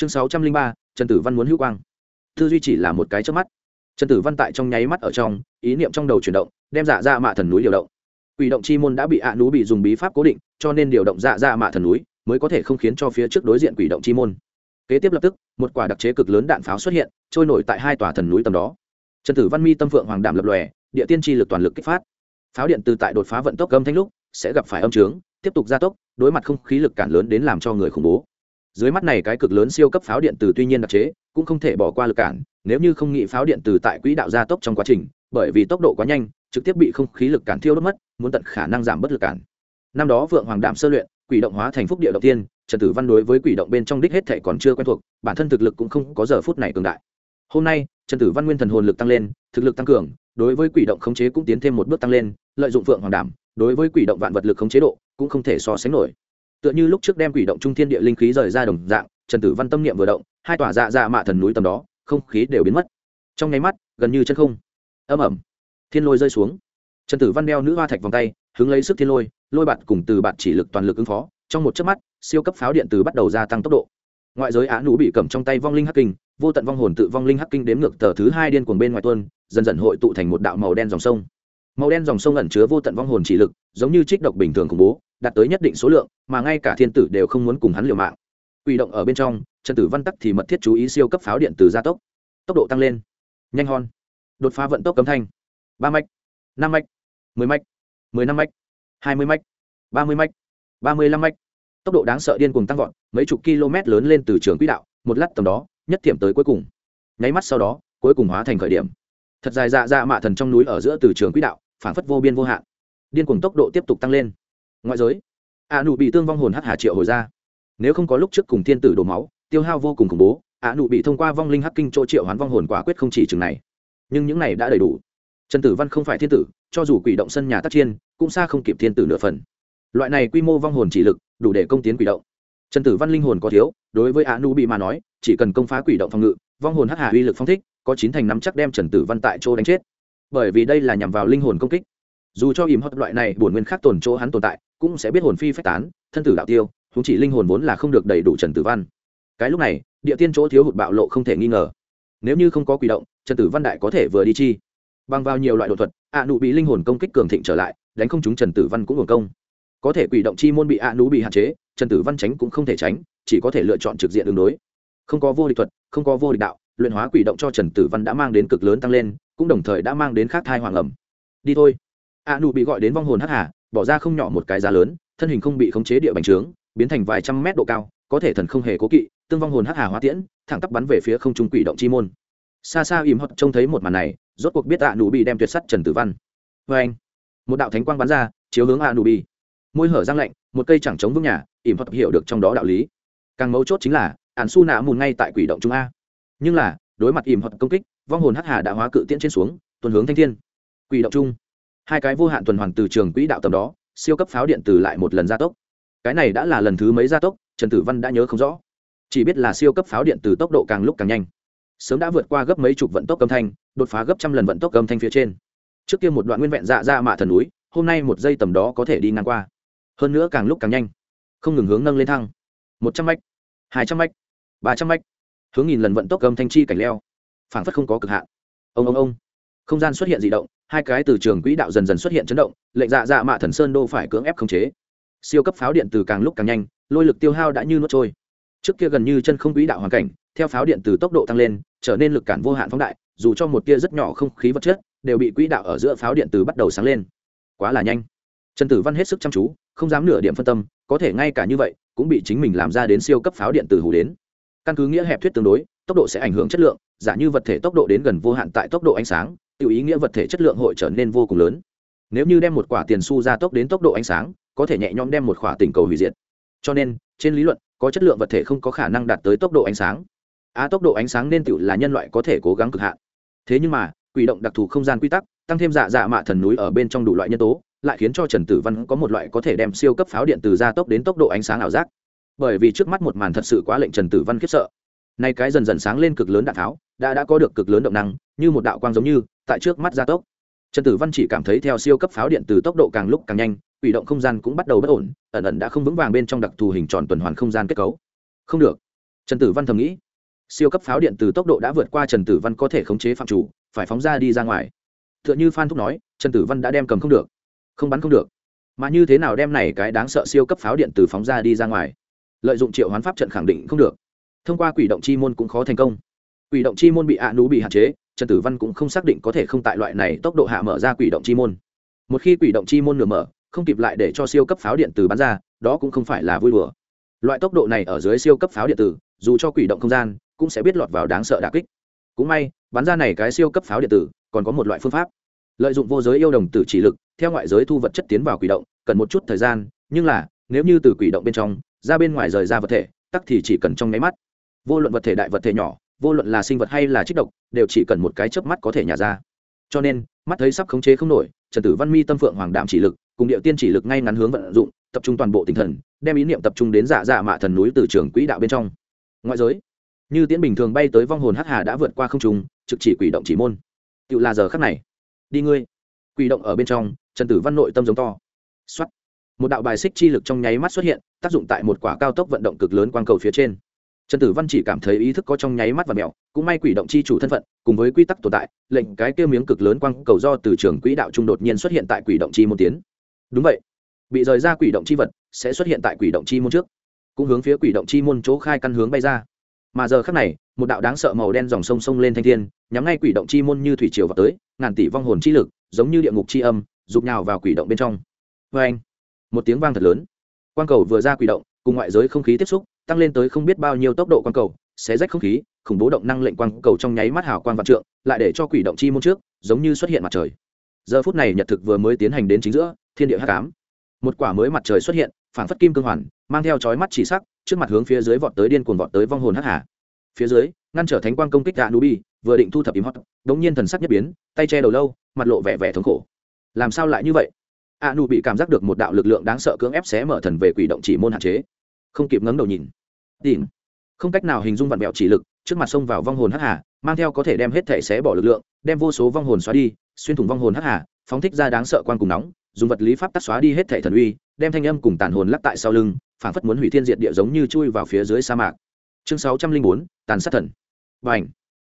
chương sáu trăm linh ba, trần tử văn muốn hữu quang. Tư duy chỉ là một cái trước mắt. Trần tử văn tại trong nháy mắt ở trong, ý niệm trong đầu chuyển động, đem dạ ra mạ thần núi điều động. Quỷ động chi môn đã bị ạ à bị dùng bí pháp cố định, cho nên điều động dạ ra mạ thần núi mới có thể không khiến cho phía trước đối diện quỷ động chi môn. Kế tiếp lập tức, một quả đặc chế cực lớn đạn pháo xuất hiện, trôi nổi tại hai tòa thần núi tầm đó. Trần tử văn mi tâm phượng hoàng đảm lập lòe, địa tiên tri lực toàn lực kích phát. Pháo điện từ tại đột phá vận tốc âm thanh lúc, sẽ gặp phải âm trướng, tiếp tục gia tốc, đối mặt không khí lực cản lớn đến làm cho người khủng bố dưới mắt này cái cực lớn siêu cấp pháo điện tử tuy nhiên đặc chế, cũng không thể bỏ qua lực cản, nếu như không nghĩ pháo điện tử tại quỹ đạo gia tốc trong quá trình, bởi vì tốc độ quá nhanh, trực tiếp bị không khí lực cản thiêu đốt mất, muốn tận khả năng giảm bất lực cản. Năm đó vượng hoàng đạm sơ luyện, quỷ động hóa thành phúc địa đầu tiên, trần tử văn đối với quỷ động bên trong đích hết thể còn chưa quen thuộc, bản thân thực lực cũng không có giờ phút này cường đại. Hôm nay, trần tử văn nguyên thần hồn lực tăng lên, thực lực tăng cường, đối với quỷ động khống chế cũng tiến thêm một bước tăng lên, lợi dụng phượng hoàng đảm đối với quỷ động vạn vật lực khống chế độ, cũng không thể so sánh nổi tựa như lúc trước đem quỷ động trung thiên địa linh khí rời ra đồng dạng, trần tử văn tâm niệm vừa động, hai tòa dạ dạ mạ thần núi tầm đó, không khí đều biến mất. Trong nháy mắt, gần như chân không. Âm ẩm. Thiên lôi rơi xuống. Trần tử văn đeo nữ hoa thạch vòng tay hướng lấy sức thiên lôi lôi bạt cùng từ bạt chỉ lực toàn lực ứng phó, trong một chớp mắt, siêu cấp pháo điện từ bắt đầu gia tăng tốc độ. Ngoại giới á nũ bị cầm trong tay vong linh hắc kinh, vô tận vong hồn tự vong linh hắc kinh đếm ngược tờ thứ hai điên cuồng bên ngoài tuôn, dần dần hội tụ thành một đạo màu đen dòng sông. Màu đen dòng sông ẩn chứa vô tận vong hồn chỉ lực, giống như trích độc bình thường khủng bố đạt tới nhất định số lượng, mà ngay cả thiên tử đều không muốn cùng hắn liều mạng. Quỷ động ở bên trong, trần tử văn tắc thì mật thiết chú ý siêu cấp pháo điện từ gia tốc. Tốc độ tăng lên. Nhanh hon. Đột phá vận tốc cấm thanh. Ba mạch. Năm mạch. Mười mạch. Mười năm mạch. Hai mươi mạch. Ba mươi mạch. Ba mươi lăm mạch. Tốc độ đáng sợ điên cuồng tăng vọt, mấy chục km lớn lên từ trường quỹ đạo, một lát tầm đó, nhất tiệm tới cuối cùng. Nháy mắt sau đó, cuối cùng hóa thành khởi điểm. Thật dài dạ dạ mạ thần trong núi ở giữa từ trường quỹ đạo phản phất vô biên vô hạn. Điên cuồng tốc độ tiếp tục tăng lên ngoại giới. A nụ bị tương vong hồn hắc hà triệu hồi ra. Nếu không có lúc trước cùng thiên tử đổ máu, tiêu hao vô cùng khủng bố, a nụ bị thông qua vong linh hắc kinh chỗ triệu hoán vong hồn quả quyết không chỉ chừng này. Nhưng những này đã đầy đủ. Trần tử văn không phải thiên tử, cho dù quỷ động sân nhà tác chiên cũng xa không kịp thiên tử nửa phần. Loại này quy mô vong hồn chỉ lực, đủ để công tiến quỷ động. Trần tử văn linh hồn có thiếu, đối với a nu bị mà nói, chỉ cần công phá quỷ động phòng ngự, vong hồn hắc hà uy lực phong thích, có chín thành nắm chắc đem trần tử văn tại chỗ đánh chết. Bởi vì đây là nhằm vào linh hồn công kích. Dù cho ìm hót loại này bổn nguyên khác tồn chỗ hắn tồn tại cũng sẽ biết hồn phi phách tán, thân tử đạo tiêu chúng chỉ linh hồn vốn là không được đầy đủ trần tử văn. Cái lúc này, địa tiên chỗ thiếu hụt bạo lộ không thể nghi ngờ. Nếu như không có quỷ động, trần tử văn đại có thể vừa đi chi. Bằng vào nhiều loại đột thuật ạ nụ bị linh hồn công kích cường thịnh trở lại, đánh không chúng trần tử văn cũng hồn công. Có thể quỷ động chi môn bị ạ nụ bị hạn chế, trần tử văn tránh cũng không thể tránh, chỉ có thể lựa chọn trực diện đường đối. Không có vô địch thuật, không có vô địch đạo, luyện hóa quỷ động cho trần tử văn đã mang đến cực lớn tăng lên, cũng đồng thời đã mang đến khác thai hoàng ẩm. Đi thôi. A nụ bị gọi đến vong hồn hắc hà bỏ ra không nhỏ một cái giá lớn, thân hình không bị khống chế địa bành trướng, biến thành vài trăm mét độ cao, có thể thần không hề cố kỵ, tương vong hồn hắc hà hóa tiễn, thẳng tắp bắn về phía không trung quỷ động chi môn. Xa xa im hót trông thấy một màn này, rốt cuộc biết a nụ bị đem tuyệt sắt trần tử văn. Vê anh, một đạo thánh quang bắn ra, chiếu hướng a nụ bị. Môi hở răng lạnh, một cây chẳng chống vững nhà, im hót hiểu được trong đó đạo lý. Càng mấu chốt chính là ạn su nạ mùn ngay tại quỷ động trung a. Nhưng là, đối mặt im hót công kích, vong hồn hắc hà đã hóa cự tiễn trên xuống, tuần hướng thanh thiên. Quỷ động trung hai cái vô hạn tuần hoàn từ trường quỹ đạo tầm đó, siêu cấp pháo điện tử lại một lần gia tốc. Cái này đã là lần thứ mấy gia tốc, trần tử văn đã nhớ không rõ. Chỉ biết là siêu cấp pháo điện từ tốc độ càng lúc càng nhanh. Sớm đã vượt qua gấp mấy chục vận tốc âm thanh, đột phá gấp trăm lần vận tốc âm thanh phía trên. Trước kia một đoạn nguyên vẹn dạ ra mạ thần núi, hôm nay một giây tầm đó có thể đi ngang qua. Hơn nữa càng lúc càng nhanh. Không ngừng hướng nâng lên thăng. Một trăm mách hai trăm mách ba trăm mách hướng nghìn lần vận tốc âm thanh chi cảnh leo. Phảng phất không có cực hạn. Ông ông ông không gian xuất hiện d ị động, hai cái từ trường quỹ đạo dần dần xuất hiện chấn động, lệnh dạ dạ mạ thần sơn đô phải cưỡng ép khống chế. Siêu cấp pháo điện từ càng lúc càng nhanh, lôi lực tiêu hao đã như nuốt trôi. Trước kia gần như chân không quỹ đạo hoàn cảnh, theo pháo điện từ tốc độ tăng lên, trở nên lực cản vô hạn phóng đại, dù cho một tia rất nhỏ không khí vật chất, đều bị quỹ đạo ở giữa pháo điện từ bắt đầu sáng lên. Quá là nhanh. Trần tử văn hết sức chăm chú, không dám nửa điểm phân tâm, có thể ngay cả như vậy, cũng bị chính mình làm ra đến siêu cấp pháo điện từ hủ đến. Căn cứ nghĩa hẹp thuyết tương đối, tốc độ sẽ ảnh hưởng chất lượng, giả như vật thể tốc độ đến gần vô hạn tại tốc độ ánh sáng tiểu ý nghĩa vật thể chất lượng hội trở nên vô cùng lớn. Nếu như đem một quả tiền su ra tốc đến tốc độ ánh sáng, có thể nhẹ nhõm đem một quả tình cầu hủy diệt. Cho nên, trên lý luận, có chất lượng vật thể không có khả năng đạt tới tốc độ ánh sáng. A tốc độ ánh sáng nên tiểu là nhân loại có thể cố gắng cực hạn. Thế nhưng mà, quỷ động đặc thù không gian quy tắc, tăng thêm dạ dạ mạ thần núi ở bên trong đủ loại nhân tố, lại khiến cho trần tử văn có một loại có thể đem siêu cấp pháo điện từ gia tốc đến tốc độ ánh sáng ảo giác. Bởi vì trước mắt một màn thật sự quá lệnh trần tử văn khiếp sợ. Nay cái dần dần sáng lên cực lớn đạn tháo, đã đã có được cực lớn động năng, như một đạo quang giống như tại trước mắt gia tốc. Trần tử văn chỉ cảm thấy theo siêu cấp pháo điện từ tốc độ càng lúc càng nhanh ủy động không gian cũng bắt đầu bất ổn, ẩn ẩn đã không vững vàng bên trong đặc thù hình tròn tuần hoàn không gian kết cấu. Không được. Trần tử văn thầm nghĩ. Siêu cấp pháo điện từ tốc độ đã vượt qua trần tử văn có thể khống chế phạm chủ, phải phóng ra đi ra ngoài. T h ư ợ n h ư phan thúc nói, trần tử văn đã đem cầm không được. Không bắn không được. Mà như thế nào đem này cái đáng sợ siêu cấp pháo điện từ phóng ra đi ra ngoài? Lợi dụng triệu hoán pháp trận khẳng định không được. Thông qua quỷ động chi môn cũng khó thành công. Quỷ động chi môn bị ạ nú bị hạn chế trần tử văn cũng không xác định có thể không tại loại này tốc độ hạ mở ra quỷ động chi môn. Một khi quỷ động chi môn nửa mở, không kịp lại để cho siêu cấp pháo điện từ bắn ra, đó cũng không phải là vui đùa. Loại tốc độ này ở dưới siêu cấp pháo điện tử, dù cho quỷ động không gian, cũng sẽ biết lọt vào đáng sợ đà kích. Cũng may, bắn ra này cái siêu cấp pháo điện tử, còn có một loại phương pháp. Lợi dụng vô giới yêu đồng tử chỉ lực, theo ngoại giới thu vật chất tiến vào quỷ động, cần một chút thời gian, nhưng là, nếu như từ quỷ động bên trong, ra bên ngoài rời ra vật thể, tắc thì chỉ cần trong nháy mắt. Vô luận vật thể đại vật thể nhỏ vô luận là sinh vật hay là trích độc, đều chỉ cần một cái chớp mắt có thể nhả ra. Cho nên, mắt thấy sắp khống chế không nổi, trần tử văn mi tâm phượng hoàng đạm chỉ lực, cùng điệu tiên chỉ lực ngay ngắn hướng vận dụng, tập trung toàn bộ tinh thần, đem ý niệm tập trung đến dạ dạ mạ thần núi từ trường quỹ đạo bên trong. Ngoại giới, như tiễn bình thường bay tới vong hồn hắc hà đã vượt qua không trùng trực chỉ quỷ động chỉ môn. Tự là giờ khắc này, đi ngươi. Quỷ động ở bên trong, trần tử văn nội tâm giống to. Xuất một đạo bài xích chi lực trong nháy mắt xuất hiện, tác dụng tại một quả cao tốc vận động cực lớn quang cầu phía trên trần tử văn chỉ cảm thấy ý thức có trong nháy mắt và mèo cũng may quỷ động chi chủ thân phận, cùng với quy tắc tồn tại, lệnh cái kêu miếng cực lớn quang cầu do từ trường quỹ đạo trung đột nhiên xuất hiện tại quỷ động chi môn tiến. Đúng vậy. Bị rời ra quỷ động chi vật, sẽ xuất hiện tại quỷ động chi môn trước. Cũng hướng phía quỷ động chi môn chỗ khai căn hướng bay ra. Mà giờ khác này, một đạo đáng sợ màu đen dòng sông sông lên thanh thiên, nhắm ngay quỷ động chi môn như thủy triều vào tới, ngàn tỷ vong hồn chi lực, giống như địa ngục chi âm rụt nhào vào quỷ động bên trong. Vê anh một tiếng vang thật lớn. Quang cầu vừa ra quỷ động, cùng ngoại giới không khí tiếp xúc tăng lên tới không biết bao nhiêu tốc độ quang cầu, xé rách không khí, khủng bố động năng lệnh quang cầu trong nháy mắt hào quang vạn trượng, lại để cho quỷ động chi môn trước, giống như xuất hiện mặt trời. Giờ phút này nhật thực vừa mới tiến hành đến chính giữa, thiên địa hắc ám. Một quả mới mặt trời xuất hiện phản phất kim cương hoàn, mang theo chói mắt chỉ sắc, trước mặt hướng phía dưới vọt tới điên cuồng vọt tới vong hồn hắc hà. Phía dưới, ngăn trở thánh quang công kích gã nubi vừa định thu thập im hót đống nhiên thần sắc nhất biến, tay che đầu lâu, mặt lộ vẻ vẻ thống khổ. Làm sao lại như vậy? A nu bị cảm giác được một đạo lực lượng đáng sợ cưỡng ép xé mở thần về quỷ động chỉ môn hạn chế không kịp ngẩng đầu nhìn. Tìm. Không cách nào hình dung vặn vẹo chỉ lực, trước mặt xông vào vong hồn hắc hà, mang theo có thể đem hết thể xé bỏ lực lượng, đem vô số vong hồn xóa đi, xuyên thủng vong hồn hắc hà, phóng thích ra đáng sợ quan cùng nóng, dùng vật lý pháp tắc xóa đi hết thể thần uy, đem thanh âm cùng tàn hồn lắc tại sau lưng, phảng phất muốn hủy thiên diệt địa giống như chui vào phía dưới sa mạc. Chương sáu trăm linh bốn, tàn sát thần. Và ảnh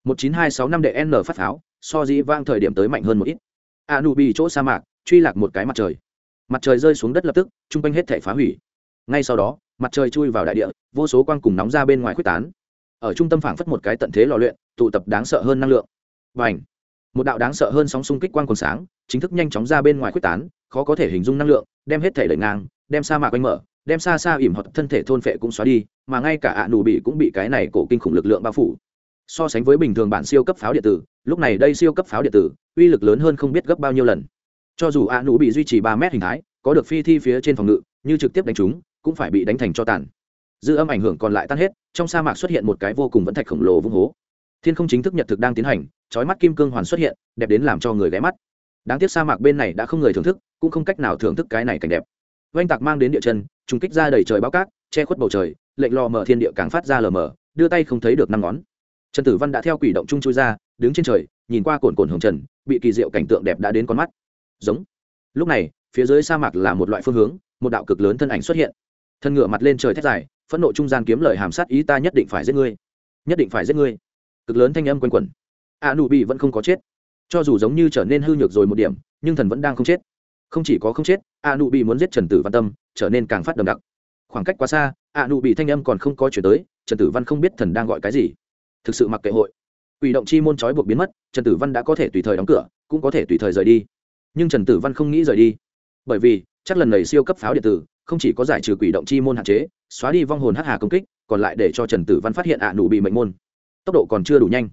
một chín hai sáu năm đệ n phát pháo, so dĩ vang thời điểm tới mạnh hơn một ít. A nụ bị chỗ sa mạc, truy lạc một cái mặt trời. Mặt trời rơi xuống đất lập tức t r u n g quanh hết thể phá hủy ngay sau đó, mặt trời chui vào đại địa, vô số quang cùng nóng ra bên ngoài k h u ế c tán. Ở trung tâm phảng phất một cái tận thế lò luyện, tụ tập đáng sợ hơn năng lượng. Và ảnh một đạo đáng sợ hơn sóng xung kích quang còn sáng, chính thức nhanh chóng ra bên ngoài k h u ế c tán, khó có thể hình dung năng lượng, đem hết thể đẩy ngang, đem sa mạc quanh mở, đem xa xa ỉm hoặc thân thể thôn phệ cũng xóa đi, mà ngay cả ạ nù bị cũng bị cái này cổ kinh khủng lực lượng bao phủ. So sánh với bình thường bản siêu cấp pháo điện tử, lúc này đây siêu cấp pháo điện tử, uy lực lớn hơn không biết gấp bao nhiêu lần. Cho dù ạ nù bị duy trì ba mét hình thái, có được phi thi phía trên phòng ngự, như trực tiếp đánh chúng cũng phải bị đánh thành cho tàn. Dư âm ảnh hưởng còn lại tan hết, trong sa mạc xuất hiện một cái vô cùng vẫn thạch khổng lồ vung hố. Thiên không chính thức nhật thực đang tiến hành trói mắt kim cương hoàn xuất hiện, đẹp đến làm cho người ghé mắt. Đáng tiếc sa mạc bên này đã không người thưởng thức, cũng không cách nào thưởng thức cái này cảnh đẹp. Oanh tạc mang đến địa chân, trùng kích ra đầy trời bao cát, che khuất bầu trời, lệnh lò mở thiên địa càng phát ra lờ mờ, đưa tay không thấy được năm ngón. Trần tử văn đã theo quỷ động trung chui ra, đứng trên trời, nhìn qua cồn cồn hồng trần, bị kỳ diệu cảnh tượng đẹp đã đến con mắt. Giống. Lúc này, phía dưới sa mạc là một loại phương hướng, một đạo cực lớn thân ảnh xuất hiện thân ngựa mặt lên trời thét dài, phẫn nộ trung gian kiếm lời hàm sát ý ta nhất định phải giết ngươi. Nhất định phải giết ngươi. Cực lớn thanh âm quanh quẩn. A nụ bị vẫn không có chết. Cho dù giống như trở nên hư nhược rồi một điểm, nhưng thần vẫn đang không chết. Không chỉ có không chết a nụ bị muốn giết trần tử văn tâm, trở nên càng phát đậm đặc. Khoảng cách quá xa a nụ bị thanh âm còn không có chuyển tới, trần tử văn không biết thần đang gọi cái gì. Thực sự mặc kệ hội. Quỷ động chi môn trói buộc biến mất, trần tử văn đã có thể tùy thời đóng cửa, cũng có thể tùy thời rời đi. Nhưng trần tử văn không nghĩ rời đi. Bởi vì, chắc lần này siêu cấp pháo điện tử không chỉ có giải trừ quỷ động chi môn hạn chế, xóa đi vong hồn hắc hà công kích, còn lại để cho trần tử văn phát hiện ạ nụ bị mệnh môn. Tốc độ còn chưa đủ nhanh.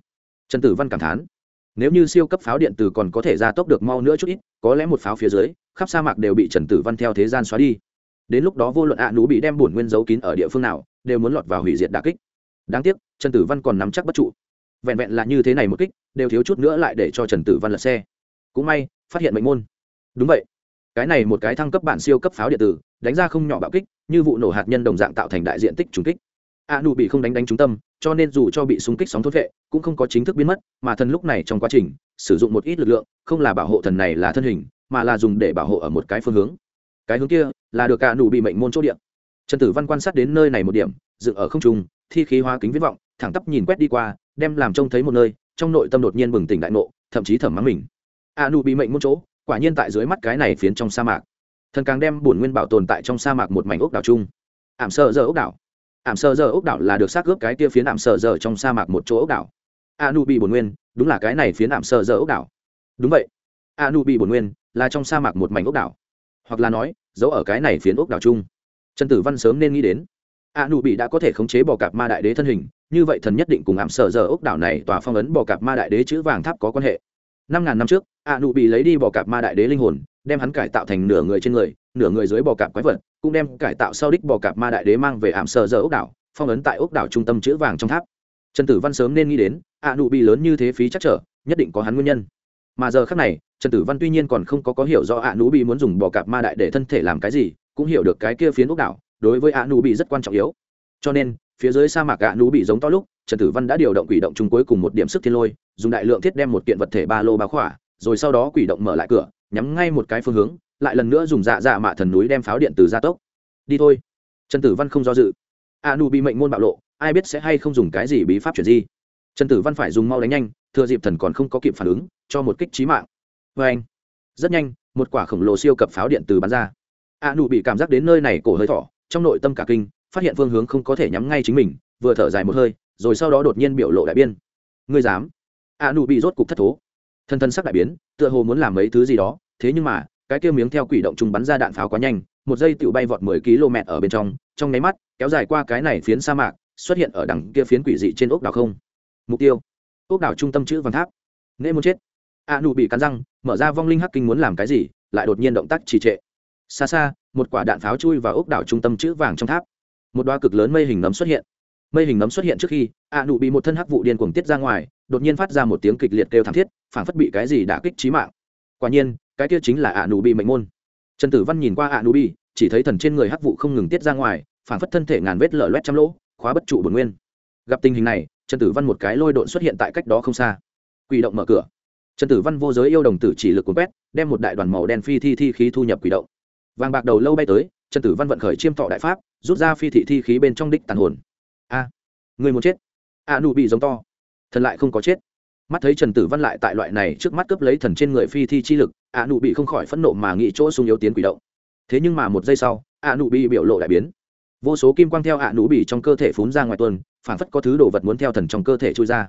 Trần tử văn cảm thán, nếu như siêu cấp pháo điện tử còn có thể ra tốc được mau nữa chút ít, có lẽ một pháo phía dưới, khắp sa mạc đều bị trần tử văn theo thế gian xóa đi. Đến lúc đó vô luận ạ nú bị đem bổn nguyên giấu kín ở địa phương nào, đều muốn lọt vào hủy diệt đà kích. Đáng tiếc, trần tử văn còn nắm chắc bất trụ. Vẹn vẹn là như thế này một kích, đều thiếu chút nữa lại để cho trần tử văn lật xe. Cũng may, phát hiện mệnh môn. Đúng vậy cái này một cái thăng cấp bản siêu cấp pháo điện tử, đánh ra không nhỏ bạo kích, như vụ nổ hạt nhân đồng dạng tạo thành đại diện tích trùng kích. A nụ bị không đánh đánh trúng tâm, cho nên dù cho bị súng kích sóng thốt vệ, cũng không có chính thức biến mất, mà thần lúc này trong quá trình, sử dụng một ít lực lượng, không là bảo hộ thần này là thân hình, mà là dùng để bảo hộ ở một cái phương hướng. Cái hướng kia là được cả nụ bị mệnh môn chỗ điện trần tử văn quan sát đến nơi này một điểm, dựng ở không trung, thi khí hóa kính viết vọng, thẳng tắp nhìn quét đi qua, đem làm trông thấy một nơi, trong nội tâm đột nhiên bừng tỉnh đại nộ thậm chí thẩm mắng mình. A nu bị mệnh môn chỗ quả nhiên tại dưới mắt cái này phiến trong sa mạc. Thần càng đem bổn nguyên bảo tồn tại trong sa mạc một mảnh ốc đảo chung. Ảm sợ giờ ốc đảo. Ảm sợ giờ ốc đảo là được xác ướp cái kia phiến ảm sợ giờ trong sa mạc một chỗ ốc đảo. A nu bị bổn nguyên, đúng là cái này phiến ảm sợ giờ ốc đảo. Đúng vậy. A nu bị bổn nguyên là trong sa mạc một mảnh ốc đảo. Hoặc là nói, giấu ở cái này phiến ốc đảo chung. Trần tử văn sớm nên nghĩ đến. A nu bị đã có thể khống chế bò cạp ma đại đế thân hình, như vậy thần nhất định cùng ảm sợ giờ ốc đảo này tòa phong ấn bò cạp ma đại đế chữ vàng tháp có quan hệ năm ngàn năm trước, a nụ bị lấy đi bò cạp ma đại đế linh hồn, đem hắn cải tạo thành nửa người trên người, nửa người dưới bò cạp quái vật, cũng đem cải tạo sau đích bò cạp ma đại đế mang về ảm sờ giờ ốc đảo, phong ấn tại ốc đảo trung tâm chữ vàng trong tháp. Trần tử văn sớm nên nghĩ đến, a nụ bị lớn như thế phí chắc trở, nhất định có hắn nguyên nhân. Mà giờ khác này, trần tử văn tuy nhiên còn không có có hiểu rõ a nụ bị muốn dùng bò cạp ma đại để thân thể làm cái gì, cũng hiểu được cái kia phiến ốc đảo, đối với a nụ bị rất quan trọng yếu. Cho nên phía dưới sa mạc a nú bị giống to lúc, trần tử văn đã điều động quỷ động chung cuối cùng một điểm sức thiên lôi, dùng đại lượng thiết đem một kiện vật thể ba lô bao khỏa, rồi sau đó quỷ động mở lại cửa, nhắm ngay một cái phương hướng, lại lần nữa dùng dạ dạ mạ thần núi đem pháo điện từ gia tốc. Đi thôi. Trần tử văn không do dự. A nu bị mệnh môn bạo lộ, ai biết sẽ hay không dùng cái gì bí pháp chuyển di. Trần tử văn phải dùng mau đánh nhanh, thừa dịp thần còn không có kịp phản ứng, cho một kích trí mạng. Vê anh. Rất nhanh, một quả khổng lồ siêu cập pháo điện từ bắn ra. A nu bị cảm giác đến nơi này cổ hơi thỏ trong nội tâm cả kinh phát hiện phương hướng không có thể nhắm ngay chính mình, vừa thở dài một hơi, rồi sau đó đột nhiên biểu lộ đại biên. Ngươi dám? A nụ bị rốt cục thất thố. Thân thân sắc đại biến, tựa hồ muốn làm mấy thứ gì đó, thế nhưng mà, cái kia miếng theo quỷ động trùng bắn ra đạn pháo quá nhanh, một giây tự bay vọt mười km ở bên trong trong nháy mắt, kéo dài qua cái này phiến sa mạc, xuất hiện ở đằng kia phiến quỷ dị trên ốc đảo không? Mục tiêu. Ốc đảo trung tâm chữ văn tháp. Nễ muốn chết. A nụ bị cắn răng, mở ra vong linh hắc kinh muốn làm cái gì, lại đột nhiên động tác trì trệ. Xa xa, một quả đạn pháo chui vào ốc đảo trung tâm chữ vàng trong tháp một đoá cực lớn mây hình nấm xuất hiện. Mây hình nấm xuất hiện trước khi, a nụ bị một thân hắc vụ điên cuồng tiết ra ngoài, đột nhiên phát ra một tiếng kịch liệt kêu thảm thiết, phản phất bị cái gì đã kích trí mạng. Quả nhiên, cái kia chính là a nụ bị mệnh môn. Trần tử văn nhìn qua a nụ bị, chỉ thấy thần trên người hắc vụ không ngừng tiết ra ngoài, phản phất thân thể ngàn vết lở loét trăm lỗ, khóa bất trụ bồn nguyên. Gặp tình hình này, trần tử văn một cái lôi độn xuất hiện tại cách đó không xa. Quỷ động mở cửa. Trần tử văn vô giới yêu đồng tử chỉ lực cuốn quét, đem một đại đoàn màu đen phi thi thi khí thu nhập quỷ động. Vàng bạc đầu lâu bay tới, trần tử văn vận khởi chiêm thọ đại pháp rút ra phi thị thi khí bên trong đích tàn hồn. A, người muốn chết? A nụ bị giống to. Thần lại không có chết. Mắt thấy trần tử văn lại tại loại này trước mắt cướp lấy thần trên người phi thi chi lực, a nụ bị không khỏi phẫn nộ mà nghĩ chỗ sung yếu tiến quỷ động. Thế nhưng mà một giây sau, a nụ bị biểu lộ đại biến. Vô số kim quang theo a nụ bị trong cơ thể phún ra ngoài tuần, phản phất có thứ đồ vật muốn theo thần trong cơ thể trôi ra.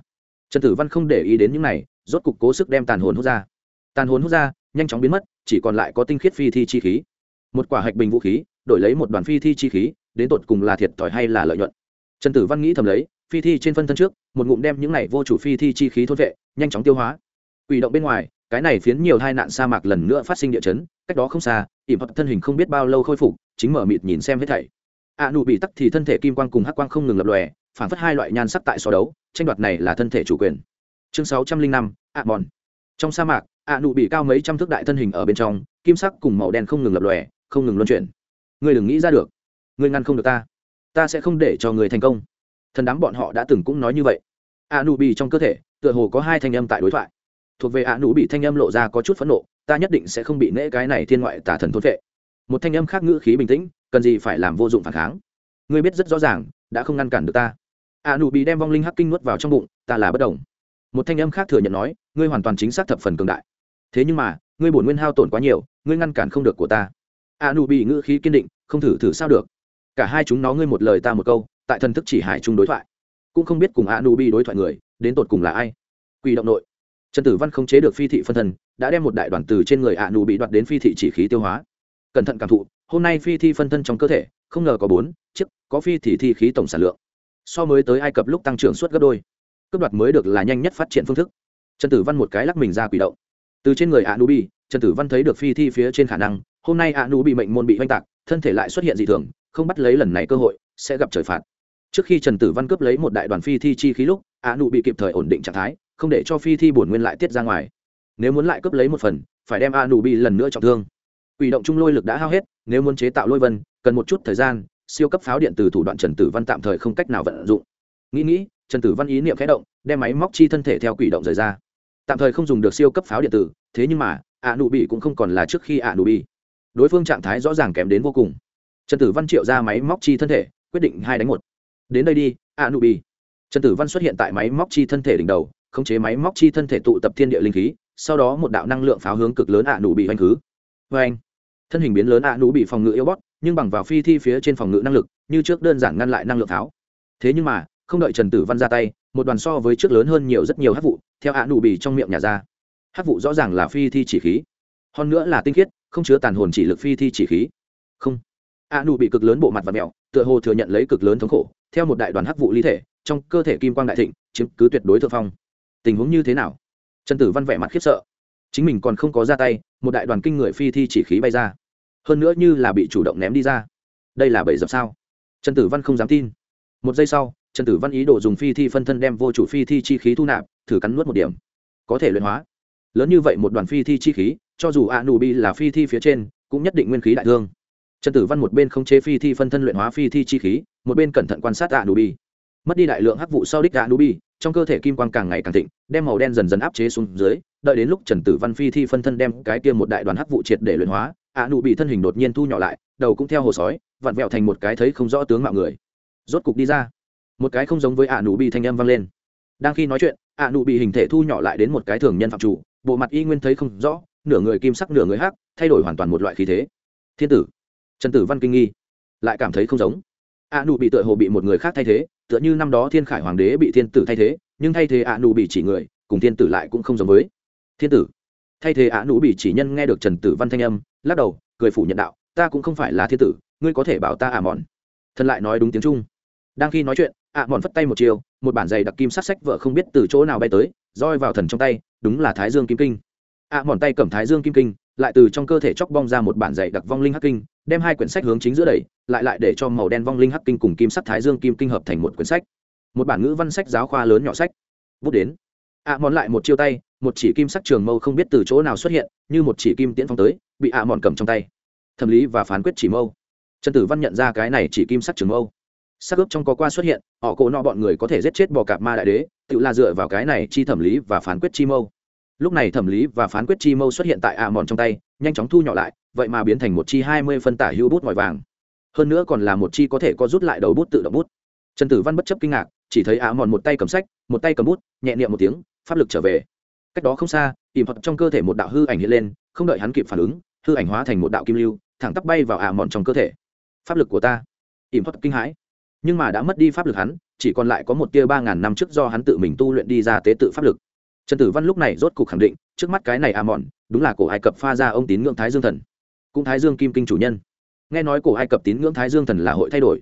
Trần tử văn không để ý đến những này, rốt cục cố sức đem tàn hồn hút ra. Tàn hồn hút ra, nhanh chóng biến mất, chỉ còn lại có tinh khiết phi thi chi khí. Một quả hạch bình vũ khí đổi lấy một đoàn phi thi chi khí, đến tột cùng là thiệt thòi hay là lợi nhuận. Trần tử văn nghĩ thầm lấy, phi thi trên phân thân trước, một ngụm đem những này vô chủ phi thi chi khí thôn vệ, nhanh chóng tiêu hóa. Quỷ động bên ngoài, cái này khiến nhiều tai nạn sa mạc lần nữa phát sinh địa chấn, cách đó không xa, ỉm hợp thân hình không biết bao lâu khôi phục, chính mở mịt nhìn xem hết thảy. A nụ bị tắc thì thân thể kim quang cùng hắc quang không ngừng lập lòe, phản phất hai loại nhan sắc tại so đấu, tranh đoạt này là thân thể chủ quyền. Chương sáu trăm linh năm ạ mòn. Trong sa mạc, a nụ bị cao mấy trăm thước đại thân hình ở bên trong, kim sắc cùng màu đen không ngừng lập lòe, không ngừng luân chuyển ngươi đừng nghĩ ra được. Ngươi ngăn không được ta. Ta sẽ không để cho người thành công. Thần đám bọn họ đã từng cũng nói như vậy. A nụ bị trong cơ thể, tựa hồ có hai thanh âm tại đối thoại. Thuộc về a nụ bị thanh âm lộ ra có chút phẫn nộ, ta nhất định sẽ không bị nễ cái này thiên ngoại tả thần thôn vệ một thanh âm khác ngữ khí bình tĩnh, cần gì phải làm vô dụng phản kháng? Ngươi biết rất rõ ràng, đã không ngăn cản được ta. A nụ bị đem vong linh hắc kinh nuốt vào trong bụng, ta là bất đồng. Một thanh âm khác thừa nhận nói, ngươi hoàn toàn chính xác thập phần cường đại. Thế nhưng mà, ngươi bổn nguyên hao tổn quá nhiều, ngươi ngăn cản không được của ta a Nu bị ngữ khí kiên định, không thử thử sao được. Cả hai chúng nó ngươi một lời ta một câu, tại thần thức chỉ hải chung đối thoại. Cũng không biết cùng a nu bi đối thoại người, đến tột cùng là ai. Quỷ động nội. Trần tử văn không chế được phi thị phân thân đã đem một đại đoàn từ trên người a nu bị đoạt đến phi thị chỉ khí tiêu hóa. Cẩn thận cảm thụ, hôm nay phi thi phân thân trong cơ thể, không ngờ có bốn chiếc, có phi thì thi khí tổng sản lượng. So mới tới ai cập lúc tăng trưởng suốt gấp đôi. Cấp đoạt mới được là nhanh nhất phát triển phương thức. Trần tử văn một cái lắc mình ra quỷ động. Từ trên người a nu bi trần tử văn thấy được phi thi phía trên khả năng hôm nay a nu bị mệnh môn bị oanh tạc, thân thể lại xuất hiện dị thường, không bắt lấy lần này cơ hội, sẽ gặp trời phạt. Trước khi trần tử văn cướp lấy một đại đoàn phi thi chi khí lúc a Nú bị kịp thời ổn định trạng thái, không để cho phi thi bổn nguyên lại tiết ra ngoài. Nếu muốn lại cướp lấy một phần, phải đem a Nú bị lần nữa trọng thương. Quỷ động trung lôi lực đã hao hết, nếu muốn chế tạo lôi vân, cần một chút thời gian, siêu cấp pháo điện từ thủ đoạn trần tử văn tạm thời không cách nào vận dụng. Nghĩ nghĩ, trần tử văn ý niệm khẽ động, đem máy móc chi thân thể theo quỷ động rời ra. Tạm thời không dùng được siêu cấp pháo điện tử, thế nhưng mà a nụ bị cũng không còn là trước khi a nụ bị đối phương trạng thái rõ ràng kém đến vô cùng. Trần tử văn triệu ra máy móc chi thân thể, quyết định hai đánh một. Đến đây đi a nu bi trần tử văn xuất hiện tại máy móc chi thân thể đỉnh đầu, khống chế máy móc chi thân thể tụ tập thiên địa linh khí, sau đó một đạo năng lượng pháo hướng cực lớn a nu bị hoành khứ. Vê anh thân hình biến lớn a nu bị phòng ngự yêu bót nhưng bằng vào phi thi phía trên phòng ngự năng lực, như trước đơn giản ngăn lại năng lượng pháo. Thế nhưng mà, không đợi trần tử văn ra tay, một đoàn so với trước lớn hơn nhiều rất nhiều hát vụ, theo a nu bị trong miệng nhà ra. Hát vụ rõ ràng là phi thi chỉ khí hơn nữa là tinh khiết, không chứa tàn hồn chỉ lực phi thi chỉ khí. Không. A nụ bị cực lớn bộ mặt và mẹo, tựa hồ thừa nhận lấy cực lớn thống khổ, theo một đại đoàn hắc vụ ly thể, trong cơ thể kim quang đại thịnh, chiếm cứ tuyệt đối thượng phong. Tình huống như thế nào? Trần tử văn vẻ mặt khiếp sợ. Chính mình còn không có ra tay, một đại đoàn kinh người phi thi chỉ khí bay ra. Hơn nữa như là bị chủ động ném đi ra. Đây là bẫy dập sao? Trần tử văn không dám tin. Một giây sau, trần tử văn ý đồ dùng phi thi phân thân đem vô chủ phi thi chi khí thu nạp, thử cắn nuốt một điểm. Có thể luyện hóa. Lớn như vậy một đoàn phi thi chi khí cho dù a nù bi là phi thi phía trên, cũng nhất định nguyên khí đại thương. Trần tử văn một bên không chế phi thi phân thân luyện hóa phi thi chi khí, một bên cẩn thận quan sát a nù bi. Mất đi đại lượng hắc vụ sau đích a nù bi, trong cơ thể kim quang càng ngày càng thịnh, đem màu đen dần dần áp chế xuống dưới, đợi đến lúc trần tử văn phi thi phân thân đem cái kia một đại đoàn hắc vụ triệt để luyện hóa a nù bị thân hình đột nhiên thu nhỏ lại, đầu cũng theo hồ sói, vặn vẹo thành một cái thấy không rõ tướng mạo người. Rốt cục đi ra. Một cái không giống với a nù bị thanh âm vang lên. Đang khi nói chuyện a nù bị hình thể thu nhỏ lại đến một cái thường nhân phạm chủ, bộ mặt y nguyên thấy không rõ nửa người kim sắc nửa người hắc, thay đổi hoàn toàn một loại khí thế. Thiên tử, trần tử văn kinh nghi, lại cảm thấy không giống. A nụ bị tựa hồ bị một người khác thay thế, tựa như năm đó thiên khải hoàng đế bị thiên tử thay thế, nhưng thay thế a nụ bị chỉ người, cùng thiên tử lại cũng không giống với. Thiên tử, thay thế a nụ bị chỉ nhân nghe được trần tử văn thanh âm, lắc đầu, cười phủ nhận đạo, ta cũng không phải là thiên tử, ngươi có thể bảo ta à mòn thân lại nói đúng tiếng trung. Đang khi nói chuyện, ạ mòn phất tay một chiều, một bản giày đặc kim sắc sách vợ không biết từ chỗ nào bay tới, roi vào thần trong tay, đúng là thái dương kim kinh ạ mòn tay cầm thái dương kim kinh, lại từ trong cơ thể chóc bong ra một bản dạy đặc vong linh hắc kinh, đem hai quyển sách hướng chính giữa đẩy, lại lại để cho màu đen vong linh hắc kinh cùng kim sắc thái dương kim kinh hợp thành một quyển sách. Một bản ngữ văn sách giáo khoa lớn nhỏ sách. Bút đến. Ạ mòn lại một chiêu tay, một chỉ kim sắc trường mâu không biết từ chỗ nào xuất hiện, như một chỉ kim tiễn phong tới, bị ạ mòn cầm trong tay. Thẩm lý và phán quyết chỉ mâu. Trần tử văn nhận ra cái này chỉ kim sắc trường mâu. Sắc ướp trong có qua xuất hiện, họ cổ nọ bọn người có thể giết chết bò cạp ma đại đế, tự là dựa vào cái này chi thẩm lý và phán quyết chi mâu lúc này thẩm lý và phán quyết chi mâu xuất hiện tại ạ mòn trong tay, nhanh chóng thu nhỏ lại, vậy mà biến thành một chi hai mươi phân tả hữu bút ngòi vàng. Hơn nữa còn là một chi có thể có rút lại đầu bút tự động bút. Trần tử văn bất chấp kinh ngạc, chỉ thấy ạ mòn một tay cầm sách, một tay cầm bút, nhẹ niệm một tiếng, pháp lực trở về. Cách đó không xa ìm hoặc trong cơ thể một đạo hư ảnh hiện lên, không đợi hắn kịp phản ứng, hư ảnh hóa thành một đạo kim lưu, thẳng tắp bay vào ạ mòn trong cơ thể. Pháp lực của ta. Ìm hoặc kinh hãi. Nhưng mà đã mất đi pháp lực hắn, chỉ còn lại có một tia ba ngàn năm trước do hắn tự mình tu luyện đi ra tế tự pháp lực trần tử văn lúc này rốt cục khẳng định, trước mắt cái này a mòn đúng là cổ ai cập pha ra ông tín ngưỡng thái dương thần. Cũng thái dương kim kinh chủ nhân. Nghe nói cổ ai cập tín ngưỡng thái dương thần là hội thay đổi.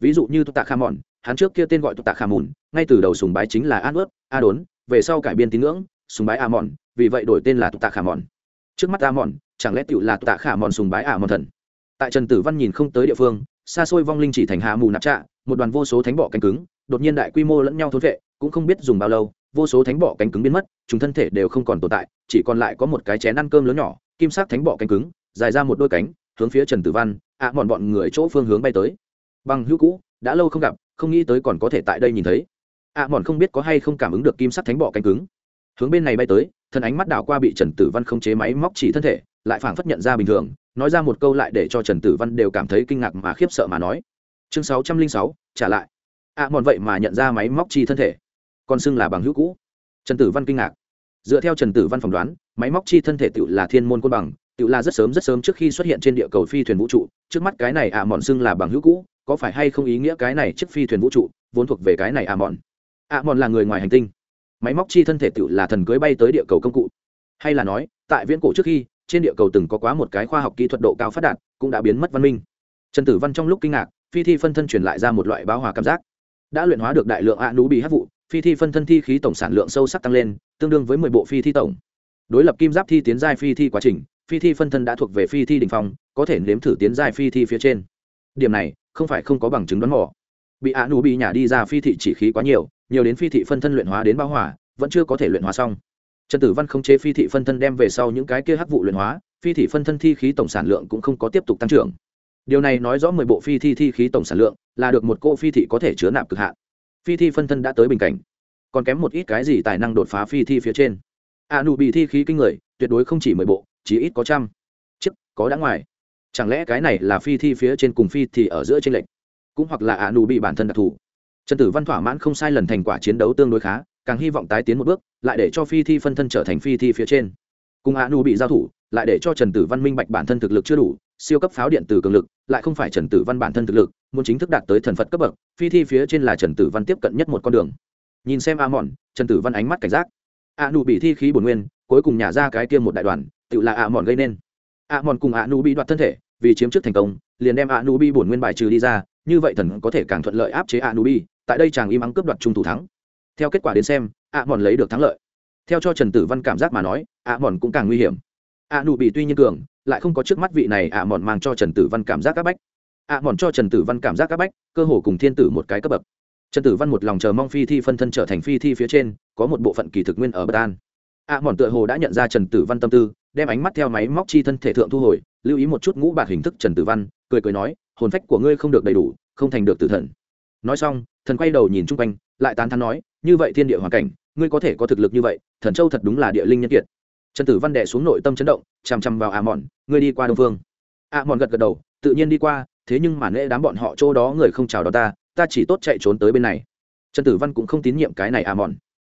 Ví dụ như tụ tạ kha mòn hắn trước kia tên gọi tụ tạ kha mùn ngay từ đầu sùng bái chính là an ướt a đốn, về sau cải biên tín ngưỡng, sùng bái a mòn vì vậy đổi tên là tụ tạ kha mòn trước mắt a mòn chẳng lẽ tựu là tụ tạ kha mòn sùng bái a mòn thần? Tại trần tử văn nhìn không tới địa phương, xa xôi vong linh chỉ thành hạ mù nạp trạ, một đoàn vô số thánh bọ cánh cứng đột nhiên đại quy mô lẫn nhau thôn vệ cũng không biết dùng bao lâu vô số thánh bọ cánh cứng biến mất chúng thân thể đều không còn tồn tại chỉ còn lại có một cái chén ăn cơm lớn nhỏ kim sắc thánh bọ cánh cứng dài ra một đôi cánh hướng phía trần tử văn ạ à, bọn bọn người chỗ phương hướng bay tới. Bằng hữu cũ đã lâu không gặp không nghĩ tới còn có thể tại đây nhìn thấy. ạ à, bọn không biết có hay không cảm ứng được kim sắc thánh bọ cánh cứng. Hướng bên này bay tới thân ánh mắt đảo qua bị trần tử văn không chế máy móc chỉ thân thể lại phảng phất nhận ra bình thường nói ra một câu lại để cho trần tử văn đều cảm thấy kinh ngạc mà khiếp sợ mà nói. Chương sáu trăm linh sáu trả lại ạ à, bọn vậy mà nhận ra máy móc chi thân thể còn xưng là bằng hữu cũ. Trần tử văn kinh ngạc. Dựa theo trần tử văn phỏng đoán máy móc chi thân thể tự là thiên môn côn bằng tự là rất sớm rất sớm trước khi xuất hiện trên địa cầu phi thuyền vũ trụ. Trước mắt cái này ạ à mòn xưng là bằng hữu cũ có phải hay không ý nghĩa cái này chiếc phi thuyền vũ trụ vốn thuộc về cái này ạ à mòn? Ạ mòn là người ngoài hành tinh. Máy móc chi thân thể tự là thần cưới bay tới địa cầu công cụ. Hay là nói tại viễn cổ trước khi trên địa cầu từng có quá một cái khoa học kỹ thuật độ cao phát đạt cũng đã biến mất văn minh. Trần tử văn trong lúc kinh ngạc phi thi phân thân truyền lại ra một loại báo hòa cảm giác đã luyện hóa được đại lượng ạ nú bị hát vụ, phi thi phân thân thi khí tổng sản lượng sâu sắc tăng lên, tương đương với mười bộ phi thi tổng. Đối lập kim giáp thi tiến giai phi thi quá trình, phi thi phân thân đã thuộc về phi thi đình phong, có thể nếm thử tiến giai phi thi phía trên. Điểm này, không phải không có bằng chứng đoán mỏ bị ạ nú bị nhả đi ra phi thị chỉ khí quá nhiều nhiều đến phi thị phân thân luyện hóa đến bao hỏa, vẫn chưa có thể luyện hóa xong. Trần tử văn không chế phi thị phân thân đem về sau những cái kia hắc vụ luyện hóa, phi thị phân thân thi khí tổng sản lượng cũng không có tiếp tục tăng trưởng điều này nói rõ mười bộ phi thi thi khí tổng sản lượng, là được một cô phi thị có thể chứa nạp cực hạn. Phi thi phân thân đã tới bình cảnh, còn kém một ít cái gì tài năng đột phá phi thi phía trên. A nụ bị thi khí kinh người, tuyệt đối không chỉ mười bộ, chỉ ít có trăm. Chức có đã ngoài. Chẳng lẽ cái này là phi thi phía trên cùng phi thì ở giữa trên lệnh cũng hoặc là a nụ bị bản thân đặc thù. Trần tử văn thỏa mãn không sai lần thành quả chiến đấu tương đối khá, càng hy vọng tái tiến một bước, lại để cho phi thi phân thân trở thành phi thi phía trên. Cùng a nụ bị giao thủ, lại để cho trần tử văn minh bạch bản thân thực lực chưa đủ siêu cấp pháo điện từ cường lực, lại không phải trần tử văn bản thân thực lực, muốn chính thức đạt tới thần phật cấp bậc, phi thi phía trên là trần tử văn tiếp cận nhất một con đường. Nhìn xem a mòn trần tử văn ánh mắt cảnh giác. A nu bị thi khí bổn nguyên, cuối cùng nhả ra cái kia một đại đoàn, tự là a mòn gây nên. A mòn cùng a nu bị đoạt thân thể, vì chiếm trước thành công, liền đem a nu bị bổn nguyên bài trừ đi ra, như vậy thần có thể càng thuận lợi áp chế a nu bị, tại đây chàng im ắng cướp đoạt trung thủ thắng. Theo kết quả đến xem a mòn lấy được thắng lợi. Theo cho trần tử văn cảm giác mà nói a mòn cũng càng nguy hiểm. A nu bị tuy nhiên cường lại không có trước mắt vị này ạ mòn mang cho trần tử văn cảm giác các bách. ạ mòn cho trần tử văn cảm giác các bách, cơ hồ cùng thiên tử một cái cấp bậc. Trần tử văn một lòng chờ mong phi thi phân thân trở thành phi thi phía trên, có một bộ phận kỳ thực nguyên ở bất an. ạ mòn tựa hồ đã nhận ra trần tử văn tâm tư, đem ánh mắt theo máy móc chi thân thể thượng thu hồi, lưu ý một chút ngũ bạc hình thức trần tử văn, cười cười nói, hồn phách của ngươi không được đầy đủ, không thành được tử thần. Nói xong, thần quay đầu nhìn chung quanh, lại tán thắn nói, như vậy thiên địa hoàn cảnh, ngươi có thể có thực lực như vậy, thần châu thật đúng là địa linh nhân kiệt trần tử văn đệ xuống nội tâm chấn động, chằm chằm vào a mòn ngươi đi qua đông phương. A mòn gật gật đầu, tự nhiên đi qua, thế nhưng mà nễ đám bọn họ chỗ đó người không chào đón ta ta chỉ tốt chạy trốn tới bên này. Trần tử văn cũng không tín nhiệm cái này a mòn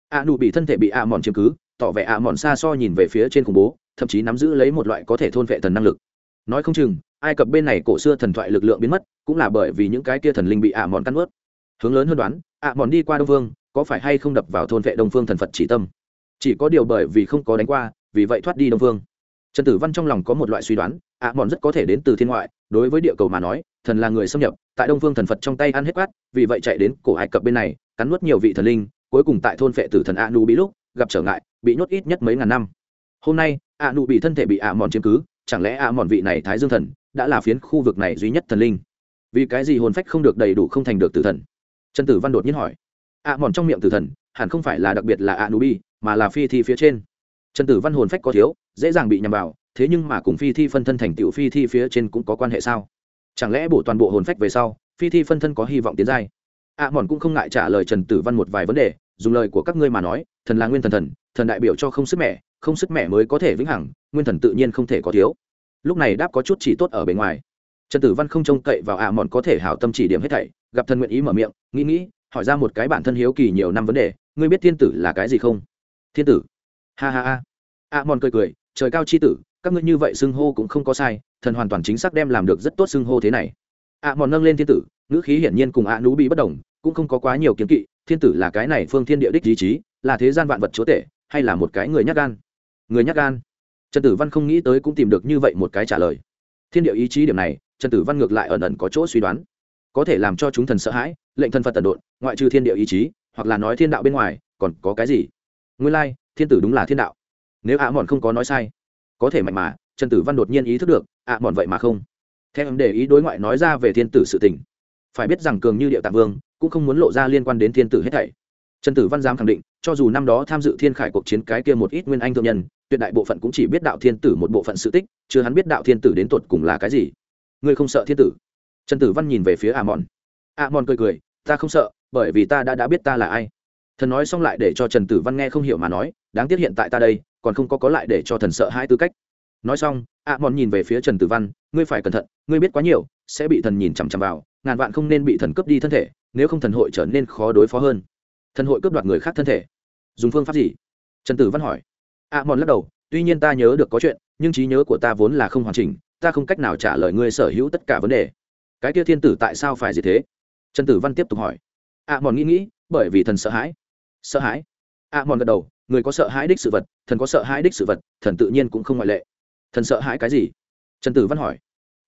a nụ bị thân thể bị a mòn chiếm cứ, tỏ vẻ a mòn xa so nhìn về phía trên khủng bố, thậm chí nắm giữ lấy một loại có thể thôn vệ thần năng lực. Nói không chừng, ai cập bên này cổ xưa thần thoại lực lượng biến mất, cũng là bởi vì những cái kia thần linh bị a mòn cắn ướt hướng lớn hơn đoán a mòn đi qua đông phương, có phải hay không đập vào thôn vệ đông phương thần phật chỉ tâm? Chỉ có điều bởi vì không có đánh qua vì vậy thoát đi đông phương. Trần tử văn trong lòng có một loại suy đoán, ạ mòn rất có thể đến từ thiên ngoại, đối với địa cầu mà nói, thần là người xâm nhập, tại đông phương thần phật trong tay ăn hết quát, vì vậy chạy đến cổ ai cập bên này, cắn nuốt nhiều vị thần linh, cuối cùng tại thôn phệ tử thần a nu bị lúc, gặp trở ngại, bị nhốt ít nhất mấy ngàn năm. Hôm nay a nu bị thân thể bị ạ, mòn chiếm cứ, chẳng lẽ ạ, mòn vị này thái dương thần, đã là phiến khu vực này duy nhất thần linh? Vì cái gì hồn phách không được đầy đủ không thành được tử thần? Trần tử văn đột nhiên hỏi. ạ, mòn trong miệng tử thần, hẳn không phải là đặc biệt là a nu bi, mà là phi thi phía trên trần tử văn hồn phách có thiếu dễ dàng bị nhầm vào thế nhưng mà cùng phi thi phân thân thành tựu phi thi phía trên cũng có quan hệ sao? Chẳng lẽ bổ toàn bộ hồn phách về sau phi thi phân thân có hy vọng tiến giai? Ạ à, mòn cũng không ngại trả lời trần tử văn một vài vấn đề dùng lời của các ngươi mà nói thần là nguyên thần thần thần đại biểu cho không sức mẻ không sức mẻ mới có thể vĩnh hằng nguyên thần tự nhiên không thể có thiếu. Lúc này đáp có chút chỉ tốt ở bề ngoài. Trần tử văn không trông cậy vào ạ à mòn có thể hảo tâm chỉ điểm hết thảy gặp thần nguyện ý mở miệng nghĩ nghĩ hỏi ra một cái bản thân hiếu kỳ nhiều năm vấn đề ngươi biết thiên tử là cái gì không? Thiên tử? Ha ha ha. Ạ mòn cười cười, trời cao chi tử, các ngươi như vậy xưng hô cũng không có sai, thần hoàn toàn chính xác đem làm được rất tốt xưng hô thế này. Ạ mòn nâng lên thiên tử, ngữ khí hiển nhiên cùng ạ nú bị bất đồng, cũng không có quá nhiều kiến kỵ, thiên tử là cái này phương thiên địa đích ý chí, là thế gian vạn vật chúa tể, hay là một cái người nhát gan? Người nhát gan? Trần tử văn không nghĩ tới cũng tìm được như vậy một cái trả lời. Thiên địa ý chí điểm này, trần tử văn ngược lại ẩn ẩn có chỗ suy đoán. Có thể làm cho chúng thần sợ hãi, lệnh thân phật tần độn, ngoại trừ thiên địa ý chí, hoặc là nói thiên đạo bên ngoài, còn có cái gì? Nguyên lai thiên tử đúng là thiên đạo. Nếu ạ mòn không có nói sai có thể mạnh mà trần tử văn đột nhiên ý thức được ạ à, mòn vậy mà không. Theo em để ý đối ngoại nói ra về thiên tử sự tình. Phải biết rằng cường như điệu tạng vương cũng không muốn lộ ra liên quan đến thiên tử hết thảy. Trần tử văn giám khẳng định cho dù năm đó tham dự thiên khải cuộc chiến cái kia một ít nguyên anh thượng nhân tuyệt đại bộ phận cũng chỉ biết đạo thiên tử một bộ phận sự tích chưa hắn biết đạo thiên tử đến tột cùng là cái gì. Ngươi không sợ thiên tử? Trần tử văn nhìn về phía a mòn a mòn cười cười ta không sợ bởi vì ta đã đã biết ta là ai. Thần nói xong lại để cho trần tử văn nghe không hiểu mà nói đáng tiếc hiện tại ta đây, còn không có có lại để cho thần sợ hai tư cách. Nói xong ạ mòn nhìn về phía trần tử văn, ngươi phải cẩn thận, ngươi biết quá nhiều, sẽ bị thần nhìn chằm chằm vào, ngàn vạn không nên bị thần cướp đi thân thể, nếu không thần hội trở nên khó đối phó hơn. Thần hội cướp đoạt người khác thân thể. Dùng phương pháp gì? Trần tử văn hỏi. Ạ mòn lắc đầu, tuy nhiên ta nhớ được có chuyện, nhưng trí nhớ của ta vốn là không hoàn chỉnh, ta không cách nào trả lời ngươi sở hữu tất cả vấn đề. Cái kia thiên tử tại sao phải gì thế? Trần tử văn tiếp tục hỏi. Ạ mòn nghĩ nghĩ, bởi vì thần sợ hãi. Sợ hãi. Ạ mòn gật đầu người có sợ hãi đích sự vật, thần có sợ hãi đích sự vật, thần tự nhiên cũng không ngoại lệ. Thần sợ hãi cái gì? Trần tử văn hỏi.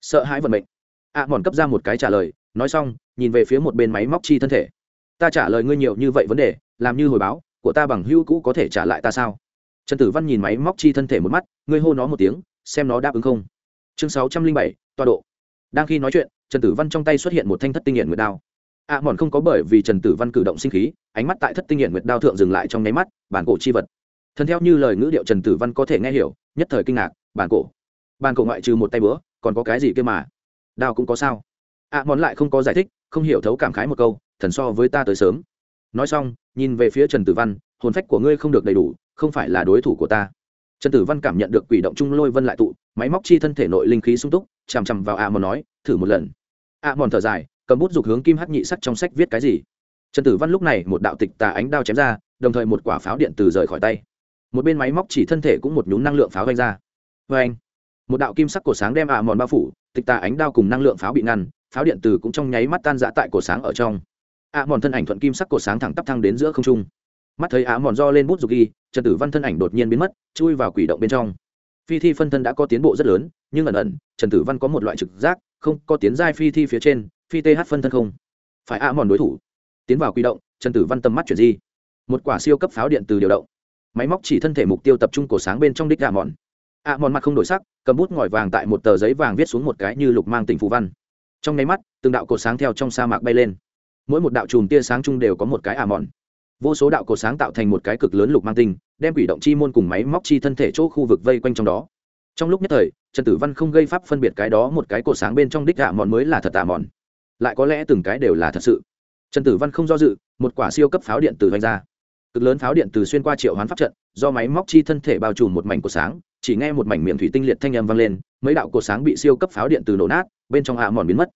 Sợ hãi vận mệnh. Ạ mòn cấp ra một cái trả lời, nói xong, nhìn về phía một bên máy móc chi thân thể. Ta trả lời ngươi nhiều như vậy vấn đề, làm như hồi báo, của ta bằng hữu cũ có thể trả lại ta sao? Trần tử văn nhìn máy móc chi thân thể một mắt, ngươi hô nó một tiếng, xem nó đáp ứng không. Chương sáu trăm linh bảy toa độ. Đang khi nói chuyện, trần tử văn trong tay xuất hiện một thanh thất tinh hiện nguyệt đao ạ mòn không có bởi vì trần tử văn cử động sinh khí, ánh mắt tại thất tinh hiện nguyệt đao thượng dừng lại trong nháy mắt, bản cổ chi vật. Thần theo như lời ngữ điệu trần tử văn có thể nghe hiểu, nhất thời kinh ngạc, bản cổ. Bản cổ ngoại trừ một tay bữa, còn có cái gì kia mà? Đao cũng có sao? Ạ mòn lại không có giải thích, không hiểu thấu cảm khái một câu, thần so với ta tới sớm. Nói xong, nhìn về phía trần tử văn, hồn phách của ngươi không được đầy đủ, không phải là đối thủ của ta. Trần tử văn cảm nhận được quỷ động trung lôi vân lại tụ, máy móc chi thân thể nội linh khí sung túc, chằm chằm vào ạ mòn nói, thử một lần. Ạ mòn thở dài cầm bút dục hướng kim hắc nhị sắc trong sách viết cái gì? Trần tử văn lúc này một đạo tịch tà ánh đao chém ra, đồng thời một quả pháo điện từ rời khỏi tay. Một bên máy móc chỉ thân thể cũng một nhún năng lượng pháo vanh ra. Vê anh, một đạo kim sắc cổ sáng đem ạ mòn bao phủ, tịch tà ánh đao cùng năng lượng pháo bị ngăn, pháo điện từ cũng trong nháy mắt tan rã tại cổ sáng ở trong. Ạ mòn thân ảnh thuận kim sắc cổ sáng thẳng tắp thăng đến giữa không trung. Mắt thấy ạ mòn do lên bút dục ghi trần tử văn thân ảnh đột nhiên biến mất, chui vào quỷ động bên trong. Phi thi phân thân đã có tiến bộ rất lớn, nhưng ẩn ẩn, trần tử văn có một loại trực giác, không có tiến giai phi thi phía trên phi th phân thân không? Phải a mòn đối thủ. Tiến vào quy động, trần tử văn tầm mắt chuyển di. Một quả siêu cấp pháo điện từ điều động. Máy móc chỉ thân thể mục tiêu tập trung cổ sáng bên trong đích a mòn. A mòn mặt không đổi sắc, cầm bút ngòi vàng tại một tờ giấy vàng viết xuống một cái như lục mang tỉnh phú văn. Trong nháy mắt, từng đạo cổ sáng theo trong sa mạc bay lên. Mỗi một đạo chùm tia sáng chung đều có một cái a mòn. Vô số đạo cổ sáng tạo thành một cái cực lớn lục mang tinh, đem quỷ động chi môn cùng máy móc chi thân thể chỗ khu vực vây quanh trong đó. Trong lúc nhất thời, trần tử văn không gây pháp phân biệt cái đó một cái cổ sáng bên trong đích ạ mòn mới là thật ạ mòn lại có lẽ từng cái đều là thật sự. Trần tử văn không do dự, một quả siêu cấp pháo điện từ vanh ra. Cực lớn pháo điện từ xuyên qua triệu hoán pháp trận, do máy móc chi thân thể bao trùm một mảnh của sáng, chỉ nghe một mảnh miệng thủy tinh liệt thanh âm vang lên, mấy đạo cổ sáng bị siêu cấp pháo điện từ nổ nát, bên trong ạ mòn biến mất.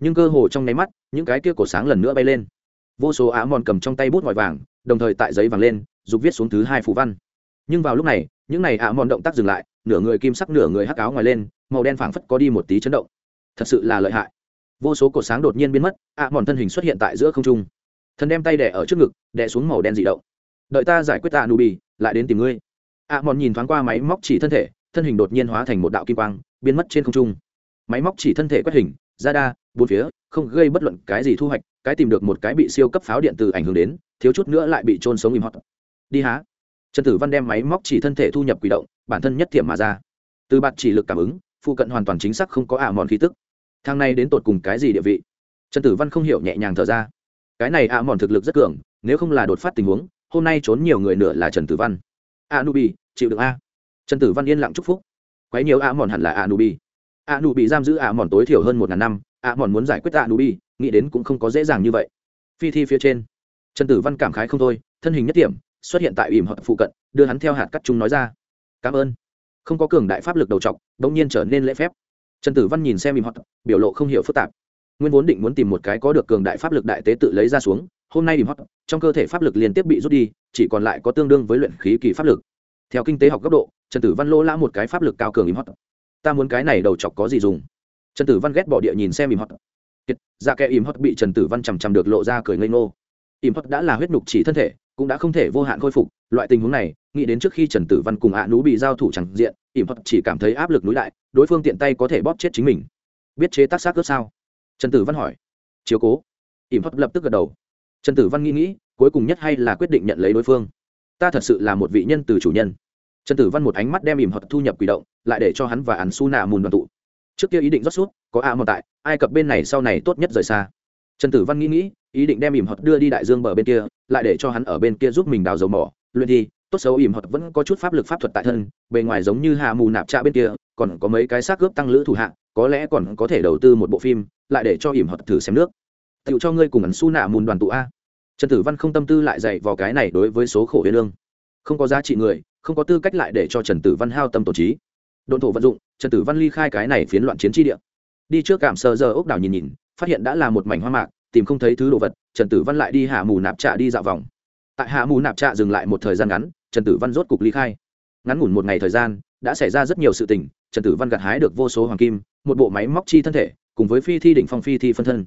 Nhưng cơ hồ trong nháy mắt, những cái kia cổ sáng lần nữa bay lên. Vô số ạ mòn cầm trong tay bút ngòi vàng, đồng thời tại giấy vàng lên, dục viết xuống thứ hai phù văn. Nhưng vào lúc này, những này ạ mòn động tác dừng lại, nửa người kim sắc nửa người hắc áo ngoài lên, màu đen phảng phất có đi một tí chấn động. Thật sự là lợi hại vô số cổ sáng đột nhiên biến mất, ạ, mòn thân hình xuất hiện tại giữa không trung. Thần đem tay đẻ ở trước ngực đẻ xuống màu đen dị động. Đợi ta giải quyết tạ nụ bì lại đến tìm ngươi. Ạ, mòn nhìn thoáng qua máy móc chỉ thân thể, thân hình đột nhiên hóa thành một đạo kim quang, biến mất trên không trung. Máy móc chỉ thân thể quét hình, ra đa, bốn phía, không gây bất luận cái gì thu hoạch, cái tìm được một cái bị siêu cấp pháo điện từ ảnh hưởng đến, thiếu chút nữa lại bị trôn sống im hót đi há. Trần tử văn đem máy móc chỉ thân thể thu nhập quỷ động, bản thân nhất thiểm mà ra. Từ bạt chỉ lực cảm ứng, phụ cận hoàn toàn chính xác không có ả mòn khí tức thang này đến tột cùng cái gì địa vị? Trần tử văn không hiểu nhẹ nhàng thở ra. Cái này ả mòn thực lực rất cường, nếu không là đột phát tình huống, hôm nay trốn nhiều người nữa là trần tử văn. A nubi, chịu được a. Trần tử văn yên lặng chúc phúc. Quấy nhiều a mòn hẳn là a nubi. A nubi giam giữ a mòn tối thiểu hơn một ngàn năm, a mòn muốn giải quyết a nubi, nghĩ đến cũng không có dễ dàng như vậy. Phi thi phía trên. Trần tử văn cảm khái không thôi, thân hình nhất điểm xuất hiện tại ỉm hợp phụ cận, đưa hắn theo hạt cắt chúng nói ra. Cảm ơn. Không có cường đại pháp lực đầu trọc đ ỗ n g nhiên trở nên lễ phép trần tử văn nhìn xem im hot biểu lộ không hiểu phức tạp. Nguyên vốn định muốn tìm một cái có được cường đại pháp lực đại tế tự lấy ra xuống, hôm nay im hot trong cơ thể pháp lực liên tiếp bị rút đi, chỉ còn lại có tương đương với luyện khí kỳ pháp lực. Theo kinh tế học góc độ, trần tử văn lỗ lã một cái pháp lực cao cường im hot ta muốn cái này đầu chọc có gì dùng? Trần tử văn ghét bỏ địa nhìn xem ỉm hợp ra kẻ im hot bị trần tử văn chằm chằm được lộ ra cười ngây ngô. Im hot đã là huyết nhục chỉ thân thể cũng đã không thể vô hạn khôi phục. Loại tình huống này, nghĩ đến trước khi trần tử văn cùng ạ à nú bị giao thủ chẳng diện, ỉm thuật chỉ cảm thấy áp lực núi đại, đối phương tiện tay có thể bóp chết chính mình. Biết chế tác xác cướp sao? Trần tử văn hỏi. Chiếu cố. Ỉm thuật lập tức gật đầu. Trần tử văn nghĩ nghĩ, cuối cùng nhất hay là quyết định nhận lấy đối phương. Ta thật sự là một vị nhân từ chủ nhân. Trần tử văn một ánh mắt đem ỉm thuật thu nhập quỷ động, lại để cho hắn và hắn su nạ mùn đoàn tụ. Trước kia ý định rót suốt có ạ một tại, ai cập bên này sau này tốt nhất rời xa trần tử văn nghĩ nghĩ, ý định đem ỉm Hợp đưa đi đại dương bờ bên kia, lại để cho hắn ở bên kia giúp mình đào dầu mỏ, luyện thi tốt xấu ỉm Hợp vẫn có chút pháp lực pháp thuật tại thân, bề ngoài giống như hạ mù nạp trạ bên kia, còn có mấy cái xác cướp tăng lữ thủ hạ, có lẽ còn có thể đầu tư một bộ phim, lại để cho ỉm Hợp thử xem nước. Tựu cho ngươi cùng ẩn su nạ mùn đoàn tụ a. Trần tử văn không tâm tư lại dạy vào cái này đối với số khổ huyền lương. Không có giá trị người, không có tư cách lại để cho trần tử văn hao tâm tổ trí. Đồn thổ vận dụng, trần tử văn ly khai cái này phiến loạn chiến tri địa. Đi trước cảm sờ giờ ốc đảo nhìn nhìn phát hiện đã là một mảnh hoa mạc tìm không thấy thứ đồ vật trần tử văn lại đi hạ mù nạp trạ đi dạo vòng. Tại hạ mù nạp trạ dừng lại một thời gian ngắn trần tử văn rốt cục ly khai. Ngắn ngủn một ngày thời gian đã xảy ra rất nhiều sự tình trần tử văn gặt hái được vô số hoàng kim một bộ máy móc chi thân thể cùng với phi thi đỉnh phong phi thi phân thân.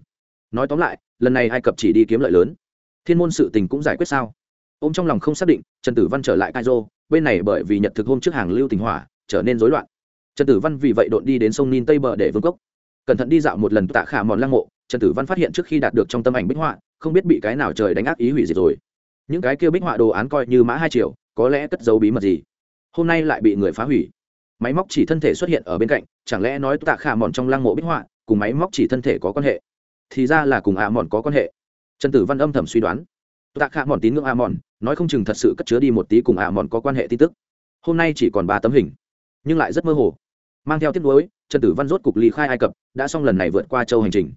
Nói tóm lại lần này ai cập chỉ đi kiếm lợi lớn. Thiên môn sự tình cũng giải quyết sao? Ô m trong lòng không xác định trần tử văn trở lại Cairo, bên này bởi vì nhật thực hôm trước hàng lưu tình hỏa trở nên rối loạn. Trần tử văn vì vậy đột đi đến sông nin tây bờ để vương cốc cẩn thận đi dạo một lần tạ khả mòn lăng mộ, trần tử văn phát hiện trước khi đạt được trong tâm ảnh bích họa, không biết bị cái nào trời đánh ác ý hủy diệt rồi. Những cái kia bích họa đồ án coi như mã hai triệu, có lẽ cất dấu bí mật gì. Hôm nay lại bị người phá hủy. Máy móc chỉ thân thể xuất hiện ở bên cạnh, chẳng lẽ nói tạ khả mòn trong lăng mộ bích họa cùng máy móc chỉ thân thể có quan hệ? Thì ra là cùng ạ mòn có quan hệ. Trần tử văn âm thầm suy đoán. Tạ khả mòn tín ngưỡng ạ mòn, nói không chừng thật sự cất chứa đi một tí cùng ạ mòn có quan hệ tin tức. Hôm nay chỉ còn ba tấm hình, nhưng lại rất mơ hồ. Mang theo tiết nối trần tử văn rốt cục ly khai ai cập, đã xong lần này vượt qua châu hành trình.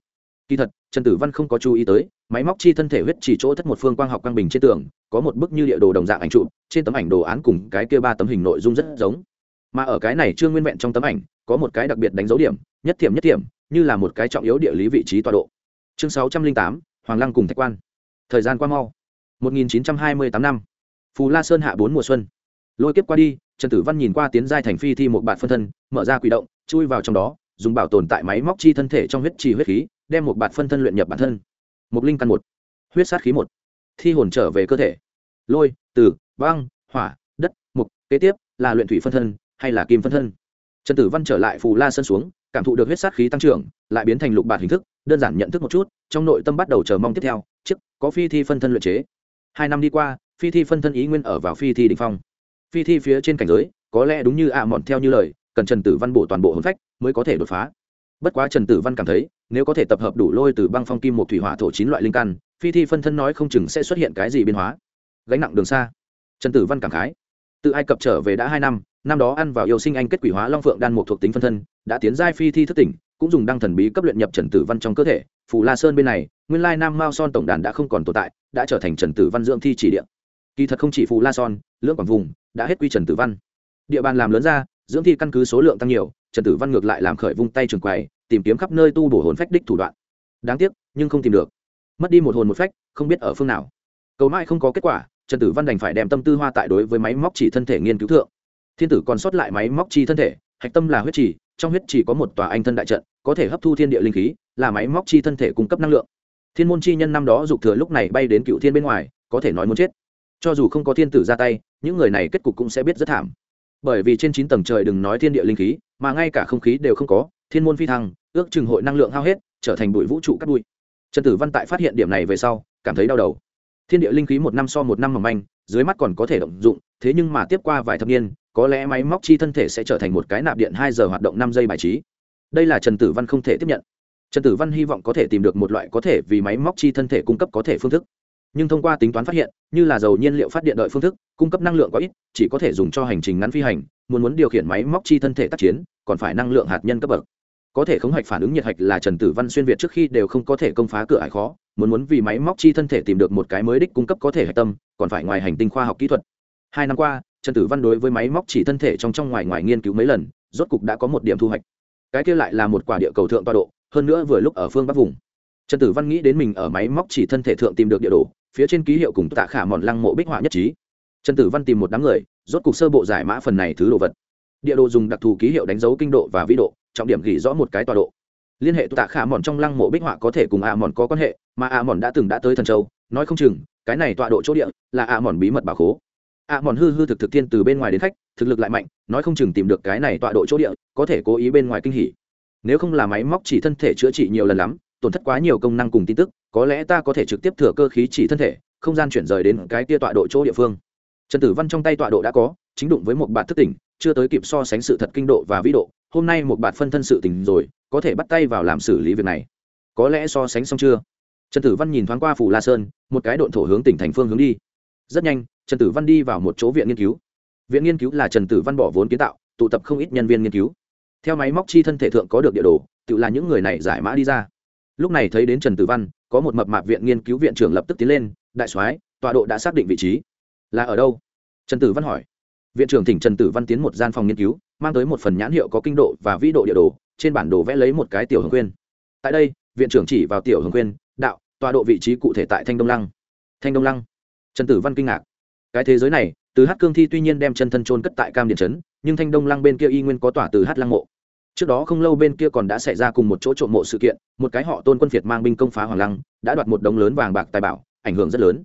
Kỳ thật, trần tử văn không có chú ý tới, máy móc chi thân thể huyết chỉ chỗ thất một phương quang học quang bình trên tường, có một bức như địa đồ đồng dạng ảnh trụ trên tấm ảnh đồ án cùng cái kia ba tấm hình nội dung rất giống. Mà ở cái này chưa nguyên vẹn trong tấm ảnh, có một cái đặc biệt đánh dấu điểm, nhất thiểm nhất thiểm, như là một cái trọng yếu địa lý vị trí tọa độ. Chương sáu trăm linh tám, hoàng lăng cùng thạch quan. Thời gian qua mau. 1928 năm. Phù la sơn hạ bốn mùa xuân. Lôi kiếp qua đi trần tử văn nhìn qua tiến giai thành phi thi một bạt phân thân, mở ra quỷ động, chui vào trong đó, dùng bảo tồn tại máy móc chi thân thể trong huyết trì huyết khí, đem một bạt phân thân luyện nhập bản thân. Một linh căn một, huyết sát khí một. Thi hồn trở về cơ thể. Lôi, từ băng hỏa, đất mục kế tiếp là luyện thủy phân thân hay là kim phân thân? Trần tử văn trở lại phù la sân xuống, cảm thụ được huyết sát khí tăng trưởng, lại biến thành lục bạt hình thức, đơn giản nhận thức một chút, trong nội tâm bắt đầu chờ mong tiếp theo, Trước, có phi thi phân thân luyện chế. Hai năm đi qua, phi thi phân thân ý nguyên ở vào phi thi đình phong phi thi phía trên cảnh giới, có lẽ đúng như ạ mọn theo như lời, cần trần tử văn bổ toàn bộ hồn phách mới có thể đột phá. Bất quá trần tử văn cảm thấy, nếu có thể tập hợp đủ lôi từ băng phong kim một thủy hỏa thổ chín loại linh căn, phi thi phân thân nói không chừng sẽ xuất hiện cái gì biến hóa. Gánh nặng đường xa. Trần tử văn cảm khái. Từ ai cập trở về đã hai năm năm đó ăn vào yêu sinh anh kết quỷ hóa long phượng đan một thuộc tính phân thân, đã tiến giai phi thi thất tỉnh, cũng dùng đăng thần bí cấp luyện nhập trần tử văn trong cơ thể. Phù la sơn bên này, nguyên lai nam mao son tổng đàn đã không còn tồn tại, đã trở thành trần tử văn dưỡng thi chỉ địa. Kỳ thật không chỉ phù la son lưỡng quảng vùng, đã hết quy trần tử văn. Địa bàn làm lớn ra, dưỡng thi căn cứ số lượng tăng nhiều, trần tử văn ngược lại làm khởi vung tay trường quầy, tìm kiếm khắp nơi tu bổ hồn phách đích thủ đoạn. Đáng tiếc, nhưng không tìm được. Mất đi một hồn một phách, không biết ở phương nào. Cầu mãi không có kết quả, trần tử văn đành phải đem tâm tư hoa tại đối với máy móc chỉ thân thể nghiên cứu thượng. Thiên tử còn sót lại máy móc chi thân thể, hạch tâm là huyết trì, trong huyết trì có một tòa anh thân đại trận, có thể hấp thu thiên địa linh khí, là máy móc chi thân thể cung cấp năng lượng. Thiên môn chi nhân năm đó dục thừa lúc này bay đến cựu thiên bên ngoài, có thể nói muốn chết cho dù không có thiên tử ra tay, những người này kết cục cũng sẽ biết rất thảm. Bởi vì trên chín tầng trời đừng nói thiên địa linh khí, mà ngay cả không khí đều không có, thiên môn phi thăng, ước chừng hội năng lượng hao hết, trở thành bụi vũ trụ cắt bụi. Trần tử văn tại phát hiện điểm này về sau, cảm thấy đau đầu. Thiên địa linh khí một năm so một năm mỏng manh, dưới mắt còn có thể động dụng, thế nhưng mà tiếp qua vài thập niên, có lẽ máy móc chi thân thể sẽ trở thành một cái nạp điện hai giờ hoạt động năm giây bài trí. Đây là trần tử văn không thể tiếp nhận. Trần tử văn hy vọng có thể tìm được một loại có thể vì máy móc chi thân thể cung cấp có thể phương thức nhưng thông qua tính toán phát hiện, như là dầu nhiên liệu phát điện đợi phương thức, cung cấp năng lượng có ít, chỉ có thể dùng cho hành trình ngắn phi hành, muốn muốn điều khiển máy móc chi thân thể tác chiến, còn phải năng lượng hạt nhân cấp bậc. Có thể khống hạch phản ứng nhiệt hạch là trần tử văn xuyên việt trước khi đều không có thể công phá cửa ải khó, muốn muốn vì máy móc chi thân thể tìm được một cái mới đích cung cấp có thể hạch tâm, còn phải ngoài hành tinh khoa học kỹ thuật. Hai năm qua, trần tử văn đối với máy móc chỉ thân thể trong trong ngoài ngoài nghiên cứu mấy lần, rốt cục đã có một điểm thu hoạch. Cái kia lại là một quả địa cầu thượng tọa độ, hơn nữa vừa lúc ở phương bắc vùng. Trần tử văn nghĩ đến mình ở máy móc chỉ thân thể thượng tìm được địa đồ phía trên ký hiệu cùng tạ khả mòn lăng mộ bích họa nhất trí. Trần tử văn tìm một đám người, rốt cục sơ bộ giải mã phần này thứ đồ vật. Địa đồ dùng đặc thù ký hiệu đánh dấu kinh độ và vĩ độ, trọng điểm ghi rõ một cái tọa độ. Liên hệ tạ khả mòn trong lăng mộ bích họa có thể cùng a mòn có quan hệ, mà a mòn đã từng đã tới thần châu, nói không chừng, cái này tọa độ chỗ địa là a mòn bí mật bảo khố. A mòn hư hư thực thực thiên từ bên ngoài đến khách, thực lực lại mạnh, nói không chừng tìm được cái này tọa độ chỗ địa, có thể cố ý bên ngoài kinh hỉ. Nếu không là máy móc chỉ thân thể chữa trị nhiều lần lắm tổn thất quá nhiều công năng cùng tin tức, có lẽ ta có thể trực tiếp thừa cơ khí chỉ thân thể, không gian chuyển rời đến cái tia tọa độ chỗ địa phương. Trần tử văn trong tay tọa độ đã có, chính đụng với một bạt thức tỉnh, chưa tới kịp so sánh sự thật kinh độ và vĩ độ, hôm nay một bạt phân thân sự tỉnh rồi, có thể bắt tay vào làm xử lý việc này. Có lẽ so sánh xong chưa? Trần tử văn nhìn thoáng qua phủ la sơn, một cái độn thổ hướng tỉnh thành phương hướng đi. Rất nhanh, trần tử văn đi vào một chỗ viện nghiên cứu. Viện nghiên cứu là trần tử văn bỏ vốn kiến tạo, tụ tập không ít nhân viên nghiên cứu. Theo máy móc chi thân thể thượng có được địa đồ, tự là những người này giải mã đi ra lúc này thấy đến trần tử văn, có một mập mạp viện nghiên cứu viện trưởng lập tức tiến lên, đại soái, tọa độ đã xác định vị trí. Là ở đâu? Trần tử văn hỏi. Viện trưởng thỉnh trần tử văn tiến một gian phòng nghiên cứu, mang tới một phần nhãn hiệu có kinh độ và vĩ độ địa đồ, trên bản đồ vẽ lấy một cái tiểu hồng quyên. Tại đây, viện trưởng chỉ vào tiểu hồng quyên, đạo, tọa độ vị trí cụ thể tại thanh đông lăng. Thanh đông lăng? Trần tử văn kinh ngạc. Cái thế giới này, từ hát cương thi tuy nhiên đem chân thân trôn cất tại cam điện trấn, nhưng thanh đông lăng bên kia y nguyên có tỏa từ hát lăng mộ trước đó không lâu bên kia còn đã xảy ra cùng một chỗ trộm mộ sự kiện, một cái họ tôn quân việt mang binh công phá hoàng lăng, đã đoạt một đống lớn vàng bạc tài bảo, ảnh hưởng rất lớn.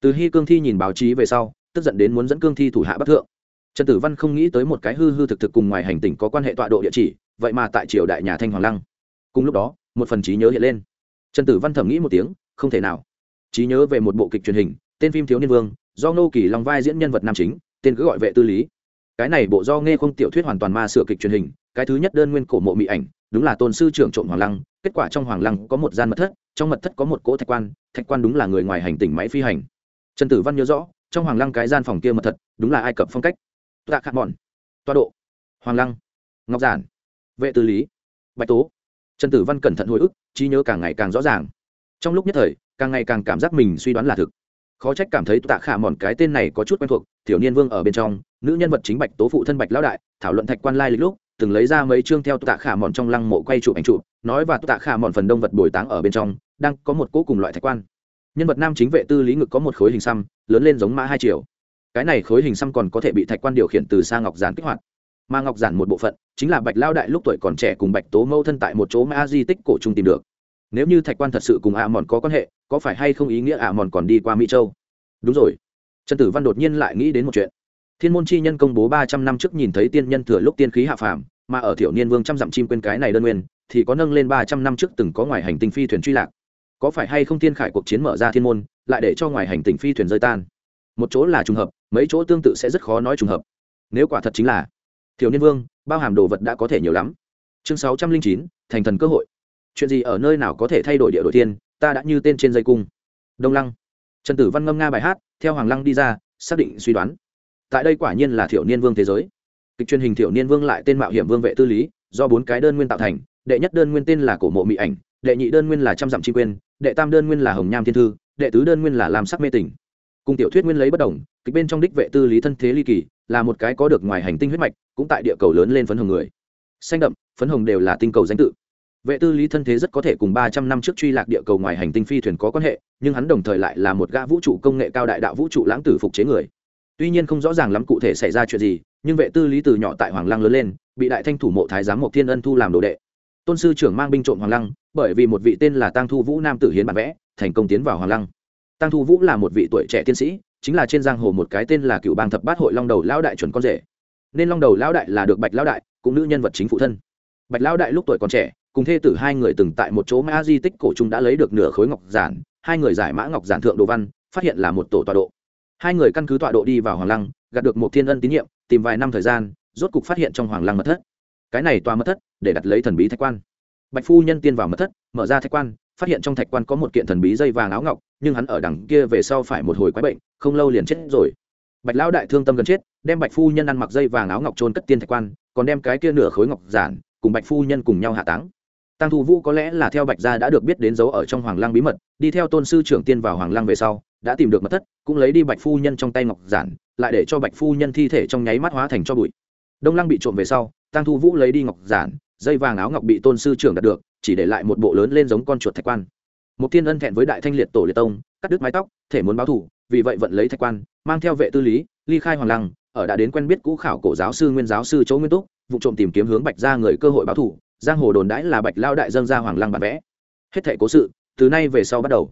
Từ hy cương thi nhìn báo chí về sau, tức giận đến muốn dẫn cương thi thủ hạ bắc thượng. Trần tử văn không nghĩ tới một cái hư hư thực thực cùng ngoài hành tinh có quan hệ tọa độ địa chỉ, vậy mà tại triều đại nhà thanh hoàng lăng. Cùng lúc đó, một phần trí nhớ hiện lên. Trần tử văn thẩm nghĩ một tiếng, không thể nào. Trí nhớ về một bộ kịch truyền hình, tên phim thiếu niên vương, do nô kỳ long vai diễn nhân vật nam chính, tên cứ gọi vệ tư lý. Cái này bộ do nghe không tiểu thuyết hoàn toàn ma sửa kịch truyền hình cái thứ nhất đơn nguyên cổ mộ mỹ ảnh, đúng là tôn sư trưởng trộm hoàng lăng, kết quả trong hoàng lăng có một gian mật thất, trong mật thất có một cỗ thạch quan thạch quan đúng là người ngoài hành tinh máy phi hành. Trần tử văn nhớ rõ, trong hoàng lăng cái gian phòng kia mật thất, đúng là ai cập phong cách? Tạ khát mòn toa độ, hoàng lăng, ngọc giản, vệ tư lý, bạch tố. Trần tử văn cẩn thận hồi ức, trí nhớ càng ngày càng rõ ràng. Trong lúc nhất thời, càng ngày càng cảm giác mình suy đoán là thực. Khó trách cảm thấy tạ khả mòn cái tên này có chút quen thuộc thiểu niên vương ở bên trong, nữ nhân vật chính bạch tố phụ thân bạch lão đại, thảo luận thạch quan lai lịch lúc từng lấy ra mấy chương theo tạ khả mòn trong lăng mộ quay chụp ảnh chụp, nói và tạ khả mòn phần đông vật bồi táng ở bên trong, đang có một cỗ cùng loại thạch quan. Nhân vật nam chính vệ tư lý ngực có một khối hình xăm, lớn lên giống mã hai chiều. Cái này khối hình xăm còn có thể bị thạch quan điều khiển từ xa ngọc giản kích hoạt. Mà ngọc giản một bộ phận, chính là bạch lao đại lúc tuổi còn trẻ cùng bạch tố mâu thân tại một chỗ mã di tích cổ trung tìm được. Nếu như thạch quan thật sự cùng ạ mòn có quan hệ, có phải hay không ý nghĩa ạ mòn còn đi qua mỹ châu? Đúng rồi. Trần tử văn đột nhiên lại nghĩ đến một chuyện thiên môn chi nhân công bố ba trăm năm trước nhìn thấy tiên nhân thừa lúc tiên khí hạ phàm, mà ở thiểu niên vương trăm dặm chim quên cái này đơn nguyên, thì có nâng lên ba trăm năm trước từng có ngoài hành tinh phi thuyền truy lạc. Có phải hay không tiên khải cuộc chiến mở ra thiên môn, lại để cho ngoài hành tinh phi thuyền rơi tan? Một chỗ là trùng hợp, mấy chỗ tương tự sẽ rất khó nói trùng hợp. Nếu quả thật chính là thiểu niên vương, bao hàm đồ vật đã có thể nhiều lắm. Chương sáu trăm linh chín, thành thần cơ hội. Chuyện gì ở nơi nào có thể thay đổi địa đội thiên ta đã như tên trên dây cung. Đông lăng. Trần tử văn ngâm nga bài hát, theo hoàng lăng đi ra, xác định suy đoán tại đây quả nhiên là thiểu niên vương thế giới. Kịch truyền hình thiểu niên vương lại tên mạo hiểm vương vệ tư lý, do bốn cái đơn nguyên tạo thành, đệ nhất đơn nguyên tên là cổ mộ mỹ ảnh, đệ nhị đơn nguyên là trăm dặm chi quyên, đệ tam đơn nguyên là hồng nham thiên thư, đệ tứ đơn nguyên là làm sắc mê tình. Cùng tiểu thuyết nguyên lấy bất đồng, kịch bên trong đích vệ tư lý thân thế ly kỳ, là một cái có được ngoài hành tinh huyết mạch, cũng tại địa cầu lớn lên phấn hồng người. Xanh đậm, phấn hồng đều là tinh cầu danh tự. Vệ tư lý thân thế rất có thể cùng ba trăm năm trước truy lạc địa cầu ngoài hành tinh phi thuyền có quan hệ, nhưng hắn đồng thời lại là một gã vũ trụ công nghệ cao đại đạo vũ trụ lãng tử phục chế người tuy nhiên không rõ ràng lắm cụ thể xảy ra chuyện gì, nhưng vệ tư lý từ nhỏ tại hoàng lăng lớn lên, bị đại thanh thủ mộ thái giám mộc thiên ân thu làm đồ đệ. Tôn sư trưởng mang binh trộm hoàng lăng, bởi vì một vị tên là tăng thu vũ nam tử hiến bản vẽ, thành công tiến vào hoàng lăng. Tăng thu vũ là một vị tuổi trẻ tiên sĩ, chính là trên giang hồ một cái tên là cựu bang thập bát hội long đầu lão đại chuẩn con rể. Nên long đầu lão đại là được bạch lão đại, cũng nữ nhân vật chính phụ thân. Bạch lão đại lúc tuổi còn trẻ, cùng thê tử hai người từng tại một chỗ mã di tích cổ trung đã lấy được nửa khối ngọc giản, hai người giải mã ngọc giản thượng đồ văn, phát hiện là một tổ tọa độ hai người căn cứ tọa độ đi vào hoàng lăng, gạt được một thiên ân tín nhiệm, tìm vài năm thời gian, rốt cục phát hiện trong hoàng lăng mật thất. Cái này tòa mật thất, để đặt lấy thần bí thạch quan. Bạch phu nhân tiên vào mật thất, mở ra thạch quan, phát hiện trong thạch quan có một kiện thần bí dây vàng áo ngọc, nhưng hắn ở đằng kia về sau phải một hồi quái bệnh, không lâu liền chết rồi. Bạch lão đại thương tâm gần chết, đem bạch phu nhân ăn mặc dây vàng áo ngọc trôn cất tiên thạch quan, còn đem cái kia nửa khối ngọc giản, cùng bạch phu nhân cùng nhau hạ táng. Tăng thu vũ có lẽ là theo bạch gia đã được biết đến dấu ở trong hoàng lăng bí mật, đi theo tôn sư trưởng tiên vào hoàng lăng về sau đã tìm được mật thất, cũng lấy đi bạch phu nhân trong tay ngọc giản, lại để cho bạch phu nhân thi thể trong nháy mắt hóa thành cho bụi. Đông lăng bị trộm về sau tăng thu vũ lấy đi ngọc giản, dây vàng áo ngọc bị tôn sư trưởng đạt được, chỉ để lại một bộ lớn lên giống con chuột thạch quan. Một thiên ân thẹn với đại thanh liệt tổ liệt tông, cắt đứt mái tóc, thể muốn báo thủ vì vậy vận lấy thạch quan, mang theo vệ tư lý, ly khai hoàng lăng, ở đã đến quen biết cũ khảo cổ giáo sư nguyên giáo sư chỗ nguyên túc, vụ trộm tìm kiếm hướng bạch ra người cơ hội báo thủ giang hồ đồn đãi là bạch lao đại dâng ra hoàng lăng bản vẽ. Hết thể cố sự, từ nay về sau bắt đầu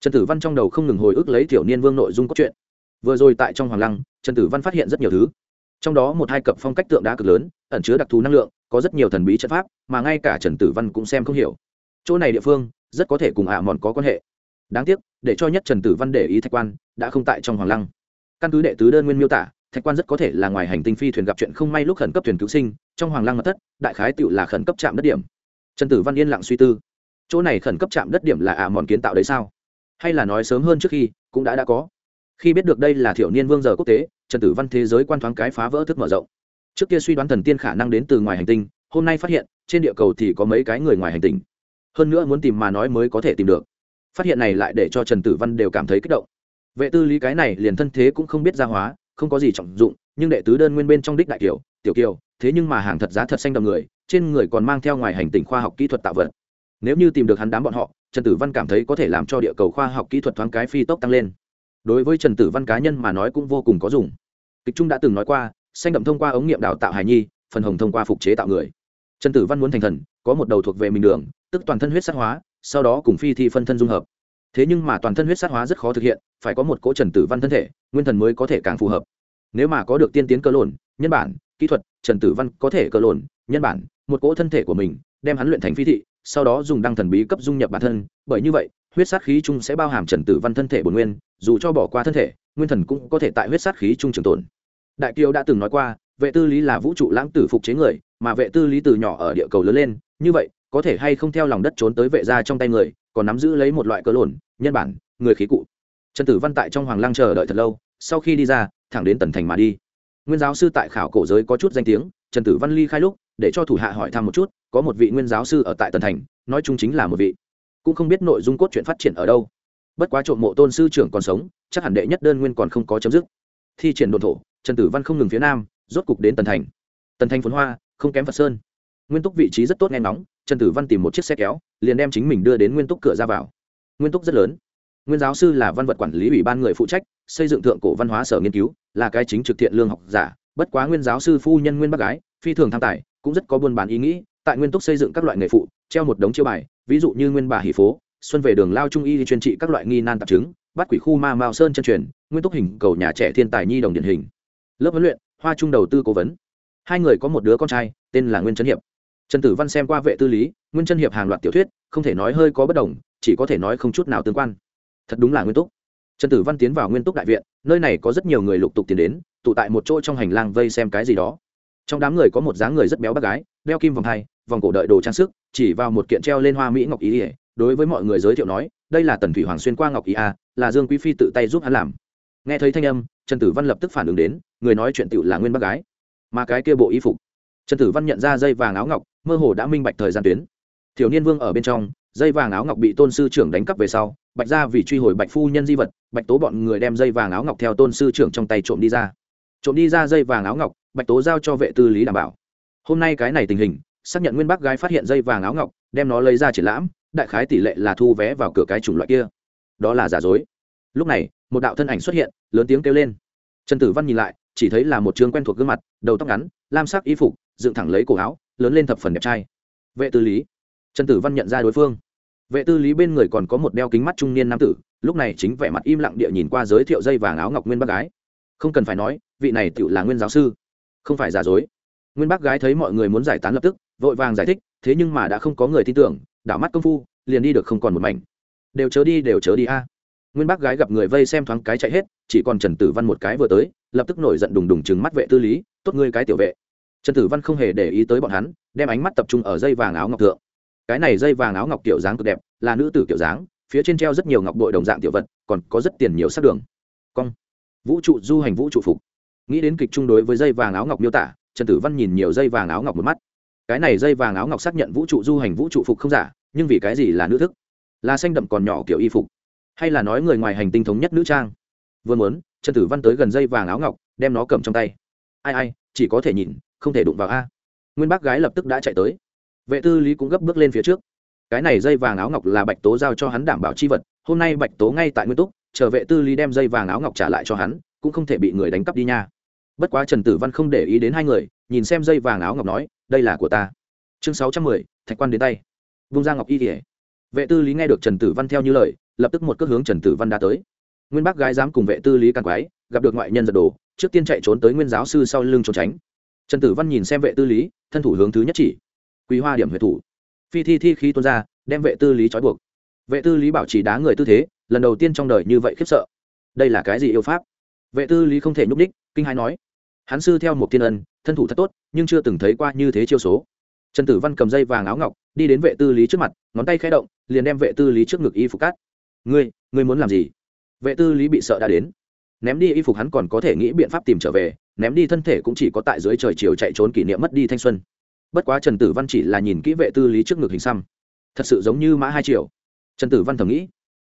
trần tử văn trong đầu không ngừng hồi ức lấy tiểu niên vương nội dung cốt truyện. Vừa rồi tại trong hoàng lăng, trần tử văn phát hiện rất nhiều thứ. Trong đó một hai cặp phong cách tượng đá cực lớn, ẩn chứa đặc thù năng lượng, có rất nhiều thần bí trận pháp, mà ngay cả trần tử văn cũng xem không hiểu. Chỗ này địa phương, rất có thể cùng ả mòn có quan hệ. Đáng tiếc, để cho nhất trần tử văn để ý thạch quan, đã không tại trong hoàng lăng. Căn cứ đệ tứ đơn nguyên miêu tả, thạch quan rất có thể là ngoài hành tinh phi thuyền gặp chuyện không may lúc khẩn cấp thuyền cứu sinh, trong hoàng lăng mật thất, đại khái tựu là khẩn cấp chạm đất điểm. Trần tử văn yên lặng suy tư. Chỗ này khẩn cấp chạm đất điểm là ả mòn kiến tạo đấy sao? Hay là nói sớm hơn trước khi, cũng đã đã có. Khi biết được đây là thiểu niên vương giờ quốc tế, trần tử văn thế giới quan thoáng cái phá vỡ thức mở rộng. Trước kia suy đoán thần tiên khả năng đến từ ngoài hành tinh, hôm nay phát hiện, trên địa cầu thì có mấy cái người ngoài hành tinh. Hơn nữa muốn tìm mà nói mới có thể tìm được. Phát hiện này lại để cho trần tử văn đều cảm thấy kích động. Vệ tư lý cái này liền thân thế cũng không biết ra hóa, không có gì trọng dụng, nhưng đệ tứ đơn nguyên bên trong đích đại kiều, tiểu kiều, thế nhưng mà hàng thật giá thật xanh đầm người, trên người còn mang theo ngoài hành tinh khoa học kỹ thuật tạo vật nếu như tìm được hắn đám bọn họ, trần tử văn cảm thấy có thể làm cho địa cầu khoa học kỹ thuật thoáng cái phi tốc tăng lên. Đối với trần tử văn cá nhân mà nói cũng vô cùng có dùng. Kịch trung đã từng nói qua, xanh đậm thông qua ống nghiệm đào tạo hài nhi, phần hồng thông qua phục chế tạo người. Trần tử văn muốn thành thần, có một đầu thuộc về mình đường, tức toàn thân huyết sát hóa, sau đó cùng phi thi phân thân dung hợp. Thế nhưng mà toàn thân huyết sát hóa rất khó thực hiện, phải có một cỗ trần tử văn thân thể, nguyên thần mới có thể càng phù hợp. Nếu mà có được tiên tiến cơ lồn, nhân bản, kỹ thuật, trần tử văn có thể cơ lồn, nhân bản, một cỗ thân thể của mình, đem hắn luyện thành phi thị sau đó dùng đăng thần bí cấp dung nhập bản thân, bởi như vậy, huyết sát khí chung sẽ bao hàm trần tử văn thân thể bổn nguyên, dù cho bỏ qua thân thể, nguyên thần cũng có thể tại huyết sát khí chung trường tồn. Đại kiều đã từng nói qua, vệ tư lý là vũ trụ lãng tử phục chế người, mà vệ tư lý từ nhỏ ở địa cầu lớn lên, như vậy, có thể hay không theo lòng đất trốn tới vệ gia trong tay người, còn nắm giữ lấy một loại cơ lồn, nhân bản, người khí cụ. Trần tử văn tại trong hoàng lang chờ đợi thật lâu, sau khi đi ra, thẳng đến tần thành mà đi. Nguyên giáo sư tại khảo cổ giới có chút danh tiếng, trần tử văn ly khai lúc để cho thủ hạ hỏi thăm một chút, có một vị nguyên giáo sư ở tại tần thành, nói chung chính là một vị. Cũng không biết nội dung cốt truyện phát triển ở đâu. Bất quá trộm mộ tôn sư trưởng còn sống, chắc hẳn đệ nhất đơn nguyên còn không có chấm dứt. Thi triển đồn thổ, trần tử văn không ngừng phía nam, rốt cục đến tần thành. Tần thành phồn hoa, không kém phật sơn. Nguyên túc vị trí rất tốt nghe nóng trần tử văn tìm một chiếc xe kéo, liền đem chính mình đưa đến nguyên túc cửa ra vào. Nguyên túc rất lớn. Nguyên giáo sư là văn vật quản lý ủy ban người phụ trách, xây dựng thượng cổ văn hóa sở nghiên cứu, là cái chính trực thiện lương học giả. Bất quá nguyên giáo sư phu nhân nguyên bác gái, phi thường tham tài cũng rất có buôn bán ý nghĩ, tại nguyên túc xây dựng các loại nghề phụ, treo một đống chiêu bài, ví dụ như nguyên bà hỷ phố, xuân về đường lao trung y chuyên trị các loại nghi nan tạp chứng, bắt quỷ khu ma mao sơn chân truyền, nguyên túc hình cầu nhà trẻ thiên tài nhi đồng điển hình. Lớp huấn luyện, hoa trung đầu tư cố vấn. Hai người có một đứa con trai, tên là nguyên trấn hiệp. Trần tử văn xem qua vệ tư lý, nguyên trân hiệp hàng loạt tiểu thuyết, không thể nói hơi có bất đồng, chỉ có thể nói không chút nào tương quan. Thật đúng là nguyên túc. Trần tử văn tiến vào nguyên túc đại viện, nơi này có rất nhiều người lục tục tiến đến, tụ tại một chỗ trong hành lang vây xem cái gì đó trong đám người có một dáng người rất béo bác gái đeo kim vòng hai, vòng cổ đợi đồ trang sức, chỉ vào một kiện treo lên hoa mỹ ngọc ý ỉa đối với mọi người giới thiệu nói, đây là tần thủy hoàng xuyên qua ngọc ý a, là dương quý phi tự tay giúp hắn làm. Nghe thấy thanh âm, trần tử văn lập tức phản ứng đến, người nói chuyện tựu là nguyên bác gái. Mà cái kia bộ y phục. Trần tử văn nhận ra dây vàng áo ngọc, mơ hồ đã minh bạch thời gian tuyến. Thiếu niên vương ở bên trong, dây vàng áo ngọc bị tôn sư trưởng đánh cắp về sau, bạch ra vì truy hồi bạch phu nhân di vật, bạch tố bọn người đem dây vàng áo ngọc theo tôn sư trưởng trong tay trộm đi ra trộm đi ra dây vàng áo ngọc, bạch tố giao cho vệ tư lý đảm bảo. Hôm nay cái này tình hình, xác nhận nguyên bác gái phát hiện dây vàng áo ngọc, đem nó lấy ra triển lãm, đại khái tỷ lệ là thu vé vào cửa cái chủng loại kia. Đó là giả dối. Lúc này, một đạo thân ảnh xuất hiện, lớn tiếng kêu lên. Trần tử văn nhìn lại, chỉ thấy là một chương quen thuộc gương mặt, đầu tóc ngắn, lam sắc y phục, dựng thẳng lấy cổ áo, lớn lên thập phần đẹp trai. Vệ tư lý. Trần tử văn nhận ra đối phương. Vệ tư lý bên người còn có một đeo kính mắt trung niên nam tử, lúc này chính vẻ mặt im lặng địa nhìn qua giới thiệu dây vàng áo ngọc nguyên bác gái. Không cần phải nói vị này tựu là nguyên giáo sư. Không phải giả dối. Nguyên bác gái thấy mọi người muốn giải tán lập tức, vội vàng giải thích, thế nhưng mà đã không có người tin tưởng, đảo mắt công phu, liền đi được không còn một mảnh. Đều chớ đi, đều chớ đi a. Nguyên bác gái gặp người vây xem thoáng cái chạy hết, chỉ còn trần tử văn một cái vừa tới, lập tức nổi giận đùng đùng chừng mắt vệ tư lý, tốt ngươi cái tiểu vệ. Trần tử văn không hề để ý tới bọn hắn, đem ánh mắt tập trung ở dây vàng áo ngọc thượng. Cái này dây vàng áo ngọc tiểu dáng cực đẹp, là nữ tử kiểu dáng, phía trên treo rất nhiều ngọc bội đồng dạng tiểu vật, còn có rất tiền nhiều sắc đường. Cong. Vũ trụ du hành vũ trụ phục nghĩ đến kịch chung đối với dây vàng áo ngọc miêu tả, trần tử văn nhìn nhiều dây vàng áo ngọc một mắt. Cái này dây vàng áo ngọc xác nhận vũ trụ du hành vũ trụ phục không giả, nhưng vì cái gì là nữ thức? Là xanh đậm còn nhỏ kiểu y phục? Hay là nói người ngoài hành tinh thống nhất nữ trang? Vừa muốn, trần tử văn tới gần dây vàng áo ngọc, đem nó cầm trong tay. Ai ai, chỉ có thể nhìn, không thể đụng vào a. Nguyên bác gái lập tức đã chạy tới. Vệ tư lý cũng gấp bước lên phía trước. Cái này dây vàng áo ngọc là bạch tố giao cho hắn đảm bảo chi vật, hôm nay bạch tố ngay tại nguyên túc, chờ vệ tư lý đem dây vàng áo ngọc trả lại cho hắn, cũng không thể bị người đánh cắp đi nha bất quá trần tử văn không để ý đến hai người, nhìn xem dây vàng áo ngọc nói, đây là của ta. Chương sáu trăm mười, thạch quan đến tay. Vung ra ngọc y kỉa vệ tư lý nghe được trần tử văn theo như lời, lập tức một cước hướng trần tử văn đã tới. Nguyên bác gái dám cùng vệ tư lý càng quái, gặp được ngoại nhân giật đồ, trước tiên chạy trốn tới nguyên giáo sư sau lưng trốn tránh. Trần tử văn nhìn xem vệ tư lý, thân thủ hướng thứ nhất chỉ. Quý hoa điểm huyệt thủ. Phi thi thi khí tuôn ra, đem vệ tư lý trói buộc. Vệ tư lý bảo trì đá người tư thế, lần đầu tiên trong đời như vậy khiếp sợ. Đây là cái gì yêu pháp? Vệ tư lý không thể nhúc đích kinh hai nói hắn sư theo một thiên ân, thân thủ thật tốt, nhưng chưa từng thấy qua như thế chiêu số. Trần tử văn cầm dây vàng áo ngọc, đi đến vệ tư lý trước mặt, ngón tay khẽ động, liền đem vệ tư lý trước ngực y phục cát ngươi ngươi muốn làm gì? Vệ tư lý bị sợ đã đến. Ném đi y phục hắn còn có thể nghĩ biện pháp tìm trở về, ném đi thân thể cũng chỉ có tại dưới trời chiều chạy trốn kỷ niệm mất đi thanh xuân. Bất quá trần tử văn chỉ là nhìn kỹ vệ tư lý trước ngực hình xăm. Thật sự giống như mã hai triệu trần tử văn thầm nghĩ.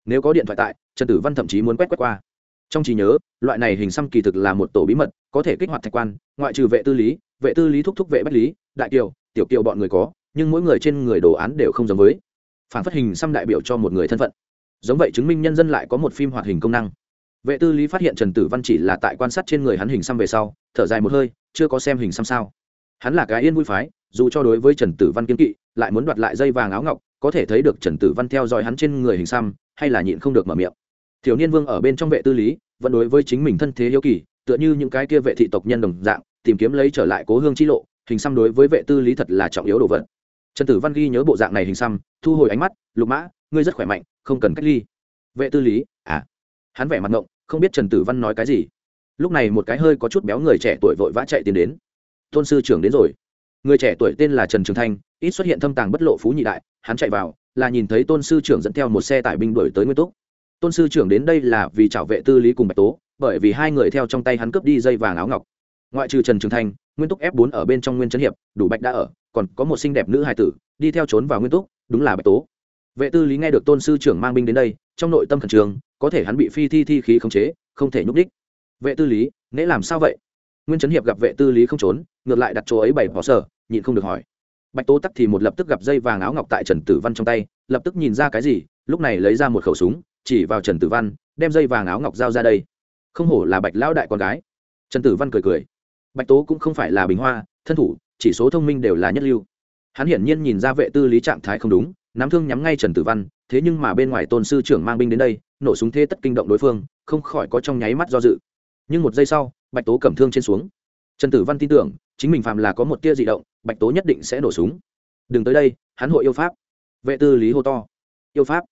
Nếu có điện thoại tại, trần tử văn thậm chí muốn quét quét qua trong trí nhớ, loại này hình xăm kỳ thực là một tổ bí mật, có thể kích hoạt thạch quan, ngoại trừ vệ tư lý, vệ tư lý thúc thúc vệ bách lý, đại kiều, tiểu kiều bọn người có, nhưng mỗi người trên người đồ án đều không giống với. Phản phát hình xăm đại biểu cho một người thân phận. Giống vậy chứng minh nhân dân lại có một phim hoạt hình công năng. Vệ tư lý phát hiện trần tử văn chỉ là tại quan sát trên người hắn hình xăm về sau, thở dài một hơi, chưa có xem hình xăm sao. Hắn là cái yên vui phái, dù cho đối với trần tử văn kiên kỵ, lại muốn đoạt lại dây vàng áo ngọc, có thể thấy được trần tử văn theo dõi hắn trên người hình xăm, hay là nhịn không được mở miệng thiếu niên vương ở bên trong vệ tư lý, vẫn đối với chính mình thân thế hiếu kỳ, tựa như những cái kia vệ thị tộc nhân đồng dạng, tìm kiếm lấy trở lại cố hương chi lộ, hình xăm đối với vệ tư lý thật là trọng yếu đồ vật. Trần tử văn ghi nhớ bộ dạng này hình xăm, thu hồi ánh mắt, lục mã, ngươi rất khỏe mạnh, không cần cách ly. Vệ tư lý? À. Hắn vẻ mặt ngộng, không biết trần tử văn nói cái gì. Lúc này một cái hơi có chút béo người trẻ tuổi vội vã chạy tiến đến. Tôn sư trưởng đến rồi. Người trẻ tuổi tên là trần trường thanh, ít xuất hiện thâm tàng bất lộ phú nhị đại, hắn chạy vào, là nhìn thấy tôn sư trưởng dẫn theo một xe tải binh đuổi tới nguyên túc tôn sư trưởng đến đây là vì trảo vệ tư lý cùng bạch tố, bởi vì hai người theo trong tay hắn cướp đi dây vàng áo ngọc. Ngoại trừ trần trường thanh, nguyên túc f 4 ở bên trong nguyên trấn hiệp, đủ bạch đã ở, còn có một xinh đẹp nữ hài tử, đi theo trốn vào nguyên túc, đúng là bạch tố. Vệ tư lý nghe được tôn sư trưởng mang binh đến đây, trong nội tâm khẩn trường có thể hắn bị phi thi thi khí khống chế, không thể nhúc đích vệ tư lý, nễ làm sao vậy? Nguyên trấn hiệp gặp vệ tư lý không trốn, ngược lại đặt chỗ ấy bảy bỏ sở, nhịn không được hỏi. Bạch tố tắc thì một lập tức gặp dây vàng áo ngọc tại trần tử văn trong tay, lập tức nhìn ra cái gì, lúc này lấy ra một khẩu súng chỉ vào trần tử văn, đem dây vàng áo ngọc giao ra đây. Không hổ là bạch lão đại con gái. Trần tử văn cười cười. Bạch tố cũng không phải là bình hoa, thân thủ, chỉ số thông minh đều là nhất lưu. Hắn hiển nhiên nhìn ra vệ tư lý trạng thái không đúng, nắm thương nhắm ngay trần tử văn, thế nhưng mà bên ngoài tôn sư trưởng mang binh đến đây, nổ súng thế tất kinh động đối phương, không khỏi có trong nháy mắt do dự. Nhưng một giây sau, bạch tố cầm thương trên xuống. Trần tử văn tin tưởng, chính mình phạm là có một tia di động, bạch tố nhất định sẽ nổ súng. Đừng tới đây, hắn hội yêu pháp. Vệ tư lý hô to. Yêu pháp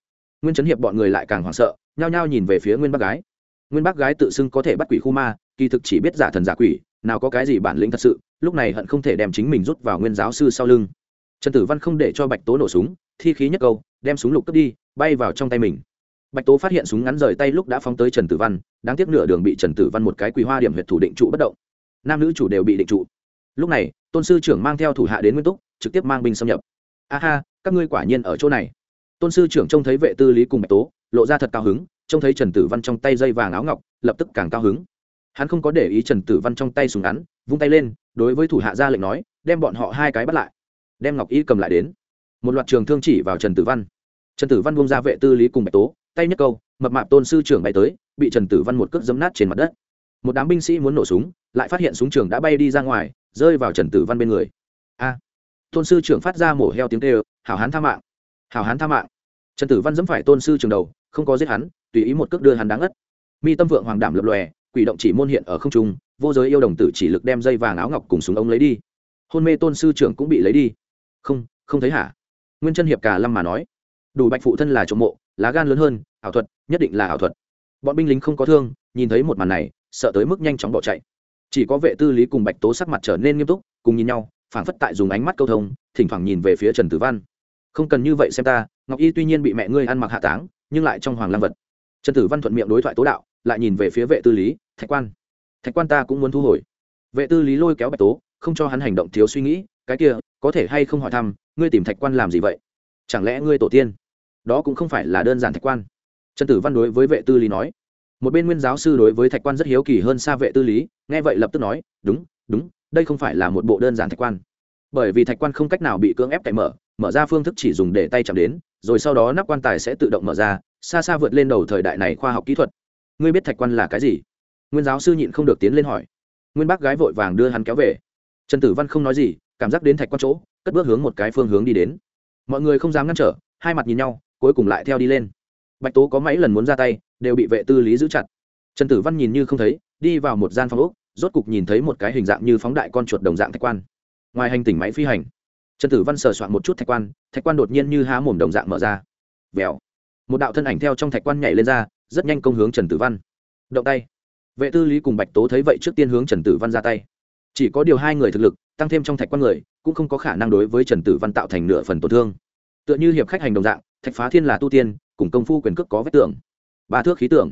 nguyên chấn hiệp bọn người lại càng hoảng sợ nhao nhao nhìn về phía nguyên bác gái. Nguyên bác gái tự xưng có thể bắt quỷ khu ma kỳ thực chỉ biết giả thần giả quỷ nào có cái gì bản lĩnh thật sự lúc này hận không thể đem chính mình rút vào nguyên giáo sư sau lưng. Trần tử văn không để cho bạch tố nổ súng thi khí nhất câu đem súng lục cướp đi bay vào trong tay mình. Bạch tố phát hiện súng ngắn rời tay lúc đã phóng tới trần tử văn đáng tiếc nửa đường bị trần tử văn một cái quỳ hoa điểm huyệt thủ định trụ bất động. Nam nữ chủ đều bị định trụ. Lúc này tôn sư trưởng mang theo thủ hạ đến nguyên túc trực tiếp mang binh xâm nhập. Aha, các ngươi quả nhiên ở chỗ này tôn sư trưởng trông thấy vệ tư lý cùng bạch tố, lộ ra thật cao hứng, trông thấy trần tử văn trong tay dây vàng áo ngọc, lập tức càng cao hứng. Hắn không có để ý trần tử văn trong tay súng ngắn, vung tay lên, đối với thủ hạ ra lệnh nói, đem bọn họ hai cái bắt lại. Đem ngọc y cầm lại đến. Một loạt trường thương chỉ vào trần tử văn. Trần tử văn bung ra vệ tư lý cùng bạch tố, tay nhất câu, mập mạp tôn sư trưởng bay tới, bị trần tử văn một cước dấm nát trên mặt đất. Một đám binh sĩ muốn nổ súng, lại phát hiện súng trường đã bay đi ra ngoài, rơi vào trần tử văn bên người. A! Tôn sư trưởng phát ra mổ heo tiếng kêu, hảo hán tha mạng hảo hán tha mạng. Trần tử văn dẫm phải tôn sư trường đầu, không có giết hắn, tùy ý một cước đưa hắn đáng ất mi tâm vượng hoàng đảm lập lòe, quỷ động chỉ môn hiện ở không trung, vô giới yêu đồng tử chỉ lực đem dây vàng áo ngọc cùng súng ống lấy đi. Hôn mê tôn sư trưởng cũng bị lấy đi. Không không thấy hả? Nguyên chân hiệp cả lâm mà nói. Đủ bạch phụ thân là trộm mộ, lá gan lớn hơn, ảo thuật, nhất định là ảo thuật. Bọn binh lính không có thương, nhìn thấy một màn này, sợ tới mức nhanh chóng bỏ chạy. Chỉ có vệ tư lý cùng bạch tố sắc mặt trở nên nghiêm túc, cùng nhìn nhau, phảng phất tại dùng ánh mắt câu thông, thỉnh thoảng nhìn về phía trần tử văn không cần như vậy xem ta, ngọc y tuy nhiên bị mẹ ngươi ăn mặc hạ táng, nhưng lại trong hoàng lang vật. Trần tử văn thuận miệng đối thoại tố đạo, lại nhìn về phía vệ tư lý, thạch quan thạch quan ta cũng muốn thu hồi. Vệ tư lý lôi kéo bạch tố, không cho hắn hành động thiếu suy nghĩ, cái kia, có thể hay không hỏi thăm, ngươi tìm thạch quan làm gì vậy? Chẳng lẽ ngươi tổ tiên? Đó cũng không phải là đơn giản thạch quan. Trần tử văn đối với vệ tư lý nói. Một bên nguyên giáo sư đối với thạch quan rất hiếu kỳ hơn xa vệ tư lý, nghe vậy lập tức nói, đúng đúng, đây không phải là một bộ đơn giản thạch quan bởi vì thạch quan không cách nào bị cưỡng ép cậy mở mở ra phương thức chỉ dùng để tay chạm đến, rồi sau đó nắp quan tài sẽ tự động mở ra, xa xa vượt lên đầu thời đại này khoa học kỹ thuật. Ngươi biết thạch quan là cái gì? Nguyên giáo sư nhịn không được tiến lên hỏi. Nguyên bác gái vội vàng đưa hắn kéo về. Trần tử văn không nói gì, cảm giác đến thạch quan chỗ, cất bước hướng một cái phương hướng đi đến. Mọi người không dám ngăn trở, hai mặt nhìn nhau, cuối cùng lại theo đi lên. Bạch tố có mấy lần muốn ra tay, đều bị vệ tư lý giữ chặt. Trần tử văn nhìn như không thấy, đi vào một gian phòng úc rốt cục nhìn thấy một cái hình dạng như phóng đại con chuột đồng dạng thạch quan ngoài hành tỉnh máy phi hành. Trần tử văn sờ soạn một chút thạch quan thạch quan đột nhiên như há mồm đồng dạng mở ra. Vèo. Một đạo thân ảnh theo trong thạch quan nhảy lên ra, rất nhanh công hướng trần tử văn. Động tay. Vệ tư lý cùng bạch tố thấy vậy trước tiên hướng trần tử văn ra tay. Chỉ có điều hai người thực lực, tăng thêm trong thạch quan người, cũng không có khả năng đối với trần tử văn tạo thành nửa phần tổn thương. Tựa như hiệp khách hành đồng dạng, thạch phá thiên là tu tiên, cùng công phu quyền cước có vết tưởng ba thước khí tưởng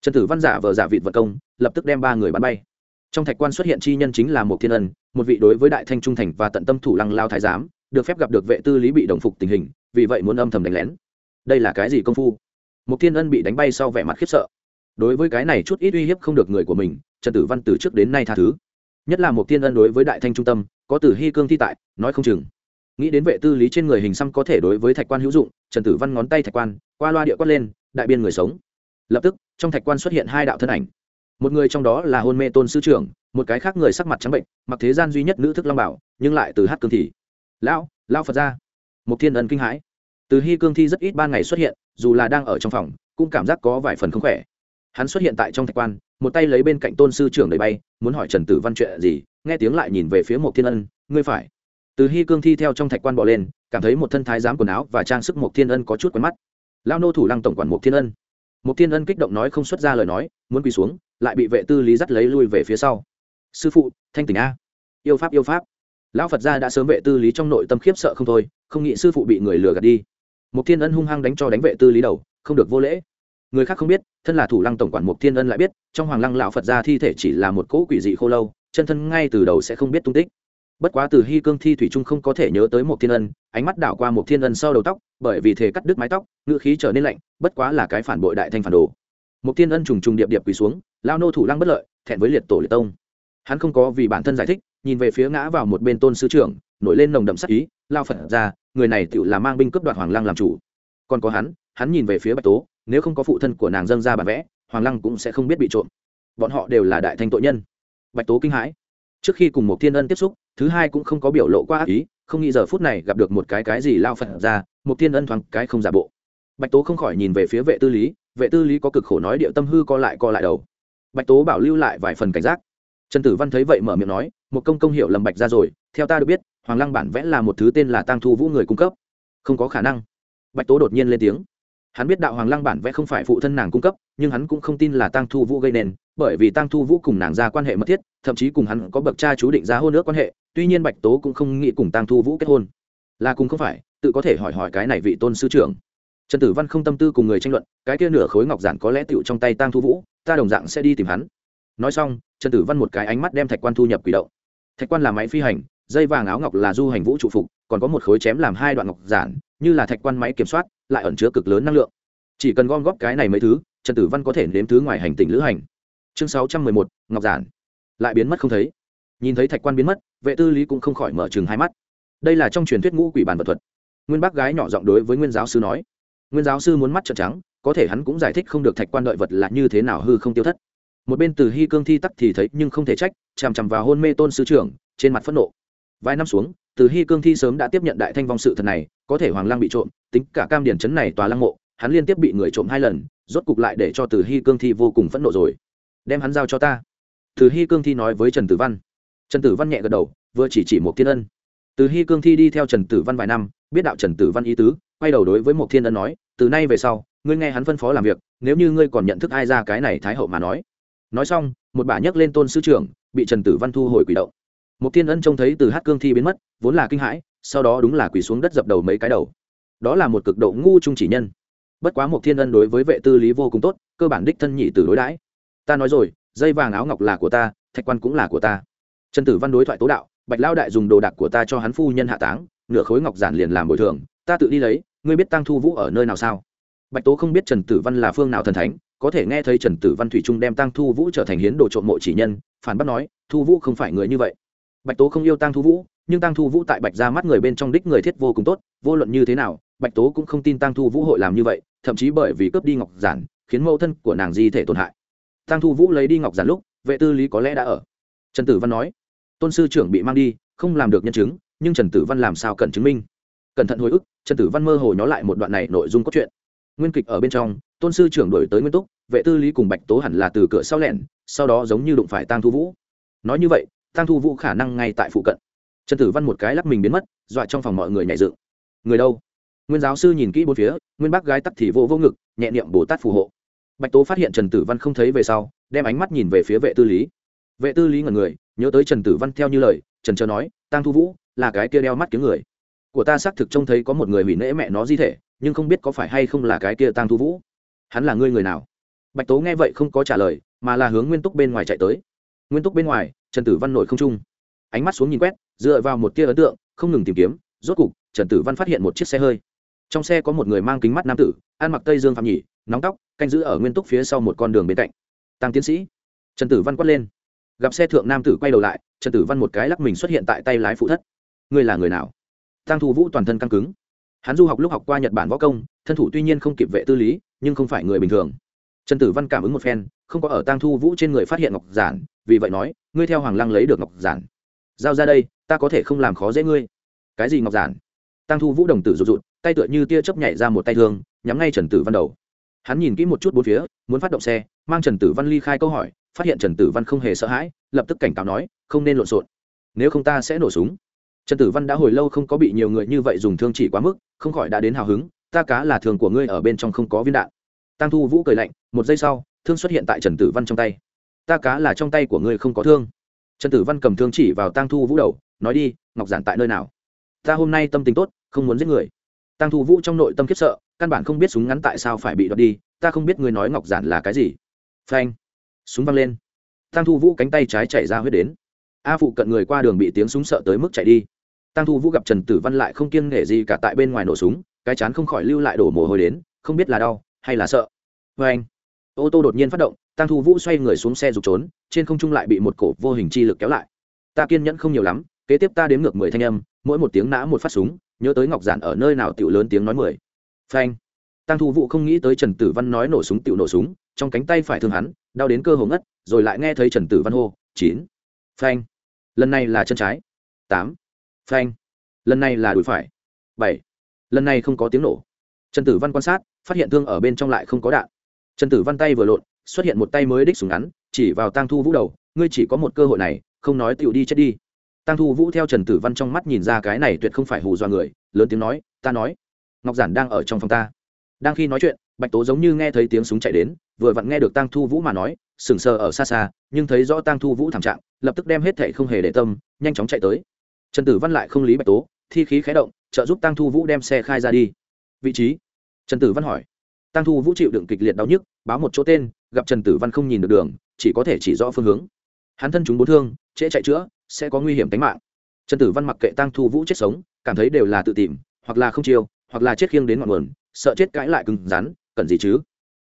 trần tử văn giả vờ giả vịt vật công, lập tức đem ba người bắn bay trong thạch quan xuất hiện chi nhân chính là một thiên ân, một vị đối với đại thanh trung thành và tận tâm thủ lăng lao thái giám, được phép gặp được vệ tư lý bị đồng phục tình hình, vì vậy muốn âm thầm đánh lén. Đây là cái gì công phu? Một thiên ân bị đánh bay sau vẻ mặt khiếp sợ. Đối với cái này chút ít uy hiếp không được người của mình, trần tử văn từ trước đến nay tha thứ. Nhất là một thiên ân đối với đại thanh trung tâm, có tử hy cương thi tại, nói không chừng. Nghĩ đến vệ tư lý trên người hình xăm có thể đối với thạch quan hữu dụng, trần tử văn ngón tay thạch quan, qua loa địa quát lên, đại biên người sống. Lập tức, trong thạch quan xuất hiện hai đạo thân ảnh một người trong đó là hôn mê tôn sư trưởng, một cái khác người sắc mặt trắng bệnh, mặc thế gian duy nhất nữ thức long bảo, nhưng lại từ hát cương thị. Lão lao phật ra một thiên ân kinh hãi. Từ hy cương thi rất ít ban ngày xuất hiện, dù là đang ở trong phòng, cũng cảm giác có vài phần không khỏe. Hắn xuất hiện tại trong thạch quan, một tay lấy bên cạnh tôn sư trưởng đầy bay, muốn hỏi trần tử văn chuyện gì, nghe tiếng lại nhìn về phía một thiên ân, ngươi phải. Từ hy cương thi theo trong thạch quan bỏ lên, cảm thấy một thân thái giám quần áo và trang sức một thiên ân có chút quen mắt. Lao nô thủ lăng tổng quản một thiên ân. Một thiên ân kích động nói không xuất ra lời nói, muốn quỳ xuống lại bị vệ tư lý dắt lấy lui về phía sau. Sư phụ, thanh tỉnh a. Yêu pháp yêu pháp. Lão phật gia đã sớm vệ tư lý trong nội tâm khiếp sợ không thôi, không nghĩ sư phụ bị người lừa gạt đi. Một thiên ân hung hăng đánh cho đánh vệ tư lý đầu, không được vô lễ. Người khác không biết, thân là thủ lăng tổng quản một thiên ân lại biết, trong hoàng lăng lão phật gia thi thể chỉ là một cỗ quỷ dị khô lâu, chân thân ngay từ đầu sẽ không biết tung tích. Bất quá từ hy cương thi thủy trung không có thể nhớ tới một thiên ân, ánh mắt đảo qua một thiên ân sau đầu tóc, bởi vì thể cắt đứt mái tóc, ngữ khí trở nên lạnh, bất quá là cái phản bội đại thanh phản đồ. Một thiên ân trùng trùng điệp điệp quỳ xuống lao nô thủ lăng bất lợi, thẹn với liệt tổ liệt tông. Hắn không có vì bản thân giải thích, nhìn về phía ngã vào một bên tôn sư trưởng, nổi lên nồng đậm sắc ý, lao phật ra, người này tự là mang binh cướp đoạt hoàng lăng làm chủ. Còn có hắn hắn nhìn về phía bạch tố, nếu không có phụ thân của nàng dâng ra bản vẽ, hoàng lăng cũng sẽ không biết bị trộm. Bọn họ đều là đại thanh tội nhân. Bạch tố kinh hãi. Trước khi cùng một thiên ân tiếp xúc, thứ hai cũng không có biểu lộ qua ác ý, không nghĩ giờ phút này gặp được một cái cái gì lao phật ra, một thiên ân thoáng cái không giả bộ. Bạch tố không khỏi nhìn về phía vệ tư lý, vệ tư lý có cực khổ nói điệu tâm hư co lại co lại đầu bạch tố bảo lưu lại vài phần cảnh giác. Trần tử văn thấy vậy mở miệng nói, một công công hiệu lầm bạch ra rồi, theo ta được biết, hoàng lăng bản vẽ là một thứ tên là tăng thu vũ người cung cấp. Không có khả năng. Bạch tố đột nhiên lên tiếng. Hắn biết đạo hoàng lăng bản vẽ không phải phụ thân nàng cung cấp, nhưng hắn cũng không tin là tăng thu vũ gây nên, bởi vì tăng thu vũ cùng nàng ra quan hệ mật thiết, thậm chí cùng hắn có bậc cha chú định ra hôn nước quan hệ, tuy nhiên bạch tố cũng không nghĩ cùng tăng thu vũ kết hôn. Là cùng không phải, tự có thể hỏi hỏi cái này vị tôn sư trưởng. Trần tử văn không tâm tư cùng người tranh luận, cái kia nửa khối ngọc giản có lẽ tựu trong tay tăng thu vũ ta đồng dạng sẽ đi tìm hắn. Nói xong, trần tử văn một cái ánh mắt đem thạch quan thu nhập quỷ động. Thạch quan là máy phi hành, dây vàng áo ngọc là du hành vũ trụ phục, còn có một khối chém làm hai đoạn ngọc giản, như là thạch quan máy kiểm soát, lại ẩn chứa cực lớn năng lượng. Chỉ cần gom góp cái này mấy thứ, trần tử văn có thể nếm thứ ngoài hành tinh lữ hành. Chương sáu trăm mười một, ngọc giản. Lại biến mất không thấy. Nhìn thấy thạch quan biến mất, vệ tư lý cũng không khỏi mở chừng hai mắt. Đây là trong truyền thuyết ngũ quỷ bản vật thuật. Nguyên bác gái nhỏ giọng đối với nguyên giáo sư nói. Nguyên giáo sư muốn mắt trợn trắng có thể hắn cũng giải thích không được thạch quan đợi vật là như thế nào hư không tiêu thất. Một bên từ hy cương thi tắc thì thấy nhưng không thể trách, chằm chằm vào hôn mê tôn sư trưởng, trên mặt phẫn nộ. Vài năm xuống, từ hy cương thi sớm đã tiếp nhận đại thanh vong sự thật này, có thể hoàng lang bị trộm, tính cả cam điển chấn này tòa lăng mộ, hắn liên tiếp bị người trộm hai lần, rốt cục lại để cho từ hy cương thi vô cùng phẫn nộ rồi. Đem hắn giao cho ta. Từ hy cương thi nói với trần tử văn. Trần tử văn nhẹ gật đầu, vừa chỉ chỉ một thiên ân. Từ hy cương thi đi theo trần tử văn vài năm, biết đạo trần tử văn ý tứ, quay đầu đối với một thiên ân nói, từ nay về sau ngươi nghe hắn phân phó làm việc, nếu như ngươi còn nhận thức ai ra cái này thái hậu mà nói. Nói xong, một bà nhấc lên tôn sư trưởng, bị trần tử văn thu hồi quỷ động. Một thiên ân trông thấy từ hát cương thi biến mất, vốn là kinh hãi, sau đó đúng là quỳ xuống đất dập đầu mấy cái đầu. Đó là một cực độ ngu trung chỉ nhân. Bất quá một thiên ân đối với vệ tư lý vô cùng tốt, cơ bản đích thân nhị từ đối đãi. Ta nói rồi, dây vàng áo ngọc là của ta, thạch quan cũng là của ta. Trần tử văn đối thoại tố đạo, bạch lao đại dùng đồ đạc của ta cho hắn phu nhân hạ táng, nửa khối ngọc giản liền làm bồi thường, ta tự đi lấy, ngươi biết tăng thu vũ ở nơi nào sao? Bạch tố không biết trần tử văn là phương nào thần thánh, có thể nghe thấy trần tử văn thủy trung đem tăng thu vũ trở thành hiến đồ trộm mộ chỉ nhân, phản bác nói, thu vũ không phải người như vậy. Bạch tố không yêu tăng thu vũ, nhưng tăng thu vũ tại bạch ra mắt người bên trong đích người thiết vô cùng tốt, vô luận như thế nào, bạch tố cũng không tin tăng thu vũ hội làm như vậy, thậm chí bởi vì cướp đi ngọc giản, khiến mẫu thân của nàng di thể tổn hại. Tăng thu vũ lấy đi ngọc giản lúc, vệ tư lý có lẽ đã ở. Trần tử văn nói, tôn sư trưởng bị mang đi, không làm được nhân chứng, nhưng trần tử văn làm sao cần chứng minh? Cẩn thận hồi ức, trần tử văn mơ hồ nhó lại một đoạn này nội dung cốt truyện nguyên kịch ở bên trong, tôn sư trưởng đổi tới nguyên túc, vệ tư lý cùng bạch tố hẳn là từ cửa sau lẻn, sau đó giống như đụng phải tăng thu vũ. Nói như vậy tăng thu vũ khả năng ngay tại phụ cận. Trần tử văn một cái lắc mình biến mất, dọa trong phòng mọi người nhảy dựng. Người đâu? Nguyên giáo sư nhìn kỹ bốn phía, nguyên bác gái tắc thì vô vô ngực, nhẹ niệm bồ tát phù hộ. Bạch tố phát hiện trần tử văn không thấy về sau, đem ánh mắt nhìn về phía vệ tư lý. Vệ tư lý ngẩn người, nhớ tới trần tử văn theo như lời, trần trờ nói tăng thu vũ, là cái kia đeo mắt kiếm người. Của ta xác thực trông thấy có một người hủy nễ mẹ nó di thể nhưng không biết có phải hay không là cái kia Tang thu vũ. Hắn là ngươi người nào? Bạch tố nghe vậy không có trả lời, mà là hướng nguyên túc bên ngoài chạy tới. Nguyên túc bên ngoài, trần tử văn nổi không trung. Ánh mắt xuống nhìn quét, dựa vào một tia ấn tượng, không ngừng tìm kiếm, rốt cục, trần tử văn phát hiện một chiếc xe hơi. Trong xe có một người mang kính mắt nam tử, ăn mặc tây dương phạm nhỉ, nóng tóc, canh giữ ở nguyên túc phía sau một con đường bên cạnh. Tăng tiến sĩ. Trần tử văn quát lên. Gặp xe thượng nam tử quay đầu lại, trần tử văn một cái lắc mình xuất hiện tại tay lái phụ thất. Ngươi là người nào? Tăng thu vũ toàn thân căng cứng hắn du học lúc học qua nhật bản võ công, thân thủ tuy nhiên không kịp vệ tư lý, nhưng không phải người bình thường. Trần tử văn cảm ứng một phen, không có ở Tang thu vũ trên người phát hiện ngọc giản, vì vậy nói, ngươi theo hoàng lăng lấy được ngọc giản. Giao ra đây, ta có thể không làm khó dễ ngươi. Cái gì ngọc giản? Tang thu vũ đồng tử rụt rụt, tay tựa như tia chớp nhảy ra một tay thương, nhắm ngay trần tử văn đầu. Hắn nhìn kỹ một chút bốn phía, muốn phát động xe, mang trần tử văn ly khai câu hỏi, phát hiện trần tử văn không hề sợ hãi, lập tức cảnh cáo nói, không nên lộn xộn. Nếu không ta sẽ nổ súng trần tử văn đã hồi lâu không có bị nhiều người như vậy dùng thương chỉ quá mức, không khỏi đã đến hào hứng, ta cá là thường của ngươi ở bên trong không có viên đạn. Tăng thu vũ cười lạnh, một giây sau, thương xuất hiện tại trần tử văn trong tay. Ta cá là trong tay của ngươi không có thương. Trần tử văn cầm thương chỉ vào tăng thu vũ đầu, nói, đi, ngọc giản tại nơi nào? Ta hôm nay tâm tình tốt, không muốn giết người. Tăng thu vũ trong nội tâm khiếp sợ, căn bản không biết súng ngắn tại sao phải bị đoạt đi, ta không biết ngươi nói ngọc giản là cái gì. Phanh, súng văng lên. Tăng thu vũ cánh tay trái chạy ra huyết đến. A phụ cận người qua đường bị tiếng súng sợ tới mức chạy đi tăng thu vũ gặp trần tử văn lại không kiêng nể gì cả tại bên ngoài nổ súng, cái chán không khỏi lưu lại đổ mồ hôi đến, không biết là đau hay là sợ. Vê anh, ô tô đột nhiên phát động tăng thu vũ xoay người xuống xe rục trốn, trên không trung lại bị một cổ vô hình chi lực kéo lại. Ta kiên nhẫn không nhiều lắm, kế tiếp ta đếm ngược mười thanh âm, mỗi một tiếng nã một phát súng, nhớ tới ngọc giản ở nơi nào tiểu lớn tiếng nói mười. Phanh tăng thu vũ không nghĩ tới trần tử văn nói nổ súng tựu nổ súng, trong cánh tay phải thương hắn, đau đến cơ hồ ngất, rồi lại nghe thấy trần tử văn hô, chín. Phanh lần này là chân trái. Tám phanh. Lần này là đùi phải. Bảy. Lần này không có tiếng nổ. Trần tử văn quan sát, phát hiện thương ở bên trong lại không có đạn. Trần tử văn tay vừa lộn, xuất hiện một tay mới đích súng ngắn, chỉ vào tăng thu vũ đầu, ngươi chỉ có một cơ hội này, không nói tựu đi chết đi. Tăng thu vũ theo trần tử văn trong mắt nhìn ra cái này tuyệt không phải hù dọa người, lớn tiếng nói, ta nói, ngọc giản đang ở trong phòng ta. Đang khi nói chuyện, bạch tố giống như nghe thấy tiếng súng chạy đến, vừa vặn nghe được tăng thu vũ mà nói, sừng sờ ở xa xa, nhưng thấy rõ tăng thu vũ thảm trạng, lập tức đem hết thệ không hề để tâm, nhanh chóng chạy tới trần tử văn lại không lý bạch tố, thi khí khé động, trợ giúp tăng thu vũ đem xe khai ra đi. Vị trí? Trần tử văn hỏi. Tăng thu vũ chịu đựng kịch liệt đau nhức, báo một chỗ tên, gặp trần tử văn không nhìn được đường, chỉ có thể chỉ rõ phương hướng. Hắn thân chúng bốn thương, trễ chạy chữa, sẽ có nguy hiểm tính mạng. Trần tử văn mặc kệ tăng thu vũ chết sống, cảm thấy đều là tự tìm, hoặc là không chiêu, hoặc là chết khiêng đến ngọn nguồn, sợ chết cãi lại cứng rắn, cần gì chứ?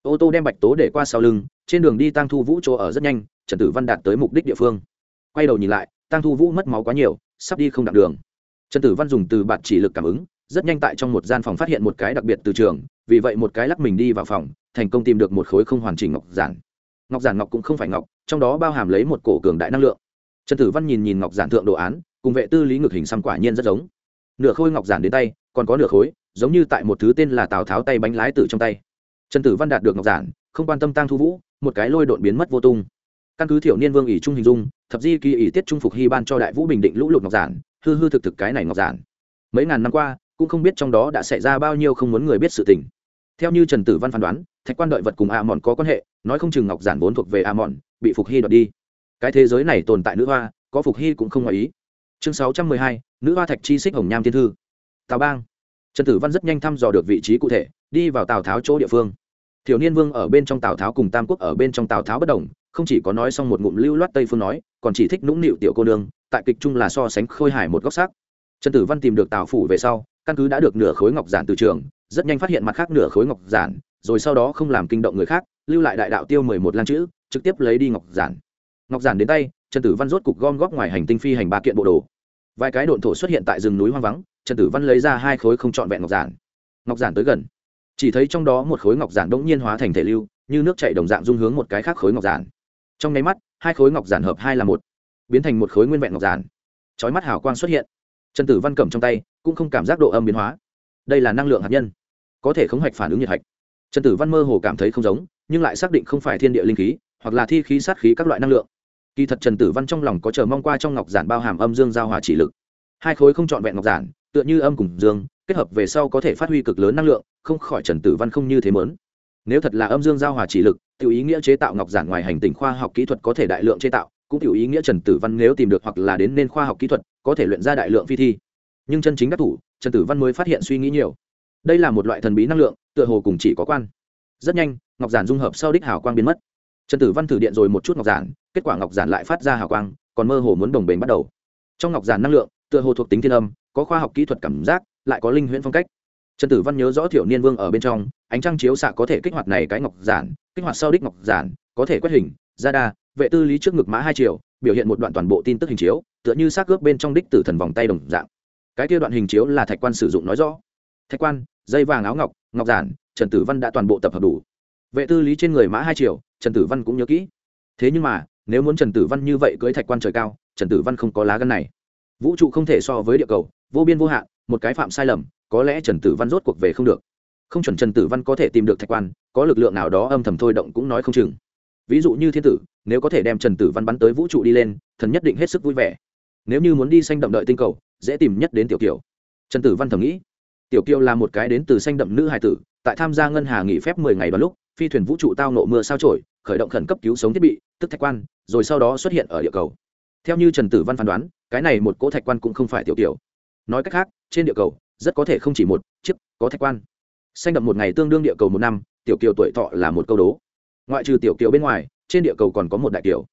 Ô tô đem bạch tố để qua sau lưng, trên đường đi tăng thu vũ chỗ ở rất nhanh, trần tử văn đạt tới mục đích địa phương. Quay đầu nhìn lại, tăng thu vũ mất máu quá nhiều sắp đi không đặng đường. Trần tử văn dùng từ bạt chỉ lực cảm ứng, rất nhanh tại trong một gian phòng phát hiện một cái đặc biệt từ trường, vì vậy một cái lắc mình đi vào phòng, thành công tìm được một khối không hoàn chỉnh ngọc giản. Ngọc giản ngọc cũng không phải ngọc, trong đó bao hàm lấy một cổ cường đại năng lượng. Trần tử văn nhìn nhìn ngọc giản thượng đồ án, cùng vệ tư lý ngực hình xăm quả nhiên rất giống. Nửa khối ngọc giản đến tay, còn có nửa khối, giống như tại một thứ tên là tào tháo tay bánh lái tử trong tay. Trần tử văn đạt được ngọc giản, không quan tâm tăng thu vũ, một cái lôi đột biến mất vô tung căn cứ thiểu niên vương ỷ trung hình dung, thập di kỳ ỷ tiết trung phục hy ban cho đại vũ bình định lũ lụt ngọc giản, hư hư thực thực cái này ngọc giản. Mấy ngàn năm qua, cũng không biết trong đó đã xảy ra bao nhiêu không muốn người biết sự tình. Theo như trần tử văn phán đoán, thạch quan đợi vật cùng a mòn có quan hệ, nói không chừng ngọc giản vốn thuộc về a mòn bị phục hy đoạt đi. Cái thế giới này tồn tại nữ hoa, có phục hy cũng không ngoài ý. Chương sáu trăm mười hai, nữ hoa thạch chi xích hồng nham thiên thư. Tào bang. Trần tử văn rất nhanh thăm dò được vị trí cụ thể, đi vào tào tháo chỗ địa phương thiếu niên vương ở bên trong tào tháo cùng tam quốc ở bên trong tào tháo bất đồng, không chỉ có nói xong một ngụm lưu loát tây phương nói, còn chỉ thích nũng nịu tiểu cô nương, tại kịch trung là so sánh khôi hài một góc sắc. Trần tử văn tìm được tào phủ về sau, căn cứ đã được nửa khối ngọc giản từ trường, rất nhanh phát hiện mặt khác nửa khối ngọc giản, rồi sau đó không làm kinh động người khác, lưu lại đại đạo tiêu mười một lan chữ, trực tiếp lấy đi ngọc giản. Ngọc giản đến tay, trần tử văn rốt cục gom góp ngoài hành tinh phi hành ba kiện bộ đồ. Vài cái độn thổ xuất hiện tại rừng núi hoang vắng, trần tử văn lấy ra hai khối không trọn vẹn ngọc giản. Ngọc giản tới gần chỉ thấy trong đó một khối ngọc giản đỗng nhiên hóa thành thể lưu, như nước chạy đồng dạng dung hướng một cái khác khối ngọc giản. Trong nháy mắt, hai khối ngọc giản hợp hai là một, biến thành một khối nguyên vẹn ngọc giản. Chói mắt hào quang xuất hiện. Trần tử văn cầm trong tay, cũng không cảm giác độ âm biến hóa. Đây là năng lượng hạt nhân, có thể khống hạch phản ứng nhiệt hạch. Trần tử văn mơ hồ cảm thấy không giống, nhưng lại xác định không phải thiên địa linh khí, hoặc là thi khí, sát khí các loại năng lượng. Kỳ thật trần tử văn trong lòng có chờ mong qua trong ngọc giản bao hàm âm dương giao hòa chỉ lực. Hai khối không trọn vẹn ngọc giản, tựa như âm cùng dương kết hợp về sau có thể phát huy cực lớn năng lượng, không khỏi trần tử văn không như thế mớn. Nếu thật là âm dương giao hòa chỉ lực tự ý nghĩa chế tạo ngọc giản ngoài hành tinh khoa học kỹ thuật có thể đại lượng chế tạo, cũng tự ý nghĩa trần tử văn nếu tìm được hoặc là đến nên khoa học kỹ thuật, có thể luyện ra đại lượng phi thi. Nhưng chân chính đắc thủ, trần tử văn mới phát hiện suy nghĩ nhiều. Đây là một loại thần bí năng lượng, tựa hồ cùng chỉ có quan. Rất nhanh, ngọc giản dung hợp sau đích hào quang biến mất. Trần tử văn thử điện rồi một chút ngọc giản, kết quả ngọc giản lại phát ra hào quang, còn mơ hồ muốn đồng bền bắt đầu. Trong ngọc giản năng lượng, tựa hồ thuộc tính thiên âm, có khoa học kỹ thuật cảm giác lại có linh huyễn phong cách. Trần tử văn nhớ rõ thiểu niên vương ở bên trong, ánh trăng chiếu xạ có thể kích hoạt này cái ngọc giản, kích hoạt sau đích ngọc giản, có thể quét hình, ra đa, vệ tư lý trước ngực mã hai triệu biểu hiện một đoạn toàn bộ tin tức hình chiếu, tựa như xác ướp bên trong đích tử thần vòng tay đồng dạng. Cái kia đoạn hình chiếu là thạch quan sử dụng nói rõ. Thạch quan, dây vàng áo ngọc ngọc giản, trần tử văn đã toàn bộ tập hợp đủ. Vệ tư lý trên người mã hai triệu trần tử văn cũng nhớ kỹ. Thế nhưng mà, nếu muốn trần tử văn như vậy cưới thạch quan trời cao, trần tử văn không có lá gân này vũ trụ không thể so với địa cầu, vô biên vô hạn, một cái phạm sai lầm, có lẽ trần tử văn rốt cuộc về không được. Không chuẩn trần tử văn có thể tìm được thạch quan, có lực lượng nào đó âm thầm thôi động cũng nói không chừng. Ví dụ như thiên tử, nếu có thể đem trần tử văn bắn tới vũ trụ đi lên, thần nhất định hết sức vui vẻ. Nếu như muốn đi xanh đậm đợi tinh cầu, dễ tìm nhất đến tiểu kiều. Trần tử văn thầm nghĩ. Tiểu kiều là một cái đến từ xanh đậm nữ hài tử, tại tham gia ngân hà nghỉ phép mười ngày vào lúc, phi thuyền vũ trụ tao nộ mưa sao trổi, khởi động khẩn cấp cứu sống thiết bị, tức thạch quan, rồi sau đó xuất hiện ở địa cầu. Theo như trần tử văn phán đoán cái này một cỗ thạch quan cũng không phải tiểu tiểu nói cách khác, trên địa cầu, rất có thể không chỉ một chiếc có thạch quan. Xanh đậm một ngày tương đương địa cầu một năm, tiểu kiều tuổi thọ là một câu đố. Ngoại trừ tiểu kiều bên ngoài, trên địa cầu còn có một đại kiều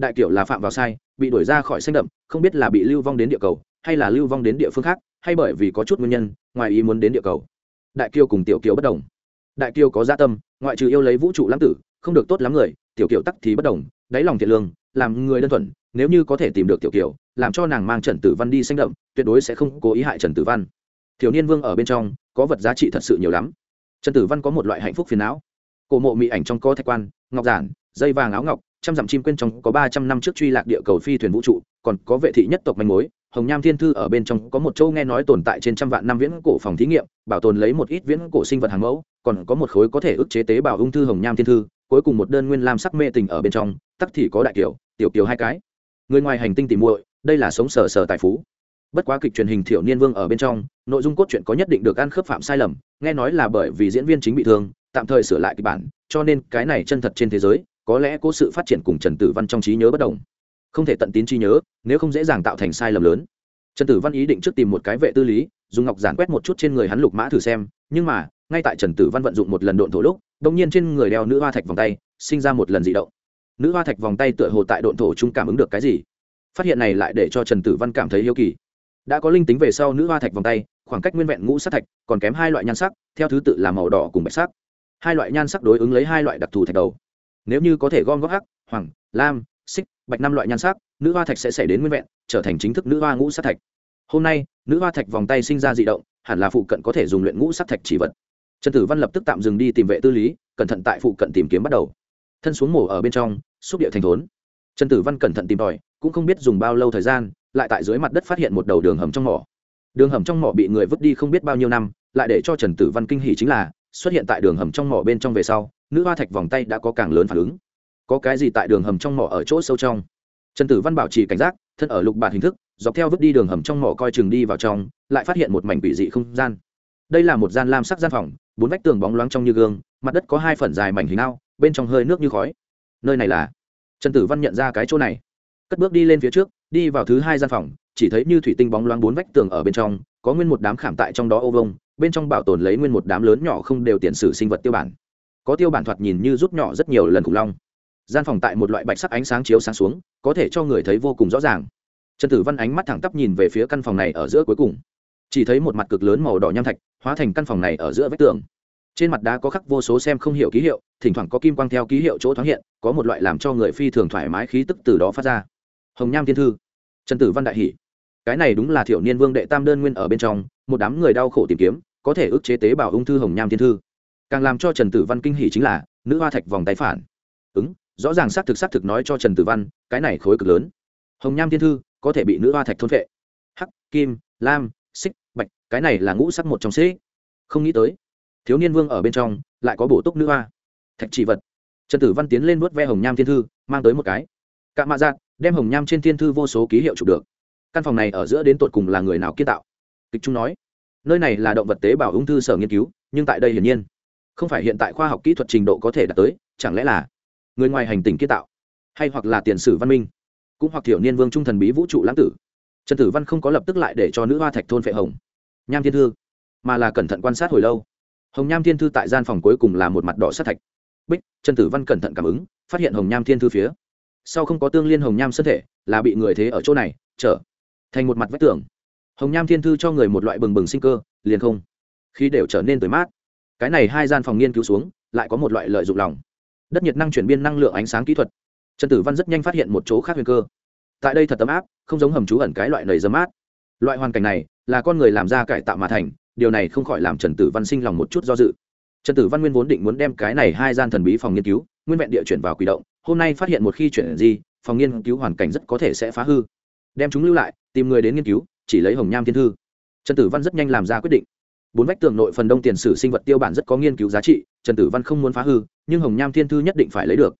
đại kiều là phạm vào sai, bị đuổi ra khỏi xanh đậm, không biết là bị lưu vong đến địa cầu, hay là lưu vong đến địa phương khác, hay bởi vì có chút nguyên nhân, ngoài ý muốn đến địa cầu. Đại kiều cùng tiểu kiều bất đồng. Đại kiều có gia tâm, ngoại trừ yêu lấy vũ trụ lãng tử, không được tốt lắm người, tiểu kiều tắc thì bất đồng, đáy lòng thiện lương, làm người đơn thuần, nếu như có thể tìm được tiểu kiều làm cho nàng mang trần tử văn đi xanh đậm tuyệt đối sẽ không cố ý hại trần tử văn. Thiếu niên vương ở bên trong, có vật giá trị thật sự nhiều lắm. Trần tử văn có một loại hạnh phúc phiền não. Cổ mộ mỹ ảnh trong có thạch quan, ngọc giản, dây vàng áo ngọc, trăm dặm chim quên trong có ba trăm năm trước truy lạc địa cầu phi thuyền vũ trụ, còn có vệ thị nhất tộc manh mối. Hồng nham thiên thư ở bên trong có một châu nghe nói tồn tại trên trăm vạn năm viễn cổ phòng thí nghiệm, bảo tồn lấy một ít viễn cổ sinh vật hàng mẫu, còn có một khối có thể ức chế tế bào ung thư hồng nham thiên thư, cuối cùng một đơn nguyên lam sắc mê tình ở bên trong, tắc thì có đại kiểu, tiểu kiểu hai cái. Người ngoài hành tinh tìm muội đây là sống sờ sờ tài phú. Bất quá kịch truyền hình thiểu niên vương ở bên trong, nội dung cốt truyện có nhất định được ăn khớp phạm sai lầm, nghe nói là bởi vì diễn viên chính bị thương, tạm thời sửa lại kịch bản, cho nên cái này chân thật trên thế giới, có lẽ có sự phát triển cùng trần tử văn trong trí nhớ bất đồng. Không thể tận tín trí nhớ, nếu không dễ dàng tạo thành sai lầm lớn. Trần tử văn ý định trước tìm một cái vệ tư lý, dùng ngọc giản quét một chút trên người hắn lục mã thử xem, nhưng mà, ngay tại trần tử văn vận dụng một lần độn thổ lúc đông nhiên trên người đeo nữ hoa thạch vòng tay, sinh ra một lần dị động. Nữ hoa thạch vòng tay tựa hồ tại độn thổ chung cảm ứng được cái gì? Phát hiện này lại để cho trần tử văn cảm thấy hiếu kỳ. Đã có linh tính về sau nữ hoa thạch vòng tay, khoảng cách nguyên vẹn ngũ sát thạch, còn kém hai loại nhan sắc, theo thứ tự là màu đỏ cùng bạch sắc. Hai loại nhan sắc đối ứng lấy hai loại đặc thù thạch đầu. Nếu như có thể gom góp hắc, hoàng, lam, xích, bạch năm loại nhan sắc, nữ hoa thạch sẽ xảy đến nguyên vẹn, trở thành chính thức nữ hoa ngũ sát thạch. Hôm nay, nữ hoa thạch vòng tay sinh ra dị động, hẳn là phụ cận có thể dùng luyện ngũ sát thạch chỉ vật. Trần tử văn lập tức tạm dừng đi tìm vệ tư lý, cẩn thận tại phụ cận tìm kiếm bắt đầu. Thân xuống mổ ở bên trong, xúc địa thành thốn trần tử văn cẩn thận tìm tòi, cũng không biết dùng bao lâu thời gian, lại tại dưới mặt đất phát hiện một đầu đường hầm trong mỏ. Đường hầm trong mỏ bị người vứt đi không biết bao nhiêu năm, lại để cho trần tử văn kinh hỉ chính là, xuất hiện tại đường hầm trong mỏ bên trong về sau, nữ hoa thạch vòng tay đã có càng lớn phản ứng. Có cái gì tại đường hầm trong mỏ ở chỗ sâu trong? Trần tử văn bảo trì cảnh giác, thân ở lục bản hình thức, dọc theo vứt đi đường hầm trong mỏ coi chừng đi vào trong, lại phát hiện một mảnh quỷ dị không gian. Đây là một gian lam sắc gian phòng, bốn vách tường bóng loáng trong như gương, mặt đất có hai phần dài mảnh hình ao, bên trong hơi nước như khói. Nơi này là trần tử văn nhận ra cái chỗ này. Cất bước đi lên phía trước, đi vào thứ hai gian phòng, chỉ thấy như thủy tinh bóng loáng bốn vách tường ở bên trong, có nguyên một đám khảm tại trong đó ô vông bên trong bảo tồn lấy nguyên một đám lớn nhỏ không đều tiền sử sinh vật tiêu bản. Có tiêu bản thoạt nhìn như rút nhỏ rất nhiều lần khủng long. Gian phòng tại một loại bạch sắc ánh sáng chiếu sáng xuống, có thể cho người thấy vô cùng rõ ràng. Trần tử văn ánh mắt thẳng tắp nhìn về phía căn phòng này ở giữa cuối cùng. Chỉ thấy một mặt cực lớn màu đỏ nham thạch, hóa thành căn phòng này ở giữa vách tường trên mặt đá có khắc vô số xem không hiểu ký hiệu, thỉnh thoảng có kim quang theo ký hiệu chỗ thoáng hiện, có một loại làm cho người phi thường thoải mái khí tức từ đó phát ra. Hồng nham thiên thư, trần tử văn đại hỷ. Cái này đúng là thiểu niên vương đệ tam đơn nguyên ở bên trong, một đám người đau khổ tìm kiếm, có thể ức chế tế bào ung thư hồng nham thiên thư. Càng làm cho trần tử văn kinh hỷ chính là, nữ hoa thạch vòng tay phản. Ứng, rõ ràng xác thực xác thực nói cho trần tử văn, cái này khối cực lớn. Hồng nham thiên thư, có thể bị nữ hoa thạch thôn vệ hắc, kim, lam, xích, bạch, cái này là ngũ sắc một trong sĩ không nghĩ tới thiếu niên vương ở bên trong, lại có bổ túc nữ hoa. Thạch chỉ vật. Trần tử văn tiến lên vớt ve hồng nham thiên thư, mang tới một cái. Cạ mạ dạng đem hồng nham trên thiên thư vô số ký hiệu chụp được. Căn phòng này ở giữa đến tột cùng là người nào kiến tạo? Kịch trung nói. Nơi này là động vật tế bào ung thư sở nghiên cứu, nhưng tại đây hiển nhiên, không phải hiện tại khoa học kỹ thuật trình độ có thể đạt tới, chẳng lẽ là người ngoài hành tinh kiến tạo? Hay hoặc là tiền sử văn minh? Cũng hoặc thiểu niên vương trung thần bí vũ trụ lãng tử. Trần tử văn không có lập tức lại để cho nữ hoa thạch thôn phệ hồng. Nham thiên thư, mà là cẩn thận quan sát hồi lâu hồng nham thiên thư tại gian phòng cuối cùng là một mặt đỏ sát thạch. Bích trần tử văn cẩn thận cảm ứng phát hiện hồng nham thiên thư phía sau không có tương liên hồng Nham sơ thể, là bị người thế ở chỗ này trở thành một mặt vách tường. Hồng nham thiên thư cho người một loại bừng bừng sinh cơ liền không khi đều trở nên tới mát. Cái này hai gian phòng nghiên cứu xuống lại có một loại lợi dụng lòng. Đất nhiệt năng chuyển biên năng lượng ánh sáng kỹ thuật. Trần tử văn rất nhanh phát hiện một chỗ khác huyền cơ. Tại đây thật tấm áp không giống hầm trú ẩn cái loại nầy dấm mát. Loại hoàn cảnh này là con người làm ra cải tạo mà thành điều này không khỏi làm trần tử văn sinh lòng một chút do dự. Trần tử văn nguyên vốn định muốn đem cái này hai gian thần bí phòng nghiên cứu, nguyên vẹn địa chuyển vào quỷ động, hôm nay phát hiện một khi chuyển gì phòng nghiên cứu hoàn cảnh rất có thể sẽ phá hư. Đem chúng lưu lại, tìm người đến nghiên cứu, chỉ lấy hồng nham thiên thư. Trần tử văn rất nhanh làm ra quyết định. Bốn vách tường nội phần đông tiền sử sinh vật tiêu bản rất có nghiên cứu giá trị, trần tử văn không muốn phá hư, nhưng hồng nham thiên thư nhất định phải lấy được.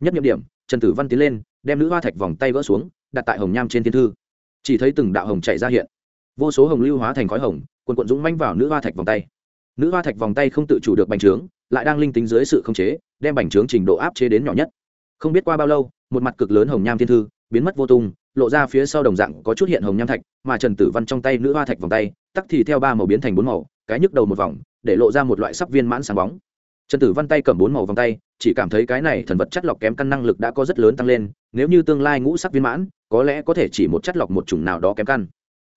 Nhất nhiệm điểm, trần tử văn tiến lên, đem nữ hoa thạch vòng tay vỡ xuống, đặt tại hồng nham trên thiên thư. Chỉ thấy từng đạo hồng chạy ra hiện vô số hồng lưu hóa thành khói hồng, quần quận dũng manh vào nữ hoa thạch vòng tay. Nữ hoa thạch vòng tay không tự chủ được bành trướng, lại đang linh tính dưới sự khống chế, đem bành trướng trình độ áp chế đến nhỏ nhất. Không biết qua bao lâu, một mặt cực lớn hồng nham thiên thư biến mất vô tung, lộ ra phía sau đồng dạng có chút hiện hồng nham thạch, mà trần tử văn trong tay nữ hoa thạch vòng tay, tắc thì theo ba màu biến thành bốn màu, cái nhức đầu một vòng, để lộ ra một loại sắp viên mãn sáng bóng. Trần tử văn tay cầm bốn màu vòng tay, chỉ cảm thấy cái này thần vật chất lọc kém căn năng lực đã có rất lớn tăng lên, nếu như tương lai ngũ sắc viên mãn, có lẽ có thể chỉ một chất lọc một chủng nào đó kém căn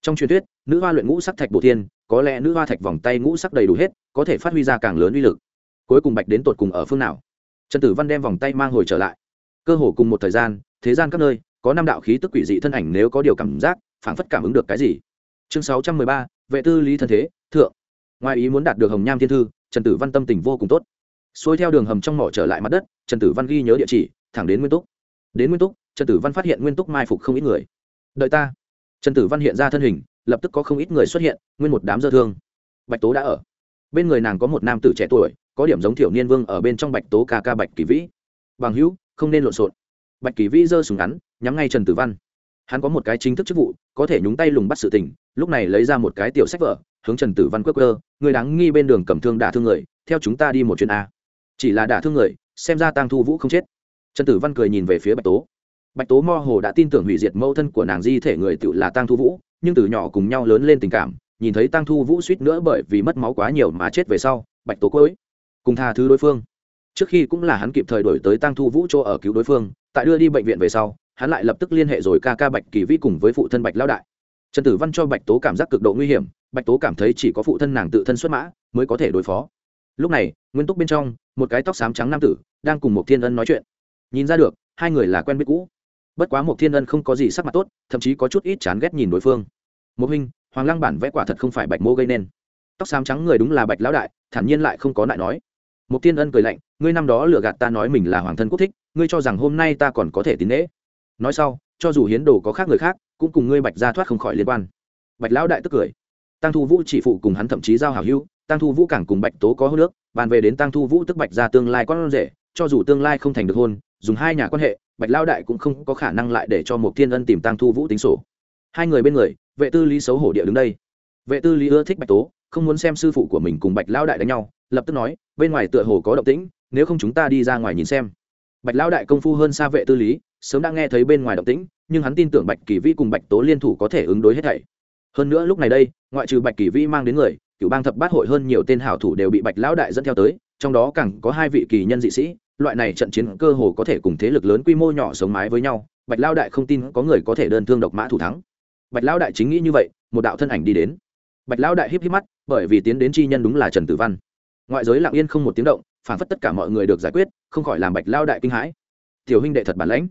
trong truyền thuyết, nữ hoa luyện ngũ sắc thạch bộ thiên, có lẽ nữ hoa thạch vòng tay ngũ sắc đầy đủ hết, có thể phát huy ra càng lớn uy lực. Cuối cùng bạch đến tột cùng ở phương nào? Trần tử văn đem vòng tay mang hồi trở lại. Cơ hồ cùng một thời gian, thế gian các nơi, có năm đạo khí tức quỷ dị thân ảnh nếu có điều cảm giác, phảng phất cảm ứng được cái gì. Chương sáu trăm mười ba, vệ tư lý thân thế, thượng. Ngoài ý muốn đạt được hồng nham thiên thư, trần tử văn tâm tình vô cùng tốt. Xuôi theo đường hầm trong mỏ trở lại mặt đất, trần tử văn ghi nhớ địa chỉ, thẳng đến nguyên túc. Đến nguyên túc, trần tử văn phát hiện nguyên túc mai phục không ít người. Đợi ta trần tử văn hiện ra thân hình lập tức có không ít người xuất hiện nguyên một đám dơ thương. Bạch tố đã ở. Bên người nàng có một nam tử trẻ tuổi có điểm giống thiểu niên vương ở bên trong bạch tố ca ca bạch kỳ vĩ. Bằng hữu không nên lộn xộn. Bạch kỳ vĩ giơ súng ngắn nhắm ngay trần tử văn. Hắn có một cái chính thức chức vụ có thể nhúng tay lùng bắt sự tình lúc này lấy ra một cái tiểu sách vở hướng trần tử văn quơ cơ, người đáng nghi bên đường cầm thương đả thương người theo chúng ta đi một chuyến a. Chỉ là đả thương người xem ra tăng thu vũ không chết. Trần tử văn cười nhìn về phía bạch tố bạch tố mo hồ đã tin tưởng hủy diệt mẫu thân của nàng di thể người tự là tăng thu vũ, nhưng từ nhỏ cùng nhau lớn lên tình cảm, nhìn thấy tăng thu vũ suýt nữa bởi vì mất máu quá nhiều mà chết về sau, bạch tố cối cùng tha thứ đối phương. Trước khi cũng là hắn kịp thời đổi tới tăng thu vũ chỗ ở cứu đối phương, tại đưa đi bệnh viện về sau, hắn lại lập tức liên hệ rồi ca ca bạch kỳ vĩ cùng với phụ thân bạch lao đại. Trần tử văn cho bạch tố cảm giác cực độ nguy hiểm, bạch tố cảm thấy chỉ có phụ thân nàng tự thân xuất mã mới có thể đối phó. Lúc này, nguyên túc bên trong, một cái tóc xám trắng nam tử đang cùng một thiên ân nói chuyện. Nhìn ra được, hai người là quen biết cũ bất quá một thiên ân không có gì sắc mặt tốt, thậm chí có chút ít chán ghét nhìn đối phương. Một huynh hoàng lăng bản vẽ quả thật không phải bạch mô gây nên. Tóc xám trắng người đúng là bạch lão đại, thản nhiên lại không có lại nói. Một thiên ân cười lạnh, ngươi năm đó lừa gạt ta nói mình là hoàng thân quốc thích, ngươi cho rằng hôm nay ta còn có thể tín lễ. Nói sau, cho dù hiến đồ có khác người khác, cũng cùng ngươi bạch ra thoát không khỏi liên quan. Bạch lão đại tức cười. Tăng thu vũ chỉ phụ cùng hắn thậm chí giao hảo hưu tăng thu vũ càng cùng bạch tố có hô nước bàn về đến tăng thu vũ tức bạch ra tương lai con rể, cho dù tương lai không thành được hôn dùng hai nhà quan hệ, bạch lao đại cũng không có khả năng lại để cho một thiên ân tìm tăng thu vũ tính sổ. Hai người bên người, vệ tư lý xấu hổ địa đứng đây. Vệ tư lý ưa thích bạch tố, không muốn xem sư phụ của mình cùng bạch lao đại đánh nhau, lập tức nói, bên ngoài tựa hồ có động tĩnh, nếu không chúng ta đi ra ngoài nhìn xem. Bạch lao đại công phu hơn xa vệ tư lý, sớm đã nghe thấy bên ngoài động tĩnh, nhưng hắn tin tưởng bạch kỳ Vĩ cùng bạch tố liên thủ có thể ứng đối hết thảy. Hơn nữa lúc này đây, ngoại trừ bạch kỳ Vĩ mang đến người, cựu bang thập bát hội hơn nhiều tên hảo thủ đều bị bạch lão đại dẫn theo tới, trong đó càng có hai vị kỳ nhân dị sĩ loại này trận chiến cơ hồ có thể cùng thế lực lớn quy mô nhỏ sống mái với nhau, bạch lao đại không tin có người có thể đơn thương độc mã thủ thắng. Bạch lao đại chính nghĩ như vậy, một đạo thân ảnh đi đến. Bạch lao đại híp híp mắt, bởi vì tiến đến chi nhân đúng là trần tử văn. Ngoại giới lặng yên không một tiếng động phản phất tất cả mọi người được giải quyết, không khỏi làm bạch lao đại kinh hãi. Tiểu huynh đệ thật bản lãnh.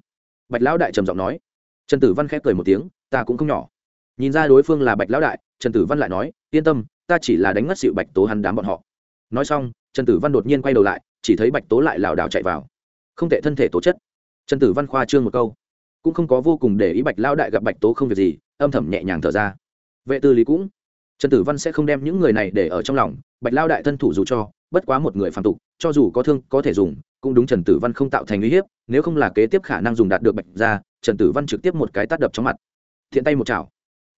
Bạch lao đại trầm giọng nói. Trần tử văn khép cười một tiếng, ta cũng không nhỏ. Nhìn ra đối phương là bạch lao đại, trần tử văn lại nói, yên tâm, ta chỉ là đánh ngất xịu bạch tố hắn đám bọn họ. Nói xong, trần tử văn đột nhiên quay đầu lại chỉ thấy bạch tố lại lảo đảo chạy vào. Không tệ thân thể tố chất. Trần tử văn khoa trương một câu. Cũng không có vô cùng để ý bạch lao đại gặp bạch tố không việc gì, âm thầm nhẹ nhàng thở ra. Vệ tư lý cũng. Trần tử văn sẽ không đem những người này để ở trong lòng, bạch lao đại thân thủ dù cho, bất quá một người phạm tục, cho dù có thương, có thể dùng, cũng đúng trần tử văn không tạo thành uy hiếp, nếu không là kế tiếp khả năng dùng đạt được bạch ra trần tử văn trực tiếp một cái tát đập trong mặt. Thiện tay một chảo.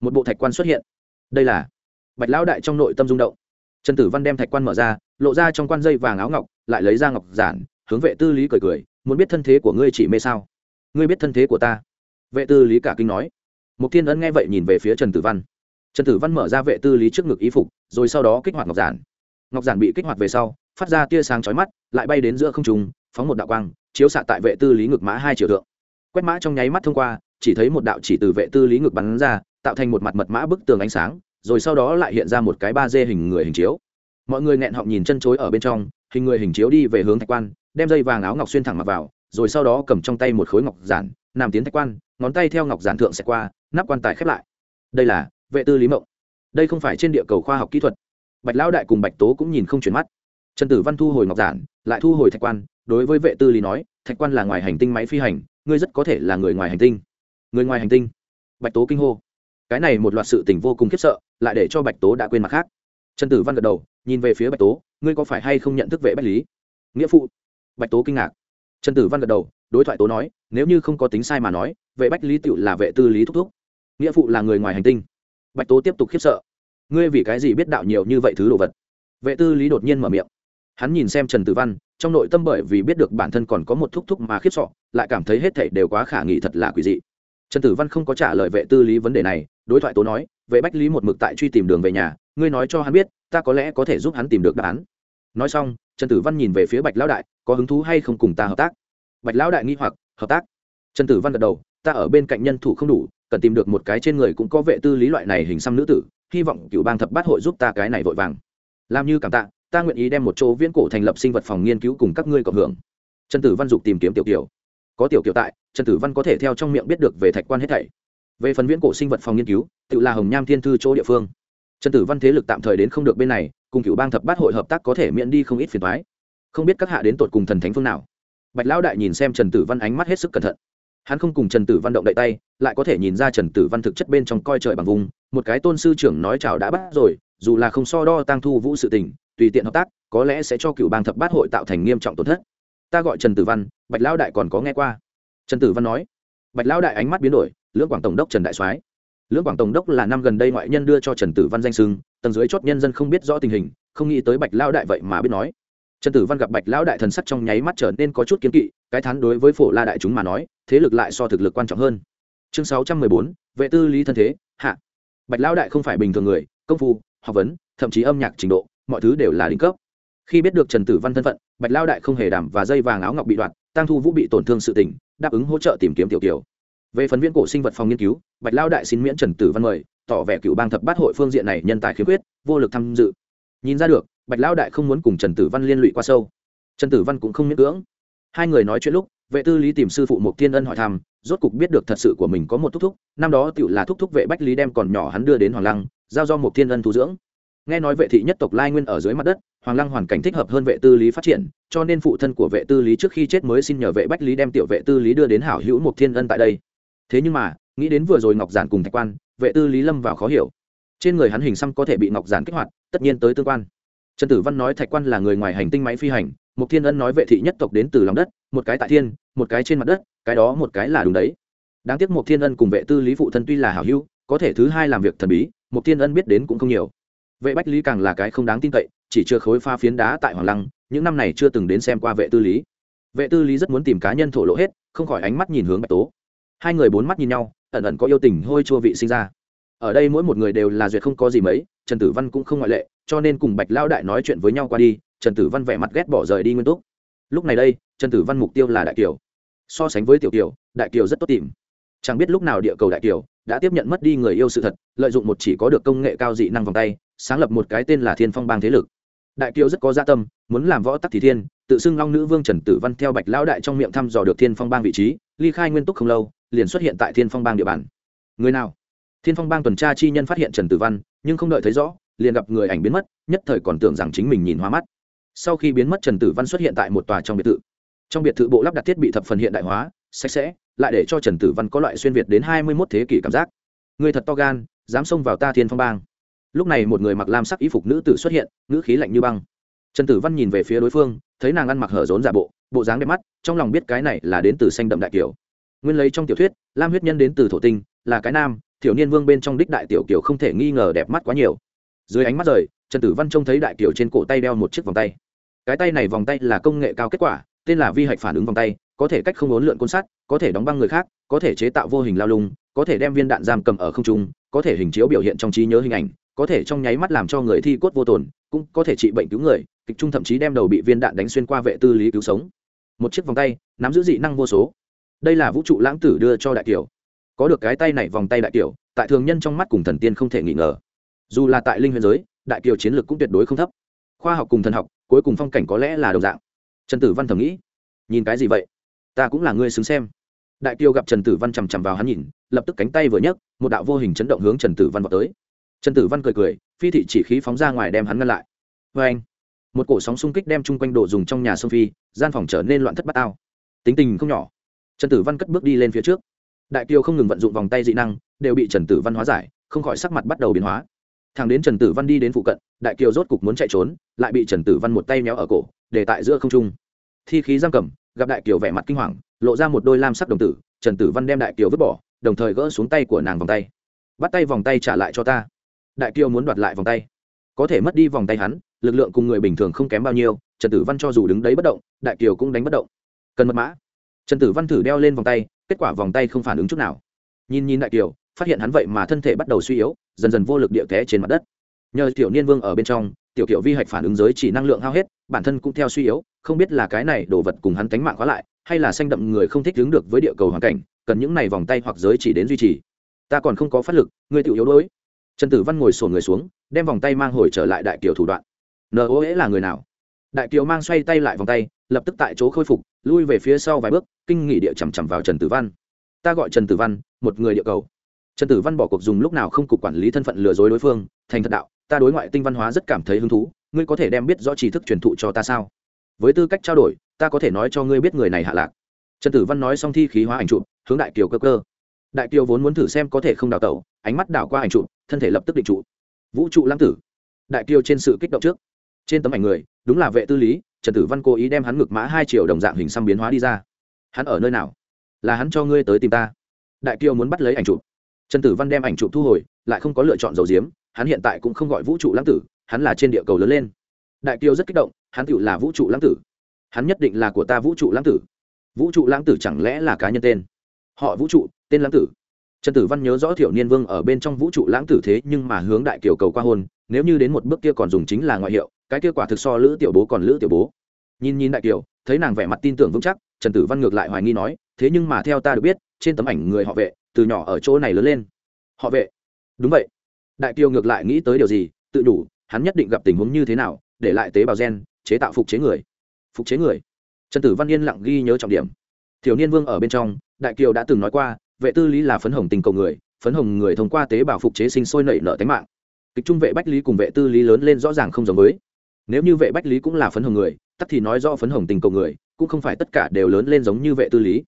Một bộ thạch quan xuất hiện. Đây là. Bạch lão đại trong nội tâm rung động. Trần tử văn đem thạch quan mở ra, lộ ra trong quan dây vàng áo ngọc lại lấy ra ngọc giản, hướng vệ tư lý cười cười, muốn biết thân thế của ngươi chỉ mê sao? Ngươi biết thân thế của ta? Vệ tư lý cả kinh nói. Mục thiên ân nghe vậy nhìn về phía trần tử văn. Trần tử văn mở ra vệ tư lý trước ngực ý phục, rồi sau đó kích hoạt ngọc giản. Ngọc giản bị kích hoạt về sau, phát ra tia sáng chói mắt, lại bay đến giữa không trùng phóng một đạo quang, chiếu xạ tại vệ tư lý ngực mã hai triệu thượng. Quét mã trong nháy mắt thông qua, chỉ thấy một đạo chỉ từ vệ tư lý ngực bắn ra, tạo thành một mặt mật mã bức tường ánh sáng, rồi sau đó lại hiện ra một cái ba d hình người hình chiếu. Mọi người nghẹn họng nhìn chân chối ở bên trong hình người hình chiếu đi về hướng thạch quan, đem dây vàng áo ngọc xuyên thẳng mặc vào, rồi sau đó cầm trong tay một khối ngọc giản, nằm tiến thạch quan, ngón tay theo ngọc giản thượng xẹt qua, nắp quan tài khép lại. Đây là vệ tư lý mộng. Đây không phải trên địa cầu khoa học kỹ thuật. Bạch lão đại cùng bạch tố cũng nhìn không chuyển mắt. Trần tử văn thu hồi ngọc giản, lại thu hồi thạch quan, đối với vệ tư lý nói, thạch quan là ngoài hành tinh máy phi hành, ngươi rất có thể là người ngoài hành tinh. Người ngoài hành tinh? Bạch tố kinh hô. Cái này một loạt sự tình vô cùng khiếp sợ, lại để cho bạch tố đã quên mặt khác. Trần tử văn gật đầu, nhìn về phía bạch tố ngươi có phải hay không nhận thức vệ bách lý? Nghĩa phụ. Bạch tố kinh ngạc. Trần tử văn gật đầu, đối thoại tố nói, nếu như không có tính sai mà nói, vệ bách lý tựu là vệ tư lý thúc thúc. Nghĩa phụ là người ngoài hành tinh. Bạch tố tiếp tục khiếp sợ. Ngươi vì cái gì biết đạo nhiều như vậy thứ đồ vật? Vệ tư lý đột nhiên mở miệng. Hắn nhìn xem trần tử văn, trong nội tâm bởi vì biết được bản thân còn có một thúc thúc mà khiếp sọ lại cảm thấy hết thảy đều quá khả nghị thật là quỷ dị. Trần tử văn không có trả lời vệ tư lý vấn đề này, đối thoại tố nói, vệ bách lý một mực tại truy tìm đường về nhà, ngươi nói cho hắn biết, ta có lẽ có thể giúp hắn tìm được đáp án nói xong, trần tử văn nhìn về phía bạch lão đại, có hứng thú hay không cùng ta hợp tác? Bạch lão đại nghi hoặc, hợp tác? Trần tử văn gật đầu, ta ở bên cạnh nhân thủ không đủ, cần tìm được một cái trên người cũng có vệ tư lý loại này hình xăm nữ tử, hy vọng cựu bang thập bát hội giúp ta cái này vội vàng. Làm như cảm tạ, ta nguyện ý đem một chỗ viễn cổ thành lập sinh vật phòng nghiên cứu cùng các ngươi cộng hưởng. Trần tử văn dục tìm kiếm tiểu kiều. Có tiểu kiều tại, trần tử văn có thể theo trong miệng biết được về thạch quan hết thảy. Về phần viễn cổ sinh vật phòng nghiên cứu, tự là hồng nham thiên thư chỗ địa phương. Trần tử văn thế lực tạm thời đến không được bên này cùng cựu bang thập bát hội hợp tác có thể miễn đi không ít phiền thoái không biết các hạ đến tột cùng thần thánh phương nào. Bạch lão đại nhìn xem trần tử văn ánh mắt hết sức cẩn thận. Hắn không cùng trần tử văn động đậy tay, lại có thể nhìn ra trần tử văn thực chất bên trong coi trời bằng vùng. Một cái tôn sư trưởng nói chào đã bắt rồi, dù là không so đo tăng thu vũ sự tình, tùy tiện hợp tác, có lẽ sẽ cho cựu bang thập bát hội tạo thành nghiêm trọng tổn thất. Ta gọi trần tử văn, bạch lão đại còn có nghe qua. Trần tử văn nói. Bạch lão đại ánh mắt biến đổi, lưỡng quảng tổng đốc trần đại soái lưỡng quảng tổng đốc là năm gần đây ngoại nhân đưa cho trần tử văn danh sưng tầng dưới chót nhân dân không biết rõ tình hình, không nghĩ tới bạch lão đại vậy mà biết nói. Trần tử văn gặp bạch lão đại thần sắc trong nháy mắt trở nên có chút kiến kỵ, cái thán đối với phổ la đại chúng mà nói, thế lực lại so thực lực quan trọng hơn. Chương sáu trăm mười bốn, vệ tư lý thân thế, hạ. Bạch lão đại không phải bình thường người, công phu, học vấn, thậm chí âm nhạc trình độ, mọi thứ đều là đỉnh cấp. Khi biết được trần tử văn thân phận, bạch lão đại không hề đảm và dây vàng áo ngọc bị đoạt tăng thu vũ bị tổn thương sự tình, đáp ứng hỗ trợ tìm kiếm tiểu kiều về phần viên cổ sinh vật phòng nghiên cứu, bạch lão đại xin miễn trần tử văn mời, tỏ vẻ cựu bang thập bát hội phương diện này nhân tài khiếm khuyết, vô lực tham dự. Nhìn ra được, bạch lão đại không muốn cùng trần tử văn liên lụy qua sâu. Trần tử văn cũng không miễn cưỡng. Hai người nói chuyện lúc, vệ tư lý tìm sư phụ mục thiên ân hỏi thăm, rốt cục biết được thật sự của mình có một thúc thúc, năm đó tựu là thúc thúc vệ bách lý đem còn nhỏ hắn đưa đến hoàng lăng, giao do mục thiên ân thu dưỡng. Nghe nói vệ thị nhất tộc lai nguyên ở dưới mặt đất, hoàng lăng hoàn cảnh thích hợp hơn vệ tư lý phát triển, cho nên phụ thân của vệ tư lý trước khi chết mới xin nhờ vệ bách lý đem tiểu vệ tư lý đưa đến hảo hữu mục thiên ân tại đây thế nhưng mà, nghĩ đến vừa rồi ngọc giản cùng thạch quan, vệ tư lý lâm vào khó hiểu. Trên người hắn hình xăm có thể bị ngọc giản kích hoạt, tất nhiên tới tương quan. Trần tử văn nói thạch quan là người ngoài hành tinh máy phi hành, mục thiên ân nói vệ thị nhất tộc đến từ lòng đất, một cái tại thiên, một cái trên mặt đất, cái đó một cái là đúng đấy. Đáng tiếc mục thiên ân cùng vệ tư lý phụ thân tuy là hảo hữu, có thể thứ hai làm việc thần bí, mục thiên ân biết đến cũng không nhiều. Vệ bách lý càng là cái không đáng tin cậy, chỉ chưa khối pha phiến đá tại hoàng lăng, những năm này chưa từng đến xem qua vệ tư lý. Vệ tư lý rất muốn tìm cá nhân thổ lộ hết, không khỏi ánh mắt nhìn hướng bạch tố hai người bốn mắt nhìn nhau, ẩn ẩn có yêu tình hôi chua vị sinh ra. Ở đây mỗi một người đều là duyệt không có gì mấy, trần tử văn cũng không ngoại lệ, cho nên cùng bạch lao đại nói chuyện với nhau qua đi, trần tử văn vẻ mặt ghét bỏ rời đi nguyên túc. Lúc này đây, trần tử văn mục tiêu là đại kiều. So sánh với tiểu kiều, đại kiều rất tốt tìm. Chẳng biết lúc nào địa cầu đại kiều đã tiếp nhận mất đi người yêu sự thật, lợi dụng một chỉ có được công nghệ cao dị năng vòng tay, sáng lập một cái tên là thiên phong bang thế lực. Đại kiều rất có gia tâm, muốn làm võ tắc thì thiên, tự xưng long nữ vương trần tử văn theo bạch lão đại trong miệng thăm dò được thiên phong bang vị trí, ly khai nguyên túc không lâu liền xuất hiện tại thiên phong bang địa bàn. Người nào? Thiên phong bang tuần tra chi nhân phát hiện trần tử văn, nhưng không đợi thấy rõ, liền gặp người ảnh biến mất, nhất thời còn tưởng rằng chính mình nhìn hoa mắt. Sau khi biến mất, trần tử văn xuất hiện tại một tòa trong biệt thự. Trong biệt thự bộ lắp đặt thiết bị thập phần hiện đại hóa, sạch sẽ, lại để cho trần tử văn có loại xuyên việt đến hai mươi mốt thế kỷ cảm giác. Người thật to gan, dám xông vào ta thiên phong bang. Lúc này một người mặc lam sắc y phục nữ tử xuất hiện nữ khí lạnh như băng. Trần tử văn nhìn về phía đối phương, thấy nàng ăn mặc hở rốn giả bộ bộ dáng đẹp mắt, trong lòng biết cái này là đến từ xanh đậm đại kiều nguyên lấy trong tiểu thuyết, lam huyết nhân đến từ thổ tinh, là cái nam thiểu niên vương bên trong đích đại tiểu kiều không thể nghi ngờ đẹp mắt quá nhiều. Dưới ánh mắt rời, trần tử văn trông thấy đại kiều trên cổ tay đeo một chiếc vòng tay. Cái tay này vòng tay là công nghệ cao kết quả, tên là vi hạch phản ứng vòng tay, có thể cách không ốn lượn côn sắt, có thể đóng băng người khác, có thể chế tạo vô hình lao lung, có thể đem viên đạn giam cầm ở không trung, có thể hình chiếu biểu hiện trong trí nhớ hình ảnh, có thể trong nháy mắt làm cho người thi cốt vô tồn, cũng có thể trị bệnh cứu người, kịch trung thậm chí đem đầu bị viên đạn đánh xuyên qua vệ tư lý cứu sống. Một chiếc vòng tay, nắm giữ dị năng vô số đây là vũ trụ lãng tử đưa cho đại kiều có được cái tay này vòng tay đại kiều tại thường nhân trong mắt cùng thần tiên không thể nghi ngờ. Dù là tại linh huyền giới, đại kiều chiến lược cũng tuyệt đối không thấp. Khoa học cùng thần học, cuối cùng phong cảnh có lẽ là đồng dạng. Trần tử văn thầm nghĩ, nhìn cái gì vậy? Ta cũng là người xứng xem. Đại kiều gặp trần tử văn chằm chằm vào hắn nhìn, lập tức cánh tay vừa nhấc, một đạo vô hình chấn động hướng trần tử văn vào tới. Trần tử văn cười cười, phi thị chỉ khí phóng ra ngoài đem hắn ngăn lại. Vê anh. Một cổ sóng xung kích đem chung quanh đồ dùng trong nhà sông phi, gian phòng trở nên loạn thất bát ao tính tình không nhỏ trần tử văn cất bước đi lên phía trước. Đại kiều không ngừng vận dụng vòng tay dị năng, đều bị trần tử văn hóa giải, không khỏi sắc mặt bắt đầu biến hóa. Thằng đến trần tử văn đi đến phụ cận, đại kiều rốt cục muốn chạy trốn, lại bị trần tử văn một tay méo ở cổ, để tại giữa không trung. Thi khí giam cầm, gặp đại kiều vẻ mặt kinh hoàng, lộ ra một đôi lam sắc đồng tử, trần tử văn đem đại kiều vứt bỏ, đồng thời gỡ xuống tay của nàng vòng tay. Bắt tay vòng tay trả lại cho ta. Đại kiều muốn đoạt lại vòng tay. Có thể mất đi vòng tay hắn, lực lượng cùng người bình thường không kém bao nhiêu, trần tử văn cho dù đứng đấy bất động, đại kiều cũng đánh bất động. Cần mật mã trần tử văn thử đeo lên vòng tay, kết quả vòng tay không phản ứng chút nào. Nhìn nhìn đại kiều phát hiện hắn vậy mà thân thể bắt đầu suy yếu, dần dần vô lực địa té trên mặt đất. Nhờ tiểu niên vương ở bên trong, tiểu kiểu vi hạch phản ứng giới chỉ năng lượng hao hết, bản thân cũng theo suy yếu, không biết là cái này đồ vật cùng hắn cánh mạng khóa lại, hay là xanh đậm người không thích đứng được với địa cầu hoàn cảnh, cần những này vòng tay hoặc giới chỉ đến duy trì. Ta còn không có phát lực người tiểu yếu đuối. Trần tử văn ngồi sổn người xuống, đem vòng tay mang hồi trở lại đại kiều thủ đoạn. Nô ế là người nào? Đại kiều mang xoay tay lại vòng tay lập tức tại chỗ khôi phục, lui về phía sau vài bước, kinh nghỉ địa chằm chằm vào trần tử văn. Ta gọi trần tử văn, một người địa cầu. Trần tử văn bỏ cuộc dùng lúc nào không cục quản lý thân phận lừa dối đối phương, thành thật đạo, ta đối ngoại tinh văn hóa rất cảm thấy hứng thú, ngươi có thể đem biết rõ tri thức truyền thụ cho ta sao? Với tư cách trao đổi, ta có thể nói cho ngươi biết người này hạ lạc. Trần tử văn nói xong thi khí hóa ảnh trụ hướng đại kiều cơ cơ. Đại kiều vốn muốn thử xem có thể không đào tẩu, ánh mắt đảo qua ảnh trụ thân thể lập tức định trụ. Vũ trụ lãng tử. Đại kiều trên sự kích động trước. Trên tấm ảnh người, đúng là vệ tư lý trần tử văn cố ý đem hắn ngực mã hai triệu đồng dạng hình xăm biến hóa đi ra. Hắn ở nơi nào? Là hắn cho ngươi tới tìm ta. Đại kiều muốn bắt lấy ảnh chụp. Trần tử văn đem ảnh chụp thu hồi, lại không có lựa chọn dầu diếm, hắn hiện tại cũng không gọi vũ trụ lãng tử, hắn là trên địa cầu lớn lên. Đại kiều rất kích động, hắn tự là vũ trụ lãng tử. Hắn nhất định là của ta vũ trụ lãng tử. Vũ trụ lãng tử chẳng lẽ là cá nhân tên? Họ vũ trụ, tên lãng tử trần tử văn nhớ rõ thiểu niên vương ở bên trong vũ trụ lãng tử thế nhưng mà hướng đại kiều cầu qua hôn, nếu như đến một bước kia còn dùng chính là ngoại hiệu, cái kia quả thực so lữ tiểu bố còn lữ tiểu bố. Nhìn nhìn đại kiều thấy nàng vẻ mặt tin tưởng vững chắc, trần tử văn ngược lại hoài nghi nói, thế nhưng mà theo ta được biết, trên tấm ảnh người họ vệ, từ nhỏ ở chỗ này lớn lên. Họ vệ? Đúng vậy. Đại kiều ngược lại nghĩ tới điều gì, tự đủ, hắn nhất định gặp tình huống như thế nào, để lại tế bào gen, chế tạo phục chế người. Phục chế người. Trần tử văn yên lặng ghi nhớ trọng điểm. Thiểu niên vương ở bên trong, đại kiều đã từng nói qua vệ tư lý là phấn hồng tình cầu người, phấn hồng người thông qua tế bào phục chế sinh sôi nảy nở tánh mạng. Kịch trung vệ bách lý cùng vệ tư lý lớn lên rõ ràng không giống với. Nếu như vệ bách lý cũng là phấn hồng người, tắc thì nói rõ phấn hồng tình cầu người, cũng không phải tất cả đều lớn lên giống như vệ tư lý.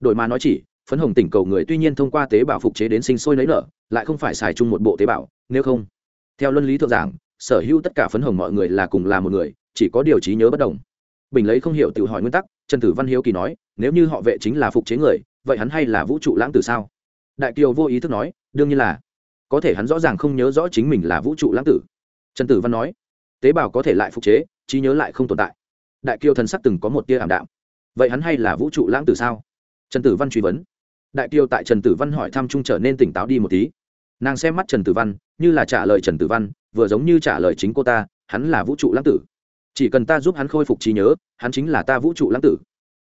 Đổi mà nói chỉ, phấn hồng tình cầu người tuy nhiên thông qua tế bào phục chế đến sinh sôi nảy nở, lại không phải xài chung một bộ tế bào, nếu không, theo luân lý thượng giảng, sở hữu tất cả phấn hồng mọi người là cùng là một người, chỉ có điều trí nhớ bất đồng. Bình lấy không hiểu tự hỏi nguyên tắc, trần tử văn hiếu kỳ nói, nếu như họ vệ chính là phục chế người vậy hắn hay là vũ trụ lãng tử sao? Đại kiều vô ý thức nói, đương nhiên là. Có thể hắn rõ ràng không nhớ rõ chính mình là vũ trụ lãng tử. Trần tử văn nói, tế bào có thể lại phục chế, trí nhớ lại không tồn tại. Đại kiều thần sắc từng có một tia ảm đạm. Vậy hắn hay là vũ trụ lãng tử sao? Trần tử văn truy vấn. Đại kiều tại trần tử văn hỏi thăm trung trở nên tỉnh táo đi một tí. Nàng xem mắt trần tử văn, như là trả lời trần tử văn, vừa giống như trả lời chính cô ta, hắn là vũ trụ lãng tử. Chỉ cần ta giúp hắn khôi phục trí nhớ, hắn chính là ta vũ trụ lãng tử.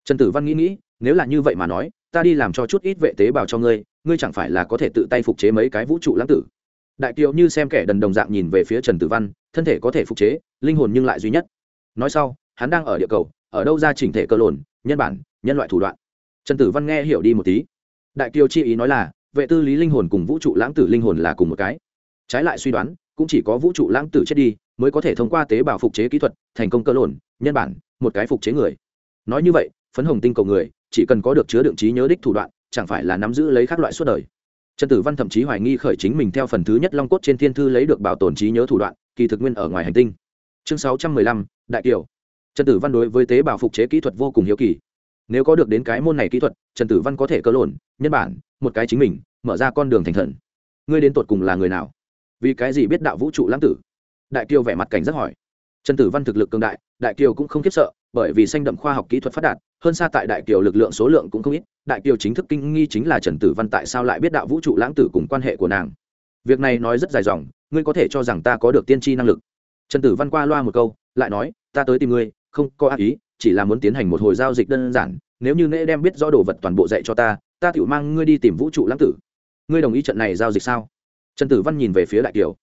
Trần tử văn nghĩ nghĩ, nếu là như vậy mà nói ta đi làm cho chút ít vệ tế bào cho ngươi ngươi chẳng phải là có thể tự tay phục chế mấy cái vũ trụ lãng tử. Đại kiều như xem kẻ đần đồng dạng nhìn về phía trần tử văn, thân thể có thể phục chế, linh hồn nhưng lại duy nhất. Nói sau, hắn đang ở địa cầu, ở đâu ra chỉnh thể cơ lồn, nhân bản, nhân loại thủ đoạn. Trần tử văn nghe hiểu đi một tí. Đại kiều chi ý nói là, vệ tư lý linh hồn cùng vũ trụ lãng tử linh hồn là cùng một cái. Trái lại suy đoán, cũng chỉ có vũ trụ lãng tử chết đi, mới có thể thông qua tế bào phục chế kỹ thuật, thành công cơ lồn, nhân bản, một cái phục chế người. Nói như vậy phấn hồng tinh cầu người, chỉ cần có được chứa đựng trí nhớ đích thủ đoạn, chẳng phải là nắm giữ lấy các loại suốt đời. Trần tử văn thậm chí hoài nghi khởi chính mình theo phần thứ nhất long cốt trên thiên thư lấy được bảo tồn trí nhớ thủ đoạn, kỳ thực nguyên ở ngoài hành tinh. Chương sáu trăm mười lăm, đại kiều. Trần tử văn đối với tế bào phục chế kỹ thuật vô cùng hiếu kỳ. Nếu có được đến cái môn này kỹ thuật, trần tử văn có thể cơ lộn, nhân bản, một cái chính mình, mở ra con đường thành thần. Ngươi đến tột cùng là người nào? Vì cái gì biết đạo vũ trụ lãng tử? Đại kiều vẻ mặt cảnh rất hỏi. Trần tử văn thực lực cường đại đại kiều cũng không khiếp sợ bởi vì xanh đậm khoa học kỹ thuật phát đạt, hơn xa tại đại kiều lực lượng số lượng cũng không ít, đại kiều chính thức kinh nghi chính là trần tử văn tại sao lại biết đạo vũ trụ lãng tử cùng quan hệ của nàng. Việc này nói rất dài dòng, ngươi có thể cho rằng ta có được tiên tri năng lực. Trần tử văn qua loa một câu, lại nói, ta tới tìm ngươi, không có ác ý, chỉ là muốn tiến hành một hồi giao dịch đơn giản, nếu như nễ đem biết rõ đồ vật toàn bộ dạy cho ta ta tự mang ngươi đi tìm vũ trụ lãng tử. Ngươi đồng ý trận này giao dịch sao? Trần tử văn nhìn về phía đại kiều.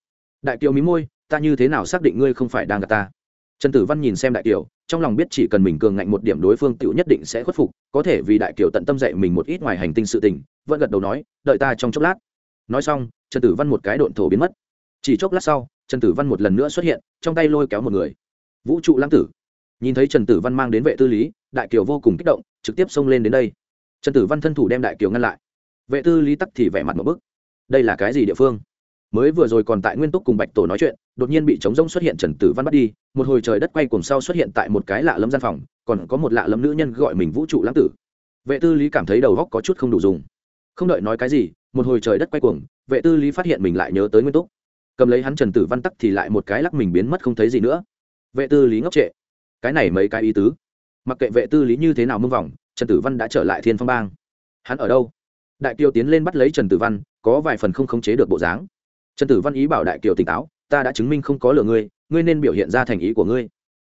Đại kiều mí môi, ta như thế nào xác định ngươi không phải đang gặp ta? Trần tử văn nhìn xem đại kiều, trong lòng biết chỉ cần mình cường ngạnh một điểm đối phương tựu nhất định sẽ khuất phục, có thể vì đại kiều tận tâm dạy mình một ít ngoài hành tinh sự tình, vẫn gật đầu nói, đợi ta trong chốc lát. Nói xong, trần tử văn một cái độn thổ biến mất. Chỉ chốc lát sau, trần tử văn một lần nữa xuất hiện, trong tay lôi kéo một người. Vũ trụ lãng tử. Nhìn thấy trần tử văn mang đến vệ tư lý, đại kiều vô cùng kích động, trực tiếp xông lên đến đây. Trần tử văn thân thủ đem đại kiều ngăn lại. Vệ tư lý tắc thì vẻ mặt một bức. Đây là cái gì địa phương? Mới vừa rồi còn tại nguyên túc cùng bạch tổ nói chuyện, đột nhiên bị trống rông xuất hiện trần tử văn bắt đi, một hồi trời đất quay cùng sau xuất hiện tại một cái lạ lẫm gian phòng, còn có một lạ lẫm nữ nhân gọi mình vũ trụ lãng tử. Vệ tư lý cảm thấy đầu góc có chút không đủ dùng. Không đợi nói cái gì, một hồi trời đất quay cuồng, vệ tư lý phát hiện mình lại nhớ tới nguyên túc. Cầm lấy hắn trần tử văn tắc thì lại một cái lắc mình biến mất không thấy gì nữa. Vệ tư lý ngốc trệ. Cái này mấy cái ý tứ. Mặc kệ vệ tư lý như thế nào mưng vòng trần tử văn đã trở lại thiên phong bang. Hắn ở đâu? Đại kiều tiến lên bắt lấy trần tử văn, có vài phần không khống chế được bộ dáng trần tử văn ý bảo đại kiều tỉnh táo, ta đã chứng minh không có lừa ngươi ngươi nên biểu hiện ra thành ý của ngươi.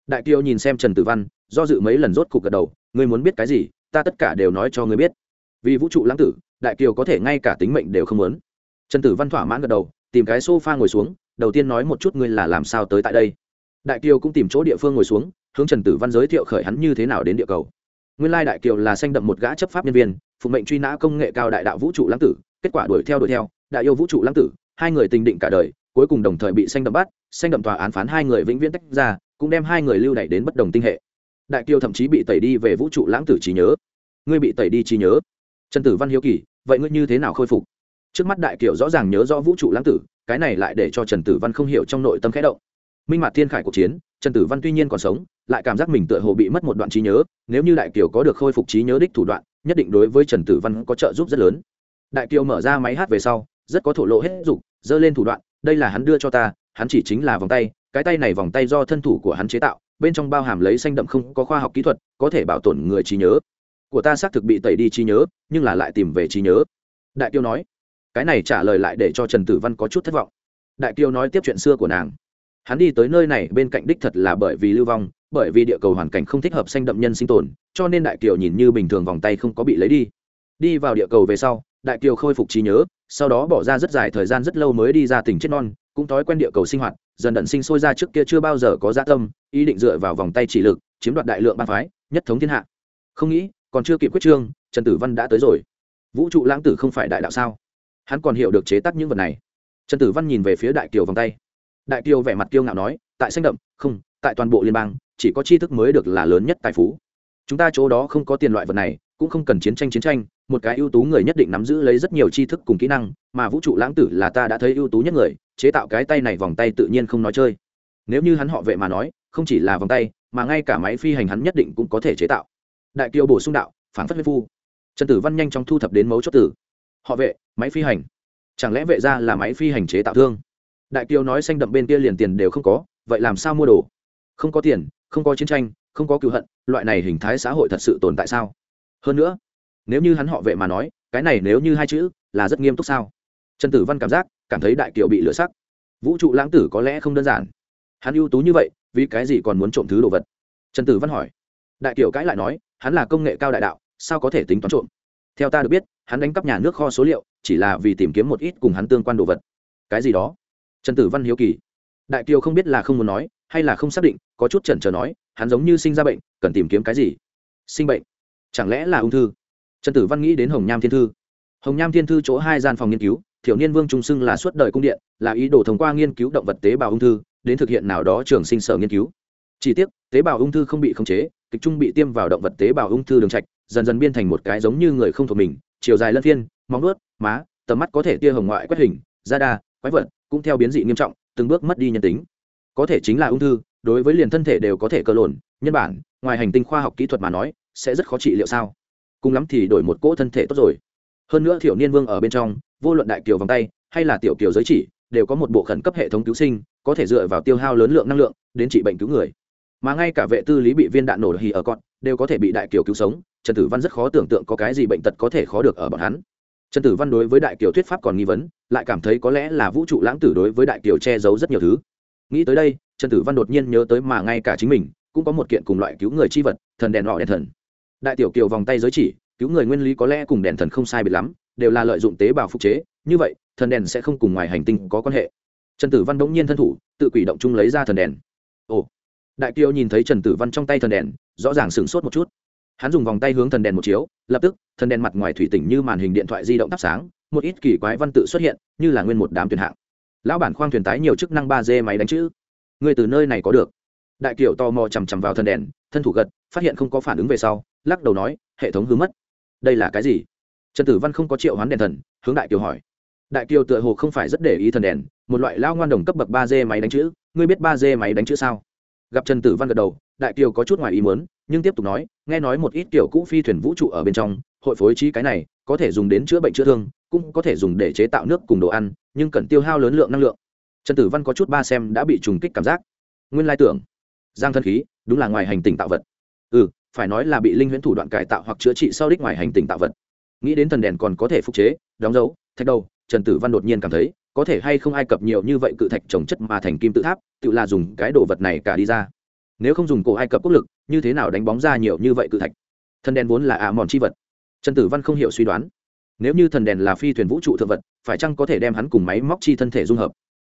Đại kiều nhìn xem trần tử văn, do dự mấy lần rốt cục gật đầu, ngươi muốn biết cái gì, ta tất cả đều nói cho ngươi biết. Vì vũ trụ lãng tử, đại kiều có thể ngay cả tính mệnh đều không muốn. Trần tử văn thỏa mãn gật đầu, tìm cái sofa ngồi xuống, đầu tiên nói một chút ngươi là làm sao tới tại đây. Đại kiều cũng tìm chỗ địa phương ngồi xuống, hướng trần tử văn giới thiệu khởi hắn như thế nào đến địa cầu. Nguyên lai đại kiều là sanh đậm một gã chấp pháp nhân viên phụ mệnh truy nã công nghệ cao đại đạo vũ trụ lãng tử, kết quả đuổi theo đuổi theo, đại yêu vũ trụ lãng tử hai người tình định cả đời, cuối cùng đồng thời bị sanh đậm bắt, xanh đậm tòa án phán hai người vĩnh viễn tách ra, cũng đem hai người lưu đẩy đến bất đồng tinh hệ. Đại kiều thậm chí bị tẩy đi về vũ trụ lãng tử trí nhớ. Ngươi bị tẩy đi trí nhớ. Trần tử văn hiếu kỳ, vậy ngươi như thế nào khôi phục? Trước mắt đại kiều rõ ràng nhớ rõ vũ trụ lãng tử, cái này lại để cho trần tử văn không hiểu trong nội tâm khẽ động. Minh mặt thiên khải cuộc chiến, trần tử văn tuy nhiên còn sống, lại cảm giác mình tựa hồ bị mất một đoạn trí nhớ, nếu như đại kiều có được khôi phục trí nhớ đích thủ đoạn, nhất định đối với trần tử văn có trợ giúp rất lớn. Đại kiều mở ra máy hát về sau, rất có thổ lộ hết dục dơ lên thủ đoạn, đây là hắn đưa cho ta, hắn chỉ chính là vòng tay, cái tay này vòng tay do thân thủ của hắn chế tạo, bên trong bao hàm lấy xanh đậm không có khoa học kỹ thuật, có thể bảo tồn người trí nhớ. Của ta xác thực bị tẩy đi trí nhớ, nhưng là lại tìm về trí nhớ. Đại kiêu nói. Cái này trả lời lại để cho trần tử văn có chút thất vọng. Đại kiêu nói tiếp chuyện xưa của nàng. Hắn đi tới nơi này, bên cạnh đích thật là bởi vì lưu vong, bởi vì địa cầu hoàn cảnh không thích hợp xanh đậm nhân sinh tồn, cho nên đại kiều nhìn như bình thường vòng tay không có bị lấy đi. Đi vào địa cầu về sau đại kiều khôi phục trí nhớ, sau đó bỏ ra rất dài thời gian rất lâu mới đi ra tỉnh chết non, cũng thói quen địa cầu sinh hoạt, dần đận sinh sôi ra trước kia chưa bao giờ có gia tâm, ý định dựa vào vòng tay chỉ lực, chiếm đoạt đại lượng bang phái, nhất thống thiên hạ. Không nghĩ, còn chưa kịp quyết trương, trần tử văn đã tới rồi. Vũ trụ lãng tử không phải đại đạo sao? Hắn còn hiểu được chế tác những vật này. Trần tử văn nhìn về phía đại kiều vòng tay. Đại kiều vẻ mặt kiêu ngạo nói, tại xanh đậm, không, tại toàn bộ liên bang, chỉ có tri thức mới được là lớn nhất tài phú. Chúng ta chỗ đó không có tiền loại vật này cũng không cần chiến tranh chiến tranh, một cái ưu tú người nhất định nắm giữ lấy rất nhiều tri thức cùng kỹ năng, mà vũ trụ lãng tử là ta đã thấy ưu tú nhất người, chế tạo cái tay này vòng tay tự nhiên không nói chơi. Nếu như hắn họ vệ mà nói, không chỉ là vòng tay, mà ngay cả máy phi hành hắn nhất định cũng có thể chế tạo. Đại kiều bổ sung đạo, phản phất huyết phu. Trần tử văn nhanh chóng thu thập đến mấu chốt tử họ vệ, máy phi hành. Chẳng lẽ vệ ra là máy phi hành chế tạo thương? Đại kiều nói xanh đậm bên kia liền tiền đều không có, vậy làm sao mua đồ? Không có tiền, không có chiến tranh, không có cựu hận, loại này hình thái xã hội thật sự tồn tại sao? Hơn nữa, nếu như hắn họ vệ mà nói, cái này nếu như hai chữ là rất nghiêm túc sao? Trần tử văn cảm giác, cảm thấy đại kiều bị lửa sắc. Vũ trụ lãng tử có lẽ không đơn giản. Hắn ưu tú như vậy, vì cái gì còn muốn trộm thứ đồ vật? Trần tử văn hỏi. Đại kiều cãi lại nói, hắn là công nghệ cao đại đạo, sao có thể tính toán trộm? Theo ta được biết, hắn đánh cắp nhà nước kho số liệu, chỉ là vì tìm kiếm một ít cùng hắn tương quan đồ vật. Cái gì đó? Trần tử văn hiếu kỳ. Đại kiều không biết là không muốn nói, hay là không xác định, có chút chần chờ nói, hắn giống như sinh ra bệnh, cần tìm kiếm cái gì? Sinh bệnh chẳng lẽ là ung thư? Trần tử văn nghĩ đến hồng nham thiên thư. Hồng nham thiên thư chỗ hai gian phòng nghiên cứu, thiểu niên vương trung xưng là suốt đời cung điện, là ý đồ thông qua nghiên cứu động vật tế bào ung thư, đến thực hiện nào đó trường sinh sở nghiên cứu. Chỉ tiếc, tế bào ung thư không bị khống chế, kịch trung bị tiêm vào động vật tế bào ung thư đường trạch, dần dần biên thành một cái giống như người không thuộc mình, chiều dài lân phiên, móng ướt má, tầm mắt có thể tia hồng ngoại quét hình, da đa, quái vật, cũng theo biến dị nghiêm trọng, từng bước mất đi nhân tính. Có thể chính là ung thư, đối với liền thân thể đều có thể cơ lộn, nhân bản, ngoài hành tinh khoa học kỹ thuật mà nói sẽ rất khó trị liệu sao? Cùng lắm thì đổi một cỗ thân thể tốt rồi. Hơn nữa thiểu niên vương ở bên trong, vô luận đại kiều vòng tay hay là tiểu kiều giới chỉ, đều có một bộ khẩn cấp hệ thống cứu sinh, có thể dựa vào tiêu hao lớn lượng năng lượng đến trị bệnh cứu người. Mà ngay cả vệ tư lý bị viên đạn nổ hì ở con đều có thể bị đại kiều cứu sống, trần tử văn rất khó tưởng tượng có cái gì bệnh tật có thể khó được ở bọn hắn. Trần tử văn đối với đại kiều thuyết pháp còn nghi vấn, lại cảm thấy có lẽ là vũ trụ lãng tử đối với đại kiều che giấu rất nhiều thứ. Nghĩ tới đây, trần tử văn đột nhiên nhớ tới mà ngay cả chính mình, cũng có một kiện cùng loại cứu người chi vật, thần đèn lọ đèn thần đại tiểu kiều vòng tay giới chỉ, cứu người nguyên lý có lẽ cùng đèn thần không sai biệt lắm, đều là lợi dụng tế bào phục chế, như vậy, thần đèn sẽ không cùng ngoài hành tinh có quan hệ. Trần tử văn bỗng nhiên thân thủ, tự quỷ động chung lấy ra thần đèn. Ồ. Đại kiều nhìn thấy trần tử văn trong tay thần đèn, rõ ràng sửng sốt một chút. Hắn dùng vòng tay hướng thần đèn một chiếu, lập tức, thần đèn mặt ngoài thủy tỉnh như màn hình điện thoại di động thắp sáng, một ít kỳ quái văn tự xuất hiện, như là nguyên một đám tuyển hạng. Lão bản khoang thuyền tái nhiều chức năng ba d máy đánh chữ. Người từ nơi này có được. Đại kiều tò mò chằm chằm vào thần đèn, thân thủ gật, phát hiện không có phản ứng về sau lắc đầu nói, hệ thống hư mất. Đây là cái gì? Trần tử văn không có triệu hoán đèn thần, hướng đại kiều hỏi. Đại kiều tựa hồ không phải rất để ý thần đèn, một loại lao ngoan đồng cấp bậc ba d máy đánh chữ. Ngươi biết ba d máy đánh chữ sao? Gặp trần tử văn gật đầu, đại kiều có chút ngoài ý muốn, nhưng tiếp tục nói, nghe nói một ít kiểu cũ phi thuyền vũ trụ ở bên trong, hội phối trí cái này, có thể dùng đến chữa bệnh chữa thương, cũng có thể dùng để chế tạo nước cùng đồ ăn, nhưng cần tiêu hao lớn lượng năng lượng. Trần tử văn có chút ba xem đã bị trùng kích cảm giác. Nguyên lai tưởng, giang thân khí đúng là ngoài hành tinh tạo vật. Ừ phải nói là bị linh huyễn thủ đoạn cải tạo hoặc chữa trị sau đích ngoài hành tinh tạo vật. Nghĩ đến thần đèn còn có thể phục chế, đóng dấu, thạch đầu, trần tử văn đột nhiên cảm thấy, có thể hay không ai cập nhiều như vậy cự thạch trồng chất mà thành kim tự tháp, tự là dùng cái đồ vật này cả đi ra. Nếu không dùng cổ ai cập quốc lực, như thế nào đánh bóng ra nhiều như vậy cự thạch? Thần đèn vốn là ả mòn chi vật. Trần tử văn không hiểu suy đoán. Nếu như thần đèn là phi thuyền vũ trụ thượng vật, phải chăng có thể đem hắn cùng máy móc chi thân thể dung hợp?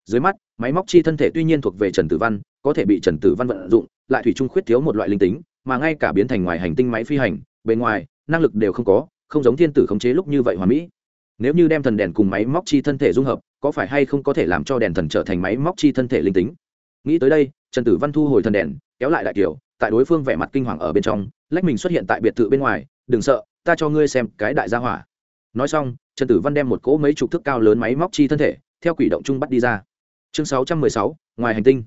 Dưới mắt, máy móc chi thân thể tuy nhiên thuộc về trần tử văn, có thể bị trần tử văn vận dụng, lại thủy trung khuyết thiếu một loại linh tính mà ngay cả biến thành ngoài hành tinh máy phi hành, bề ngoài, năng lực đều không có, không giống thiên tử khống chế lúc như vậy hòa mỹ. Nếu như đem thần đèn cùng máy móc chi thân thể dung hợp, có phải hay không có thể làm cho đèn thần trở thành máy móc chi thân thể linh tính? Nghĩ tới đây, trần tử văn thu hồi thần đèn, kéo lại đại kiều tại đối phương vẻ mặt kinh hoàng ở bên trong, lách mình xuất hiện tại biệt thự bên ngoài, đừng sợ, ta cho ngươi xem cái đại gia hỏa. Nói xong, trần tử văn đem một cỗ mấy chục thước cao lớn máy móc chi thân thể, theo quỷ động trung bắt đi ra. Chương sáu trăm mười sáu, ngoài hành tinh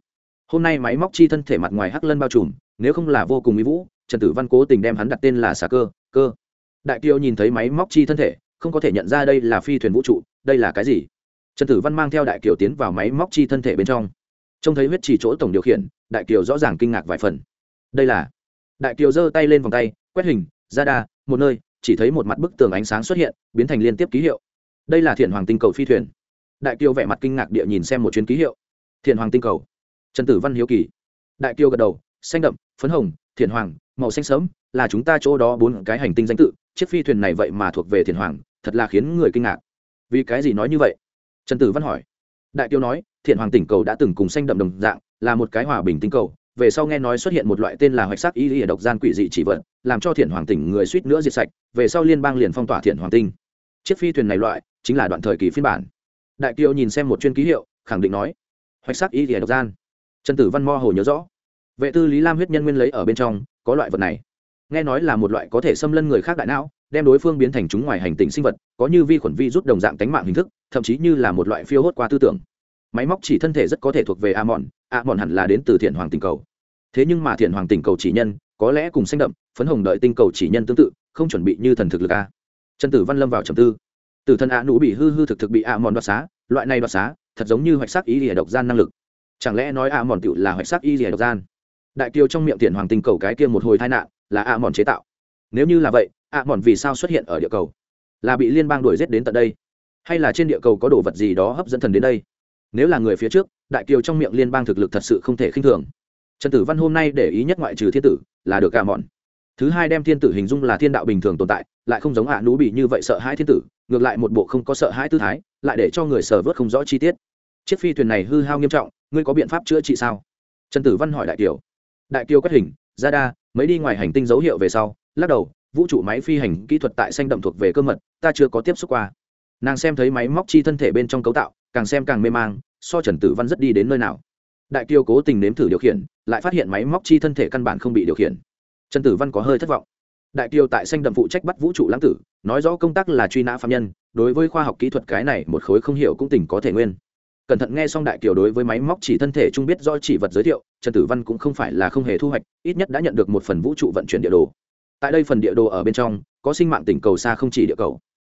hôm nay máy móc chi thân thể mặt ngoài hắc lân bao trùm, nếu không là vô cùng mỹ vũ, trần tử văn cố tình đem hắn đặt tên là xà cơ cơ. Đại kiều nhìn thấy máy móc chi thân thể, không có thể nhận ra đây là phi thuyền vũ trụ, đây là cái gì? Trần tử văn mang theo đại kiều tiến vào máy móc chi thân thể bên trong. Trông thấy huyết chỉ chỗ tổng điều khiển, đại kiều rõ ràng kinh ngạc vài phần. Đây là? Đại kiều giơ tay lên vòng tay, quét hình, ra đa, một nơi, chỉ thấy một mặt bức tường ánh sáng xuất hiện, biến thành liên tiếp ký hiệu. Đây là thiện hoàng tinh cầu phi thuyền. Đại kiều vẻ mặt kinh ngạc địa nhìn xem một chuyến ký hiệu. Thiện hoàng tinh cầu trần tử văn hiếu kỳ. Đại kiều gật đầu, xanh đậm, phấn hồng thiền hoàng, màu xanh sớm là chúng ta chỗ đó bốn cái hành tinh danh tự, chiếc phi thuyền này vậy mà thuộc về thiền hoàng, thật là khiến người kinh ngạc. Vì cái gì nói như vậy? Trần tử văn hỏi. Đại kiều nói thiền hoàng tỉnh cầu đã từng cùng xanh đậm đồng dạng, là một cái hòa bình tinh cầu, về sau nghe nói xuất hiện một loại tên là hoạch sắc y lìa độc gian quỷ dị chỉ vận làm cho thiền hoàng tỉnh người suýt nữa diệt sạch, về sau liên bang liền phong tỏa thiền hoàng tinh. Chiếc phi thuyền này loại, chính là đoạn thời kỳ phiên bản. Đại kiều nhìn xem một chuyên ký hiệu, khẳng định nói, hoạch sắc y lìa độc gian trần tử văn mo hồ nhớ rõ. Vệ tư lý lam huyết nhân nguyên lấy ở bên trong, có loại vật này. Nghe nói là một loại có thể xâm lân người khác đại não, đem đối phương biến thành chúng ngoài hành tinh sinh vật, có như vi khuẩn vi rút đồng dạng tánh mạng hình thức, thậm chí như là một loại phiêu hốt qua tư tưởng. Máy móc chỉ thân thể rất có thể thuộc về a mòn a mòn hẳn là đến từ thiện hoàng tình cầu. Thế nhưng mà thiện hoàng tình cầu chỉ nhân, có lẽ cùng xanh đậm, phấn hồng đợi tinh cầu chỉ nhân tương tự, không chuẩn bị như thần thực lực a. Trần tử văn lâm vào trầm tư. Tử thần a nũ bị hư hư thực thực bị a mòn đoạt xá, loại này đoạt xá, thật giống như hoạch sắc ý địa độc gian năng lực chẳng lẽ nói a mòn tựu là hoạch sắc y lìa độc gian? Đại kiều trong miệng thiện hoàng tinh cầu cái kia một hồi tai nạn, là a mòn chế tạo. Nếu như là vậy a mòn vì sao xuất hiện ở địa cầu? Là bị liên bang đuổi giết đến tận đây? Hay là trên địa cầu có đồ vật gì đó hấp dẫn thần đến đây? Nếu là người phía trước, đại kiều trong miệng liên bang thực lực thật sự không thể khinh thường. Trần tử văn hôm nay để ý nhất ngoại trừ thiên tử, là được cả mòn thứ hai đem thiên tử hình dung là thiên đạo bình thường tồn tại, lại không giống ạ nú bị như vậy sợ hãi thiên tử, ngược lại một bộ không có sợ hãi tư thái, lại để cho người sở vớt không rõ chi tiết chiếc phi thuyền này hư hao nghiêm trọng, ngươi có biện pháp chữa trị sao? Trần tử văn hỏi đại kiều. Đại kiều quét hình, ra đa, mấy đi ngoài hành tinh dấu hiệu về sau, lắc đầu, vũ trụ máy phi hành kỹ thuật tại xanh đậm thuộc về cơ mật, ta chưa có tiếp xúc qua. Nàng xem thấy máy móc chi thân thể bên trong cấu tạo, càng xem càng mê mang, so trần tử văn rất đi đến nơi nào. Đại kiều cố tình nếm thử điều khiển, lại phát hiện máy móc chi thân thể căn bản không bị điều khiển. Trần tử văn có hơi thất vọng. Đại kiều tại xanh đậm phụ trách bắt vũ trụ lãng tử, nói rõ công tác là truy nã phạm nhân, đối với khoa học kỹ thuật cái này một khối không hiểu cũng tỉnh có thể nguyên cẩn thận nghe xong đại kiều đối với máy móc chỉ thân thể trung biết do chỉ vật giới thiệu, trần tử văn cũng không phải là không hề thu hoạch, ít nhất đã nhận được một phần vũ trụ vận chuyển địa đồ. Tại đây phần địa đồ ở bên trong, có sinh mạng tỉnh cầu xa không chỉ địa cầu.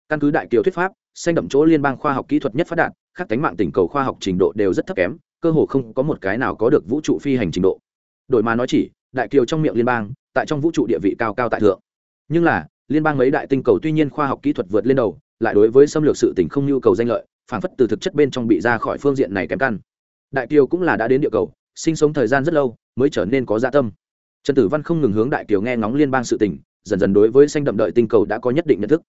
Căn cứ đại kiều thuyết pháp, xanh đậm chỗ liên bang khoa học kỹ thuật nhất phát đạt các cánh mạng tỉnh cầu khoa học trình độ đều rất thấp kém, cơ hồ không có một cái nào có được vũ trụ phi hành trình độ. Đổi mà nói chỉ, đại kiều trong miệng liên bang, tại trong vũ trụ địa vị cao cao tại thượng. Nhưng là, liên bang mấy đại tinh cầu tuy nhiên khoa học kỹ thuật vượt lên đầu, lại đối với xâm lược sự tỉnh không nhu cầu danh lợi phản phất từ thực chất bên trong bị ra khỏi phương diện này kém căn đại kiều cũng là đã đến địa cầu, sinh sống thời gian rất lâu, mới trở nên có dạ tâm. Trần tử văn không ngừng hướng đại kiều nghe ngóng liên bang sự tỉnh dần dần đối với xanh đậm đợi tinh cầu đã có nhất định nhận thức.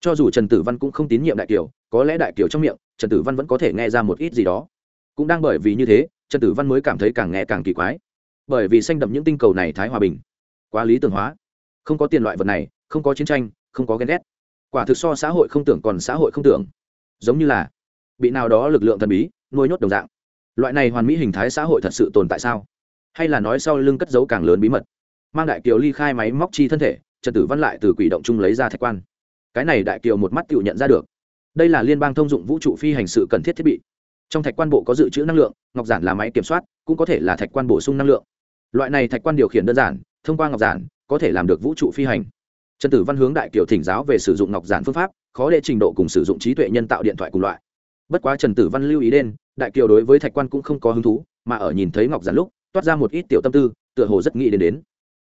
Cho dù trần tử văn cũng không tín nhiệm đại kiều, có lẽ đại kiều trong miệng, trần tử văn vẫn có thể nghe ra một ít gì đó. Cũng đang bởi vì như thế, trần tử văn mới cảm thấy càng nghe càng kỳ quái. Bởi vì xanh đậm những tinh cầu này thái hòa bình, quá lý tưởng hóa. Không có tiền loại vật này, không có chiến tranh, không có ghen ghét. Quả thực so xã hội không tưởng còn xã hội không tưởng. Giống như là bị nào đó lực lượng thần bí, nuôi nhốt đồng dạng. Loại này hoàn mỹ hình thái xã hội thật sự tồn tại sao? Hay là nói sau lưng cất dấu càng lớn bí mật? Mang đại kiều ly khai máy móc chi thân thể, trần tử văn lại từ quỷ động chung lấy ra thạch quan. Cái này đại kiều một mắt tự nhận ra được. Đây là liên bang thông dụng vũ trụ phi hành sự cần thiết thiết bị. Trong thạch quan bộ có dự trữ năng lượng, ngọc giản là máy kiểm soát, cũng có thể là thạch quan bổ sung năng lượng. Loại này thạch quan điều khiển đơn giản, thông qua ngọc giản, có thể làm được vũ trụ phi hành. Trần tử văn hướng đại kiều thỉnh giáo về sử dụng ngọc giản phương pháp, khó để trình độ cùng sử dụng trí tuệ nhân tạo điện thoại cùng loại bất quá trần tử văn lưu ý đến, đại kiều đối với thạch quan cũng không có hứng thú, mà ở nhìn thấy ngọc giản lúc, toát ra một ít tiểu tâm tư, tựa hồ rất nghĩ đến đến.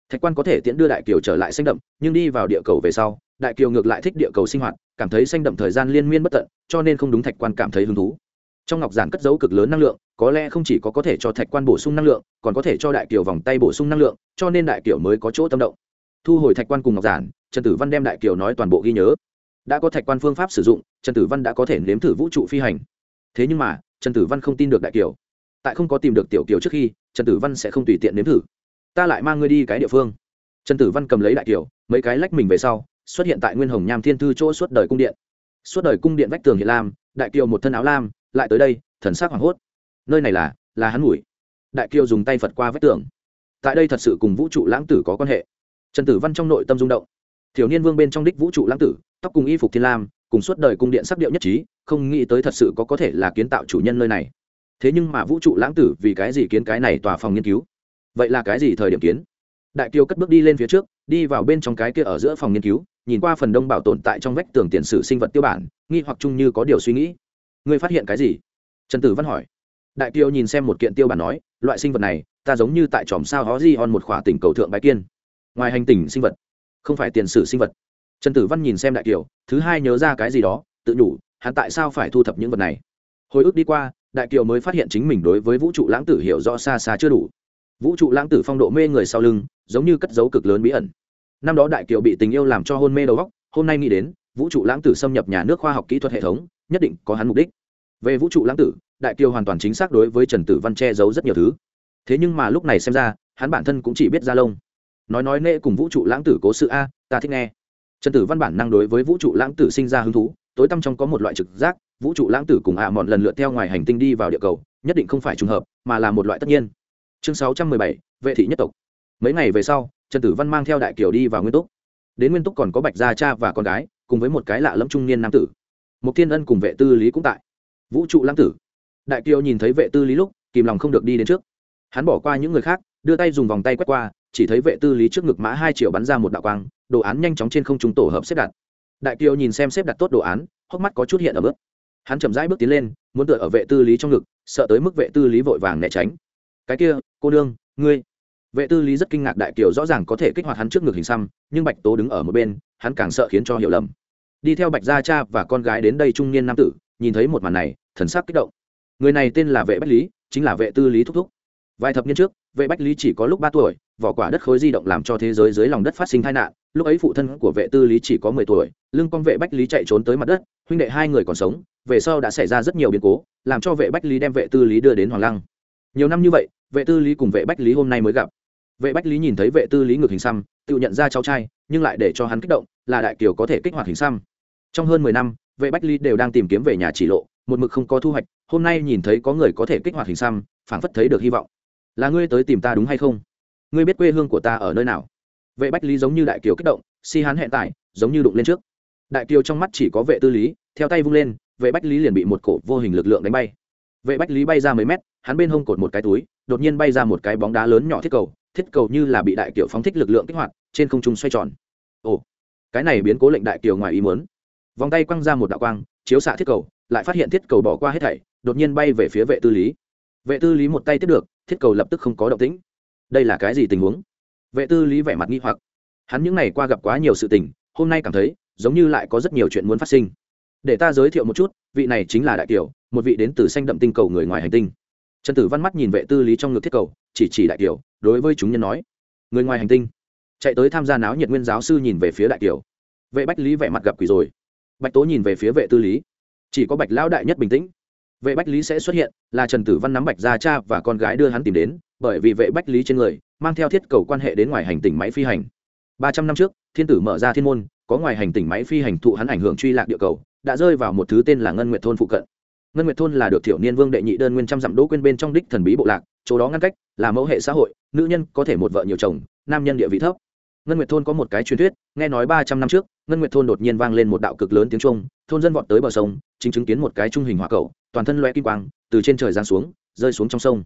Thạch quan có thể tiễn đưa đại kiều trở lại xanh đậm, nhưng đi vào địa cầu về sau, đại kiều ngược lại thích địa cầu sinh hoạt, cảm thấy xanh đậm thời gian liên miên bất tận, cho nên không đúng thạch quan cảm thấy hứng thú. Trong ngọc giản cất dấu cực lớn năng lượng, có lẽ không chỉ có có thể cho thạch quan bổ sung năng lượng, còn có thể cho đại kiều vòng tay bổ sung năng lượng, cho nên đại kiều mới có chỗ tâm động. Thu hồi thạch quan cùng ngọc giản, trần tử văn đem đại kiều nói toàn bộ ghi nhớ đã có thạch quan phương pháp sử dụng, trần tử văn đã có thể nếm thử vũ trụ phi hành. Thế nhưng mà, trần tử văn không tin được đại kiều. Tại không có tìm được tiểu kiều trước khi, trần tử văn sẽ không tùy tiện nếm thử. Ta lại mang ngươi đi cái địa phương. Trần tử văn cầm lấy đại kiều, mấy cái lách mình về sau, xuất hiện tại nguyên hồng nham thiên thư chỗ suốt đời cung điện. Suốt đời cung điện vách tường hiện lam, đại kiều một thân áo lam, lại tới đây, thần sắc hoảng hốt. Nơi này là là hắn ngủi. Đại kiều dùng tay phật qua vách tường. Tại đây thật sự cùng vũ trụ lãng tử có quan hệ. Trần tử văn trong nội tâm rung động thiếu niên vương bên trong đích vũ trụ lãng tử, tóc cùng y phục thiên lam, cùng suốt đời cung điện sắc điệu nhất trí, không nghĩ tới thật sự có có thể là kiến tạo chủ nhân nơi này. Thế nhưng mà vũ trụ lãng tử vì cái gì kiến cái này tòa phòng nghiên cứu? Vậy là cái gì thời điểm kiến? Đại kiều cất bước đi lên phía trước, đi vào bên trong cái kia ở giữa phòng nghiên cứu, nhìn qua phần đông bảo tồn tại trong vách tường tiền sử sinh vật tiêu bản, nghi hoặc chung như có điều suy nghĩ. Ngươi phát hiện cái gì? Trần tử văn hỏi. Đại kiều nhìn xem một kiện tiêu bản nói, loại sinh vật này, ta giống như tại tròm sao hó di hòn một khỏa tỉnh cầu thượng bái kiên ngoài hành tình sinh vật không phải tiền sử sinh vật. Trần tử văn nhìn xem đại kiều, thứ hai nhớ ra cái gì đó, tự nhủ, hắn tại sao phải thu thập những vật này? Hồi ức đi qua, đại kiều mới phát hiện chính mình đối với vũ trụ lãng tử hiểu rõ xa xa chưa đủ. Vũ trụ lãng tử phong độ mê người sau lưng, giống như cất dấu cực lớn bí ẩn. Năm đó đại kiều bị tình yêu làm cho hôn mê đầu góc hôm nay nghĩ đến, vũ trụ lãng tử xâm nhập nhà nước khoa học kỹ thuật hệ thống, nhất định có hắn mục đích. Về vũ trụ lãng tử, đại kiều hoàn toàn chính xác đối với trần tử văn che giấu rất nhiều thứ. Thế nhưng mà lúc này xem ra, hắn bản thân cũng chỉ biết ra lông nói nói nệ cùng vũ trụ lãng tử cố sự a, ta thích nghe. Trần tử văn bản năng đối với vũ trụ lãng tử sinh ra hứng thú, tối tăm trong có một loại trực giác, vũ trụ lãng tử cùng ạ à mọn lần lượt theo ngoài hành tinh đi vào địa cầu, nhất định không phải trùng hợp, mà là một loại tất nhiên. Chương sáu trăm mười bảy, vệ thị nhất tộc. Mấy ngày về sau, trần tử văn mang theo đại kiều đi vào nguyên túc. Đến nguyên túc còn có bạch gia cha và con gái, cùng với một cái lạ lẫm trung niên nam tử. Một thiên ân cùng vệ tư lý cũng tại. Vũ trụ lãng tử. Đại kiều nhìn thấy vệ tư lý lúc, kìm lòng không được đi đến trước. Hắn bỏ qua những người khác, đưa tay dùng vòng tay quét qua chỉ thấy vệ tư lý trước ngực mã hai triệu bắn ra một đạo quang, đồ án nhanh chóng trên không trung tổ hợp xếp đặt. Đại kiều nhìn xem xếp đặt tốt đồ án, hốc mắt có chút hiện ở bước. Hắn chậm rãi bước tiến lên, muốn tựa ở vệ tư lý trong ngực, sợ tới mức vệ tư lý vội vàng né tránh. Cái kia, cô đương ngươi. Vệ tư lý rất kinh ngạc đại kiều rõ ràng có thể kích hoạt hắn trước ngực hình xăm, nhưng bạch tố đứng ở một bên, hắn càng sợ khiến cho hiểu lầm. Đi theo bạch gia cha và con gái đến đây trung niên nam tử, nhìn thấy một màn này, thần sắc kích động. Người này tên là vệ bách lý, chính là vệ tư lý thúc thúc. Vài thập niên trước, vệ bách lý chỉ có lúc ba tuổi vỏ quả đất khối di động làm cho thế giới dưới lòng đất phát sinh tai nạn. Lúc ấy phụ thân của vệ tư lý chỉ có mười tuổi, lưng con vệ bách lý chạy trốn tới mặt đất, huynh đệ hai người còn sống, về sau đã xảy ra rất nhiều biến cố, làm cho vệ bách lý đem vệ tư lý đưa đến hoàng lăng. Nhiều năm như vậy, vệ tư lý cùng vệ bách lý hôm nay mới gặp. Vệ bách lý nhìn thấy vệ tư lý ngược hình xăm, tự nhận ra cháu trai, nhưng lại để cho hắn kích động, là đại kiều có thể kích hoạt hình xăm. Trong hơn mười năm, vệ bách lý đều đang tìm kiếm về nhà chỉ lộ, một mực không có thu hoạch, hôm nay nhìn thấy có người có thể kích hoạt hình xăm, phảng phất thấy được hy vọng. Là ngươi tới tìm ta đúng hay không? Ngươi biết quê hương của ta ở nơi nào? Vệ bách lý giống như đại kiều kích động si hắn hẹn tải, giống như đụng lên trước. Đại kiều trong mắt chỉ có vệ tư lý theo tay vung lên vệ bách lý liền bị một cổ vô hình lực lượng đánh bay. Vệ bách lý bay ra mấy mét hắn bên hông cột một cái túi đột nhiên bay ra một cái bóng đá lớn nhỏ thiết cầu thiết cầu như là bị đại kiều phóng thích lực lượng kích hoạt trên không trung xoay tròn. Ồ cái này biến cố lệnh đại kiều ngoài ý muốn. Vòng tay quăng ra một đạo quang chiếu xạ thiết cầu lại phát hiện thiết cầu bỏ qua hết thảy đột nhiên bay về phía vệ tư lý. Vệ tư lý một tay tiếp được thiết cầu lập tức không có động tĩnh đây là cái gì tình huống? Vệ tư lý vẻ mặt nghi hoặc. Hắn những ngày qua gặp quá nhiều sự tình, hôm nay cảm thấy, giống như lại có rất nhiều chuyện muốn phát sinh. Để ta giới thiệu một chút, vị này chính là đại kiều, một vị đến từ xanh đậm tinh cầu người ngoài hành tinh. Trần tử văn mắt nhìn vệ tư lý trong ngực thiết cầu, chỉ chỉ đại kiều, đối với chúng nhân nói, người ngoài hành tinh. Chạy tới tham gia náo nhiệt nguyên giáo sư nhìn về phía đại kiều. Vệ bách lý vẻ mặt gặp quỷ rồi. Bạch tố nhìn về phía vệ tư lý. Chỉ có bạch lão đại nhất bình tĩnh vệ bách lý sẽ xuất hiện, là trần tử văn nắm bạch ra cha và con gái đưa hắn tìm đến, bởi vì vệ bách lý trên người, mang theo thiết cầu quan hệ đến ngoài hành tinh máy phi hành. Ba trăm năm trước, thiên tử mở ra thiên môn, có ngoài hành tinh máy phi hành thụ hắn ảnh hưởng truy lạc địa cầu, đã rơi vào một thứ tên là ngân nguyệt thôn phụ cận. Ngân nguyệt thôn là được thiểu niên vương đệ nhị đơn nguyên trăm dặm đỗ quên bên trong đích thần bí bộ lạc, chỗ đó ngăn cách, là mẫu hệ xã hội, nữ nhân có thể một vợ nhiều chồng, nam nhân địa vị thấp. Ngân nguyệt thôn có một cái truyền thuyết, nghe nói ba trăm năm trước ngân nguyệt thôn đột nhiên vang lên một đạo cực lớn tiếng trung thôn dân vọt tới bờ sông, chính chứng kiến một cái trung hình hỏa cầu, toàn thân loe kim quang, từ trên trời giáng xuống, rơi xuống trong sông.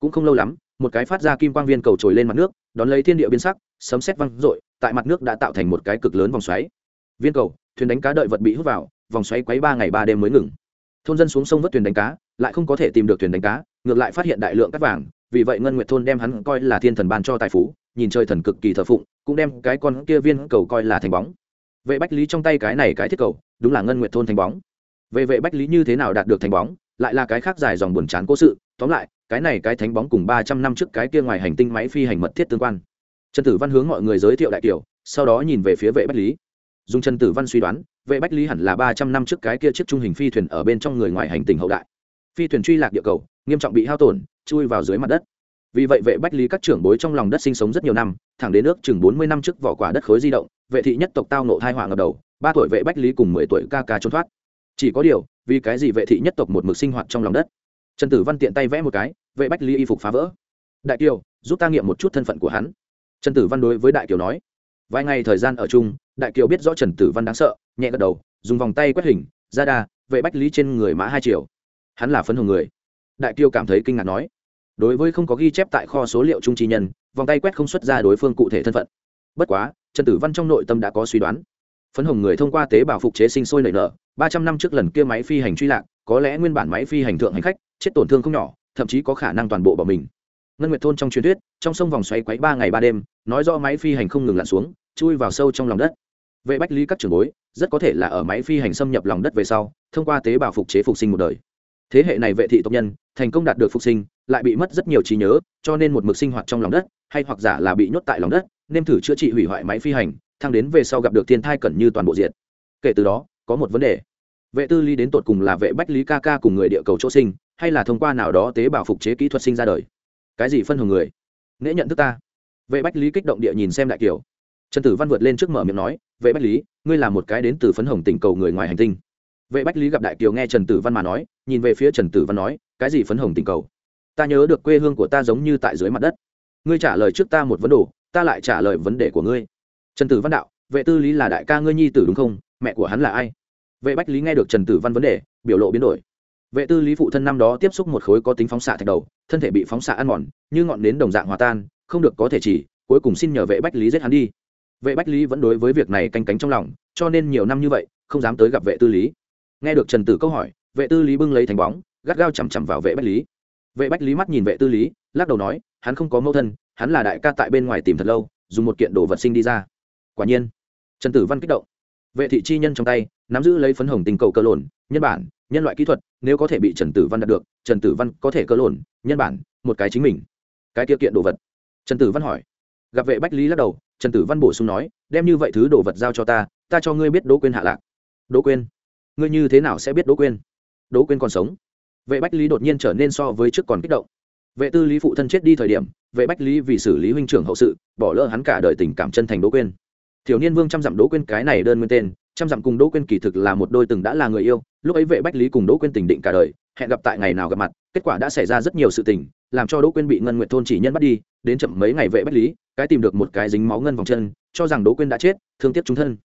Cũng không lâu lắm, một cái phát ra kim quang viên cầu trồi lên mặt nước, đón lấy thiên địa biên sắc, sấm xét văng rội tại mặt nước đã tạo thành một cái cực lớn vòng xoáy. Viên cầu, thuyền đánh cá đợi vật bị hút vào, vòng xoáy quấy ba ngày ba đêm mới ngừng. Thôn dân xuống sông vớt thuyền đánh cá, lại không có thể tìm được thuyền đánh cá, ngược lại phát hiện đại lượng cát vàng, vì vậy ngân nguyệt thôn đem hắn coi là thiên thần ban cho tài phú, nhìn chơi thần cực kỳ thờ phụng, cũng đem cái con kia viên cầu coi là thành bóng vệ bách lý trong tay cái này cái thiết cầu đúng là ngân nguyệt thôn thành bóng. Về vệ bách lý như thế nào đạt được thành bóng lại là cái khác dài dòng buồn chán cố sự. Tóm lại cái này cái thánh bóng cùng ba trăm năm trước cái kia ngoài hành tinh máy phi hành mật thiết tương quan. Trần tử văn hướng mọi người giới thiệu đại tiểu, sau đó nhìn về phía vệ bách lý. Dùng trần tử văn suy đoán vệ bách lý hẳn là ba trăm năm trước cái kia chiếc trung hình phi thuyền ở bên trong người ngoài hành tinh hậu đại. Phi thuyền truy lạc địa cầu nghiêm trọng bị hao tổn chui vào dưới mặt đất vì vậy vệ bách lý các trưởng bối trong lòng đất sinh sống rất nhiều năm, thẳng đến nước chừng bốn mươi năm trước vỏ quả đất khối di động, vệ thị nhất tộc tao nộ thai họa ngập đầu, ba tuổi vệ bách lý cùng mười tuổi ca ca trốn thoát. Chỉ có điều, vì cái gì vệ thị nhất tộc một mực sinh hoạt trong lòng đất? Trần tử văn tiện tay vẽ một cái, vệ bách lý y phục phá vỡ. Đại kiều, giúp ta nghiệm một chút thân phận của hắn. Trần tử văn đối với đại kiều nói. Vài ngày thời gian ở chung, đại kiều biết rõ trần tử văn đáng sợ, nhẹ gật đầu, dùng vòng tay quét hình, ra đà vệ bách lý trên người mã hai triệu. Hắn là phấn hồng người. Đại kiều cảm thấy kinh ngạc nói đối với không có ghi chép tại kho số liệu trung trí nhân, vòng tay quét không xuất ra đối phương cụ thể thân phận. Bất quá, trần tử văn trong nội tâm đã có suy đoán. Phấn hồng người thông qua tế bào phục chế sinh sôi nảy nở, ba trăm năm trước lần kia máy phi hành truy lạc, có lẽ nguyên bản máy phi hành thượng hành khách, chết tổn thương không nhỏ, thậm chí có khả năng toàn bộ bỏ mình. Ngân nguyệt thôn trong truyền thuyết, trong sông vòng xoáy quấy ba ngày ba đêm, nói do máy phi hành không ngừng lặn xuống, chui vào sâu trong lòng đất. Vệ bách lý các trường bối, rất có thể là ở máy phi hành xâm nhập lòng đất về sau, thông qua tế bào phục chế phục sinh một đời thế hệ này vệ thị tộc nhân, thành công đạt được phục sinh, lại bị mất rất nhiều trí nhớ, cho nên một mực sinh hoạt trong lòng đất, hay hoặc giả là bị nhốt tại lòng đất, nên thử chữa trị hủy hoại máy phi hành, thăng đến về sau gặp được thiên thai cẩn như toàn bộ diện kể từ đó, có một vấn đề. Vệ tư lý đến tột cùng là vệ bách lý ca ca cùng người địa cầu chỗ sinh, hay là thông qua nào đó tế bào phục chế kỹ thuật sinh ra đời? Cái gì phân hưởng người? Nễ nhận thức ta. Vệ bách lý kích động địa nhìn xem đại kiều. Trần tử văn vượt lên trước mở miệng nói, vệ bách lý, ngươi là một cái đến từ phấn hồng tình cầu người ngoài hành tinh vệ bách lý gặp đại kiều nghe trần tử văn mà nói nhìn về phía trần tử văn nói cái gì phấn hồng tình cầu? Ta nhớ được quê hương của ta giống như tại dưới mặt đất. Ngươi trả lời trước ta một vấn đồ, ta lại trả lời vấn đề của ngươi. Trần tử văn đạo vệ tư lý là đại ca ngươi nhi tử đúng không? Mẹ của hắn là ai? Vệ bách lý nghe được trần tử văn vấn đề biểu lộ biến đổi. Vệ tư lý phụ thân năm đó tiếp xúc một khối có tính phóng xạ thạch đầu thân thể bị phóng xạ ăn mòn như ngọn nến đồng dạng hòa tan không được có thể chỉ cuối cùng xin nhờ vệ bách lý giết hắn đi. Vệ bách lý vẫn đối với việc này canh cánh trong lòng cho nên nhiều năm như vậy không dám tới gặp vệ tư lý nghe được trần tử câu hỏi, vệ tư lý bưng lấy thành bóng, gắt gao chằm chằm vào vệ bách lý. Vệ bách lý mắt nhìn vệ tư lý, lắc đầu nói, hắn không có mẫu thân, hắn là đại ca tại bên ngoài tìm thật lâu, dùng một kiện đồ vật sinh đi ra. Quả nhiên, trần tử văn kích động. Vệ thị chi nhân trong tay, nắm giữ lấy phấn hồng tình cầu cơ lồn, nhân bản, nhân loại kỹ thuật, nếu có thể bị trần tử văn đạt được, trần tử văn có thể cơ lồn, nhân bản, một cái chính mình. Cái tiêu kiện đồ vật. Trần tử văn hỏi. Gặp vệ bách lý lắc đầu, trần tử văn bổ sung nói, đem như vậy thứ đồ vật giao cho ta ta cho ngươi biết đỗ quên hạ lạc. Đỗ quên ngươi như thế nào sẽ biết đỗ quên đỗ quên còn sống. Vệ bách lý đột nhiên trở nên so với trước còn kích động. Vệ tư lý phụ thân chết đi thời điểm, vệ bách lý vì xử lý huynh trưởng hậu sự, bỏ lỡ hắn cả đời tình cảm chân thành đỗ quên thiếu niên vương trăm dặm đỗ quên cái này đơn nguyên tên trăm dặm cùng đỗ quên kỳ thực là một đôi từng đã là người yêu, lúc ấy vệ bách lý cùng đỗ quên tình định cả đời, hẹn gặp tại ngày nào gặp mặt, kết quả đã xảy ra rất nhiều sự tình, làm cho đỗ quên bị ngân nguyện thôn chỉ nhân bắt đi, đến chậm mấy ngày vệ bách lý, cái tìm được một cái dính máu ngân vòng chân, cho rằng đỗ quên đã chết, thương tiếc chúng thân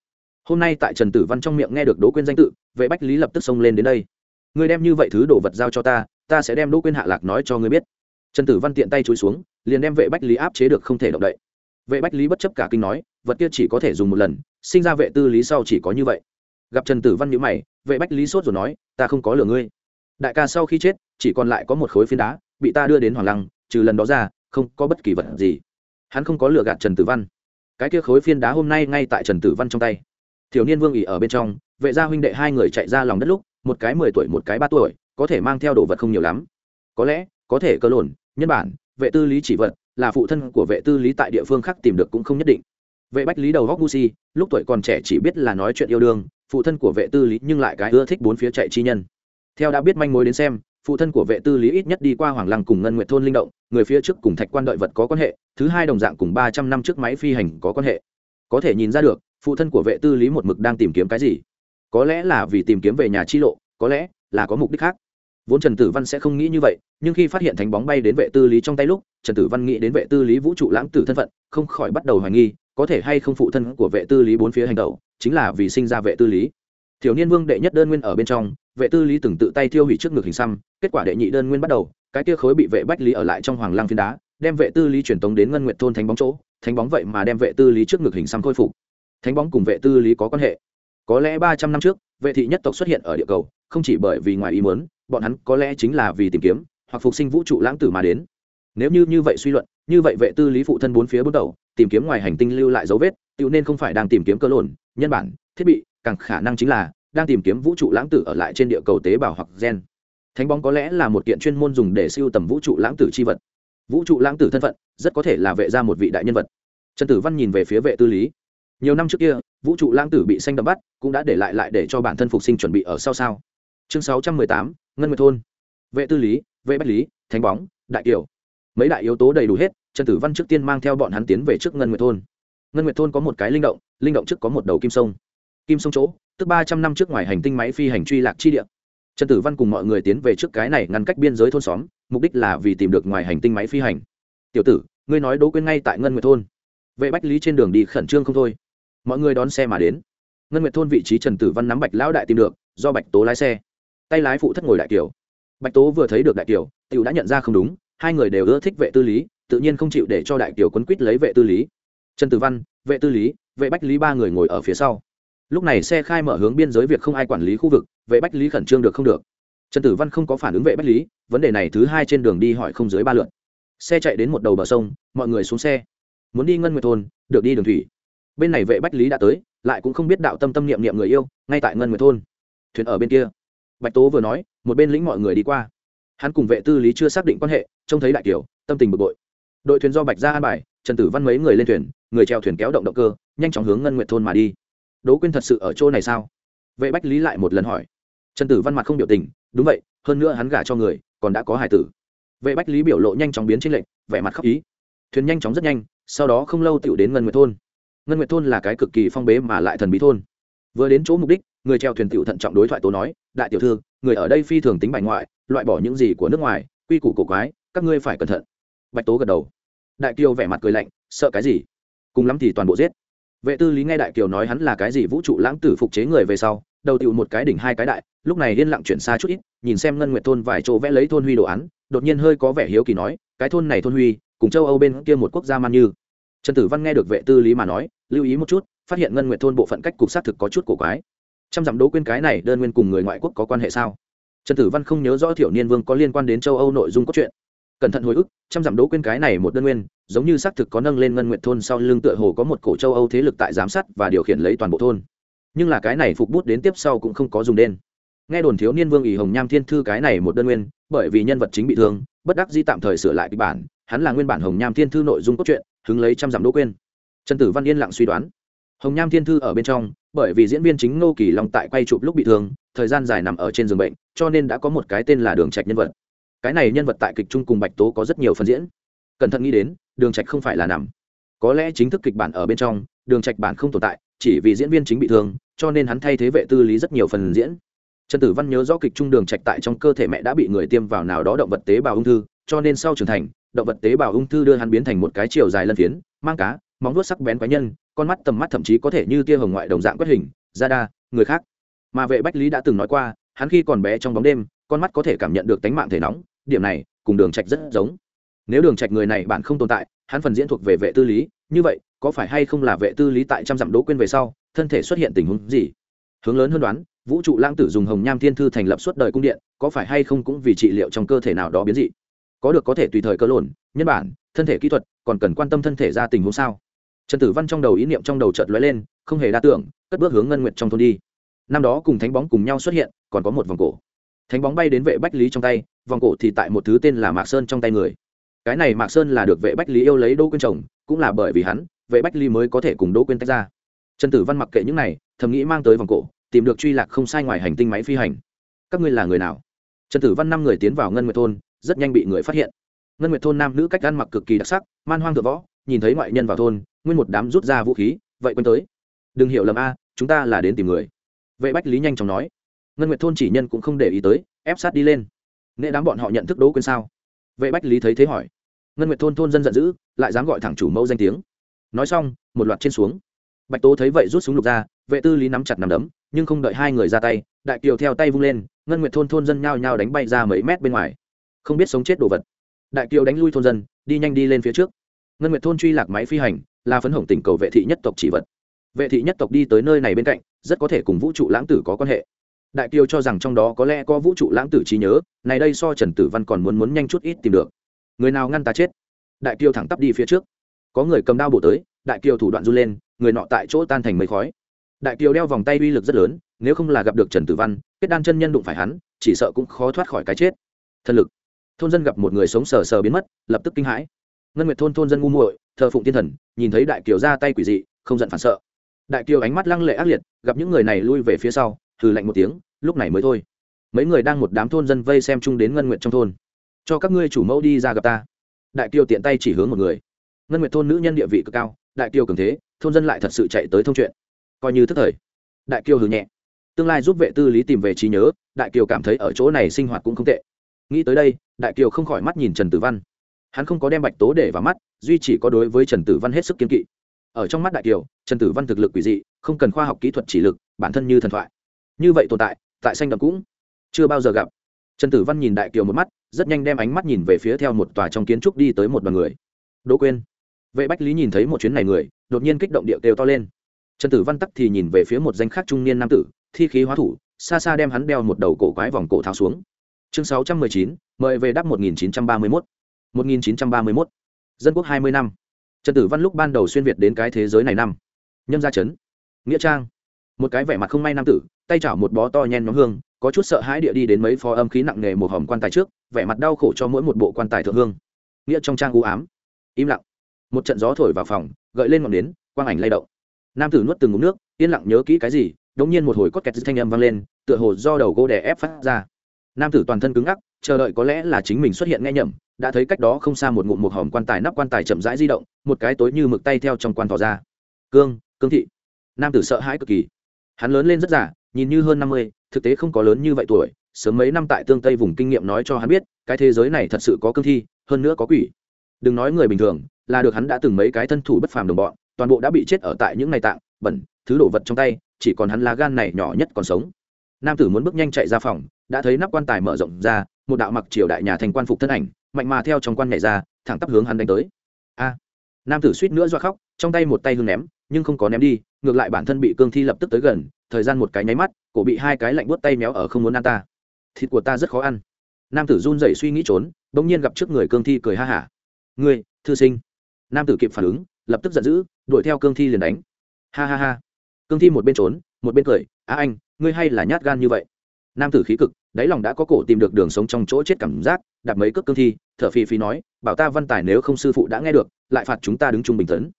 hôm nay tại trần tử văn trong miệng nghe được đỗ quên danh tự vệ bách lý lập tức xông lên đến đây ngươi đem như vậy thứ đồ vật giao cho ta ta sẽ đem đỗ quên hạ lạc nói cho ngươi biết trần tử văn tiện tay chối xuống liền đem vệ bách lý áp chế được không thể động đậy vệ bách lý bất chấp cả kinh nói vật kia chỉ có thể dùng một lần sinh ra vệ tư lý sau chỉ có như vậy gặp trần tử văn nhữ mày vệ bách lý sốt rồi nói ta không có lừa ngươi đại ca sau khi chết chỉ còn lại có một khối phiến đá bị ta đưa đến hoàng lăng trừ lần đó ra không có bất kỳ vật gì hắn không có lừa gạt trần tử văn cái kia khối phiến đá hôm nay ngay tại trần tử văn trong tay thiếu niên vương ỉ ở bên trong, vệ gia huynh đệ hai người chạy ra lòng đất lúc, một cái mười tuổi, một cái ba tuổi, có thể mang theo đồ vật không nhiều lắm. Có lẽ, có thể cơ lồn, nhân bản, vệ tư lý chỉ vật, là phụ thân của vệ tư lý tại địa phương khác tìm được cũng không nhất định. Vệ bách lý đầu góc gusi lúc tuổi còn trẻ chỉ biết là nói chuyện yêu đương, phụ thân của vệ tư lý nhưng lại cái ưa thích bốn phía chạy chi nhân. Theo đã biết manh mối đến xem, phụ thân của vệ tư lý ít nhất đi qua hoàng lăng cùng ngân nguyện thôn linh động, người phía trước cùng thạch quan đợi vật có quan hệ, thứ hai đồng dạng cùng ba trăm năm trước máy phi hành có quan hệ. Có thể nhìn ra được phụ thân của vệ tư lý một mực đang tìm kiếm cái gì? Có lẽ là vì tìm kiếm về nhà chi lộ, có lẽ là có mục đích khác. Vốn trần tử văn sẽ không nghĩ như vậy, nhưng khi phát hiện thánh bóng bay đến vệ tư lý trong tay lúc, trần tử văn nghĩ đến vệ tư lý vũ trụ lãng tử thân phận, không khỏi bắt đầu hoài nghi, có thể hay không phụ thân của vệ tư lý bốn phía hành tẩu chính là vì sinh ra vệ tư lý. Thiếu niên vương đệ nhất đơn nguyên ở bên trong, vệ tư lý từng tự tay thiêu hủy trước ngực hình xăm, kết quả đệ nhị đơn nguyên bắt đầu, cái kia khối bị vệ bách lý ở lại trong hoàng lang phiến đá, đem vệ tư lý truyền tống đến ngân nguyện thôn thánh bóng chỗ, thánh bóng vậy mà đem vệ tư lý trước ngực hình xăm khôi phục thánh bóng cùng vệ tư lý có quan hệ. Có lẽ ba trăm năm trước, vệ thị nhất tộc xuất hiện ở địa cầu, không chỉ bởi vì ngoài ý muốn, bọn hắn có lẽ chính là vì tìm kiếm, hoặc phục sinh vũ trụ lãng tử mà đến. Nếu như như vậy suy luận, như vậy vệ tư lý phụ thân bốn phía bước đầu, tìm kiếm ngoài hành tinh lưu lại dấu vết, tự nên không phải đang tìm kiếm cơ lồn, nhân bản, thiết bị, càng khả năng chính là đang tìm kiếm vũ trụ lãng tử ở lại trên địa cầu tế bào hoặc gen. Thánh bóng có lẽ là một kiện chuyên môn dùng để siêu tầm vũ trụ lãng tử c h i vật. Vũ trụ lãng tử thân phận rất có thể là vệ ra một vị đại nhân vật. Trần tử văn nhìn về phía vệ tư lý nhiều năm trước kia, vũ trụ lãng tử bị xanh đập bắt, cũng đã để lại lại để cho bản thân phục sinh chuẩn bị ở sau sao. Chương sáu trăm mười tám, ngân nguyệt thôn. Vệ tư lý, vệ bách lý, thánh bóng, đại kiều. Mấy đại yếu tố đầy đủ hết, trần tử văn trước tiên mang theo bọn hắn tiến về trước ngân nguyệt thôn. Ngân nguyệt thôn có một cái linh động linh động trước có một đầu kim sông. Kim sông chỗ, tức ba trăm năm trước ngoài hành tinh máy phi hành truy lạc chi địa. Trần tử văn cùng mọi người tiến về trước cái này ngăn cách biên giới thôn xóm, mục đích là vì tìm được ngoài hành tinh máy phi hành. Tiểu tử, ngươi nói đố quyên ngay tại ngân nguyệt thôn. Vệ bách lý trên đường đi khẩn trương không thôi mọi người đón xe mà đến. Ngân nguyệt thôn vị trí trần tử văn nắm bạch lão đại tìm được, do bạch tố lái xe. Tay lái phụ thất ngồi đại kiều. Bạch tố vừa thấy được đại kiều t i ể u đã nhận ra không đúng, hai người đều ưa thích vệ tư lý, tự nhiên không chịu để cho đại kiều quấn quýt lấy vệ tư lý. Trần tử văn, vệ tư lý, vệ bách lý ba người ngồi ở phía sau. Lúc này xe khai mở hướng biên giới việc không ai quản lý khu vực, vệ bách lý khẩn trương được không được. Trần tử văn không có phản ứng vệ bách lý, vấn đề này thứ hai trên đường đi hỏi không dưới ba lượt. Xe chạy đến một đầu bờ sông, mọi người xuống xe. Muốn đi ngân nguyệt thôn, được đi đường thủy bên này vệ bách lý đã tới, lại cũng không biết đạo tâm tâm niệm niệm người yêu, ngay tại ngân nguyệt thôn. Thuyền ở bên kia. Bạch tố vừa nói, một bên lĩnh mọi người đi qua. Hắn cùng vệ tư lý chưa xác định quan hệ, trông thấy đại kiều tâm tình bực bội. Đội thuyền do bạch ra an bài, trần tử văn mấy người lên thuyền, người treo thuyền kéo động động cơ, nhanh chóng hướng ngân nguyệt thôn mà đi. Đỗ quyên thật sự ở chỗ này sao? Vệ bách lý lại một lần hỏi. Trần tử văn mặt không biểu tình, đúng vậy, hơn nữa hắn gả cho người, còn đã có hải tử. Vệ bách lý biểu lộ nhanh chóng biến trên lệnh vẻ mặt khóc ý. Thuyền nhanh chóng rất nhanh, sau đó không lâu tựu đến ngân nguyệt thôn ngân nguyệt thôn là cái cực kỳ phong bế mà lại thần bí thôn. Vừa đến chỗ mục đích, người treo thuyền tiểu thận trọng đối thoại tố nói, đại tiểu thư, người ở đây phi thường tính bài ngoại, loại bỏ những gì của nước ngoài, quy củ cổ quái, các ngươi phải cẩn thận. Bạch tố gật đầu. Đại kiều vẻ mặt cười lạnh, sợ cái gì? Cùng lắm thì toàn bộ giết. Vệ tư lý nghe đại kiều nói hắn là cái gì vũ trụ lãng tử phục chế người về sau, đầu tựu một cái đỉnh hai cái đại, lúc này liên lặng chuyển xa chút ít, nhìn xem ngân nguyệt thôn vài chỗ vẽ lấy thôn huy đồ án, đột nhiên hơi có vẻ hiếu kỳ nói, cái thôn này thôn huy, cùng châu âu bên kia một quốc gia man như trần tử văn nghe được vệ tư lý mà nói, lưu ý một chút, phát hiện ngân nguyệt thôn bộ phận cách cục xác thực có chút cổ quái. Trăm dặm đố quên cái này đơn nguyên cùng người ngoại quốc có quan hệ sao? Trần tử văn không nhớ rõ thiểu niên vương có liên quan đến châu âu nội dung cốt truyện. Cẩn thận hồi ức, trăm dặm đố quên cái này một đơn nguyên, giống như xác thực có nâng lên ngân nguyện thôn sau lưng tựa hồ có một cổ châu âu thế lực tại giám sát và điều khiển lấy toàn bộ thôn. Nhưng là cái này phục bút đến tiếp sau cũng không có dùng đen nghe đồn thiếu niên vương ỷ hồng nham thiên thư cái này một đơn nguyên, bởi vì nhân vật chính bị thương, bất đắc di tạm thời sửa lại kịch bản hắn là nguyên bản hồng nham thiên thư nội dung cốt truyện, hứng lấy trăm dặm đỗ quên. Trần tử văn yên lặng suy đoán. Hồng nham thiên thư ở bên trong, bởi vì diễn viên chính ngô kỳ long tại quay chụp lúc bị thương, thời gian dài nằm ở trên giường bệnh, cho nên đã có một cái tên là đường trạch nhân vật. Cái này nhân vật tại kịch trung cùng bạch tố có rất nhiều phần diễn. Cẩn thận nghĩ đến, đường trạch không phải là nằm. Có lẽ chính thức kịch bản ở bên trong, đường trạch bản không tồn tại, chỉ vì diễn viên chính bị thương, cho nên hắn thay thế vệ tư lý rất nhiều phần diễn. Trần tử văn nhớ rõ kịch trung đường trạch tại trong cơ thể mẹ đã bị người tiêm vào nào đó động vật tế bào ung thư, cho nên sau trưởng thành động vật tế bào ung thư đưa hắn biến thành một cái chiều dài lân phiến, mang cá, móng vuốt sắc bén quái nhân, con mắt tầm mắt thậm chí có thể như tia hồng ngoại đồng dạng quét hình, da đa, người khác. Mà vệ bách lý đã từng nói qua, hắn khi còn bé trong bóng đêm, con mắt có thể cảm nhận được tánh mạng thể nóng, điểm này cùng đường trạch rất giống. Nếu đường trạch người này bạn không tồn tại, hắn phần diễn thuộc về vệ tư lý, như vậy, có phải hay không là vệ tư lý tại trăm dặm đỗ quên về sau, thân thể xuất hiện tình huống gì? Hướng lớn hơn đoán, vũ trụ lang tử dùng hồng nham thiên thư thành lập suốt đời cung điện, có phải hay không cũng vì trị liệu trong cơ thể nào đó biến dị? Có được có thể tùy thời cơ lộn, nhân bản, thân thể kỹ thuật, còn cần quan tâm thân thể ra tình huống sao? Trần tử văn trong đầu ý niệm trong đầu chợt lóe lên, không hề đa tưởng, cất bước hướng ngân nguyệt trong thôn đi. Năm đó cùng thánh bóng cùng nhau xuất hiện, còn có một vòng cổ. Thánh bóng bay đến vệ bách lý trong tay, vòng cổ thì tại một thứ tên là mạc sơn trong tay người. Cái này mạc sơn là được vệ bách lý yêu lấy đỗ quyên chồng, cũng là bởi vì hắn, vệ bách lý mới có thể cùng đỗ quyên tách ra. Trần tử văn mặc kệ những này, thầm nghĩ mang tới vòng cổ, tìm được truy lạc không sai ngoài hành tinh máy phi hành. Các ngươi là người nào? Trần tử văn năm người tiến vào ngân nguyệt thôn rất nhanh bị người phát hiện. Ngân nguyệt thôn nam nữ cách ăn mặc cực kỳ đặc sắc, man hoang thượng võ, nhìn thấy ngoại nhân vào thôn, nguyên một đám rút ra vũ khí, vậy quên tới. Đừng hiểu lầm a, chúng ta là đến tìm người. Vệ bách lý nhanh chóng nói. Ngân nguyệt thôn chỉ nhân cũng không để ý tới, ép sát đi lên. Nệ đám bọn họ nhận thức đố quên sao? Vệ bách lý thấy thế hỏi. Ngân nguyệt thôn thôn dân giận dữ, lại dám gọi thẳng chủ mẫu danh tiếng. Nói xong, một loạt trên xuống. Bạch tố thấy vậy rút súng lục ra, vệ tư lý nắm chặt nằm đấm, nhưng không đợi hai người ra tay, đại kiều theo tay vung lên, ngân nguyệt thôn thôn dân nhao nhao đánh bay ra mấy mét bên ngoài không biết sống chết đồ vật. Đại kiều đánh lui thôn dân, đi nhanh đi lên phía trước. Ngân nguyệt thôn truy lạc máy phi hành, là phấn hồng tỉnh cầu vệ thị nhất tộc chỉ vật. Vệ thị nhất tộc đi tới nơi này bên cạnh, rất có thể cùng vũ trụ lãng tử có quan hệ. Đại kiều cho rằng trong đó có lẽ có vũ trụ lãng tử trí nhớ, này đây so trần tử văn còn muốn muốn nhanh chút ít tìm được. Người nào ngăn ta chết? Đại kiều thẳng tắp đi phía trước. Có người cầm đao bổ tới, đại kiều thủ đoạn run lên, người nọ tại chỗ tan thành mây khói. Đại kiều đeo vòng tay uy lực rất lớn, nếu không là gặp được trần tử văn, kết đan chân nhân đụng phải hắn, chỉ sợ cũng khó thoát khỏi cái chết. Thân lực thôn dân gặp một người sống sờ sờ biến mất, lập tức kinh hãi. Ngân nguyệt thôn thôn dân ngu muội, thờ phụng thiên thần, nhìn thấy đại kiều ra tay quỷ dị, không giận phản sợ. Đại kiều ánh mắt lăng lệ ác liệt, gặp những người này lui về phía sau, hừ lạnh một tiếng, lúc này mới thôi. Mấy người đang một đám thôn dân vây xem chung đến ngân nguyệt trong thôn. Cho các ngươi chủ mẫu đi ra gặp ta. Đại kiều tiện tay chỉ hướng một người. Ngân nguyệt thôn nữ nhân địa vị cực cao, đại kiều cường thế, thôn dân lại thật sự chạy tới thông chuyện. Coi như thức thời. Đại kiều hừ nhẹ. Tương lai giúp vệ tư lý tìm về trí nhớ, đại kiều cảm thấy ở chỗ này sinh hoạt cũng không tệ nghĩ tới đây, đại kiều không khỏi mắt nhìn trần tử văn. Hắn không có đem bạch tố để vào mắt, duy chỉ có đối với trần tử văn hết sức kiên kỵ. Ở trong mắt đại kiều, trần tử văn thực lực quỷ dị, không cần khoa học kỹ thuật chỉ lực, bản thân như thần thoại. Như vậy tồn tại tại xanh đậm cũng chưa bao giờ gặp. Trần tử văn nhìn đại kiều một mắt, rất nhanh đem ánh mắt nhìn về phía theo một tòa trong kiến trúc đi tới một đoàn người. Đỗ quên vệ bách lý nhìn thấy một chuyến này người, đột nhiên kích động điệu kêu to lên. Trần tử văn tắc thì nhìn về phía một danh khác trung niên nam tử, thi khí hóa thủ, xa xa đem hắn đeo một đầu cổ quái vòng cổ tháo xuống chương sáu trăm mười chín, mời về đáp một nghìn chín trăm ba mươi mốt. một nghìn chín trăm ba mươi mốt. Dân quốc hai mươi năm. Trần tử văn lúc ban đầu xuyên việt đến cái thế giới này năm. Nhâm gia trấn nghĩa trang. Một cái vẻ mặt không may nam tử, tay chảo một bó to nhen nhóm hương, có chút sợ hãi địa đi đến mấy phó âm khí nặng nề một hòm quan tài trước, vẻ mặt đau khổ cho mỗi một bộ quan tài thượng hương. Nghĩa trong trang u ám. Im lặng. Một trận gió thổi vào phòng, gợi lên ngọn nến, quang ảnh lay động. Nam tử nuốt từng ngụm nước, yên lặng nhớ kỹ cái gì đống nhiên một hồi cốt kẹt thanh âm vang lên, tựa hồ do đầu gỗ đè ép phát ra nam tử toàn thân cứng ngắc, chờ đợi có lẽ là chính mình xuất hiện nghe nhầm, đã thấy cách đó không xa một ngụm một hòm quan tài nắp quan tài chậm rãi di động, một cái tối như mực tay theo trong quan thò ra. Cương cương thị. Nam tử sợ hãi cực kỳ. Hắn lớn lên rất giả nhìn như hơn năm mươi, thực tế không có lớn như vậy tuổi, sớm mấy năm tại tương tây vùng kinh nghiệm nói cho hắn biết, cái thế giới này thật sự có cương thi, hơn nữa có quỷ. Đừng nói người bình thường, là được hắn đã từng mấy cái thân thủ bất phàm đồng bọn, toàn bộ đã bị chết ở tại những ngày tạng, bẩn, thứ đổ vật trong tay, chỉ còn hắn lá gan này nhỏ nhất còn sống nam tử muốn bước nhanh chạy ra phòng, đã thấy nắp quan tài mở rộng ra, một đạo mặc triều đại nhà thành quan phục thân ảnh, mạnh mà theo trong quan nhảy ra, thẳng tắp hướng hắn đánh tới. A! Nam tử suýt nữa do khóc, trong tay một tay hương ném, nhưng không có ném đi, ngược lại bản thân bị cương thi lập tức tới gần, thời gian một cái nháy mắt, cổ bị hai cái lạnh buốt tay méo ở không muốn ăn ta. Thịt của ta rất khó ăn. Nam tử run rẩy suy nghĩ trốn, bỗng nhiên gặp trước người cương thi cười ha hả. Ngươi, thư sinh. Nam tử kịp phản ứng, lập tức giận dữ, đuổi theo cương thi liền đánh. Ha ha ha. Cương thi một bên trốn, một bên cười á anh ngươi hay là nhát gan như vậy? Nam tử khí cực, đáy lòng đã có cổ tìm được đường sống trong chỗ chết cảm giác, đạp mấy cước cương thi, thở phì phì nói, bảo ta văn tài nếu không sư phụ đã nghe được, lại phạt chúng ta đứng chung bình tấn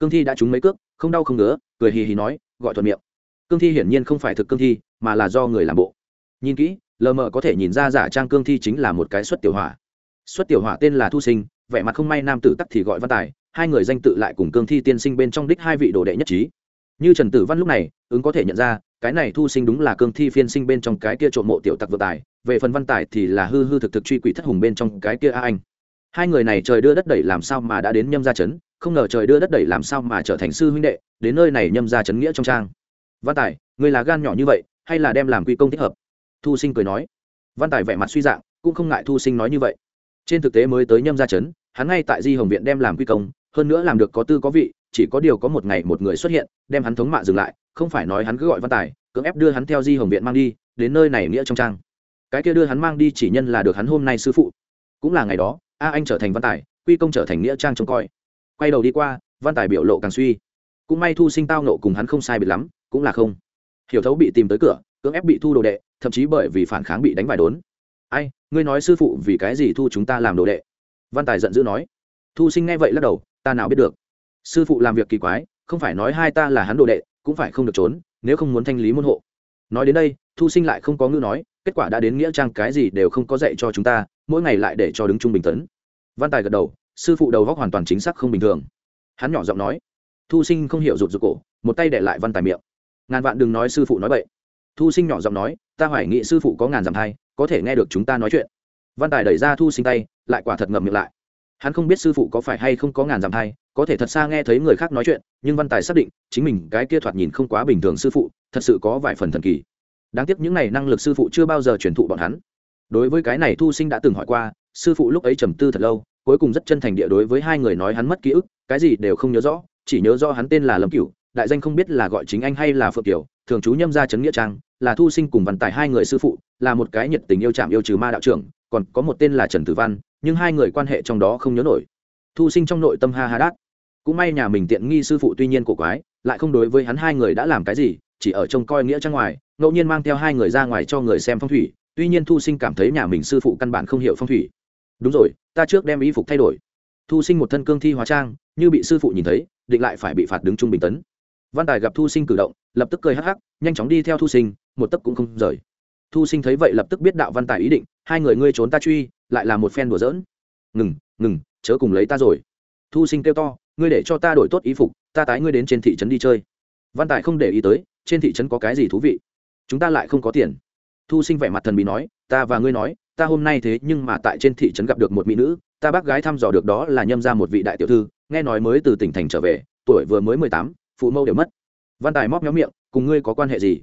cương thi đã trúng mấy cước, không đau không ngứa, cười hì hì nói, gọi thuận miệng. Cương thi hiển nhiên không phải thực cương thi, mà là do người làm bộ. Nhìn kỹ, lờ mờ có thể nhìn ra giả trang cương thi chính là một cái xuất tiểu hỏa. Xuất tiểu hỏa tên là thu sinh, vẻ mặt không may nam tử tắc thì gọi văn tài, hai người danh tự lại cùng cương thi tiên sinh bên trong đích hai vị đồ đệ nhất trí. Như trần tử văn lúc này, ứng có thể nhận ra cái này thu sinh đúng là cương thi phiên sinh bên trong cái kia trộm mộ tiểu tặc vượng tài, về phần văn tài thì là hư hư thực thực truy quỷ thất hùng bên trong cái kia a anh. Hai người này trời đưa đất đẩy làm sao mà đã đến nhâm gia trấn, không ngờ trời đưa đất đẩy làm sao mà trở thành sư huynh đệ, đến nơi này nhâm gia trấn nghĩa trong trang. Văn tài, người là gan nhỏ như vậy, hay là đem làm quy công thích hợp? Thu sinh cười nói. Văn tài vẻ mặt suy dạng, cũng không ngại thu sinh nói như vậy. Trên thực tế mới tới nhâm gia trấn, hắn ngay tại di hồng viện đem làm quy công, hơn nữa làm được có tư có vị, chỉ có điều có một ngày một người xuất hiện, đem hắn thống mạ dừng lại không phải nói hắn cứ gọi văn tài, cưỡng ép đưa hắn theo di hồng viện mang đi, đến nơi này nghĩa trong trang. Cái kia đưa hắn mang đi chỉ nhân là được hắn hôm nay sư phụ. Cũng là ngày đó, a anh trở thành văn tài, quy công trở thành nghĩa trang trông coi. Quay đầu đi qua, văn tài biểu lộ càng suy. Cũng may thu sinh tao nộ cùng hắn không sai biệt lắm, cũng là không. Hiểu thấu bị tìm tới cửa, cưỡng ép bị thu đồ đệ, thậm chí bởi vì phản kháng bị đánh vài đốn. Ai, ngươi nói sư phụ vì cái gì thu chúng ta làm đồ đệ? Văn tài giận dữ nói. Thu sinh nghe vậy lắc đầu, ta nào biết được. Sư phụ làm việc kỳ quái không phải nói hai ta là hắn đồ đệ, cũng phải không được trốn, nếu không muốn thanh lý môn hộ. Nói đến đây, thu sinh lại không có ngữ nói, kết quả đã đến nghĩa trang cái gì đều không có dạy cho chúng ta, mỗi ngày lại để cho đứng trung bình tấn. Văn tài gật đầu, sư phụ đầu góc hoàn toàn chính xác không bình thường. Hắn nhỏ giọng nói. Thu sinh không hiểu rụt rụt cổ, một tay để lại văn tài miệng. Ngàn vạn đừng nói sư phụ nói vậy thu sinh nhỏ giọng nói, ta hoài nghị sư phụ có ngàn dặm thai, có thể nghe được chúng ta nói chuyện. Văn tài đẩy ra thu sinh tay, lại quả thật ngậm miệng lại. Hắn không biết sư phụ có phải hay không có ngàn dặm thai có thể thật xa nghe thấy người khác nói chuyện, nhưng văn tài xác định, chính mình cái kia thoạt nhìn không quá bình thường sư phụ, thật sự có vài phần thần kỳ. Đáng tiếc những n à y năng lực sư phụ chưa bao giờ truyền thụ bọn hắn. Đối với cái này thu sinh đã từng hỏi qua, sư phụ lúc ấy trầm tư thật lâu, cuối cùng rất chân thành địa đối với hai người nói hắn mất ký ức, cái gì đều không nhớ rõ, chỉ nhớ rõ hắn tên là lâm cửu, đại danh không biết là gọi chính anh hay là phượng kiều, thường chú nhâm ra trấn nghĩa trang, là thu sinh cùng văn tài hai người sư phụ, là một cái nhiệt tình yêu chạm yêu trừ ma đạo trưởng, còn có một tên là trần tử văn, nhưng hai người quan hệ trong đó không nhớ nổi. Thu sinh trong nội tâm ha ha đát cũng may nhà mình tiện nghi sư phụ tuy nhiên cổ quái, lại không đối với hắn hai người đã làm cái gì, chỉ ở trông coi nghĩa trang ngoài, ngẫu nhiên mang theo hai người ra ngoài cho người xem phong thủy, tuy nhiên thu sinh cảm thấy nhà mình sư phụ căn bản không hiểu phong thủy. Đúng rồi, ta trước đem y phục thay đổi. Thu sinh một thân cương thi hóa trang, như bị sư phụ nhìn thấy, định lại phải bị phạt đứng trung bình tấn. Văn tài gặp thu sinh cử động, lập tức cười hắc hắc, nhanh chóng đi theo thu sinh, một tấc cũng không rời. Thu sinh thấy vậy lập tức biết đạo văn tài ý định, hai người ngươi trốn ta truy, lại là một phen đùa giỡn. Ngừng ngừng, chớ cùng lấy ta rồi. Thu sinh kêu to ngươi để cho ta đổi tốt ý phục, ta tái ngươi đến trên thị trấn đi chơi. Văn tài không để ý tới, trên thị trấn có cái gì thú vị? Chúng ta lại không có tiền. Thu sinh vẻ mặt thần bí nói, ta và ngươi nói, ta hôm nay thế nhưng mà tại trên thị trấn gặp được một mỹ nữ, ta bác gái thăm dò được đó là nhâm ra một vị đại tiểu thư, nghe nói mới từ tỉnh thành trở về, tuổi vừa mới mười tám, phụ mâu đều mất. Văn tài móc méo miệng, cùng ngươi có quan hệ gì?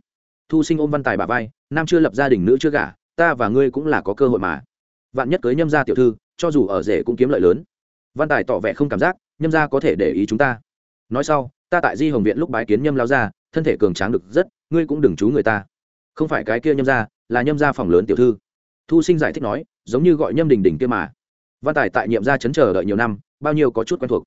Thu sinh ôm văn tài bà vai, nam chưa lập gia đình nữ chưa gả, ta và ngươi cũng là có cơ hội mà. Vạn nhất cưới nhâm gia tiểu thư, cho dù ở rể cũng kiếm lợi lớn. Văn tài tỏ vẻ không cảm giác nhâm gia có thể để ý chúng ta. Nói sau, ta tại di hồng viện lúc bái kiến nhâm lao ra thân thể cường tráng được rất, ngươi cũng đừng chú người ta. Không phải cái kia nhâm gia, là nhâm gia phòng lớn tiểu thư. Thu sinh giải thích nói, giống như gọi nhâm đình đình kia mà. Văn tài tại nhiệm gia chấn chờ đợi nhiều năm, bao nhiêu có chút quen thuộc.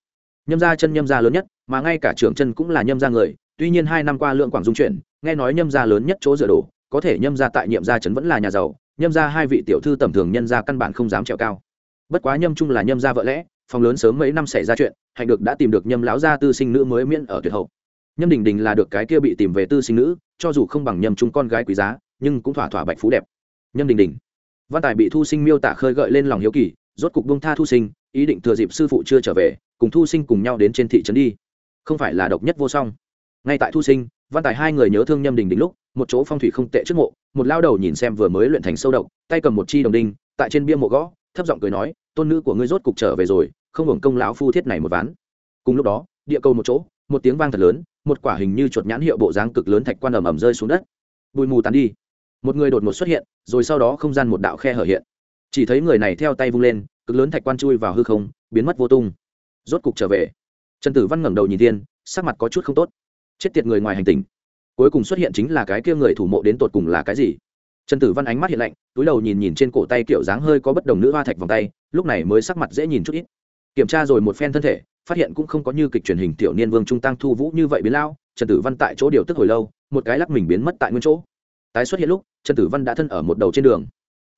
Nhâm gia chân nhâm gia lớn nhất, mà ngay cả trưởng chân cũng là nhâm gia người, tuy nhiên hai năm qua lượng quảng dung chuyển, nghe nói nhâm gia lớn nhất chỗ dựa đổ, có thể nhâm gia tại nhiệm gia chấn vẫn là nhà giàu, nhâm gia hai vị tiểu thư tầm thường nhân gia căn bản không dám trèo cao. Bất quá nhâm trung là nhâm gia vợ lẽ phòng lớn sớm mấy năm xảy ra chuyện, hạnh được đã tìm được nhâm lão gia tư sinh nữ mới miễn ở tuyệt hậu. Nhâm đình đình là được cái kia bị tìm về tư sinh nữ, cho dù không bằng nhâm chúng con gái quý giá, nhưng cũng thỏa thỏa bạch phú đẹp. Nhâm đình đình. Văn tài bị thu sinh miêu tả khơi gợi lên lòng hiếu kỳ, rốt cục bông tha thu sinh, ý định thừa dịp sư phụ chưa trở về, cùng thu sinh cùng nhau đến trên thị trấn đi. Không phải là độc nhất vô song. Ngay tại thu sinh, văn tài hai người nhớ thương nhâm đình đình lúc, một chỗ phong thủy không tệ trước mộ, một lao đầu nhìn xem vừa mới luyện thành sâu độc, tay cầm một chi đồng đinh, tại trên bia mộ gõ, thấp giọng cười nói, tôn nữ của ngươi rốt cục trở về rồi không hưởng công lão phu thiết này một ván. Cùng lúc đó, địa cầu một chỗ, một tiếng vang thật lớn, một quả hình như chuột nhãn hiệu bộ dáng cực lớn thạch quan ầm ầm rơi xuống đất. Bụi mù tán đi. Một người đột ngột xuất hiện, rồi sau đó không gian một đạo khe hở hiện. Chỉ thấy người này theo tay vung lên, cực lớn thạch quan chui vào hư không, biến mất vô tung. Rốt cục trở về. Trần tử văn ngẩng đầu nhìn thiên, sắc mặt có chút không tốt. Chết tiệt người ngoài hành tinh. Cuối cùng xuất hiện chính là cái kia người thủ mộ đến tột cùng là cái gì? Trần tử văn ánh mắt hiện lạnh, túi đầu nhìn nhìn trên cổ tay kiểu dáng hơi có bất đồng nữ hoa thạch vòng tay, lúc này mới sắc mặt dễ nhìn chút ít kiểm tra rồi một phen thân thể, phát hiện cũng không có như kịch truyền hình tiểu niên vương trung tăng thu vũ như vậy biến lao trần tử văn tại chỗ điều tức hồi lâu, một cái lắc mình biến mất tại nguyên chỗ. Tái xuất hiện lúc, trần tử văn đã thân ở một đầu trên đường.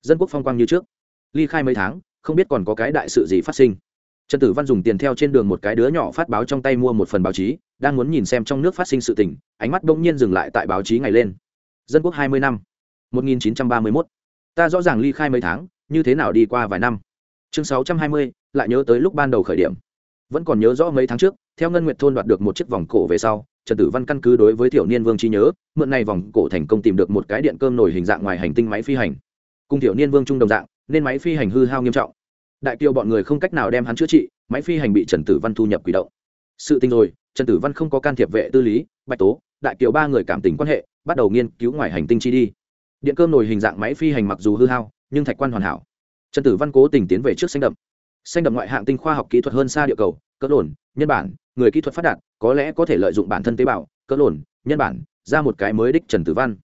Dân quốc phong quang như trước. Ly khai mấy tháng, không biết còn có cái đại sự gì phát sinh. Trần tử văn dùng tiền theo trên đường một cái đứa nhỏ phát báo trong tay mua một phần báo chí, đang muốn nhìn xem trong nước phát sinh sự tình, ánh mắt bỗng nhiên dừng lại tại báo chí ngày lên. Dân quốc hai mươi năm. Một nghìn chín trăm ba mươi mốt. Ta rõ ràng ly khai mấy tháng, như thế nào đi qua vài năm chương sáu trăm hai mươi, lại nhớ tới lúc ban đầu khởi điểm. Vẫn còn nhớ rõ mấy tháng trước, theo ngân nguyệt thôn đoạt được một chiếc vòng cổ về sau, trần tử văn căn cứ đối với tiểu niên vương trí nhớ, mượn này vòng cổ thành công tìm được một cái điện cơm nổi hình dạng ngoài hành tinh máy phi hành. Cùng tiểu niên vương trung đồng dạng, nên máy phi hành hư hao nghiêm trọng. Đại kiều bọn người không cách nào đem hắn chữa trị, máy phi hành bị trần tử văn thu nhập quỷ động. Sự tình rồi, trần tử văn không có can thiệp vệ tư lý, bạch tố, đại kiều ba người cảm tình quan hệ, bắt đầu nghiên cứu ngoài hành tinh chi đi. Điện cơm nổi hình dạng máy phi hành mặc dù hư hao, nhưng thạch quan hoàn hảo trần tử văn cố tình tiến về trước xanh đậm. Xanh đậm ngoại hạng tinh khoa học kỹ thuật hơn xa địa cầu, cỡ lồn, nhân bản, người kỹ thuật phát đạt, có lẽ có thể lợi dụng bản thân tế bào, cỡ lồn, nhân bản, ra một cái mới đích trần tử văn.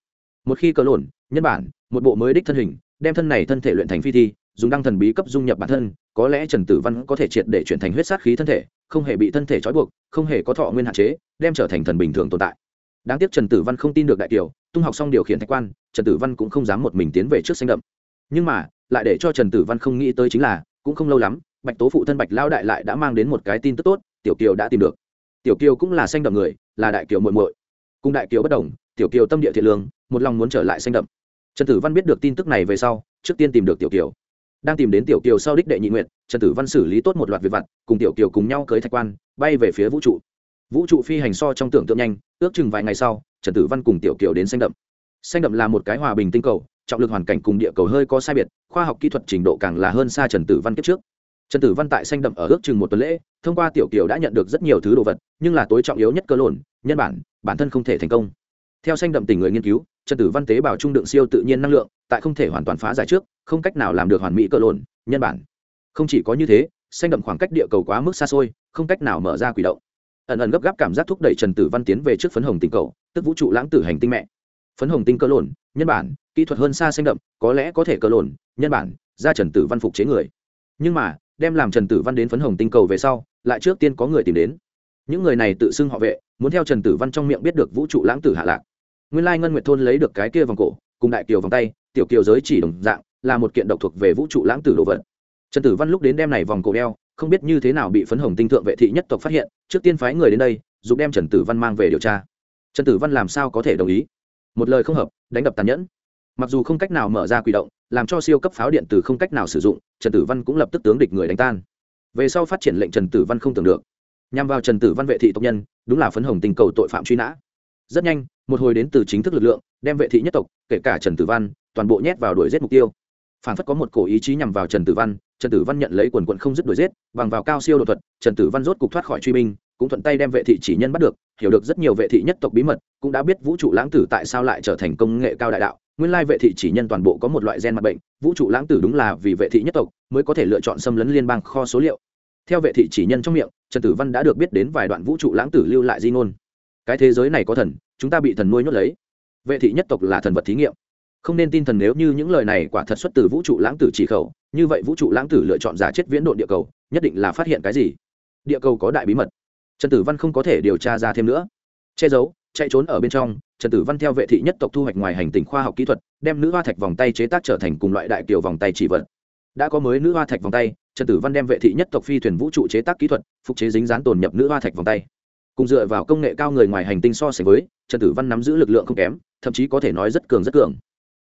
Một khi cỡ lồn, nhân bản, một bộ mới đích thân hình, đem thân này thân thể luyện thành phi thi, dùng đăng thần bí cấp dung nhập bản thân, có lẽ trần tử văn có thể triệt để chuyển thành huyết sát khí thân thể, không hề bị thân thể trói buộc, không hề có thọ nguyên hạn chế, đem trở thành thần bình thường tồn tại. Đáng tiếc trần tử văn không tin được đại kiều tung học xong điều khiển thạch quan, trần tử văn cũng không dám một mình tiến về trước xanh đậm. Nhưng mà lại để cho trần tử văn không nghĩ tới chính là, cũng không lâu lắm, bạch tố phụ thân bạch lao đại lại đã mang đến một cái tin tức tốt, tiểu kiều đã tìm được. Tiểu kiều cũng là xanh đậm người, là đại kiều muội muội. Cùng đại kiều bất đồng, tiểu kiều tâm địa thiện lương, một lòng muốn trở lại xanh đậm. Trần tử văn biết được tin tức này về sau, trước tiên tìm được tiểu kiều. Đang tìm đến tiểu kiều sau đích đệ nhị nguyện, trần tử văn xử lý tốt một loạt việc vặt, cùng tiểu kiều cùng nhau cưới thạch quan, bay về phía vũ trụ. Vũ trụ phi hành so trong tưởng tượng nhanh, ước chừng vài ngày sau, trần tử văn cùng tiểu kiều đến xanh đậm. Xanh đậm là một cái hòa bình tinh cầu trọng lực hoàn cảnh cùng địa cầu hơi có sai biệt, khoa học kỹ thuật trình độ càng là hơn xa trần tử văn kiếp trước. Trần tử văn tại xanh đậm ở ước chừng một tuần lễ, thông qua tiểu kiều đã nhận được rất nhiều thứ đồ vật, nhưng là tối trọng yếu nhất cơ lộn, nhân bản bản thân không thể thành công. Theo xanh đậm tình người nghiên cứu, trần tử văn tế bào trung đựng siêu tự nhiên năng lượng, tại không thể hoàn toàn phá giải trước, không cách nào làm được hoàn mỹ cơ lộn, nhân bản. Không chỉ có như thế, xanh đậm khoảng cách địa cầu quá mức xa xôi, không cách nào mở ra quỷ động. Ẩn ẩn gấp gáp cảm giác thúc đẩy trần tử văn tiến về trước phấn hồng tình cầu, tức vũ trụ lãng tử hành tinh mẹ phấn hồng tinh cơ lồn, nhân bản, kỹ thuật hơn xa xanh đậm, có lẽ có thể cơ lồn, nhân bản, ra trần tử văn phục chế người. Nhưng mà, đem làm trần tử văn đến phấn hồng tinh cầu về sau, lại trước tiên có người tìm đến. Những người này tự xưng họ vệ, muốn theo trần tử văn trong miệng biết được vũ trụ lãng tử hạ lạc. Nguyên lai ngân nguyệt thôn lấy được cái kia vòng cổ, cùng đại kiều vòng tay, tiểu kiều giới chỉ đồng dạng, là một kiện độc thuộc về vũ trụ lãng tử đồ vật. Trần tử văn lúc đến đem này vòng cổ đeo, không biết như thế nào bị phấn hồng tinh thượng vệ thị nhất tộc phát hiện, trước tiên phái người đến đây giúp đem trần tử văn mang về điều tra. Trần tử văn làm sao có thể đồng ý? Một lời không hợp, đánh đập tàn nhẫn. Mặc dù không cách nào mở ra quỷ động, làm cho siêu cấp pháo điện tử không cách nào sử dụng, trần tử văn cũng lập tức tướng địch người đánh tan. Về sau phát triển lệnh trần tử văn không tưởng được. Nhằm vào trần tử văn vệ thị tộc nhân, đúng là phấn hồng tình cầu tội phạm truy nã. Rất nhanh, một hồi đến từ chính thức lực lượng, đem vệ thị nhất tộc, kể cả trần tử văn, toàn bộ nhét vào đuổi giết mục tiêu. Phản phất có một cổ ý chí nhằm vào trần tử văn, trần tử văn nhận lấy quần quận không dứt đuổi giết, bằng vào cao siêu đột thuật, trần tử văn rốt cục thoát khỏi truy binh cũng thuận tay đem vệ thị chỉ nhân bắt được, hiểu được rất nhiều vệ thị nhất tộc bí mật, cũng đã biết vũ trụ lãng tử tại sao lại trở thành công nghệ cao đại đạo. Nguyên lai vệ thị chỉ nhân toàn bộ có một loại gen mặt bệnh, vũ trụ lãng tử đúng là vì vệ thị nhất tộc mới có thể lựa chọn xâm lấn liên bang kho số liệu. Theo vệ thị chỉ nhân trong miệng, trần tử văn đã được biết đến vài đoạn vũ trụ lãng tử lưu lại di ngôn. Cái thế giới này có thần, chúng ta bị thần nuôi nhốt lấy. Vệ thị nhất tộc là thần vật thí nghiệm. Không nên tin thần nếu như những lời này quả thật xuất từ vũ trụ lãng tử chỉ khẩu, như vậy vũ trụ lãng tử lựa chọn giả chết viễn độn địa cầu, nhất định là phát hiện cái gì? Địa cầu có đại bí mật trần tử văn không có thể điều tra ra thêm nữa che giấu chạy trốn ở bên trong trần tử văn theo vệ thị nhất tộc thu hoạch ngoài hành tinh khoa học kỹ thuật đem nữ hoa thạch vòng tay chế tác trở thành cùng loại đại kiểu vòng tay chỉ vật đã có mới nữ hoa thạch vòng tay trần tử văn đem vệ thị nhất tộc phi thuyền vũ trụ chế tác kỹ thuật phục chế dính dán tồn nhập nữ hoa thạch vòng tay cùng dựa vào công nghệ cao người ngoài hành tinh so sánh với trần tử văn nắm giữ lực lượng không kém thậm chí có thể nói rất cường rất cường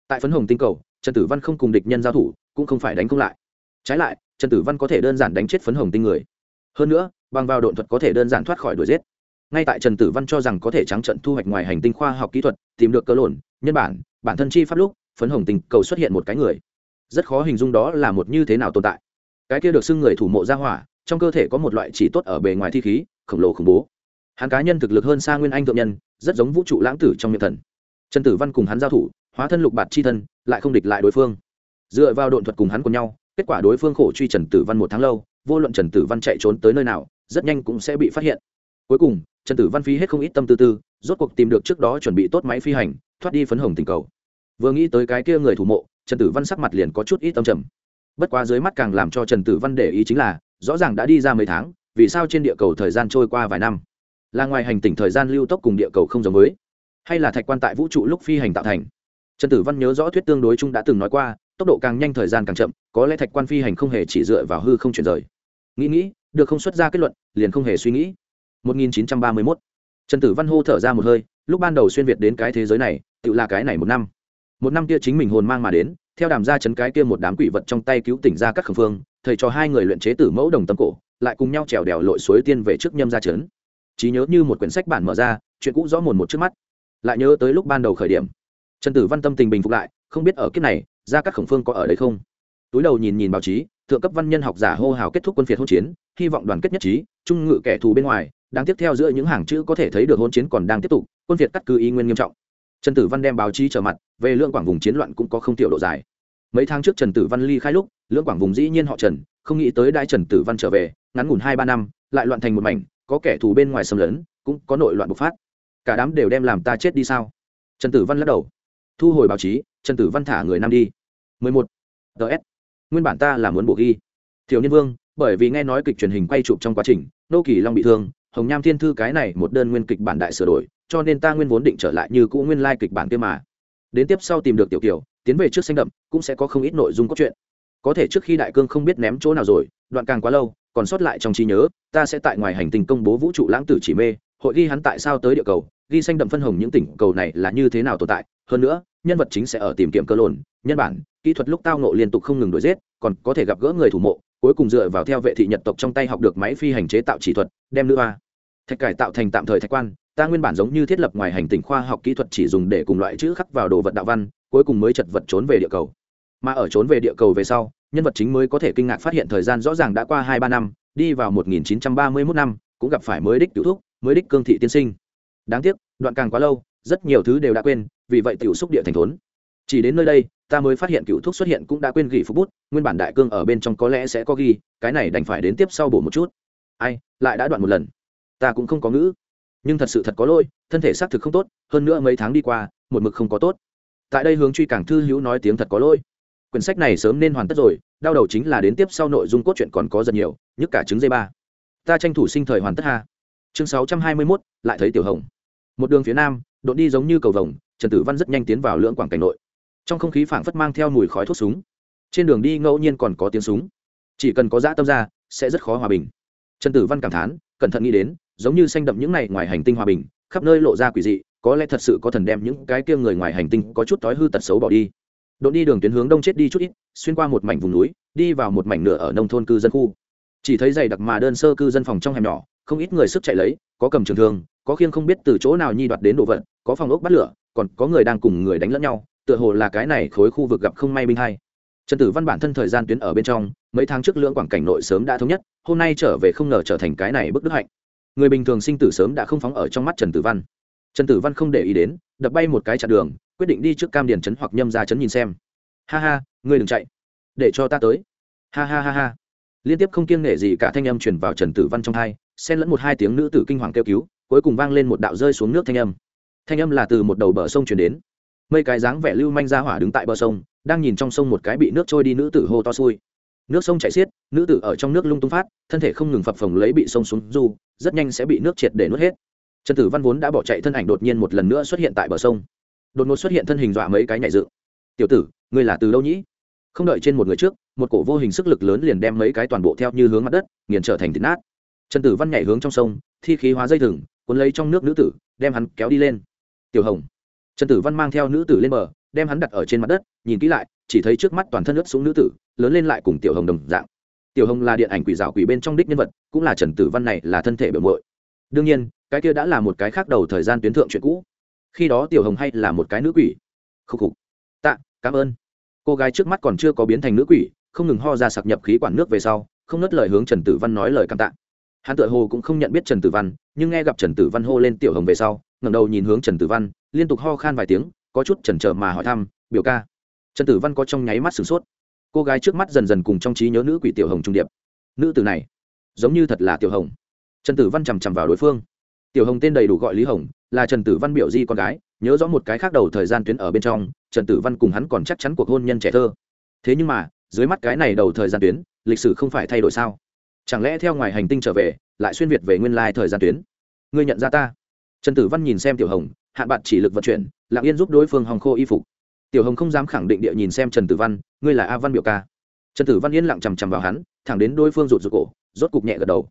tại phấn hồng tinh cầu trần tử văn không cùng địch nhân giao thủ cũng không phải đánh công lại trái lại trần tử văn có thể đơn giản đánh chết phấn hồng tinh người hơn nữa, bằng vào độn thuật có thể đơn giản thoát khỏi đuổi giết. Ngay tại trần tử văn cho rằng có thể trắng trận thu hoạch ngoài hành tinh khoa học kỹ thuật, tìm được cơ lộn nhân bản bản thân chi pháp lúc, phấn hồng tình cầu xuất hiện một cái người. Rất khó hình dung đó là một như thế nào tồn tại. Cái kia được xưng người thủ mộ ra hỏa, trong cơ thể có một loại chỉ tốt ở bề ngoài thi khí, khổng lồ khủng bố. Hắn cá nhân thực lực hơn xa nguyên anh thượng nhân, rất giống vũ trụ lãng tử trong miệng thần. Trần tử văn cùng hắn giao thủ, hóa thân lục bạt chi thân, lại không địch lại đối phương. Dựa vào độn thuật cùng hắn cùng nhau, kết quả đối phương khổ truy trần tử văn một tháng lâu vô luận trần tử văn chạy trốn tới nơi nào, rất nhanh cũng sẽ bị phát hiện. Cuối cùng, trần tử văn phí hết không ít tâm tư tư, rốt cuộc tìm được trước đó chuẩn bị tốt máy phi hành, thoát đi phấn hồng tình cầu. Vừa nghĩ tới cái kia người thủ mộ, trần tử văn sắc mặt liền có chút ít tâm trầm. Bất quá dưới mắt càng làm cho trần tử văn để ý chính là, rõ ràng đã đi ra mấy tháng, vì sao trên địa cầu thời gian trôi qua vài năm? Là ngoài hành tinh thời gian lưu tốc cùng địa cầu không giống với? Hay là thạch quan tại vũ trụ lúc phi hành tạo thành? Trần tử văn nhớ rõ thuyết tương đối chung đã từng nói qua, tốc độ càng nhanh thời gian càng chậm, có lẽ thạch quan phi hành không hề chỉ dựa vào hư không chuyển rời nghĩ nghĩ, được không xuất ra kết luận, liền không hề suy nghĩ. 1931. trần tử văn hô thở ra một hơi, lúc ban đầu xuyên việt đến cái thế giới này, tự là cái này một năm. Một năm kia chính mình hồn mang mà đến, theo đàm ra chấn cái kia một đám quỷ vật trong tay cứu tỉnh ra các khẩn phương, thầy cho hai người luyện chế tử mẫu đồng tâm cổ, lại cùng nhau trèo đèo lội suối tiên về trước nhâm ra chấn. Trí nhớ như một quyển sách bản mở ra, chuyện cũ rõ mồn một trước mắt. Lại nhớ tới lúc ban đầu khởi điểm. Trần tử văn tâm tình bình phục lại, không biết ở kiếp này ra các khổng phương có ở đây không? Túi đầu nhìn nhìn báo chí thượng cấp văn nhân học giả hô hào kết thúc quân phiệt hỗn chiến, hy vọng đoàn kết nhất trí, trung ngự kẻ thù bên ngoài đang tiếp theo giữa những hàng chữ có thể thấy được hỗn chiến còn đang tiếp tục, quân phiệt cắt cư ý nguyên nghiêm trọng. Trần tử văn đem báo chí trở mặt, về lượng quảng vùng chiến loạn cũng có không tiểu độ dài. Mấy tháng trước trần tử văn ly khai lúc lưỡng quảng vùng dĩ nhiên họ trần, không nghĩ tới đại trần tử văn trở về, ngắn ngủn hai ba năm, lại loạn thành một mảnh, có kẻ thù bên ngoài xâm lấn, cũng có nội loạn bộc phát. Cả đám đều đem làm ta chết đi sao? Trần tử văn lắc đầu. Thu hồi báo chí, trần tử văn thả người nam đi. 11. ts nguyên bản ta là muốn bộ ghi. Thiếu niên vương, bởi vì nghe nói kịch truyền hình quay chụp trong quá trình, nô kỳ long bị thương, hồng nham thiên thư cái này một đơn nguyên kịch bản đại sửa đổi, cho nên ta nguyên vốn định trở lại như cũ nguyên lai kịch bản kia mà. Đến tiếp sau tìm được tiểu kiều, tiến về trước xanh đậm, cũng sẽ có không ít nội dung cốt truyện. Có thể trước khi đại cương không biết ném chỗ nào rồi, đoạn càng quá lâu, còn sót lại trong trí nhớ, ta sẽ tại ngoài hành tinh công bố vũ trụ lãng tử chỉ mê, hội ghi hắn tại sao tới địa cầu, ghi xanh đậm phân hồng những tỉnh cầu này là như thế nào tồn tại hơn nữa, nhân vật chính sẽ ở tìm kiếm cơ lồn, nhân bản, kỹ thuật lúc tao nộ liên tục không ngừng đuổi giết, còn có thể gặp gỡ người thủ mộ, cuối cùng dựa vào theo vệ thị nhật tộc trong tay học được máy phi hành chế tạo chỉ thuật, đem nữ a thạch cải tạo thành tạm thời thạch quan, ta nguyên bản giống như thiết lập ngoài hành tinh khoa học kỹ thuật chỉ dùng để cùng loại chữ khắc vào đồ vật đạo văn, cuối cùng mới chật vật trốn về địa cầu. Mà ở trốn về địa cầu về sau, nhân vật chính mới có thể kinh ngạc phát hiện thời gian rõ ràng đã qua hai ba năm, đi vào 1931 năm, cũng gặp phải mới đích tiểu thúc, mới đích cương thị tiên sinh. Đáng tiếc, đoạn càng quá lâu rất nhiều thứ đều đã quên vì vậy tiểu xúc địa thành thốn. Chỉ đến nơi đây ta mới phát hiện cựu thuốc xuất hiện cũng đã quên ghi phục bút nguyên bản đại cương ở bên trong có lẽ sẽ có ghi cái này đành phải đến tiếp sau bổ một chút. Ai lại đã đoạn một lần. Ta cũng không có ngữ. Nhưng thật sự thật có lỗi thân thể xác thực không tốt hơn nữa mấy tháng đi qua một mực không có tốt. Tại đây hướng truy càng thư hữu nói tiếng thật có lỗi. Quyển sách này sớm nên hoàn tất rồi đau đầu chính là đến tiếp sau nội dung cốt truyện còn có rất nhiều nhất cả chứng dây ba. Ta tranh thủ sinh thời hoàn tất ha. Chương sáu trăm hai mươi 621, lại thấy tiểu hồng. Một đường phía nam đột đi giống như cầu vồng, trần tử văn rất nhanh tiến vào lưỡng quảng cảnh nội. Trong không khí phảng phất mang theo mùi khói thuốc súng. Trên đường đi ngẫu nhiên còn có tiếng súng. Chỉ cần có dã tâm ra, sẽ rất khó hòa bình. Trần tử văn cảm thán, cẩn thận nghĩ đến, giống như xanh đậm những này ngoài hành tinh hòa bình, khắp nơi lộ ra quỷ dị, có lẽ thật sự có thần đem những cái kia người ngoài hành tinh có chút tối hư tật xấu bỏ đi. Đột đi đường tuyến hướng đông chết đi chút ít, xuyên qua một mảnh vùng núi, đi vào một mảnh nửa ở nông thôn cư dân khu. Chỉ thấy dày đặc mà đơn sơ cư dân phòng trong hẻm nhỏ, không ít người sức chạy lấy, có cầm trường thương có khiêng không biết từ chỗ nào nhi đoạt đến đồ vật, có phòng ốc bắt lửa, còn có người đang cùng người đánh lẫn nhau, tựa hồ là cái này khối khu vực gặp không may binh hay trần tử văn bản thân thời gian tuyến ở bên trong, mấy tháng trước lưỡng quảng cảnh nội sớm đã thống nhất, hôm nay trở về không ngờ trở thành cái này bức đức hạnh. Người bình thường sinh tử sớm đã không phóng ở trong mắt trần tử văn. Trần tử văn không để ý đến, đập bay một cái chặn đường, quyết định đi trước cam điền trấn hoặc nhâm ra trấn nhìn xem. Ha ha, ngươi đừng chạy. Để cho ta tới. Ha ha ha ha. Liên tiếp không kiêng nể gì cả thanh âm chuyển vào trần tử văn trong hai, xen lẫn một hai tiếng nữ tử kinh hoàng kêu cứu cuối cùng vang lên một đạo rơi xuống nước thanh âm. Thanh âm là từ một đầu bờ sông chuyển đến. Mây cái dáng vẻ lưu manh ra hỏa đứng tại bờ sông, đang nhìn trong sông một cái bị nước trôi đi nữ tử hô to xui. Nước sông chảy xiết, nữ tử ở trong nước lung tung phát, thân thể không ngừng phập phồng lấy bị sông xuống du, rất nhanh sẽ bị nước triệt để nuốt hết. Trần tử văn vốn đã bỏ chạy thân ảnh đột nhiên một lần nữa xuất hiện tại bờ sông. Đột ngột xuất hiện thân hình dọa mấy cái nhảy dựng. Tiểu tử, ngươi là từ đâu nhĩ không đợi trên một người trước, một cổ vô hình sức lực lớn liền đem mấy cái toàn bộ theo như hướng mặt đất, nghiền trở thành thịt nát. Trần tử văn nhảy hướng trong sông, thi khí hóa dây thừng cuốn lấy trong nước nữ tử, đem hắn kéo đi lên. Tiểu hồng. Trần tử văn mang theo nữ tử lên bờ, đem hắn đặt ở trên mặt đất, nhìn kỹ lại, chỉ thấy trước mắt toàn thân ướt xuống nữ tử, lớn lên lại cùng tiểu hồng đồng dạng. Tiểu hồng là điện ảnh quỷ dạo quỷ bên trong đích nhân vật, cũng là trần tử văn này là thân thể biểu mội đương nhiên, cái kia đã là một cái khác đầu thời gian tuyến thượng chuyện cũ. Khi đó tiểu hồng hay là một cái nữ quỷ. Khúc khục. Tạ, cảm ơn. Cô gái trước mắt còn chưa có biến thành nữ quỷ, không ngừng ho ra sặc nhập khí quản nước về sau, không nớt lời hướng trần tử văn nói lời cảm tạ. Hắn tự hồ cũng không nhận biết trần tử văn nhưng nghe gặp trần tử văn hô lên tiểu hồng về sau, ngẩng đầu nhìn hướng trần tử văn, liên tục ho khan vài tiếng, có chút chần chờ mà hỏi thăm, biểu ca. Trần tử văn có trong nháy mắt sửng sốt. Cô gái trước mắt dần dần cùng trong trí nhớ nữ quỷ tiểu hồng trung điệp. Nữ tử này, giống như thật là tiểu hồng. Trần tử văn chằm chằm vào đối phương. Tiểu hồng tên đầy đủ gọi lý hồng, là trần tử văn biểu di con gái, nhớ rõ một cái khác đầu thời gian tuyến ở bên trong, trần tử văn cùng hắn còn chắc chắn cuộc hôn nhân trẻ thơ. Thế nhưng mà, dưới mắt cái này đầu thời gian tuyến, lịch sử không phải thay đổi sao? Chẳng lẽ theo ngoài hành tinh trở về, lại xuyên việt về nguyên lai thời gian tuyến? Ngươi nhận ra ta? Trần tử văn nhìn xem tiểu hồng, hạn bạn chỉ lực vận chuyển, lặng yên giúp đối phương hòng khô y phục. Tiểu hồng không dám khẳng định địa nhìn xem trần tử văn, ngươi là a văn biểu ca. Trần tử văn yên lặng chằm chằm vào hắn, thẳng đến đối phương rụt rụt cổ, rốt cục nhẹ gật đầu.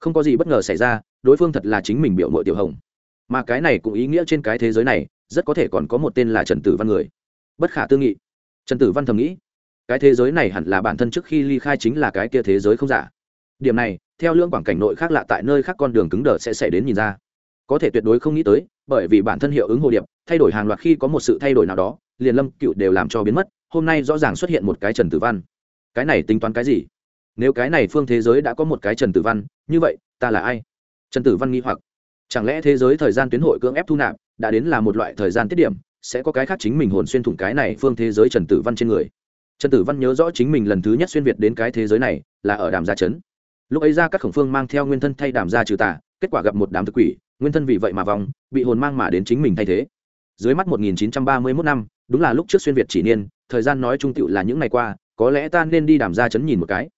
Không có gì bất ngờ xảy ra, đối phương thật là chính mình biểu mội tiểu hồng. Mà cái này cũng ý nghĩa trên cái thế giới này, rất có thể còn có một tên là trần tử văn người. Bất khả tư nghị. Trần tử văn thầm nghĩ, cái thế giới này hẳn là bản thân trước khi ly khai chính là cái kia thế giới không giả điểm này, theo lương quảng cảnh nội khác lạ tại nơi khác con đường cứng đờ sẽ xảy đến nhìn ra. Có thể tuyệt đối không nghĩ tới, bởi vì bản thân hiệu ứng hồ điệp, thay đổi hàng loạt khi có một sự thay đổi nào đó, liền lâm cựu đều làm cho biến mất, hôm nay rõ ràng xuất hiện một cái trần tử văn. Cái này tính toán cái gì? Nếu cái này phương thế giới đã có một cái trần tử văn, như vậy, ta là ai? Trần tử văn nghi hoặc. Chẳng lẽ thế giới thời gian tuyến hội cưỡng ép thu nạp, đã đến là một loại thời gian tiết điểm, sẽ có cái khác chính mình hồn xuyên thủng cái này phương thế giới trần tử văn trên người? Trần tử văn nhớ rõ chính mình lần thứ nhất xuyên việt đến cái thế giới này, là ở đàm gia trấn lúc ấy ra các khổng phương mang theo nguyên thân thay đàm gia trừ tà, kết quả gặp một đám thực quỷ, nguyên thân vì vậy mà vòng bị hồn mang mà đến chính mình thay thế. Dưới mắt 1931 năm, đúng là lúc trước xuyên việt chỉ niên, thời gian nói trung tựu là những ngày qua, có lẽ ta nên đi đàm ra chấn nhìn một cái.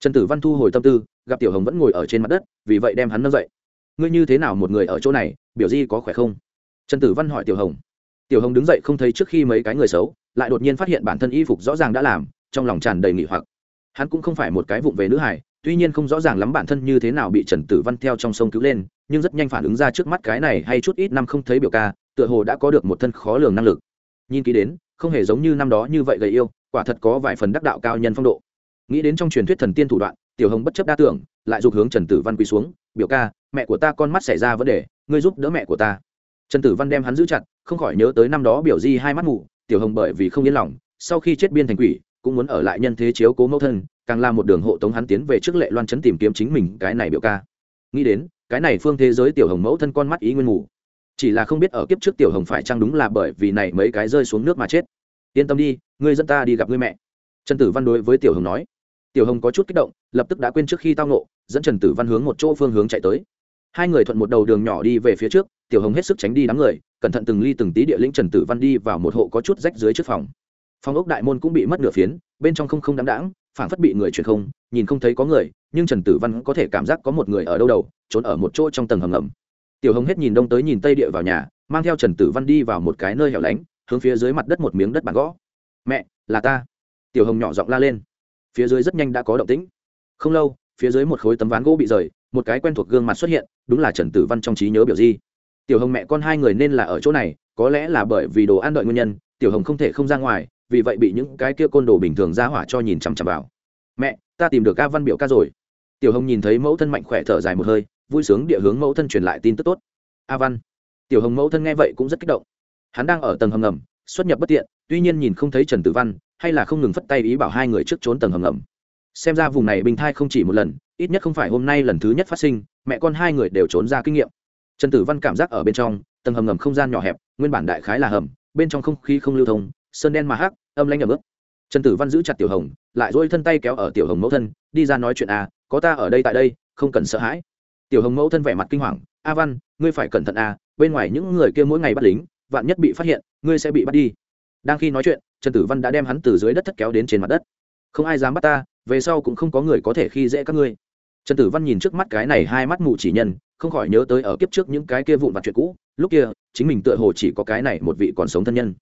Trần tử văn thu hồi tâm tư, gặp tiểu hồng vẫn ngồi ở trên mặt đất, vì vậy đem hắn nâng dậy. Ngươi như thế nào một người ở chỗ này, biểu di có khỏe không? Trần tử văn hỏi tiểu hồng. Tiểu hồng đứng dậy không thấy trước khi mấy cái người xấu, lại đột nhiên phát hiện bản thân y phục rõ ràng đã làm, trong lòng tràn đầy nghỉ hoặc. Hắn cũng không phải một cái vụng về nữ hải tuy nhiên không rõ ràng lắm bản thân như thế nào bị trần tử văn theo trong sông cứu lên, nhưng rất nhanh phản ứng ra trước mắt cái này hay chút ít năm không thấy biểu ca, tựa hồ đã có được một thân khó lường năng lực. Nhìn kỹ đến, không hề giống như năm đó như vậy gầy yêu, quả thật có vài phần đắc đạo cao nhân phong độ. Nghĩ đến trong truyền thuyết thần tiên thủ đoạn, tiểu hồng bất chấp đa tưởng, lại giục hướng trần tử văn quỳ xuống, biểu ca, mẹ của ta con mắt xảy ra vấn đề, ngươi giúp đỡ mẹ của ta. Trần tử văn đem hắn giữ chặt, không khỏi nhớ tới năm đó biểu di hai mắt mù tiểu hồng bởi vì không yên lòng, sau khi chết biên thành quỷ, cũng muốn ở lại nhân thế chiếu cố mẫu thân càng là một đường hộ tống hắn tiến về trước lệ loan chấn tìm kiếm chính mình cái này biểu ca. Nghĩ đến, cái này phương thế giới tiểu hồng mẫu thân con mắt ý nguyên mù. Chỉ là không biết ở kiếp trước tiểu hồng phải chăng đúng là bởi vì này mấy cái rơi xuống nước mà chết. Yên tâm đi, ngươi dẫn ta đi gặp ngươi mẹ. Trần tử văn đối với tiểu hồng nói. Tiểu hồng có chút kích động, lập tức đã quên trước khi tao nộ dẫn trần tử văn hướng một chỗ phương hướng chạy tới. Hai người thuận một đầu đường nhỏ đi về phía trước, tiểu hồng hết sức tránh đi đám người, cẩn thận từng ly từng tí địa lĩnh trần tử văn đi vào một hộ có chút rách dưới trước phòng. Phòng ốc đại môn cũng bị mất nửa phiến, bên trong không không đáng đáng phản phất bị người truyền không, nhìn không thấy có người, nhưng trần tử văn có thể cảm giác có một người ở đâu đầu, trốn ở một chỗ trong tầng hầm ngầm. Tiểu hồng hết nhìn đông tới nhìn tây địa vào nhà, mang theo trần tử văn đi vào một cái nơi hẻo lánh, hướng phía dưới mặt đất một miếng đất bàn gõ mẹ, là ta. Tiểu hồng nhỏ giọng la lên. Phía dưới rất nhanh đã có động tĩnh. Không lâu, phía dưới một khối tấm ván gỗ bị rời, một cái quen thuộc gương mặt xuất hiện, đúng là trần tử văn trong trí nhớ biểu di. Tiểu hồng mẹ con hai người nên là ở chỗ này, có lẽ là bởi vì đồ ăn đợi nguyên nhân, tiểu hồng không thể không ra ngoài vì vậy bị những cái kia côn đồ bình thường ra hỏa cho nhìn chằm chằm vào. Mẹ, ta tìm được ca văn biểu ca rồi. Tiểu hồng nhìn thấy mẫu thân mạnh khỏe thở dài một hơi, vui sướng địa hướng mẫu thân truyền lại tin tức tốt. A văn. Tiểu hồng mẫu thân nghe vậy cũng rất kích động. Hắn đang ở tầng hầm ngầm, xuất nhập bất tiện, tuy nhiên nhìn không thấy trần tử văn, hay là không ngừng phất tay ý bảo hai người trước trốn tầng hầm ngầm. Xem ra vùng này bình thai không chỉ một lần, ít nhất không phải hôm nay lần thứ nhất phát sinh, mẹ con hai người đều trốn ra kinh nghiệm. Trần tử văn cảm giác ở bên trong, tầng hầm ngầm không gian nhỏ hẹp, nguyên bản đại khái là hầm, bên trong không khí không lưu thông, sơn đen mà hắc âm lãnh ẩm ướt. Trần tử văn giữ chặt tiểu hồng, lại dỗi thân tay kéo ở tiểu hồng mẫu thân, đi ra nói chuyện à có ta ở đây tại đây, không cần sợ hãi. Tiểu hồng mẫu thân vẻ mặt kinh hoàng, a văn, ngươi phải cẩn thận à bên ngoài những người kia mỗi ngày bắt lính, vạn nhất bị phát hiện, ngươi sẽ bị bắt đi. Đang khi nói chuyện, trần tử văn đã đem hắn từ dưới đất thất kéo đến trên mặt đất. Không ai dám bắt ta, về sau cũng không có người có thể khi dễ các ngươi. Trần tử văn nhìn trước mắt cái này hai mắt mù chỉ nhân, không khỏi nhớ tới ở kiếp trước những cái kia vụn vặt chuyện cũ, lúc kia, chính mình tựa hồ chỉ có cái này một vị còn sống thân nhân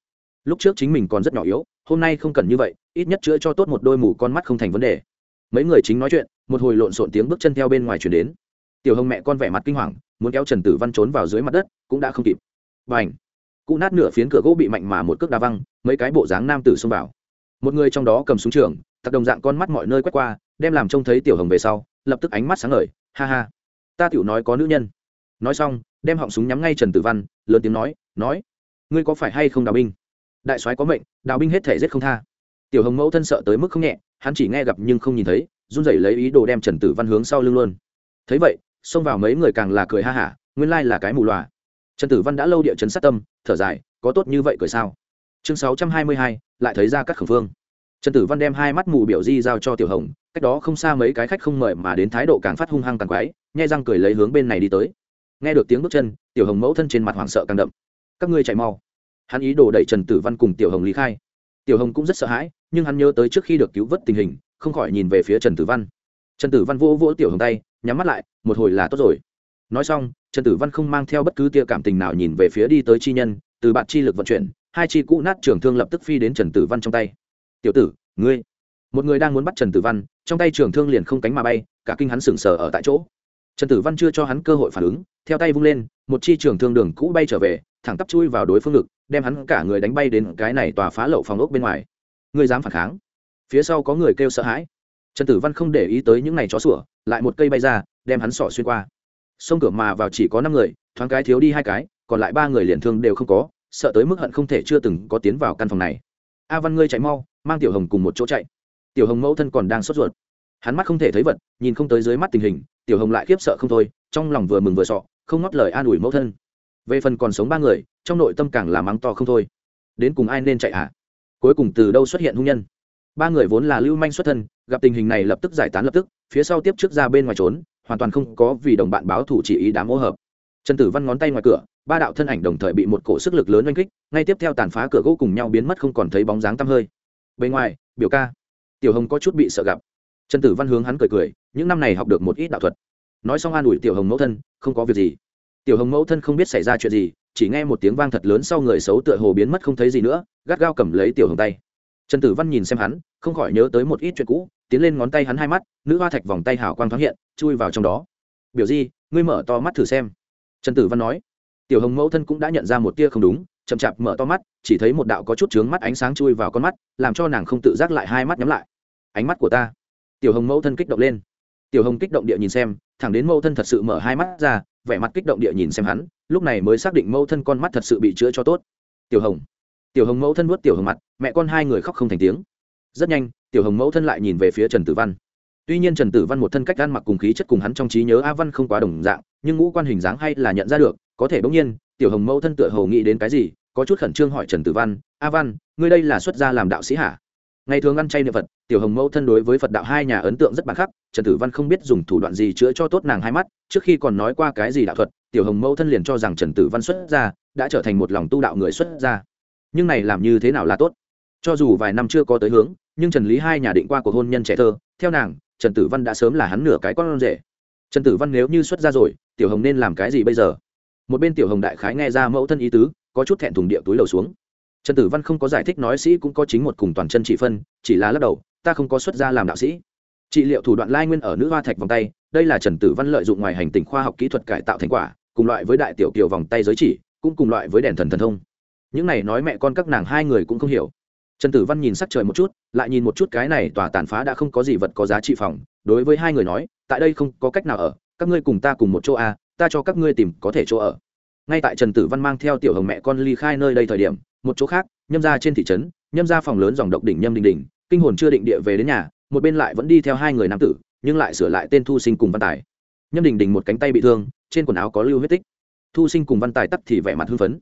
lúc trước chính mình còn rất nhỏ yếu, hôm nay không cần như vậy, ít nhất chữa cho tốt một đôi mù con mắt không thành vấn đề. Mấy người chính nói chuyện, một hồi lộn xộn tiếng bước chân theo bên ngoài chuyển đến. Tiểu hồng mẹ con vẻ mặt kinh hoàng, muốn kéo trần tử văn trốn vào dưới mặt đất, cũng đã không kịp. B à n h cụ nát nửa phiến cửa gỗ bị mạnh mà một cước đa văng, mấy cái bộ dáng nam tử xông vào. Một người trong đó cầm súng trường tặc đồng dạng con mắt mọi nơi quét qua, đem làm trông thấy tiểu hồng về sau, lập tức ánh mắt sáng ngời, ha ha, ta tiểu nói có nữ nhân. Nói xong, đem họng súng nhắm ngay trần tử văn, lớn tiếng nói nói, ngươi có phải hay không đào binh? Đại soái có mệnh, đào binh hết thể giết không tha. Tiểu hồng mẫu thân sợ tới mức không nhẹ, hắn chỉ nghe gặp nhưng không nhìn thấy, run rẩy lấy ý đồ đem trần tử văn hướng sau lưng luôn. Thấy vậy, xông vào mấy người càng là cười ha hả, nguyên lai là cái mù loà. Trần tử văn đã lâu địa chấn sát tâm, thở dài, có tốt như vậy cười sao? Chương sáu trăm hai mươi hai, lại thấy ra các khẩu phương trần tử văn đem hai mắt mù biểu di giao cho tiểu hồng, cách đó không xa mấy cái khách không mời mà đến thái độ càng phát hung hăng càng quái, nhai răng cười lấy hướng bên này đi tới. Nghe được tiếng bước chân, tiểu hồng mẫu thân trên mặt hoảng sợ càng đậm. Các ngươi chạy mau hắn ý đồ đẩy trần tử văn cùng tiểu hồng lý khai. Tiểu hồng cũng rất sợ hãi, nhưng hắn nhớ tới trước khi được cứu vớt tình hình, không khỏi nhìn về phía trần tử văn. Trần tử văn vỗ vỗ tiểu hồng tay, nhắm mắt lại, một hồi là tốt rồi. Nói xong, trần tử văn không mang theo bất cứ tia cảm tình nào nhìn về phía đi tới chi nhân, từ bạn chi lực vận chuyển, hai chi cũ nát trường thương lập tức phi đến trần tử văn trong tay. Tiểu tử, ngươi. Một người đang muốn bắt trần tử văn, trong tay trường thương liền không cánh mà bay, cả kinh hắn sừng sờ ở tại chỗ. Trần tử văn chưa cho hắn cơ hội phản ứng, theo tay vung lên, một chi trường thương đường cũ bay trở về, thẳng tắp chui vào đối phương ngực đem hắn cả người đánh bay đến cái này tòa phá lậu phòng ốc bên ngoài. Ngươi dám phản kháng? Phía sau có người kêu sợ hãi. Trần tử văn không để ý tới những này chó sủa, lại một cây bay ra, đem hắn sỏ xuyên qua. Sông cửa mà vào chỉ có năm người, thoáng cái thiếu đi hai cái, còn lại ba người liền thương đều không có, sợ tới mức hận không thể chưa từng có tiến vào căn phòng này. A văn ngươi chạy mau, mang tiểu hồng cùng một chỗ chạy. Tiểu hồng mẫu thân còn đang sốt ruột. Hắn mắt không thể thấy vật, nhìn không tới dưới mắt tình hình, tiểu hồng lại khiếp sợ không thôi, trong lòng vừa mừng vừa sọ không ngót lời an ủi mẫu thân về phần còn sống ba người, trong nội tâm càng là mắng to không thôi. Đến cùng ai nên chạy ạ à? cuối cùng từ đâu xuất hiện hung nhân? Ba người vốn là lưu manh xuất thân, gặp tình hình này lập tức giải tán lập tức, phía sau tiếp trước ra bên ngoài trốn, hoàn toàn không có vì đồng bạn báo thủ chỉ ý đám ô hợp. Trần tử văn ngón tay ngoài cửa, ba đạo thân ảnh đồng thời bị một cổ sức lực lớn oanh kích, ngay tiếp theo tàn phá cửa gỗ cùng nhau biến mất không còn thấy bóng dáng tăm hơi. Bên ngoài, biểu ca. Tiểu hồng có chút bị sợ gặp. Trần tử văn hướng hắn cười cười, những năm này học được một ít đạo thuật. Nói xong an ủi tiểu hồng mẫu thân, không có việc gì tiểu hồng mẫu thân không biết xảy ra chuyện gì, chỉ nghe một tiếng vang thật lớn sau người xấu tựa hồ biến mất không thấy gì nữa, gắt gao cầm lấy tiểu hồng tay. Trần tử văn nhìn xem hắn, không khỏi nhớ tới một ít chuyện cũ, tiến lên ngón tay hắn hai mắt, nữ hoa thạch vòng tay hào quang thoáng hiện, chui vào trong đó. Biểu di, ngươi mở to mắt thử xem. Trần tử văn nói. Tiểu hồng mẫu thân cũng đã nhận ra một tia không đúng, chậm chạp mở to mắt, chỉ thấy một đạo có chút trướng mắt ánh sáng chui vào con mắt, làm cho nàng không tự giác lại hai mắt nhắm lại. Ánh mắt của ta. Tiểu hồng mẫu thân kích động lên. Tiểu hồng kích động địa nhìn xem, thẳng đến mẫu thân thật sự mở hai mắt ra vẻ mặt kích động địa nhìn xem hắn, lúc này mới xác định mẫu thân con mắt thật sự bị chữa cho tốt. Tiểu hồng. Tiểu hồng mẫu thân nuốt tiểu hồng mặt, mẹ con hai người khóc không thành tiếng. Rất nhanh, tiểu hồng mẫu thân lại nhìn về phía trần tử văn. Tuy nhiên trần tử văn một thân cách ăn mặc cùng khí chất cùng hắn trong trí nhớ a văn không quá đồng dạng, nhưng ngũ quan hình dáng hay là nhận ra được, có thể bỗng nhiên, tiểu hồng mẫu thân tựa hầu nghĩ đến cái gì, có chút khẩn trương hỏi trần tử văn, a văn, ngươi đây là xuất gia làm đạo sĩ hả? Ngày thường ăn chay niệm phật tiểu hồng mẫu thân đối với phật đạo hai nhà ấn tượng rất bản khắc trần tử văn không biết dùng thủ đoạn gì chữa cho tốt nàng hai mắt trước khi còn nói qua cái gì đạo thuật tiểu hồng mẫu thân liền cho rằng trần tử văn xuất gia đã trở thành một lòng tu đạo người xuất gia, nhưng này làm như thế nào là tốt? Cho dù vài năm chưa có tới hướng nhưng trần lý hai nhà định qua cuộc hôn nhân trẻ thơ theo nàng trần tử văn đã sớm là hắn nửa cái con rể. Trần tử văn nếu như xuất gia rồi tiểu hồng nên làm cái gì bây giờ? Một bên tiểu hồng đại khái nghe ra mẫu thân ý tứ có chút thẹn thùng địa túi lầu xuống trần tử văn không có giải thích nói sĩ cũng có chính một cùng toàn chân chỉ phân, chỉ là lắc đầu, ta không có xuất gia làm đạo sĩ. Trị liệu thủ đoạn lai nguyên ở nữ hoa thạch vòng tay, đây là trần tử văn lợi dụng ngoài hành tình khoa học kỹ thuật cải tạo thành quả, cùng loại với đại tiểu kiều vòng tay giới chỉ, cũng cùng loại với đèn thần thần thông. Những này nói mẹ con các nàng hai người cũng không hiểu. Trần tử văn nhìn sắc trời một chút, lại nhìn một chút cái này tòa tàn phá đã không có gì vật có giá trị phòng, đối với hai người nói, tại đây không có cách nào ở, các ngươi cùng ta cùng một chỗ a ta cho các ngươi tìm có thể chỗ ở. Ngay tại trần tử văn mang theo tiểu hồng mẹ con ly khai nơi đây thời điểm một chỗ khác, nhâm ra trên thị trấn, nhâm ra phòng lớn dòng độc đỉnh nhâm đình đình kinh hồn chưa định địa về đến nhà, một bên lại vẫn đi theo hai người nam tử, nhưng lại sửa lại tên thu sinh cùng văn tài. Nhâm đình đình một cánh tay bị thương, trên quần áo có lưu huyết tích. Thu sinh cùng văn tài tắt thì vẻ mặt hưng phấn.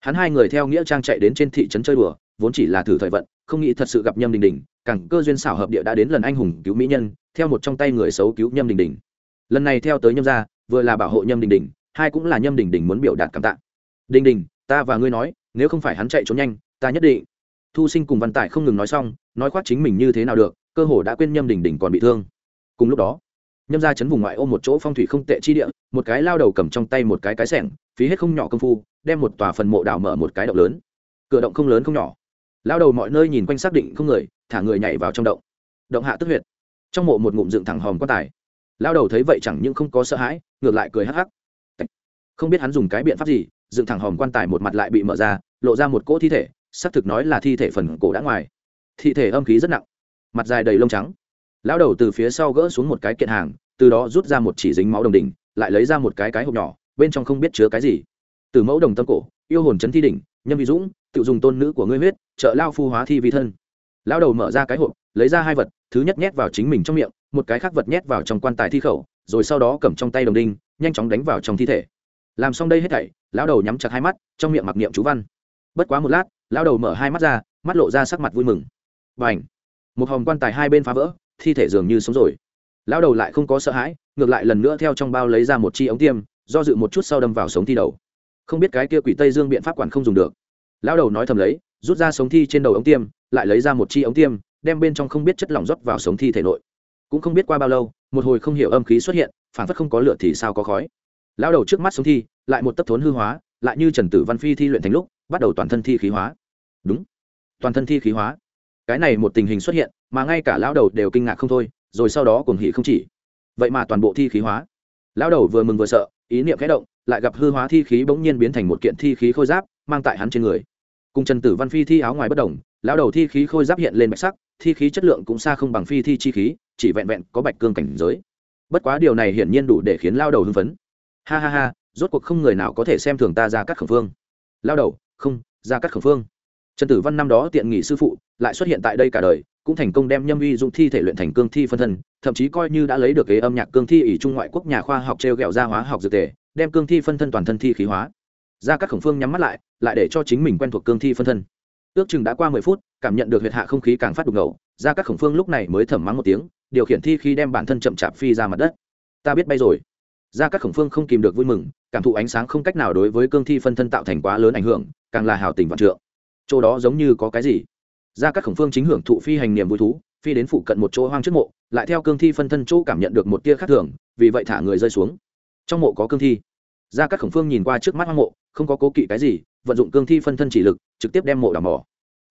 Hắn hai người theo nghĩa trang chạy đến trên thị trấn chơi đùa, vốn chỉ là thử thời vận, không nghĩ thật sự gặp nhâm đình đình cẳng cơ duyên xảo hợp địa đã đến lần anh hùng cứu mỹ nhân, theo một trong tay người xấu cứu nhâm đình đình lần này theo tới nhâm gia, vừa là bảo hộ nhâm đình đình hai cũng là nhâm đình đình muốn biểu đạt cảm tạ. Đình đình ta và ngươi nói nếu không phải hắn chạy trốn nhanh, ta nhất định. Thu sinh cùng văn tài không ngừng nói xong, nói khoác chính mình như thế nào được, cơ hồ đã quên nhâm đình đình còn bị thương. Cùng lúc đó, nhâm ra chấn vùng ngoại ô một chỗ phong thủy không tệ chi địa, một cái lao đầu cầm trong tay một cái cái sẻng, phí hết không nhỏ công phu, đem một tòa phần mộ đào mở một cái động lớn. Cửa động không lớn không nhỏ. Lao đầu mọi nơi nhìn quanh xác định không người, thả người nhảy vào trong động. Động hạ tức huyệt. Trong mộ một ngụm dựng thẳng hòm quan tài. Lao đầu thấy vậy chẳng những không có sợ hãi, ngược lại cười hắc hắc. Không biết hắn dùng cái biện pháp gì dựng thẳng hòm quan tài một mặt lại bị mở ra, lộ ra một cỗ thi thể, xác thực nói là thi thể phần cổ đã ngoài. Thi thể âm khí rất nặng, mặt dài đầy lông trắng. Lão đầu từ phía sau gỡ xuống một cái kiện hàng, từ đó rút ra một chỉ dính máu đồng đỉnh, lại lấy ra một cái cái hộp nhỏ, bên trong không biết chứa cái gì. Từ mẫu đồng tâm cổ, yêu hồn chấn thi đỉnh, nhân vi dũng, tự dùng tôn nữ của ngươi huyết, trợ lao phu hóa thi vi thân. Lão đầu mở ra cái hộp, lấy ra hai vật, thứ nhất nhét vào chính mình trong miệng, một cái khác vật nhét vào trong quan tài thi khẩu, rồi sau đó cầm trong tay đồng đinh, nhanh chóng đánh vào trong thi thể. Làm xong đây hết thảy lão đầu nhắm chặt hai mắt, trong miệng mặc niệm chú văn. Bất quá một lát, lão đầu mở hai mắt ra, mắt lộ ra sắc mặt vui mừng. Và ảnh một hòm quan tài hai bên phá vỡ, thi thể dường như sống rồi. Lão đầu lại không có sợ hãi, ngược lại lần nữa theo trong bao lấy ra một chi ống tiêm, do dự một chút sau đâm vào sống thi đầu. Không biết cái kia quỷ tây dương biện pháp quản không dùng được. Lão đầu nói thầm lấy, rút ra sống thi trên đầu ống tiêm, lại lấy ra một chi ống tiêm, đem bên trong không biết chất lỏng rót vào sống thi thể nội. Cũng không biết qua bao lâu, một hồi không hiểu âm khí xuất hiện, phản phất không có lửa thì sao có khói lão đầu trước mắt sống thi, lại một tấp thốn hư hóa, lại như trần tử văn phi thi luyện thành lúc, bắt đầu toàn thân thi khí hóa. Đúng, toàn thân thi khí hóa. Cái này một tình hình xuất hiện, mà ngay cả lão đầu đều kinh ngạc không thôi, rồi sau đó cùng hỉ không chỉ. Vậy mà toàn bộ thi khí hóa. Lão đầu vừa mừng vừa sợ, ý niệm khẽ động, lại gặp hư hóa thi khí bỗng nhiên biến thành một kiện thi khí khôi giáp, mang tại hắn trên người. Cùng trần tử văn phi thi áo ngoài bất đồng, lão đầu thi khí khôi giáp hiện lên bạch sắc, thi khí chất lượng cũng xa không bằng phi thi chi khí, chỉ vẹn vẹn có bạch cương cảnh giới. Bất quá điều này hiển nhiên đủ để khiến lao đầu hưng phấn ha ha ha, rốt cuộc không người nào có thể xem thường ta ra cắt khẩn phương lao đầu, không ra cắt khẩn phương trần tử văn năm đó tiện nghỉ sư phụ, lại xuất hiện tại đây cả đời, cũng thành công đem nhâm uy dụng thi thể luyện thành cương thi phân thân, thậm chí coi như đã lấy được kế âm nhạc cương thi ỷ trung ngoại quốc nhà khoa học t r e o g ẹ o gia hóa học dược tề, đem cương thi phân thân toàn thân thi khí hóa. Ra các khổng phương nhắm mắt lại lại để cho chính mình quen thuộc cương thi phân thân. Ước chừng đã qua mười phút, cảm nhận được huyệt hạ không khí càng phát đục ngầu ra các khổng phương lúc này mới thẩm mắng một tiếng, điều khiển thi khi đem bản thân chậm chạp phi ra mặt đất. Ta biết bay rồi ra các khổng phương không kìm được vui mừng, cảm thụ ánh sáng không cách nào đối với cương thi phân thân tạo thành quá lớn ảnh hưởng, càng là hào tình vạn trượng. Chỗ đó giống như có cái gì? Ra các khổng phương chính hưởng thụ phi hành niềm vui thú, phi đến phụ cận một chỗ hoang trước mộ, lại theo cương thi phân thân chỗ cảm nhận được một tia khác thường, vì vậy thả người rơi xuống. Trong mộ có cương thi. Ra các khổng phương nhìn qua trước mắt hoang mộ, không có cố kỵ cái gì, vận dụng cương thi phân thân chỉ lực, trực tiếp đem mộ đào mỏ.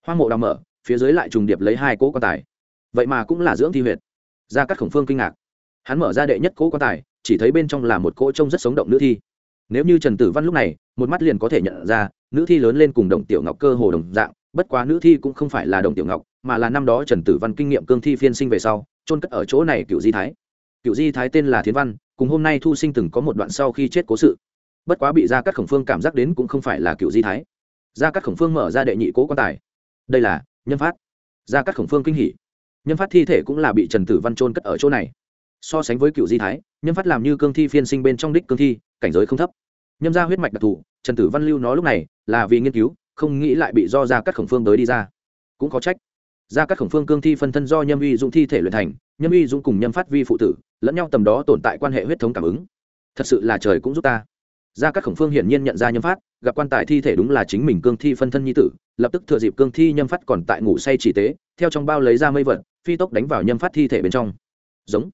Hoang mộ đào mở phía dưới lại trùng điệp lấy hai cỗ quan tài. Vậy mà cũng là dưỡng thi huyệt. Ra các khổng phương kinh ngạc. Hắn mở ra đệ nhất cỗ quan tài chỉ thấy bên trong là một cỗ trông rất sống động nữ thi. Nếu như trần tử văn lúc này, một mắt liền có thể nhận ra, nữ thi lớn lên cùng đồng tiểu ngọc cơ hồ đồng dạng, bất quá nữ thi cũng không phải là đồng tiểu ngọc, mà là năm đó trần tử văn kinh nghiệm cương thi phiên sinh về sau trôn cất ở chỗ này cựu di thái. Cựu di thái tên là thiến văn, cùng hôm nay thu sinh từng có một đoạn sau khi chết cố sự. Bất quá bị gia cắt khổng phương cảm giác đến cũng không phải là cựu di thái. Gia cắt khổng phương mở ra đệ nhị cố quan tài. Đây là nhân phát. Gia cắt khổng phương kinh hỉ. Nhân phát thi thể cũng là bị trần tử văn trôn cất ở chỗ này so sánh với cựu di thái nhâm phát làm như cương thi phiên sinh bên trong đích cương thi, cảnh giới không thấp. Nhâm ra huyết mạch đặc thù, trần tử văn lưu nó lúc này là vì nghiên cứu, không nghĩ lại bị do ra các khổng phương tới đi ra. Cũng có trách. Ra các khổng phương cương thi phân thân do nhâm uy dũng thi thể luyện thành, nhâm uy dũng cùng nhâm phát vi phụ tử, lẫn nhau tầm đó tồn tại quan hệ huyết thống cảm ứng. Thật sự là trời cũng giúp ta. Ra các khổng phương hiển nhiên nhận ra nhâm phát, gặp quan tài thi thể đúng là chính mình cương thi phân thân nhi tử, lập tức thừa dịp cương thi nhâm phát còn tại ngủ say chỉ tế, theo trong bao lấy ra mây vật, phi tốc đánh vào nhâm phát thi thể bên trong. Giống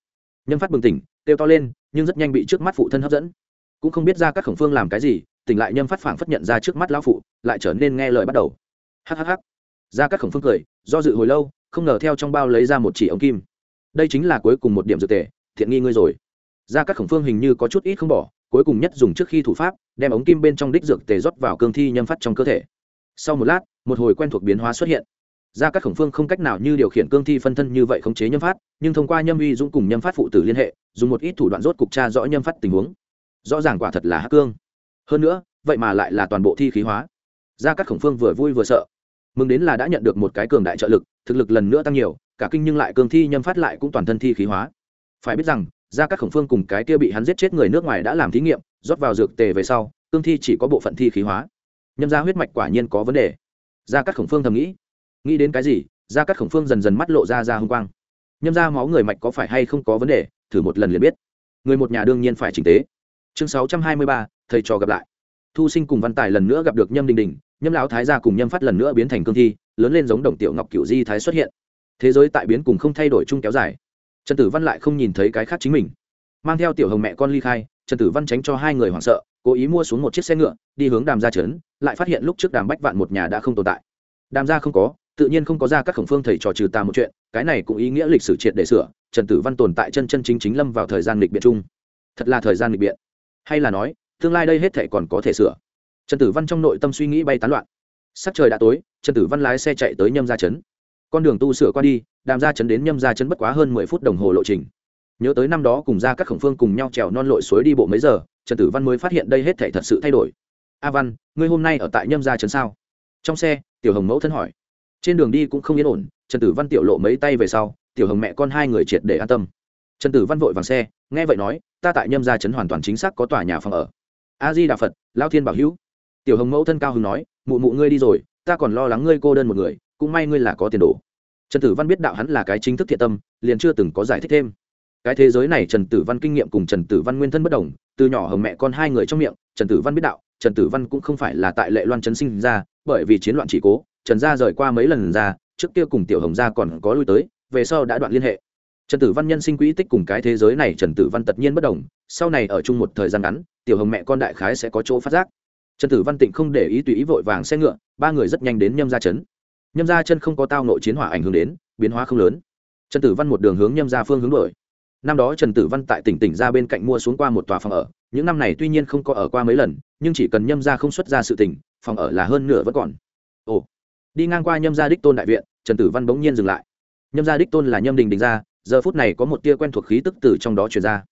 nhâm phát bừng tỉnh, kêu to lên, nhưng rất nhanh bị trước mắt phụ thân hấp dẫn. Cũng không biết ra các khổng phương làm cái gì, tỉnh lại nhâm phát phảng phất nhận ra trước mắt lão phụ, lại trở nên nghe lời bắt đầu. Hhh ra các khổng phương cười, do dự hồi lâu, không ngờ theo trong bao lấy ra một chỉ ống kim. Đây chính là cuối cùng một điểm dược tề, thiện nghi ngươi rồi. Ra các khổng phương hình như có chút ít không bỏ, cuối cùng nhất dùng trước khi thủ pháp, đem ống kim bên trong đích dược tề rót vào cương thi nhâm phát trong cơ thể. Sau một lát, một hồi quen thuộc biến hóa xuất hiện ra các khổng phương không cách nào như điều khiển cương thi phân thân như vậy khống chế nhâm phát, nhưng thông qua nhâm uy dũng cùng nhâm phát phụ tử liên hệ, dùng một ít thủ đoạn rốt cục tra rõ nhâm phát tình huống. Rõ ràng quả thật là hắc cương. Hơn nữa, vậy mà lại là toàn bộ thi khí hóa. Gia các khổng phương vừa vui vừa sợ. Mừng đến là đã nhận được một cái cường đại trợ lực, thực lực lần nữa tăng nhiều, cả kinh nhưng lại cương thi nhâm phát lại cũng toàn thân thi khí hóa. Phải biết rằng, gia các khổng phương cùng cái kia bị hắn giết chết người nước ngoài đã làm thí nghiệm, rót vào dược tề về sau, cương thi chỉ có bộ phận thi khí hóa. Nhâm ra huyết mạch quả nhiên có vấn đề. Gia các khổng phương thầm nghĩ nghĩ đến cái gì, gia cắt khổng phương dần dần mắt lộ ra ra hung quang. Nhâm ra máu người mạch có phải hay không có vấn đề, thử một lần liền biết. Người một nhà đương nhiên phải chỉnh tế. Chương sáu trăm hai mươi ba, thầy trò gặp lại. Thu sinh cùng văn tài lần nữa gặp được nhâm đình đình, nhâm lão thái gia cùng nhâm phát lần nữa biến thành cương thi, lớn lên giống đồng tiểu ngọc cựu di thái xuất hiện. Thế giới tại biến cùng không thay đổi chung kéo dài. Trần tử văn lại không nhìn thấy cái khác chính mình. Mang theo tiểu hồng mẹ con ly khai, trần tử văn tránh cho hai người hoảng sợ, cố ý mua xuống một chiếc xe ngựa, đi hướng đàm gia trấn, lại phát hiện lúc trước đàm bách vạn một nhà đã không tồn tại. Đàm gia không có tự nhiên không có ra các khổng phương thầy trò trừ ta một chuyện, cái này cũng ý nghĩa lịch sử triệt để sửa, trần tử văn tồn tại chân chân chính chính lâm vào thời gian lịch biện chung. Thật là thời gian lịch biện. Hay là nói, tương lai đây hết thể còn có thể sửa. Trần tử văn trong nội tâm suy nghĩ bay tán loạn. Sắc trời đã tối, trần tử văn lái xe chạy tới nhâm gia trấn. Con đường tu sửa qua đi, đàm gia trấn đến nhâm gia trấn bất quá hơn mười phút đồng hồ lộ trình. Nhớ tới năm đó cùng ra các khổng phương cùng nhau trèo non lội suối đi bộ mấy giờ, trần tử văn mới phát hiện đây hết thể thật sự thay đổi. A văn, ngươi hôm nay ở tại nhâm gia trấn sao? Trong xe, tiểu hồng mẫu thân hỏi trên đường đi cũng không yên ổn, trần tử văn tiểu lộ mấy tay về sau, tiểu hồng mẹ con hai người triệt để an tâm. Trần tử văn vội vàng xe, nghe vậy nói, ta tại nhâm gia trấn hoàn toàn chính xác có tòa nhà phòng ở. A di đà phật, lao thiên bảo hữu. Tiểu hồng mẫu thân cao hưng nói, mụ mụ ngươi đi rồi, ta còn lo lắng ngươi cô đơn một người, cũng may ngươi là có tiền đồ. Trần tử văn biết đạo hắn là cái chính thức thiện tâm, liền chưa từng có giải thích thêm. Cái thế giới này trần tử văn kinh nghiệm cùng trần tử văn nguyên thân bất đồng, từ nhỏ hồng mẹ con hai người trong miệng, trần tử văn biết đạo, trần tử văn cũng không phải là tại lệ loan trấn sinh ra, bởi vì chiến loạn chỉ cố trần gia rời qua mấy lần ra, trước kia cùng tiểu hồng gia còn có lui tới, về sau đã đoạn liên hệ. Trần tử văn nhân sinh quỹ tích cùng cái thế giới này trần tử văn tất nhiên bất đồng, sau này ở chung một thời gian ngắn, tiểu hồng mẹ con đại khái sẽ có chỗ phát giác. Trần tử văn tịnh không để ý tùy ý vội vàng xe ngựa, ba người rất nhanh đến nhâm gia trấn. Nhâm gia chân không có tao nội chiến hỏa ảnh hưởng đến, biến hóa không lớn. Trần tử văn một đường hướng nhâm gia phương hướng đổi năm đó trần tử văn tại tỉnh tỉnh ra bên cạnh mua xuống qua một tòa phòng ở, những năm này tuy nhiên không có ở qua mấy lần, nhưng chỉ cần nhâm gia không xuất ra sự tỉnh, phòng ở là hơn nửa vẫn còn. Ồ đi ngang qua nhâm gia đích tôn đại viện, trần tử văn bỗng nhiên dừng lại. Nhâm gia đích tôn là nhâm đình đình ra giờ phút này có một tia quen thuộc khí tức từ trong đó truyền ra.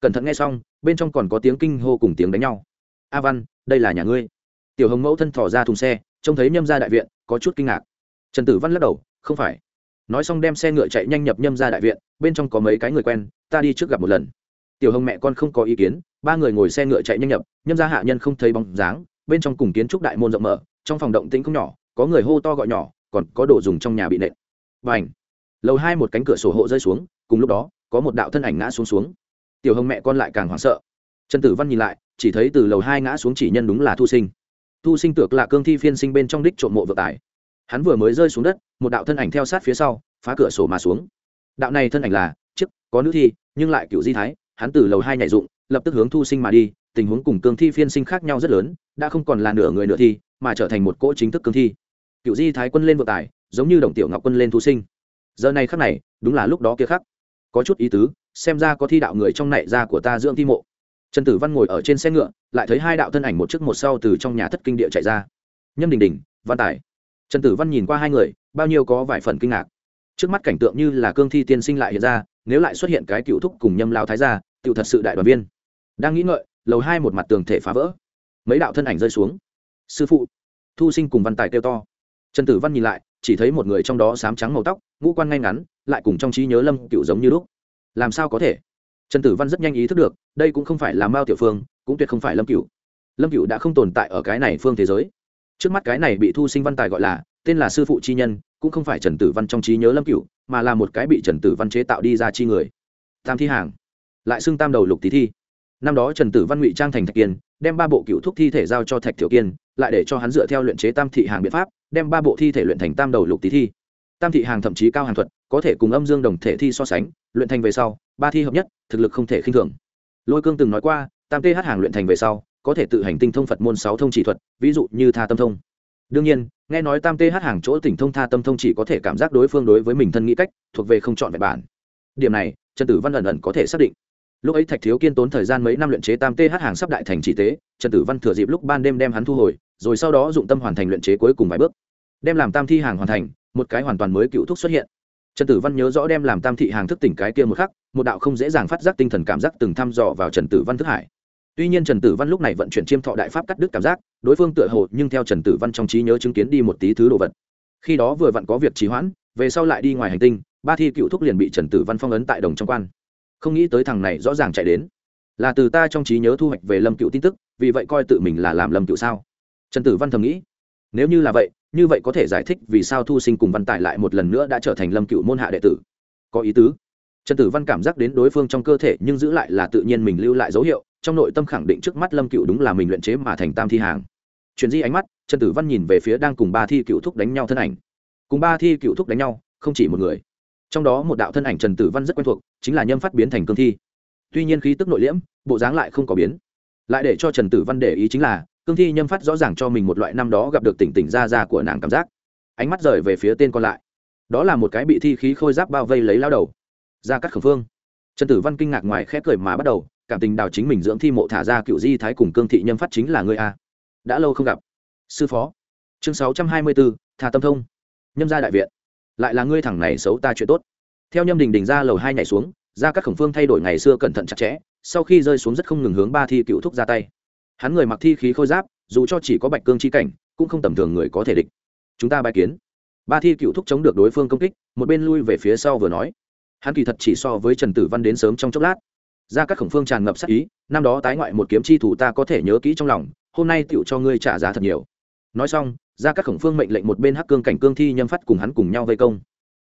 Cẩn thận nghe xong, bên trong còn có tiếng kinh hô cùng tiếng đánh nhau. A văn, đây là nhà ngươi. Tiểu hồng mẫu thân thỏ ra thùng xe, trông thấy nhâm gia đại viện, có chút kinh ngạc. Trần tử văn lắc đầu, không phải. Nói xong đem xe ngựa chạy nhanh nhập nhâm gia đại viện, bên trong có mấy cái người quen, ta đi trước gặp một lần. Tiểu hồng mẹ con không có ý kiến, ba người ngồi xe ngựa chạy nhanh nhập, nhâm gia hạ nhân không thấy bóng dáng, bên trong cùng kiến trúc đại môn rộng mở, trong phòng động tĩnh không nhỏ có người hô to gọi nhỏ, còn có đồ dùng trong nhà bị nện. Và ảnh lầu hai một cánh cửa sổ hộ rơi xuống, cùng lúc đó, có một đạo thân ảnh ngã xuống xuống. Tiểu hồng mẹ con lại càng hoảng sợ. Trần tử văn nhìn lại, chỉ thấy từ lầu hai ngã xuống chỉ nhân đúng là thu sinh. Thu sinh tược là cương thi phiên sinh bên trong đích trộm mộ vợ tải hắn vừa mới rơi xuống đất, một đạo thân ảnh theo sát phía sau, phá cửa sổ mà xuống. Đạo này thân ảnh là chức có nữ thi, nhưng lại cựu di thái. Hắn từ lầu hai nhảy dụng, lập tức hướng thu sinh mà đi, tình huống cùng cương thi phiên sinh khác nhau rất lớn, đã không còn là nửa người nửa thi, mà trở thành một cỗ chính thức cương thi cựu di thái quân lên vợ tài, giống như đồng tiểu ngọc quân lên thu sinh. Giờ này khắc này đúng là lúc đó kia khắc. Có chút ý tứ xem ra có thi đạo người trong nảy ra của ta dưỡng thi mộ. Trần tử văn ngồi ở trên xe ngựa lại thấy hai đạo thân ảnh một trước một sau từ trong nhà thất kinh địa chạy ra. Nhâm đình đình văn tài. Trần tử văn nhìn qua hai người bao nhiêu có vài phần kinh ngạc. Trước mắt cảnh tượng như là cương thi tiên sinh lại hiện ra nếu lại xuất hiện cái cựu thúc cùng nhâm lao thái gia cựu thật sự đại đoàn viên. Đang nghĩ ngợi lầu hai một mặt tường thể phá vỡ. Mấy đạo thân ảnh rơi xuống. Sư phụ. Thu sinh cùng văn tài kêu to trần tử văn nhìn lại, chỉ thấy một người trong đó sám trắng màu tóc, ngũ quan ngay ngắn, lại cùng trong trí nhớ lâm cựu giống như lúc. Làm sao có thể? Trần tử văn rất nhanh ý thức được, đây cũng không phải là mao tiểu phương, cũng tuyệt không phải lâm cựu lâm cựu đã không tồn tại ở cái này phương thế giới. Trước mắt cái này bị thu sinh văn tài gọi là, tên là sư phụ chi nhân, cũng không phải trần tử văn trong trí nhớ lâm cựu mà là một cái bị trần tử văn chế tạo đi ra chi người. Tam thi hàng. Lại xưng tam đầu lục tý thi. Năm đó trần tử văn ngụy trang thành thạch kiên đem ba bộ cựu thuốc thi thể giao cho thạch thiểu kiên, lại để cho hắn dựa theo luyện chế tam thị hàng biện pháp, đem ba bộ thi thể luyện thành tam đầu lục tí thi. Tam thị hàng thậm chí cao hàng thuật, có thể cùng âm dương đồng thể thi so sánh, luyện thành về sau, ba thi hợp nhất, thực lực không thể khinh thường. Lôi cương từng nói qua, tam th hàng luyện thành về sau, có thể tự hành tinh thông phật môn sáu thông chỉ thuật, ví dụ như tha tâm thông. Đương nhiên, nghe nói tam th hàng chỗ tỉnh thông tha tâm thông chỉ có thể cảm giác đối phương đối với mình thân nghĩ cách, thuộc về không chọn vẹn bản. Điểm này, trần tử văn ẩn ẩn có thể xác định lúc ấy thạch thiếu kiên tốn thời gian mấy năm luyện chế tam th hàng sắp đại thành chỉ tế, trần tử văn thừa dịp lúc ban đêm đem hắn thu hồi, rồi sau đó dụng tâm hoàn thành luyện chế cuối cùng vài bước. Đem làm tam thi hàng hoàn thành, một cái hoàn toàn mới cựu thúc xuất hiện. Trần tử văn nhớ rõ đem làm tam thị hàng thức tỉnh cái kia một khắc, một đạo không dễ dàng phát giác tinh thần cảm giác từng thăm dò vào trần tử văn thức hải. Tuy nhiên trần tử văn lúc này vận chuyển chiêm thọ đại pháp cắt đứt cảm giác, đối phương tựa hồ nhưng theo trần tử văn trong trí nhớ chứng kiến đi một tí thứ đồ vật. Khi đó vừa vặn có việc trì hoãn, về sau lại đi ngoài hành tinh, ba thi cựu thúc liền bị trần tử văn phong ấn tại đồng trong quan không nghĩ tới thằng này rõ ràng chạy đến. Là từ ta trong trí nhớ thu hoạch về lâm cựu tin tức, vì vậy coi tự mình là làm lâm cựu sao? Trần tử văn thầm nghĩ. Nếu như là vậy, như vậy có thể giải thích vì sao thu sinh cùng văn tài lại một lần nữa đã trở thành lâm cựu môn hạ đệ tử. Có ý tứ. Trần tử văn cảm giác đến đối phương trong cơ thể nhưng giữ lại là tự nhiên mình lưu lại dấu hiệu, trong nội tâm khẳng định trước mắt lâm cựu đúng là mình luyện chế mà thành tam thi hàng. Chuyển di ánh mắt, trần tử văn nhìn về phía đang cùng ba thi cựu thúc đánh nhau thân ảnh. Cùng ba thi cựu thúc đánh nhau, không chỉ một người trong đó một đạo thân ảnh trần tử văn rất quen thuộc, chính là nhâm phát biến thành cương thi. Tuy nhiên khí tức nội liễm, bộ dáng lại không có biến. Lại để cho trần tử văn để ý chính là, cương thi nhâm phát rõ ràng cho mình một loại năm đó gặp được tỉnh tỉnh ra ra của nàng cảm giác. Ánh mắt rời về phía tên còn lại. Đó là một cái bị thi khí khôi giáp bao vây lấy lao đầu. Ra cắt khẩn phương. Trần tử văn kinh ngạc ngoài khẽ cười mà bắt đầu, cảm tình đào chính mình dưỡng thi mộ thả ra cựu di thái cùng cương thị nhâm phát chính là người a. Đã lâu không gặp. Sư phó. Chương sáu trăm hai mươi bốn, thà tâm thông. Nhâm gia đại viện lại là ngươi thằng này xấu ta chuyện tốt. Theo nhâm đình đình ra lầu hai nhảy xuống, ra các khổng phương thay đổi ngày xưa cẩn thận chặt chẽ, sau khi rơi xuống rất không ngừng hướng ba thi cựu thúc ra tay. Hắn người mặc thi khí khôi giáp, dù cho chỉ có bạch cương chi cảnh, cũng không tầm thường người có thể địch. Chúng ta bài kiến. Ba thi cựu thúc chống được đối phương công kích, một bên lui về phía sau vừa nói. Hắn kỳ thật chỉ so với trần tử văn đến sớm trong chốc lát. Ra các khổng phương tràn ngập sắc ý, năm đó tái ngoại một kiếm chi thủ ta có thể nhớ kỹ trong lòng, hôm nay tựu cho ngươi trả giá thật nhiều. Nói xong ra các khổng phương mệnh lệnh một bên hắc cương cảnh cương thi nhâm phát cùng hắn cùng nhau vây công.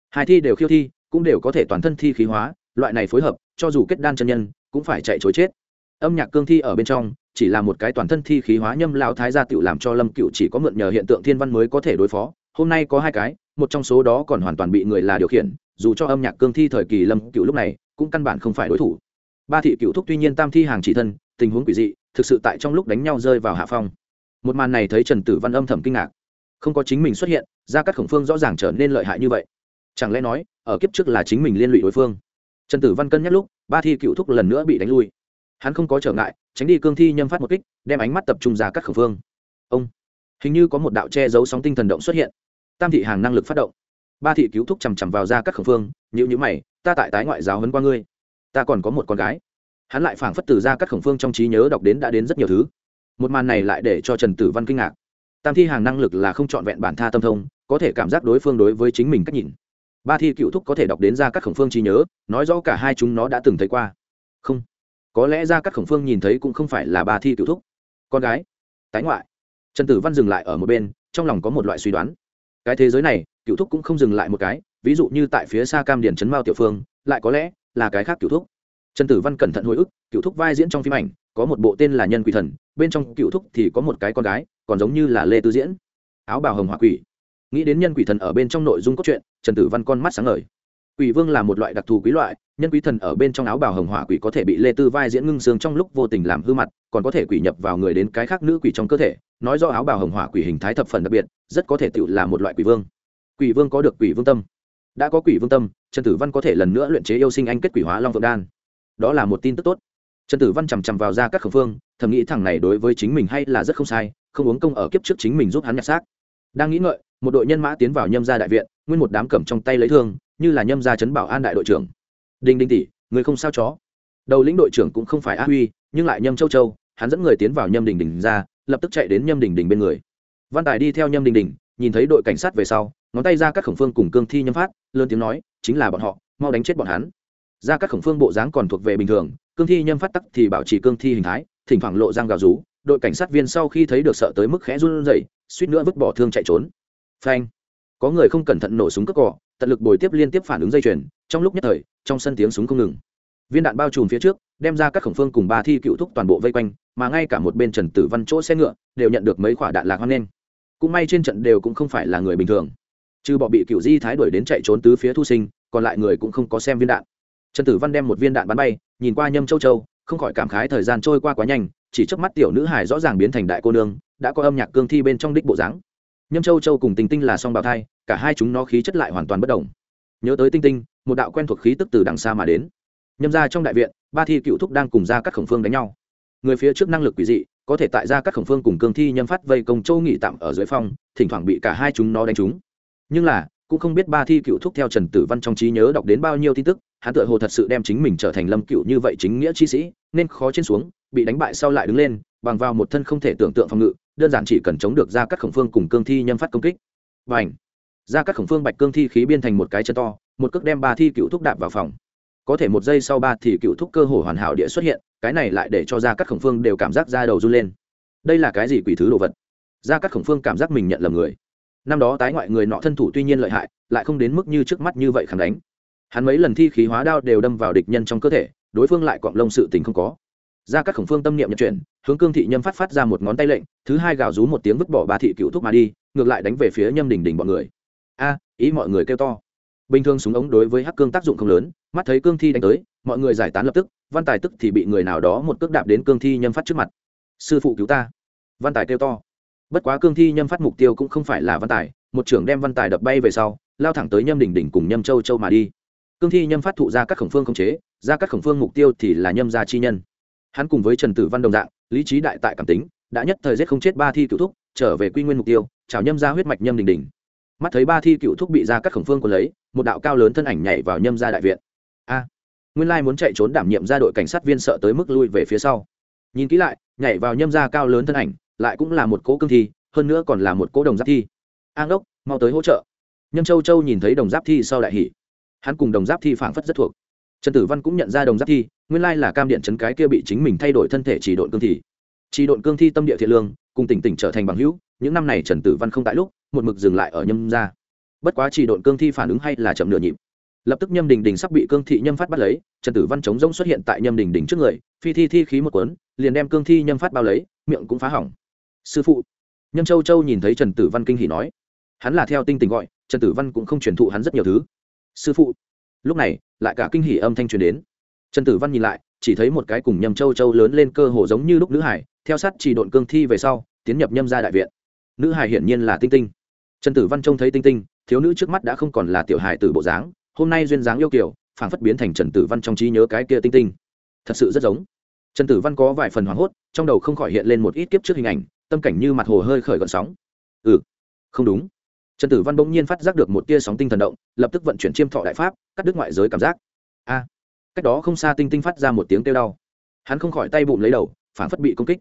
Hai thi đều khiêu thi, cũng đều có thể toàn thân thi khí hóa, loại này phối hợp, cho dù kết đan chân nhân, cũng phải chạy chối chết. Âm nhạc cương thi ở bên trong, chỉ là một cái toàn thân thi khí hóa nhâm lao thái gia tựu làm cho lâm cựu chỉ có mượn nhờ hiện tượng thiên văn mới có thể đối phó. Hôm nay có hai cái, một trong số đó còn hoàn toàn bị người là điều khiển, dù cho âm nhạc cương thi thời kỳ lâm cựu lúc này, cũng căn bản không phải đối thủ. Ba thị cựu thúc tuy nhiên tam thi hàng chỉ thân, tình huống quỷ dị, thực sự tại trong lúc đánh nhau rơi vào hạ phong. Một màn này thấy trần tử văn âm thầm kinh ngạc không có chính mình xuất hiện ra các khổng phương rõ ràng trở nên lợi hại như vậy. Chẳng lẽ nói, ở kiếp trước là chính mình liên lụy đối phương? Trần tử văn cân nhắc lúc, ba thi cựu thúc lần nữa bị đánh lui. Hắn không có trở ngại, tránh đi cương thi nhâm phát một kích, đem ánh mắt tập trung ra các khẩu phương. Ông, hình như có một đạo che giấu sóng tinh thần động xuất hiện. Tam thị hàng năng lực phát động. Ba thị cứu thúc chằm chằm vào ra các khẩu phương nhữ nhữ mày, ta tại tái ngoại giáo hấn qua ngươi. Ta còn có một con gái. Hắn lại phảng phất từ ra các khổng phương trong trí nhớ đọc đến đã đến rất nhiều thứ. Một màn này lại để cho trần tử văn kinh ngạc tam thi hàng năng lực là không trọn vẹn bản tha tâm thông, có thể cảm giác đối phương đối với chính mình cách nhìn. Ba thi cựu thúc có thể đọc đến ra các khổng phương trí nhớ, nói rõ cả hai chúng nó đã từng thấy qua. Không. Có lẽ ra các khổng phương nhìn thấy cũng không phải là ba thi cựu thúc. Con gái. Tái ngoại. Trần tử văn dừng lại ở một bên, trong lòng có một loại suy đoán. Cái thế giới này, cựu thúc cũng không dừng lại một cái, ví dụ như tại phía xa cam Điền trấn mao tiểu phương, lại có lẽ là cái khác cựu thúc. Trần tử văn cẩn thận hồi ức, cựu thúc vai diễn trong phim ảnh, có một bộ tên là nhân quỷ thần bên trong cựu thúc thì có một cái con gái, còn giống như là lê tư diễn. Áo bào hồng hỏa quỷ. Nghĩ đến nhân quỷ thần ở bên trong nội dung cốt truyện, trần tử văn con mắt sáng ngời. Quỷ vương là một loại đặc thù quý loại, nhân quý thần ở bên trong áo bào hồng hỏa quỷ có thể bị lê tư vai diễn ngưng xương trong lúc vô tình làm hư mặt, còn có thể quỷ nhập vào người đến cái khác nữ quỷ trong cơ thể, nói do áo bào hồng hỏa quỷ hình thái thập phần đặc biệt, rất có thể tự là một loại quỷ vương. Quỷ vương có được quỷ vương tâm. Đã có quỷ vương tâm, trần tử văn có thể lần nữa luyện chế yêu sinh anh kết quỷ hóa long vượng đan. Đó là một tin tức tốt trần tử văn chằm chằm vào ra các khẩu phương, thầm nghĩ thằng này đối với chính mình hay là rất không sai, không uống công ở kiếp trước chính mình giúp hắn nhặt xác. Đang nghĩ ngợi, một đội nhân mã tiến vào nhâm gia đại viện, nguyên một đám cầm trong tay lấy thương, như là nhâm gia chấn bảo an đại đội trưởng. Đinh đinh tỷ, người không sao chó. Đầu lĩnh đội trưởng cũng không phải a huy, nhưng lại nhâm châu châu, hắn dẫn người tiến vào nhâm đình đình ra, lập tức chạy đến nhâm đình đình bên người. Văn tài đi theo nhâm đình đình nhìn thấy đội cảnh sát về sau, ngón tay ra các khổng phương cùng cương thi nhâm phát, lớn tiếng nói, chính là bọn họ, mau đánh chết bọn hắn. Ra các khổng phương bộ dáng còn thuộc về bình thường cương thi nhâm phát tắc thì bảo trì cương thi hình thái, thỉnh thoảng lộ răng gào rú, đội cảnh sát viên sau khi thấy được sợ tới mức khẽ run rẩy, suýt nữa vứt bỏ thương chạy trốn. Phanh. Có người không cẩn thận nổ súng cất cỏ tận lực bồi tiếp liên tiếp phản ứng dây chuyền, trong lúc nhất thời, trong sân tiếng súng không ngừng. Viên đạn bao trùm phía trước, đem ra các khổng phương cùng ba thi cựu thúc toàn bộ vây quanh, mà ngay cả một bên trần tử văn chỗ xe ngựa, đều nhận được mấy quả đạn lạc hoang lên. Cũng may trên trận đều cũng không phải là người bình thường. Trừ bọ bị cựu di thái đuổi đến chạy trốn tứ phía thu sinh, còn lại người cũng không có xem viên đạn trần tử văn đem một viên đạn bắn bay nhìn qua nhâm châu châu không khỏi cảm khái thời gian trôi qua quá nhanh chỉ trước mắt tiểu nữ hải rõ ràng biến thành đại cô nương đã có âm nhạc cương thi bên trong đích bộ dáng. Nhâm châu châu cùng tình tinh là song bào thai cả hai chúng nó khí chất lại hoàn toàn bất đồng. Nhớ tới tinh tinh một đạo quen thuộc khí tức từ đằng xa mà đến. Nhâm ra trong đại viện ba thi cựu thúc đang cùng ra các khổng phương đánh nhau. Người phía trước năng lực quỷ dị có thể tại ra các khổng phương cùng cương thi nhâm phát vây công châu nghỉ tạm ở dưới phòng, thỉnh thoảng bị cả hai chúng nó đánh trúng. Nhưng là cũng không biết ba thi cựu thúc theo trần tử văn trong trí nhớ đọc đến bao nhiêu tin tức hắn tự hồ thật sự đem chính mình trở thành lâm cựu như vậy chính nghĩa chi sĩ, nên khó trên xuống, bị đánh bại sau lại đứng lên, bằng vào một thân không thể tưởng tượng phòng ngự, đơn giản chỉ cần chống được ra các khổng phương cùng cương thi nhâm phát công kích. Và ảnh ra các khổng phương bạch cương thi khí biên thành một cái chân to, một cước đem ba thi cựu thúc đạp vào phòng. Có thể một giây sau ba thì cựu thúc cơ hồ hoàn hảo địa xuất hiện, cái này lại để cho ra các khổng phương đều cảm giác ra đầu run lên. Đây là cái gì quỷ thứ đồ vật? Ra các khổng phương cảm giác mình nhận lầm người. Năm đó tái ngoại người nọ thân thủ tuy nhiên lợi hại, lại không đến mức như trước mắt như vậy khẳng đánh hắn mấy lần thi khí hóa đao đều đâm vào địch nhân trong cơ thể, đối phương lại cọng lông sự tình không có. Ra các khổng phương tâm niệm nhận chuyển, hướng cương thị nhâm phát phát ra một ngón tay lệnh, thứ hai gào rú một tiếng vứt bỏ ba thị cựu thúc mà đi, ngược lại đánh về phía nhâm đình đình bọn người. A, ý mọi người kêu to. Bình thường súng ống đối với hắc cương tác dụng không lớn, mắt thấy cương thi đánh tới, mọi người giải tán lập tức, văn tài tức thì bị người nào đó một cước đạp đến cương thi nhâm phát trước mặt. Sư phụ cứu ta. Văn tài kêu to. Bất quá cương thi nhâm phát mục tiêu cũng không phải là văn tài, một trưởng đem văn tài đập bay về sau, lao thẳng tới nhâm đỉnh đỉnh cùng nhâm châu châu mà đi cương thi nhâm phát thụ ra các khổng phương khống chế, ra các khổng phương mục tiêu thì là nhâm gia chi nhân. Hắn cùng với trần tử văn đồng dạng, lý trí đại tại cảm tính, đã nhất thời giết không chết ba thi cựu thúc, trở về quy nguyên mục tiêu, chào nhâm ra huyết mạch nhâm đình đình. Mắt thấy ba thi cựu thúc bị ra các khổng phương của lấy, một đạo cao lớn thân ảnh nhảy vào nhâm ra đại viện. A! Nguyên lai muốn chạy trốn đảm nhiệm ra đội cảnh sát viên sợ tới mức lui về phía sau. Nhìn kỹ lại, nhảy vào nhâm ra cao lớn thân ảnh, lại cũng là một cỗ cương thi, hơn nữa còn là một cỗ đồng giáp thi. An đốc mau tới hỗ trợ. Nhâm châu châu nhìn thấy đồng giáp thi sau đại hỷ hắn cùng đồng giáp thi phảng phất rất thuộc. Trần tử văn cũng nhận ra đồng giáp thi, nguyên lai là cam điện chấn cái kia bị chính mình thay đổi thân thể chỉ độn cương thi. Chỉ độn cương thi tâm địa thiện lương, cùng tỉnh tỉnh trở thành bằng hữu, những năm này trần tử văn không tại lúc, một mực dừng lại ở nhâm gia. Bất quá chỉ độn cương thi phản ứng hay là chậm nửa nhịp. Lập tức nhâm đình đình sắp bị cương thị nhâm phát bắt lấy, trần tử văn chống rông xuất hiện tại nhâm đình đình trước người, phi thi thi khí một cuốn, liền đem cương thi nhâm phát bao lấy, miệng cũng phá hỏng. Sư phụ. Nhâm châu châu nhìn thấy trần tử văn kinh hỉ nói. Hắn là theo tinh tình gọi, trần tử văn cũng không truyền thụ hắn rất nhiều thứ sư phụ. Lúc này, lại cả kinh hỉ âm thanh truyền đến. Trần tử văn nhìn lại, chỉ thấy một cái cùng nhầm châu châu lớn lên cơ hồ giống như lúc nữ hải, theo sát chỉ độn cương thi về sau, tiến nhập nhâm ra đại viện. Nữ hải hiển nhiên là tinh tinh. Trần tử văn trông thấy tinh tinh, thiếu nữ trước mắt đã không còn là tiểu hải từ bộ dáng, hôm nay duyên dáng yêu kiểu phảng phất biến thành trần tử văn trong trí nhớ cái kia tinh tinh. Thật sự rất giống. Trần tử văn có vài phần hoảng hốt, trong đầu không khỏi hiện lên một ít kiếp trước hình ảnh, tâm cảnh như mặt hồ hơi khởi gợn sóng. Ừ không đúng trần tử văn bỗng nhiên phát giác được một tia sóng tinh thần động, lập tức vận chuyển chiêm thọ đại pháp, cắt đứt ngoại giới cảm giác. A! Cách đó không xa tinh tinh phát ra một tiếng kêu đau. Hắn không khỏi tay bụng lấy đầu phản phất bị công kích.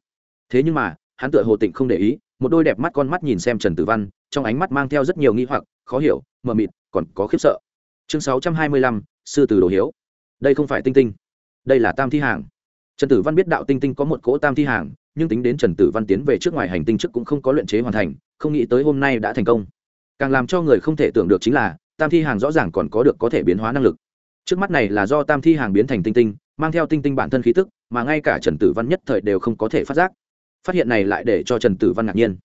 Thế nhưng mà, hắn tựa hồ tịnh không để ý, một đôi đẹp mắt con mắt nhìn xem trần tử văn, trong ánh mắt mang theo rất nhiều nghi hoặc, khó hiểu, mờ mịt, còn có khiếp sợ. Chương sáu trăm hai mươi lăm, sư tử đồ hiếu. Đây không phải tinh tinh. Đây là tam thi hàng. Trần tử văn biết đạo tinh tinh có một cỗ tam thi hàng, nhưng tính đến trần tử văn tiến về trước ngoài hành tinh trước cũng không có luyện chế hoàn thành, không nghĩ tới hôm nay đã thành công càng làm cho người không thể tưởng được chính là, tam thi hàng rõ ràng còn có được có thể biến hóa năng lực. Trước mắt này là do tam thi hàng biến thành tinh tinh, mang theo tinh tinh bản thân khí tức, mà ngay cả trần tử văn nhất thời đều không có thể phát giác. Phát hiện này lại để cho trần tử văn ngạc nhiên.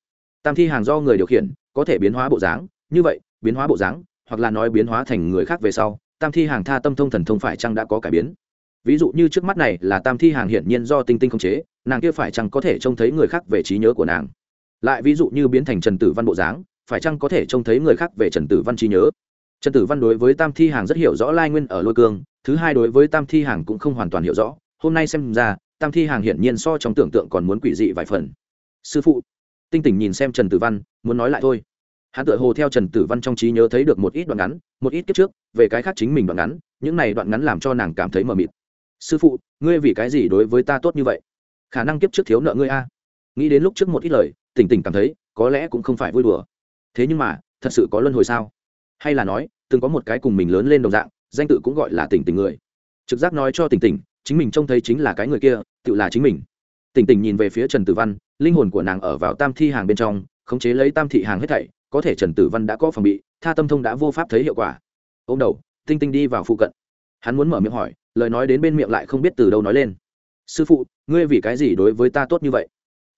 Tam thi hàng do người điều khiển, có thể biến hóa bộ dáng, như vậy, biến hóa bộ dáng, hoặc là nói biến hóa thành người khác về sau, tam thi hàng tha tâm thông thần thông phải chăng đã có cải biến? Ví dụ như trước mắt này là tam thi hàng hiển nhiên do tinh tinh không chế, nàng kia phải chăng có thể trông thấy người khác về trí nhớ của nàng? Lại ví dụ như biến thành trần tử văn bộ dáng phải chăng có thể trông thấy người khác về trần tử văn trí nhớ? Trần tử văn đối với tam thi hàng rất hiểu rõ lai nguyên ở lôi cương, thứ hai đối với tam thi hàng cũng không hoàn toàn hiểu rõ. Hôm nay xem ra, tam thi hàng hiển nhiên so trong tưởng tượng còn muốn quỷ dị vài phần. Sư phụ, tinh tỉnh nhìn xem trần tử văn, muốn nói lại thôi. Hắn tự hồ theo trần tử văn trong trí nhớ thấy được một ít đoạn ngắn, một ít kiếp trước, về cái khác chính mình đoạn ngắn, những này đoạn ngắn làm cho nàng cảm thấy mờ mịt. Sư phụ, ngươi vì cái gì đối với ta tốt như vậy? Khả năng kiếp trước thiếu nợ ngươi a. Nghĩ đến lúc trước một ít lời, tỉnh tỉnh cảm thấy, có lẽ cũng không phải vui đùa thế nhưng mà, thật sự có luân hồi sao? Hay là nói, từng có một cái cùng mình lớn lên đồng dạng, danh tự cũng gọi là tỉnh tỉnh người. Trực giác nói cho tỉnh tỉnh, chính mình trông thấy chính là cái người kia, tự là chính mình. Tỉnh tỉnh nhìn về phía trần tử văn, linh hồn của nàng ở vào tam thi hàng bên trong, khống chế lấy tam thị hàng hết thảy, có thể trần tử văn đã có phòng bị, tha tâm thông đã vô pháp thấy hiệu quả. Ô m đầu, tinh tinh đi vào phụ cận. Hắn muốn mở miệng hỏi, lời nói đến bên miệng lại không biết từ đâu nói lên. Sư phụ, ngươi vì cái gì đối với ta tốt như vậy?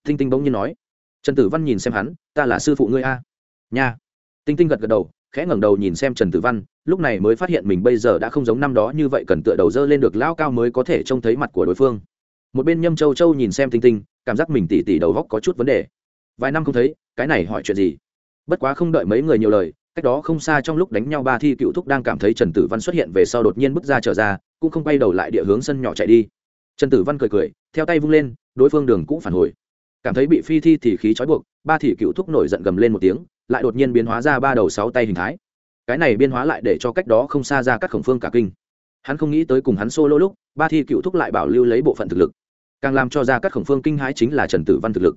Tinh tinh bỗng nhiên nói. Trần tử văn nhìn xem hắn, ta là sư phụ ngươi a nha. Tinh tinh gật gật đầu, khẽ ngẩng đầu nhìn xem trần tử văn, lúc này mới phát hiện mình bây giờ đã không giống năm đó như vậy cần tựa đầu dơ lên được lao cao mới có thể trông thấy mặt của đối phương. Một bên nhâm châu châu nhìn xem tinh tinh, cảm giác mình tỉ tỉ đầu góc có chút vấn đề. Vài năm không thấy, cái này hỏi chuyện gì? Bất quá không đợi mấy người nhiều lời, cách đó không xa trong lúc đánh nhau ba thi cựu thúc đang cảm thấy trần tử văn xuất hiện về sau đột nhiên bước ra trở ra, cũng không quay đầu lại địa hướng sân nhỏ chạy đi. Trần tử văn cười cười, theo tay vung lên, đối phương đường cũng phản hồi. Cảm thấy bị phi thi thì khí trói buộc, ba thị cựu thúc nổi giận gầm lên một tiếng lại đột nhiên biến hóa ra ba đầu sáu tay hình thái. Cái này biến hóa lại để cho cách đó không xa ra các khổng phương cả kinh. Hắn không nghĩ tới cùng hắn solo lúc, ba thi cựu thúc lại bảo lưu lấy bộ phận thực lực. Càng làm cho ra các khổng phương kinh hãi chính là trần tử văn thực lực.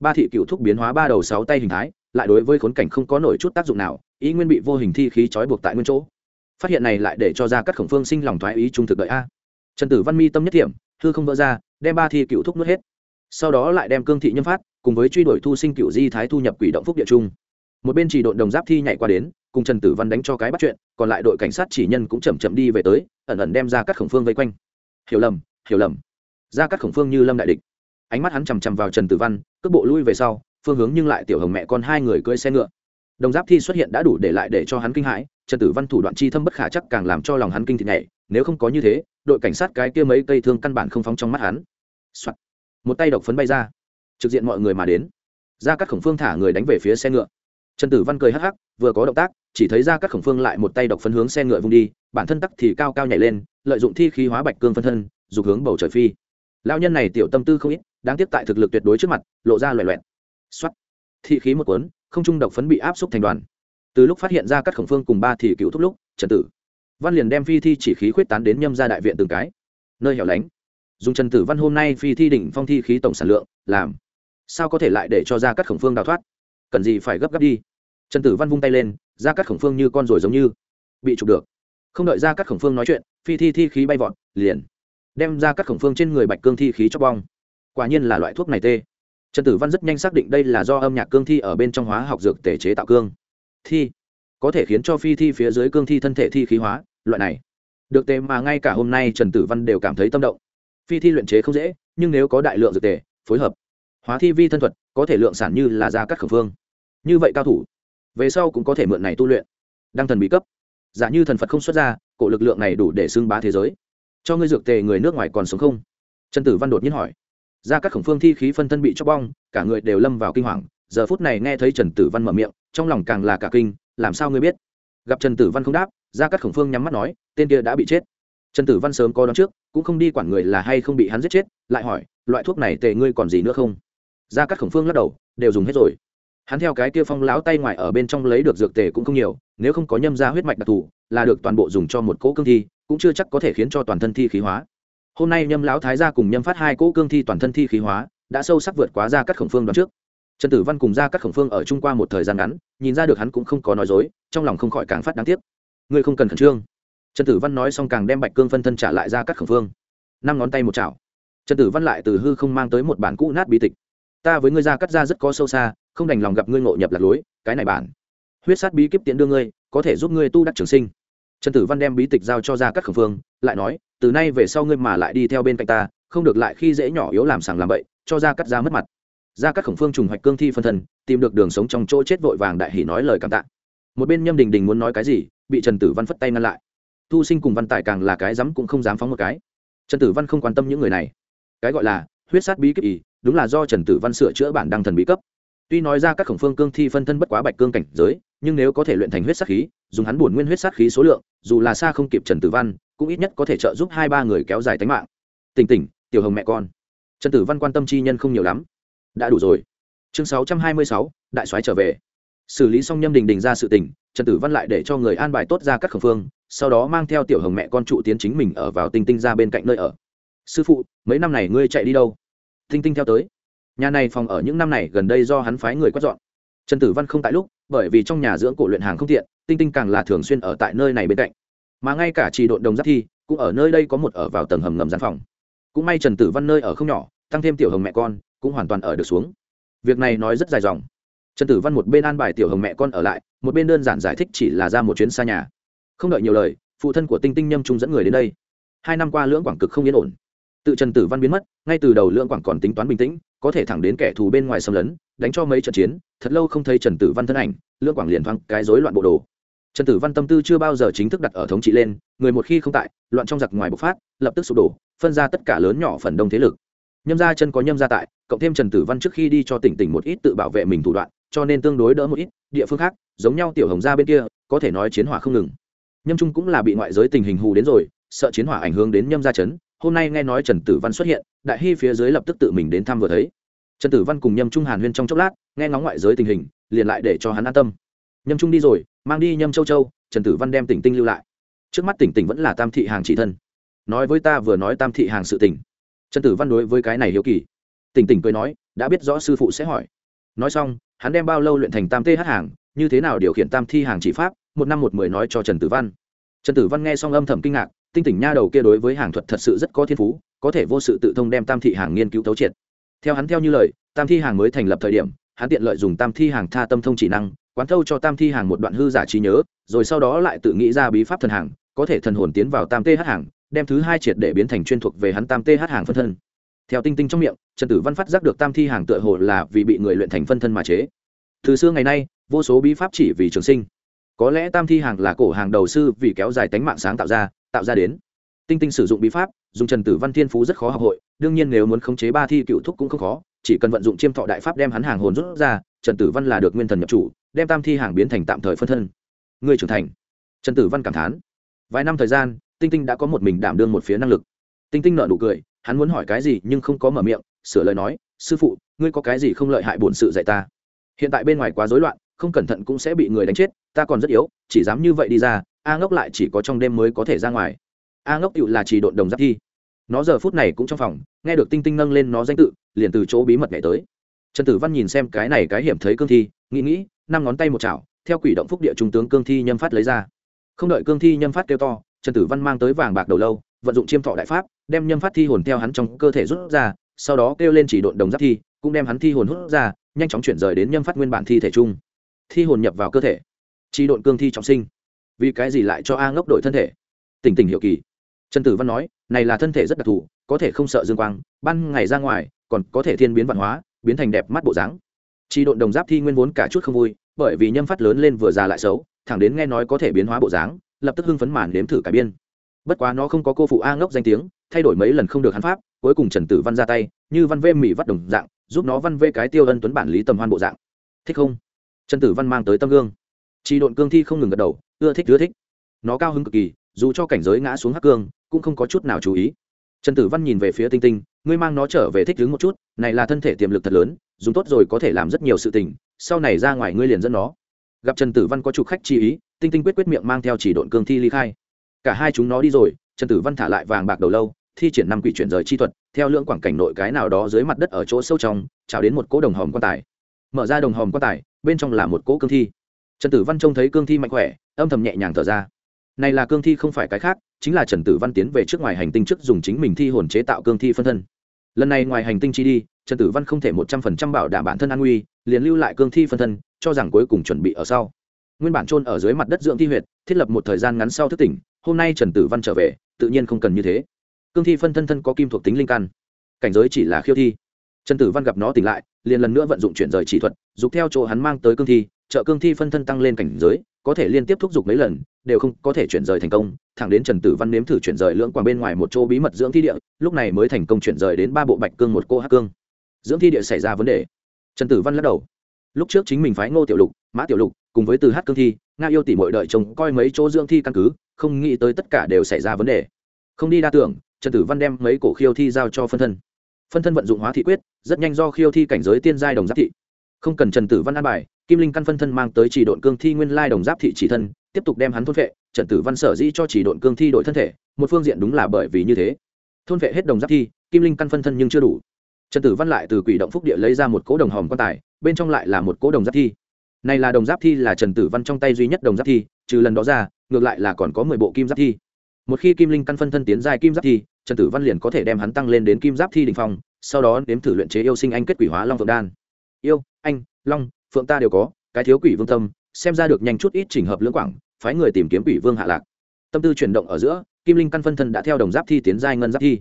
Ba thị cựu thúc biến hóa ba đầu sáu tay hình thái, lại đối với khốn cảnh không có nổi chút tác dụng nào, ý nguyên bị vô hình thi khí trói buộc tại nguyên chỗ. Phát hiện này lại để cho ra các khổng phương sinh lòng thoái ý trung thực đợi a. Trần tử văn mi tâm nhất điểm thư không vỡ ra, đem ba thi cựu thúc nuốt hết. Sau đó lại đem cương thị nhâm phát, cùng với truy đuổi thu sinh cựu di thái thu nhập quỷ động phúc địa trung một bên chỉ đội đồng giáp thi nhảy qua đến, cùng trần tử văn đánh cho cái bắt chuyện, còn lại đội cảnh sát chỉ nhân cũng chậm chậm đi về tới, ẩn ẩn đem ra các khổng phương vây quanh. Hiểu lầm hiểu lầm. Ra các khổng phương như lâm đại địch. Ánh mắt hắn chằm chằm vào trần tử văn, cước bộ lui về sau, phương hướng nhưng lại tiểu hồng mẹ con hai người cưỡi xe ngựa. Đồng giáp thi xuất hiện đã đủ để lại để cho hắn kinh hãi, trần tử văn thủ đoạn chi thâm bất khả chắc càng làm cho lòng hắn kinh thịt nhảy, nếu không có như thế, đội cảnh sát cái kia mấy cây thương căn bản không phóng trong mắt hắn、Soạn. một tay độc phấn bay ra. Trực diện mọi người mà đến. Ra các khổng phương thả người đánh về phía xe ngựa trần tử văn cười hắc hắc, vừa có động tác, chỉ thấy ra các khổng phương lại một tay độc phân hướng xe ngựa vung đi, bản thân tắc thì cao cao nhảy lên, lợi dụng thi khí hóa bạch cương phân thân, dục hướng bầu trời phi. Lao nhân này tiểu tâm tư không ít, đáng tiếc tại thực lực tuyệt đối trước mặt, lộ ra loẹ loẹn xuất thị khí một cuốn, không trung độc phấn bị áp xúc thành đoàn. Từ lúc phát hiện ra các khổng phương cùng ba thì cựu thúc lúc, trần tử văn liền đem phi thi chỉ khí khuyết tán đến nhâm ra đại viện từng cái. Nơi hẻo lánh. Dùng trần tử văn hôm nay phi thi đỉnh phong thi khí tổng sản lượng, làm. Sao có thể lại để cho ra các khổng phương đào thoát? Cần gì phải gấp gáp đi. Trần tử văn vung tay lên ra cắt khổng phương như con rồi giống như bị chụp được. Không đợi ra cắt khổng phương nói chuyện, phi thi thi khí bay vọt, liền đem ra cắt khổng phương trên người bạch cương thi khí cho bong. Quả nhiên là loại thuốc này tê. Trần tử văn rất nhanh xác định đây là do âm nhạc cương thi ở bên trong hóa học dược tể chế tạo cương thi, có thể khiến cho phi thi phía dưới cương thi thân thể thi khí hóa, loại này được tề mà ngay cả hôm nay trần tử văn đều cảm thấy tâm động. Phi thi luyện chế không dễ, nhưng nếu có đại lượng dược tề phối hợp, hóa thi vi thân thuật, có thể lượng sản như là ra các khẩu phương như vậy cao thủ, về sau cũng có thể mượn này tu luyện. Đăng thần bí cấp. Giả như thần phật không xuất ra, cổ lực lượng này đủ để xưng bá thế giới. Cho ngươi dược tề người nước ngoài còn sống không? Trần tử văn đột nhiên hỏi. Ra các khổng phương thi khí phân thân bị chóc bong, cả người đều lâm vào kinh hoàng. Giờ phút này nghe thấy trần tử văn mở miệng, trong lòng càng là cả kinh, làm sao ngươi biết? Gặp trần tử văn không đáp, ra các khổng phương nhắm mắt nói, tên kia đã bị chết. Trần tử văn sớm có đón trước, cũng không đi quản người là hay không bị hắn giết chết, lại hỏi, loại thuốc này tề ngươi còn gì nữa không? Ra các khổng phương lắc đầu, đều dùng hết rồi hắn theo cái kia phong láo tay ngoài ở bên trong lấy được dược tề cũng không nhiều, nếu không có nhâm ra huyết mạch đặc thù, là được toàn bộ dùng cho một cỗ cương thi, cũng chưa chắc có thể khiến cho toàn thân thi khí hóa. Hôm nay nhâm lão thái gia cùng nhâm phát hai cỗ cương thi toàn thân thi khí hóa, đã sâu sắc vượt quá ra các khổng phương đoạn trước. Trần tử văn cùng ra các khổng phương ở chung qua một thời gian ngắn, nhìn ra được hắn cũng không có nói dối, trong lòng không khỏi càng phát đáng tiếc. Ngươi không cần khẩn trương. Trần tử văn nói xong càng đem bạch cương phân thân trả lại ra các khổng phương. Năm ngón tay một chảo. Trần tử văn lại từ hư không mang tới một bản cũ nát bí tịch. Ta với ngươi ra cắt ra rất có sâu xa không đành lòng gặp ngươi ngộ nhập lạc lối, cái này bản. Huyết sát bí kíp tiện đưa ngươi, có thể giúp ngươi tu đắc trường sinh. Trần tử văn đem bí tịch giao cho ra các khổng phương lại nói, từ nay về sau ngươi mà lại đi theo bên cạnh ta, không được lại khi dễ nhỏ yếu làm sàng làm bậy, cho ra cắt ra mất mặt. Ra các khổng phương trùng hoạch cương thi phân thần, tìm được đường sống trong chỗ chết vội vàng đại hỉ nói lời cảm tạ. Một bên nhâm đình đình muốn nói cái gì, bị trần tử văn phất tay ngăn lại. Thu sinh cùng văn tài càng là cái dám cũng không dám phóng một cái. Trần tử văn không quan tâm những người này. Cái gọi là huyết sát bí kíp ý, đúng là do trần tử văn sửa chữa bản đăng thần bí cấp tuy nói ra các khổng phương cương thi phân thân bất quá bạch cương cảnh giới, nhưng nếu có thể luyện thành huyết sát khí, dùng hắn bổn nguyên huyết sát khí số lượng, dù là xa không kịp trần tử văn, cũng ít nhất có thể trợ giúp hai ba người kéo dài tính mạng. Tỉnh tỉnh, tiểu hồng mẹ con. Trần tử văn quan tâm chi nhân không nhiều lắm. Đã đủ rồi. Chương sáu trăm hai mươi sáu, đại soái trở về. Xử lý xong nhâm đình đình ra sự tình, trần tử văn lại để cho người an bài tốt ra các khẩn phương, sau đó mang theo tiểu hồng mẹ con trụ tiến chính mình ở vào tinh tinh ra bên cạnh nơi ở. Sư phụ, mấy năm này ngươi chạy đi đâu? Tinh tinh theo tới nhà này phòng ở những năm này gần đây do hắn phái người quét dọn. Trần tử văn không tại lúc, bởi vì trong nhà dưỡng cổ luyện hàng không tiện, tinh tinh càng là thường xuyên ở tại nơi này bên cạnh. Mà ngay cả trì đội đồng giáp thi, cũng ở nơi đây có một ở vào tầng hầm ngầm gian phòng. Cũng may trần tử văn nơi ở không nhỏ, tăng thêm tiểu hồng mẹ con, cũng hoàn toàn ở được xuống. Việc này nói rất dài dòng. Trần tử văn một bên an bài tiểu hồng mẹ con ở lại, một bên đơn giản giải thích chỉ là ra một chuyến xa nhà. Không đợi nhiều lời, phụ thân của tinh tinh nhâm trung dẫn người đến đây. Hai năm qua lưỡng quảng cực không yên ổn tự trần tử văn biến mất, ngay từ đầu Lương quảng còn tính toán bình tĩnh, có thể thẳng đến kẻ thù bên ngoài xâm lấn, đánh cho mấy trận chiến, thật lâu không thấy trần tử văn thân ảnh Lương quảng liền thoáng cái rối loạn bộ đồ. Trần tử văn tâm tư chưa bao giờ chính thức đặt ở thống trị lên, người một khi không tại, loạn trong giặc ngoài bộc phát, lập tức sụp đổ, phân ra tất cả lớn nhỏ phần đông thế lực. Nhâm ra chân có nhâm ra tại, cộng thêm trần tử văn trước khi đi cho tỉnh tỉnh một ít tự bảo vệ mình thủ đoạn, cho nên tương đối đỡ một ít, địa phương khác, giống nhau tiểu hồng ra bên kia, có thể nói chiến hỏa không ngừng. Nhâm trung cũng là bị ngoại giới tình hình hù đến rồi, sợ chiến hỏa ảnh hưởng đến nhâm gia chấn hôm nay nghe nói trần tử văn xuất hiện, đại hy phía dưới lập tức tự mình đến thăm vừa thấy. Trần tử văn cùng nhâm trung hàn huyên trong chốc lát, nghe ngóng ngoại giới tình hình, liền lại để cho hắn an tâm. Nhâm trung đi rồi, mang đi nhâm châu châu, trần tử văn đem tỉnh tinh lưu lại. Trước mắt tỉnh tỉnh vẫn là tam thị hàng chỉ thân. Nói với ta vừa nói tam thị hàng sự tỉnh trần tử văn đối với cái này hiếu kỳ. Tỉnh tỉnh cười nói, đã biết rõ sư phụ sẽ hỏi. Nói xong, hắn đem bao lâu luyện thành tam th hàng, như thế nào điều khiển tam thi hàng chỉ pháp, một năm một mười nói cho trần tử văn. Trần tử văn nghe xong âm thầm kinh ngạc tinh tỉnh nha đầu kia đối với hàng thuật thật sự rất có thiên phú, có thể vô sự tự thông đem tam thị hàng nghiên cứu thấu triệt. Theo hắn theo như lời, tam thi hàng mới thành lập thời điểm, hắn tiện lợi dùng tam thi hàng tha tâm thông chỉ năng, quán thâu cho tam thi hàng một đoạn hư giả trí nhớ, rồi sau đó lại tự nghĩ ra bí pháp thần hàng, có thể thần hồn tiến vào tam th hàng, đem thứ hai triệt để biến thành chuyên thuộc về hắn tam th hàng phân thân. Theo tinh tinh trong miệng, trần tử văn phát giác được tam thi hàng tựa hồ là vì bị người luyện thành phân thân mà chế. Từ xưa ngày nay, vô số bí pháp chỉ vì trường sinh. Có lẽ tam thi hàng là cổ hàng đầu sư vì kéo dài tánh mạng sáng tạo ra tạo ra đến. Tinh tinh sử dụng bí pháp, dùng trần tử văn thiên phú rất khó học hội, đương nhiên nếu muốn khống chế ba thi cựu thúc cũng không khó, chỉ cần vận dụng chiêm thọ đại pháp đem hắn hàng hồn rút ra, trần tử văn là được nguyên thần nhập chủ, đem tam thi hàng biến thành tạm thời phân thân. Người trưởng thành. Trần tử văn cảm thán. Vài năm thời gian, tinh tinh đã có một mình đảm đương một phía năng lực. Tinh tinh nợ nụ cười, hắn muốn hỏi cái gì nhưng không có mở miệng, sửa lời nói, sư phụ, ngươi có cái gì không lợi hại bổn sự dạy ta? Hiện tại bên ngoài quá rối loạn, không cẩn thận cũng sẽ bị người đánh chết, ta còn rất yếu, chỉ dám như vậy đi ra a ngốc lại chỉ có trong đêm mới có thể ra ngoài. A ngốc tựu là chỉ độn đồng giáp thi. Nó giờ phút này cũng trong phòng, nghe được tinh tinh nâng lên nó danh tự, liền từ chỗ bí mật nhảy tới. Trần tử văn nhìn xem cái này cái hiểm thấy cương thi, nghĩ nghĩ, năm ngón tay một chảo, theo quỷ động phúc địa trung tướng cương thi nhâm phát lấy ra. Không đợi cương thi nhâm phát kêu to, trần tử văn mang tới vàng bạc đầu lâu, vận dụng chiêm thọ đại pháp, đem nhâm phát thi hồn theo hắn trong cơ thể rút ra, sau đó kêu lên chỉ độn đồng giáp thi, cũng đem hắn thi hồn hút ra, nhanh chóng chuyển rời đến nhâm phát nguyên bản thi thể chung. Thi hồn nhập vào cơ thể. Chỉ độn cương thi trọng sinh vì cái gì lại cho a ngốc đổi thân thể? Tỉnh tỉnh hiệu kỳ. Trần tử văn nói, này là thân thể rất đặc thù, có thể không sợ dương quang, ban ngày ra ngoài, còn có thể thiên biến văn hóa, biến thành đẹp mắt bộ dáng. Chi độn đồng giáp thi nguyên vốn cả chút không vui, bởi vì nhâm phát lớn lên vừa già lại xấu, thẳng đến nghe nói có thể biến hóa bộ dáng, lập tức hưng phấn màn đếm thử cải biên. Bất quá nó không có cô phụ a ngốc danh tiếng, thay đổi mấy lần không được hắn pháp, cuối cùng trần tử văn ra tay, như văn vê mỹ vắt đồng dạng, giúp nó văn vê cái tiêu ân tuấn bản lý tầm hoan bộ dạng. Thích không? Trần tử văn mang tới tâm gương. Chi độn cương thi không ngừng gật đầu ưa thích ưa thích. Nó cao hứng cực kỳ, dù cho cảnh giới ngã xuống hắc cương, cũng không có chút nào chú ý. Trần tử văn nhìn về phía tinh tinh, ngươi mang nó trở về thích đứng một chút, này là thân thể tiềm lực thật lớn, dùng tốt rồi có thể làm rất nhiều sự tình, sau này ra ngoài ngươi liền dẫn nó. Gặp trần tử văn có chủ khách chi ý, tinh tinh quyết quyết miệng mang theo chỉ độn cương thi ly khai. Cả hai chúng nó đi rồi, trần tử văn thả lại vàng bạc đầu lâu, thi triển năm quỷ chuyển rời chi thuật, theo lưỡng quảng cảnh nội cái nào đó dưới mặt đất ở chỗ sâu trong trào đến một cỗ đồng hòm quan tài. Mở ra đồng hòm quan tài, bên trong là một cỗ cương thi trần tử văn trông thấy cương thi mạnh khỏe, âm thầm nhẹ nhàng thở ra. Này là cương thi không phải cái khác, chính là trần tử văn tiến về trước ngoài hành tinh trước dùng chính mình thi hồn chế tạo cương thi phân thân. Lần này ngoài hành tinh chi đi, trần tử văn không thể một trăm phần trăm bảo đảm bản thân an nguy, liền lưu lại cương thi phân thân, cho rằng cuối cùng chuẩn bị ở sau. Nguyên bản trôn ở dưới mặt đất dưỡng thi huyệt, thiết lập một thời gian ngắn sau thức tỉnh, hôm nay trần tử văn trở về, tự nhiên không cần như thế. Cương thi phân thân thân có kim thuộc tính linh căn. Cảnh giới chỉ là khiêu thi. Trần tử văn gặp nó tỉnh lại, liền lần nữa vận dụng chuyển rời chỉ thuật, dục theo chỗ hắn mang tới cương thi trợ cương thi phân thân tăng lên cảnh giới, có thể liên tiếp thúc giục mấy lần, đều không có thể chuyển rời thành công. Thẳng đến trần tử văn nếm thử chuyển rời lưỡng quảng bên ngoài một chỗ bí mật dưỡng thi địa, lúc này mới thành công chuyển rời đến ba bộ bạch cương một cô hắc cương. Dưỡng thi địa xảy ra vấn đề. Trần tử văn lắc đầu. Lúc trước chính mình phái ngô tiểu lục, mã tiểu lục, cùng với từ hát cương thi, nga yêu tỷ mọi đợi chồng coi mấy chỗ dưỡng thi căn cứ, không nghĩ tới tất cả đều xảy ra vấn đề. Không đi đa tưởng, trần tử văn đem mấy cổ khiêu thi giao cho phân thân. Phân thân vận dụng hóa thị quyết, rất nhanh do khiêu thi cảnh giới tiên giai đồng giáp thị. Không cần trần tử văn an bài kim linh căn phân thân mang tới chỉ độn cương thi nguyên lai đồng giáp thị chỉ thân, tiếp tục đem hắn thôn vệ trần tử văn sở dĩ cho chỉ độn cương thi đổi thân thể, một phương diện đúng là bởi vì như thế. Thôn vệ hết đồng giáp thi, kim linh căn phân thân nhưng chưa đủ. Trần tử văn lại từ quỷ động phúc địa lấy ra một cỗ đồng hòm quan tài, bên trong lại là một cỗ đồng giáp thi. Này là đồng giáp thi là trần tử văn trong tay duy nhất đồng giáp thi, trừ lần đó ra, ngược lại là còn có mười bộ kim giáp thi. Một khi kim linh căn phân thân tiến dài kim giáp thi, trần tử văn liền có thể đem hắn tăng lên đến kim giáp thi đình phong, sau đó nếm thử luyện chế yêu sinh anh kết quỷ hóa long vượng đan. Yêu, anh, long phượng ta đều có, cái thiếu quỷ vương tâm, xem ra được nhanh chút ít trình hợp lưỡng quảng, phái người tìm kiếm quỷ vương hạ lạc. Tâm tư chuyển động ở giữa, kim linh căn phân thân đã theo đồng giáp thi tiến giai ngân giáp thi.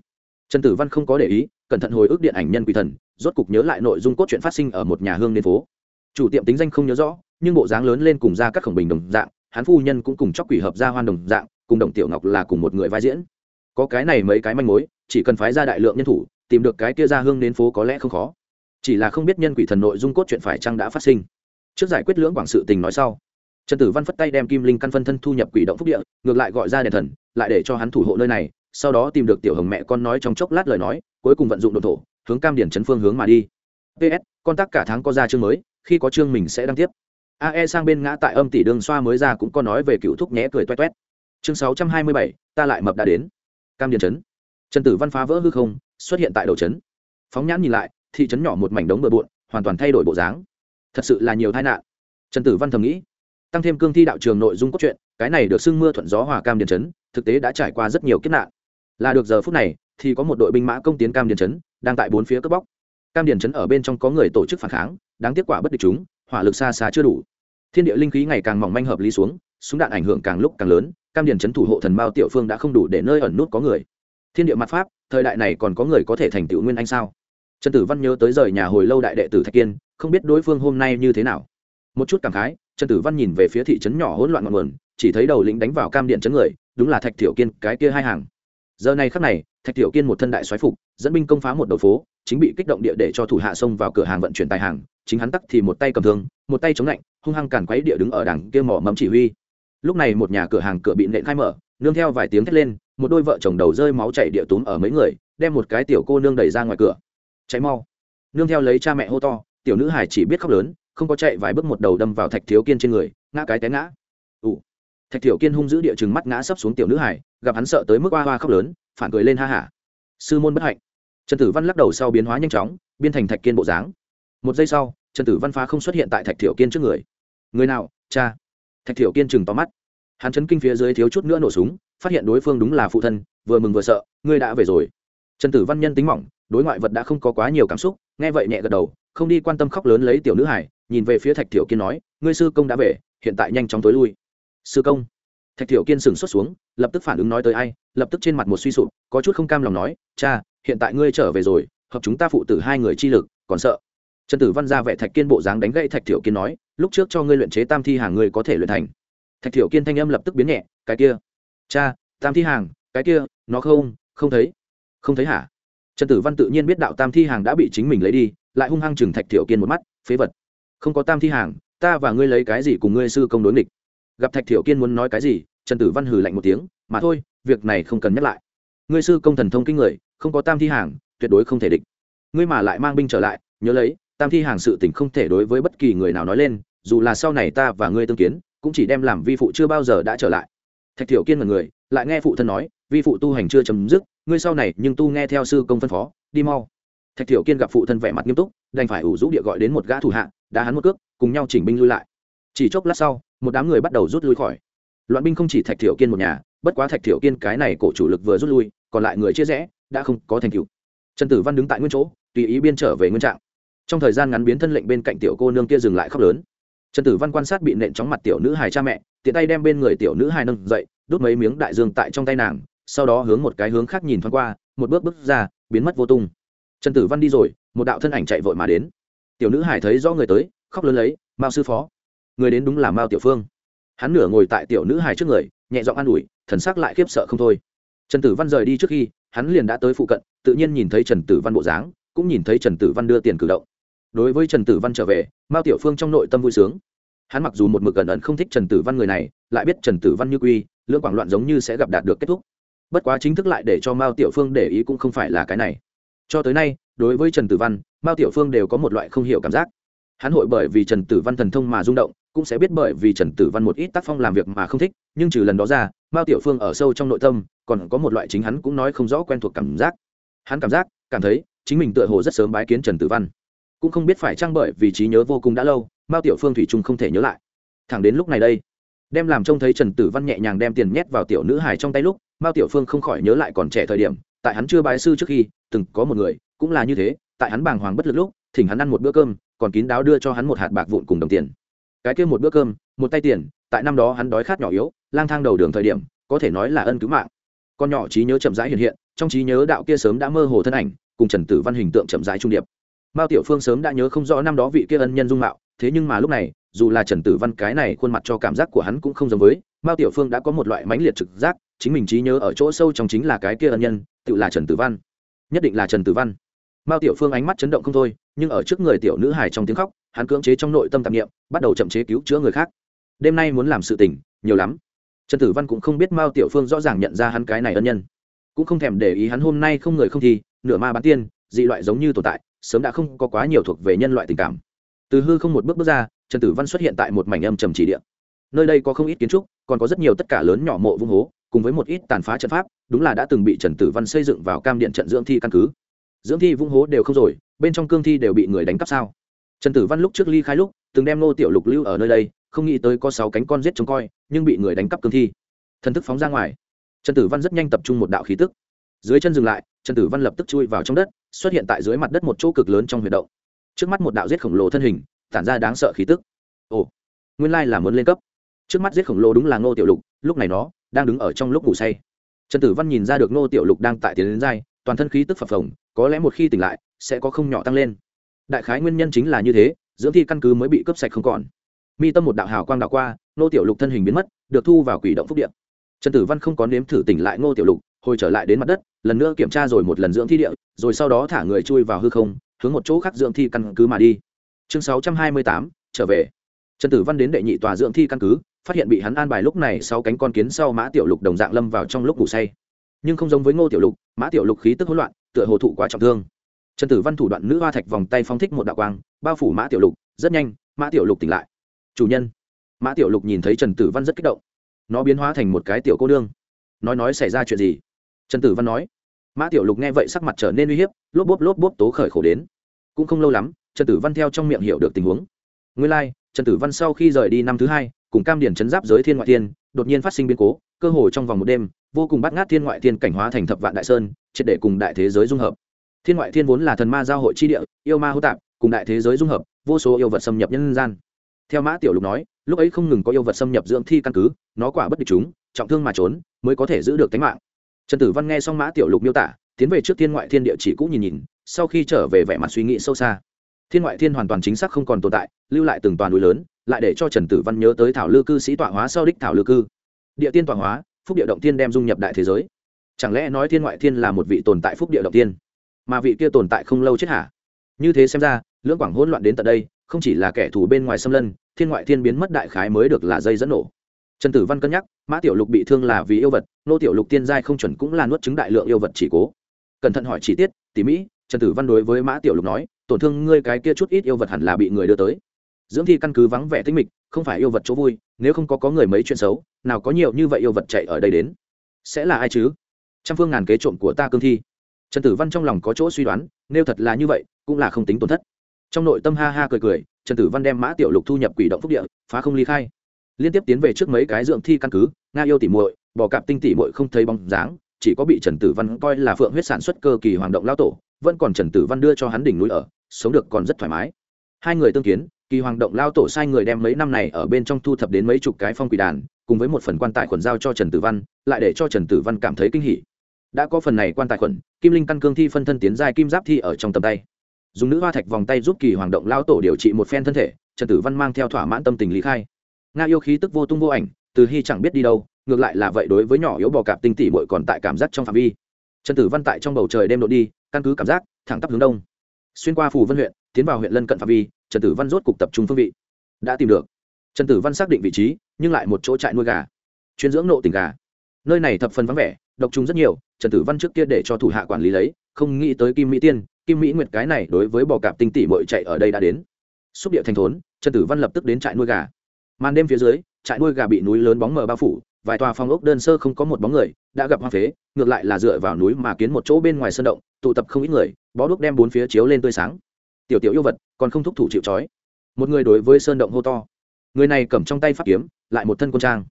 Trần tử văn không có để ý, cẩn thận hồi ức điện ảnh nhân quỷ thần, rốt cục nhớ lại nội dung cốt truyện phát sinh ở một nhà hương niên phố. Chủ tiệm tính danh không nhớ rõ, nhưng bộ dáng lớn lên cùng ra các khổng bình đồng dạng, hắn phu nhân cũng cùng chóc quỷ hợp ra hoan đồng dạng, cùng đồng tiểu ngọc là cùng một người vai diễn. Có cái này mấy cái manh mối, chỉ cần phái ra đại lượng nhân thủ, tìm được cái kia ra hương đến phố có lẽ không khó chỉ là không biết nhân quỷ thần nội dung cốt chuyện phải chăng đã phát sinh. Trước giải quyết lưỡng quảng sự tình nói sau, trần tử văn phất tay đem kim linh căn phân thân thu nhập quỷ động phúc địa, ngược lại gọi ra đèn thần, lại để cho hắn thủ hộ nơi này, sau đó tìm được tiểu hồng mẹ con nói trong chốc lát lời nói, cuối cùng vận dụng đồn thổ, hướng cam điển chấn phương hướng mà đi. Ps con tác cả tháng có ra chương mới, khi có chương mình sẽ đăng tiếp. Ae sang bên ngã tại âm tỷ đường xoa mới ra cũng có nói về cựu thúc nhé cười toét toét. Chương sáu trăm hai mươi bảy, ta lại mập đã đến. Cam điển chấn. Trần tử văn phá vỡ hư không, xuất hiện tại đầu trấn phóng nhãn nhìn lại thị trấn nhỏ một mảnh đống bừa bộn, hoàn toàn thay đổi bộ dáng. Thật sự là nhiều tai nạn. Trần tử văn thầm nghĩ, tăng thêm cương thi đạo trường nội dung cốt truyện, cái này được xưng mưa thuận gió hòa cam điền trấn thực tế đã trải qua rất nhiều kiếp nạn. Là được giờ phút này, thì có một đội binh mã công tiến cam điền trấn đang tại bốn phía cướp bóc. Cam điền trấn ở bên trong có người tổ chức phản kháng, đáng tiếc quả bất địch chúng, hỏa lực xa xa chưa đủ. Thiên địa linh khí ngày càng mỏng manh hợp lý xuống, súng đạn ảnh hưởng càng lúc càng lớn, cam điền trấn thủ hộ thần mao tiểu phương đã không đủ để nơi ẩn nút có người. Thiên địa mặt pháp, thời đại này còn có người có thể thành tựu nguyên anh sao? Trần tử văn nhớ tới rời nhà hồi lâu đại đệ tử thạch kiên, không biết đối phương hôm nay như thế nào. Một chút cảm khái, trần tử văn nhìn về phía thị trấn nhỏ hỗn loạn ngọn nguồn, chỉ thấy đầu lĩnh đánh vào cam điện chấn người, đúng là thạch tiểu kiên, cái kia hai hàng. Giờ này khắc này, thạch tiểu kiên một thân đại xoáy phục, dẫn binh công phá một đầu phố, chính bị kích động địa để cho thủ hạ xông vào cửa hàng vận chuyển tài hàng, chính hắn tắc thì một tay cầm thương, một tay chống lạnh, hung hăng càn quấy địa đứng ở đằng kia mỏ mẫm chỉ huy. Lúc này một nhà cửa hàng cửa bị nện khai mở, nương theo vài tiếng thét lên, một đôi vợ chồng đầu rơi máu chảy địa túm ở mấy người, đem một cái tiểu cô nương đẩy ra ngoài cửa cháy mau. Nương theo lấy cha mẹ hô to, tiểu nữ hải chỉ biết khóc lớn, không có chạy vài bước một đầu đâm vào thạch thiếu kiên trên người, ngã cái té ngã. Ủ thạch thiếu kiên hung giữ địa chừng mắt ngã sấp xuống tiểu nữ hải gặp hắn sợ tới mức hoa hoa khóc lớn, phản cười lên ha hả. Sư môn bất hạnh. Trần tử văn lắc đầu sau biến hóa nhanh chóng, biên thành thạch kiên bộ dáng. Một giây sau, trần tử văn phá không xuất hiện tại thạch thiểu kiên trước người. Người nào, cha? Thạch thiểu kiên chừng tóm mắt. Hắn chấn kinh phía dưới thiếu chút nữa nổ súng, phát hiện đối phương đúng là phụ thân, vừa mừng vừa sợ, ngươi đã về rồi. Trần tử văn nhân tính mỏng đối ngoại vật đã không có quá nhiều cảm xúc, nghe vậy nhẹ gật đầu, không đi quan tâm khóc lớn lấy tiểu nữ hải nhìn về phía thạch thiểu kiên nói, ngươi sư công đã về, hiện tại nhanh chóng tối lui. Sư công? Thạch thiểu kiên sừng xuất xuống, lập tức phản ứng nói tới ai, lập tức trên mặt một suy sụp, có chút không cam lòng nói, cha, hiện tại ngươi trở về rồi, hợp chúng ta phụ tử hai người chi lực, còn sợ. Trần tử văn ra vẻ thạch kiên bộ dáng đánh gậy thạch thiểu kiên nói, lúc trước cho ngươi luyện chế tam thi hàng ngươi có thể luyện thành. Thạch thiểu kiên thanh âm lập tức biến nhẹ, cái kia, cha, tam thi hàng, cái kia, nó không không thấy. Không thấy hả? Trần tử văn tự nhiên biết đạo tam thi hàng đã bị chính mình lấy đi, lại hung hăng chừng thạch thiểu kiên một mắt, phế vật, không có tam thi hàng, ta và ngươi lấy cái gì cùng ngươi sư công đối nghịch? Gặp thạch thiểu kiên muốn nói cái gì, trần tử văn hừ lạnh một tiếng, mà thôi, việc này không cần nhắc lại. Ngươi sư công thần thông kinh người, không có tam thi hàng, tuyệt đối không thể địch. Ngươi mà lại mang binh trở lại, nhớ lấy, tam thi hàng sự tình không thể đối với bất kỳ người nào nói lên, dù là sau này ta và ngươi tương kiến, cũng chỉ đem làm vi phụ chưa bao giờ đã trở lại. Thạch thiểu kiên là người, lại nghe phụ thân nói vi phụ tu hành chưa chấm dứt, ngươi sau này nhưng tu nghe theo sư công phân phó, đi mau. Thạch thiểu kiên gặp phụ thân vẻ mặt nghiêm túc, đành phải ủ rũ địa gọi đến một gã thủ hạ, đá hắn một cước, cùng nhau chỉnh binh lui lại. Chỉ chốc lát sau, một đám người bắt đầu rút lui khỏi. Loạn binh không chỉ thạch thiểu kiên một nhà, bất quá thạch thiểu kiên cái này cổ chủ lực vừa rút lui, còn lại người chia rẽ, đã không có thành tựu. Trần tử văn đứng tại nguyên chỗ, tùy ý biên trở về nguyên trạng. Trong thời gian ngắn biến thân lệnh bên cạnh tiểu cô nương kia dừng lại khóc lớn. Trần tử văn quan sát bị nện chóng mặt tiểu nữ hài cha mẹ, tiện tay đem bên người tiểu nữ hài nâng dậy, đút mấy miếng đại dương tại trong tay nàng sau đó hướng một cái hướng khác nhìn thoáng qua, một bước bước ra, biến mất vô tung. Trần tử văn đi rồi, một đạo thân ảnh chạy vội mà đến. Tiểu nữ hải thấy do người tới, khóc lớn lấy, mao sư phó, người đến đúng là mao tiểu phương. Hắn nửa ngồi tại tiểu nữ hải trước người, nhẹ giọng an ủi, thần sắc lại khiếp sợ không thôi. Trần tử văn rời đi trước khi, hắn liền đã tới phụ cận, tự nhiên nhìn thấy trần tử văn bộ dáng, cũng nhìn thấy trần tử văn đưa tiền cử động. Đối với trần tử văn trở về, mao tiểu phương trong nội tâm vui sướng. Hắn mặc dù một mực gần ẩn không thích trần tử văn người này, lại biết trần tử văn như quy, lưỡng quảng loạn giống như sẽ gặp đạt được kết thúc bất quá chính thức lại để cho mao tiểu phương để ý cũng không phải là cái này. Cho tới nay, đối với trần tử văn, mao tiểu phương đều có một loại không hiểu cảm giác. Hắn hội bởi vì trần tử văn thần thông mà rung động, cũng sẽ biết bởi vì trần tử văn một ít tác phong làm việc mà không thích, nhưng trừ lần đó ra, mao tiểu phương ở sâu trong nội tâm, còn có một loại chính hắn cũng nói không rõ quen thuộc cảm giác. Hắn cảm giác, cảm thấy, chính mình tựa hồ rất sớm bái kiến trần tử văn. Cũng không biết phải trang bởi vì trí nhớ vô cùng đã lâu, mao tiểu phương thủy trung không thể nhớ lại. Thẳng đến lúc này đây, đem làm trông thấy trần tử văn nhẹ nhàng đem tiền nhét vào tiểu nữ hài trong tay lúc mao tiểu phương không khỏi nhớ lại còn trẻ thời điểm, tại hắn chưa bái sư trước khi, từng có một người, cũng là như thế, tại hắn bàng hoàng bất lực lúc, thỉnh hắn ăn một bữa cơm, còn kín đáo đưa cho hắn một hạt bạc vụn cùng đồng tiền. Cái kia một bữa cơm, một tay tiền, tại năm đó hắn đói khát nhỏ yếu, lang thang đầu đường thời điểm, có thể nói là ân cứu mạng. Con nhỏ trí nhớ chậm rãi hiện hiện, trong trí nhớ đạo kia sớm đã mơ hồ thân ảnh, cùng trần tử văn hình tượng chậm rãi trung điệp. Mao tiểu phương sớm đã nhớ không rõ năm đó vị kia ân nhân dung mạo, thế nhưng mà lúc này, dù là trần tử văn cái này khuôn mặt cho cảm giác của hắn cũng không giống với, mao tiểu phương đã có một loại mãnh liệt trực giác chính mình trí nhớ ở chỗ sâu trong chính là cái kia ân nhân, tự là trần tử văn. Nhất định là trần tử văn. Mao tiểu phương ánh mắt chấn động không thôi, nhưng ở trước người tiểu nữ hài trong tiếng khóc, hắn cưỡng chế trong nội tâm tạp nghiệm bắt đầu chậm chế cứu chữa người khác. Đêm nay muốn làm sự tình, nhiều lắm. Trần tử văn cũng không biết mao tiểu phương rõ ràng nhận ra hắn cái này ân nhân. Cũng không thèm để ý hắn hôm nay không người không thi, nửa ma bán tiên, dị loại giống như tồn tại, sớm đã không có quá nhiều thuộc về nhân loại tình cảm. Từ hư không một bước bước ra, trần tử văn xuất hiện tại một mảnh âm trầm chỉ địa. Nơi đây có không ít kiến trúc, còn có rất nhiều tất cả lớn nhỏ mộ vung hố cùng với một ít tàn phá trận pháp, đúng là đã từng bị trần tử văn xây dựng vào cam điện trận dưỡng thi căn cứ. Dưỡng thi vung hố đều không rồi, bên trong cương thi đều bị người đánh cắp sao? Trần tử văn lúc trước ly khai lúc, từng đem nô tiểu lục lưu ở nơi đây, không nghĩ tới có sáu cánh con giết trông coi, nhưng bị người đánh cắp cương thi. Thần thức phóng ra ngoài. Trần tử văn rất nhanh tập trung một đạo khí tức. Dưới chân dừng lại, trần tử văn lập tức chui vào trong đất, xuất hiện tại dưới mặt đất một chỗ cực lớn trong huyệt động. Trước mắt một đạo giết khổng lồ thân hình, tản ra đáng sợ khí tức. Ồ, nguyên lai là muốn lên cấp. Trước mắt giết khổng lồ đúng là ngô tiểu lục, lúc này nó đang đứng ở trong lúc ngủ say. Trần tử văn nhìn ra được ngô tiểu lục đang tại tiến đến dai, toàn thân khí tức phập phồng, có lẽ một khi tỉnh lại, sẽ có không nhỏ tăng lên. Đại khái nguyên nhân chính là như thế, dưỡng thi căn cứ mới bị cướp sạch không còn. Mi tâm một đạo hào quang đạo qua, ngô tiểu lục thân hình biến mất, được thu vào quỷ động phúc điện trần tử văn không có nếm thử tỉnh lại ngô tiểu lục, hồi trở lại đến mặt đất, lần nữa kiểm tra rồi một lần dưỡng thi địa, rồi sau đó thả người chui vào hư không, hướng một chỗ khác dưỡng thi căn cứ mà đi. Chương sáu trăm hai mươi tám, trở về. Trần tử văn đến đệ nhị tòa dưỡng thi căn cứ phát hiện bị hắn an bài lúc này sau cánh con kiến sau mã tiểu lục đồng dạng lâm vào trong lúc ngủ say. Nhưng không giống với ngô tiểu lục mã tiểu lục khí tức hỗn loạn tựa hồ thụ quá trọng thương. Trần tử văn thủ đoạn nữ hoa thạch vòng tay phong thích một đạo quang bao phủ mã tiểu lục rất nhanh mã tiểu lục tỉnh lại. Chủ nhân. Mã tiểu lục nhìn thấy trần tử văn rất kích động. Nó biến hóa thành một cái tiểu cô đương nói nói xảy ra chuyện gì? Trần tử văn nói. Mã tiểu lục nghe vậy sắc mặt trở nên uy hiếp lốp bốp lốp bốp tố khởi khổ đến. Cũng không lâu lắm trần tử văn theo trong miệng hiểu được tình huống. Nguyên lai、like, trần tử văn sau khi rời đi năm thứ hai cùng cam điển chấn giáp giới thiên ngoại thiên, đột nhiên phát sinh biến cố, cơ hồ trong vòng một đêm, vô cùng bắt ngát thiên ngoại thiên cảnh hóa thành thập vạn đại sơn, triệt để cùng đại thế giới dung hợp. Thiên ngoại thiên vốn là thần ma giao hội chi địa, yêu ma hô tạp, cùng đại thế giới dung hợp, vô số yêu vật xâm nhập nhân gian. Theo mã tiểu lục nói, lúc ấy không ngừng có yêu vật xâm nhập dưỡng thi căn cứ, nó quả bất địch chúng, trọng thương mà trốn, mới có thể giữ được tính mạng. Trần tử văn nghe xong mã tiểu lục miêu tả, tiến về trước thiên ngoại thiên địa chỉ cũ nhìn nhìn, sau khi trở về vẻ mặt suy nghĩ sâu xa. Thiên ngoại thiên hoàn toàn chính xác không còn tồn tại, lưu lại từng toàn núi lớn lại để cho trần tử văn nhớ tới thảo lư cư sĩ tọa hóa sau đích thảo lư cư. Địa tiên tọa hóa, phúc địa động tiên đem dung nhập đại thế giới. Chẳng lẽ nói thiên ngoại thiên là một vị tồn tại phúc địa động tiên? Mà vị kia tồn tại không lâu chết hả? Như thế xem ra, lưỡng quảng hỗn loạn đến tận đây, không chỉ là kẻ thù bên ngoài xâm lân, thiên ngoại thiên biến mất đại khái mới được là dây dẫn nổ. Trần tử văn cân nhắc, mã tiểu lục bị thương là vì yêu vật, nô tiểu lục tiên giai không chuẩn cũng là nuốt chứng đại lượng yêu vật chỉ cố. Cẩn thận hỏi chi tiết, tỉ mỹ trần tử văn đối với mã tiểu lục nói, tổn thương ngươi cái kia chút ít yêu vật hẳn là bị người đưa tới dưỡng thi căn cứ vắng vẻ tinh mịch, không phải yêu vật chỗ vui, nếu không có có người mấy chuyện xấu, nào có nhiều như vậy yêu vật chạy ở đây đến. Sẽ là ai chứ? Trăm phương ngàn kế trộm của ta cương thi. Trần tử văn trong lòng có chỗ suy đoán, nếu thật là như vậy, cũng là không tính tổn thất. Trong nội tâm ha ha cười cười, trần tử văn đem mã tiểu lục thu nhập quỷ động phúc địa, phá không ly khai. Liên tiếp tiến về trước mấy cái dưỡng thi căn cứ, nga yêu tỉ muội, bò cạp tinh tỉ muội không thấy bóng dáng, chỉ có bị trần tử văn coi là phượng huyết sản xuất cơ kỳ hoàng động lao tổ, vẫn còn trần tử văn đưa cho hắn đỉnh núi ở, sống được còn rất thoải mái. Hai người tương kiến kỳ hoàng động lao tổ sai người đem mấy năm này ở bên trong thu thập đến mấy chục cái phong quỷ đàn, cùng với một phần quan tài khuẩn giao cho trần tử văn, lại để cho trần tử văn cảm thấy kinh hỉ. Đã có phần này quan tài khuẩn, kim linh căn cương thi phân thân tiến giai kim giáp thi ở trong tầm tay. Dùng nữ hoa thạch vòng tay giúp kỳ hoàng động lao tổ điều trị một phen thân thể, trần tử văn mang theo thỏa mãn tâm tình lý khai. Nga yêu khí tức vô tung vô ảnh, từ hy chẳng biết đi đâu, ngược lại là vậy đối với nhỏ yếu bò cạp tinh tỉ bội còn tại cảm giác trong phạm vi. Trần tử văn tại trong bầu trời đêm đội đi, căn cứ cảm giác, thẳng tắp hướng đông. Xuyên qua phủ vân huyện tiến vào huyện lân cận phạm vi, trần tử văn rốt cục tập trung phương vị. Đã tìm được. Trần tử văn xác định vị trí, nhưng lại một chỗ trại nuôi gà. Chuyên dưỡng nộ tình gà. Nơi này thập phần vắng vẻ, độc trùng rất nhiều, trần tử văn trước kia để cho thủ hạ quản lý lấy, không nghĩ tới kim mỹ tiên, kim mỹ nguyệt cái này đối với bò cạp tinh tỉ mội chạy ở đây đã đến. Xúc địa thành thốn, trần tử văn lập tức đến trại nuôi gà. Màn đêm phía dưới, trại nuôi gà bị núi lớn bóng mờ bao phủ, vài tòa phòng ốc đơn sơ không có một bóng người, đã gặp hoang phế, ngược lại là dựa vào núi mà kiến một chỗ bên ngoài sân động, tụ tập không ít người, bó đuốc đem bốn phía chiếu lên tươi sáng tiểu tiểu yêu vật, còn không thúc thủ chịu trói. Một người đối với sơn động hô to. Người này cầm trong tay pháp kiếm, lại một thân quân trang.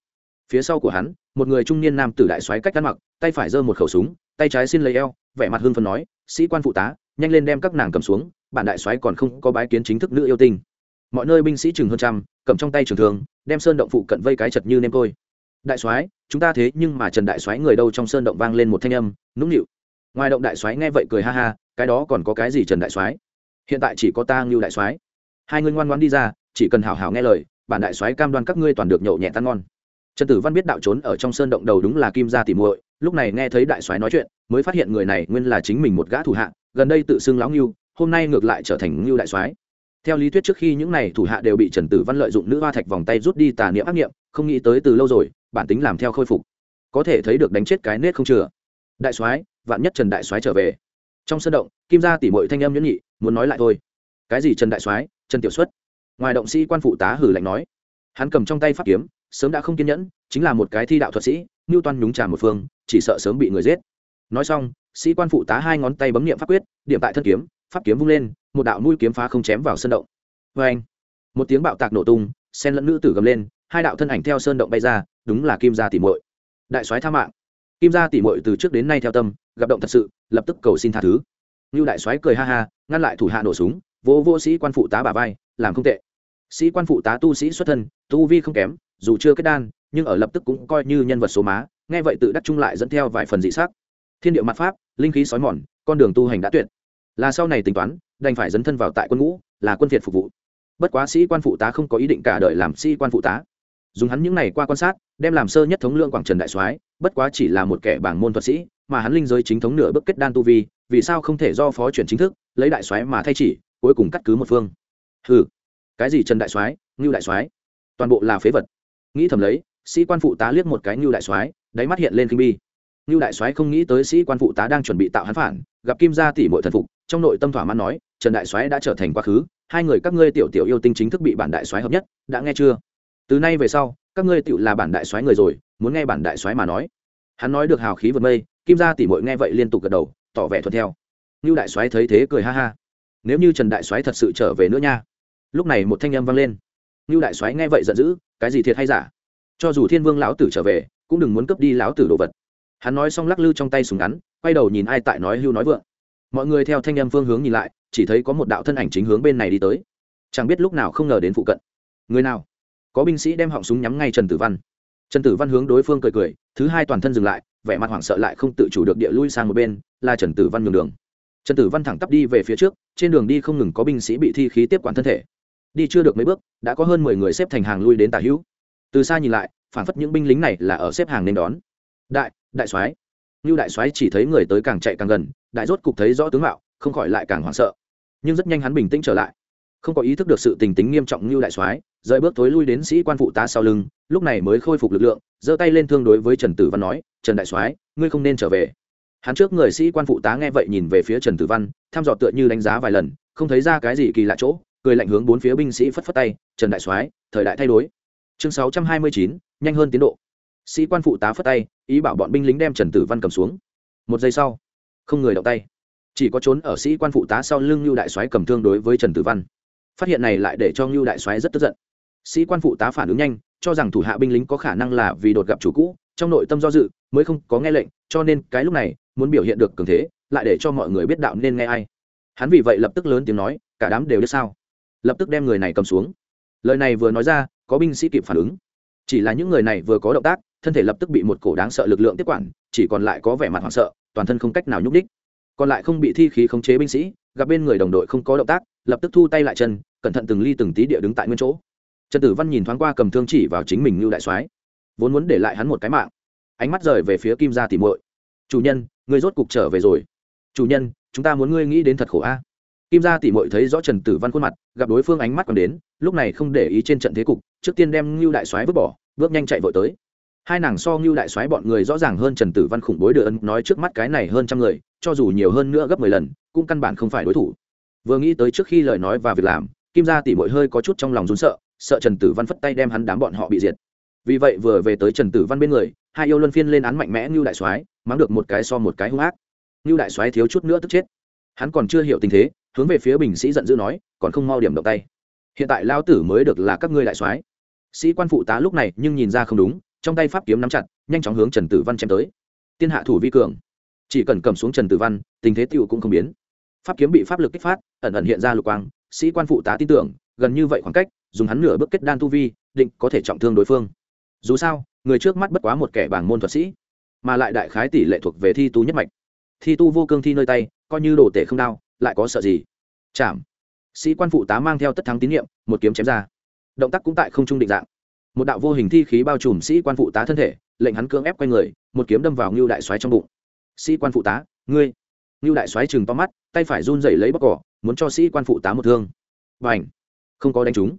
Phía sau của hắn, một người trung niên nam tử đại xoáy cách ăn mặc, tay phải giơ một khẩu súng, tay trái xin lấy eo, vẻ mặt hưng phần nói, sĩ quan phụ tá, nhanh lên đem các nàng cầm xuống bản đại xoáy còn không có bái kiến chính thức nữ yêu tinh. Mọi nơi binh sĩ chừng hơn trăm, cầm trong tay trường thường đem sơn động phụ cận vây cái chật như nêm côi. Đại soái, chúng ta thế nhưng mà trần đại soái người đâu? Trong sơn động vang lên một thanh âm, nũng nịu. Ngoài động đại soái nghe vậy cười ha ha, cái đó còn có cái gì trần đại soái? Hiện tại chỉ có ta ngưu đại soái. Hai ngươi ngoan ngoan đi ra, chỉ cần hảo hảo nghe lời, bản đại soái cam đoan các ngươi toàn được nhậu nhẹ tan ngon. Trần tử văn biết đạo trốn ở trong sơn động đầu đúng là kim gia tỉ muội, lúc này nghe thấy đại soái nói chuyện, mới phát hiện người này nguyên là chính mình một gã thủ hạ, gần đây tự xưng lão ngưu, hôm nay ngược lại trở thành ngưu đại soái. Theo lý thuyết trước khi những này thủ hạ đều bị trần tử văn lợi dụng nữ hoa thạch vòng tay rút đi tà niệm ác niệm, không nghĩ tới từ lâu rồi, bản tính làm theo khôi phục. Có thể thấy được đánh chết cái nết không chừa. Đại soái, vạn nhất trần đại soái trở về. Trong sân động, kim gia tỉ mội thanh âm nhẫn nhị muốn nói lại thôi. Cái gì trần đại soái, trần tiểu xuất? Ngoài động sĩ quan phụ tá hử lạnh nói. Hắn cầm trong tay pháp kiếm, sớm đã không kiên nhẫn, chính là một cái thi đạo thuật sĩ ngưu toan nhúng trà một phương, chỉ sợ sớm bị người giết. Nói xong, sĩ quan phụ tá hai ngón tay bấm nghiệm pháp quyết, điểm tại thân kiếm, pháp kiếm vung lên, một đạo mũi kiếm phá không chém vào sân động. Vê anh, một tiếng bạo tạc nổ tung sen lẫn nữ tử gầm lên, hai đạo thân ảnh theo sơn động bay ra, đúng là kim gia tỉ mội đại soái tha mạng. Kim gia tỉ mội từ trước đến nay theo tâm, gặp động thật sự, lập tức cầu xin tha thứ như đại soái cười ha ha, ngăn lại thủ hạ nổ súng vô vô sĩ quan phụ tá bà vai, làm không tệ. Sĩ quan phụ tá tu sĩ xuất thân, tu vi không kém, dù chưa kết đan, nhưng ở lập tức cũng coi như nhân vật số má, nghe vậy tự đắc chung lại dẫn theo vài phần dị sắc. Thiên địa mặt pháp, linh khí sói mòn, con đường tu hành đã tuyệt. Là sau này tính toán, đành phải dấn thân vào tại quân ngũ, là quân việt phục vụ. Bất quá sĩ quan phụ tá không có ý định cả đời làm sĩ quan phụ tá. Dùng hắn những này qua quan sát, đem làm sơ nhất thống lượng quảng trần đại soái, bất quá chỉ là một kẻ bảng môn thuật sĩ, mà hắn linh giới chính thống nửa bước kết đan tu vi vì sao không thể do phó chuyển chính thức, lấy đại soái mà thay chỉ, cuối cùng cắt cứ một phương. Ừ cái gì trần đại soái, ngưu đại soái? Toàn bộ là phế vật. Nghĩ thầm lấy, sĩ quan phụ tá liếc một cái ngưu đại soái, đáy mắt hiện lên kinh bi. Ngưu đại soái không nghĩ tới sĩ quan phụ tá đang chuẩn bị tạo hắn phản, gặp kim gia tỷ muội thần phục, trong nội tâm thỏa mãn nói, trần đại soái đã trở thành quá khứ, hai người các ngươi tiểu tiểu yêu tinh chính thức bị bản đại soái hợp nhất, đã nghe chưa? Từ nay về sau, các ngươi tiểu là bản đại soái người rồi, muốn nghe bản đại soái mà nói. Hắn nói được hào khí vượt mây, kim gia tỷ muội nghe vậy liên tục gật đầu tỏ vẻ thuận theo. Ngưu đại soái thấy thế cười ha ha. Nếu như trần đại soái thật sự trở về nữa nha. Lúc này một thanh âm vang lên. Ngưu đại soái nghe vậy giận dữ, cái gì thiệt hay giả? Cho dù thiên vương lão tử trở về, cũng đừng muốn cướp đi lão tử đồ vật. Hắn nói xong lắc lư trong tay súng ngắn, quay đầu nhìn ai tại nói hưu nói vượng. Mọi người theo thanh âm phương hướng nhìn lại, chỉ thấy có một đạo thân ảnh chính hướng bên này đi tới. Chẳng biết lúc nào không ngờ đến phụ cận. Người nào? Có binh sĩ đem họng súng nhắm ngay trần tử văn trần tử văn hướng đối phương cười cười, thứ hai toàn thân dừng lại, vẻ mặt hoảng sợ lại không tự chủ được địa lui sang một bên, là trần tử văn nhường đường. Trần tử văn thẳng tắp đi về phía trước, trên đường đi không ngừng có binh sĩ bị thi khí tiếp quản thân thể. Đi chưa được mấy bước, đã có hơn mười người xếp thành hàng lui đến tả hữu. Từ xa nhìn lại, phản phất những binh lính này là ở xếp hàng nên đón. Đại đại soái. Như đại soái chỉ thấy người tới càng chạy càng gần, đại rốt cục thấy rõ tướng mạo, không khỏi lại càng hoảng sợ. Nhưng rất nhanh hắn bình tĩnh trở lại không có ý thức được sự tình tính nghiêm trọng như đại soái, rời bước thối lui đến sĩ quan phụ tá sau lưng, lúc này mới khôi phục lực lượng, giơ tay lên thương đối với trần tử văn nói, trần đại soái, ngươi không nên trở về. Hắn trước người sĩ quan phụ tá nghe vậy nhìn về phía trần tử văn, thăm dò tựa như đánh giá vài lần, không thấy ra cái gì kỳ lạ chỗ, cười lạnh hướng bốn phía binh sĩ phất phất tay, trần đại soái, thời đại thay đổi. Chương sáu trăm hai mươi chín, nhanh hơn tiến độ. Sĩ quan phụ tá phất tay, ý bảo bọn binh lính đem trần tử văn cầm xuống. Một giây sau, không người động tay. Chỉ có trốn ở sĩ quan phụ tá sau lưng lưu đại soái cầm thương đối với trần tử văn phát hiện này lại để cho lưu đại soái rất tức giận. Sĩ quan phụ tá phản ứng nhanh, cho rằng thủ hạ binh lính có khả năng là vì đột gặp chủ cũ, trong nội tâm do dự, mới không có nghe lệnh, cho nên cái lúc này, muốn biểu hiện được cường thế, lại để cho mọi người biết đạo nên nghe ai. Hắn vì vậy lập tức lớn tiếng nói, cả đám đều biết sao? Lập tức đem người này cầm xuống. Lời này vừa nói ra, có binh sĩ kịp phản ứng. Chỉ là những người này vừa có động tác, thân thể lập tức bị một cổ đáng sợ lực lượng tiếp quản, chỉ còn lại có vẻ mặt hoảng sợ, toàn thân không cách nào nhúc đích còn lại không bị thi khí khống chế binh sĩ, gặp bên người đồng đội không có động tác lập tức thu tay lại chân, cẩn thận từng ly từng tí địa đứng tại nguyên chỗ. Trần tử văn nhìn thoáng qua cầm thương chỉ vào chính mình Lưu đại soái, vốn muốn để lại hắn một cái mạng. Ánh mắt rời về phía kim gia tỉ muội. Chủ nhân, ngươi rốt cục trở về rồi. Chủ nhân, chúng ta muốn ngươi nghĩ đến thật khổ a. Kim gia tỉ muội thấy rõ trần tử văn khuôn mặt, gặp đối phương ánh mắt còn đến, lúc này không để ý trên trận thế cục, trước tiên đem ngưu đại soái vứt bỏ, bước nhanh chạy vội tới. Hai nàng so ngưu đại soái bọn người rõ ràng hơn trần tử văn khủng bối đưa ân, nói trước mắt cái này hơn trăm người, cho dù nhiều hơn nữa gấp mười lần, cũng căn bản không phải đối thủ vừa nghĩ tới trước khi lời nói và việc làm, kim gia tỉ mội hơi có chút trong lòng run sợ sợ trần tử văn phất tay đem hắn đám bọn họ bị diệt. Vì vậy vừa về tới trần tử văn bên người, hai yêu luân phiên lên án mạnh mẽ như đại soái, mắng được một cái so một cái hung ác. Như đại soái thiếu chút nữa tức chết. Hắn còn chưa hiểu tình thế, hướng về phía bình sĩ giận dữ nói, còn không mau điểm động tay. Hiện tại lao tử mới được là các ngươi đại soái. Sĩ quan phụ tá lúc này nhưng nhìn ra không đúng, trong tay pháp kiếm nắm chặt, nhanh chóng hướng trần tử văn chém tới. Tiên hạ thủ vi cường. Chỉ cần cầm xuống trần tử văn, tình thế tựu cũng không biến pháp kiếm bị pháp lực kích phát, ẩn ẩn hiện ra lục quang, sĩ quan phụ tá tin tưởng, gần như vậy khoảng cách, dùng hắn nửa bước kết đan tu vi, định có thể trọng thương đối phương. Dù sao, người trước mắt bất quá một kẻ bảng môn thuật sĩ, mà lại đại khái tỷ lệ thuộc về thi tu nhất mạch. Thi tu vô cương thi nơi tay, coi như đồ tể không đao lại có sợ gì? Chạm sĩ quan phụ tá mang theo tất thắng tín nhiệm, một kiếm chém ra. Động tác cũng tại không trung định dạng. Một đạo vô hình thi khí bao trùm sĩ quan phụ tá thân thể, lệnh hắn cưỡng ép quay người, một kiếm đâm vào ngưu đại xoáy trong bụng. Sĩ quan phụ tá, ngươi ngưu đại xoáy chừng to mắt, tay phải run rẩy lấy bóc cỏ, muốn cho sĩ quan phụ tá một thương. Và không có đánh trúng.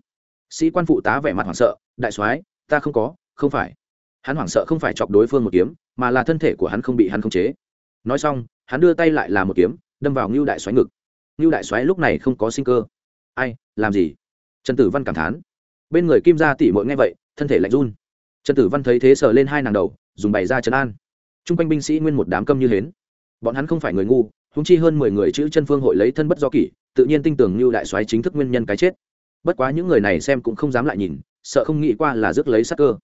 Sĩ quan phụ tá vẻ mặt hoảng sợ, đại soái, ta không có, không phải. Hắn hoảng sợ không phải chọc đối phương một kiếm, mà là thân thể của hắn không bị hắn khống chế. Nói xong, hắn đưa tay lại là một kiếm, đâm vào ngưu đại xoáy ngực. Ngưu đại xoáy lúc này không có sinh cơ. Ai, làm gì? Trần tử văn cảm thán. Bên người kim gia tỷ mội nghe vậy, thân thể lạnh run. Trần tử văn thấy thế sờ lên hai nàng đầu, dùng bày ra trấn an. T r u n g quanh binh sĩ nguyên một đám câm như hến bọn hắn không phải người ngu húng chi hơn mười người chữ chân phương hội lấy thân bất do kỷ, tự nhiên tin tưởng như đại soái chính thức nguyên nhân cái chết. Bất quá những người này xem cũng không dám lại nhìn, sợ không nghĩ qua là rước lấy sắc cơ.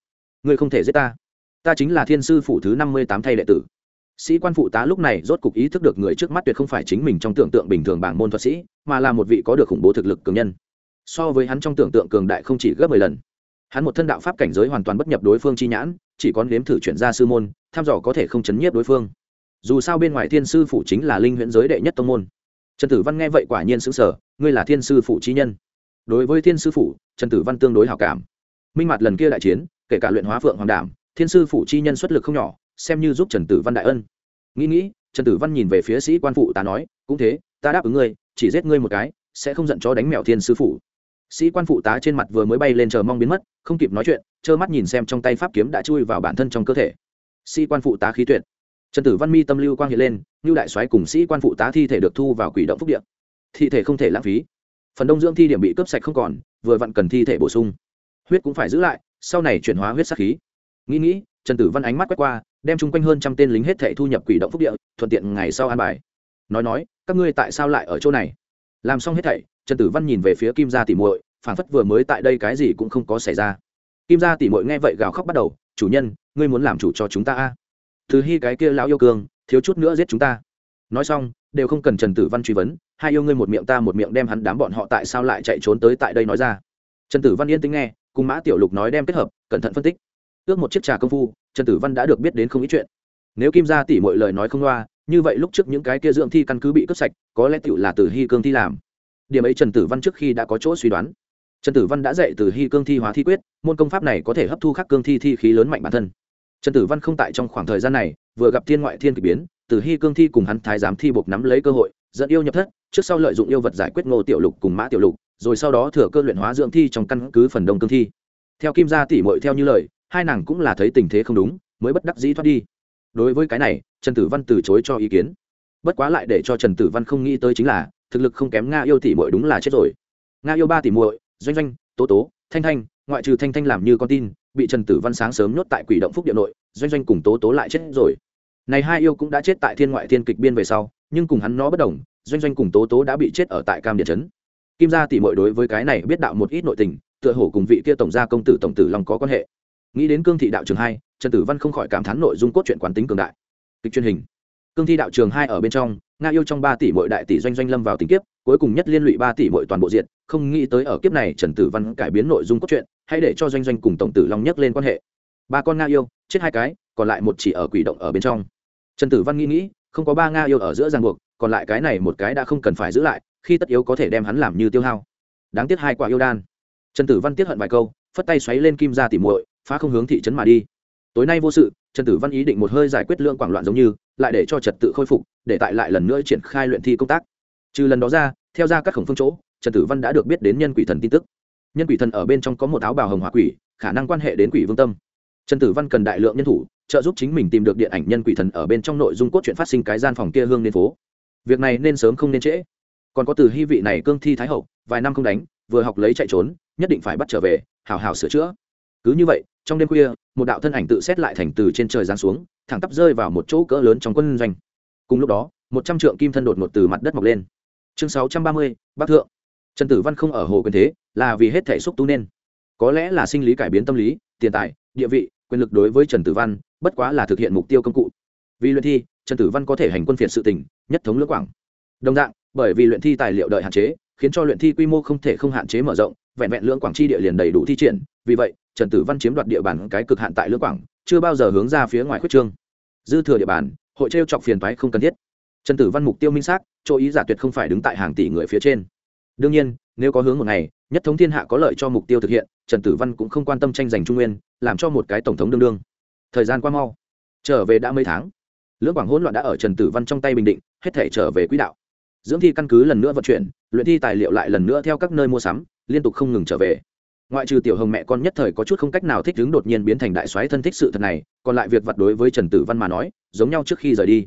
Ngươi không thể giết ta. Ta chính là thiên sư phủ thứ năm mươi tám thay đệ tử. Sĩ quan phụ tá lúc này rốt cục ý thức được người trước mắt tuyệt không phải chính mình trong tưởng tượng bình thường bảng môn thuật sĩ, mà là một vị có được khủng bố thực lực cường nhân. So với hắn trong tưởng tượng cường đại không chỉ gấp mười lần. Hắn một thân đạo pháp cảnh giới hoàn toàn bất nhập đối phương chi nhãn, chỉ có nếm thử chuyển ra sư môn, thăm dò có thể không chấn nhiếp đối phương dù sao bên ngoài thiên sư phủ chính là linh huyễn giới đệ nhất tông môn. Trần tử văn nghe vậy quả nhiên xứng sở ngươi là thiên sư phủ chi nhân. Đối với thiên sư phủ, trần tử văn tương đối hào cảm. Minh mặt lần kia đại chiến, kể cả luyện hóa phượng hoàng đảm, thiên sư phủ chi nhân xuất lực không nhỏ, xem như giúp trần tử văn đại ân. Nghĩ nghĩ, trần tử văn nhìn về phía sĩ quan phụ tá nói, cũng thế, ta đáp ứng ngươi, chỉ giết ngươi một cái, sẽ không giận cho đánh mèo thiên sư phủ. Sĩ quan phụ tá trên mặt vừa mới bay lên chờ mong biến mất, không kịp nói chuyện, trơ mắt nhìn xem trong tay pháp kiếm đã chui vào bản thân trong cơ thể. Sĩ quan phụ tá khí tuyệt trần tử văn mi tâm lưu quang hiện lên như đại soái cùng sĩ quan phụ tá thi thể được thu vào quỷ động phúc điện thi thể không thể lãng phí. Phần đông dưỡng thi điểm bị cướp sạch không còn, vừa vặn cần thi thể bổ sung. Huyết cũng phải giữ lại, sau này chuyển hóa huyết sắc khí. Nghĩ nghĩ, trần tử văn ánh mắt quét qua, đem chung quanh hơn trăm tên lính hết thể thu nhập quỷ động phúc địa, thuận tiện ngày sau an bài. Nói nói, các ngươi tại sao lại ở chỗ này? Làm xong hết thảy, trần tử văn nhìn về phía kim gia tỉ muội phản phất vừa mới tại đây cái gì cũng không có xảy ra. Kim gia tỉ muội nghe vậy gào khóc bắt đầu, chủ nhân, ngươi muốn làm chủ cho chúng ta a? Từ hy cái kia lão yêu cương, thiếu chút nữa giết chúng ta. Nói xong, đều không cần trần tử văn truy vấn, hai yêu ngươi một miệng ta một miệng đem hắn đám bọn họ tại sao lại chạy trốn tới tại đây nói ra. Trần tử văn yên tính nghe, cùng mã tiểu lục nói đem kết hợp, cẩn thận phân tích. Ước một chiếc trà công phu, trần tử văn đã được biết đến không ít chuyện. Nếu kim gia tỷ mọi lời nói không loa, như vậy lúc trước những cái kia dưỡng thi căn cứ bị cướp sạch, có lẽ tựu là từ hy cương thi làm. Điểm ấy trần tử văn trước khi đã có chỗ suy đoán. Trần tử văn đã dạy từ hy cương thi hóa thi quyết, môn công pháp này có thể hấp thu khắc cương thi thi khí lớn mạnh bản thân trần tử văn không tại trong khoảng thời gian này vừa gặp thiên ngoại thiên k ỳ biến từ hy cương thi cùng hắn thái giám thi buộc nắm lấy cơ hội dẫn yêu nhập thất trước sau lợi dụng yêu vật giải quyết ngô tiểu lục cùng mã tiểu lục rồi sau đó thừa cơ luyện hóa dưỡng thi trong căn cứ phần đông cương thi. Theo kim gia tỷ mội theo như lời hai nàng cũng là thấy tình thế không đúng mới bất đắc dĩ thoát đi. Đối với cái này trần tử văn từ chối cho ý kiến. Bất quá lại để cho trần tử văn không nghĩ tới chính là thực lực không kém nga yêu tỷ mội đúng là chết rồi. Nga yêu ba tỷ Mội, doanh doanh tố tố thanh thanh ngoại trừ thanh thanh làm như con tin bị trần tử văn sáng sớm nhốt tại quỷ động phúc điện nội, doanh doanh cùng tố tố lại chết rồi. Này hai yêu cũng đã chết tại thiên ngoại thiên kịch biên về sau, nhưng cùng hắn nó bất đồng, doanh doanh cùng tố tố đã bị chết ở tại cam điện trấn. Kim gia tỷ mội đối với cái này biết đạo một ít nội tình, tựa hổ cùng vị kia tổng gia công tử tổng tử long có quan hệ. Nghĩ đến cương thị đạo trường hai, trần tử văn không khỏi cảm thán nội dung cốt truyện quán tính cường đại. Kịch truyền hình. Cương thi đạo trường hai ở bên trong, nga yêu trong ba tỷ mỗi đại tỷ doanh doanh lâm vào tình kiếp, cuối cùng nhất liên lụy ba tỷ mỗi toàn bộ diện, không nghĩ tới ở kiếp này trần tử văn cải biến nội dung cốt truyện hãy để cho doanh doanh cùng tổng tử long nhắc lên quan hệ. Ba con nga yêu, chết hai cái, còn lại một chỉ ở quỷ động ở bên trong. Trần tử văn nghĩ nghĩ, không có ba nga yêu ở giữa ràng buộc, còn lại cái này một cái đã không cần phải giữ lại, khi tất yếu có thể đem hắn làm như tiêu hao. Đáng tiếc hai quả yêu đan. Trần tử văn tiết hận vài câu, phất tay xoáy lên kim ra tỉ muội, phá không hướng thị trấn mà đi. Tối nay vô sự, trần tử văn ý định một hơi giải quyết lượng quảng loạn giống như, lại để cho trật tự khôi phục, để tại lại lần nữa triển khai luyện thi công tác. Trừ lần đó ra, theo ra các khổng phương chỗ, trần tử văn đã được biết đến nhân quỷ thần tin tức nhân quỷ thần ở bên trong có một áo bào hồng hỏa quỷ, khả năng quan hệ đến quỷ vương tâm. Trần tử văn cần đại lượng nhân thủ, trợ giúp chính mình tìm được điện ảnh nhân quỷ thần ở bên trong nội dung cốt truyện phát sinh cái gian phòng kia hương nên phố. Việc này nên sớm không nên trễ. Còn có từ hy vị này cương thi thái hậu, vài năm không đánh, vừa học lấy chạy trốn, nhất định phải bắt trở về, hào hào sửa chữa. Cứ như vậy, trong đêm khuya, một đạo thân ảnh tự xét lại thành từ trên trời giáng xuống, thẳng tắp rơi vào một chỗ cỡ lớn trong quân doanh. Cùng lúc đó, một trăm trượng kim thân đột ngột từ mặt đất mọc lên. Chương sáu trăm ba mươi, bắc thượng. Trần tử văn không ở hồ quyền thế là vì hết thể xúc tu nên. Có lẽ là sinh lý cải biến tâm lý, tiền tài, địa vị, quyền lực đối với trần tử văn, bất quá là thực hiện mục tiêu công cụ. Vì luyện thi, trần tử văn có thể hành quân phiệt sự tỉnh nhất thống lưỡng quảng. Đồng dạng, bởi vì luyện thi tài liệu đợi hạn chế, khiến cho luyện thi quy mô không thể không hạn chế mở rộng, vẹn vẹn lưỡng quảng chi địa liền đầy đủ thi triển. Vì vậy, trần tử văn chiếm đoạt địa bàn cái cực hạn tại lưỡng quảng, chưa bao giờ hướng ra phía ngoài khuyết trương. Dư thừa địa bàn, hội trêu chọc phiền toái không cần thiết. Trần tử văn mục tiêu minh xác, chỗ ý giả tuyệt không phải đứng tại hàng tỷ người phía trên đương nhiên, nếu có hướng một ngày, nhất thống thiên hạ có lợi cho mục tiêu thực hiện, trần tử văn cũng không quan tâm tranh giành trung nguyên, làm cho một cái tổng thống đương đương. Thời gian qua mau. Trở về đã mấy tháng. Lưỡng quảng hỗn loạn đã ở trần tử văn trong tay bình định, hết thể trở về quỹ đạo. Dưỡng thi căn cứ lần nữa vận chuyển, luyện thi tài liệu lại lần nữa theo các nơi mua sắm, liên tục không ngừng trở về. Ngoại trừ tiểu hồng mẹ con nhất thời có chút không cách nào thích ứng đột nhiên biến thành đại soái thân thích sự thật này, còn lại việc vặt đối với trần tử văn mà nói, giống nhau trước khi rời đi.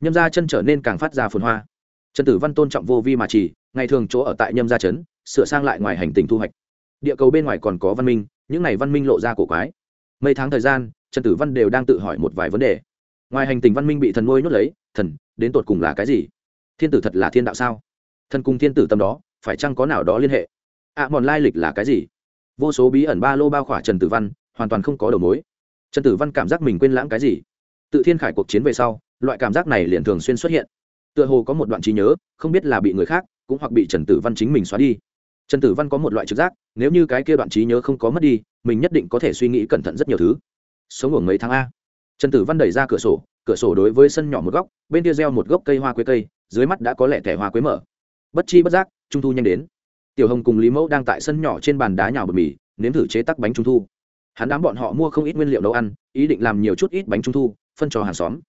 Nhâm ra chân trở nên càng phát ra phồn hoa. Trần tử văn tôn trọng vô vi mà chỉ ngày thường chỗ ở tại nhâm gia trấn, sửa sang lại ngoài hành tình thu hoạch. Địa cầu bên ngoài còn có văn minh, những này văn minh lộ ra cổ quái. Mấy tháng thời gian, trần tử văn đều đang tự hỏi một vài vấn đề. Ngoài hành tình văn minh bị thần nuôi nhốt lấy, thần, đến tột cùng là cái gì? Thiên tử thật là thiên đạo sao? Thần cùng thiên tử tâm đó, phải chăng có nào đó liên hệ? Ạ mòn lai lịch là cái gì? Vô số bí ẩn ba lô bao khỏa trần tử văn, hoàn toàn không có đầu mối. Trần tử văn cảm giác mình quên lãng cái gì? Tự thiên khải cuộc chiến về sau, loại cảm giác này liền thường xuyên xuất hiện. Tựa hồ có một đoạn trí nhớ, không biết là bị người khác cũng hoặc bị trần tử văn chính mình xóa đi. Trần tử văn có một loại trực giác, nếu như cái kia đoạn trí nhớ không có mất đi, mình nhất định có thể suy nghĩ cẩn thận rất nhiều thứ. Sống ở mấy tháng a. Trần tử văn đẩy ra cửa sổ cửa sổ đối với sân nhỏ một góc, bên kia gieo một gốc cây hoa quế cây, dưới mắt đã có lẽ thẻ hoa quế mở. Bất chi bất giác, trung thu nhanh đến. Tiểu hồng cùng lý mẫu đang tại sân nhỏ trên bàn đá nhào bột mì, nếm thử chế tắc bánh trung thu. Hắn đám bọn họ mua không ít nguyên liệu nấu ăn, ý định làm nhiều chút ít bánh trung thu, phân cho hàng xóm.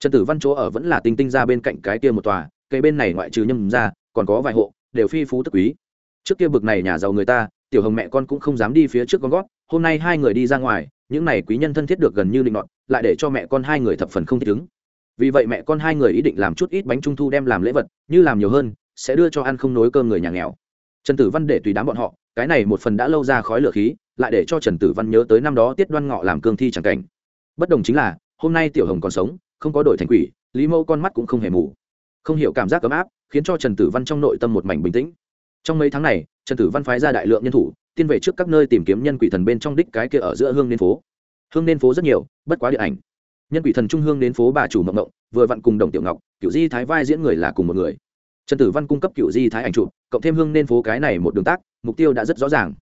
Trần tử văn chỗ ở vẫn là tinh tinh ra bên cạnh cái kia một tòa, cây bên này ngoại trừ nhâm ra còn có vài hộ, đều phi phú tức quý. Trước kia bực này nhà giàu người ta, tiểu hồng mẹ con cũng không dám đi phía trước con gót, hôm nay hai người đi ra ngoài, những này quý nhân thân thiết được gần như định đoạn lại để cho mẹ con hai người thập phần không thích ứng. Vì vậy mẹ con hai người ý định làm chút ít bánh trung thu đem làm lễ vật, như làm nhiều hơn, sẽ đưa cho ăn không nối cơm người nhà nghèo. Trần tử văn để tùy đám bọn họ, cái này một phần đã lâu ra khói lửa khí, lại để cho trần tử văn nhớ tới năm đó tiết đoan ngọ làm cương thi chẳng cảnh. Bất đồng chính là, hôm nay tiểu hồng còn sống, không có đổi thành quỷ, lý mẫu con mắt cũng không hề mù. Không hiểu cảm giác ấm áp khiến cho trần tử văn trong nội tâm một mảnh bình tĩnh. Trong mấy tháng này, trần tử văn phái ra đại lượng nhân thủ, tiên về trước các nơi tìm kiếm nhân quỷ thần bên trong đích cái kia ở giữa hương nên phố. Hương nên phố rất nhiều, bất quá điện ảnh. Nhân quỷ thần trung hương đến phố bà chủ mộng mộng vừa vặn cùng đồng tiểu ngọc cựu di thái vai diễn người là cùng một người. Trần tử văn cung cấp cựu di thái ảnh chụp, cộng thêm hương nên phố cái này một đường tác, mục tiêu đã rất rõ ràng.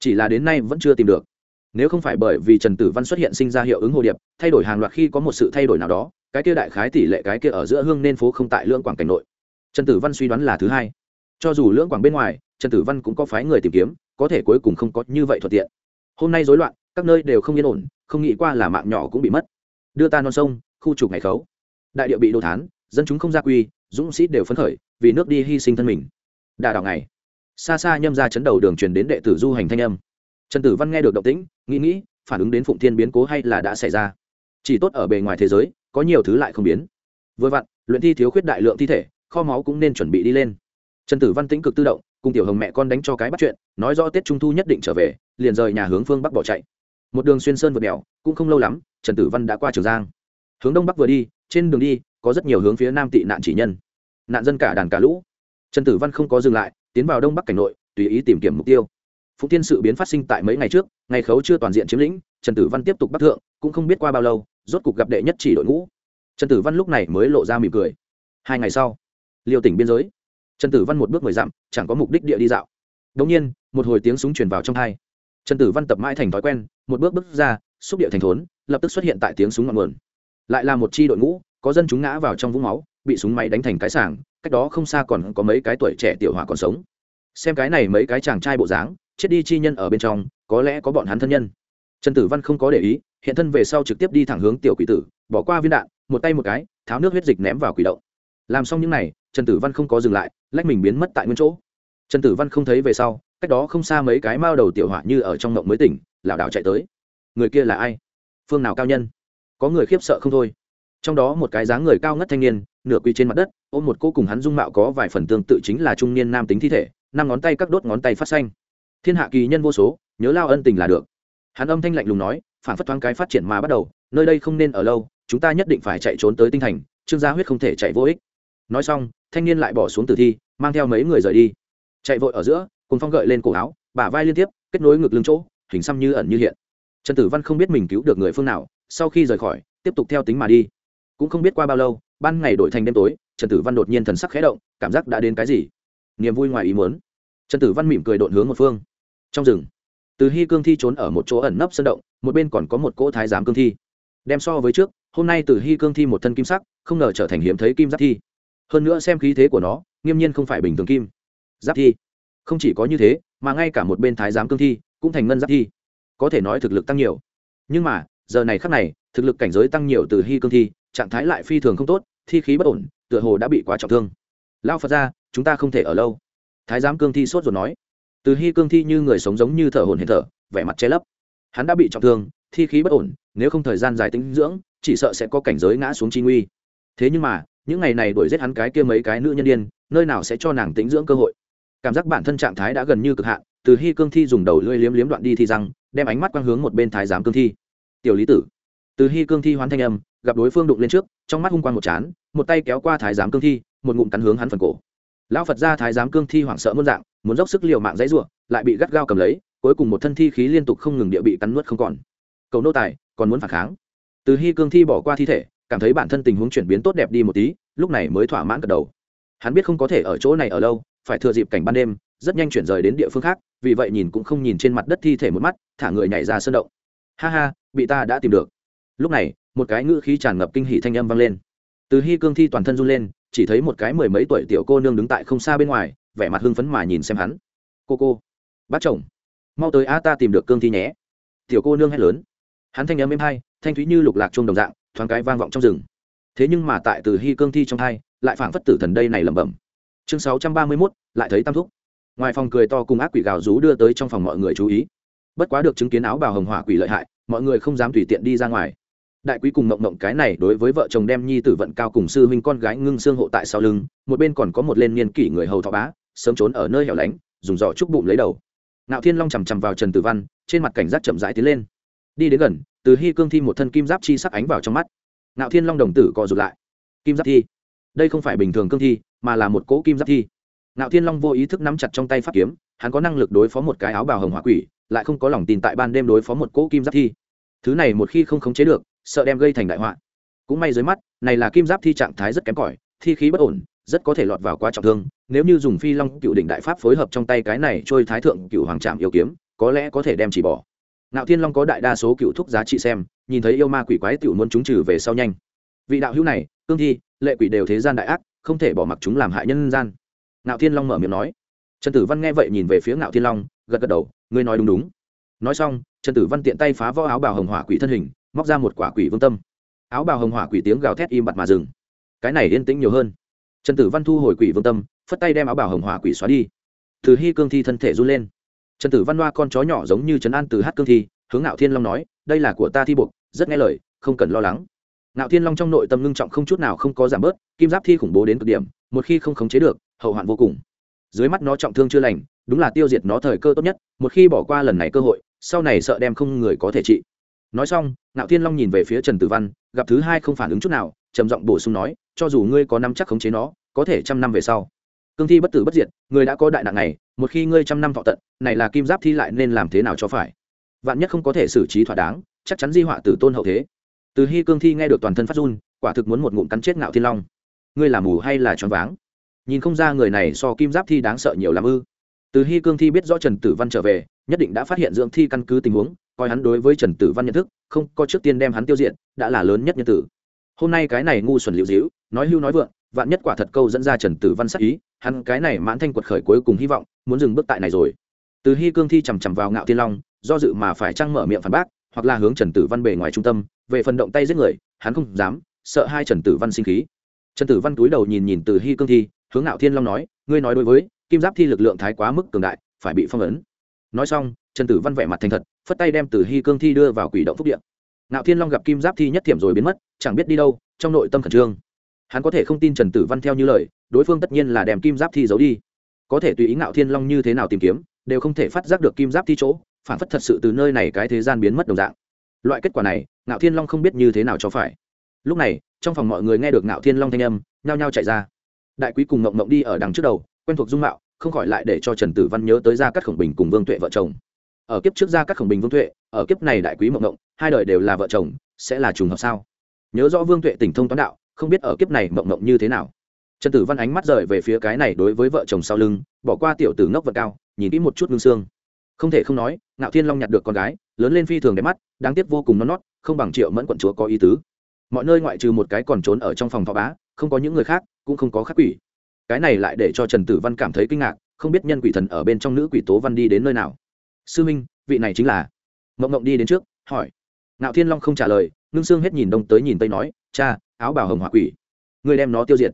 Chỉ là đến nay vẫn chưa tìm được. Nếu không phải bởi vì trần tử văn xuất hiện sinh ra hiệu ứng hồ điệp, thay đổi hàng loạt khi có một sự thay đổi nào đó, cái kia đại khái tỷ lệ cái kia ở giữa hương nên phố không tại lưỡng quảng cảnh nội trần tử văn suy đoán là thứ hai. Cho dù lưỡng quảng bên ngoài, trần tử văn cũng có phái người tìm kiếm, có thể cuối cùng không có như vậy thuận tiện. Hôm nay rối loạn, các nơi đều không yên ổn, không nghĩ qua là mạng nhỏ cũng bị mất. Đưa ta non sông, khu trục ngày khấu. Đại địa bị đô thán, dân chúng không gia quy, dũng sĩ đều phấn khởi, vì nước đi hy sinh thân mình. Đà đảo ngày. Xa xa nhâm ra chấn đầu đường truyền đến đệ tử du hành thanh âm. Trần tử văn nghe được động tĩnh, nghĩ nghĩ, phản ứng đến phụng thiên biến cố hay là đã xảy ra. Chỉ tốt ở bề ngoài thế giới, có nhiều thứ lại không biến. Vừa vặn, luyện thi thiếu khuyết đại lượng thi thể kho máu cũng nên chuẩn bị đi lên. Trần tử văn tĩnh cực tự động, cùng tiểu hồng mẹ con đánh cho cái bắt chuyện, nói rõ tết trung thu nhất định trở về, liền rời nhà hướng phương bắc bỏ chạy. Một đường xuyên sơn vượt đèo, cũng không lâu lắm, trần tử văn đã qua trường giang. Hướng đông bắc vừa đi, trên đường đi, có rất nhiều hướng phía nam tị nạn chỉ nhân. Nạn dân cả đàn cả lũ. Trần tử văn không có dừng lại, tiến vào đông bắc cảnh nội, tùy ý tìm kiếm mục tiêu. Phụng tiên sự biến phát sinh tại mấy ngày trước, ngày khấu chưa toàn diện chiếm lĩnh, trần tử văn tiếp tục bắc thượng, cũng không biết qua bao lâu, rốt cục gặp đệ nhất chỉ đội ngũ. Trần tử văn lúc này mới lộ ra mỉm cười. Hai ngày sau liêu tỉnh biên giới. Trần tử văn một bước mười dặm, chẳng có mục đích địa đi dạo. Đống nhiên, một hồi tiếng súng truyền vào trong hai. Trần tử văn tập mãi thành thói quen, một bước bước ra, xúc địa thành thốn, lập tức xuất hiện tại tiếng súng ngọn nguồn. Lại là một chi đội ngũ, có dân chúng ngã vào trong vũng máu, bị súng máy đánh thành cái sảng, cách đó không xa còn có mấy cái tuổi trẻ tiểu hỏa còn sống. Xem cái này mấy cái chàng trai bộ dáng, chết đi chi nhân ở bên trong, có lẽ có bọn hắn thân nhân. Trần tử văn không có để ý, hiện thân về sau trực tiếp đi thẳng hướng tiểu quỷ tử, bỏ qua viên đạn, một tay một cái, tháo nước huyết dịch ném vào quỷ động. Làm xong những này trần tử văn không có dừng lại, lách mình biến mất tại nguyên chỗ. Trần tử văn không thấy về sau, cách đó không xa mấy cái mao đầu tiểu hỏa như ở trong mộng mới tỉnh, lảo đảo chạy tới. Người kia là ai? Phương nào cao nhân? Có người khiếp sợ không thôi. Trong đó một cái dáng người cao ngất thanh niên, nửa quỳ trên mặt đất, ôm một cô cùng hắn dung mạo có vài phần tương tự chính là trung niên nam tính thi thể, năm ngón tay các đốt ngón tay phát xanh. Thiên hạ kỳ nhân vô số, nhớ lao ân tình là được. Hắn âm thanh lạnh lùng nói, phản phất thoáng cái phát triển mà bắt đầu, nơi đây không nên ở lâu, chúng ta nhất định phải chạy trốn tới tinh thành, trương gia huyết không thể chạy vô ích nói xong, thanh niên lại bỏ xuống tử thi, mang theo mấy người rời đi. Chạy vội ở giữa cùng phong gợi lên cổ áo, bả vai liên tiếp, kết nối ngực lưng chỗ, hình xăm như ẩn như hiện. Trần tử văn không biết mình cứu được người phương nào, sau khi rời khỏi, tiếp tục theo tính mà đi. Cũng không biết qua bao lâu, ban ngày đổi thành đêm tối, trần tử văn đột nhiên thần sắc khẽ động, cảm giác đã đến cái gì? Niềm vui ngoài ý muốn. Trần tử văn mỉm cười đột hướng một phương. Trong rừng, từ hy cương thi trốn ở một chỗ ẩn nấp sân động, một bên còn có một cỗ thái giám cương thi. Đem so với trước, hôm nay từ hy cương thi một thân kim sắc, không ngờ trở thành hiếm thấy kim giáp thi hơn nữa xem khí thế của nó, nghiêm nhiên không phải bình thường kim. Giáp thi. Không chỉ có như thế, mà ngay cả một bên thái giám cương thi cũng thành ngân giáp thi. Có thể nói thực lực tăng nhiều. Nhưng mà, giờ này khắc này, thực lực cảnh giới tăng nhiều từ hy cương thi, trạng thái lại phi thường không tốt, thi khí bất ổn, tựa hồ đã bị quá trọng thương. Lao phật ra, chúng ta không thể ở lâu. Thái giám cương thi sốt rồi nói. Từ hy cương thi như người sống giống như thở hồn hển thở, vẻ mặt che lấp. Hắn đã bị trọng thương, thi khí bất ổn, nếu không thời gian dài tính dưỡng, chỉ sợ sẽ có cảnh giới ngã xuống chi nguy. Thế nhưng mà những ngày này đuổi giết hắn cái kia mấy cái nữ nhân điên, nơi nào sẽ cho nàng tĩnh dưỡng cơ hội. Cảm giác bản thân trạng thái đã gần như cực hạn từ hy cương thi dùng đầu lưỡi liếm liếm đoạn đi thi răng đem ánh mắt quang hướng một bên thái giám cương thi. Tiểu lý tử. Từ hy cương thi hoán thanh âm gặp đối phương đụng lên trước trong mắt hung quang một chán một tay kéo qua thái giám cương thi một ngụm cắn hướng hắn phần cổ. Lão phật ra thái giám cương thi hoảng sợ muôn dạng muốn dốc sức liều mạng dãy ruộng lại bị gắt gao cầm lấy cuối cùng một thân thi khí liên tục không ngừng địa bị cắn nuốt không còn. Cầu nô tài còn muốn phản kháng? Từ hy cương thi bỏ qua thi thể cảm thấy bản thân tình huống chuyển biến tốt đẹp đi một tí, lúc này mới thỏa mãn gật đầu. Hắn biết không có thể ở chỗ này ở lâu, phải thừa dịp cảnh ban đêm, rất nhanh chuyển rời đến địa phương khác, vì vậy nhìn cũng không nhìn trên mặt đất thi thể một mắt, thả người nhảy ra sơn động. Ha ha, bị ta đã tìm được. Lúc này, một cái ngữ khí tràn ngập kinh hỷ thanh âm vang lên. Từ hy cương thi toàn thân run lên, chỉ thấy một cái mười mấy tuổi tiểu cô nương đứng tại không xa bên ngoài, vẻ mặt hưng phấn mà nhìn xem hắn. Cô cô, bác chồng, mau tới a ta tìm được cương thi nhé. Tiểu cô nương hét lớn. Hắn thanh âm êm hai thanh thúy như lục lạc chuông đồng dạng thoáng cái vang vọng trong rừng. Thế nhưng mà tại từ hy cương thi trong hai lại phảng phất tử thần đây này lẩm bẩm. Chương sáu trăm ba mươi mốt, lại thấy tam thúc. Ngoài phòng cười to cùng ác quỷ gào rú đưa tới trong phòng mọi người chú ý. Bất quá được chứng kiến áo bào hồng hỏa quỷ lợi hại, mọi người không dám tùy tiện đi ra ngoài. Đại quý cùng mộng mộng cái này đối với vợ chồng đem nhi tử vận cao cùng sư huynh con gái ngưng xương hộ tại sau lưng, một bên còn có một lên niên kỷ người hầu thọ bá, sớm trốn ở nơi hẻo lánh, dùng giỏ trúc bụng lấy đầu. Nạo thiên long chằm chằm vào trần tử văn, trên mặt cảnh giác chậm rãi tiến lên. Đi đến gần từ hy cương thi một thân kim giáp chi sắc ánh vào trong mắt. Nạo thiên long đồng tử co rụt lại. Kim giáp thi? Đây không phải bình thường cương thi, mà là một cỗ kim giáp thi. Nạo thiên long vô ý thức nắm chặt trong tay pháp kiếm, hắn có năng lực đối phó một cái áo bào hồng hỏa quỷ, lại không có lòng tin tại ban đêm đối phó một cỗ kim giáp thi. Thứ này một khi không khống chế được, sợ đem gây thành đại họa. Cũng may dưới mắt, này là kim giáp thi trạng thái rất kém cỏi, thi khí bất ổn, rất có thể lọt vào quá trọng thương. Nếu như dùng phi long cựu đỉnh đại pháp phối hợp trong tay cái này trôi thái thượng cựu hoàng trạm yêu kiếm, có lẽ có thể đem chỉ bỏ. Nạo thiên long có đại đa số cựu thúc giá trị xem, nhìn thấy yêu ma quỷ quái tiểu muốn chúng trừ về sau nhanh. Vị đạo hữu này, cương thi, lệ quỷ đều thế gian đại ác, không thể bỏ mặc chúng làm hại nhân gian. Nạo thiên long mở miệng nói. Trần tử văn nghe vậy nhìn về phía Nạo thiên long, gật gật đầu, ngươi nói đúng đúng. Nói xong, trần tử văn tiện tay phá vỡ áo bào hồng hỏa quỷ thân hình, móc ra một quả quỷ vương tâm. Áo bào hồng hỏa quỷ tiếng gào thét im bặt mà dừng. Cái này yên tĩnh nhiều hơn. Trần tử văn thu hồi quỷ vương tâm, phất tay đem áo bào hồng hỏa quỷ xóa đi. Từ hy cương thi thân thể run lên trần tử văn loa con chó nhỏ giống như trấn an từ hát cương thi, hướng ngạo thiên long nói, đây là của ta thi buộc, rất nghe lời, không cần lo lắng. Ngạo thiên long trong nội tâm ngưng trọng không chút nào không có giảm bớt, kim giáp thi khủng bố đến cực điểm, một khi không khống chế được, hậu hoạn vô cùng. Dưới mắt nó trọng thương chưa lành, đúng là tiêu diệt nó thời cơ tốt nhất, một khi bỏ qua lần này cơ hội, sau này sợ đem không người có thể trị. Nói xong, ngạo thiên long nhìn về phía trần tử văn, gặp thứ hai không phản ứng chút nào, trầm giọng bổ sung nói, cho dù ngươi có năm chắc khống chế nó, có thể trăm năm về sau. Cương thi bất tử bất diệt, người đã có đại nạn này một khi ngươi trăm năm thọ tận, này là kim giáp thi lại nên làm thế nào cho phải? Vạn nhất không có thể xử trí thỏa đáng, chắc chắn di họa tử tôn hậu thế. Từ hy cương thi nghe được toàn thân phát run, quả thực muốn một ngụm cắn chết ngạo thiên long. Ngươi là mù hay là choáng váng? Nhìn không ra người này so kim giáp thi đáng sợ nhiều lắm ư. Từ hy cương thi biết rõ trần tử văn trở về, nhất định đã phát hiện dưỡng thi căn cứ tình huống, coi hắn đối với trần tử văn nhận thức, không có trước tiên đem hắn tiêu diệt, đã là lớn nhất nhân tử. Hôm nay cái này ngu xuẩn liệu dĩu nói hưu nói vượng, vạn nhất quả thật câu dẫn ra trần tử văn sắc ý, hắn cái này mãn thanh quật khởi cuối cùng hy vọng muốn dừng bước tại này rồi. Từ hy cương thi chằm chằm vào ngạo thiên long, do dự mà phải trăng mở miệng phản bác, hoặc là hướng trần tử văn bề ngoài trung tâm, về phần động tay giết người, hắn không dám, sợ hai trần tử văn sinh khí. Trần tử văn túi đầu nhìn nhìn từ hy cương thi, hướng ngạo thiên long nói, ngươi nói đối với, kim giáp thi lực lượng thái quá mức cường đại, phải bị phong ấn. Nói xong, trần tử văn vẻ mặt thành thật, phất tay đem từ hy cương thi đưa vào quỷ động phúc điện ngạo thiên long gặp kim giáp thi nhất thiểm rồi biến mất, chẳng biết đi đâu, trong nội tâm khẩn trương. Hắn có thể không tin trần tử văn theo như lời, đối phương tất nhiên là đem kim giáp thi giấu đi có thể tùy ý ngạo thiên long như thế nào tìm kiếm, đều không thể phát giác được kim giáp thi chỗ, phản phất thật sự từ nơi này cái thế gian biến mất đồng dạng. Loại kết quả này, ngạo thiên long không biết như thế nào cho phải. Lúc này, trong phòng mọi người nghe được ngạo thiên long thanh âm, nhao nhao chạy ra. Đại quý cùng ngộng ngộng đi ở đằng trước đầu, quen thuộc dung mạo, không khỏi lại để cho trần tử văn nhớ tới gia cát khổng bình cùng vương tuệ vợ chồng. Ở kiếp trước gia cát khổng bình, vương tuệ, ở kiếp này đại quý mộng ngộng, hai đời đều là vợ chồng, sẽ là trùng hợp sao? Nhớ rõ vương tuệ tỉnh thông toán đạo, không biết ở kiếp này mộng ngộng như thế nào trần tử văn ánh mắt rời về phía cái này đối với vợ chồng sau lưng, bỏ qua tiểu tử ngốc vật cao, nhìn kỹ một chút ngưng xương. Không thể không nói, ngạo thiên long nhặt được con gái, lớn lên phi thường đẹp mắt, đáng tiếc vô cùng non nót không bằng triệu mẫn quận chúa có ý tứ. Mọi nơi ngoại trừ một cái còn trốn ở trong phòng thọ bá, không có những người khác, cũng không có khắc quỷ. Cái này lại để cho trần tử văn cảm thấy kinh ngạc, không biết nhân quỷ thần ở bên trong nữ quỷ tố văn đi đến nơi nào. Sư minh, vị này chính là mộng mộng đi đến trước, hỏi. Ngạo thiên long không trả lời, ngưng xương hết nhìn đông tới nhìn tây nói, cha, áo bào hồng hỏa quỷ. Người đem nó tiêu diệt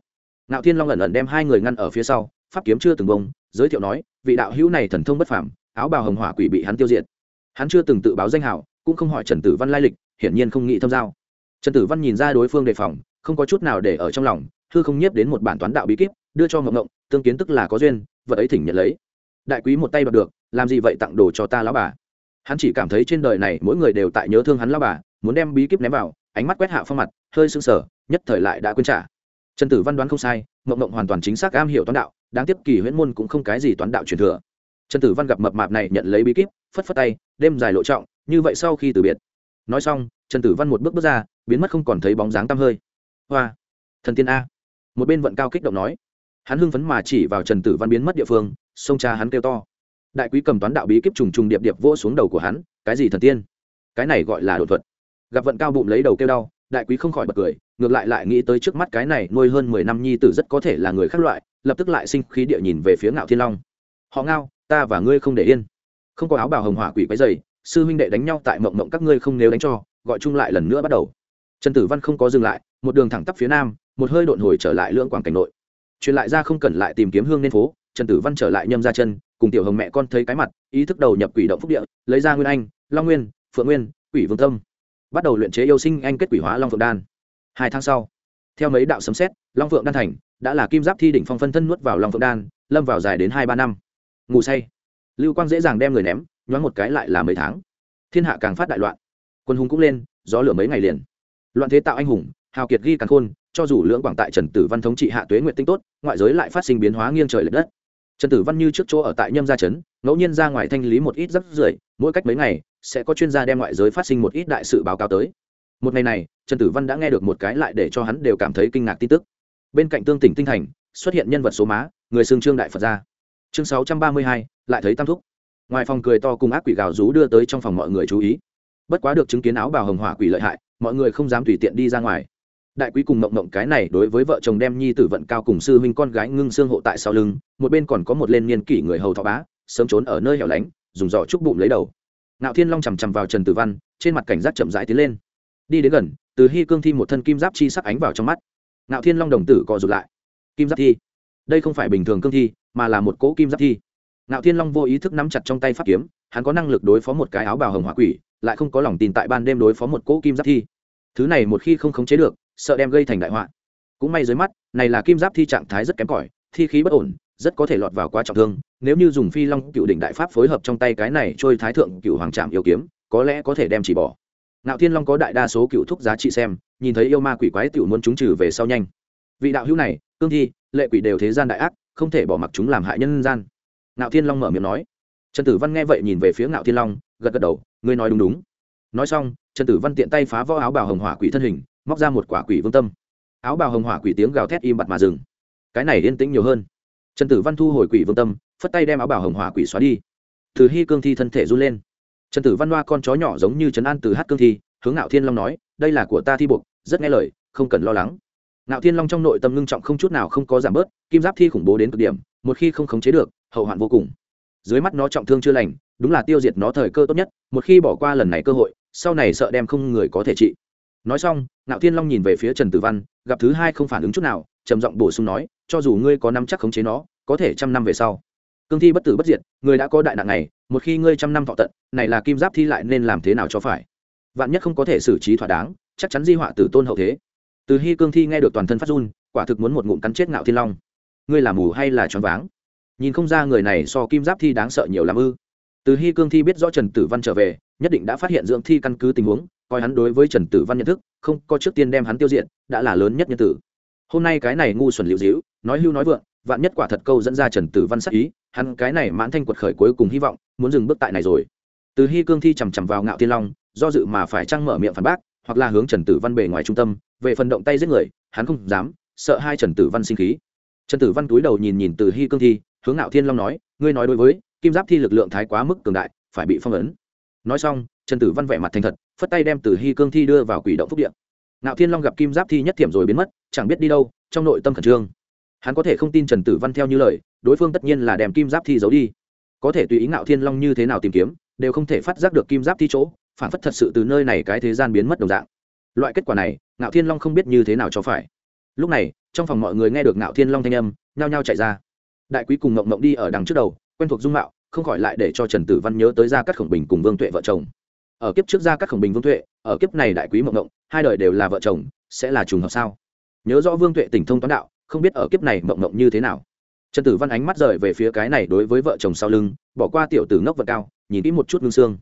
ngạo thiên long lẩn lẩn đem hai người ngăn ở phía sau, pháp kiếm chưa từng bông, giới thiệu nói, vị đạo hữu này thần thông bất phàm, áo bào hồng hỏa quỷ bị hắn tiêu diệt. Hắn chưa từng tự báo danh hảo, cũng không hỏi trần tử văn lai lịch, hiển nhiên không nghĩ thâm giao. Trần tử văn nhìn ra đối phương đề phòng, không có chút nào để ở trong lòng thư không nhiếp đến một bản toán đạo bí kíp, đưa cho ngộng ngộng, tương kiến tức là có duyên, vật ấy thỉnh nhận lấy. Đại quý một tay bật được, làm gì vậy tặng đồ cho ta lão bà? Hắn chỉ cảm thấy trên đời này mỗi người đều tại nhớ thương hắn lão bà, muốn đem bí kíp ném vào, ánh mắt quét hạ phong mặt, hơi sưng sờ, nhất thời lại đã quên trả trần tử văn đoán không sai mộng mộng hoàn toàn chính xác am hiểu toán đạo, đáng tiếc kỳ huyễn môn cũng không cái gì toán đạo truyền thừa. Trần tử văn gặp mập mạp này nhận lấy bí kíp, phất phất tay, đêm dài lộ trọng, như vậy sau khi từ biệt. Nói xong, trần tử văn một bước bước ra, biến mất không còn thấy bóng dáng tăm hơi. Hoa! Thần tiên a! Một bên vận cao kích động nói. Hắn hưng phấn mà chỉ vào trần tử văn biến mất địa phương sông cha hắn kêu to. Đại quý cầm toán đạo bí kíp trùng trùng điệp điệp vỗ xuống đầu của hắn, cái gì thần tiên? Cái này gọi là đột thuật. Gặp vận cao bụng lấy đầu kêu đau, đại quý không khỏi bật cười ngược lại lại nghĩ tới trước mắt cái này nuôi hơn mười năm nhi tử rất có thể là người khác loại, lập tức lại sinh khí địa nhìn về phía ngạo thiên long. Họ ngao, ta và ngươi không để yên. Không có áo bào hồng hỏa quỷ quấy dày, sư huynh đệ đánh nhau tại mộng mộng các ngươi không nếu đánh cho, gọi chung lại lần nữa bắt đầu. Trần tử văn không có dừng lại, một đường thẳng tắp phía nam, một hơi độn hồi trở lại lưỡng quảng cảnh nội. Truyền lại ra không cần lại tìm kiếm hương nên phố, trần tử văn trở lại nhâm ra chân, cùng tiểu hồng mẹ con thấy cái mặt, ý thức đầu nhập quỷ động phúc địa, lấy ra nguyên anh, long nguyên, phượng nguyên, quỷ vương tâm bắt đầu luyện chế yêu sinh anh kết quỷ hóa long phượng đan hai tháng sau, theo mấy đạo sấm xét long phượng đan thành đã là kim giáp thi đỉnh phong phân thân nuốt vào long phượng đan, lâm vào dài đến hai ba năm. Ngủ say, lưu quang dễ dàng đem người ném, nhoáng một cái lại là mấy tháng. Thiên hạ càng phát đại loạn. Quân hùng cũng lên, gió lửa mấy ngày liền. Loạn thế tạo anh hùng, hào kiệt ghi càng khôn, cho dù lưỡng quảng tại trần tử văn thống trị hạ tuế nguyện tinh tốt, ngoại giới lại phát sinh biến hóa nghiêng trời l ệ đất. Trần tử văn như trước chỗ ở tại nhâm gia trấn, ngẫu nhiên ra ngoài thanh lý một ít rắc rưởi, mỗi cách mấy ngày sẽ có chuyên gia đem ngoại giới phát sinh một ít đại sự báo cáo tới. Một ngày này trần tử văn đã nghe được một cái lại để cho hắn đều cảm thấy kinh ngạc tin tức. Bên cạnh tương tỉnh tinh thành, xuất hiện nhân vật số má, người xương trương đại phật gia chương sáu trăm ba mươi hai, lại thấy tam thúc. Ngoài phòng cười to cùng ác quỷ gào rú đưa tới trong phòng mọi người chú ý. Bất quá được chứng kiến áo bào hồng hỏa quỷ lợi hại, mọi người không dám tùy tiện đi ra ngoài. Đại quý cùng mộng mộng cái này đối với vợ chồng đem nhi tử vận cao cùng sư huynh con gái ngưng xương hộ tại sau lưng, một bên còn có một lên niên kỷ người hầu thọ bá, sớm trốn ở nơi hẻo lánh, dùng giỏ trúc bụng lấy đầu. Ngạo thiên long chằm chằm vào trần tử văn, trên mặt cảnh giác chậm rãi tiến lên. Đi đến gần từ hy cương thi một thân kim giáp chi sắc ánh vào trong mắt ngạo thiên long đồng tử co rụt lại kim giáp thi đây không phải bình thường cương thi mà là một cỗ kim giáp thi ngạo thiên long vô ý thức nắm chặt trong tay pháp kiếm hắn có năng lực đối phó một cái áo bào hồng hỏa quỷ lại không có lòng tin tại ban đêm đối phó một cỗ kim giáp thi thứ này một khi không khống chế được sợ đem gây thành đại họa cũng may dưới mắt này là kim giáp thi trạng thái rất kém cỏi thi khí bất ổn rất có thể lọt vào quá trọng thương nếu như dùng phi long cựu đỉnh đại pháp phối hợp trong tay cái này trôi thái thượng cựu hoàng trạm yêu kiếm có lẽ có thể đem chỉ bỏ Nạo thiên long có đại đa số cựu thúc giá trị xem, nhìn thấy yêu ma quỷ quái tiểu muốn chúng trừ về sau nhanh. Vị đạo hữu này, cương thi, lệ quỷ đều thế gian đại ác, không thể bỏ mặc chúng làm hại nhân gian. Nạo thiên long mở miệng nói. Trần tử văn nghe vậy nhìn về phía Nạo thiên long, gật gật đầu, ngươi nói đúng đúng. Nói xong, trần tử văn tiện tay phá võ áo bào hồng hỏa quỷ thân hình, móc ra một quả quỷ vương tâm. Áo bào hồng hỏa quỷ tiếng gào thét im bặt mà dừng. Cái này yên tĩnh nhiều hơn. Trần tử văn thu hồi quỷ vương tâm, phất tay đem áo bào hồng hỏa quỷ xóa đi. Từ hy cương thi thân thể run lên trần tử văn loa con chó nhỏ giống như trấn an từ hát cương thi, hướng ngạo thiên long nói, đây là của ta thi buộc, rất nghe lời, không cần lo lắng. Ngạo thiên long trong nội tâm ngưng trọng không chút nào không có giảm bớt, kim giáp thi khủng bố đến cực điểm, một khi không khống chế được, hậu hoạn vô cùng. Dưới mắt nó trọng thương chưa lành, đúng là tiêu diệt nó thời cơ tốt nhất, một khi bỏ qua lần này cơ hội, sau này sợ đem không người có thể trị. Nói xong, ngạo thiên long nhìn về phía trần tử văn, gặp thứ hai không phản ứng chút nào, trầm giọng bổ sung nói, cho dù ngươi có năm chắc khống chế nó, có thể trăm năm về sau cương thi bất tử bất diệt, người đã có đại nạn này, một khi ngươi trăm năm thọ tận, này là kim giáp thi lại nên làm thế nào cho phải? Vạn nhất không có thể xử trí thỏa đáng, chắc chắn di họa tử tôn hậu thế. Từ hy cương thi nghe được toàn thân phát run, quả thực muốn một ngụm cắn chết ngạo thiên long. Ngươi là mù hay là choáng váng? Nhìn không ra người này so kim giáp thi đáng sợ nhiều làm ư. Từ hy cương thi biết rõ trần tử văn trở về, nhất định đã phát hiện dưỡng thi căn cứ tình huống, coi hắn đối với trần tử văn nhận thức, không có trước tiên đem hắn tiêu diệt, đã là lớn nhất nhân tử. Hôm nay cái này ngu xuẩn liệu dĩu nói hưu nói vượng vạn nhất quả thật câu dẫn ra trần tử văn sắc ý, hắn cái này mãn thanh quật khởi cuối cùng hy vọng, muốn dừng bước tại này rồi. Từ hy cương thi chằm chằm vào ngạo thiên long, do dự mà phải trăng mở miệng phản bác, hoặc là hướng trần tử văn bề ngoài trung tâm, về phần động tay giết người, hắn không dám, sợ hai trần tử văn sinh khí. Trần tử văn túi đầu nhìn nhìn từ hy cương thi, hướng ngạo thiên long nói, ngươi nói đối với, kim giáp thi lực lượng thái quá mức cường đại, phải bị phong ấn. Nói xong, trần tử văn vẻ mặt thành thật, phất tay đem từ hy cương thi đưa vào quỷ động phúc điện ngạo thiên long gặp kim giáp thi nhất thiểm rồi biến mất, chẳng biết đi đâu, trong nội tâm khẩn trương hắn có thể không tin trần tử văn theo như lời, đối phương tất nhiên là đem kim giáp thi giấu đi. Có thể tùy ý ngạo thiên long như thế nào tìm kiếm, đều không thể phát giác được kim giáp thi chỗ, phản phất thật sự từ nơi này cái thế gian biến mất đồng dạng. Loại kết quả này, ngạo thiên long không biết như thế nào cho phải. Lúc này, trong phòng mọi người nghe được ngạo thiên long thanh âm, nhao nhao chạy ra. Đại quý cùng mộng mộng đi ở đằng trước đầu, quen thuộc dung mạo, không khỏi lại để cho trần tử văn nhớ tới ra các khổng bình cùng vương tuệ vợ chồng. Ở kiếp trước ra các khổng bình vương tuệ, ở kiếp này đại quý mộng mộng hai đời đều là vợ chồng, sẽ là trùng hợp sao? Nhớ rõ vương tuệ tỉnh thông toán đạo không biết ở kiếp này mộng mộng như thế nào. Trần tử văn ánh mắt rời về phía cái này đối với vợ chồng sau lưng, bỏ qua tiểu tử ngốc vật cao, nhìn kỹ một chút ngưng xương.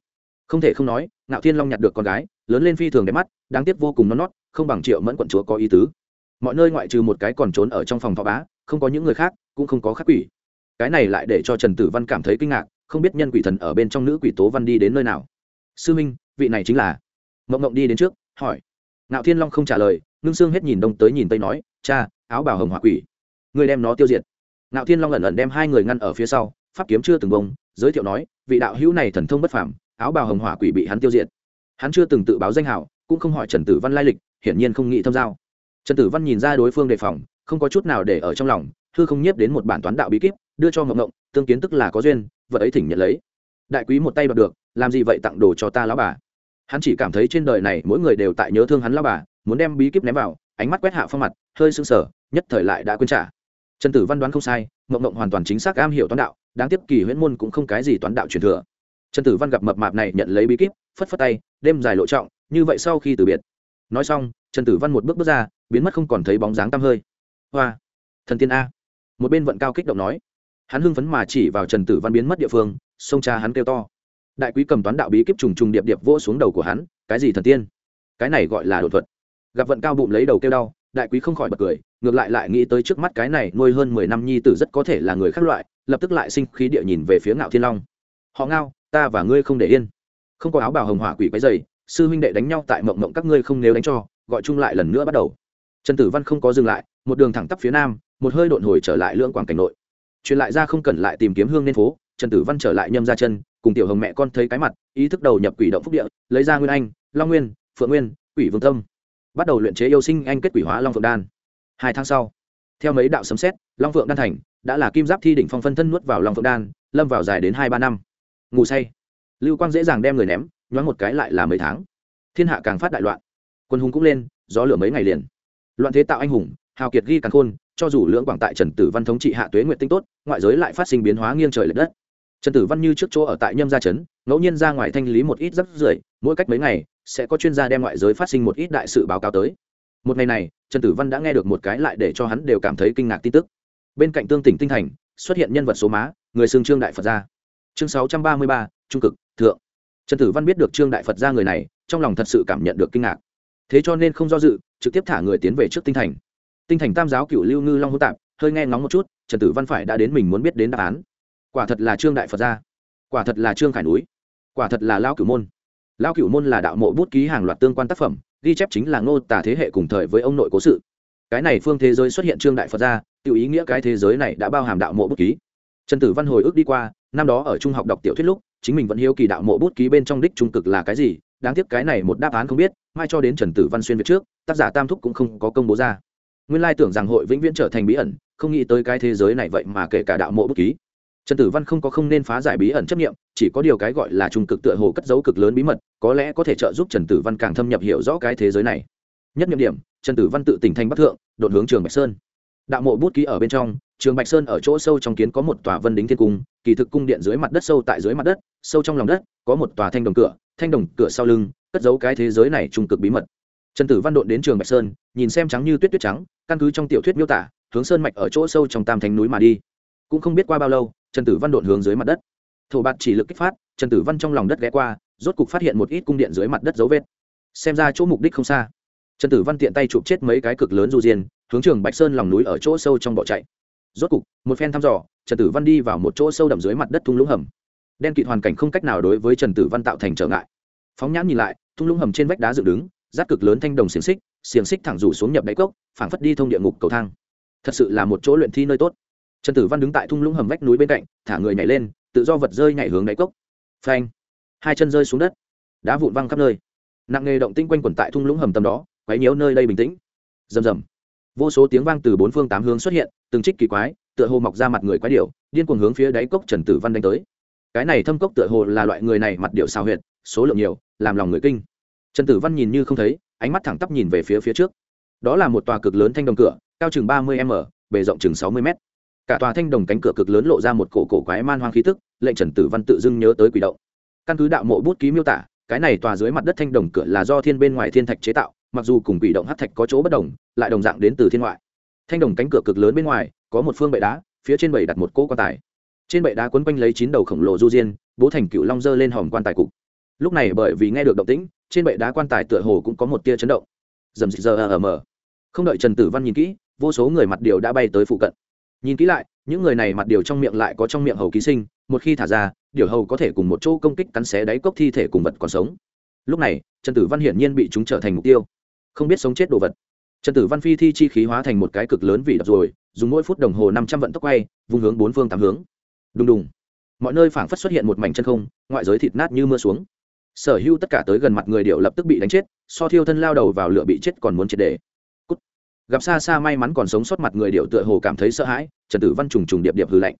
Không thể không nói, ngạo thiên long nhặt được con gái, lớn lên phi thường đẹp mắt, đáng tiếc vô cùng non nót, không bằng triệu mẫn quận chúa có ý tứ. Mọi nơi ngoại trừ một cái còn trốn ở trong phòng thọ bá, không có những người khác, cũng không có khắc quỷ. Cái này lại để cho trần tử văn cảm thấy kinh ngạc, không biết nhân quỷ thần ở bên trong nữ quỷ tố văn đi đến nơi nào. Sư minh, vị này chính là mộng mộng đi đến trước, hỏi. Ngạo thiên long không trả lời, ngưng xương hết nhìn đông tới nhìn tây nói, cha áo bào hồng hỏa quỷ. Người đem nó tiêu diệt. Ngạo thiên long ẩn ẩn đem hai người ngăn ở phía sau, pháp kiếm chưa từng bông, giới thiệu nói, vị đạo hữu này thần thông bất phàm, áo bào hồng hỏa quỷ bị hắn tiêu diệt. Hắn chưa từng tự báo danh hảo, cũng không hỏi trần tử văn lai lịch, hiển nhiên không nghĩ thâm giao. Trần tử văn nhìn ra đối phương đề phòng, không có chút nào để ở trong lòng thư không nhiếp đến một bản toán đạo bí kíp, đưa cho ngộng ngộng, tương kiến tức là có duyên, vật ấy thỉnh nhận lấy. Đại quý một tay bật được, làm gì vậy tặng đồ cho ta lão bà. Hắn chỉ cảm thấy trên đời này mỗi người đều tại nhớ thương hắn lão bà, muốn đem bí kíp ném vào, ánh mắt quét hạ phong mặt, hơi sưng sở nhất thời lại đã quên trả. Trần tử văn đoán không sai mộng mộng hoàn toàn chính xác am hiểu toán đạo, đáng tiếc kỳ huyễn môn cũng không cái gì toán đạo truyền thừa. Trần tử văn gặp mập mạp này nhận lấy bí kíp, phất phất tay, đêm dài lộ trọng, như vậy sau khi từ biệt. Nói xong, trần tử văn một bước bước ra, biến mất không còn thấy bóng dáng tăm hơi. Hoa, thần tiên a. Một bên vận cao kích động nói. Hắn hưng phấn mà chỉ vào trần tử văn biến mất địa phương sông cha hắn kêu to. Đại quý cầm toán đạo bí kíp trùng trùng điệp điệp vỗ xuống đầu của hắn, cái gì thần tiên? Cái này gọi là đột thuật. Gặp vận cao bụng lấy đầu kêu đau đại quý không khỏi bật cười, ngược lại lại nghĩ tới trước mắt cái này nuôi hơn mười năm nhi tử rất có thể là người khác loại, lập tức lại sinh khí địa nhìn về phía ngạo thiên long. Họ ngao, ta và ngươi không để yên. Không có áo bào hồng hỏa quỷ cái dày sư huynh đệ đánh nhau tại mộng mộng các ngươi không nếu đánh cho, gọi chung lại lần nữa bắt đầu. Trần tử văn không có dừng lại, một đường thẳng tắp phía nam, một hơi độn hồi trở lại lưỡng quảng cảnh nội. Truyền lại ra không cần lại tìm kiếm hương nên phố, trần tử văn trở lại nhâm ra chân, cùng tiểu hồng mẹ con thấy cái mặt, ý thức đầu nhập quỷ động phúc địa, lấy ra nguyên anh, long nguyên, phượng nguyên, quỷ vương tâm bắt đầu luyện chế yêu sinh anh kết quỷ hóa long phượng đan. Hai tháng sau, theo mấy đạo sấm xét long phượng đan thành đã là kim giáp thi đỉnh phong phân thân nuốt vào long phượng đan, lâm vào dài đến hai ba năm. Ngủ say, lưu quang dễ dàng đem người ném, nhoáng một cái lại là mấy tháng. Thiên hạ càng phát đại loạn, quân hùng cũng lên, gió lửa mấy ngày liền. Loạn thế tạo anh hùng, hào kiệt ghi càng khôn, cho dù lưỡng quảng tại trần tử văn thống trị hạ tuế nguyện tinh tốt, ngoại giới lại phát sinh biến hóa nghiêng trời l ệ đất trần tử văn như trước chỗ ở tại nhâm gia trấn, ngẫu nhiên ra ngoài thanh lý một ít rắc rưởi, mỗi cách mấy ngày, sẽ có chuyên gia đem ngoại giới phát sinh một ít đại sự báo cáo tới. Một ngày này, trần tử văn đã nghe được một cái lại để cho hắn đều cảm thấy kinh ngạc tin tức. Bên cạnh tương tỉnh tinh thành, xuất hiện nhân vật số má, người xưng trương đại phật gia. Chương sáu trăm ba mươi ba, trung cực, thượng. Trần tử văn biết được trương đại phật gia người này, trong lòng thật sự cảm nhận được kinh ngạc. Thế cho nên không do dự, trực tiếp thả người tiến về trước tinh thành. Tinh thành tam giáo cựu lưu ngư long hữu tạp, hơi nghe ngóng một chút, trần tử văn phải đã đến mình muốn biết đến đáp án quả thật là trương đại phật gia, quả thật là trương khải núi, quả thật là lao cửu môn. Lao cửu môn là đạo mộ bút ký hàng loạt tương quan tác phẩm, ghi chép chính là ngô tả thế hệ cùng thời với ông nội cố sự. Cái này phương thế giới xuất hiện trương đại phật gia tự ý nghĩa cái thế giới này đã bao hàm đạo mộ bút ký. Trần tử văn hồi ức đi qua, năm đó ở trung học đọc tiểu thuyết lúc, chính mình vẫn hiếu kỳ đạo mộ bút ký bên trong đích trung cực là cái gì, đáng tiếc cái này một đáp án không biết, mai cho đến trần tử văn xuyên việt trước, tác giả tam thúc cũng không có công bố ra. Nguyên lai tưởng rằng hội vĩnh viễn trở thành bí ẩn, không nghĩ tới cái thế giới này vậy mà kể cả đạo mộ bút ký trần tử văn không có không nên phá giải bí ẩn chấp nghiệm chỉ có điều cái gọi là trung cực tựa hồ cất dấu cực lớn bí mật, có lẽ có thể trợ giúp trần tử văn càng thâm nhập hiểu rõ cái thế giới này. Nhất nhiệm điểm, trần tử văn tự tỉnh thành bắc thượng, đột hướng trường bạch sơn. Đạo mộ bút ký ở bên trong, trường bạch sơn ở chỗ sâu trong kiến có một tòa vân đính thiên cung, kỳ thực cung điện dưới mặt đất sâu tại dưới mặt đất, sâu trong lòng đất, có một tòa thanh đồng cửa, thanh đồng cửa sau lưng, cất giấu cái thế giới này trung cực bí mật. Trần tử văn đột đến trường bạch sơn, nhìn xem trắng như tuyết tuyết trắng, căn cứ trong tiểu thuyết miêu tả, hướng sơn mạch ở chỗ sâu trong tam thánh núi mà đi cũng không biết qua bao lâu, trần tử văn đột hướng dưới mặt đất. Thổ bạt chỉ lực kích phát, trần tử văn trong lòng đất ghé qua, rốt cục phát hiện một ít cung điện dưới mặt đất dấu vết. Xem ra chỗ mục đích không xa. Trần tử văn tiện tay chụp chết mấy cái cực lớn du diên, hướng trường bạch sơn lòng núi ở chỗ sâu trong bỏ chạy. Rốt cục, một phen thăm dò, trần tử văn đi vào một chỗ sâu đậm dưới mặt đất thung lũng hầm. Đen kịt hoàn cảnh không cách nào đối với trần tử văn tạo thành trở ngại. Phóng nhãn nhìn lại, thung lũng hầm trên vách đá dựng đứng, rác cực lớn thanh đồng xiềng xích xiềng xích thẳng rủ xuống nhập đáy cốc, phảng phất đi thông địa ngục cầu thang. Thật sự là một chỗ luyện thi nơi tốt trần tử văn đứng tại thung lũng hầm vách núi bên cạnh, thả người nhảy lên, tự do vật rơi nhảy hướng đáy cốc. Phanh! Hai chân rơi xuống đất. Đá vụn văng khắp nơi. Nặng nghề động tinh quanh quẩn tại thung lũng hầm tầm đó, quấy nhiễu nơi đây bình tĩnh. Rầm rầm. Vô số tiếng vang từ bốn phương tám hướng xuất hiện, từng trích kỳ quái, tựa hồ mọc ra mặt người quái điệu điên cuồng hướng phía đáy cốc trần tử văn đánh tới. Cái này thâm cốc tựa hồ là loại người này mặt điệu sao huyệt, số lượng nhiều, làm lòng người kinh. Trần tử văn nhìn như không thấy, ánh mắt thẳng tắp nhìn về phía phía trước. Đó là một tòa cực lớn thanh đồng cửa, cao chừng ba mươi m, bề rộng chừng sáu mươi m cả tòa thanh đồng cánh cửa cực lớn lộ ra một cổ cổ quái man hoang khí tức, lệnh trần tử văn tự dưng nhớ tới quỷ động. Căn cứ đạo mộ bút ký miêu tả, cái này tòa dưới mặt đất thanh đồng cửa là do thiên bên ngoài thiên thạch chế tạo, mặc dù cùng quỷ động hát thạch có chỗ bất đồng, lại đồng dạng đến từ thiên ngoại. Thanh đồng cánh cửa cực lớn bên ngoài, có một phương bệ đá, phía trên bệ đặt một cỗ quan tài. Trên bệ đá quấn quanh lấy chín đầu khổng lồ du diên, bố thành cựu long dơ lên hòm quan tài cục. Lúc này bởi vì nghe được động tĩnh, trên bệ đá quan tài tựa hồ cũng có một tia chấn động. Dầm dị giờ ở mờ. Không đợi trần tử văn nhìn kỹ, vô số người mặt điều đã bay tới phụ cận nhìn kỹ lại, những người này mặt điều trong miệng lại có trong miệng hầu ký sinh, một khi thả ra, điều hầu có thể cùng một chỗ công kích cắn xé đáy cốc thi thể cùng vật còn sống. Lúc này, trần tử văn hiển nhiên bị chúng trở thành mục tiêu. Không biết sống chết đồ vật. Trần tử văn phi thi chi khí hóa thành một cái cực lớn vì đập rồi, dùng mỗi phút đồng hồ năm trăm vận tốc quay vùng hướng bốn phương tám hướng. Đùng đùng. Mọi nơi phảng phất xuất hiện một mảnh chân không, ngoại giới thịt nát như mưa xuống. Sở hữu tất cả tới gần mặt người điệu lập tức bị đánh chết, so thiêu thân lao đầu vào lửa bị chết còn muốn triệt đề gặp xa xa may mắn còn sống sót mặt người điệu tựa hồ cảm thấy sợ hãi, trần tử văn trùng trùng điệp điệp hư lạnh.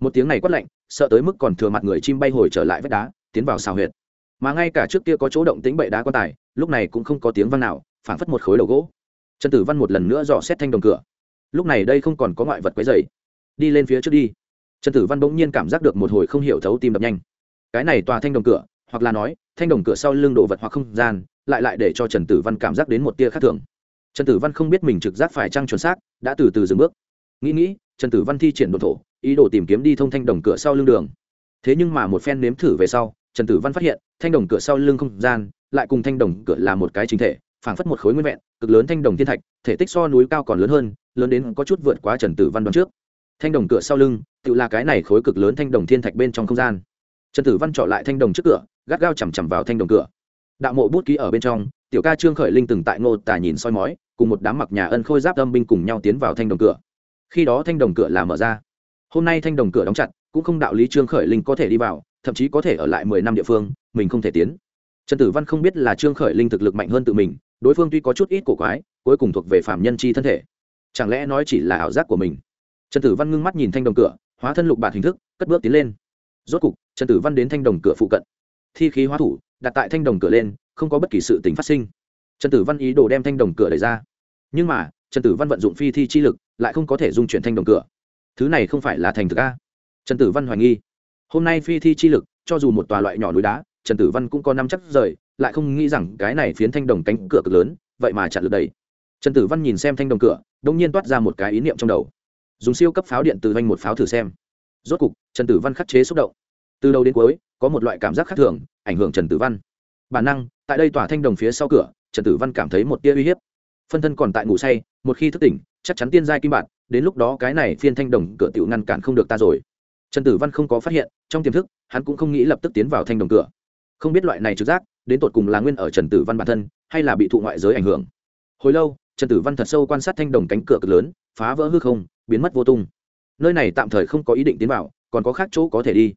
Một tiếng này quát lạnh, sợ tới mức còn thừa mặt người chim bay hồi trở lại vách đá, tiến vào xào huyệt. Mà ngay cả trước kia có chỗ động tính bậy đá quan tài, lúc này cũng không có tiếng văn nào, phảng phất một khối đầu gỗ. Trần tử văn một lần nữa dò xét thanh đồng cửa. Lúc này đây không còn có ngoại vật quấy dày đi lên phía trước đi. Trần tử văn bỗng nhiên cảm giác được một hồi không hiểu thấu tim đập nhanh. Cái này tòa thanh đồng cửa, hoặc là nói, thanh đồng cửa sau lưng đồ vật hoặc không gian, lại lại để cho trần tử văn cảm giác đến một tia khác thường trần tử văn không biết mình trực giác phải trăng chuẩn xác, đã từ từ dừng bước. nghĩ nghĩ, trần tử văn thi triển đồn thổ, ý đồ tìm kiếm đi thông thanh đồng cửa sau lưng đường. thế nhưng mà một phen nếm thử về sau, trần tử văn phát hiện, thanh đồng cửa sau lưng không gian, lại cùng thanh đồng cửa là một cái chính thể, phảng phất một khối nguyên vẹn, cực lớn thanh đồng thiên thạch, thể tích so núi cao còn lớn hơn, lớn đến có chút vượt quá trần tử văn đoán trước. thanh đồng cửa sau lưng, tự là cái này khối cực lớn thanh đồng thiên thạch bên trong không gian. trần tử văn trọ lại thanh đồng trước cửa, gắt gao chằm chằm vào thanh đồng cửa. đạo mộ bút ký ở bên trong tiểu ca trương khởi linh từng tại ngô tả nhìn soi mói, cùng một đám mặc nhà ân khôi giáp âm binh cùng nhau tiến vào thanh đồng cửa. Khi đó thanh đồng cửa là mở ra. Hôm nay thanh đồng cửa đóng chặt, cũng không đạo lý trương khởi linh có thể đi vào, thậm chí có thể ở lại mười năm địa phương, mình không thể tiến. Trần tử văn không biết là trương khởi linh thực lực mạnh hơn tự mình, đối phương tuy có chút ít cổ quái, cuối cùng thuộc về phạm nhân chi thân thể. Chẳng lẽ nói chỉ là ảo giác của mình? Trần tử văn ngưng mắt nhìn thanh đồng cửa, hóa thân lục bạt hình thức, cất bước tiến lên. Rốt cục, trần tử văn đến thanh đồng cửa phụ cận. Thi khí hóa thủ, đặt tại thanh đồng cửa lên không có bất kỳ sự tình phát sinh. Trần tử văn ý đồ đem thanh đồng cửa đẩy ra. Nhưng mà, trần tử văn vận dụng phi thi chi lực, lại không có thể dung chuyển thanh đồng cửa. Thứ này không phải là thành thực a? Trần tử văn hoài nghi. Hôm nay phi thi chi lực, cho dù một tòa loại nhỏ núi đá, trần tử văn cũng có năm chắc rời, lại không nghĩ rằng cái này phiến thanh đồng cánh cửa cực lớn, vậy mà chặn được đầy trần tử văn nhìn xem thanh đồng cửa đông nhiên toát ra một cái ý niệm trong đầu. Dùng siêu cấp pháo điện từ vanh một pháo thử xem. Rốt cục, trần tử văn khắc chế xúc động. Từ đầu đến cuối, có một loại cảm giác khác thường, ảnh hưởng trần tử văn bản năng, tại đây tỏa thanh đồng phía sau cửa, trần tử văn cảm thấy một tia uy hiếp. Phân thân còn tại ngủ say, một khi thức tỉnh, chắc chắn tiên giai kim bạn, đến lúc đó cái này phiên thanh đồng cửa tiểu ngăn cản không được ta rồi. Trần tử văn không có phát hiện, trong tiềm thức, hắn cũng không nghĩ lập tức tiến vào thanh đồng cửa. Không biết loại này trực giác, đến tột cùng là nguyên ở trần tử văn bản thân, hay là bị thụ ngoại giới ảnh hưởng. Hồi lâu, trần tử văn thật sâu quan sát thanh đồng cánh cửa cực lớn, phá vỡ hư không, biến mất vô tung. Nơi này tạm thời không có ý định tiến vào, còn có khác chỗ có thể đi.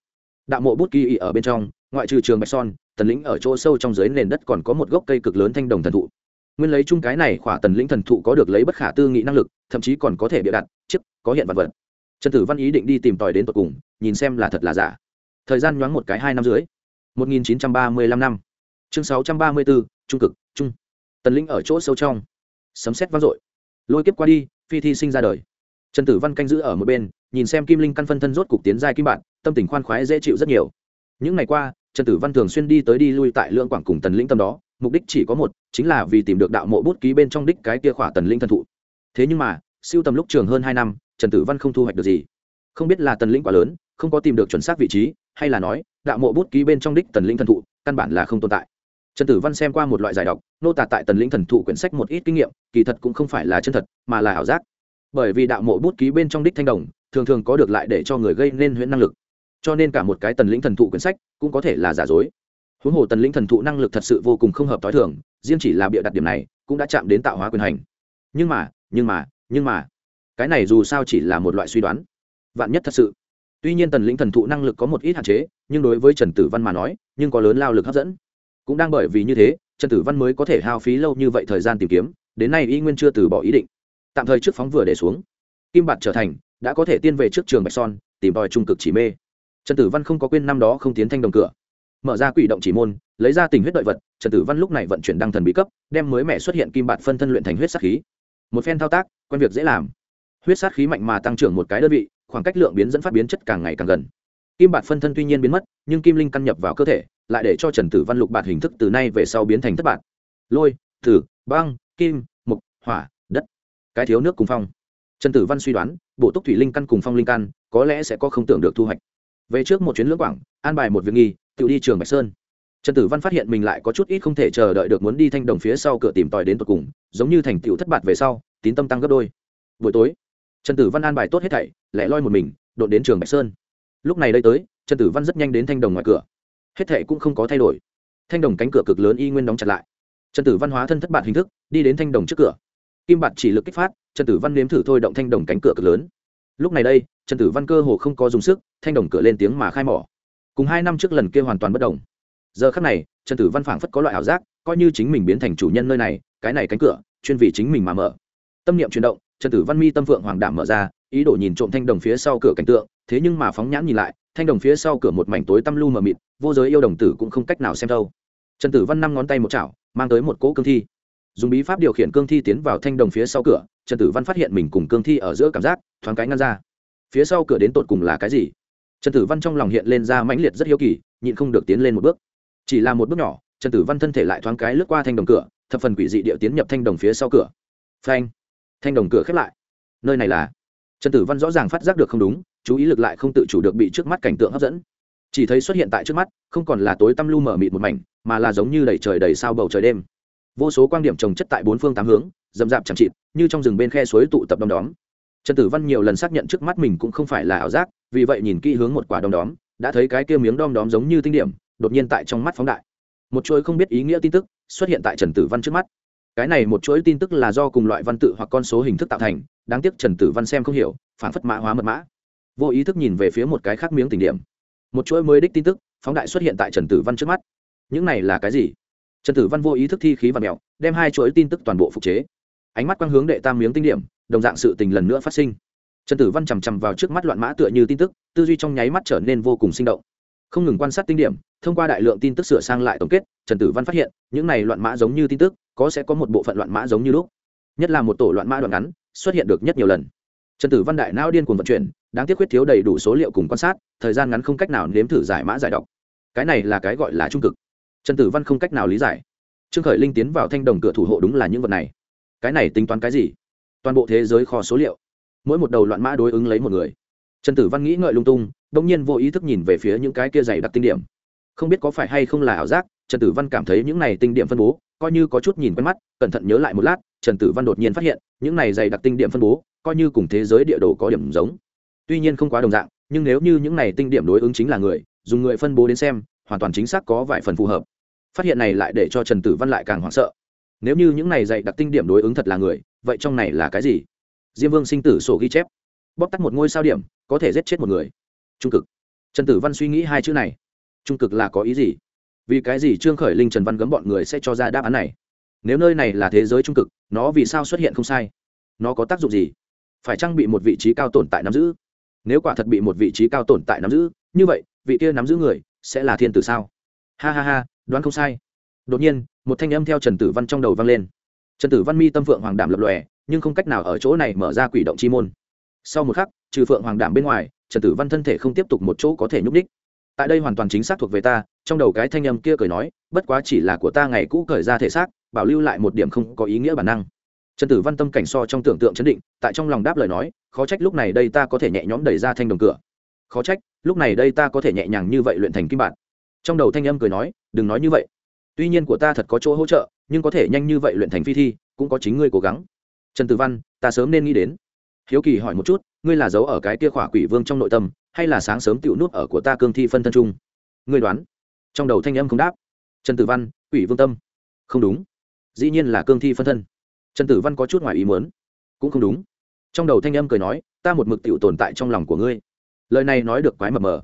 Đạo mộ bút kỳ ở bên trong, ngoại trừ trường bạch son tần lĩnh ở chỗ sâu trong dưới nền đất còn có một gốc cây cực lớn thanh đồng thần thụ. Nguyên lấy chung cái này khỏa tần lĩnh thần thụ có được lấy bất khả tư nghị năng lực thậm chí còn có thể bịa đặt chức có hiện vật vật. Trần tử văn ý định đi tìm tòi đến tột cùng nhìn xem là thật là giả. Thời gian nhoáng một cái hai năm dưới 1935 năm. Chương 634, trung cực trung. Tần lĩnh ở chỗ sâu trong. Sấm xét vang dội. Lôi kiếp qua đi phi thi sinh ra đời. Trần tử văn canh giữ ở một bên nhìn xem kim linh căn phân thân rốt cục tiến giai kim bạn tâm tình khoan khoái dễ chịu rất nhiều. Những ngày qua trần tử văn thường xuyên đi tới đi lui tại lương quảng cùng tần lĩnh tâm đó, mục đích chỉ có một, chính là vì tìm được đạo mộ bút ký bên trong đích cái kia khỏa tần linh thần thụ. Thế nhưng mà, siêu tầm lúc trường hơn hai năm, trần tử văn không thu hoạch được gì. Không biết là tần Linh quá lớn, không có tìm được chuẩn xác vị trí, hay là nói, đạo mộ bút ký bên trong đích tần linh thần thụ, căn bản là không tồn tại. Trần tử văn xem qua một loại giải đọc, nô tả tại tần Linh thần thụ quyển sách một ít kinh nghiệm, kỳ thật cũng không phải là chân thật, mà là ảo giác. Bởi vì đạo mộ bút ký bên trong đích thanh đồng, thường thường có được lại để cho người gây nên huyễn năng lực. Cho nên cả một cái tần lĩnh thần thụ quyển sách cũng có thể là giả dối. Huống hồ tần lĩnh thần thụ năng lực thật sự vô cùng không hợp t h i thường, riêng chỉ là bịa đặt điểm này, cũng đã chạm đến tạo hóa quyền hành. Nhưng mà nhưng mà nhưng mà, cái này dù sao chỉ là một loại suy đoán. Vạn nhất thật sự. Tuy nhiên tần lĩnh thần thụ năng lực có một ít hạn chế, nhưng đối với trần tử văn mà nói, nhưng có lớn lao lực hấp dẫn. Cũng đang bởi vì như thế, trần tử văn mới có thể hao phí lâu như vậy thời gian tìm kiếm, đến nay y nguyên chưa từ bỏ ý định. Tạm thời trước phóng vừa để xuống. Kim bạt trở thành, đã có thể tiên về trước trường bạch son, tìm tòi trung cực chỉ mê trần tử văn không có quên năm đó không tiến thanh đồng cửa. Mở ra quỷ động chỉ môn, lấy ra tình huyết đợi vật, trần tử văn lúc này vận chuyển đăng thần bí cấp, đem mới mẹ xuất hiện kim bạt phân thân luyện thành huyết sát khí. Một phen thao tác, quen việc dễ làm. Huyết sát khí mạnh mà tăng trưởng một cái đơn vị, khoảng cách lượng biến dẫn phát biến chất càng ngày càng gần. Kim bạt phân thân tuy nhiên biến mất, nhưng kim linh căn nhập vào cơ thể, lại để cho trần tử văn lục bạt hình thức từ nay về sau biến thành thất bạt. Lôi thử băng, kim mục hỏa, đất. Cái thiếu nước cùng phong. Trần tử văn suy đoán bộ túc thủy linh căn cùng phong linh căn, có lẽ sẽ có không tưởng được thu hoạch về trước một chuyến lưỡng quảng, an bài một việc nghi, tự đi trường bạch sơn. Trần tử văn phát hiện mình lại có chút ít không thể chờ đợi được muốn đi thanh đồng phía sau cửa tìm tòi đến tột cùng, giống như thành tựu thất bại về sau, tín tâm tăng gấp đôi. Buổi tối, trần tử văn an bài tốt hết thảy, lẻ loi một mình, đột đến trường bạch sơn. Lúc này đây tới, trần tử văn rất nhanh đến thanh đồng ngoài cửa. Hết thảy cũng không có thay đổi. Thanh đồng cánh cửa cực lớn y nguyên đóng chặt lại. Trần tử văn hóa thân thất bại hình thức, đi đến thanh đồng trước cửa. Kim bạt chỉ lực kích phát, trần tử văn nếm thử thôi động thanh đồng cánh cửa cực lớn. Lúc này đây trần tử văn cơ hồ không có dùng sức, thanh đồng cửa lên tiếng mà khai mỏ. Cùng hai năm trước lần kia hoàn toàn bất đồng. Giờ khắc này, trần tử văn phảng phất có loại ảo giác, coi như chính mình biến thành chủ nhân nơi này, cái này cánh cửa, chuyên vì chính mình mà mở. Tâm niệm chuyển động, trần tử văn mi tâm phượng hoàng đảm mở ra, ý đồ nhìn trộm thanh đồng phía sau cửa cảnh tượng, thế nhưng mà phóng nhãn nhìn lại, thanh đồng phía sau cửa một mảnh tối tăm lu mờ mịt, vô giới yêu đồng tử cũng không cách nào xem thâu trần tử văn năm ngón tay một chảo, mang tới một cỗ cương thi. Dùng bí pháp điều khiển cương thi tiến vào thanh đồng phía sau cửa, trần tử văn phát hiện mình cùng cương thi ở giữa cảm giác, thoáng cái ngăn ra phía sau cửa đến tột cùng là cái gì? Trần tử văn trong lòng hiện lên ra mãnh liệt rất hiếu kỳ, nhịn không được tiến lên một bước. Chỉ là một bước nhỏ, trần tử văn thân thể lại thoáng cái lướt qua thanh đồng cửa, thập phần quỷ dị địa tiến nhập thanh đồng phía sau cửa. Phanh! Thanh đồng cửa khép lại. Nơi này là? Trần tử văn rõ ràng phát giác được không đúng, chú ý lực lại không tự chủ được bị trước mắt cảnh tượng hấp dẫn. Chỉ thấy xuất hiện tại trước mắt, không còn là tối tăm lu mở mịt một mảnh, mà là giống như đầy trời đầy sao bầu trời đêm. Vô số quan điểm trồng chất tại bốn phương tám hướng dầm dạp chẳng chịt, như trong rừng bên khe suối tụ tập đom đóm trần tử văn nhiều lần xác nhận trước mắt mình cũng không phải là ảo giác, vì vậy nhìn kỹ hướng một quả đom đóm, đã thấy cái kia miếng đom đóm giống như tinh điểm, đột nhiên tại trong mắt phóng đại. Một chuỗi không biết ý nghĩa tin tức xuất hiện tại trần tử văn trước mắt. Cái này một chuỗi tin tức là do cùng loại văn tự hoặc con số hình thức tạo thành, đáng tiếc trần tử văn xem không hiểu phản phất mã hóa mật mã. Vô ý thức nhìn về phía một cái khác miếng tình điểm. Một chuỗi mới đích tin tức phóng đại xuất hiện tại trần tử văn trước mắt. Những này là cái gì? Trần tử văn vô ý thức thi khí và mẹo, đem hai chuỗi tin tức toàn bộ phục chế. Ánh mắt quang hướng đệ tam miếng tinh điểm đồng dạng sự tình lần nữa phát sinh. Trần tử văn chằm chằm vào trước mắt loạn mã tựa như tin tức, tư duy trong nháy mắt trở nên vô cùng sinh động. Không ngừng quan sát tinh điểm, thông qua đại lượng tin tức sửa sang lại tổng kết, trần tử văn phát hiện, những này loạn mã giống như tin tức, có sẽ có một bộ phận loạn mã giống như lúc. Nhất là một tổ loạn mã đoạn ngắn, xuất hiện được nhất nhiều lần. Trần tử văn đại não điên cuồng vận chuyển, đáng tiếc khuyết thiếu đầy đủ số liệu cùng quan sát, thời gian ngắn không cách nào nếm thử giải mã giải đọc cái này là cái gọi là trung cực. Trần tử văn không cách nào lý giải. Trương khởi linh tiến vào thanh đồng cửa thủ hộ đúng là những vật này. Cái này tính toán cái gì? Toàn bộ thế giới kho số liệu. Mỗi một đầu loạn mã đối ứng lấy một người. Trần tử văn nghĩ ngợi lung tung đ ỗ n g nhiên vô ý thức nhìn về phía những cái kia dày đặc tinh điểm. Không biết có phải hay không là ảo giác, trần tử văn cảm thấy những này tinh điểm phân bố, coi như có chút nhìn quen mắt, cẩn thận nhớ lại một lát, trần tử văn đột nhiên phát hiện, những này dày đặc tinh điểm phân bố, coi như cùng thế giới địa đồ có điểm giống. Tuy nhiên không quá đồng dạng, nhưng nếu như những này tinh điểm đối ứng chính là người, dùng người phân bố đến xem, hoàn toàn chính xác có vài phần phù hợp. Phát hiện này lại để cho trần tử văn lại càng hoảng sợ. Nếu như những này dạy đặc tinh điểm đối ứng thật là người vậy trong này là cái gì? Diêm vương sinh tử sổ ghi chép. Bóc tắt một ngôi sao điểm, có thể giết chết một người. Trung cực. Trần tử văn suy nghĩ hai chữ này. Trung cực là có ý gì? Vì cái gì trương khởi linh trần văn gấm bọn người sẽ cho ra đáp án này? Nếu nơi này là thế giới trung cực, nó vì sao xuất hiện không sai? Nó có tác dụng gì? Phải trang bị một vị trí cao tồn tại nắm giữ? Nếu quả thật bị một vị trí cao tồn tại nắm giữ, như vậy, vị kia nắm giữ người sẽ là thiên tử sao? Ha ha ha, đoán không sai. Đột nhiên, một thanh âm theo trần tử văn trong đầu vang lên trần tử văn mi tâm phượng hoàng đảm lập lòe, nhưng không cách nào ở chỗ này mở ra quỷ động chi môn. Sau một khắc, trừ phượng hoàng đảm bên ngoài, trần tử văn thân thể không tiếp tục một chỗ có thể nhúc đích tại đây hoàn toàn chính xác thuộc về ta, trong đầu cái thanh âm kia cười nói, bất quá chỉ là của ta ngày cũ cởi ra thể xác, bảo lưu lại một điểm không có ý nghĩa bản năng. Trần tử văn tâm cảnh so trong tưởng tượng chấn định, tại trong lòng đáp lời nói, khó trách lúc này đây ta có thể nhẹ nhõm đẩy ra thanh đồng cửa. Khó trách, lúc này đây ta có thể nhẹ nhàng như vậy luyện thành kim bản trong đầu thanh âm cười nói, đừng nói như vậy. Tuy nhiên của ta thật có chỗ hỗ trợ nhưng có thể nhanh như vậy luyện thành phi thi, cũng có chính ngươi cố gắng. Trần tử văn, ta sớm nên nghĩ đến. Hiếu kỳ hỏi một chút, ngươi là giấu ở cái kia khỏa quỷ vương trong nội tâm, hay là sáng sớm tựu nút ở của ta cương thi phân thân trung ngươi đoán. Trong đầu thanh âm không đáp. Trần tử văn, quỷ vương tâm. Không đúng. Dĩ nhiên là cương thi phân thân. Trần tử văn có chút ngoài ý muốn. Cũng không đúng. Trong đầu thanh âm cười nói, ta một mực tựu tồn tại trong lòng của ngươi. Lời này nói được quái mập mờ.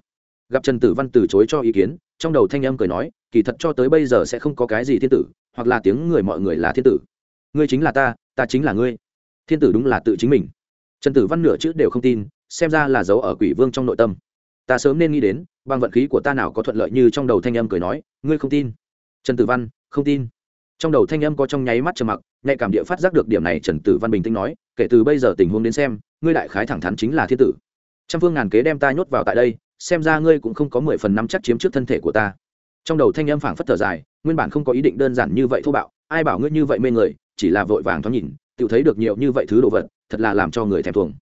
Gặp trần tử văn từ chối cho ý kiến, trong đầu thanh âm cười nói, kỳ thật cho tới bây giờ sẽ không có cái gì thiên tử hoặc là tiếng người mọi người là thiên tử. Ngươi chính là ta ta chính là ngươi. Thiên tử đúng là tự chính mình. Trần tử văn nửa chữ đều không tin, xem ra là giấu ở quỷ vương trong nội tâm. Ta sớm nên nghĩ đến bằng vận khí của ta nào có thuận lợi như trong đầu thanh âm cười nói, ngươi không tin. Trần tử văn, không tin. Trong đầu thanh âm có trong nháy mắt trầm mặc, nhạy cảm địa phát giác được điểm này, trần tử văn bình tĩnh nói, kể từ bây giờ tình huống đến xem, ngươi đại khái thẳng thắn chính là thiên tử. Trăm phương ngàn kế đem ta nhốt vào tại đây, xem ra ngươi cũng không có mười phần năm chắc chiếm trước thân thể của ta trong đầu thanh âm phảng phất thở dài, nguyên bản không có ý định đơn giản như vậy thô bạo, ai bảo ngươi như vậy mê người, chỉ là vội vàng thoáng nhìn, tự thấy được nhiều như vậy thứ đồ vật, thật là làm cho người thèm thuồng.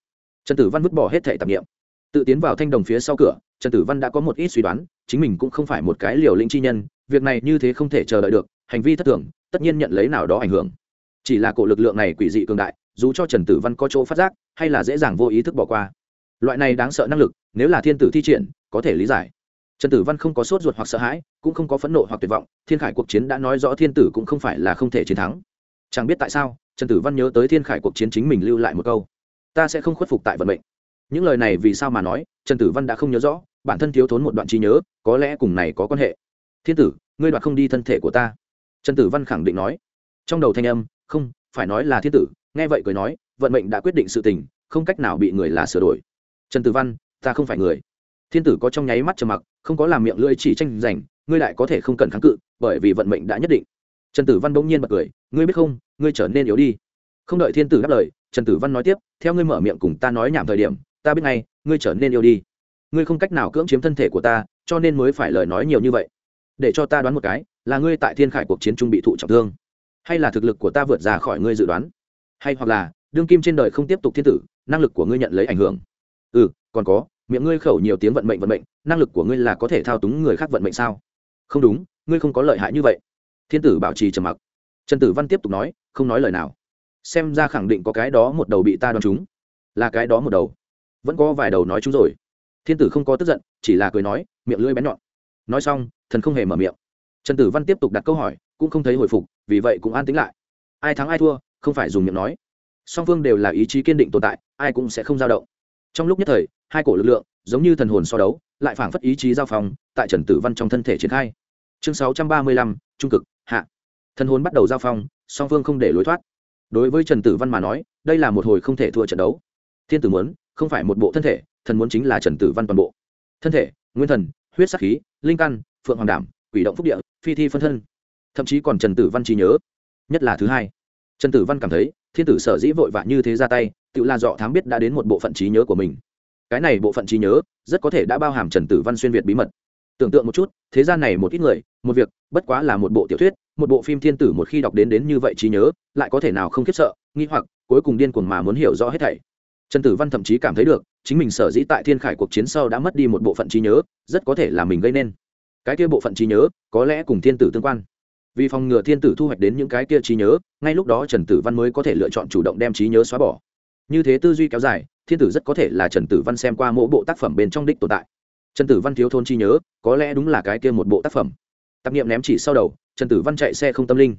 Trần tử văn vứt bỏ hết thẻ tạp nghiệm tự tiến vào thanh đồng phía sau cửa, trần tử văn đã có một ít suy đoán, chính mình cũng không phải một cái liều lĩnh chi nhân, việc này như thế không thể chờ đợi được, hành vi thất thường, tất nhiên nhận lấy nào đó ảnh hưởng. Chỉ là cổ lực lượng này quỷ dị cường đại, dù cho trần tử văn có chỗ phát giác, hay là dễ dàng vô ý thức bỏ qua. Loại này đáng sợ năng lực, nếu là thiên tử thi triển, có thể lý giải trần tử văn không có sốt ruột hoặc sợ hãi, cũng không có phẫn nộ hoặc tuyệt vọng, thiên khải cuộc chiến đã nói rõ thiên tử cũng không phải là không thể chiến thắng. Chẳng biết tại sao, trần tử văn nhớ tới thiên khải cuộc chiến chính mình lưu lại một câu, ta sẽ không khuất phục tại vận mệnh. Những lời này vì sao mà nói, trần tử văn đã không nhớ rõ, bản thân thiếu thốn một đoạn trí nhớ, có lẽ cùng này có quan hệ. Thiên tử, ngươi đoạt không đi thân thể của ta. Trần tử văn khẳng định nói. Trong đầu thanh âm, không, phải nói là thiên tử. Nghe vậy cười nói, vận mệnh đã quyết định sự tình, không cách nào bị người là sửa đổi. Trần tử văn, ta không phải người. Thiên tử có trong nháy mắt trầm mặc không có làm miệng lưỡi chỉ tranh giành, ngươi lại có thể không cần kháng cự, bởi vì vận mệnh đã nhất định. Trần tử văn bỗng nhiên bật cười, ngươi biết không, ngươi trở nên yếu đi. Không đợi thiên tử đáp lời, trần tử văn nói tiếp, theo ngươi mở miệng cùng ta nói nhảm thời điểm, ta biết ngay, ngươi trở nên yếu đi. Ngươi không cách nào cưỡng chiếm thân thể của ta, cho nên mới phải lời nói nhiều như vậy. Để cho ta đoán một cái, là ngươi tại thiên khải cuộc chiến trung bị thụ trọng thương, hay là thực lực của ta vượt ra khỏi ngươi dự đoán? Hay hoặc là, đương kim trên đời không tiếp tục thiên tử, năng lực của ngươi nhận lấy ảnh hưởng? Ừ còn có, miệng ngươi khẩu nhiều tiếng vận mệnh vận mệnh năng lực của ngươi là có thể thao túng người khác vận mệnh sao? Không đúng, ngươi không có lợi hại như vậy. Thiên tử bảo trì trầm mặc. Trần tử văn tiếp tục nói, không nói lời nào. Xem ra khẳng định có cái đó một đầu bị ta đoán chúng là cái đó một đầu. Vẫn có vài đầu nói chúng rồi. Thiên tử không có tức giận, chỉ là cười nói, miệng lưỡi bén nhọn. Nói xong, thần không hề mở miệng. Trần tử văn tiếp tục đặt câu hỏi, cũng không thấy hồi phục, vì vậy cũng an tính lại. Ai thắng ai thua, không phải dùng miệng nói. Song phương đều là ý chí kiên định tồn tại, ai cũng sẽ không dao động. Trong lúc nhất thời, hai cổ lực lượng giống như thần hồn so đấu, lại phảng phất ý chí giao phong, tại trần tử văn trong thân thể triển khai. Chương sáu trăm ba mươi lăm, trung cực, hạ. Thần hồn bắt đầu giao phong, song phương không để lối thoát. Đối với trần tử văn mà nói, đây là một hồi không thể thua trận đấu. Thiên tử muốn, không phải một bộ thân thể, thần muốn chính là trần tử văn toàn bộ. Thân thể, nguyên thần, huyết sắc khí, linh căn, phượng hoàng đảm, quỷ động phúc địa, phi thi phân thân. Thậm chí còn trần tử văn trí nhớ, nhất là thứ hai. Trần tử văn cảm thấy, thiên tử sở dĩ vội vã như thế ra tay, tự là dọ thám biết đã đến một bộ phận trí nhớ của mình cái này bộ phận trí nhớ rất có thể đã bao hàm trần tử văn xuyên việt bí mật. Tưởng tượng một chút, thế gian này một ít người, một việc, bất quá là một bộ tiểu thuyết, một bộ phim thiên tử một khi đọc đến đến như vậy trí nhớ, lại có thể nào không khiếp sợ, nghi hoặc, cuối cùng điên cuồng mà muốn hiểu rõ hết thảy. Trần tử văn thậm chí cảm thấy được, chính mình sở dĩ tại thiên khải cuộc chiến sau đã mất đi một bộ phận trí nhớ, rất có thể là mình gây nên. Cái kia bộ phận trí nhớ, có lẽ cùng thiên tử tương quan. Vì phòng ngừa thiên tử thu hoạch đến những cái kia trí nhớ, ngay lúc đó trần tử văn mới có thể lựa chọn chủ động đem trí nhớ xóa bỏ. Như thế tư duy kéo dài thiên tử rất có thể là trần tử văn xem qua mỗi bộ tác phẩm bên trong đích tồn tại. Trần tử văn thiếu thôn chi nhớ, có lẽ đúng là cái kia một bộ tác phẩm. Tạp nghiệm ném chỉ sau đầu, trần tử văn chạy xe không tâm linh.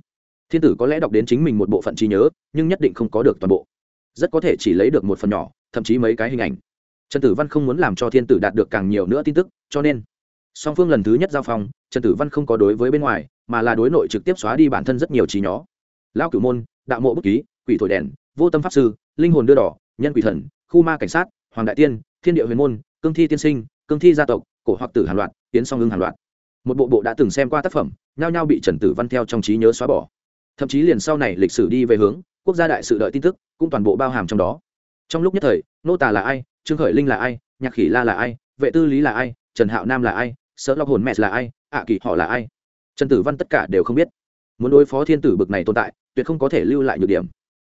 Thiên tử có lẽ đọc đến chính mình một bộ phận trí nhớ, nhưng nhất định không có được toàn bộ. Rất có thể chỉ lấy được một phần nhỏ, thậm chí mấy cái hình ảnh. Trần tử văn không muốn làm cho thiên tử đạt được càng nhiều nữa tin tức, cho nên, song phương lần thứ nhất giao phong, trần tử văn không có đối với bên ngoài, mà là đối nội trực tiếp xóa đi bản thân rất nhiều trí nhó lão cửu môn, đạo mộ bút ký, quỷ thổi đèn, vô tâm pháp sư, linh hồn đưa đỏ, nhân quỷ thần khu ma cảnh sát, hoàng đại tiên, thiên địa huyền môn, cương thi tiên sinh, cương thi gia tộc, cổ hoặc tử hàn loạt tiến song hưng hàn loạt một bộ bộ đã từng xem qua tác phẩm, nhao nhao bị trần tử văn theo trong trí nhớ xóa bỏ. Thậm chí liền sau này lịch sử đi về hướng, quốc gia đại sự đợi tin tức cũng toàn bộ bao hàm trong đó. Trong lúc nhất thời, nô tà là ai, trương khởi linh là ai, nhạc khỉ la là ai, vệ tư lý là ai, trần hạo nam là ai sợ lọc hồn mẹ là ai, ạ kỳ họ là ai? Trần tử văn tất cả đều không biết. Muốn đối phó thiên tử bực này tồn tại, tuyệt không có thể lưu lại nhược điểm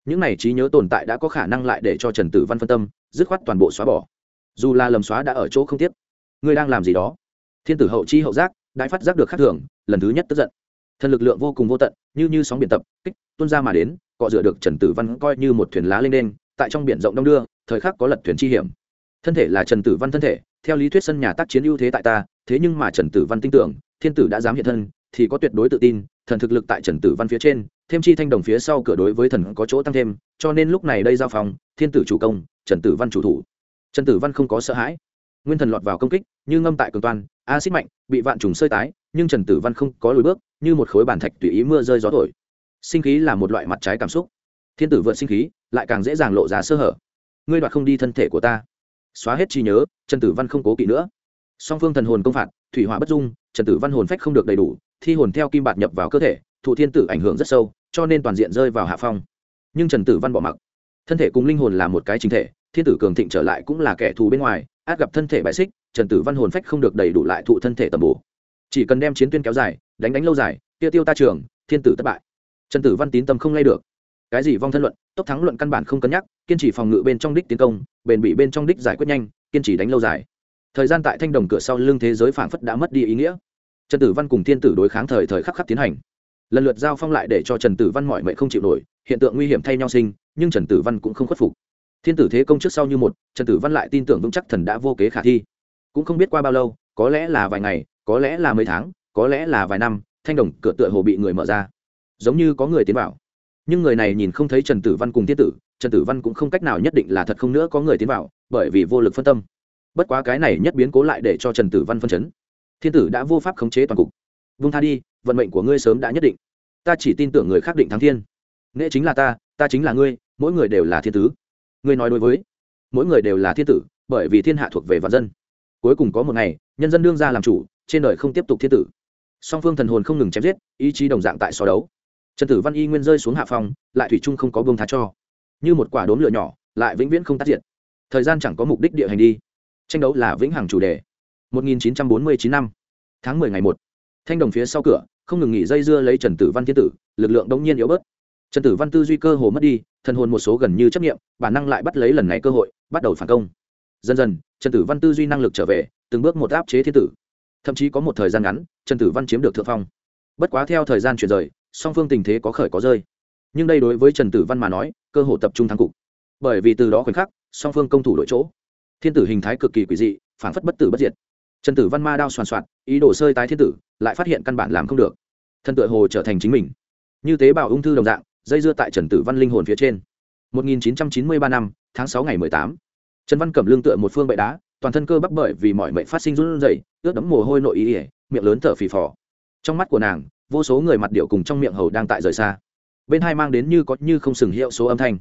những này trí nhớ tồn tại đã có khả năng lại để cho trần tử văn phân tâm, dứt khoát toàn bộ xóa bỏ. Dù là lầm xóa đã ở chỗ không tiếp ngươi đang làm gì đó? Thiên tử hậu chi hậu giác, đại phát giác được khắc thường, lần thứ nhất tức giận. Thần lực lượng vô cùng vô tận, như như sóng biển tập, kích, tuôn ra mà đến, cọ rửa được trần tử văn coi như một thuyền lá lên đen tại trong biển rộng đông đưa, thời khắc có lật thuyền chi hiểm. Thân thể là trần tử văn thân thể, theo lý thuyết sân nhà tác chiến ưu thế tại ta, thế nhưng mà trần tử văn tin tưởng, thiên tử đã dám hiện thân, thì có tuyệt đối tự tin, thần thực lực tại trần tử văn phía trên thêm chi thanh đồng phía sau cửa đối với thần có chỗ tăng thêm, cho nên lúc này đây giao phòng, thiên tử chủ công, trần tử văn chủ thủ. Trần tử văn không có sợ hãi. Nguyên thần lọt vào công kích, như ngâm tại cường toan acid mạnh, bị vạn trùng sơi tái, nhưng trần tử văn không có lùi bước, như một khối bàn thạch tùy ý mưa rơi gió thổi. Sinh khí là một loại mặt trái cảm xúc. Thiên tử vượt sinh khí, lại càng dễ dàng lộ ra sơ hở. Ngươi đoạt không đi thân thể của ta. Xóa hết trí nhớ, trần tử văn không cố kỵ nữa. Song phương thần hồn công phạt, thủy hỏa bất dung, trần tử văn hồn phách không được đầy đủ, thi hồn theo kim bạt nhập vào cơ thể thụ thiên tử ảnh hưởng rất sâu, cho nên toàn diện rơi vào hạ phong. Nhưng trần tử văn bỏ mặc. Thân thể cùng linh hồn là một cái chính thể, thiên tử cường thịnh trở lại cũng là kẻ thù bên ngoài, át gặp thân thể bại xích, trần tử văn hồn phách không được đầy đủ lại thụ thân thể tầm bổ. Chỉ cần đem chiến tuyên kéo dài, đánh đánh lâu dài, tiêu tiêu ta trường, thiên tử thất bại. Trần tử văn tín tâm không lay được. Cái gì vong thân luận, tốc thắng luận căn bản không cân nhắc, kiên trì phòng ngự bên trong đích tiến công, bền bị bên trong đích giải quyết nhanh, kiên trì đánh lâu dài. Thời gian tại thanh đồng cửa sau lưng thế giới phảng phất đã mất đi ý nghĩa. Trần tử văn cùng thiên tử đối kháng thời thời khắc khắc tiến hành lần lượt giao phong lại để cho trần tử văn mọi mệnh không chịu nổi, hiện tượng nguy hiểm thay nhau sinh, nhưng trần tử văn cũng không khuất phục. Thiên tử thế công trước sau như một, trần tử văn lại tin tưởng vững chắc thần đã vô kế khả thi. Cũng không biết qua bao lâu, có lẽ là vài ngày, có lẽ là mấy tháng, có lẽ là vài năm, thanh đồng cửa tựa hồ bị người mở ra. Giống như có người tiến vào. Nhưng người này nhìn không thấy trần tử văn cùng thiên tử, trần tử văn cũng không cách nào nhất định là thật không nữa có người tiến vào, bởi vì vô lực phân tâm. Bất quá cái này nhất biến cố lại để cho trần tử văn phân chấn. Thiên tử đã vô pháp khống chế toàn cục. Vung tha đi, vận mệnh của ngươi sớm đã nhất định ta chỉ tin tưởng người khác định thắng thiên. Nghệ chính là ta ta chính là ngươi, mỗi người đều là thiên tứ. Ngươi nói đối với, mỗi người đều là thiên tử, bởi vì thiên hạ thuộc về vạn dân. Cuối cùng có một ngày, nhân dân đương ra làm chủ, trên đời không tiếp tục thiên tử. Song phương thần hồn không ngừng chém giết, ý chí đồng dạng tại so đấu. Trần tử văn y nguyên rơi xuống hạ phòng lại thủy trung không có bông thá cho. Như một quả đốm lửa nhỏ, lại vĩnh viễn không tác diện thời gian chẳng có mục đích địa hành đi. Tranh đấu là vĩnh hằng chủ đề. 1949 năm, tháng 10 ngày 1. thanh đồng phía sau cửa không ngừng nghỉ dây dưa lấy trần tử văn thiên tử, lực lượng đống nhiên yếu bớt. Trần tử văn tư duy cơ hồ mất đi, thần hồn một số gần như chấp nghiệm bản năng lại bắt lấy lần này cơ hội, bắt đầu phản công. Dần dần, trần tử văn tư duy năng lực trở về, từng bước một áp chế thiên tử. Thậm chí có một thời gian ngắn, trần tử văn chiếm được thượng phong. Bất quá theo thời gian chuyển rời, song phương tình thế có khởi có rơi. Nhưng đây đối với trần tử văn mà nói, cơ hội tập trung thắng cục. Bởi vì từ đó khoảnh khắc, song phương công thủ đội chỗ. Thiên tử hình thái cực kỳ quỷ dị phản phất bất tử bất diệt trần tử văn ma đao soàn soạt ý đồ sơi tái thiên tử, lại phát hiện căn bản làm không được. Thân tựa hồ trở thành chính mình. Như tế bào ung thư đồng dạng, dây dưa tại trần tử văn linh hồn phía trên. 1993 năm, tháng 6 ngày 18. trần văn cẩm lương tựa một phương bệ đá, toàn thân cơ bắp bởi vì mọi mệnh phát sinh run rẩy, ướt đẫm mồ hôi nội ý ỉa miệng lớn thở phì phò. Trong mắt của nàng, vô số người mặt điệu cùng trong miệng hầu đang tại rời xa. Bên hai mang đến như có như không sừng hiệu số âm thanh.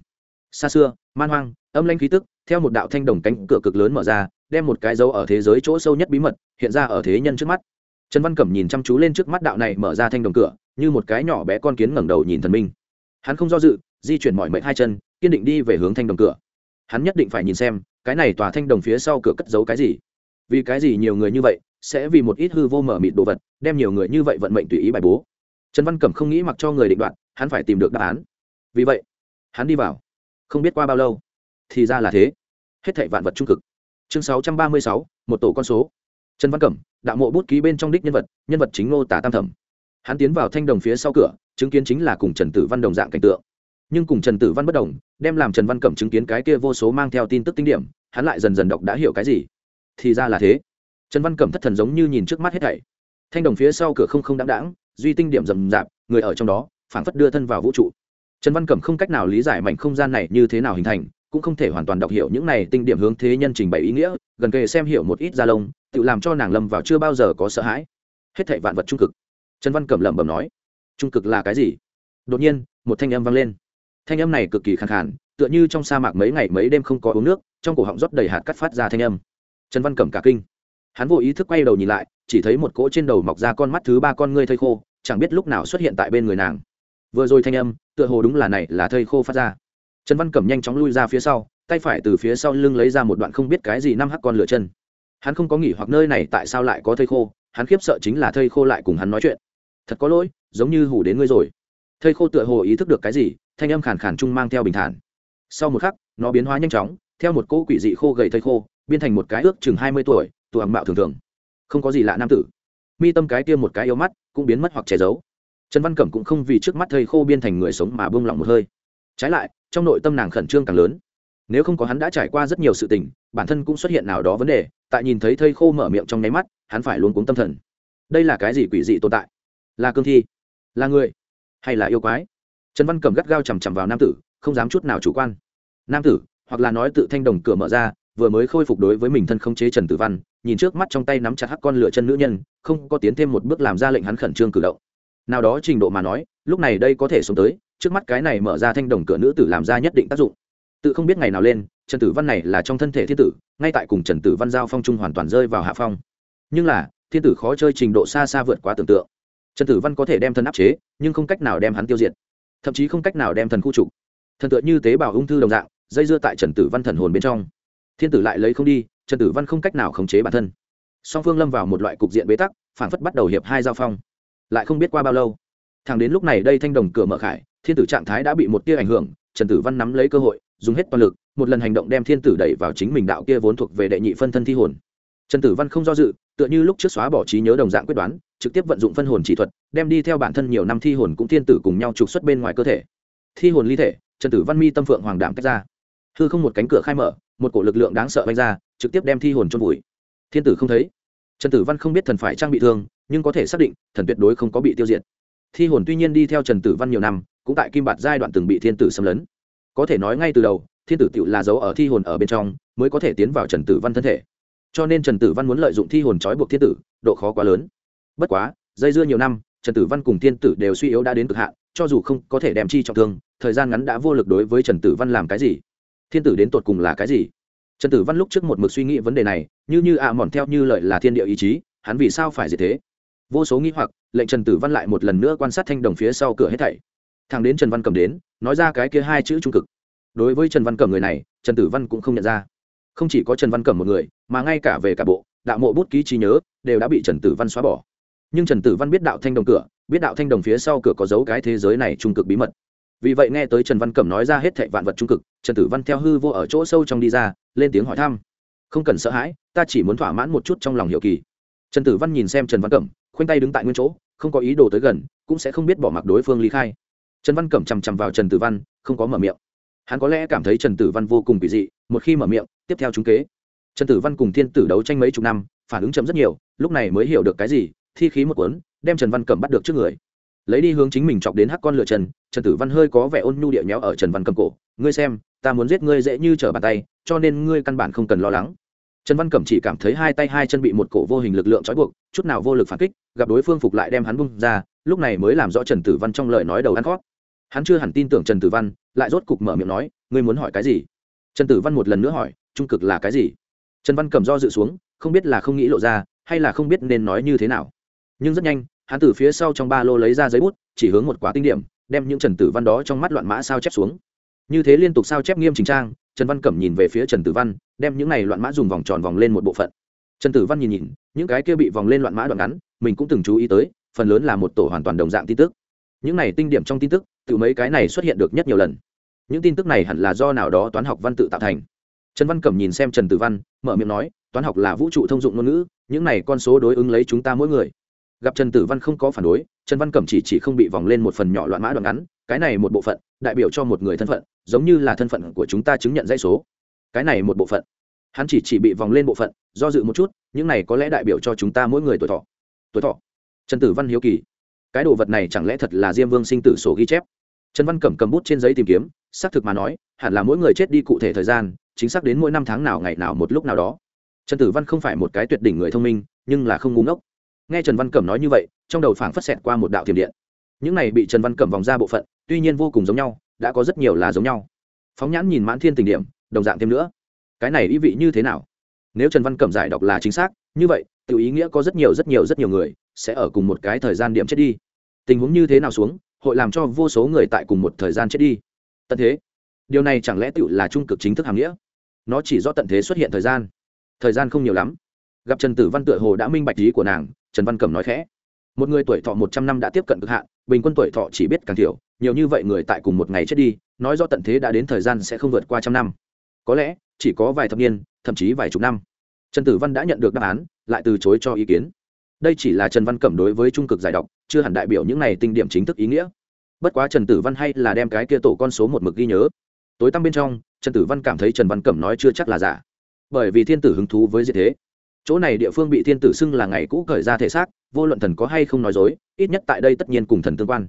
Xa xưa, man hoang, âm lanh khí tức theo một đạo thanh đồng cánh cửa cực lớn mở ra, đem một cái dấu ở thế giới chỗ sâu nhất bí mật hiện ra ở thế nhân trước mắt. Trần văn cẩm nhìn chăm chú lên trước mắt đạo này mở ra thanh đồng cửa, như một cái nhỏ bé con kiến ngẩng đầu nhìn thần minh. Hắn không do dự, di chuyển mọi mệnh hai chân, kiên định đi về hướng thanh đồng cửa. Hắn nhất định phải nhìn xem, cái này tòa thanh đồng phía sau cửa cất giấu cái gì. Vì cái gì nhiều người như vậy, sẽ vì một ít hư vô mở mịt đồ vật, đem nhiều người như vậy vận mệnh tùy ý bài bố. Trần văn cẩm không nghĩ mặc cho người định đoạt, hắn phải tìm được đáp án. Vì vậy, hắn đi vào. Không biết qua bao lâu thì ra là thế. Hết thảy vạn vật trung cực. Chương sáu trăm ba mươi sáu, một tổ con số. Trần văn cẩm, đạo mộ bút ký bên trong đích nhân vật nhân vật chính ngô tả tam thẩm. Hắn tiến vào thanh đồng phía sau cửa, chứng kiến chính là cùng trần tử văn đồng dạng cảnh tượng. Nhưng cùng trần tử văn bất đồng, đem làm trần văn cẩm chứng kiến cái kia vô số mang theo tin tức tinh điểm, hắn lại dần dần đọc đã hiểu cái gì. Thì ra là thế. Trần văn cẩm thất thần giống như nhìn trước mắt hết thảy. Thanh đồng phía sau cửa không không đáng đáng duy tinh điểm rầm rạp, người ở trong đó, phảng phất đưa thân vào vũ trụ. Trần văn cẩm không cách nào lý giải mảnh không gian này như thế nào hình thành cũng không thể hoàn toàn đọc hiểu những này tinh điểm hướng thế nhân trình bày ý nghĩa, gần kề xem hiểu một ít da lông, tự làm cho nàng lâm vào chưa bao giờ có sợ hãi. Hết thảy vạn vật trung cực. Trần văn cẩm lẩm bẩm nói, trung cực là cái gì? Đột nhiên, một thanh âm vang lên. Thanh âm này cực kỳ khàn khàn, tựa như trong sa mạc mấy ngày mấy đêm không có uống nước, trong cổ họng rót đầy hạt cắt phát ra thanh âm. Trần văn cẩm cả kinh. Hắn vô ý thức quay đầu nhìn lại, chỉ thấy một cỗ trên đầu mọc ra con mắt thứ ba con ngươi thây khô, chẳng biết lúc nào xuất hiện tại bên người nàng. Vừa rồi thanh âm, tựa hồ đúng là này là thây khô phát ra trần văn cẩm nhanh chóng lui ra phía sau, tay phải từ phía sau lưng lấy ra một đoạn không biết cái gì năm hắc con lửa chân. Hắn không có nghỉ hoặc nơi này tại sao lại có thây khô, hắn khiếp sợ chính là thây khô lại cùng hắn nói chuyện. Thật có lỗi, giống như hủ đến ngươi rồi. Thây khô tựa hồ ý thức được cái gì, thanh âm khàn khàn chung mang theo bình thản. Sau một khắc, nó biến hóa nhanh chóng, theo một cỗ quỷ dị khô gầy thây khô, biến thành một cái ước chừng hai mươi tuổi, tù ẩm mạo thường thường. Không có gì lạ nam tử. Mi tâm cái kia một cái yếu mắt, cũng biến mất hoặc che giấu. Trần văn cẩm cũng không vì trước mắt thây khô biên thành người sống mà bông lỏng một hơi. Trái lại trong nội tâm nàng khẩn trương càng lớn. Nếu không có hắn đã trải qua rất nhiều sự tình, bản thân cũng xuất hiện nào đó vấn đề, tại nhìn thấy thây khô mở miệng trong nháy mắt, hắn phải luôn cuống tâm thần. Đây là cái gì quỷ dị tồn tại? Là cương thi? Là người? Hay là yêu quái? Trần văn cẩm gắt gao chằm chằm vào nam tử, không dám chút nào chủ quan. Nam tử, hoặc là nói tự thanh đồng cửa mở ra, vừa mới khôi phục đối với mình thân không chế trần tử văn, nhìn trước mắt trong tay nắm chặt hắc con lửa chân nữ nhân, không có tiến thêm một bước làm ra lệnh hắn khẩn trương cử động. Nào đó trình độ mà nói, lúc này đây có thể xuống tới trước mắt cái này mở ra thanh đồng cửa nữ tử làm ra nhất định tác dụng. Tự không biết ngày nào lên, trần tử văn này là trong thân thể thiên tử, ngay tại cùng trần tử văn giao phong trung hoàn toàn rơi vào hạ phong. Nhưng là, thiên tử khó chơi trình độ xa xa vượt quá tưởng tượng. Trần tử văn có thể đem thân áp chế, nhưng không cách nào đem hắn tiêu diệt. Thậm chí không cách nào đem thần khu trục. Thần tựa như tế bào ung thư đồng dạng, dây dưa tại trần tử văn thần hồn bên trong. Thiên tử lại lấy không đi, trần tử văn không cách nào khống chế bản thân. Song phương lâm vào một loại cục diện bế tắc phản phất bắt đầu hiệp hai giao phong. Lại không biết qua bao lâu. Thằng đến lúc này đây thanh đồng cửa mở khải thiên tử trạng thái đã bị một tia ảnh hưởng, trần tử văn nắm lấy cơ hội, dùng hết toàn lực, một lần hành động đem thiên tử đẩy vào chính mình đạo kia vốn thuộc về đệ nhị phân thân thi hồn. Trần tử văn không do dự, tựa như lúc trước xóa bỏ trí nhớ đồng dạng quyết đoán, trực tiếp vận dụng phân hồn chỉ thuật, đem đi theo bản thân nhiều năm thi hồn cũng thiên tử cùng nhau trục xuất bên ngoài cơ thể. Thi hồn ly thể, trần tử văn mi tâm phượng hoàng đảm tách ra. Hư không một cánh cửa khai mở, một cổ lực lượng đáng sợ vanh ra, trực tiếp đem thi hồn chôn vùi. Thiên tử không thấy. Trần tử văn không biết thần phải trang bị thương, nhưng có thể xác định, thần tuyệt đối không có bị tiêu diệt. Thi hồn tuy nhiên đi theo trần tử văn nhiều năm cũng tại kim bạt giai đoạn từng bị thiên tử xâm lấn. Có thể nói ngay từ đầu, thiên tử tựu là dấu ở thi hồn ở bên trong, mới có thể tiến vào trần tử văn thân thể. Cho nên trần tử văn muốn lợi dụng thi hồn trói buộc thiên tử, độ khó quá lớn. Bất quá, dây dưa nhiều năm, trần tử văn cùng thiên tử đều suy yếu đã đến cực hạn, cho dù không có thể đem chi trọng thương, thời gian ngắn đã vô lực đối với trần tử văn làm cái gì? Thiên tử đến tột cùng là cái gì? Trần tử văn lúc trước một mực suy nghĩ vấn đề này, như như ạ à mòn theo như lợi là thiên địa ý chí, hắn vì sao phải gì thế? Vô số nghĩ hoặc, lệnh trần tử văn lại một lần nữa quan sát thanh đồng phía sau cửa hết thảy thằng đến trần văn cầm đến, nói ra cái kia hai chữ trung cực. Đối với trần văn cầm người này, trần tử văn cũng không nhận ra. Không chỉ có trần văn cầm một người, mà ngay cả về cả bộ, đạo mộ bút ký trí nhớ, đều đã bị trần tử văn xóa bỏ. Nhưng trần tử văn biết đạo thanh đồng cửa, biết đạo thanh đồng phía sau cửa có dấu cái thế giới này trung cực bí mật. Vì vậy nghe tới trần văn cẩm nói ra hết thệ vạn vật trung cực, trần tử văn theo hư vô ở chỗ sâu trong đi ra, lên tiếng hỏi thăm. Không cần sợ hãi, ta chỉ muốn thỏa mãn một chút trong lòng hiệu kỳ. Trần tử văn nhìn xem trần văn cẩm, khoanh tay đứng tại nguyên chỗ, không có ý đồ tới gần, cũng sẽ không biết bỏ mặc đối phương ly khai trần văn cẩm chằm chằm vào trần tử văn, không có mở miệng. Hắn có lẽ cảm thấy trần tử văn vô cùng kỳ dị, một khi mở miệng, tiếp theo chúng kế. Trần tử văn cùng thiên tử đấu tranh mấy chục năm, phản ứng chậm rất nhiều, lúc này mới hiểu được cái gì, thi khí một cuốn, đem trần văn cẩm bắt được trước người. Lấy đi hướng chính mình chọc đến hắc con lửa trần trần tử văn hơi có vẻ ôn nhu địa nhéo ở trần văn cẩm cổ. Ngươi xem, ta muốn giết ngươi dễ như trở bàn tay, cho nên ngươi căn bản không cần lo lắng. Trần văn cẩm chỉ cảm thấy hai tay hai chân bị một cổ vô hình lực lượng trói buộc, chút nào vô lực phản kích, gặp đối phương phục lại đem hắn bung ra, lúc này mới làm rõ trần tử văn trong lời nói đầu ăn khót hắn chưa hẳn tin tưởng trần tử văn, lại rốt cục mở miệng nói, ngươi muốn hỏi cái gì? Trần tử văn một lần nữa hỏi, trung cực là cái gì? Trần văn cầm do dự xuống, không biết là không nghĩ lộ ra, hay là không biết nên nói như thế nào. Nhưng rất nhanh, hắn từ phía sau trong ba lô lấy ra giấy bút, chỉ hướng một quả tinh điểm, đem những trần tử văn đó trong mắt loạn mã sao chép xuống. Như thế liên tục sao chép nghiêm chỉnh trang, trần văn cẩm nhìn về phía trần tử văn, đem những này loạn mã dùng vòng tròn vòng lên một bộ phận. Trần tử văn nhìn nhìn, những cái kia bị vòng lên loạn mã đoạn ngắn, mình cũng từng chú ý tới, phần lớn là một tổ hoàn toàn đồng dạng tin tức. Những này tinh điểm trong tin tức tự mấy cái này xuất hiện được nhất nhiều lần. Những tin tức này hẳn là do nào đó toán học văn tự tạo thành. Trần văn cẩm nhìn xem trần tử văn, mở miệng nói, toán học là vũ trụ thông dụng ngôn ngữ, những này con số đối ứng lấy chúng ta mỗi người. Gặp trần tử văn không có phản đối, trần văn cẩm chỉ chỉ không bị vòng lên một phần nhỏ loạn mã đoạn ngắn, cái này một bộ phận, đại biểu cho một người thân phận, giống như là thân phận của chúng ta chứng nhận dãy số. Cái này một bộ phận. Hắn chỉ chỉ bị vòng lên bộ phận, do dự một chút, những này có lẽ đại biểu cho chúng ta mỗi người tuổi thọ. Tuổi thọ. Trần tử văn hiếu kỳ cái đồ vật này chẳng lẽ thật là diêm vương sinh tử sổ ghi chép? Trần văn cẩm cầm bút trên giấy tìm kiếm, xác thực mà nói, hẳn là mỗi người chết đi cụ thể thời gian, chính xác đến mỗi năm tháng nào ngày nào một lúc nào đó. Trần tử văn không phải một cái tuyệt đỉnh người thông minh, nhưng là không ngu ngốc. Nghe trần văn cẩm nói như vậy, trong đầu phảng phất xẹt qua một đạo thiểm điện. Những này bị trần văn cẩm vòng ra bộ phận, tuy nhiên vô cùng giống nhau, đã có rất nhiều là giống nhau. Phóng nhãn nhìn mãn thiên tình điểm, đồng dạng thêm nữa. Cái này ý vị như thế nào? Nếu trần văn cẩm giải đọc là chính xác như vậy tự ý nghĩa có rất nhiều rất nhiều rất nhiều người sẽ ở cùng một cái thời gian điểm chết đi. Tình huống như thế nào xuống, hội làm cho vô số người tại cùng một thời gian chết đi. Tận thế. Điều này chẳng lẽ tự là trung cực chính thức hàm nghĩa? Nó chỉ do tận thế xuất hiện thời gian. Thời gian không nhiều lắm. Gặp trần tử văn tựa hồ đã minh bạch lý của nàng, trần văn cẩm nói khẽ. Một người tuổi thọ một trăm năm đã tiếp cận cực hạn, bình quân tuổi thọ chỉ biết càng thiểu, nhiều như vậy người tại cùng một ngày chết đi, nói do tận thế đã đến thời gian sẽ không vượt qua trăm năm. Có lẽ, chỉ có vài thập niên, thậm chí vài chục năm trần tử văn đã nhận được đáp án, lại từ chối cho ý kiến. Đây chỉ là trần văn cẩm đối với trung cực giải độc chưa hẳn đại biểu những này tinh điểm chính thức ý nghĩa. Bất quá trần tử văn hay là đem cái kia tổ con số một mực ghi nhớ. Tối tăm bên trong, trần tử văn cảm thấy trần văn cẩm nói chưa chắc là giả. Bởi vì thiên tử hứng thú với diệt thế. Chỗ này địa phương bị thiên tử xưng là ngày cũ khởi ra thể xác, vô luận thần có hay không nói dối, ít nhất tại đây tất nhiên cùng thần tương quan.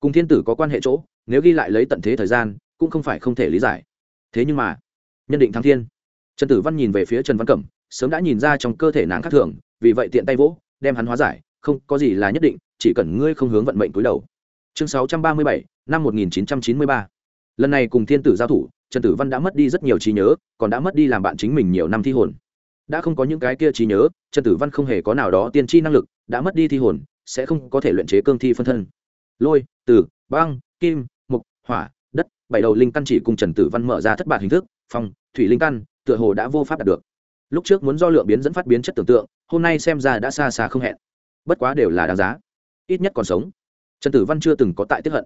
Cùng thiên tử có quan hệ chỗ, nếu ghi lại lấy tận thế thời gian, cũng không phải không thể lý giải. Thế nhưng mà, nhân định thắng thiên. Trần tử văn nhìn về phía trần văn cẩm sớm đã nhìn ra trong cơ thể nàng khác thường vì vậy tiện tay vỗ đem hắn hóa giải không có gì là nhất định chỉ cần ngươi không hướng vận mệnh cúi đầu. Chương sáu trăm ba mươi bảy năm một nghìn chín trăm chín mươi ba. Lần này cùng thiên tử giao thủ trần tử văn đã mất đi rất nhiều trí nhớ còn đã mất đi làm bạn chính mình nhiều năm thi hồn. Đã không có những cái kia trí nhớ trần tử văn không hề có nào đó tiên tri năng lực đã mất đi thi hồn sẽ không có thể luyện chế cương thi phân thân. Lôi từ, băng kim mục hỏa đất bảy đầu linh căn chỉ cùng trần tử văn mở ra thất bại hình thức phong thủy linh căn tựa hồ đã vô pháp đạt được lúc trước muốn do lượng biến dẫn phát biến chất tưởng tượng, hôm nay xem ra đã xa xa không hẹn. Bất quá đều là đáng giá. Ít nhất còn sống. Trần tử văn chưa từng có tại tiếp hận.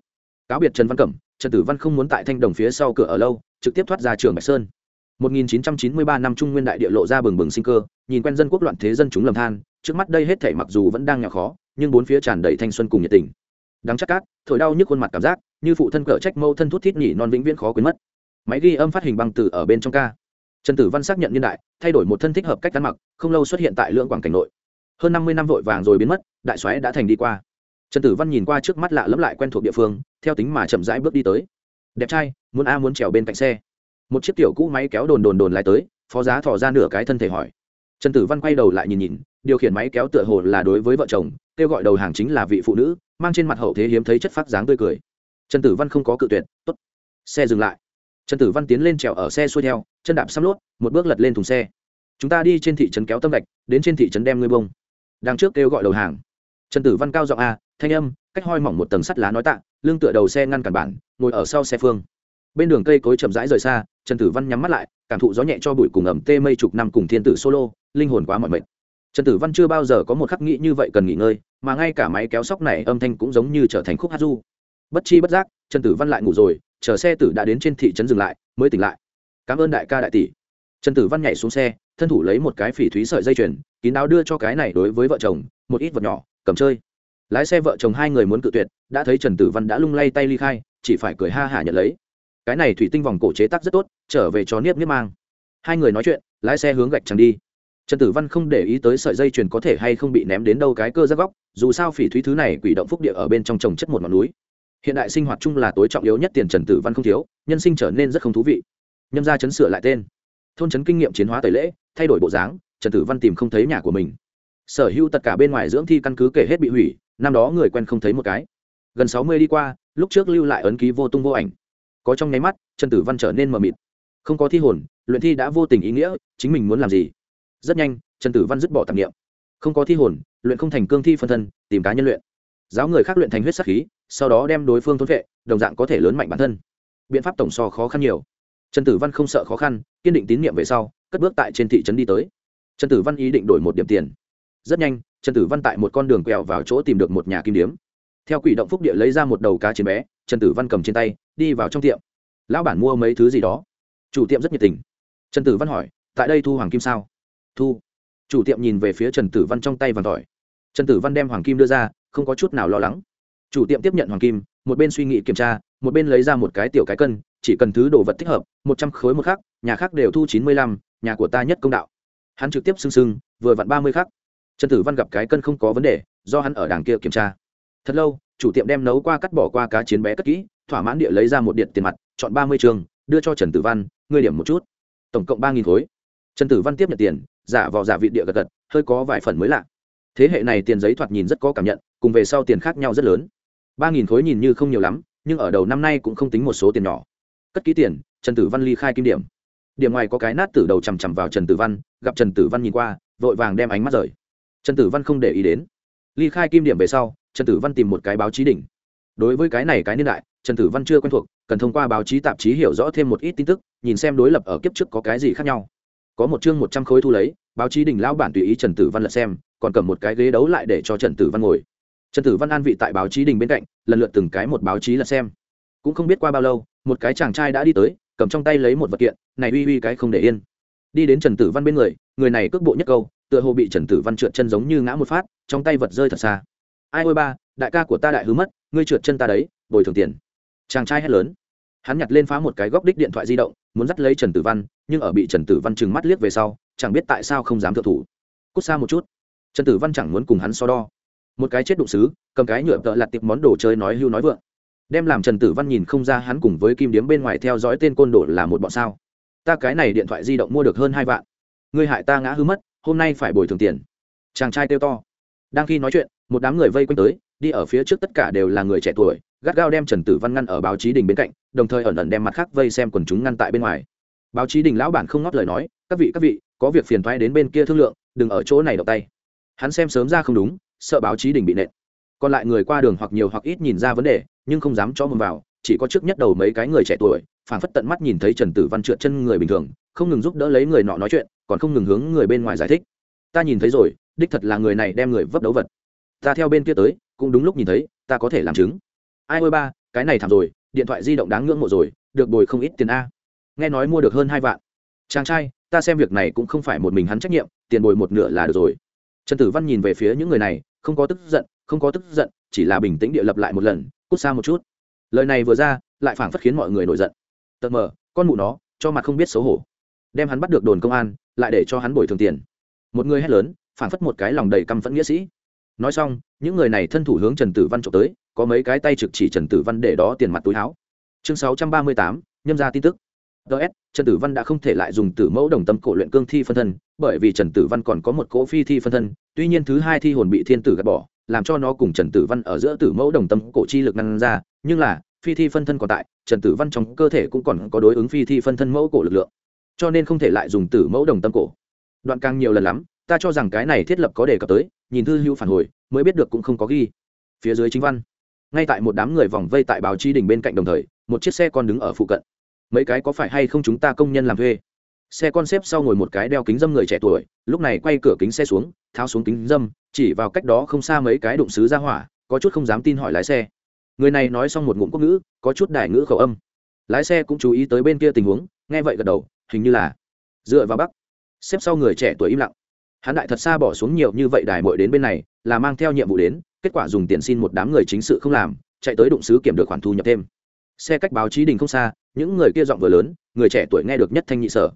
Cáo biệt trần văn cẩm, trần tử văn không muốn tại thanh đồng phía sau cửa ở lâu, trực tiếp thoát ra trường bạch sơn. 1993 năm trung nguyên đại địa lộ ra bừng bừng sinh cơ, nhìn quen dân quốc loạn thế dân chúng lầm than, trước mắt đây hết thảy mặc dù vẫn đang nhỏ khó, nhưng bốn phía tràn đầy thanh xuân cùng nhiệt tình. Đáng chắc cát, thổi đau nhức khuôn mặt cảm giác, như phụ thân cỡ trách mâu thân thút thít nhỉ non vĩnh viễn khó quên mất. Máy ghi âm phát hình bằng từ ở bên trong ca trần tử văn xác nhận niên đại, thay đổi một thân thích hợp cách ăn mặc, không lâu xuất hiện tại lưỡng quảng cảnh nội. Hơn năm mươi năm vội vàng rồi biến mất, đại xoáy đã thành đi qua. Trần tử văn nhìn qua trước mắt lạ lẫm lại quen thuộc địa phương, theo tính mà chậm rãi bước đi tới. Đẹp trai, muốn a muốn trèo bên cạnh xe. Một chiếc tiểu cũ máy kéo đồn đồn đồn lại tới, phó giá thỏ ra nửa cái thân thể hỏi. Trần tử văn quay đầu lại nhìn nhìn, điều khiển máy kéo tựa hồ là đối với vợ chồng, kêu gọi đầu hàng chính là vị phụ nữ, mang trên mặt hậu thế hiếm thấy chất phát dáng tươi cười. Trần tử văn không có cự tuyệt, tốt, xe dừng lại trần tử văn tiến lên trèo ở xe xuôi theo, chân đạp xăm lốt, một bước lật lên thùng xe. Chúng ta đi trên thị trấn kéo tâm gạch, đến trên thị trấn đem ngươi bông. Đằng trước kêu gọi đầu hàng. Trần tử văn cao giọng a, thanh âm, cách hoi mỏng một tầng sắt lá nói tạ, lưng tựa đầu xe ngăn cản bản, ngồi ở sau xe phương. Bên đường cây cối chậm rãi rời xa, trần tử văn nhắm mắt lại, cảm thụ gió nhẹ cho bụi cùng ẩm tê mây chục năm cùng thiên tử solo, linh hồn quá mọi mệt. Trần tử văn chưa bao giờ có một khắc nghĩ như vậy cần nghỉ ngơi, mà ngay cả máy kéo sóc này âm thanh cũng giống như trở thành khúc hát du. Bất chi bất giác, trần tử văn lại ngủ rồi chờ xe tử đã đến trên thị trấn dừng lại, mới tỉnh lại. Cảm ơn đại ca đại tỷ. Trần tử văn nhảy xuống xe, thân thủ lấy một cái phỉ thúy sợi dây chuyền, kín đáo đưa cho cái này đối với vợ chồng, một ít vật nhỏ, cầm chơi. Lái xe vợ chồng hai người muốn cự tuyệt, đã thấy trần tử văn đã lung lay tay ly khai, chỉ phải cười ha hả nhận lấy. Cái này thủy tinh vòng cổ chế tác rất tốt, trở về cho niếp niếp mang. Hai người nói chuyện, lái xe hướng gạch chẳng đi. Trần tử văn không để ý tới sợi dây chuyền có thể hay không bị ném đến đâu cái cơ ra góc, dù sao phỉ thúy thứ này quỷ động phúc địa ở bên trong trồng chất một ngọn núi hiện đại sinh hoạt chung là tối trọng yếu nhất tiền trần tử văn không thiếu, nhân sinh trở nên rất không thú vị. Nhâm ra chấn sửa lại tên. Thôn chấn kinh nghiệm chiến hóa tẩy lễ, thay đổi bộ dáng, trần tử văn tìm không thấy nhà của mình. Sở hữu tất cả bên ngoài dưỡng thi căn cứ kể hết bị hủy, năm đó người quen không thấy một cái. Gần sáu mươi đi qua, lúc trước lưu lại ấn ký vô tung vô ảnh. Có trong nháy mắt, trần tử văn trở nên mờ mịt. Không có thi hồn, luyện thi đã vô tình ý nghĩa, chính mình muốn làm gì? Rất nhanh, trần tử văn dứt bỏ tạp nghiệm không có thi hồn, luyện không thành cương thi phân thân, tìm cá nhân luyện. Giáo người khác luyện thành huyết sắc khí sau đó đem đối phương thốn vệ, đồng dạng có thể lớn mạnh bản thân. Biện pháp tổng so khó khăn nhiều. Trần tử văn không sợ khó khăn, kiên định tín nhiệm về sau, cất bước tại trên thị trấn đi tới. Trần tử văn ý định đổi một điểm tiền. Rất nhanh, trần tử văn tại một con đường quẹo vào chỗ tìm được một nhà kim điếm. Theo quỷ động phúc địa lấy ra một đầu cá chiến bé, trần tử văn cầm trên tay, đi vào trong tiệm. Lão bản mua mấy thứ gì đó. Chủ tiệm rất nhiệt tình. Trần tử văn hỏi, tại đây thu hoàng kim sao? Thu. Chủ tiệm nhìn về phía trần tử văn trong tay vàng tỏi. Trần tử văn đem hoàng kim đưa ra, không có chút nào lo lắng chủ tiệm tiếp nhận hoàng kim, một bên suy nghĩ kiểm tra, một bên lấy ra một cái tiểu cái cân, chỉ cần thứ đồ vật thích hợp, một trăm khối một khắc, nhà khác đều thu chín mươi lăm, nhà của ta nhất công đạo. Hắn trực tiếp sưng sưng, vừa vặn ba mươi khắc. Trần tử văn gặp cái cân không có vấn đề, do hắn ở đàng kia kiểm tra. Thật lâu, chủ tiệm đem nấu qua cắt bỏ qua cá chiến bé cất kỹ, thỏa mãn địa lấy ra một điện tiền mặt, chọn ba mươi trường, đưa cho trần tử văn, ngươi điểm một chút. Tổng cộng ba nghìn khối. Trần tử văn tiếp nhận tiền, giả vò giả vị địa gật gật, hơi có vài phần mới lạ. Thế hệ này tiền giấy thoạt nhìn rất có cảm nhận, cùng về sau tiền khác nhau rất lớn ba nghìn khối nhìn như không nhiều lắm, nhưng ở đầu năm nay cũng không tính một số tiền nhỏ. Cất ký tiền, trần tử văn ly khai kim điểm. Điểm ngoài có cái nát từ đầu chằm chằm vào trần tử văn, gặp trần tử văn nhìn qua, vội vàng đem ánh mắt rời. Trần tử văn không để ý đến. Ly khai kim điểm về sau, trần tử văn tìm một cái báo chí đỉnh. Đối với cái này cái niên đại, trần tử văn chưa quen thuộc, cần thông qua báo chí tạp chí hiểu rõ thêm một ít tin tức, nhìn xem đối lập ở kiếp trước có cái gì khác nhau. Có một chương một trăm khối thu lấy, báo chí đỉnh lão bản tùy ý trần tử văn lật xem, còn cầm một cái ghế đấu lại để cho trần tử văn ngồi trần tử văn an vị tại báo chí đình bên cạnh, lần lượt từng cái một báo chí là xem. Cũng không biết qua bao lâu, một cái chàng trai đã đi tới, cầm trong tay lấy một vật kiện, này uy uy, cái không để yên. Đi đến trần tử văn bên người người này cước bộ nhất câu, tựa hồ bị trần tử văn trượt chân giống như ngã một phát, trong tay vật rơi thật xa. Ai ôi ba, đại ca của ta đại hứa mất, ngươi trượt chân ta đấy, bồi thường tiền. Chàng trai hét lớn. Hắn nhặt lên phá một cái góc đích điện thoại di động, muốn dắt lấy trần tử văn, nhưng ở bị trần tử văn trừng mắt liếc về sau, chẳng biết tại sao không dám thượng thủ. Cút xa một chút. Trần tử văn chẳng muốn cùng hắn so đo một cái chết đụng xứ, cầm cái nhựa tợ lặt tiệp món đồ chơi nói hưu nói vượng. Đem làm trần tử văn nhìn không ra hắn cùng với kim điếm bên ngoài theo dõi tên côn đồ là một bọn sao. Ta cái này điện thoại di động mua được hơn hai vạn. Ngươi hại ta ngã hư mất, hôm nay phải bồi thường tiền. Chàng trai kêu to. Đang khi nói chuyện, một đám người vây quanh tới, đi ở phía trước tất cả đều là người trẻ tuổi, gắt gao đem trần tử văn ngăn ở báo chí đình bên cạnh, đồng thời ẩn ẩn đem mặt khác vây xem quần chúng ngăn tại bên ngoài. Báo chí đình lão bản không ngót lời nói, các vị các vị, có việc phiền thoái đến bên kia thương lượng, đừng ở chỗ này đọc tay. Hắn xem sớm ra không đúng sợ báo chí đình bị nện. Còn lại người qua đường hoặc nhiều hoặc ít nhìn ra vấn đề, nhưng không dám cho mừng vào, chỉ có trước nhất đầu mấy cái người trẻ tuổi phản phất tận mắt nhìn thấy trần tử văn trượt chân người bình thường, không ngừng giúp đỡ lấy người nọ nói chuyện, còn không ngừng hướng người bên ngoài giải thích. Ta nhìn thấy rồi, đích thật là người này đem người vấp đấu vật. Ta theo bên kia tới, cũng đúng lúc nhìn thấy, ta có thể làm chứng. Ai ôi ba, cái này thảm rồi, điện thoại di động đáng ngưỡng mộ rồi, được bồi không ít tiền a. Nghe nói mua được hơn hai vạn. Chàng trai, ta xem việc này cũng không phải một mình hắn trách nhiệm, tiền bồi một nửa là được rồi trần tử văn nhìn về phía những người này, không có tức giận, không có tức giận, chỉ là bình tĩnh địa lập lại một lần, cút xa một chút. Lời này vừa ra, lại phảng phất khiến mọi người nổi giận. Tật mờ, con mụ nó, cho mặt không biết xấu hổ. Đem hắn bắt được đồn công an, lại để cho hắn bồi thường tiền. Một người hét lớn, phảng phất một cái lòng đầy căm phẫn nghĩa sĩ. Nói xong, những người này thân thủ hướng trần tử văn trộm tới, có mấy cái tay trực chỉ trần tử văn để đó tiền mặt túi áo. Chương sáu trăm ba mươi tám, nhâm ra tin tức ts trần tử văn đã không thể lại dùng tử mẫu đồng tâm cổ luyện cương thi phân thân, bởi vì trần tử văn còn có một cỗ phi thi phân thân, tuy nhiên thứ hai thi hồn bị thiên tử gạt bỏ, làm cho nó cùng trần tử văn ở giữa tử mẫu đồng tâm cổ chi lực ngăn ra, nhưng là, phi thi phân thân còn tại, trần tử văn trong cơ thể cũng còn có đối ứng phi thi phân thân mẫu cổ lực lượng. Cho nên không thể lại dùng tử mẫu đồng tâm cổ. Đoạn càng nhiều lần lắm, ta cho rằng cái này thiết lập có đề cập tới, nhìn thư hữu phản hồi, mới biết được cũng không có ghi. Phía dưới chính văn. Ngay tại một đám người vòng vây tại báo chi đình bên cạnh đồng thời, một chiếc xe con đứng ở phụ cận mấy cái có phải hay không chúng ta công nhân làm thuê? Xe con xếp sau ngồi một cái đeo kính dâm người trẻ tuổi, lúc này quay cửa kính xe xuống, tháo xuống kính dâm, chỉ vào cách đó không xa mấy cái đụng xứ ra hỏa, có chút không dám tin hỏi lái xe. Người này nói xong một ngụm quốc ngữ, có chút đại ngữ khẩu âm. Lái xe cũng chú ý tới bên kia tình huống, nghe vậy gật đầu, hình như là dựa vào bắc. Xếp sau người trẻ tuổi im lặng. Hắn đại thật xa bỏ xuống nhiều như vậy đài mội đến bên này, là mang theo nhiệm vụ đến, kết quả dùng tiền xin một đám người chính sự không làm, chạy tới đụng xứ kiểm được khoản thu nhập thêm. Xe cách báo chí đình không xa những người kia giọng vừa lớn, người trẻ tuổi nghe được nhất thanh nhị sở.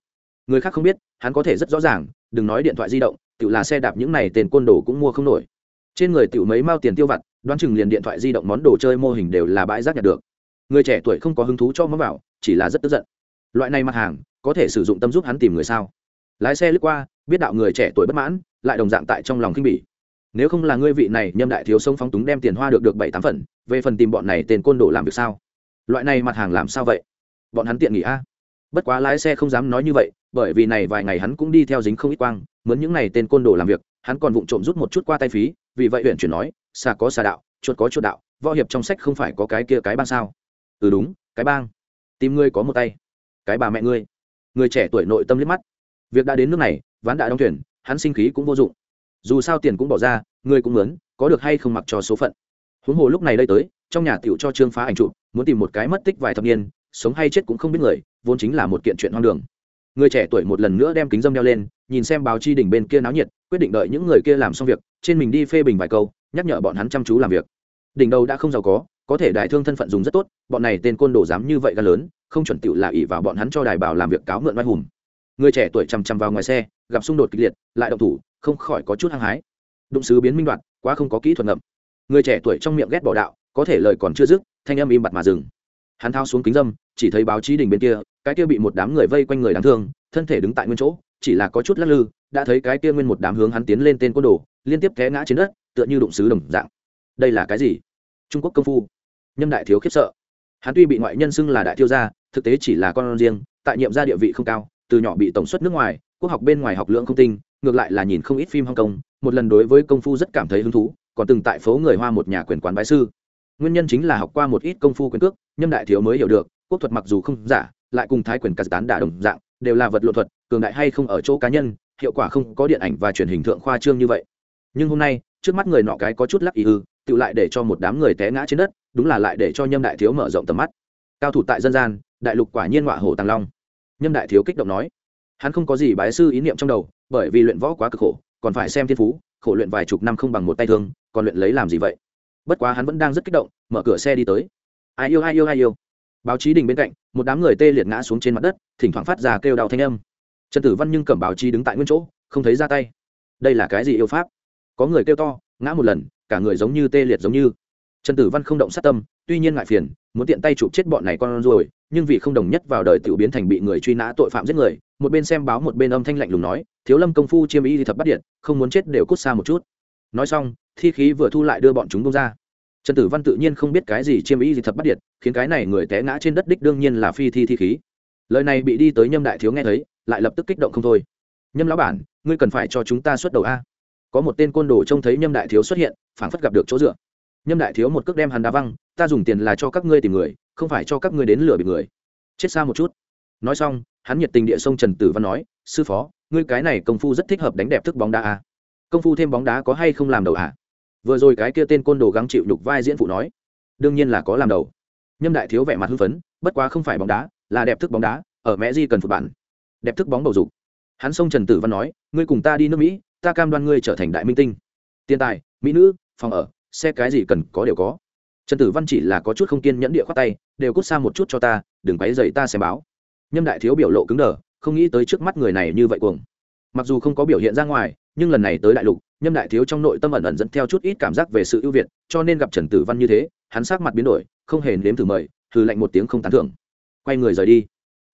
Người khác không biết, hắn có thể rất rõ ràng, đừng nói điện thoại di động tự là xe đạp những này tiền côn đồ cũng mua không nổi. Trên người tự mấy mao tiền tiêu vặt, đoán chừng liền điện thoại di động món đồ chơi mô hình đều là bãi rác nhặt được. Người trẻ tuổi không có hứng thú cho món vào, chỉ là rất tức giận. Loại này mặt hàng, có thể sử dụng tâm giúp hắn tìm người sao? Lái xe lướt qua, biết đạo người trẻ tuổi bất mãn, lại đồng dạng tại trong lòng kinh bỉ. Nếu không là ngươi vị này nhâm đại thiếu sông phóng túng đem tiền hoa được được bảy tám phần, về phần tìm bọn này tên côn đồ làm việc sao? Loại này mặt hàng làm sao vậy? Bọn hắn tiện nghỉ a. Bất quá lái xe không dám nói như vậy, bởi vì này vài ngày hắn cũng đi theo dính không ít quang, mướn những này tên côn đồ làm việc, hắn còn vụng trộm rút một chút qua tay phí, vì vậy huyện chuyển nói, xà có xà đạo, chuột có chuột đạo, võ hiệp trong sách không phải có cái kia cái bang sao? Ừ đúng, cái bang. Tìm ngươi có một tay. Cái bà mẹ ngươi. Người trẻ tuổi nội tâm liếc mắt. Việc đã đến nước này, ván đã đóng thuyền, hắn sinh khí cũng vô dụng. Dù sao tiền cũng bỏ ra ngươi cũng mướn, có được hay không mặc cho số phận. Huống hồ lúc này đây tới, trong nhà tiểu cho trương phá ảnh trụ muốn tìm một cái mất tích vài thập niên sống hay chết cũng không biết người, vốn chính là một kiện chuyện hoang đường. Người trẻ tuổi một lần nữa đem kính dâm đeo lên, nhìn xem báo chi đỉnh bên kia náo nhiệt, quyết định đợi những người kia làm xong việc, trên mình đi phê bình vài câu, nhắc nhở bọn hắn chăm chú làm việc. Đỉnh đầu đã không giàu có có thể đại thương thân phận dùng rất tốt, bọn này tên côn đồ dám như vậy ga lớn, không chuẩn tựu là ỷ vào bọn hắn cho đài bảo làm việc cáo mượn vai hùng. Người trẻ tuổi chằm chằm vào ngoài xe, gặp xung đột kịch liệt, lại động thủ, không khỏi có chút hăng hái. Đụng sứ biến minh đoạt, quá không có kỹ thuật ngậm. Người trẻ tuổi trong miệng ghét bỏ đạo, có thể lời còn chưa dứt, thanh âm im bặt mà dừng. Hắn thao xuống kính dâm chỉ thấy báo chí đỉnh bên kia, cái kia bị một đám người vây quanh người đáng thương, thân thể đứng tại nguyên chỗ, chỉ là có chút lắc lư, đã thấy cái kia nguyên một đám hướng hắn tiến lên tên côn đồ, liên tiếp té ngã trên đất, tựa như đụng xứ đồng dạng. Đây là cái gì? Trung quốc công phu. Nhâm đại thiếu khiếp sợ. Hắn tuy bị ngoại nhân xưng là đại thiếu gia, thực tế chỉ là con riêng, tại nhiệm gia địa vị không cao, từ nhỏ bị tổng suất nước ngoài, quốc học bên ngoài học lượng không tinh, ngược lại là nhìn không ít phim hong kong, một lần đối với công phu rất cảm thấy hứng thú, còn từng tại phố người hoa một nhà quyền quán bái sư. Nguyên nhân chính là học qua một ít công phu quyền cước, nhâm đại thiếu mới hiểu được quốc thuật mặc dù không giả, lại cùng thái quyền cắt tán đả đồng dạng, đều là vật lộ thuật, cường đại hay không ở chỗ cá nhân, hiệu quả không có điện ảnh và truyền hình thượng khoa trương như vậy. Nhưng hôm nay, trước mắt người nọ cái có chút lắc ý ư, tự lại để cho một đám người té ngã trên đất, đúng là lại để cho nhâm đại thiếu mở rộng tầm mắt. Cao thủ tại dân gian, đại lục quả nhiên ngọa hổ tàng long. Nhâm đại thiếu kích động nói, hắn không có gì bái sư ý niệm trong đầu, bởi vì luyện võ quá cực khổ, còn phải xem thiên phú, khổ luyện vài chục năm không bằng một tay thương, còn luyện lấy làm gì vậy? Bất quá hắn vẫn đang rất kích động, mở cửa xe đi tới. Ai yêu ai yêu ai yêu? Báo chí đình bên cạnh, một đám người tê liệt ngã xuống trên mặt đất, thỉnh thoảng phát ra kêu đau thanh âm. Trần tử văn nhưng cầm báo chí đứng tại nguyên chỗ, không thấy ra tay. Đây là cái gì yêu pháp? Có người kêu to, ngã một lần, cả người giống như tê liệt giống như. Trần tử văn không động sát tâm, tuy nhiên ngại phiền, muốn tiện tay chụp chết bọn này con rồi, nhưng vì không đồng nhất vào đời tiểu biến thành bị người truy nã tội phạm giết người, một bên xem báo một bên âm thanh lạnh lùng nói, thiếu lâm công phu chiêm y thì thập bắt điện, không muốn chết đều cút xa một chút. Nói xong, thi khí vừa thu lại đưa bọn chúng bông ra trần tử văn tự nhiên không biết cái gì chiêm ý gì thập bắt điện khiến cái này người té ngã trên đất đích đương nhiên là phi thi thi khí. Lời này bị đi tới nhâm đại thiếu nghe thấy, lại lập tức kích động không thôi. Nhâm lão bản, ngươi cần phải cho chúng ta xuất đầu a. Có một tên côn đồ trông thấy nhâm đại thiếu xuất hiện, phảng phất gặp được chỗ dựa. Nhâm đại thiếu một cước đem hắn đá văng, ta dùng tiền là cho các ngươi tìm người, không phải cho các ngươi đến lừa bị người. Chết xa một chút. Nói xong, hắn nhiệt tình địa sông trần tử văn nói, sư phó, ngươi cái này công phu rất thích hợp đánh đẹp thức bóng đá à. công phu thêm bóng đá có hay không làm đầu à? Vừa rồi cái kia tên côn đồ gắng chịu nhục vai diễn phụ nói, đương nhiên là có làm đầu. Nhâm đại thiếu vẻ mặt hưng phấn, bất quá không phải bóng đá, là đẹp thức bóng đá, ở mẹ di cần phục bản đẹp thức bóng bầu dục. Hắn xông trần tử văn nói, ngươi cùng ta đi nước mỹ, ta cam đoan ngươi trở thành đại minh tinh. Tiền tài, mỹ nữ, phòng ở, xe cái gì cần có đều có. Trần tử văn chỉ là có chút không kiên nhẫn địa khoát tay, đều cút xa một chút cho ta, đừng quấy dậy ta xem báo. Nhâm đại thiếu biểu lộ cứng đờ, không nghĩ tới trước mắt người này như vậy cuồng. Mặc dù không có biểu hiện ra ngoài, nhưng lần này tới đại lục nhâm đại thiếu trong nội tâm ẩn ẩn dẫn theo chút ít cảm giác về sự ưu việt, cho nên gặp trần tử văn như thế, hắn sát mặt biến đổi, không hề nếm thử mời thử lạnh một tiếng không tán thưởng. Quay người rời đi.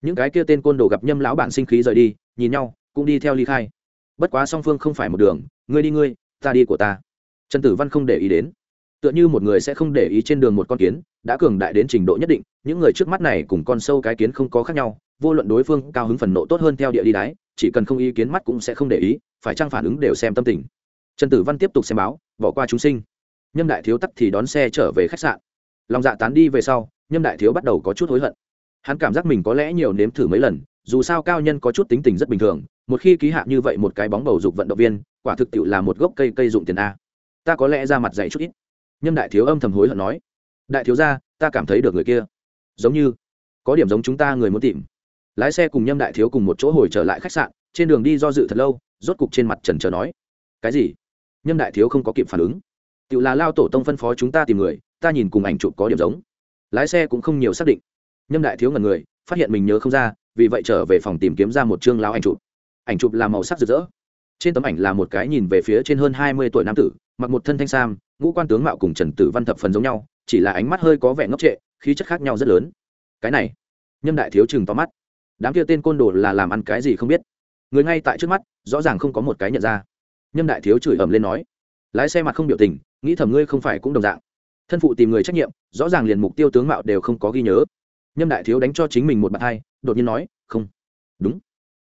Những cái kia tên côn đồ gặp nhâm lão bản sinh khí rời đi, nhìn nhau, cũng đi theo ly khai. Bất quá song phương không phải một đường, ngươi đi ngươi, ta đi của ta. Trần tử văn không để ý đến. Tựa như một người sẽ không để ý trên đường một con kiến, đã cường đại đến trình độ nhất định, những người trước mắt này cùng con sâu cái kiến không có khác nhau, vô luận đối phương cao hứng phần nộ tốt hơn theo địa đi đáy chỉ cần không ý kiến mắt cũng sẽ không để ý, phải trang phản ứng đều xem tâm tình trần tử văn tiếp tục xem báo, bỏ qua chúng sinh. Nhâm đại thiếu tắt thì đón xe trở về khách sạn. Lòng dạ tán đi về sau, nhâm đại thiếu bắt đầu có chút hối hận. Hắn cảm giác mình có lẽ nhiều nếm thử mấy lần, dù sao cao nhân có chút tính tình rất bình thường, một khi ký hạ như vậy một cái bóng bầu dục vận động viên, quả thực tiệu là một gốc cây cây dụng tiền a. Ta có lẽ ra mặt dạy chút ít. Nhâm đại thiếu âm thầm hối hận nói. Đại thiếu ra ta cảm thấy được người kia. Giống như, có điểm giống chúng ta người muốn tìm. Lái xe cùng nhâm đại thiếu cùng một chỗ hồi trở lại khách sạn, trên đường đi do dự thật lâu, rốt cục trên mặt trần trờ nói. Cái gì? Nhâm đại thiếu không có kịp phản ứng. Tự là lao tổ tông phân phó chúng ta tìm người, ta nhìn cùng ảnh chụp có điểm giống. Lái xe cũng không nhiều xác định. Nhâm đại thiếu ngần người, phát hiện mình nhớ không ra, vì vậy trở về phòng tìm kiếm ra một chương lao ảnh chụp. Ảnh chụp là màu sắc rực rỡ. Trên tấm ảnh là một cái nhìn về phía trên hơn hai mươi tuổi nam tử, mặc một thân thanh sam, ngũ quan tướng mạo cùng trần tử văn thập phần giống nhau, chỉ là ánh mắt hơi có vẻ ngốc trệ, khí chất khác nhau rất lớn. Cái này nhâm đại thiếu chừng to mắt. Đám kia tên côn đồ là làm ăn cái gì không biết. Người ngay tại trước mắt, rõ ràng không có một cái nhận ra nhâm đại thiếu chửi ầm lên nói, lái xe mặt không biểu tình, nghĩ thầm ngươi không phải cũng đồng dạng. Thân phụ tìm người trách nhiệm, rõ ràng liền mục tiêu tướng mạo đều không có ghi nhớ. Nhâm đại thiếu đánh cho chính mình một bàn thai đột nhiên nói, không. Đúng.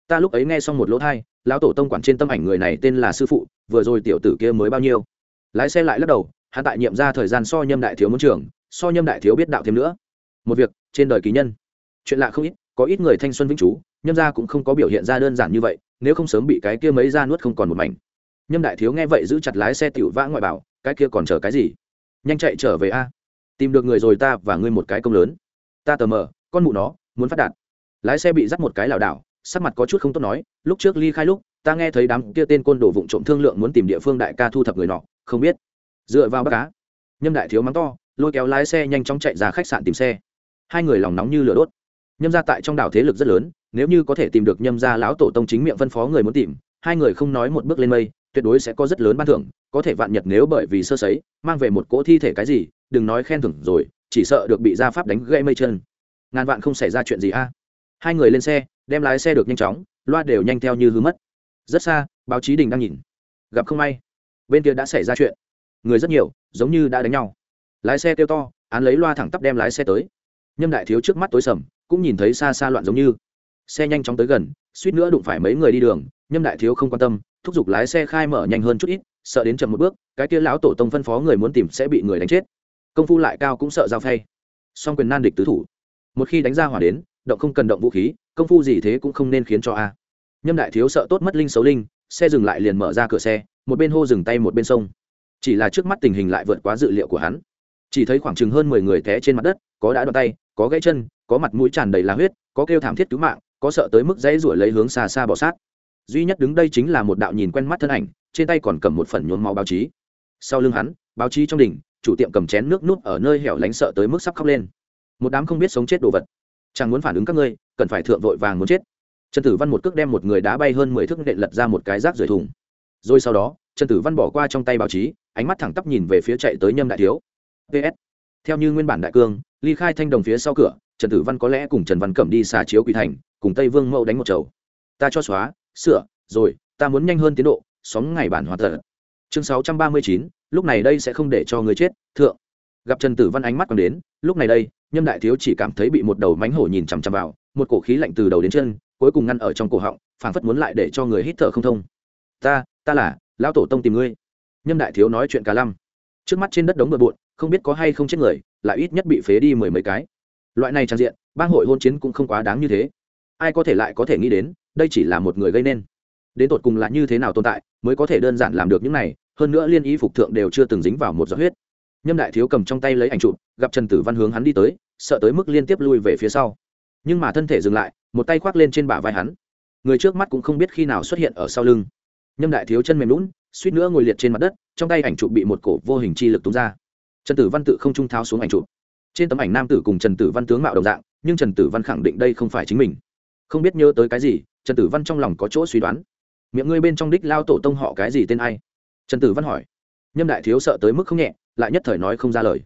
Ta lúc ấy nghe xong một lỗ thai, lão tổ tông quản trên tâm ảnh người này tên là sư phụ, vừa rồi tiểu tử kia mới bao nhiêu? Lái xe lại lắc đầu, hắn tại nhiệm ra thời gian so nhâm đại thiếu muốn trường so nhâm đại thiếu biết đạo thêm nữa. Một việc, trên đời ký nhân. Chuyện lạ không ít, có ít người thanh xuân vĩnh chú nhâm ra cũng không có biểu hiện ra đơn giản như vậy, nếu không sớm bị cái kia mấy ra nuốt không còn một mảnh nhâm đại thiếu nghe vậy giữ chặt lái xe tiểu vã ngoại bảo, cái kia còn chờ cái gì? Nhanh chạy trở về a. Tìm được người rồi ta và ngươi một cái công lớn. Ta tờ mờ, con mụ nó, muốn phát đạt. Lái xe bị dắt một cái lảo đảo, sắc mặt có chút không tốt nói, lúc trước ly khai lúc, ta nghe thấy đám kia tên côn đồ vụng trộm thương lượng muốn tìm địa phương đại ca thu thập người nọ, không biết. Dựa vào bác cá, nhâm đại thiếu mắng to, lôi kéo lái xe nhanh chóng chạy ra khách sạn tìm xe. Hai người lòng nóng như lửa đốt. Nhâm ra tại trong đảo thế lực rất lớn, nếu như có thể tìm được nhâm ra lão tổ tông chính miệng phân phó người muốn tìm, hai người không nói một bước lên mây tuyệt đối sẽ có rất lớn ban thưởng, có thể vạn nhật nếu bởi vì sơ sấy, mang về một cỗ thi thể cái gì, đừng nói khen thưởng rồi, chỉ sợ được bị gia pháp đánh gãy mây chân. Ngàn vạn không xảy ra chuyện gì a. Hai người lên xe, đem lái xe được nhanh chóng, loa đều nhanh theo như hư mất. Rất xa, báo chí đình đang nhìn. Gặp không may, bên kia đã xảy ra chuyện. Người rất nhiều, giống như đã đánh nhau. Lái xe kêu to, án lấy loa thẳng tắp đem lái xe tới. Nhâm đại thiếu trước mắt tối sầm, cũng nhìn thấy xa xa loạn giống như. Xe nhanh chóng tới gần, suýt nữa đụng phải mấy người đi đường, nhâm đại thiếu không quan tâm thúc giục lái xe khai mở nhanh hơn chút ít, sợ đến chậm một bước, cái kia lão tổ tông phân phó người muốn tìm sẽ bị người đánh chết. Công phu lại cao cũng sợ giao phay. Song quyền nan địch tứ thủ. Một khi đánh ra hỏa đến, động không cần động vũ khí, công phu gì thế cũng không nên khiến cho a. Nhâm đại thiếu sợ tốt mất linh xấu linh, xe dừng lại liền mở ra cửa xe, một bên hô dừng tay một bên sông chỉ là trước mắt tình hình lại vượt quá dự liệu của hắn. Chỉ thấy khoảng chừng hơn mười người té trên mặt đất, có đã đoạn tay, có gãy chân, có mặt mũi tràn đầy lá huyết, có kêu thảm thiết cứu mạng, có sợ tới mức dãy ruổi lấy hướng xa xa bỏ sát duy nhất đứng đây chính là một đạo nhìn quen mắt thân ảnh, trên tay còn cầm một phần nhuốm máu báo chí. Sau lưng hắn, báo chí trong đỉnh, chủ tiệm cầm chén nước nút ở nơi hẻo lánh sợ tới mức sắp khóc lên. Một đám không biết sống chết đồ vật. Chẳng muốn phản ứng các ngươi, cần phải thượng vội vàng muốn chết. Trần tử văn một cước đem một người đá bay hơn mười thước nện lật ra một cái rác rời thùng. Rồi sau đó, trần tử văn bỏ qua trong tay báo chí, ánh mắt thẳng tắp nhìn về phía chạy tới nhâm đại thiếu. Ps theo như nguyên bản đại cương, ly khai thanh đồng phía sau cửa, trần tử văn có lẽ cùng trần văn cẩm đi xà chiếu quỷ thành, cùng tây vương mẫu đánh một chầu. Ta cho xóa sửa, rồi, ta muốn nhanh hơn tiến độ xóm ngày bản hoàn thật chương sáu trăm ba mươi chín, lúc này đây sẽ không để cho người chết, thượng. Gặp trần tử văn ánh mắt còn đến, lúc này đây, nhâm đại thiếu chỉ cảm thấy bị một đầu mánh hổ nhìn chằm chằm vào, một cổ khí lạnh từ đầu đến chân, cuối cùng ngăn ở trong cổ họng, phảng phất muốn lại để cho người hít thở không thông. Ta ta là, lão tổ tông tìm ngươi. Nhâm đại thiếu nói chuyện cả lăm. Trước mắt trên đất đống bừa bộn, không biết có hay không chết người, lại ít nhất bị phế đi mười mấy cái. Loại này trang diện, bang hội hôn chiến cũng không quá đáng như thế. Ai có thể lại có thể nghĩ đến đây chỉ là một người gây nên. Đến tột cùng là như thế nào tồn tại, mới có thể đơn giản làm được những này, hơn nữa liên ý phục thượng đều chưa từng dính vào một giọt huyết. Nhâm đại thiếu cầm trong tay lấy ảnh chụp, gặp trần tử văn hướng hắn đi tới, sợ tới mức liên tiếp lui về phía sau. Nhưng mà thân thể dừng lại, một tay khoác lên trên bả vai hắn. Người trước mắt cũng không biết khi nào xuất hiện ở sau lưng. Nhâm đại thiếu chân mềm lún suýt nữa ngồi liệt trên mặt đất, trong tay ảnh chụp bị một cổ vô hình chi lực túng ra. Trần tử văn tự không trung tháo xuống ảnh chụp. Trên tấm ảnh nam tử cùng trần tử văn tướng mạo đồng dạng, nhưng trần tử văn khẳng định đây không phải chính mình. Không biết nhớ tới cái gì trần tử văn trong lòng có chỗ suy đoán. Miệng ngươi bên trong đích lao tổ tông họ cái gì tên ai? Trần tử văn hỏi. Nhâm đại thiếu sợ tới mức không nhẹ, lại nhất thời nói không ra lời.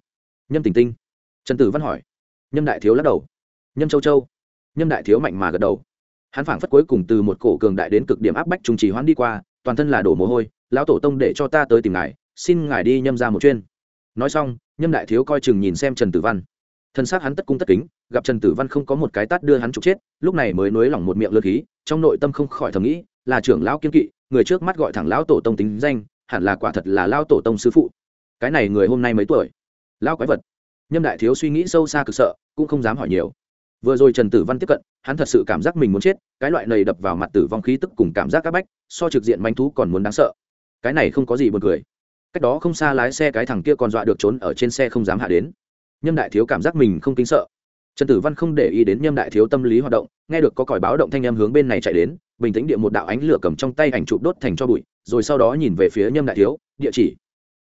Nhâm tình tinh. Trần tử văn hỏi. Nhâm đại thiếu lắc đầu. Nhâm châu châu. Nhâm đại thiếu mạnh mà gật đầu. Hắn phảng phất cuối cùng từ một cổ cường đại đến cực điểm áp bách trùng trì hoãn đi qua, toàn thân là đổ mồ hôi, lão tổ tông để cho ta tới tìm ngài, xin ngài đi nhâm ra một chuyên. Nói xong, nhâm đại thiếu coi chừng nhìn xem trần tử văn thân xác hắn tất cung tất kính, gặp trần tử văn không có một cái tát đưa hắn trục chết, lúc này mới nới lỏng một miệng lơ khí, trong nội tâm không khỏi thầm nghĩ, là trưởng lão kiên kỵ, người trước mắt gọi thẳng lão tổ tông tính danh, hẳn là quả thật là lão tổ tông sư phụ. Cái này người hôm nay mấy tuổi? Lão quái vật. Nhâm đại thiếu suy nghĩ sâu xa cực sợ, cũng không dám hỏi nhiều. Vừa rồi trần tử văn tiếp cận, hắn thật sự cảm giác mình muốn chết, cái loại này đập vào mặt tử vong khí tức cùng cảm giác áp bách, so trực diện manh thú còn muốn đáng sợ. Cái này không có gì buồn cười. Cách đó không xa lái xe cái thằng kia còn dọa được trốn ở trên xe không dám hạ đến nhâm đại thiếu cảm giác mình không kính sợ. Trần tử văn không để ý đến nhâm đại thiếu tâm lý hoạt động, nghe được có còi báo động thanh em hướng bên này chạy đến, bình tĩnh địa một đạo ánh lửa cầm trong tay ảnh chụp đốt thành cho bụi, rồi sau đó nhìn về phía nhâm đại thiếu, địa chỉ.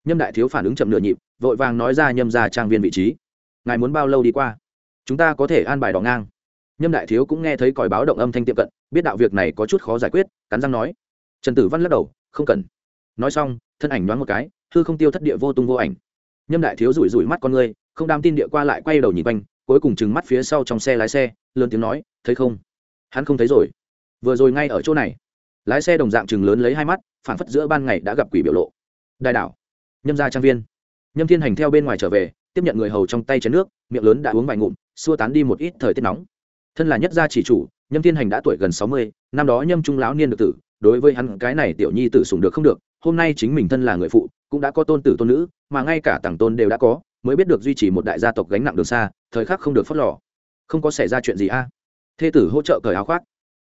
Nhâm đại thiếu phản ứng chậm nửa nhịp, vội vàng nói ra nhâm ra trang viên vị trí. Ngài muốn bao lâu đi qua? Chúng ta có thể an bài đỏ ngang. Nhâm đại thiếu cũng nghe thấy còi báo động âm thanh tiệm cận, biết đạo việc này có chút khó giải quyết, cắn răng nói. Trần tử văn lắc đầu, không cần. Nói xong, thân ảnh đoán một cái thư không tiêu thất địa vô tung vô ảnh. Nhâm đại thiếu rủi rủi mắt con người không đam tin địa qua lại quay đầu nhìn quanh, cuối cùng chừng mắt phía sau trong xe lái xe, lớn tiếng nói, thấy không? Hắn không thấy rồi. Vừa rồi ngay ở chỗ này. Lái xe đồng dạng chừng lớn lấy hai mắt phản phất giữa ban ngày đã gặp quỷ biểu lộ. Đại đảo. Nhâm gia trang viên. Nhâm thiên hành theo bên ngoài trở về, tiếp nhận người hầu trong tay chén nước, miệng lớn đã uống vài ngụm, xua tán đi một ít thời tiết nóng. Thân là nhất gia chỉ chủ, nhâm thiên hành đã tuổi gần sáu mươi, năm đó nhâm trung lão niên được tử, đối với hắn cái này tiểu nhi tử sủng được không được, hôm nay chính mình thân là người phụ, cũng đã có tôn tử tôn nữ, mà ngay cả tàng tôn đều đã có mới biết được duy trì một đại gia tộc gánh nặng đường xa, thời khắc không được phớt lò không có xảy ra chuyện gì a? Thê tử hỗ trợ cởi áo khoác.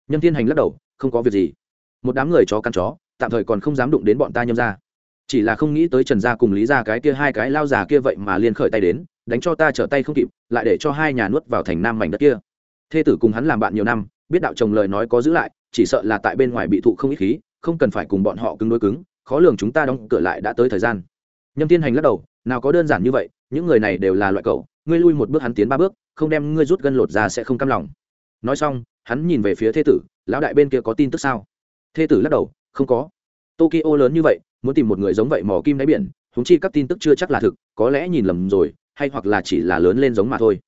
Nhâm thiên hành lắc đầu, không có việc gì. Một đám người chó căn chó, tạm thời còn không dám đụng đến bọn ta nhâm ra chỉ là không nghĩ tới trần gia cùng lý gia cái kia hai cái lao già kia vậy mà liên khởi tay đến, đánh cho ta trở tay không kịp, lại để cho hai nhà nuốt vào thành nam mảnh đất kia. Thê tử cùng hắn làm bạn nhiều năm, biết đạo chồng lời nói có giữ lại, chỉ sợ là tại bên ngoài bị thụ không ít khí, không cần phải cùng bọn họ cứng đối cứng, khó lường chúng ta đóng cửa lại đã tới thời gian. Nhâm thiên hành lắc đầu, nào có đơn giản như vậy những người này đều là loại cậu, ngươi lui một bước hắn tiến ba bước, không đem ngươi rút gân lột ra sẽ không cam lòng. Nói xong, hắn nhìn về phía thê tử, lão đại bên kia có tin tức sao? Thê tử lắc đầu, không có. Tokyo lớn như vậy, muốn tìm một người giống vậy mò kim đáy biển húng chi các tin tức chưa chắc là thực, có lẽ nhìn lầm rồi, hay hoặc là chỉ là lớn lên giống mà thôi.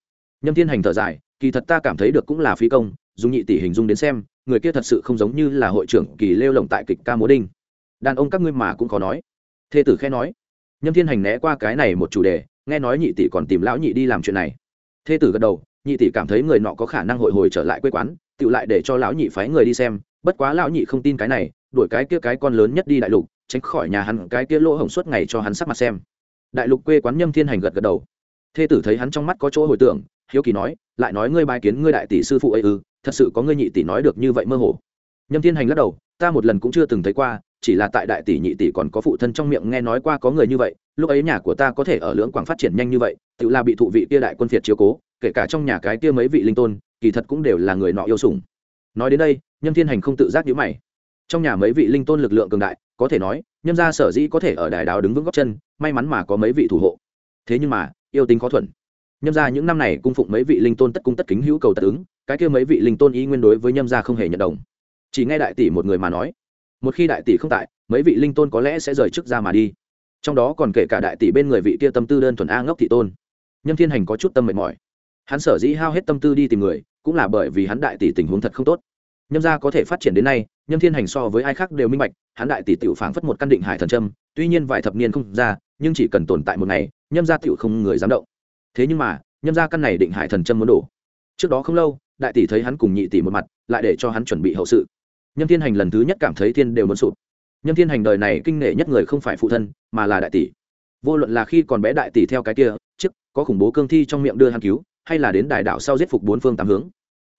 Nhâm thiên hành thở dài, kỳ thật ta cảm thấy được cũng là phi công, dùng nhị tỷ hình dung đến xem, người kia thật sự không giống như là hội trưởng kỳ lêu lồng tại kịch ca múa đinh. Đàn ông các ngươi mà cũng khó nói. Thê tử khẽ nói. Nhâm thiên hành né qua cái này một chủ đề nghe nói nhị tỷ còn tìm lão nhị đi làm chuyện này. Thê tử gật đầu, nhị tỷ cảm thấy người nọ có khả năng hội hồi trở lại quê quán tự lại để cho lão nhị phái người đi xem, bất quá lão nhị không tin cái này, đuổi cái kia cái con lớn nhất đi đại lục, tránh khỏi nhà hắn cái kia lỗ hổng suốt ngày cho hắn sắc mặt xem. Đại lục quê quán nhâm thiên hành gật gật đầu. Thê tử thấy hắn trong mắt có chỗ hồi tưởng, hiếu kỳ nói, lại nói ngươi bài kiến ngươi đại tỷ sư phụ ấy ư, thật sự có ngươi nhị tỷ nói được như vậy mơ hồ. Nhâm thiên hành lắc đầu, ta một lần cũng chưa từng thấy qua, chỉ là tại đại tỷ nhị tỷ còn có phụ thân trong miệng nghe nói qua có người như vậy lúc ấy nhà của ta có thể ở lưỡng quảng phát triển nhanh như vậy, tự là bị thụ vị kia đại quân phiệt chiếu cố, kể cả trong nhà cái kia mấy vị linh tôn, kỳ thật cũng đều là người nọ yêu sủng. Nói đến đây, nhâm thiên hành không tự giác nhữ mày. Trong nhà mấy vị linh tôn lực lượng cường đại, có thể nói, nhâm gia sở dĩ có thể ở đài đáo đứng vững góc chân, may mắn mà có mấy vị thủ hộ. Thế nhưng mà, yêu tính khó thuận nhâm gia những năm này cung phụng mấy vị linh tôn tất cung tất kính hữu cầu tất ứng, cái kia mấy vị linh tôn ý nguyên đối với nhâm gia không hề nhận đồng. Chỉ nghe đại tỷ một người mà nói, một khi đại tỷ không tại, mấy vị linh tôn có lẽ sẽ rời chức ra mà đi trong đó còn kể cả đại tỷ bên người vị kia tâm tư đơn thuần a ngốc thị tôn. Nhâm thiên hành có chút tâm mệt mỏi. Hắn sở dĩ hao hết tâm tư đi tìm người, cũng là bởi vì hắn đại tỷ tình huống thật không tốt. Nhâm gia có thể phát triển đến nay, nhâm thiên hành so với ai khác đều minh bạch, hắn đại tỷ tiểu phảng phất một căn định hải thần trâm tuy nhiên vài thập niên không ra, nhưng chỉ cần tồn tại một ngày, nhâm gia tiểu không người dám động. Thế nhưng mà, nhâm gia căn này định hải thần trâm muốn đổ. Trước đó không lâu, đại tỷ thấy hắn cùng nhị tỷ một mặt, lại để cho hắn chuẩn bị hậu sự. Nhâm thiên hành lần thứ nhất cảm thấy thiên đều muốn sụp nhâm thiên hành đời này kinh nghệ nhất người không phải phụ thân, mà là đại tỷ. Vô luận là khi còn bé đại tỷ theo cái kia trước có khủng bố cương thi trong miệng đưa hắn cứu, hay là đến đại đạo sau giết phục bốn phương tám hướng.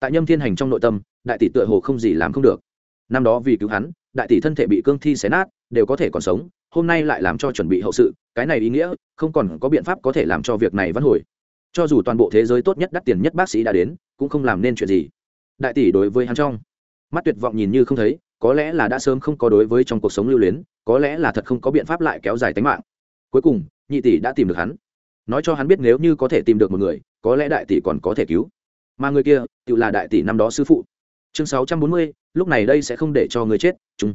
Tại nhâm thiên hành trong nội tâm, đại tỷ tựa hồ không gì làm không được. Năm đó vì cứu hắn, đại tỷ thân thể bị cương thi xé nát, đều có thể còn sống, hôm nay lại làm cho chuẩn bị hậu sự, cái này ý nghĩa, không còn có biện pháp có thể làm cho việc này vẫn hồi. Cho dù toàn bộ thế giới tốt nhất đắt tiền nhất bác sĩ đã đến, cũng không làm nên chuyện gì. Đại tỷ đối với hắn trong mắt tuyệt vọng nhìn như không thấy có lẽ là đã sớm không có đối với trong cuộc sống lưu luyến, có lẽ là thật không có biện pháp lại kéo dài tính mạng. Cuối cùng, nhị tỷ đã tìm được hắn. Nói cho hắn biết nếu như có thể tìm được một người, có lẽ đại tỷ còn có thể cứu. Mà người kia, tự là đại tỷ năm đó sư phụ. Chương sáu trăm bốn mươi, lúc này đây sẽ không để cho người chết, chung.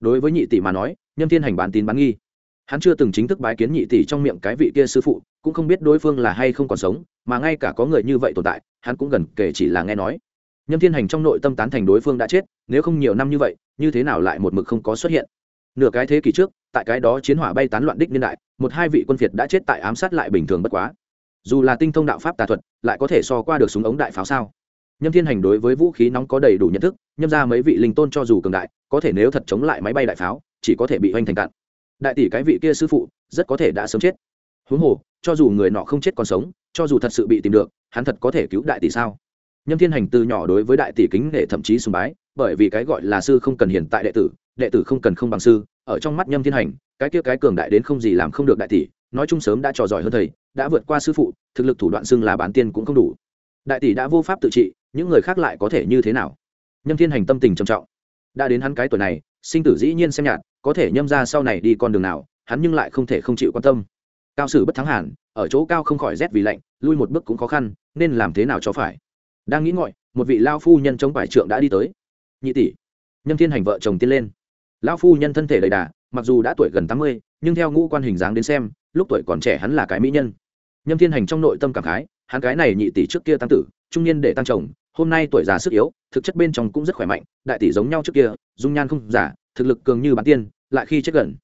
Đối với nhị tỷ mà nói, nhâm thiên hành bán tín bán nghi. Hắn chưa từng chính thức bái kiến nhị tỷ trong miệng cái vị kia sư phụ, cũng không biết đối phương là hay không còn sống, mà ngay cả có người như vậy tồn tại, hắn cũng gần kể chỉ là nghe nói. Nhâm thiên hành trong nội tâm tán thành đối phương đã chết, nếu không nhiều năm như vậy như thế nào lại một mực không có xuất hiện? Nửa cái thế kỷ trước, tại cái đó chiến hỏa bay tán loạn đích niên đại, một hai vị quân phiệt đã chết tại ám sát lại bình thường bất quá. Dù là tinh thông đạo pháp tà thuật, lại có thể so qua được súng ống đại pháo sao? Nhâm thiên hành đối với vũ khí nóng có đầy đủ nhận thức, nhâm ra mấy vị linh tôn cho dù cường đại, có thể nếu thật chống lại máy bay đại pháo, chỉ có thể bị hoành thành cạn. Đại tỷ cái vị kia sư phụ, rất có thể đã sớm chết. Huống hồ, cho dù người nọ không chết còn sống, cho dù thật sự bị tìm được, hắn thật có thể cứu đại tỷ sao? Nhâm thiên hành từ nhỏ đối với đại tỷ kính nể thậm chí sùng bái, bởi vì cái gọi là sư không cần hiện tại đệ tử đệ tử không cần không bằng sư, ở trong mắt nhâm thiên hành, cái kia cái cường đại đến không gì làm không được đại tỷ, nói chung sớm đã trò giỏi hơn thầy, đã vượt qua sư phụ, thực lực thủ đoạn xưng là bán tiên cũng không đủ. Đại tỷ đã vô pháp tự trị, những người khác lại có thể như thế nào? Nhâm thiên hành tâm tình trầm trọng. Đã đến hắn cái tuổi này, sinh tử dĩ nhiên xem nhạt, có thể nhâm ra sau này đi con đường nào, hắn nhưng lại không thể không chịu quan tâm. Cao sử bất thắng hẳn, ở chỗ cao không khỏi rét vì lạnh, lui một bước cũng khó khăn, nên làm thế nào cho phải? Đang nghĩ ngợi một vị lao phu nhân chống vải trượng đã đi tới. Nhị tỷ. Nhâm thiên hành vợ chồng tiên lên. Lao phu nhân thân thể đầy đà, mặc dù đã tuổi gần tám mươi, nhưng theo ngũ quan hình dáng đến xem, lúc tuổi còn trẻ hắn là cái mỹ nhân. Nhâm thiên hành trong nội tâm cảm khái, hắn cái này nhị tỷ trước kia tăng tử, trung niên để tăng chồng, hôm nay tuổi già sức yếu, thực chất bên trong cũng rất khỏe mạnh, đại tỷ giống nhau trước kia, dung nhan không giả, thực lực cường như bán tiên, lại khi chết gần,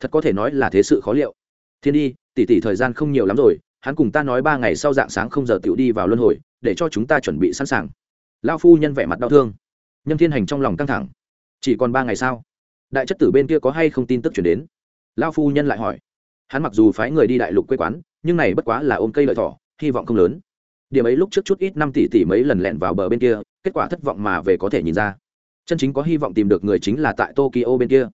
thật có thể nói là thế sự khó liệu. Thiên đi, tỷ tỷ thời gian không nhiều lắm rồi, hắn cùng ta nói ba ngày sau dạng sáng không giờ tiểu đi vào luân hồi để cho chúng ta chuẩn bị sẵn sàng. Lao phu nhân vẻ mặt đau thương. Nhâm thiên hành trong lòng căng thẳng. Chỉ còn ba ngày sau, đại chất tử bên kia có hay không tin tức chuyển đến? Lao phu nhân lại hỏi. Hắn mặc dù phái người đi đại lục quê quán, nhưng này bất quá là ôm cây lợi thỏ, hy vọng không lớn. Điểm ấy lúc trước chút ít năm tỷ tỷ mấy lần lẹn vào bờ bên kia, kết quả thất vọng mà về có thể nhìn ra. Chân chính có hy vọng tìm được người chính là tại tokyo bên kia.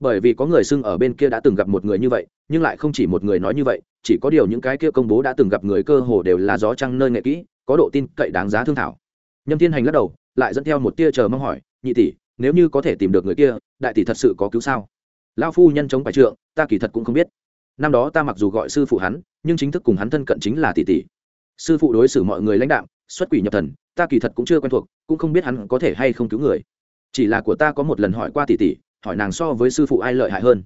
Bởi vì có người xưng ở bên kia đã từng gặp một người như vậy, nhưng lại không chỉ một người nói như vậy, chỉ có điều những cái kia công bố đã từng gặp người cơ hồ đều là gió trăng nơi nghệ kỹ có độ tin cậy đáng giá thương thảo. Nhâm thiên hành lắc đầu, lại dẫn theo một tia chờ mong hỏi, nhị tỷ, nếu như có thể tìm được người kia, đại tỷ thật sự có cứu sao? Lao phu nhân chống bài trượng, ta kỳ thật cũng không biết. Năm đó ta mặc dù gọi sư phụ hắn, nhưng chính thức cùng hắn thân cận chính là tỷ tỷ. Sư phụ đối xử mọi người lãnh đạo xuất quỷ nhập thần, ta kỳ thật cũng chưa quen thuộc, cũng không biết hắn có thể hay không cứu người. Chỉ là của ta có một lần hỏi qua tỷ tỷ, hỏi nàng so với sư phụ ai lợi hại hơn.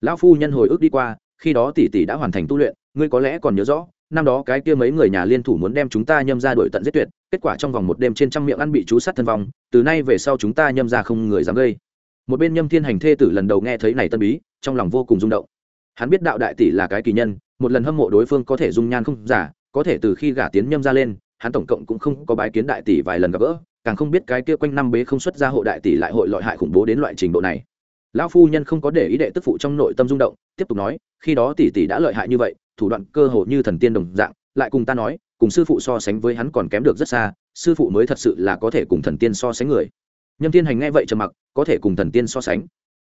Lão phu nhân hồi ức đi qua, khi đó tỷ tỷ đã hoàn thành tu luyện, ngươi có lẽ còn nhớ rõ năm đó cái kia mấy người nhà liên thủ muốn đem chúng ta nhâm ra đổi tận giết tuyệt, kết quả trong vòng một đêm trên trăm miệng ăn bị chú sát thân vong, từ nay về sau chúng ta nhâm ra không người dám gây. Một bên nhâm thiên hành thê tử lần đầu nghe thấy này tân bí, trong lòng vô cùng rung động. Hắn biết đạo đại tỷ là cái kỳ nhân, một lần hâm mộ đối phương có thể dung nhan không giả, có thể từ khi gả tiến nhâm ra lên, hắn tổng cộng cũng không có bái kiến đại tỷ vài lần gặp gỡ, càng không biết cái kia quanh năm bế không xuất ra hộ đại tỷ lại hội lọi hại khủng bố đến loại trình độ này. Lão phu nhân không có để ý đệ tức phụ trong nội tâm rung động, tiếp tục nói, khi đó tỷ tỷ đã lợi hại như vậy thủ đoạn cơ hồ như thần tiên đồng dạng, lại cùng ta nói, cùng sư phụ so sánh với hắn còn kém được rất xa, sư phụ mới thật sự là có thể cùng thần tiên so sánh người. Nhâm thiên hành nghe vậy trầm mặc, có thể cùng thần tiên so sánh.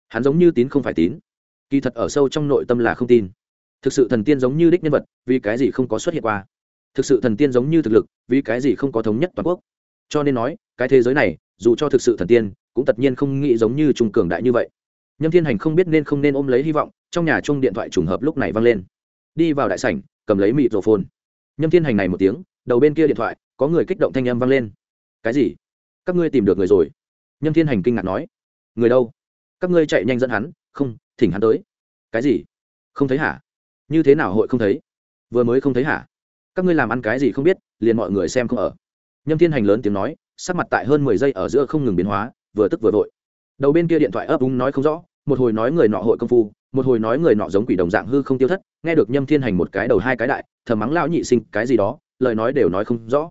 Hắn giống như tín không phải tín. Kỳ thật ở sâu trong nội tâm là không tin. Thực sự thần tiên giống như đích nhân vật, vì cái gì không có xuất hiện qua? Thực sự thần tiên giống như thực lực, vì cái gì không có thống nhất toàn quốc? Cho nên nói, cái thế giới này, dù cho thực sự thần tiên, cũng tất nhiên không nghĩ giống như trung cường đại như vậy. Nhâm thiên hành không biết nên không nên ôm lấy hy vọng, trong nhà chung điện thoại trùng hợp lúc này vang lên đi vào đại sảnh, cầm lấy mịt rổ phồn nhâm thiên hành này một tiếng, đầu bên kia điện thoại, có người kích động thanh âm vang lên. Cái gì? Các ngươi tìm được người rồi? Nhâm thiên hành kinh ngạc nói. Người đâu? Các ngươi chạy nhanh dẫn hắn, không, thỉnh hắn tới. Cái gì? Không thấy hả? Như thế nào hội không thấy? Vừa mới không thấy hả? Các ngươi làm ăn cái gì không biết, liền mọi người xem không ở. Nhâm thiên hành lớn tiếng nói, sắc mặt tại hơn mười giây ở giữa không ngừng biến hóa, vừa tức vừa vội. Đầu bên kia điện thoại ấp úng nói không rõ, một hồi nói người nọ hội công phu một hồi nói người nọ giống quỷ đồng dạng hư không tiêu thất, nghe được nhâm thiên hành một cái đầu hai cái đại thờ mắng lão nhị sinh cái gì đó, lời nói đều nói không rõ.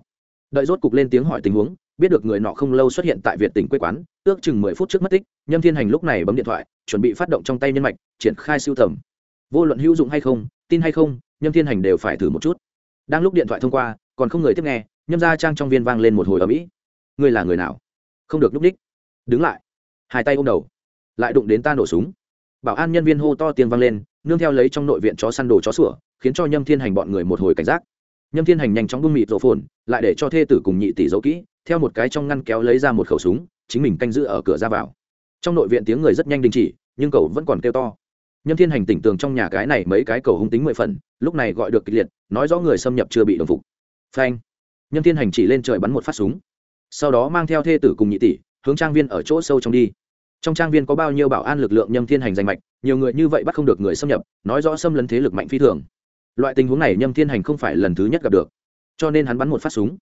Đợi rốt cục lên tiếng hỏi tình huống, biết được người nọ không lâu xuất hiện tại việt tỉnh quê quán, ước chừng mười phút trước mất tích, nhâm thiên hành lúc này bấm điện thoại, chuẩn bị phát động trong tay nhân mạch, triển khai siêu tầm. Vô luận hữu dụng hay không, tin hay không, nhâm thiên hành đều phải thử một chút. Đang lúc điện thoại thông qua, còn không người tiếp nghe, nhâm ra trang trong viên vang lên một hồi ở mỹ ngươi là người nào? Không được núp đích. Đứng lại. Hai tay ôm đầu. Lại đụng đến ta nổ súng bảo an nhân viên hô to tiếng vang lên, nương theo lấy trong nội viện chó săn đồ chó sủa, khiến cho nhâm thiên hành bọn người một hồi cảnh giác. Nhâm thiên hành nhanh chóng bưng mịt rổ phồn, lại để cho thê tử cùng nhị tỷ giấu kỹ, theo một cái trong ngăn kéo lấy ra một khẩu súng, chính mình canh giữ ở cửa ra vào. Trong nội viện tiếng người rất nhanh đình chỉ, nhưng cậu vẫn còn kêu to. Nhâm thiên hành tỉnh tường trong nhà cái này mấy cái cầu hung tính mười phần, lúc này gọi được kịch liệt, nói rõ người xâm nhập chưa bị đồng phục. Phanh. Nhâm thiên hành chỉ lên trời bắn một phát súng. Sau đó mang theo thê tử cùng nhị tỷ, hướng trang viên ở chỗ sâu trong đi trong trang viên có bao nhiêu bảo an lực lượng nhâm thiên hành danh mạch, nhiều người như vậy bắt không được người xâm nhập, nói rõ xâm lấn thế lực mạnh phi thường. Loại tình huống này nhâm thiên hành không phải lần thứ nhất gặp được. Cho nên hắn bắn một phát súng.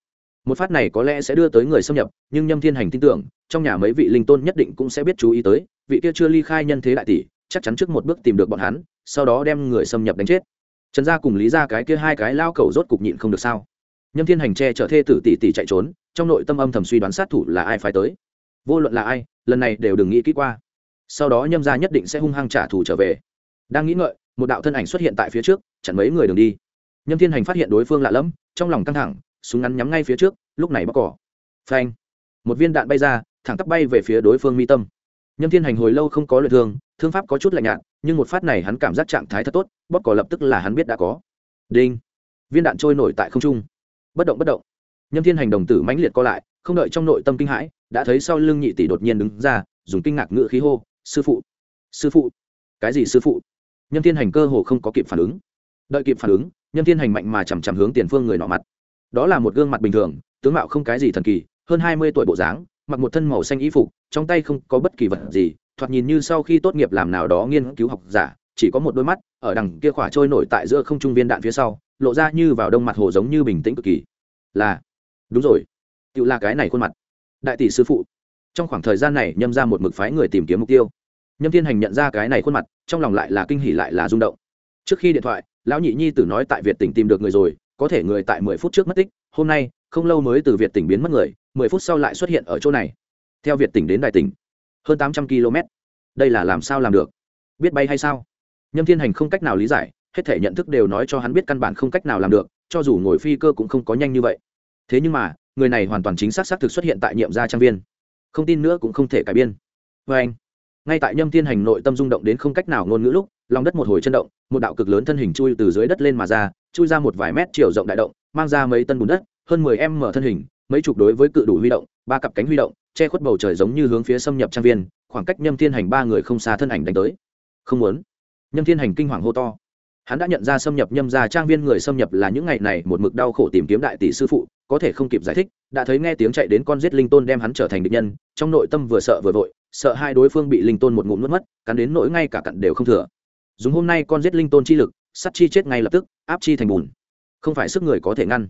Một phát này có lẽ sẽ đưa tới người xâm nhập, nhưng nhâm thiên hành tin tưởng, trong nhà mấy vị linh tôn nhất định cũng sẽ biết chú ý tới, vị kia chưa ly khai nhân thế đại tỷ, chắc chắn trước một bước tìm được bọn hắn, sau đó đem người xâm nhập đánh chết. Trần gia cùng lý ra cái kia hai cái lao cầu rốt cục nhịn không được sao? Nhâm thiên hành che chở thê tử tỷ tỷ chạy trốn, trong nội tâm âm thầm suy đoán sát thủ là ai phải tới. Vô luận là ai lần này đều đừng nghĩ kỹ qua. Sau đó nhâm gia nhất định sẽ hung hăng trả thù trở về. Đang nghĩ ngợi, một đạo thân ảnh xuất hiện tại phía trước, chặn mấy người đường đi. Nhâm thiên hành phát hiện đối phương lạ lẫm, trong lòng căng thẳng, súng ngắn nhắm ngay phía trước, lúc này bóc cỏ. Phanh! Một viên đạn bay ra, thẳng tắp bay về phía đối phương mi tâm. Nhâm thiên hành hồi lâu không có luyện thương thương pháp có chút lạnh nhạt, nhưng một phát này hắn cảm giác trạng thái thật tốt bóp cỏ lập tức là hắn biết đã có. Đinh! Viên đạn trôi nổi tại không trung. Bất động bất động. Nhâm thiên hành đồng tử mãnh liệt co lại không đợi trong nội tâm kinh hãi, đã thấy sau lưng nhị tỷ đột nhiên đứng ra, dùng kinh ngạc ngựa khí hô, sư phụ! Sư phụ! Cái gì sư phụ? Nhân thiên hành cơ hồ không có kịp phản ứng. Đợi kịp phản ứng Nhân thiên hành mạnh mà chằm chằm hướng tiền phương người nọ mặt. Đó là một gương mặt bình thường, tướng mạo không cái gì thần kỳ, hơn hai mươi tuổi bộ dáng, mặc một thân màu xanh y phục, trong tay không có bất kỳ vật gì, thoạt nhìn như sau khi tốt nghiệp làm nào đó nghiên cứu học giả, chỉ có một đôi mắt ở đằng kia khỏa trôi nổi tại giữa không trung viên đạn phía sau, lộ ra như vào đông mặt hồ giống như bình tĩnh cực kỳ. Là, đúng rồi tự là cái này khuôn mặt. Đại tỷ sư phụ. Trong khoảng thời gian này nhâm ra một mực phái người tìm kiếm mục tiêu. Nhâm thiên hành nhận ra cái này khuôn mặt, trong lòng lại là kinh hỉ lại là rung động. Trước khi điện thoại, lão nhị nhi tử nói tại việt tỉnh tìm được người rồi, có thể người tại mười phút trước mất tích, hôm nay, không lâu mới từ việt tỉnh biến mất người, mười phút sau lại xuất hiện ở chỗ này. Theo việt tỉnh đến đại tỉnh, hơn tám trăm km đây là làm sao làm được? Biết bay hay sao? Nhâm thiên hành không cách nào lý giải, hết thể nhận thức đều nói cho hắn biết căn bản không cách nào làm được, cho dù ngồi phi cơ cũng không có nhanh như vậy. Thế nhưng mà người này hoàn toàn chính xác xác thực xuất hiện tại nhiệm gia trang viên. Không tin nữa cũng không thể cải biên. Vê anh, ngay tại nhâm thiên hành nội tâm rung động đến không cách nào ngôn ngữ lúc, lòng đất một hồi chân động, một đạo cực lớn thân hình chui từ dưới đất lên mà ra, chui ra một vài mét chiều rộng đại động, mang ra mấy tân bùn đất, hơn mười em mở thân hình, mấy chục đối với cự đủ huy động, ba cặp cánh huy động, che khuất bầu trời giống như hướng phía xâm nhập trang viên, khoảng cách nhâm thiên hành ba người không xa thân ảnh đánh tới. Không muốn. Nhâm thiên hành kinh hoàng hô to hắn đã nhận ra xâm nhập nhâm ra trang viên người xâm nhập là những ngày này một mực đau khổ tìm kiếm đại tỷ sư phụ, có thể không kịp giải thích, đã thấy nghe tiếng chạy đến con giết linh tôn đem hắn trở thành địch nhân, trong nội tâm vừa sợ vừa vội, sợ hai đối phương bị linh tôn một ngụm nuốt mất, cắn đến nỗi ngay cả cặn đều không thừa. Dùng hôm nay con giết linh tôn chi lực sắt chi chết ngay lập tức, áp chi thành bùn. Không phải sức người có thể ngăn.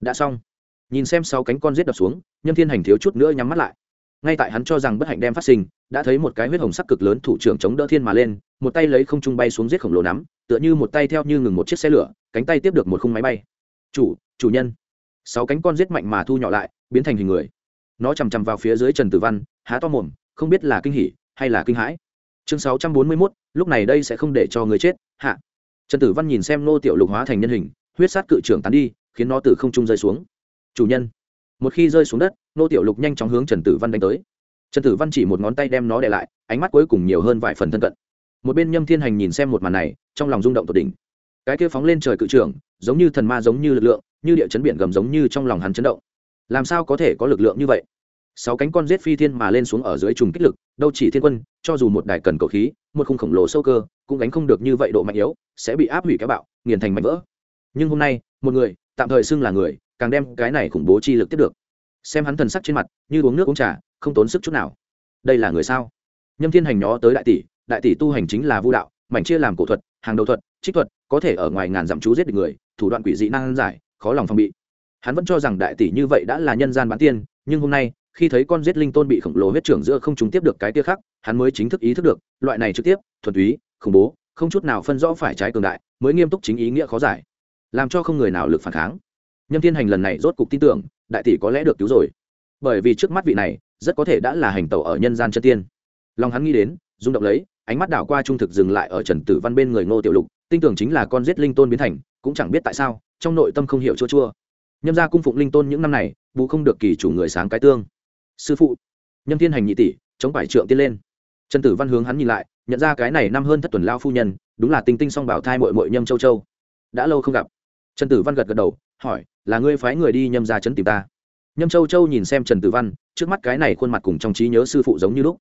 Đã xong. Nhìn xem sáu cánh con giết đập xuống, nhâm thiên hành thiếu chút nữa nhắm mắt lại. Ngay tại hắn cho rằng bất hạnh đem phát sinh đã thấy một cái huyết hồng sắc cực lớn thủ trưởng chống đỡ thiên mà lên, một tay lấy không trung bay xuống giết khổng lồ nắm, tựa như một tay theo như ngừng một chiếc xe lửa, cánh tay tiếp được một khung máy bay. Chủ chủ nhân. Sáu cánh con giết mạnh mà thu nhỏ lại, biến thành hình người. Nó chằm chằm vào phía dưới trần tử văn, há to mồm, không biết là kinh hỉ hay là kinh hãi. Chương sáu trăm bốn mươi mốt, lúc này đây sẽ không để cho người chết, hạ. Trần tử văn nhìn xem nô tiểu lục hóa thành nhân hình, huyết sát cự trưởng tán đi, khiến nó từ không trung rơi xuống. Chủ nhân. Một khi rơi xuống đất nô tiểu lục nhanh chóng hướng trần tử văn đánh tới trần tử văn chỉ một ngón tay đem nó để lại, ánh mắt cuối cùng nhiều hơn vài phần thân cận. Một bên nhâm thiên hành nhìn xem một màn này, trong lòng rung động tột đỉnh. Cái kia phóng lên trời cự trưởng, giống như thần ma giống như lực lượng, như địa chấn biển gầm giống như trong lòng hắn chấn động. Làm sao có thể có lực lượng như vậy? Sáu cánh con rết phi thiên mà lên xuống ở dưới trùng kích lực, đâu chỉ thiên quân, cho dù một đài cần cầu khí, một khung khổng lồ sâu cơ, cũng gánh không được như vậy độ mạnh yếu, sẽ bị áp hủy cái bạo, nghiền thành mảnh vỡ. Nhưng hôm nay, một người, tạm thời xưng là người, càng đem cái này khủng bố chi lực tiếp được. Xem hắn thần sắc trên mặt, như uống nước uống trà không tốn sức chút nào. Đây là người sao? Nhâm thiên hành nhó tới đại tỷ đại tỷ tu hành chính là vu đạo, mảnh chia làm cổ thuật, hàng đầu thuật, trích thuật, có thể ở ngoài ngàn dặm chú giết được người, thủ đoạn quỷ dị năng giải, khó lòng phòng bị. Hắn vẫn cho rằng đại tỷ như vậy đã là nhân gian bán tiên, nhưng hôm nay, khi thấy con giết linh tôn bị khổng lồ huyết trưởng giữa không chúng tiếp được cái tia khác, hắn mới chính thức ý thức được, loại này trực tiếp, thuần túy, khủng bố, không chút nào phân rõ phải trái cường đại, mới nghiêm túc chính ý nghĩa khó giải, làm cho không người nào lực phản kháng. Nhâm thiên hành lần này rốt cục tin tưởng, đại tỷ có lẽ được cứu rồi. Bởi vì trước mắt vị này rất có thể đã là hành tẩu ở nhân gian chân tiên. Lòng hắn nghĩ đến, rung động lấy, ánh mắt đảo qua trung thực dừng lại ở trần tử văn bên người ngô tiểu lục, tin tưởng chính là con giết linh tôn biến thành, cũng chẳng biết tại sao, trong nội tâm không hiểu chua chua. Nhâm ra cung phụng linh tôn những năm này, bù không được kỳ chủ người sáng cái tương. Sư phụ, nhâm thiên hành nhị tỷ, chống phải trượng tiên lên. Trần tử văn hướng hắn nhìn lại, nhận ra cái này năm hơn thất tuần lao phu nhân, đúng là tinh tinh song bảo thai mội mội nhâm châu châu. Đã lâu không gặp. Trần tử văn gật gật đầu, hỏi, là ngươi phái người đi nhâm ra trấn tìm ta? Nhâm châu châu nhìn xem trần tử văn, trước mắt cái này khuôn mặt cùng trong trí nhớ sư phụ giống như lúc.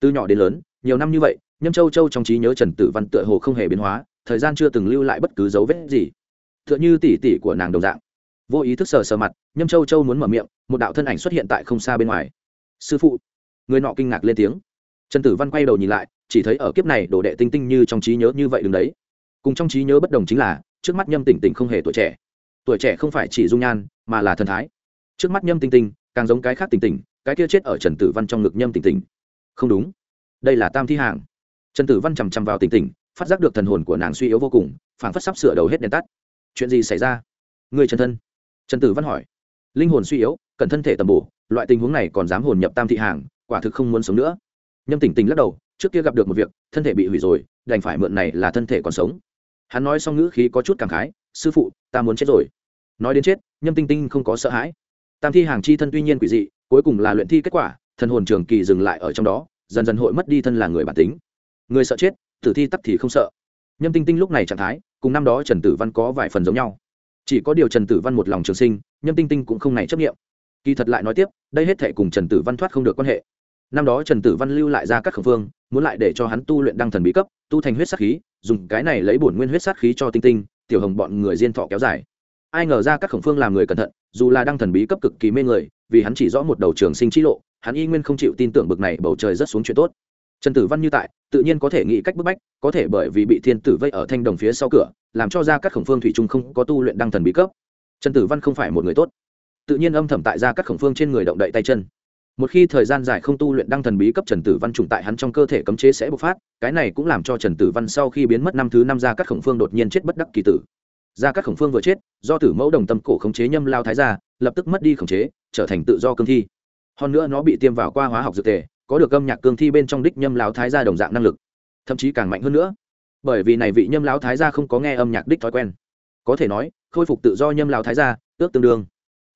Từ nhỏ đến lớn, nhiều năm như vậy, nhâm châu châu trong trí nhớ trần tử văn tựa hồ không hề biến hóa, thời gian chưa từng lưu lại bất cứ dấu vết gì. T h ư ợ n h ư tỉ tỉ của nàng đồng dạng. Vô ý thức sờ sờ mặt, nhâm châu châu muốn mở miệng, một đạo thân ảnh xuất hiện tại không xa bên ngoài. Sư phụ. Người nọ kinh ngạc lên tiếng. Trần tử văn quay đầu nhìn lại, chỉ thấy ở kiếp này đồ đệ tinh tinh như trong trí nhớ như vậy đứng đấy. Cùng trong trí nhớ bất đồng chính là, trước mắt nhâm tỉnh tỉnh không hề tuổi trẻ. Tuổi trẻ không phải chỉ dung nhan, mà là thần thái trước mắt nhâm tinh tinh càng giống cái khác tỉnh tỉnh cái kia chết ở trần tử văn trong ngực nhâm tỉnh tỉnh không đúng. Đây là tam thi hàng. Trần tử văn chằm chằm vào tỉnh tỉnh phát giác được thần hồn của nàng suy yếu vô cùng, phảng phất sắp sửa đầu hết đèn tắt. Chuyện gì xảy ra? Người chân thân. Trần tử văn hỏi. Linh hồn suy yếu, cần thân thể tầm bổ, loại tình huống này còn dám hồn nhập tam thị hàng, quả thực không muốn sống nữa. Nhâm tỉnh tỉnh lắc đầu, trước kia gặp được một việc, thân thể bị hủy rồi, đành phải mượn này là thân thể còn sống. Hắn nói xong ngữ khí có chút cảm khái, sư phụ, ta muốn chết rồi. Nói đến chết, nhâm tinh tinh không có sợ hãi tam thi hàng chi thân tuy nhiên quỷ dị, cuối cùng là luyện thi kết quả, thần hồn trường kỳ dừng lại ở trong đó, dần dần hội mất đi thân là người bản tính. Người sợ chết, tử thi tắc thì không sợ. Nhâm tinh tinh lúc này trạng thái, cùng năm đó trần tử văn có vài phần giống nhau. Chỉ có điều trần tử văn một lòng trường sinh, nhâm tinh tinh cũng không này chấp nghiệm kỳ thật lại nói tiếp, đây hết thể cùng trần tử văn thoát không được quan hệ. Năm đó trần tử văn lưu lại ra các khẩu phương, muốn lại để cho hắn tu luyện đăng thần bí cấp, tu thành huyết sát khí, dùng cái này lấy bổn nguyên huyết sát khí cho tinh tinh, tiểu hồng bọn người diên thọ kéo dài ai ngờ ra các khổng phương làm người cẩn thận, dù là đăng thần bí cấp cực kỳ mê người, vì hắn chỉ rõ một đầu trường sinh trí lộ, hắn y nguyên không chịu tin tưởng bực này bầu trời rất xuống chuyện tốt. Trần tử văn như tại, tự nhiên có thể nghĩ cách bức bách, có thể bởi vì bị thiên tử vây ở thanh đồng phía sau cửa, làm cho ra các khổng phương thủy trung không có tu luyện đăng thần bí cấp. Trần tử văn không phải một người tốt. Tự nhiên âm thầm tại ra các khổng phương trên người động đậy tay chân. Một khi thời gian dài không tu luyện đăng thần bí cấp trần tử văn trùng tại hắn trong cơ thể cấm chế sẽ bộc phát, cái này cũng làm cho trần tử văn sau khi biến mất năm thứ năm ra các khổng phương đột nhiên chết bất đắc kỳ tử gia cát khổng phương vừa chết do tử mẫu đồng tâm cổ khống chế nhâm lao thái gia, lập tức mất đi khống chế trở thành tự do cương thi. Hơn nữa nó bị tiêm vào qua hóa học dược tề có được âm nhạc cương thi bên trong đích nhâm lao thái gia đồng dạng năng lực. Thậm chí càng mạnh hơn nữa. Bởi vì này vị nhâm lao thái gia không có nghe âm nhạc đích thói quen. Có thể nói khôi phục tự do nhâm lao thái gia ước tương đương.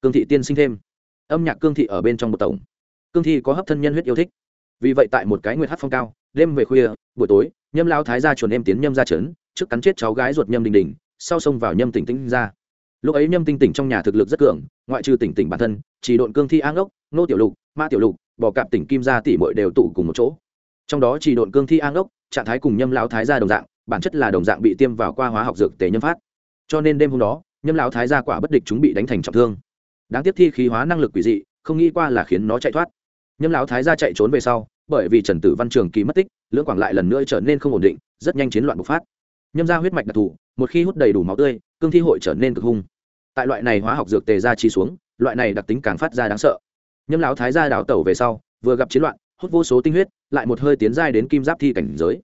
Cương thị tiên sinh thêm. Âm nhạc cương thị ở bên trong một tổng. Cương thi có hấp thân nhân huyết yêu thích. Vì vậy tại một cái nguyệt hát phong cao đêm về khuya buổi tối nhâm lao thái gia chuồn em tiến nhâm ra trấn trước cắn chết cháu gái ruột nhâm đình đình sau xông vào nhâm tỉnh tinh ra. Lúc ấy nhâm tinh tỉnh trong nhà thực lực rất cường, ngoại trừ tỉnh tỉnh bản thân, chỉ độn cương thi an ốc nô tiểu lục, ma tiểu lục, bò cạp tỉnh kim gia tỷ mội đều tụ cùng một chỗ. Trong đó chỉ độn cương thi an ốc, trạng thái cùng nhâm lão thái gia đồng dạng, bản chất là đồng dạng bị tiêm vào qua hóa học dược tế nhâm phát. Cho nên đêm hôm đó, nhâm lão thái gia quả bất địch chúng bị đánh thành trọng thương. Đáng tiếc thi khí hóa năng lực quỷ dị, không nghĩ qua là khiến nó chạy thoát. Nhâm lão thái gia chạy trốn về sau, bởi vì trần tử văn trường kỳ mất tích, lưỡng quảng lại lần nữa trở nên không ổn định, rất nhanh chiến loạn bộc phát. Nhâm ra huyết mạch đặc thù một khi hút đầy đủ máu tươi, cương thi hội trở nên cực hung. Tại loại này hóa học dược tề ra chi xuống, loại này đặc tính càng phát ra đáng sợ. Nhâm lão thái gia đào tẩu về sau, vừa gặp chiến loạn, hút vô số tinh huyết, lại một hơi tiến giai đến kim giáp thi cảnh giới.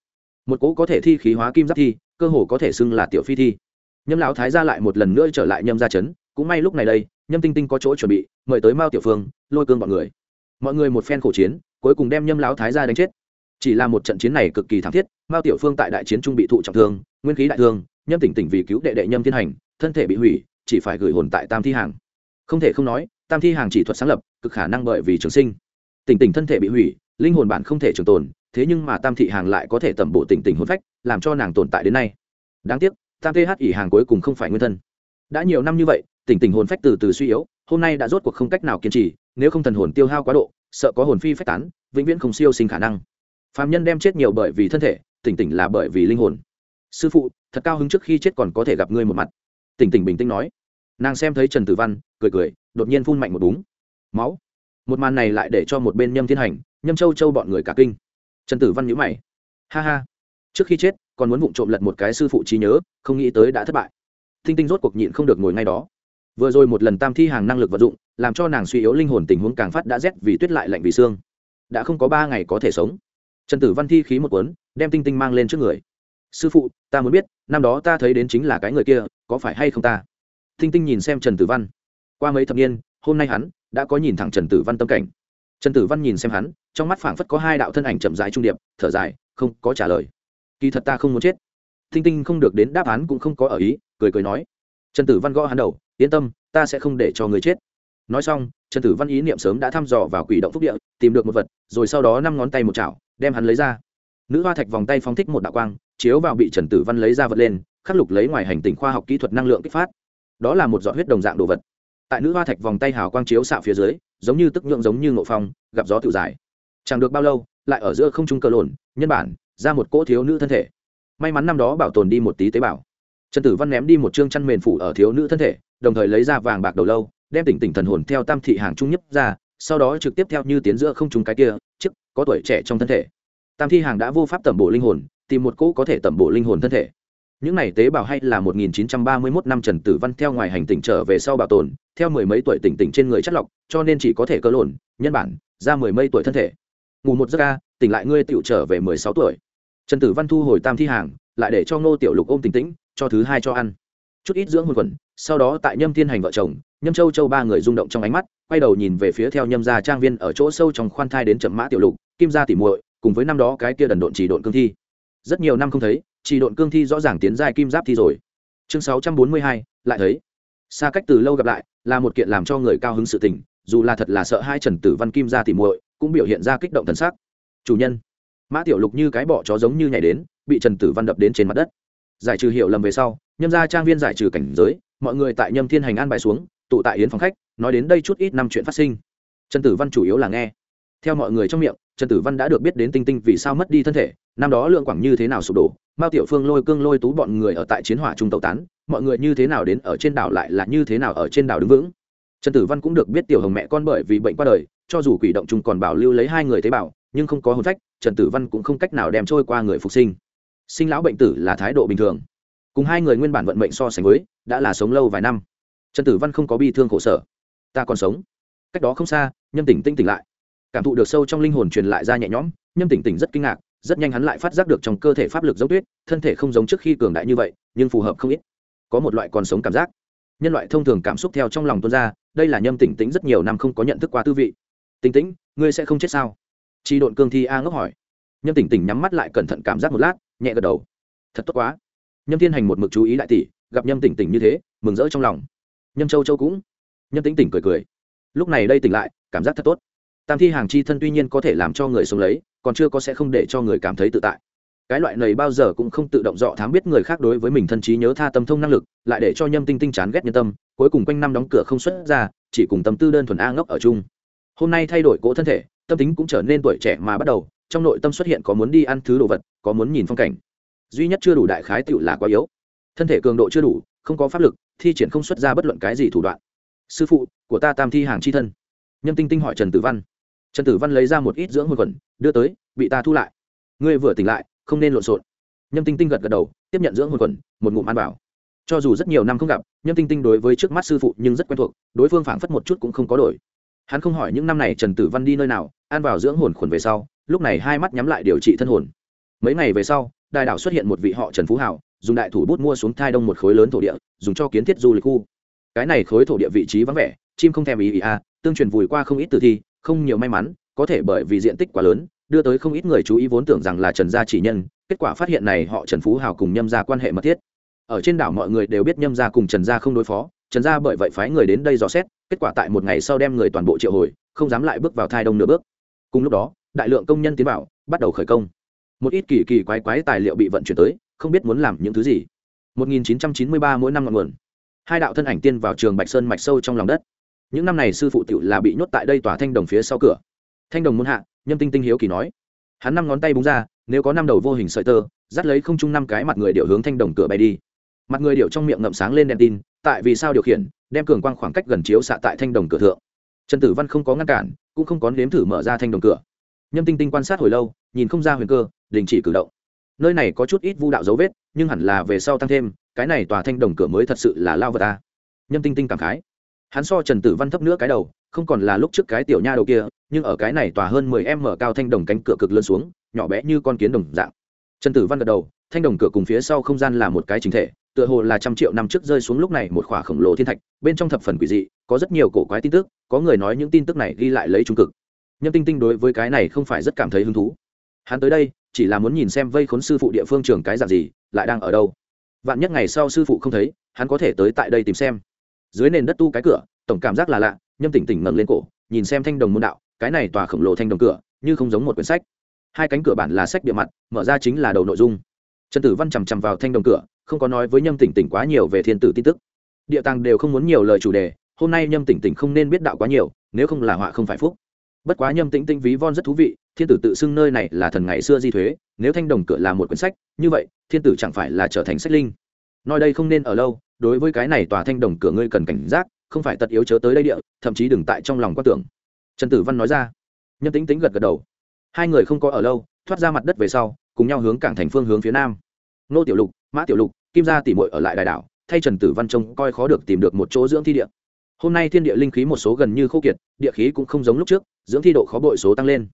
Một cỗ có thể thi khí hóa kim giáp thi, cơ hồ có thể xưng là tiểu phi thi. Nhâm lão thái gia lại một lần nữa trở lại nhâm gia chấn cũng may lúc này đây, nhâm tinh tinh có chỗ chuẩn bị, mời tới mao tiểu phương, lôi cương bọn người. Mọi người một phen khổ chiến, cuối cùng đem nhâm lão thái gia đánh chết. Chỉ là một trận chiến này cực kỳ thảm thiết, mao tiểu phương tại đại chiến trung bị thụ trọng thương, nguyên khí đại thương nhâm tỉnh tỉnh vì cứu đệ đệ nhâm thiên hành, thân thể bị hủy, chỉ phải gửi hồn tại tam thi hàng. Không thể không nói, tam thi hàng chỉ thuật sáng lập, cực khả năng bởi vì trường sinh. Tỉnh tỉnh thân thể bị hủy, linh hồn bản không thể trường tồn, thế nhưng mà tam thị hàng lại có thể tẩm bộ tỉnh tỉnh hồn phách, làm cho nàng tồn tại đến nay. Đáng tiếc, tam th ỉ hàng cuối cùng không phải nguyên thân. Đã nhiều năm như vậy, tỉnh tỉnh hồn phách từ từ suy yếu, hôm nay đã rốt cuộc không cách nào kiên trì, nếu không thần hồn tiêu hao quá độ, sợ có hồn phi phách tán, vĩnh viễn không siêu sinh khả năng. Phạm nhân đem chết nhiều bởi vì thân thể, tỉnh tỉnh là bởi vì linh hồn. Sư phụ thật cao hứng trước khi chết còn có thể gặp ngươi một mặt. Tỉnh tỉnh bình tĩnh nói. Nàng xem thấy trần tử văn, cười cười, đột nhiên phun mạnh một búng. Máu. Một màn này lại để cho một bên nhâm thiên hành, nhâm châu châu bọn người cả kinh. Trần tử văn nhữ mày. Ha ha. Trước khi chết, còn muốn vụng trộm lật một cái sư phụ trí nhớ, không nghĩ tới đã thất bại. Thinh tinh rốt cuộc nhịn không được ngồi ngay đó. Vừa rồi một lần tam thi hàng năng lực vật dụng, làm cho nàng suy yếu linh hồn tình huống càng phát đã rét vì tuyết lại lạnh vì xương. Đã không có ba ngày có thể sống. Trần tử văn thi khí một cuốn, đem tinh tinh mang lên trước người sư phụ, ta muốn biết, năm đó ta thấy đến chính là cái người kia, có phải hay không ta? Thinh tinh nhìn xem trần tử văn. Qua mấy thập niên, hôm nay hắn đã có nhìn thẳng trần tử văn tâm cảnh. Trần tử văn nhìn xem hắn, trong mắt phảng phất có hai đạo thân ảnh chậm dài trung điệp, thở dài, không có trả lời. Kỳ thật ta không muốn chết. Thinh tinh không được đến đáp án cũng không có ở ý, cười cười nói. Trần tử văn gõ hắn đầu, yên tâm, ta sẽ không để cho người chết. Nói xong, trần tử văn ý niệm sớm đã thăm dò vào quỷ động phúc địa, tìm được một vật, rồi sau đó năm ngón tay một chảo, đem hắn lấy ra. Nữ hoa thạch vòng tay phóng thích một đạo quang chiếu vào bị trần tử văn lấy ra vật lên, khắc lục lấy ngoài hành tinh khoa học kỹ thuật năng lượng kích phát. Đó là một giọt huyết đồng dạng đồ vật. Tại nữ hoa thạch vòng tay hào quang chiếu xạ phía dưới, giống như tức nhượng giống như ngộ phong, gặp gió tự dài. Chẳng được bao lâu, lại ở giữa không trung cơ lồn nhân bản, ra một cỗ thiếu nữ thân thể. May mắn năm đó bảo tồn đi một tí tế bào. Trần tử văn ném đi một chương chăn mền phủ ở thiếu nữ thân thể, đồng thời lấy ra vàng bạc đầu lâu, đem tỉnh tỉnh thần hồn theo tam thị hàng trung nhấp ra, sau đó trực tiếp theo như tiến giữa không trung cái kia trước có tuổi trẻ trong thân thể. Tam thi hàng đã vô pháp tẩm bổ linh hồn tìm một cỗ có thể tẩm bổ linh hồn thân thể những này tế bào hay là 1931 năm Trần Tử Văn theo ngoài hành tỉnh trở về sau bảo tồn, theo mười mấy tuổi tỉnh tỉnh trên người chất lọc, cho nên chỉ có thể cơ lộn, nhân bản, ra mười mấy tuổi thân thể. Ngủ một giấc a, tỉnh lại ngươi tiểu trở về 16 tuổi. Trần Tử Văn thu hồi tam thi hàng, lại để cho Ngô Tiểu Lục ôm tỉnh tĩnh, cho thứ hai cho ăn. Chút ít dưỡng hồn quần, sau đó tại Nhâm Thiên hành vợ chồng, Nhâm Châu Châu ba người rung động trong ánh mắt, quay đầu nhìn về phía theo Nhâm gia trang viên ở chỗ sâu trong khoan thai đến chậm mã tiểu lục, Kim gia tỉ muội, cùng với năm đó cái kia đần độn chỉ độn cương thi. Rất nhiều năm không thấy, chỉ độn cương thi rõ ràng tiến giai kim giáp thi rồi. Chương sáu trăm bốn mươi hai lại thấy. Xa cách từ lâu gặp lại là một kiện làm cho người cao hứng sự tình dù là thật là sợ hai trần tử văn kim ra thì muội cũng biểu hiện ra kích động thần sắc. Chủ nhân mã tiểu lục như cái bọ chó giống như nhảy đến bị trần tử văn đập đến trên mặt đất. Giải trừ hiệu lầm về sau nhâm ra trang viên giải trừ cảnh giới mọi người tại nhâm thiên hành an bài xuống tụ tại yến phòng khách nói đến đây chút ít năm chuyện phát sinh. Trần tử văn chủ yếu là nghe. Theo mọi người trong miệng trần tử văn đã được biết đến tinh tinh vì sao mất đi thân thể, năm đó lượng quảng như thế nào sụp đổ, mao tiểu phương lôi cương lôi tú bọn người ở tại chiến hỏa trung tàu tán, mọi người như thế nào đến ở trên đảo lại là như thế nào ở trên đảo đứng vững. Trần tử văn cũng được biết tiểu hồng mẹ con bởi vì bệnh qua đời, cho dù quỷ động chung còn bảo lưu lấy hai người tế bào, nhưng không có hồn phách, trần tử văn cũng không cách nào đem trôi qua người phục sinh. Sinh lão bệnh tử là thái độ bình thường. Cùng hai người nguyên bản vận mệnh so sánh với, đã là sống lâu vài năm. Trần tử văn không có bi thương khổ sở. Ta còn sống. Cách đó không xa, nhâm tỉnh tinh tỉnh lại cảm thụ được sâu trong linh hồn truyền lại ra nhẹ nhõm, nhâm tỉnh tỉnh rất kinh ngạc, rất nhanh hắn lại phát giác được trong cơ thể pháp lực giống tuyết, thân thể không giống trước khi cường đại như vậy, nhưng phù hợp không ít. Có một loại còn sống cảm giác. Nhân loại thông thường cảm xúc theo trong lòng tuôn ra, đây là nhâm tỉnh tĩnh rất nhiều năm không có nhận thức qua tư vị. Tỉnh tĩnh, ngươi sẽ không chết sao? Chi độn cương thi a ngốc hỏi. Nhâm tỉnh tỉnh nhắm mắt lại cẩn thận cảm giác một lát, nhẹ gật đầu. Thật tốt quá. Nhâm thiên hành một mực chú ý đại tỷ, gặp nhâm tỉnh tỉnh như thế, mừng rỡ trong lòng. Nhâm châu châu cũng. Nhâm tỉnh tỉnh cười cười. Lúc này đây tỉnh lại, cảm giác thật tốt tam thi hàng chi thân tuy nhiên có thể làm cho người sống lấy, còn chưa có sẽ không để cho người cảm thấy tự tại. Cái loại này bao giờ cũng không tự động dọ thám biết người khác đối với mình thân trí nhớ tha tâm thông năng lực, lại để cho nhâm tinh tinh chán ghét nhân tâm, cuối cùng quanh năm đóng cửa không xuất ra, chỉ cùng tâm tư đơn thuần a ngốc ở chung. Hôm nay thay đổi cỗ thân thể, tâm tính cũng trở nên tuổi trẻ mà bắt đầu, trong nội tâm xuất hiện có muốn đi ăn thứ đồ vật, có muốn nhìn phong cảnh. Duy nhất chưa đủ đại khái tựu là quá yếu. Thân thể cường độ chưa đủ, không có pháp lực, thi triển không xuất ra bất luận cái gì thủ đoạn. Sư phụ, của ta tam thi hàng chi thân. Nhâm tinh tinh hỏi trần tử văn trần tử văn lấy ra một ít dưỡng hồn quần, đưa tới, bị ta thu lại. Ngươi vừa tỉnh lại, không nên lộn xộn. Nhâm tinh tinh gật gật đầu, tiếp nhận dưỡng hồn quần, một ngụm ăn bảo cho dù rất nhiều năm không gặp, nhâm tinh tinh đối với trước mắt sư phụ nhưng rất quen thuộc, đối phương phảng phất một chút cũng không có đổi. Hắn không hỏi những năm này trần tử văn đi nơi nào, ăn vào dưỡng hồn khuẩn về sau, lúc này hai mắt nhắm lại điều trị thân hồn. Mấy ngày về sau, đại đảo xuất hiện một vị họ trần phú hảo, dùng đại thủ bút mua xuống thai đông một khối lớn thổ địa, dùng cho kiến thiết du lịch khu. Cái này khối thổ địa vị trí vắng vẻ, chim không thèm ý ý a tương truyền vùi qua không ít tử thi không nhiều may mắn, có thể bởi vì diện tích quá lớn, đưa tới không ít người chú ý vốn tưởng rằng là trần gia chỉ nhân, kết quả phát hiện này họ trần phú hào cùng nhâm gia quan hệ mật thiết. Ở trên đảo mọi người đều biết nhâm gia cùng trần gia không đối phó, trần gia bởi vậy phái người đến đây dò xét, kết quả tại một ngày sau đem người toàn bộ triệu hồi, không dám lại bước vào thai đông nửa bước. Cùng lúc đó, đại lượng công nhân tiến vào, bắt đầu khởi công. Một ít kỳ kỳ quái quái tài liệu bị vận chuyển tới, không biết muốn làm những thứ gì. 1993 mỗi năm ngọn nguồn. Hai đạo thân ảnh tiên vào trường bạch sơn mạch sâu trong lòng đất những năm này sư phụ tiểu là bị nhốt tại đây tòa thanh đồng phía sau cửa. Thanh đồng muôn hạ, nhâm tinh tinh hiếu kỳ nói. Hắn năm ngón tay búng ra, nếu có năm đầu vô hình sợi tơ, dắt lấy không chung năm cái mặt người điệu hướng thanh đồng cửa bay đi. Mặt người điệu trong miệng ngậm sáng lên đèn tin, tại vì sao điều khiển, đem cường quang khoảng cách gần chiếu xạ tại thanh đồng cửa thượng. Trần tử văn không có ngăn cản, cũng không có nếm thử mở ra thanh đồng cửa. Nhâm tinh tinh quan sát hồi lâu, nhìn không ra huyền cơ, đình chỉ cử động. Nơi này có chút ít vu đạo dấu vết, nhưng hẳn là về sau tăng thêm, cái này tòa thanh đồng cửa mới thật sự là lao vật ta. Nhâm tinh tinh cảm khái hắn so trần tử văn thấp nữa cái đầu, không còn là lúc trước cái tiểu nha đầu kia, nhưng ở cái này tòa hơn mười em mở cao thanh đồng cánh cửa cực lớn xuống, nhỏ bé như con kiến đồng dạng. Trần tử văn gật đầu, thanh đồng cửa cùng phía sau không gian là một cái chính thể, tựa hồ là trăm triệu năm trước rơi xuống lúc này một khỏa khổng lồ thiên thạch, bên trong thập phần quỷ dị, có rất nhiều cổ quái tin tức, có người nói những tin tức này ghi lại lấy trung cực. Nhân tinh tinh đối với cái này không phải rất cảm thấy hứng thú. Hắn tới đây, chỉ là muốn nhìn xem vây khốn sư phụ địa phương trường cái dạng gì, lại đang ở đâu. Vạn nhất ngày sau sư phụ không thấy, hắn có thể tới tại đây tìm xem dưới nền đất tu cái cửa, tổng cảm giác là lạ, nhâm tỉnh tỉnh ngẩng lên cổ, nhìn xem thanh đồng môn đạo, cái này tòa khổng lồ thanh đồng cửa, như không giống một quyển sách. Hai cánh cửa bản là sách địa mặt, mở ra chính là đầu nội dung. Trần tử văn chằm chằm vào thanh đồng cửa, không có nói với nhâm tỉnh tỉnh quá nhiều về thiên tử tin tức. Địa tàng đều không muốn nhiều lời chủ đề, hôm nay nhâm tỉnh tỉnh không nên biết đạo quá nhiều, nếu không là họa không phải phúc. Bất quá nhâm tĩnh tinh ví von rất thú vị, thiên tử tự xưng nơi này là thần ngày xưa di thuế, nếu thanh đồng cửa là một quyển sách, như vậy, thiên tử chẳng phải là trở thành sách linh nói đây không nên ở lâu, đối với cái này tòa thanh đồng cửa ngươi cần cảnh giác, không phải tật yếu chớ tới đây địa, thậm chí đừng tại trong lòng quan tưởng. Trần tử văn nói ra. Nhân tĩnh tính gật gật đầu. Hai người không có ở lâu, thoát ra mặt đất về sau, cùng nhau hướng cảng thành phương hướng phía nam. Nô tiểu lục, mã tiểu lục, kim gia tỉ mội ở lại đại đảo, thay trần tử văn trông coi khó được tìm được một chỗ dưỡng thi địa. Hôm nay thiên địa linh khí một số gần như khô kiệt, địa khí cũng không giống lúc trước, dưỡng thi độ khó bội số tăng lên.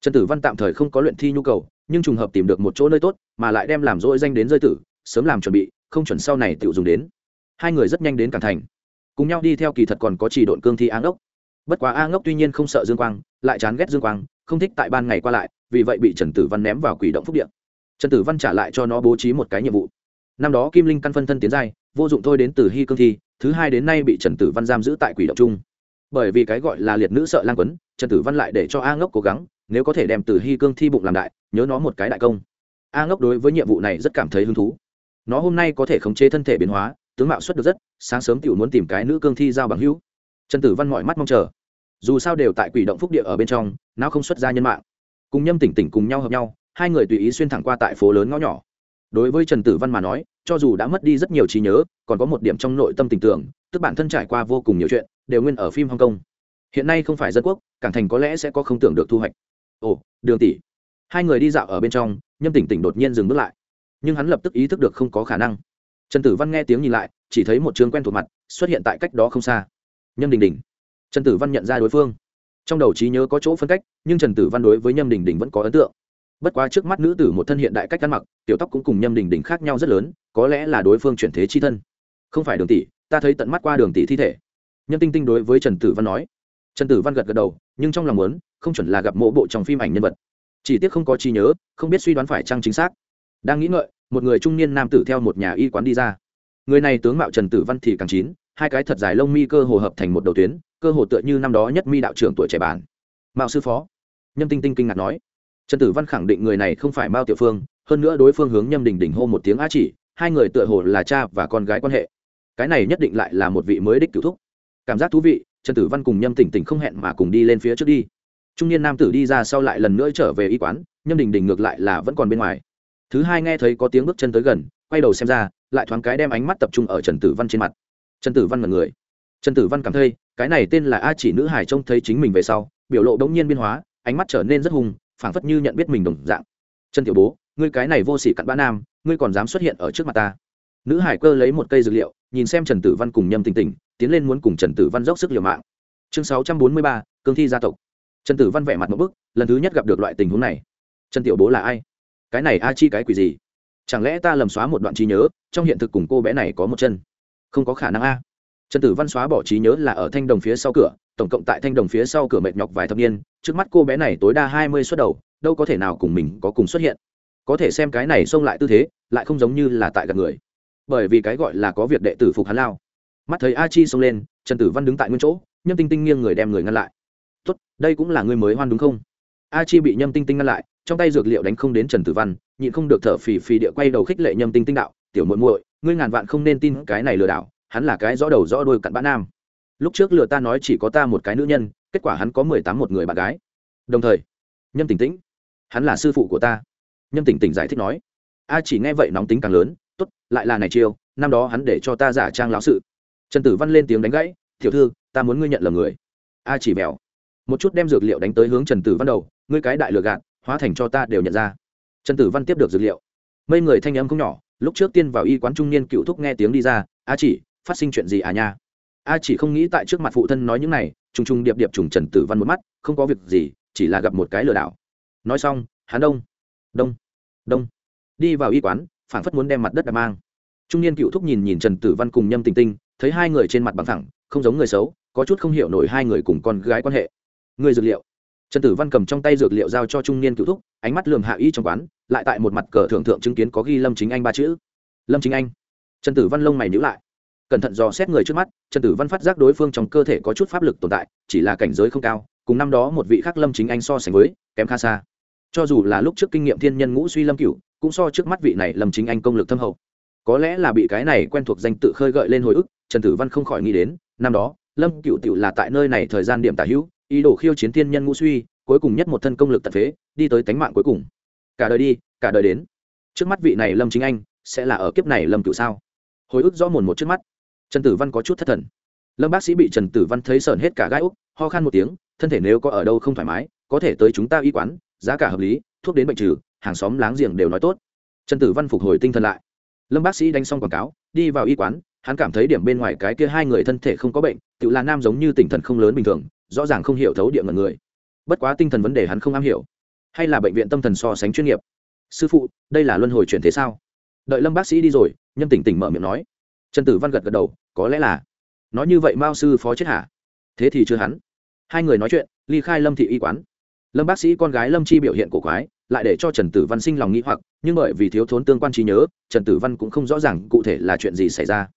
Trần tử văn tạm thời không có luyện thi nhu cầu, nhưng trùng hợp tìm được một chỗ nơi tốt, mà lại đem làm dỗi danh đến rơi tử, sớm làm chuẩn bị không chuẩn sau này tự dùng đến. Hai người rất nhanh đến cản thành. Cùng nhau đi theo kỳ thật còn có chỉ độn cương thi a ngốc. Bất quá a ngốc tuy nhiên không sợ dương quang, lại chán ghét dương quang, không thích tại ban ngày qua lại, vì vậy bị trần tử văn ném vào quỷ động phúc điện trần tử văn trả lại cho nó bố trí một cái nhiệm vụ. Năm đó kim linh căn phân thân tiến giai, vô dụng thôi đến từ hy cương thi, thứ hai đến nay bị trần tử văn giam giữ tại quỷ động chung. Bởi vì cái gọi là liệt nữ sợ lang quấn, trần tử văn lại để cho a ngốc cố gắng, nếu có thể đem từ hy cương thi bụng làm đại, nhớ nó một cái đại công. A ngốc đối với nhiệm vụ này rất cảm thấy hứng thú nó hôm nay có thể khống chế thân thể biến hóa, tướng mạo xuất được rất, sáng sớm tiểu muốn tìm cái nữ cương thi giao bằng hữu. Trần tử văn mọi mắt mong chờ. Dù sao đều tại quỷ động phúc địa ở bên trong não không xuất ra nhân mạng. Cùng nhâm tỉnh tỉnh cùng nhau hợp nhau, hai người tùy ý xuyên thẳng qua tại phố lớn ngõ nhỏ. Đối với trần tử văn mà nói, cho dù đã mất đi rất nhiều trí nhớ, còn có một điểm trong nội tâm tình tưởng, tức bản thân trải qua vô cùng nhiều chuyện, đều nguyên ở phim hong kong. Hiện nay không phải dân quốc, cảng thành có lẽ sẽ có không tưởng được thu hoạch. Ồ, đường tỷ. Hai người đi dạo ở bên trong, nhâm tỉnh tỉnh đột nhiên dừng bước lại nhưng hắn lập tức ý thức được không có khả năng. Trần tử văn nghe tiếng nhìn lại, chỉ thấy một trường quen thuộc mặt, xuất hiện tại cách đó không xa. Nhâm đình đình. Trần tử văn nhận ra đối phương. Trong đầu trí nhớ có chỗ phân cách, nhưng trần tử văn đối với nhâm đình đình vẫn có ấn tượng. Bất quá trước mắt nữ tử một thân hiện đại cách ăn mặc, tiểu tóc cũng cùng nhâm đình đình khác nhau rất lớn, có lẽ là đối phương chuyển thế chi thân. Không phải đường tỷ, ta thấy tận mắt qua đường tỷ thi thể. Nhâm tinh tinh đối với trần tử văn nói. Trần tử văn gật gật đầu, nhưng trong lòng muốn, không chuẩn là gặp mộ bộ trong phim ảnh nhân vật. Chỉ tiếc không có trí nhớ, không biết suy đoán phải chăng chính xác. Đang nghĩ ngợi một người trung niên nam tử theo một nhà y quán đi ra. Người này tướng mạo trần tử văn thì càng chín, hai cái thật dài lông mi cơ hồ hợp thành một đầu tuyến, cơ hồ tựa như năm đó nhất mi đạo trưởng tuổi trẻ bản. Mạo sư phó. Nhâm tinh tinh kinh ngạc nói. Trần tử văn khẳng định người này không phải mao tiểu phương, hơn nữa đối phương hướng nhâm đình đình hô một tiếng á chỉ, hai người tựa hồ là cha và con gái quan hệ. Cái này nhất định lại là một vị mới đích cựu thúc. Cảm giác thú vị, trần tử văn cùng nhâm tỉnh tỉnh không hẹn mà cùng đi lên phía trước đi. Trung niên nam tử đi ra sau lại lần nữa trở về y quán, nhâm đình đình ngược lại là vẫn còn bên ngoài thứ hai nghe thấy có tiếng bước chân tới gần, quay đầu xem ra, lại thoáng cái đem ánh mắt tập trung ở trần tử văn trên mặt. Trần tử văn là người. Trần tử văn cảm thấy, cái này tên là a chỉ nữ hải trông thấy chính mình về sau, biểu lộ đống nhiên biên hóa, ánh mắt trở nên rất hùng phảng phất như nhận biết mình đồng dạng. Trần tiểu bố, ngươi cái này vô sỉ cặn bã nam, ngươi còn dám xuất hiện ở trước mặt ta. Nữ hải cơ lấy một cây dược liệu, nhìn xem trần tử văn cùng nhâm tình tình, tiến lên muốn cùng trần tử văn dốc sức liều mạng. Chương sáu trăm bốn mươi ba, cương thi gia tộc. Trần tử văn vẻ mặt một bức, lần thứ nhất gặp được loại tình huống này. Trần tiểu bố là ai? Cái này a chi cái quỷ gì? Chẳng lẽ ta lầm xóa một đoạn trí nhớ, trong hiện thực cùng cô bé này có một chân? Không có khả năng a. Trần tử văn xóa bỏ trí nhớ là ở thanh đồng phía sau cửa, tổng cộng tại thanh đồng phía sau cửa mệt nhọc vài thập niên, trước mắt cô bé này tối đa hai mươi suất đầu, đâu có thể nào cùng mình có cùng xuất hiện. Có thể xem cái này xông lại tư thế, lại không giống như là tại gặp người. Bởi vì cái gọi là có việc đệ tử phục hắn lao. Mắt thấy a chi xông lên, trần tử văn đứng tại nguyên chỗ, nhâm tinh tinh nghiêng người đem người ngăn lại. Tốt, đây cũng là người mới hoan đúng không? A chi bị nhâm tinh tinh ngăn lại trong tay dược liệu đánh không đến trần tử văn, nhịn không được thở phì phì địa quay đầu khích lệ nhâm tinh tinh đạo, tiểu muội muội, ngươi ngàn vạn không nên tin cái này lừa đảo, hắn là cái rõ đầu rõ đôi cặn bã nam. Lúc trước lừa ta nói chỉ có ta một cái nữ nhân, kết quả hắn có mười tám một người bạn gái. Đồng thời, nhâm tỉnh tĩnh, hắn là sư phụ của ta. Nhâm tỉnh tỉnh giải thích nói, a chỉ nghe vậy nóng tính càng lớn t ố t lại là này chiêu, năm đó hắn để cho ta giả trang lão sự. Trần tử văn lên tiếng đánh gãy thiểu thư, ta muốn ngươi nhận là người. A chỉ mèo một chút đem dược liệu đánh tới hướng trần tử văn đầu, ngươi cái đại lừa gạt hóa thành cho ta đều nhận ra. Trần tử văn tiếp được dược liệu. Mấy người thanh âm không nhỏ, lúc trước tiên vào y quán trung niên cựu thúc nghe tiếng đi ra, a chỉ, phát sinh chuyện gì à nha? A chỉ không nghĩ tại trước mặt phụ thân nói những này, trùng trùng điệp điệp trùng trần tử văn một mắt, không có việc gì, chỉ là gặp một cái lừa đảo. Nói xong, hắn đông đông đông, đi vào y quán, phảng phất muốn đem mặt đất đạp mang. Trung niên cựu thúc nhìn nhìn trần tử văn cùng nhâm tình tinh, thấy hai người trên mặt bằng thẳng, không giống người xấu, có chút không hiểu nổi hai người cùng con gái quan hệ. Người dược liệu? Trần tử văn cầm trong tay dược liệu giao cho trung niên cựu thúc, ánh mắt lườm hạ y trong quán, lại tại một mặt cờ thượng thượng chứng kiến có ghi lâm chính anh ba chữ. Lâm chính anh. Trần tử văn lông mày nhữ lại. Cẩn thận dò xét người trước mắt, trần tử văn phát giác đối phương trong cơ thể có chút pháp lực tồn tại, chỉ là cảnh giới không cao, cùng năm đó một vị khác lâm chính anh so sánh với, kém khá xa. Cho dù là lúc trước kinh nghiệm thiên nhân ngũ suy lâm cửu, cũng so trước mắt vị này lâm chính anh công lực thâm hậu. Có lẽ là bị cái này quen thuộc danh tự khơi gợi lên hồi ức, trần tử văn không khỏi nghĩ đến, năm đó, lâm cựu tựu là tại nơi này thời gian điểm tả hữu ý đồ khiêu chiến thiên nhân ngũ suy, cuối cùng nhất một thân công lực tật phế, đi tới tánh mạng cuối cùng. Cả đời đi, cả đời đến. Trước mắt vị này lâm chính anh, sẽ là ở kiếp này lâm cựu sao? Hồi ức rõ mồn một trước mắt. Trần tử văn có chút thất thần. Lâm bác sĩ bị trần tử văn thấy sờn hết cả gai úc, ho khan một tiếng, thân thể nếu có ở đâu không thoải mái, có thể tới chúng ta y quán, giá cả hợp lý, thuốc đến bệnh trừ, hàng xóm láng giềng đều nói tốt. Trần tử văn phục hồi tinh thần lại. Lâm bác sĩ đánh xong quảng cáo, đi vào y quán, hắn cảm thấy điểm bên ngoài cái kia hai người thân thể không có bệnh, tự là nam giống như tinh thần không lớn bình thường rõ ràng không hiểu thấu địa ngần người. Bất quá tinh thần vấn đề hắn không am hiểu. Hay là bệnh viện tâm thần so sánh chuyên nghiệp? Sư phụ, đây là luân hồi chuyển thế sao? Đợi lâm bác sĩ đi rồi nhân tỉnh tỉnh mở miệng nói. Trần tử văn gật gật đầu, có lẽ là. Nói như vậy mao sư phó chết hả? Thế thì chưa hắn. Hai người nói chuyện, ly khai lâm thị y quán. Lâm bác sĩ con gái lâm chi biểu hiện cổ quái, lại để cho trần tử văn sinh lòng nghĩ hoặc, nhưng bởi vì thiếu thốn tương quan trí nhớ, trần tử văn cũng không rõ ràng cụ thể là chuyện gì xảy ra.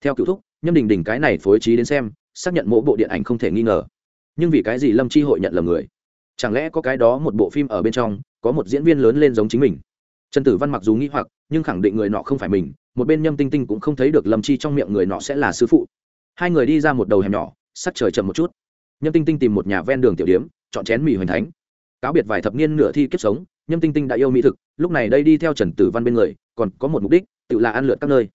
Theo cựu thúc, nhâm đình đình cái này phối trí đến xem, xác nhận mỗi bộ điện ảnh không thể nghi ngờ nhưng vì cái gì lâm chi hội nhận lầm người? Chẳng lẽ có cái đó một bộ phim ở bên trong, có một diễn viên lớn lên giống chính mình? Trần tử văn mặc dù nghĩ hoặc, nhưng khẳng định người nọ không phải mình, một bên nhâm tinh tinh cũng không thấy được lâm chi trong miệng người nọ sẽ là sư phụ. Hai người đi ra một đầu hẻm nhỏ, sắc trời chậm một chút. Nhâm tinh tinh tìm một nhà ven đường tiểu điếm, chọn chén mì hoành thánh. Cáo biệt vài thập niên nửa thi kiếp sống, nhâm tinh tinh đã yêu mỹ thực, lúc này đây đi theo trần tử văn bên người, còn có một mục đích, tự là ăn lượt các nơi.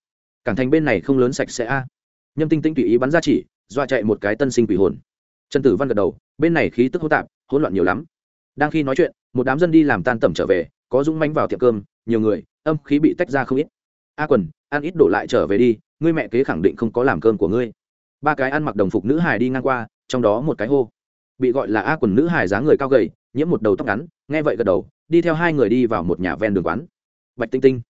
Cảng thành bên này không lớn sạch sẽ a. Nhâm tinh tinh tùy ý bắn ra chỉ dọa chạy một cái tân sinh quỷ hồn trần tử văn gật đầu, bên này khí tức hỗn tạp, hỗn loạn nhiều lắm. Đang khi nói chuyện, một đám dân đi làm tan tầm trở về, có dũng manh vào tiệm cơm, nhiều người, âm khí bị tách ra không ít. A quần, ăn ít đổ lại trở về đi, ngươi mẹ kế khẳng định không có làm cơm của ngươi. Ba cái ăn mặc đồng phục nữ hài đi ngang qua, trong đó một cái hô. Bị gọi là a quần nữ hài dáng người cao gầy, nhiễm một đầu tóc ngắn, nghe vậy gật đầu, đi theo hai người đi vào một nhà ven đường quán. Bạch tinh tinh.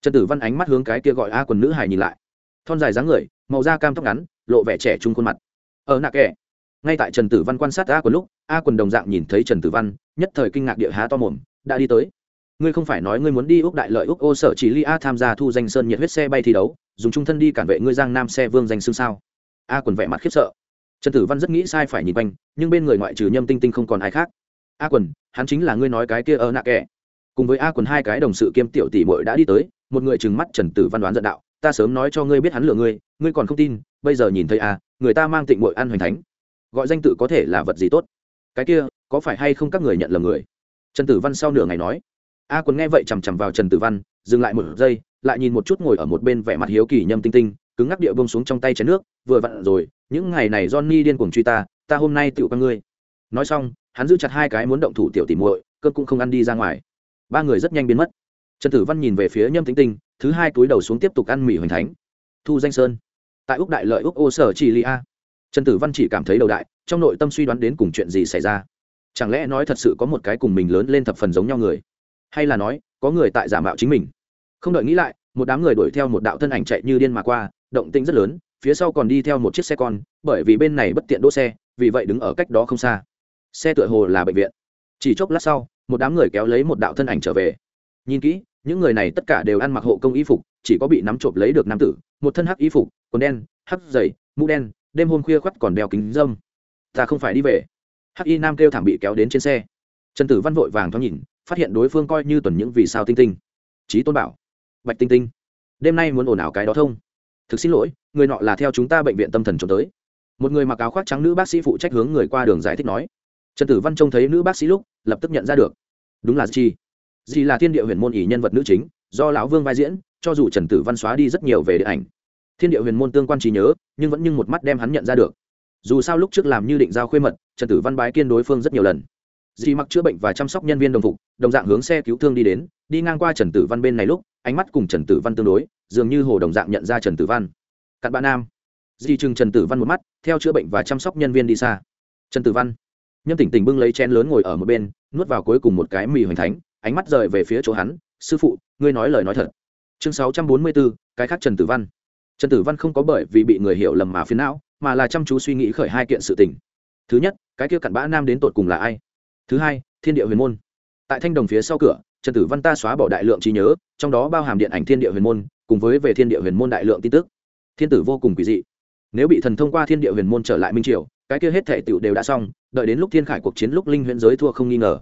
Trần tử văn ánh mắt hướng cái kia gọi a quần nữ hài nhìn lại. Thon dài dáng người, màu da cam tóc ngắn, lộ vẻ trẻ trung khuôn mặt. Ở nạ kẻ ngay tại trần tử văn quan sát a quần lúc, a quần đồng dạng nhìn thấy trần tử văn, nhất thời kinh ngạc địa há to mồm, đã đi tới. Ngươi không phải nói ngươi muốn đi úc đại lợi úc ô sở chỉ li a tham gia thu danh sơn nhiệt huyết xe bay thi đấu, dùng trung thân đi cản vệ ngươi giang nam xe vương danh xương sao? A quần vẻ mặt khiếp sợ. Trần tử văn rất nghĩ sai phải nhìn quanh, nhưng bên người ngoại trừ nhâm tinh tinh không còn ai khác. A quần, hắn chính là ngươi nói cái kia ở nạ kẻ. Cùng với a quần hai cái đồng sự kiêm tiểu tỷ bội đã đi tới, một người trừng mắt trần tử văn đoán giận đạo, ta sớm nói cho ngươi biết hắn lừa ngươi ngươi còn không tin, bây giờ nhìn thấy a, người ta mang tịnh bội ăn hoành thánh gọi danh tự có thể là vật gì tốt? Cái kia, có phải hay không các người nhận lầm người? Trần tử văn sau nửa ngày nói. A quần nghe vậy chằm chằm vào trần tử văn, dừng lại một giây, lại nhìn một chút ngồi ở một bên vẻ mặt hiếu kỳ nhâm tinh tinh, cứng ngắc địa bông xuống trong tay chén nước, vừa vặn rồi, những ngày này johnny điên cuồng truy ta ta hôm nay tựu các ngươi. Nói xong, hắn giữ chặt hai cái muốn động thủ tiểu tỉ muội cơn cũng không ăn đi ra ngoài. Ba người rất nhanh biến mất. Trần tử văn nhìn về phía nhâm tinh tinh, thứ hai túi đầu xuống tiếp tục ăn mì hoành thánh. Thu danh sơn. Tại úc đại lợi úc ô sở chỉ lia trần tử văn chỉ cảm thấy đầu đại, trong nội tâm suy đoán đến cùng chuyện gì xảy ra. Chẳng lẽ nói thật sự có một cái cùng mình lớn lên thập phần giống nhau người? Hay là nói, có người tại giả mạo chính mình? Không đợi nghĩ lại, một đám người đuổi theo một đạo thân ảnh chạy như điên mà qua, động tĩnh rất lớn, phía sau còn đi theo một chiếc xe con, bởi vì bên này bất tiện đỗ xe, vì vậy đứng ở cách đó không xa. Xe tựa hồ là bệnh viện. Chỉ chốc lát sau, một đám người kéo lấy một đạo thân ảnh trở về. Nhìn kỹ, những người này tất cả đều ăn mặc hộ công y phục, chỉ có bị nắm trộm lấy được nam tử, một thân hắc y phục, quần đen, hắc dày, mũ đen đêm hôm khuya khoắt còn đeo kính dâm. Ta không phải đi về. Hắc y nam kêu thảm bị kéo đến trên xe. Trần tử văn vội vàng thoáng nhìn, phát hiện đối phương coi như tuần những vì sao tinh tinh. Trí tôn bảo, bạch tinh tinh, đêm nay muốn ồn ào cái đó thông. Thực xin lỗi, người nọ là theo chúng ta bệnh viện tâm thần trốn tới. Một người mặc áo khoác trắng nữ bác sĩ phụ trách hướng người qua đường giải thích nói. Trần tử văn trông thấy nữ bác sĩ lúc, lập tức nhận ra được. Đúng là chi dì là thiên địa huyền môn ỷ nhân vật nữ chính, do lão vương vai diễn, cho dù trần tử văn xóa đi rất nhiều về điện ảnh thiên địa huyền môn tương quan trí nhớ, nhưng vẫn như một mắt đem hắn nhận ra được. Dù sao lúc trước làm như định giao khuê mật, trần tử văn bái kiên đối phương rất nhiều lần. Dì mặc chữa bệnh và chăm sóc nhân viên đồng phục, đồng dạng hướng xe cứu thương đi đến, đi ngang qua trần tử văn bên này lúc, ánh mắt cùng trần tử văn tương đối, dường như hồ đồng dạng nhận ra trần tử văn. Cặn bạn nam. Dì chừng trần tử văn một mắt, theo chữa bệnh và chăm sóc nhân viên đi xa. Trần tử văn. Nhâm tỉnh tỉnh bưng lấy chén lớn ngồi ở một bên, nuốt vào cuối cùng một cái mì hoành thánh, ánh mắt rời về phía chỗ hắn. Sư phụ, ngươi nói lời nói thật. Chương sáu trăm bốn mươi bốn, cái khác trần tử văn trần tử văn không có bởi vì bị người hiểu lầm mà phiến não, mà là chăm chú suy nghĩ khởi hai kiện sự tình. Thứ nhất, cái kia cặn bã nam đến tột cùng là ai? Thứ hai, thiên địa huyền môn. Tại thanh đồng phía sau cửa, trần tử văn ta xóa bỏ đại lượng trí nhớ, trong đó bao hàm điện ảnh thiên địa huyền môn, cùng với về thiên địa huyền môn đại lượng tin tức. Thiên tử vô cùng quỷ dị. Nếu bị thần thông qua thiên địa huyền môn trở lại minh triều, cái kia hết thể tựu đều đã xong, đợi đến lúc thiên khải cuộc chiến lúc linh huyền giới thua không nghi ngờ.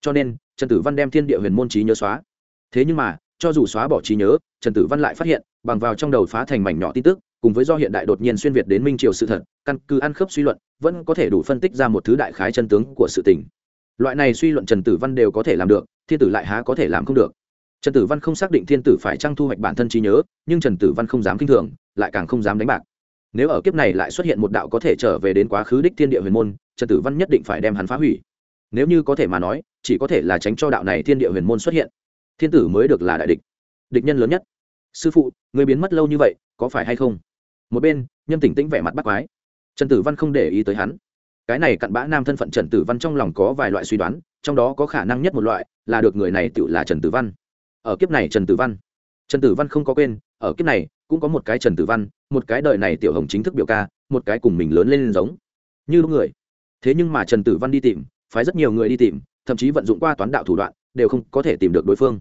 Cho nên, trần tử văn đem thiên địa huyền môn trí nhớ xóa. Thế nhưng mà, cho dù xóa bỏ trí nhớ, trần tử văn lại phát hiện bằng vào trong đầu phá thành mảnh nhỏ tin tức, cùng với do hiện đại đột nhiên xuyên việt đến minh triều sự thật, căn cứ ăn khớp suy luận, vẫn có thể đủ phân tích ra một thứ đại khái chân tướng của sự tình. Loại này suy luận trần tử văn đều có thể làm được, thiên tử lại há có thể làm không được. Trần tử văn không xác định thiên tử phải trang thu hoạch bản thân trí nhớ, nhưng trần tử văn không dám k i n h thường, lại càng không dám đánh bạc. Nếu ở kiếp này lại xuất hiện một đạo có thể trở về đến quá khứ đích thiên địa huyền môn, trần tử văn nhất định phải đem hắn phá hủy. Nếu như có thể mà nói, chỉ có thể là tránh cho đạo này thiên địa huyền môn xuất hiện. Thiên tử mới được là đại địch. Địch nhân lớn nhất sư phụ người biến mất lâu như vậy, có phải hay không? Một bên, nhâm tỉnh tĩnh vẻ mặt bắt quái. Trần tử văn không để ý tới hắn. Cái này cặn bã nam thân phận trần tử văn trong lòng có vài loại suy đoán, trong đó có khả năng nhất một loại là được người này tự là trần tử văn. Ở kiếp này trần tử văn, trần tử văn không có quên, ở kiếp này cũng có một cái trần tử văn, một cái đời này tiểu hồng chính thức biểu ca, một cái cùng mình lớn lên giống. Như người. Thế nhưng mà trần tử văn đi tìm, phái rất nhiều người đi tìm, thậm chí vận dụng qua toán đạo thủ đoạn, đều không có thể tìm được đối phương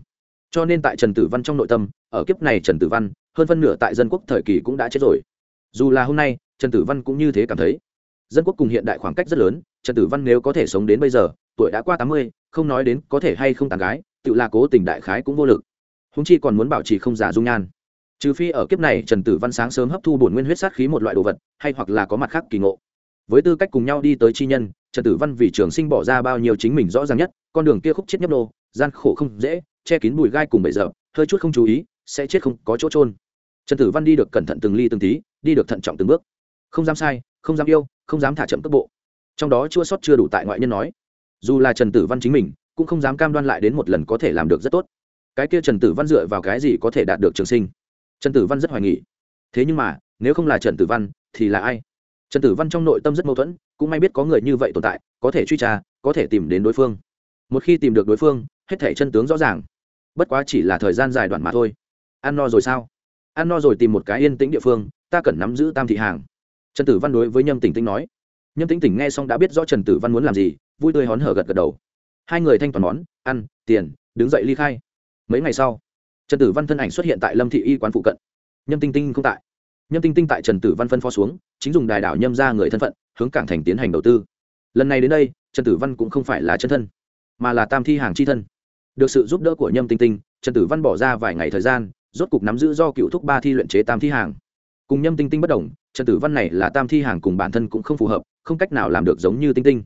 cho nên tại trần tử văn trong nội tâm, ở kiếp này trần tử văn, hơn phân nửa tại dân quốc thời kỳ cũng đã chết rồi. Dù là hôm nay, trần tử văn cũng như thế cảm thấy. Dân quốc cùng hiện đại khoảng cách rất lớn, trần tử văn nếu có thể sống đến bây giờ, tuổi đã qua tám mươi, không nói đến có thể hay không tàn gái, tự là cố tình đại khái cũng vô lực. Húng chi còn muốn bảo trì không giả dung nhan. Trừ phi ở kiếp này trần tử văn sáng sớm hấp thu bổn nguyên huyết sát khí một loại đồ vật, hay hoặc là có mặt khác kỳ ngộ. Với tư cách cùng nhau đi tới chi nhân, trần tử văn vì trường sinh bỏ ra bao nhiêu chính mình rõ ràng nhất, con đường kia khúc chết nhấp nô, gian khổ không dễ che kín bụi gai cùng bậy dập hơi chút không chú ý, sẽ chết không có chỗ trôn trần tử văn đi được cẩn thận từng ly từng tí, đi được thận trọng từng bước. Không dám sai, không dám yêu, không dám thả chậm tốc bộ. Trong đó chua sót chưa đủ tại ngoại nhân nói. Dù là trần tử văn chính mình, cũng không dám cam đoan lại đến một lần có thể làm được rất tốt. Cái kia trần tử văn dựa vào cái gì có thể đạt được trường sinh? Trần tử văn rất hoài nghỉ thế nhưng mà, nếu không là trần tử văn, thì là ai? Trần tử văn trong nội tâm rất mâu thuẫn, cũng may biết có người như vậy tồn tại, có thể truy tra, có thể tìm đến đối phương. Một khi tìm được đối phương, hết thể chân tướng rõ ràng bất quá chỉ là thời gian dài đoạn mà thôi. Ăn no rồi sao? Ăn no rồi tìm một cái yên tĩnh địa phương, ta cần nắm giữ tam thị hàng. Trần tử văn đối với nhâm tỉnh tinh nói. Nhâm tỉnh tỉnh nghe xong đã biết rõ trần tử văn muốn làm gì, vui tươi hón hở gật gật đầu. Hai người thanh toàn món, ăn, tiền, đứng dậy ly khai. Mấy ngày sau, trần tử văn thân ảnh xuất hiện tại lâm thị y quán phụ cận. Nhâm tinh tinh không tại. Nhâm tinh tinh tại trần tử văn phân phó xuống, chính dùng đài đảo nhâm ra người thân phận, hướng cảng thành tiến hành đầu tư. Lần này đến đây, trần tử văn cũng không phải là chân thân, mà là tam thi hàng chi thân được sự giúp đỡ của nhâm tinh tinh, trần tử văn bỏ ra vài ngày thời gian, rốt cục nắm giữ do cựu thúc ba thi luyện chế tam thi hàng. Cùng nhâm tinh tinh bất đồng, trần tử văn này là tam thi hàng cùng bản thân cũng không phù hợp, không cách nào làm được giống như tinh tinh.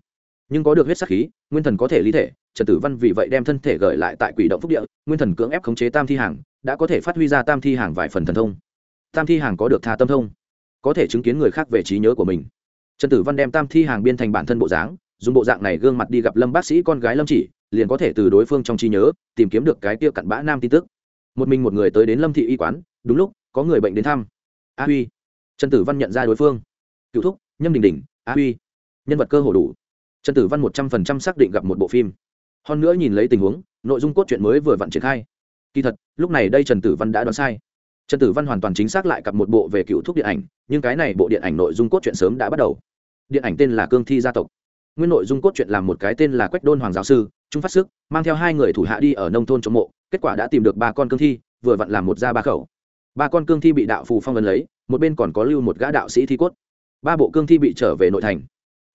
Nhưng có được huyết sắc khí, nguyên thần có thể lý thể, trần tử văn vì vậy đem thân thể gợi lại tại quỷ động phúc địa, nguyên thần cưỡng ép khống chế tam thi hàng, đã có thể phát huy ra tam thi hàng vài phần thần thông. Tam thi hàng có được tha tâm thông, có thể chứng kiến người khác về trí nhớ của mình. Trần tử văn đem tam thi hàng biên thành bản thân bộ dáng, dùng bộ dạng này gương mặt đi gặp lâm bác sĩ con gái lâm chỉ liền có thể từ đối phương trong trí nhớ, tìm kiếm được cái tiêu cặn bã nam tin tức. Một mình một người tới đến lâm thị y quán, đúng lúc, có người bệnh đến thăm. A huy. Trần tử văn nhận ra đối phương. Cựu thúc, nhâm đình đình, a huy. Nhân vật cơ hồ đủ. Trần tử văn một trăm phần trăm xác định gặp một bộ phim. Hơn nữa nhìn lấy tình huống, nội dung cốt truyện mới vừa vặn triển khai. Kỳ thật, lúc này đây trần tử văn đã đoán sai. Trần tử văn hoàn toàn chính xác lại cặp một bộ về cựu thúc điện ảnh, nhưng cái này bộ điện ảnh nội dung cốt truyện sớm đã bắt đầu. Điện ảnh tên là cương thi gia tộc. Nguyên nội dung cốt truyện làm một cái tên là quách đôn hoàng giáo sư trung phát sức, mang theo hai người thủ hạ đi ở nông thôn chống mộ, kết quả đã tìm được ba con cương thi, vừa vặn làm một ra ba khẩu. Ba con cương thi bị đạo phù phong ấn lấy, một bên còn có lưu một gã đạo sĩ thi cốt. Ba bộ cương thi bị trở về nội thành.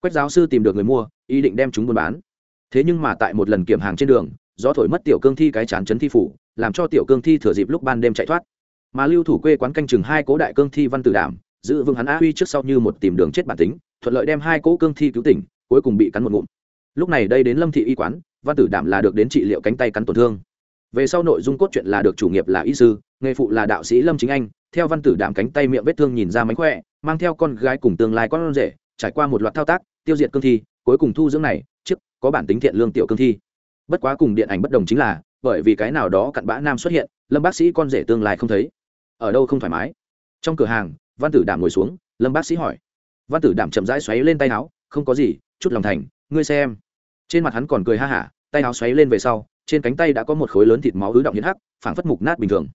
Quách giáo sư tìm được người mua, ý định đem chúng buôn bán. Thế nhưng mà tại một lần kiểm hàng trên đường do thổi mất tiểu cương thi cái chán chấn thi phủ, làm cho tiểu cương thi thừa dịp lúc ban đêm chạy thoát. Mà lưu thủ quê quán canh chừng hai cố đại cương thi văn tử đảm, giữ vương hắn á huy trước sau như một tìm đường chết bản tính, thuận lợi đem hai cố cương thi cứu tỉnh, cuối cùng bị cắn một ngụm. Lúc này đây đến lâm thị y quán văn tử đảm là được đến trị liệu cánh tay cắn tổn thương. Về sau nội dung cốt truyện là được chủ nghiệp là y sư, nghề phụ là đạo sĩ lâm chính anh. Theo văn tử đảm cánh tay miệng vết thương nhìn ra mánh khỏe, mang theo con gái cùng tương lai con rể, trải qua một loạt thao tác, tiêu diệt cương thi, cuối cùng thu dưỡng này, trước, có bản tính thiện lương tiểu cương thi. Bất quá cùng điện ảnh bất đồng chính là, bởi vì cái nào đó cặn bã nam xuất hiện, lâm bác sĩ con rể tương lai không thấy. Ở đâu không thoải mái? Trong cửa hàng, văn tử đảm ngồi xuống, lâm bác sĩ hỏi. Văn tử đảm chậm rãi xoáy lên tay áo, không có gì, chút lòng thành, ngươi xem trên mặt hắn còn cười ha hả, tay áo xoáy lên về sau, trên cánh tay đã có một khối lớn thịt máu ứ động hiến hắc, phảng phất mục nát bình thường.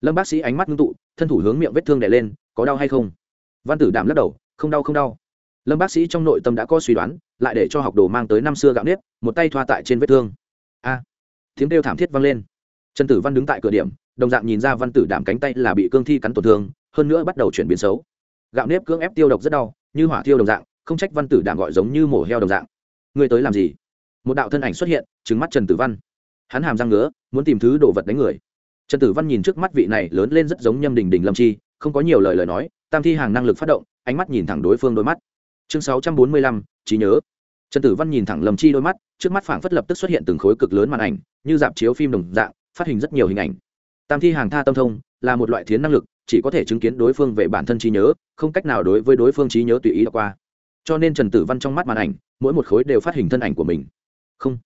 Lâm bác sĩ ánh mắt ngưng tụ, thân thủ hướng miệng vết thương đè lên, có đau hay không? Văn tử đảm lắc đầu, không đau không đau. Lâm bác sĩ trong nội tâm đã có suy đoán, lại để cho học đồ mang tới năm xưa gạo nếp, một tay thoa tại trên vết thương. A! Tiếng kêu thảm thiết vang lên. Trần tử văn đứng tại cửa điểm, đồng dạng nhìn ra văn tử đảm cánh tay là bị cương thi cắn tổn thương, hơn nữa bắt đầu chuyển biến xấu. Gạo nếp cưỡng ép tiêu độc rất đau, như hỏa thiêu đồng dạng, không trách văn tử đảm gọi giống như mổ heo đồng dạng. Ngươi tới làm gì? Một đạo thân ảnh xuất hiện trứng mắt trần tử văn. Hắn hàm răng ngứa, muốn tìm thứ đồ vật đánh người. Trần tử văn nhìn trước mắt vị này lớn lên rất giống nhâm đình đình lâm chi, không có nhiều lời lời nói, tam thi hàng năng lực phát động, ánh mắt nhìn thẳng đối phương đôi mắt. Chương sáu trăm bốn mươi lăm, trí nhớ. Trần tử văn nhìn thẳng Lâm chi đôi mắt, trước mắt phảng phất lập tức xuất hiện từng khối cực lớn màn ảnh, như dạp chiếu phim đồng dạng, phát hình rất nhiều hình ảnh. Tam thi hàng tha tâm thông, là một loại thiến năng lực, chỉ có thể chứng kiến đối phương về bản thân trí nhớ, không cách nào đối với đối phương trí nhớ tùy ý đọc qua. Cho nên trần tử văn trong mắt màn ảnh, mỗi một khối đều phát hình thân ảnh của mình không.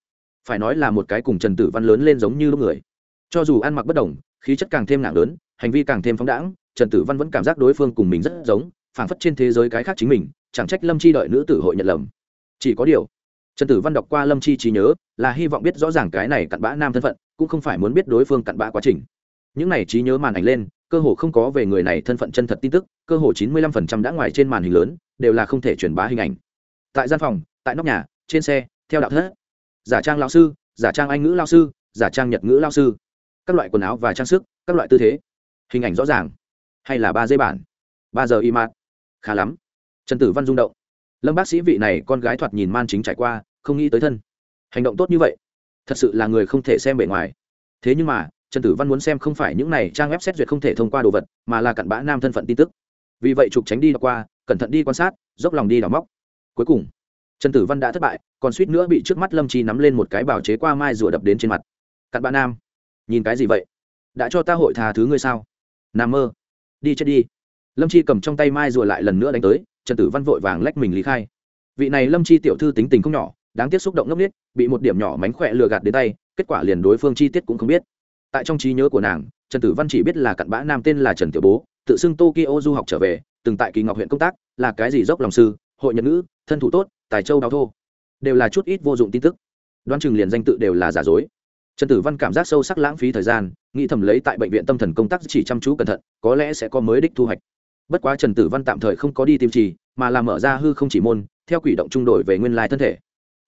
Phải nói là một cái cùng trần tử văn lớn lên giống như lúc người. Cho dù ăn mặc bất đồng, khí chất càng thêm nặng lớn, hành vi càng thêm phóng đãng, trần tử văn vẫn cảm giác đối phương cùng mình rất giống, phảng phất trên thế giới cái khác chính mình, chẳng trách lâm chi đợi nữ tử hội nhận lầm. Chỉ có điều, trần tử văn đọc qua lâm chi trí nhớ, là hy vọng biết rõ ràng cái này cặn bã nam thân phận, cũng không phải muốn biết đối phương cặn bã quá trình. Những này trí nhớ màn ảnh lên, cơ hồ không có về người này thân phận chân thật tin tức, cơ hồ chín mươi lăm phần trăm đã ngoài trên màn hình lớn, đều là không thể truyền bá hình ảnh. Tại gian phòng, tại nóc nhà, trên xe, theo đạo thất giả trang lao sư, giả trang anh ngữ lao sư, giả trang nhật ngữ lao sư. Các loại quần áo và trang sức, các loại tư thế. Hình ảnh rõ ràng. Hay là ba dây bản. Ba giờ y mạt. Khá lắm. Trần tử văn rung động. Lâm bác sĩ vị này con gái thoạt nhìn man chính trải qua, không nghĩ tới thân. Hành động tốt như vậy. Thật sự là người không thể xem bề ngoài. Thế nhưng mà, trần tử văn muốn xem không phải những này trang web xét duyệt không thể thông qua đồ vật, mà là cặn bã nam thân phận tin tức. Vì vậy trục tránh đi đọc qua, cẩn thận đi quan sát, dốc lòng đi đào móc. Cuối cùng trần tử văn đã thất bại, còn suýt nữa bị trước mắt lâm chi nắm lên một cái bào chế qua mai rùa đập đến trên mặt. Cặn bã nam, nhìn cái gì vậy? Đã cho ta hội thà thứ ngươi sao? N mơ. Đi chết đi. Lâm chi cầm trong tay mai rùa lại lần nữa đánh tới, trần tử văn vội vàng lách mình lý khai. Vị này lâm chi tiểu thư tính tình không nhỏ, đáng tiếc xúc động ngốc n bị một điểm nhỏ mánh khỏe lừa gạt đến tay, kết quả liền đối phương chi tiết cũng không biết. Tại trong trí nhớ của nàng, trần tử văn chỉ biết là cặn bã nam tên là trần tiểu bố, tự xưng tokyo du học trở về, từng tại kỳ ngọc huyện công tác, là cái gì dốc lòng sư, hội nhật ngữ, thân thủ tốt tài châu đào thô. Đều là chút ít vô dụng tin tức. Đoan chừng liền danh tự đều là giả dối. Trần tử văn cảm giác sâu sắc lãng phí thời gian nghĩ thầm lấy tại bệnh viện tâm thần công tác chỉ chăm chú cẩn thận có lẽ sẽ có mới đích thu hoạch. Bất quá trần tử văn tạm thời không có đi tìm trì mà là mở ra hư không chỉ môn theo quỷ động trung đổi về nguyên lai thân thể.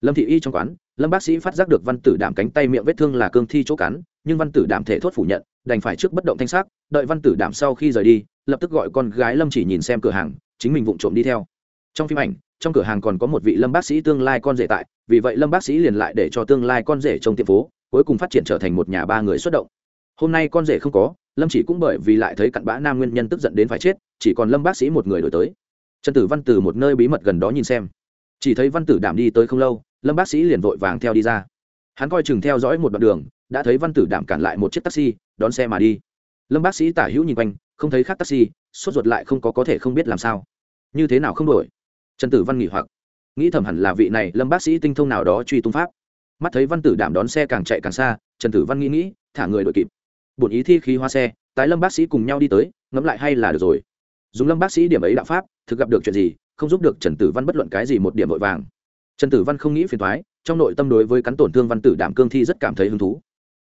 Lâm thị y trong quán lâm bác sĩ phát giác được văn tử đảm cánh tay miệng vết thương là cương thi chỗ cắn nhưng văn tử đảm thể thốt phủ nhận đành phải trước bất động thanh xác, đợi văn tử đảm sau khi rời đi lập tức gọi con gái lâm chỉ nhìn xem cửa hàng chính mình vụng trộm đi theo. Trong phim ảnh trong cửa hàng còn có một vị lâm bác sĩ tương lai con rể tại, vì vậy lâm bác sĩ liền lại để cho tương lai con rể trong tiệm phố, cuối cùng phát triển trở thành một nhà ba người xuất động. Hôm nay con rể không có, lâm chỉ cũng bởi vì lại thấy cặn bã nam nguyên nhân tức giận đến phải chết, chỉ còn lâm bác sĩ một người đổi tới. Trần tử văn từ một nơi bí mật gần đó nhìn xem. Chỉ thấy văn tử đảm đi tới không lâu, lâm bác sĩ liền vội vàng theo đi ra. Hắn coi chừng theo dõi một đoạn đường, đã thấy văn tử đảm cản lại một chiếc taxi, đón xe mà đi. Lâm bác sĩ tả hữu nhìn quanh, không thấy khác taxi, sốt ruột lại không có có thể không biết làm sao. Như thế nào không đổi? Trần tử văn nghỉ hoặc. Nghĩ thầm hẳn là vị này lâm bác sĩ tinh thông nào đó truy tung pháp. Mắt thấy văn tử đảm đón xe càng chạy càng xa, trần tử văn nghĩ nghĩ, thả người đội kịp. Bổn ý thi khí hoa xe, tái lâm bác sĩ cùng nhau đi tới, ngẫm lại hay là được rồi. Dùng lâm bác sĩ điểm ấy đạo pháp, thực gặp được chuyện gì, không giúp được trần tử văn bất luận cái gì một điểm vội vàng. Trần tử văn không nghĩ phiền thoái trong nội tâm đối với cắn tổn thương văn tử đảm cương thi rất cảm thấy hứng thú.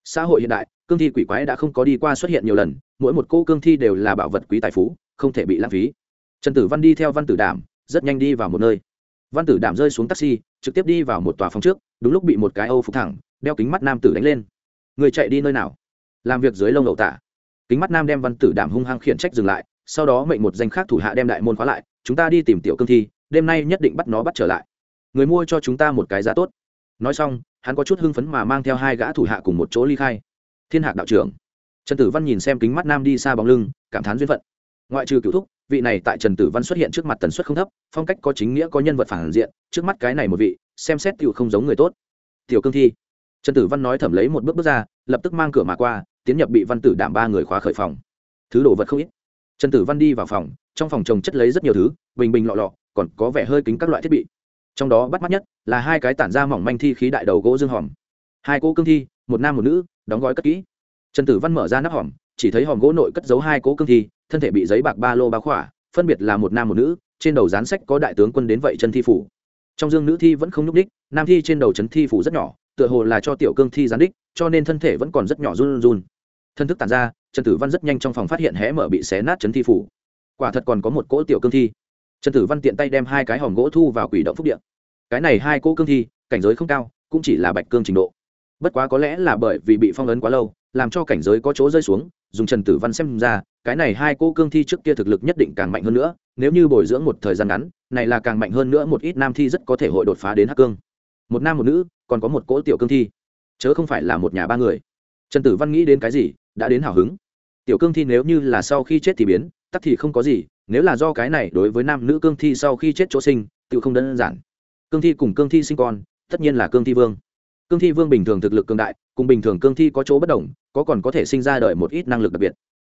Xã hội hiện đại, cương thi quỷ quái đã không có đi qua xuất hiện nhiều lần, mỗi một cô cương thi đều là bảo vật quý tài phú, không thể bị lãng phí. Trần tử văn đi theo văn tử đảm rất nhanh đi vào một nơi. Văn tử đảm rơi xuống taxi, trực tiếp đi vào một tòa phòng trước, đúng lúc bị một cái âu phục thẳng, đeo kính mắt nam tử đánh lên. Người chạy đi nơi nào? Làm việc dưới lông ẩu tả. Kính mắt nam đem văn tử đảm hung hăng khiển trách dừng lại, sau đó mệnh một danh khác thủ hạ đem đại môn khóa lại, chúng ta đi tìm tiểu cương thi, đêm nay nhất định bắt nó bắt trở lại. Người mua cho chúng ta một cái giá tốt. Nói xong, hắn có chút hưng phấn mà mang theo hai gã thủ hạ cùng một chỗ ly khai. Thiên hạc đạo trưởng. Trần tử văn nhìn xem kính mắt nam đi xa bóng lưng, cảm thán duyên phận. Ngoại trừ cựu thúc vị này tại trần tử văn xuất hiện trước mặt tần suất không thấp, phong cách có chính nghĩa, có nhân vật phản diện, trước mắt cái này một vị, xem xét t không giống người tốt. Tiểu cương thi. Trần tử văn nói thẩm lấy một bước bước ra, lập tức mang cửa mà qua, tiến nhập bị văn tử đảm ba người khóa khởi phòng. Thứ đồ vật không ít. Trần tử văn đi vào phòng, trong phòng trồng chất lấy rất nhiều thứ, bình bình lọ lọ, còn có vẻ hơi kính các loại thiết bị. Trong đó bắt mắt nhất là hai cái tản ra mỏng manh thi khí đại đầu gỗ dương hòm. Hai cô cương thi, một nam một nữ, đóng gói cất kỹ. Trần tử văn mở ra nắp hòm, chỉ thấy hòm gỗ nội cất giấu hai cố cương thi thân thể bị giấy bạc ba lô bao khỏa, phân biệt là một nam một nữ, trên đầu gián sách có đại tướng quân đến vậy chân thi phủ. Trong dương nữ thi vẫn không nhúc đích nam thi trên đầu trấn thi phủ rất nhỏ, tựa hồ là cho tiểu cương thi gián đích, cho nên thân thể vẫn còn rất nhỏ run run. Thân thức tàn ra, trần tử văn rất nhanh trong phòng phát hiện hé mở bị xé nát chấn thi phủ. Quả thật còn có một cỗ tiểu cương thi. Trần tử văn tiện tay đem hai cái hòm gỗ thu vào quỷ động phúc điện cái này hai cỗ cương thi, cảnh giới không cao, cũng chỉ là bạch cương trình độ. Bất quá có lẽ là bởi vì bị phong ấn quá lâu, làm cho cảnh giới có chỗ rơi xuống dùng trần tử văn xem ra, cái này hai cô cương thi trước kia thực lực nhất định càng mạnh hơn nữa, nếu như bồi dưỡng một thời gian ngắn, này là càng mạnh hơn nữa một ít nam thi rất có thể hội đột phá đến hắc cương. Một nam một nữ, còn có một cỗ tiểu cương thi. Chớ không phải là một nhà ba người. Trần tử văn nghĩ đến cái gì, đã đến hào hứng. Tiểu cương thi nếu như là sau khi chết thì biến, tắc thì không có gì, nếu là do cái này đối với nam nữ cương thi sau khi chết chỗ sinh tự không đơn giản. Cương thi cùng cương thi sinh con, tất nhiên là cương thi vương cương thi vương bình thường thực lực cương đại, cùng bình thường cương thi có chỗ bất đồng, có còn có thể sinh ra đời một ít năng lực đặc biệt.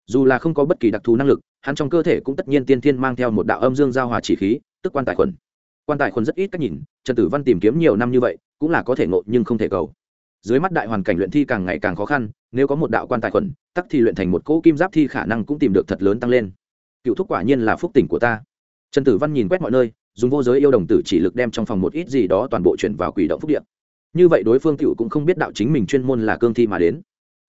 Dù là không có bất kỳ đặc thù năng lực, hắn trong cơ thể cũng tất nhiên tiên thiên mang theo một đạo âm dương giao hòa chỉ khí, tức quan tài khuẩn. Quan tài khuẩn rất ít cách nhìn, trần tử văn tìm kiếm nhiều năm như vậy, cũng là có thể ngộ nhưng không thể cầu. Dưới mắt đại hoàn cảnh luyện thi càng ngày càng khó khăn, nếu có một đạo quan tài khuẩn, tắc thì luyện thành một cỗ kim giáp thi khả năng cũng tìm được thật lớn tăng lên. Cựu thúc quả nhiên là phúc tỉnh của ta. Trần tử văn nhìn quét mọi nơi, dùng vô giới yêu đồng tử chỉ lực đem trong phòng một ít gì đó toàn bộ chuyển vào quỷ động phúc điện như vậy đối phương tiểu cũng không biết đạo chính mình chuyên môn là cương thi mà đến.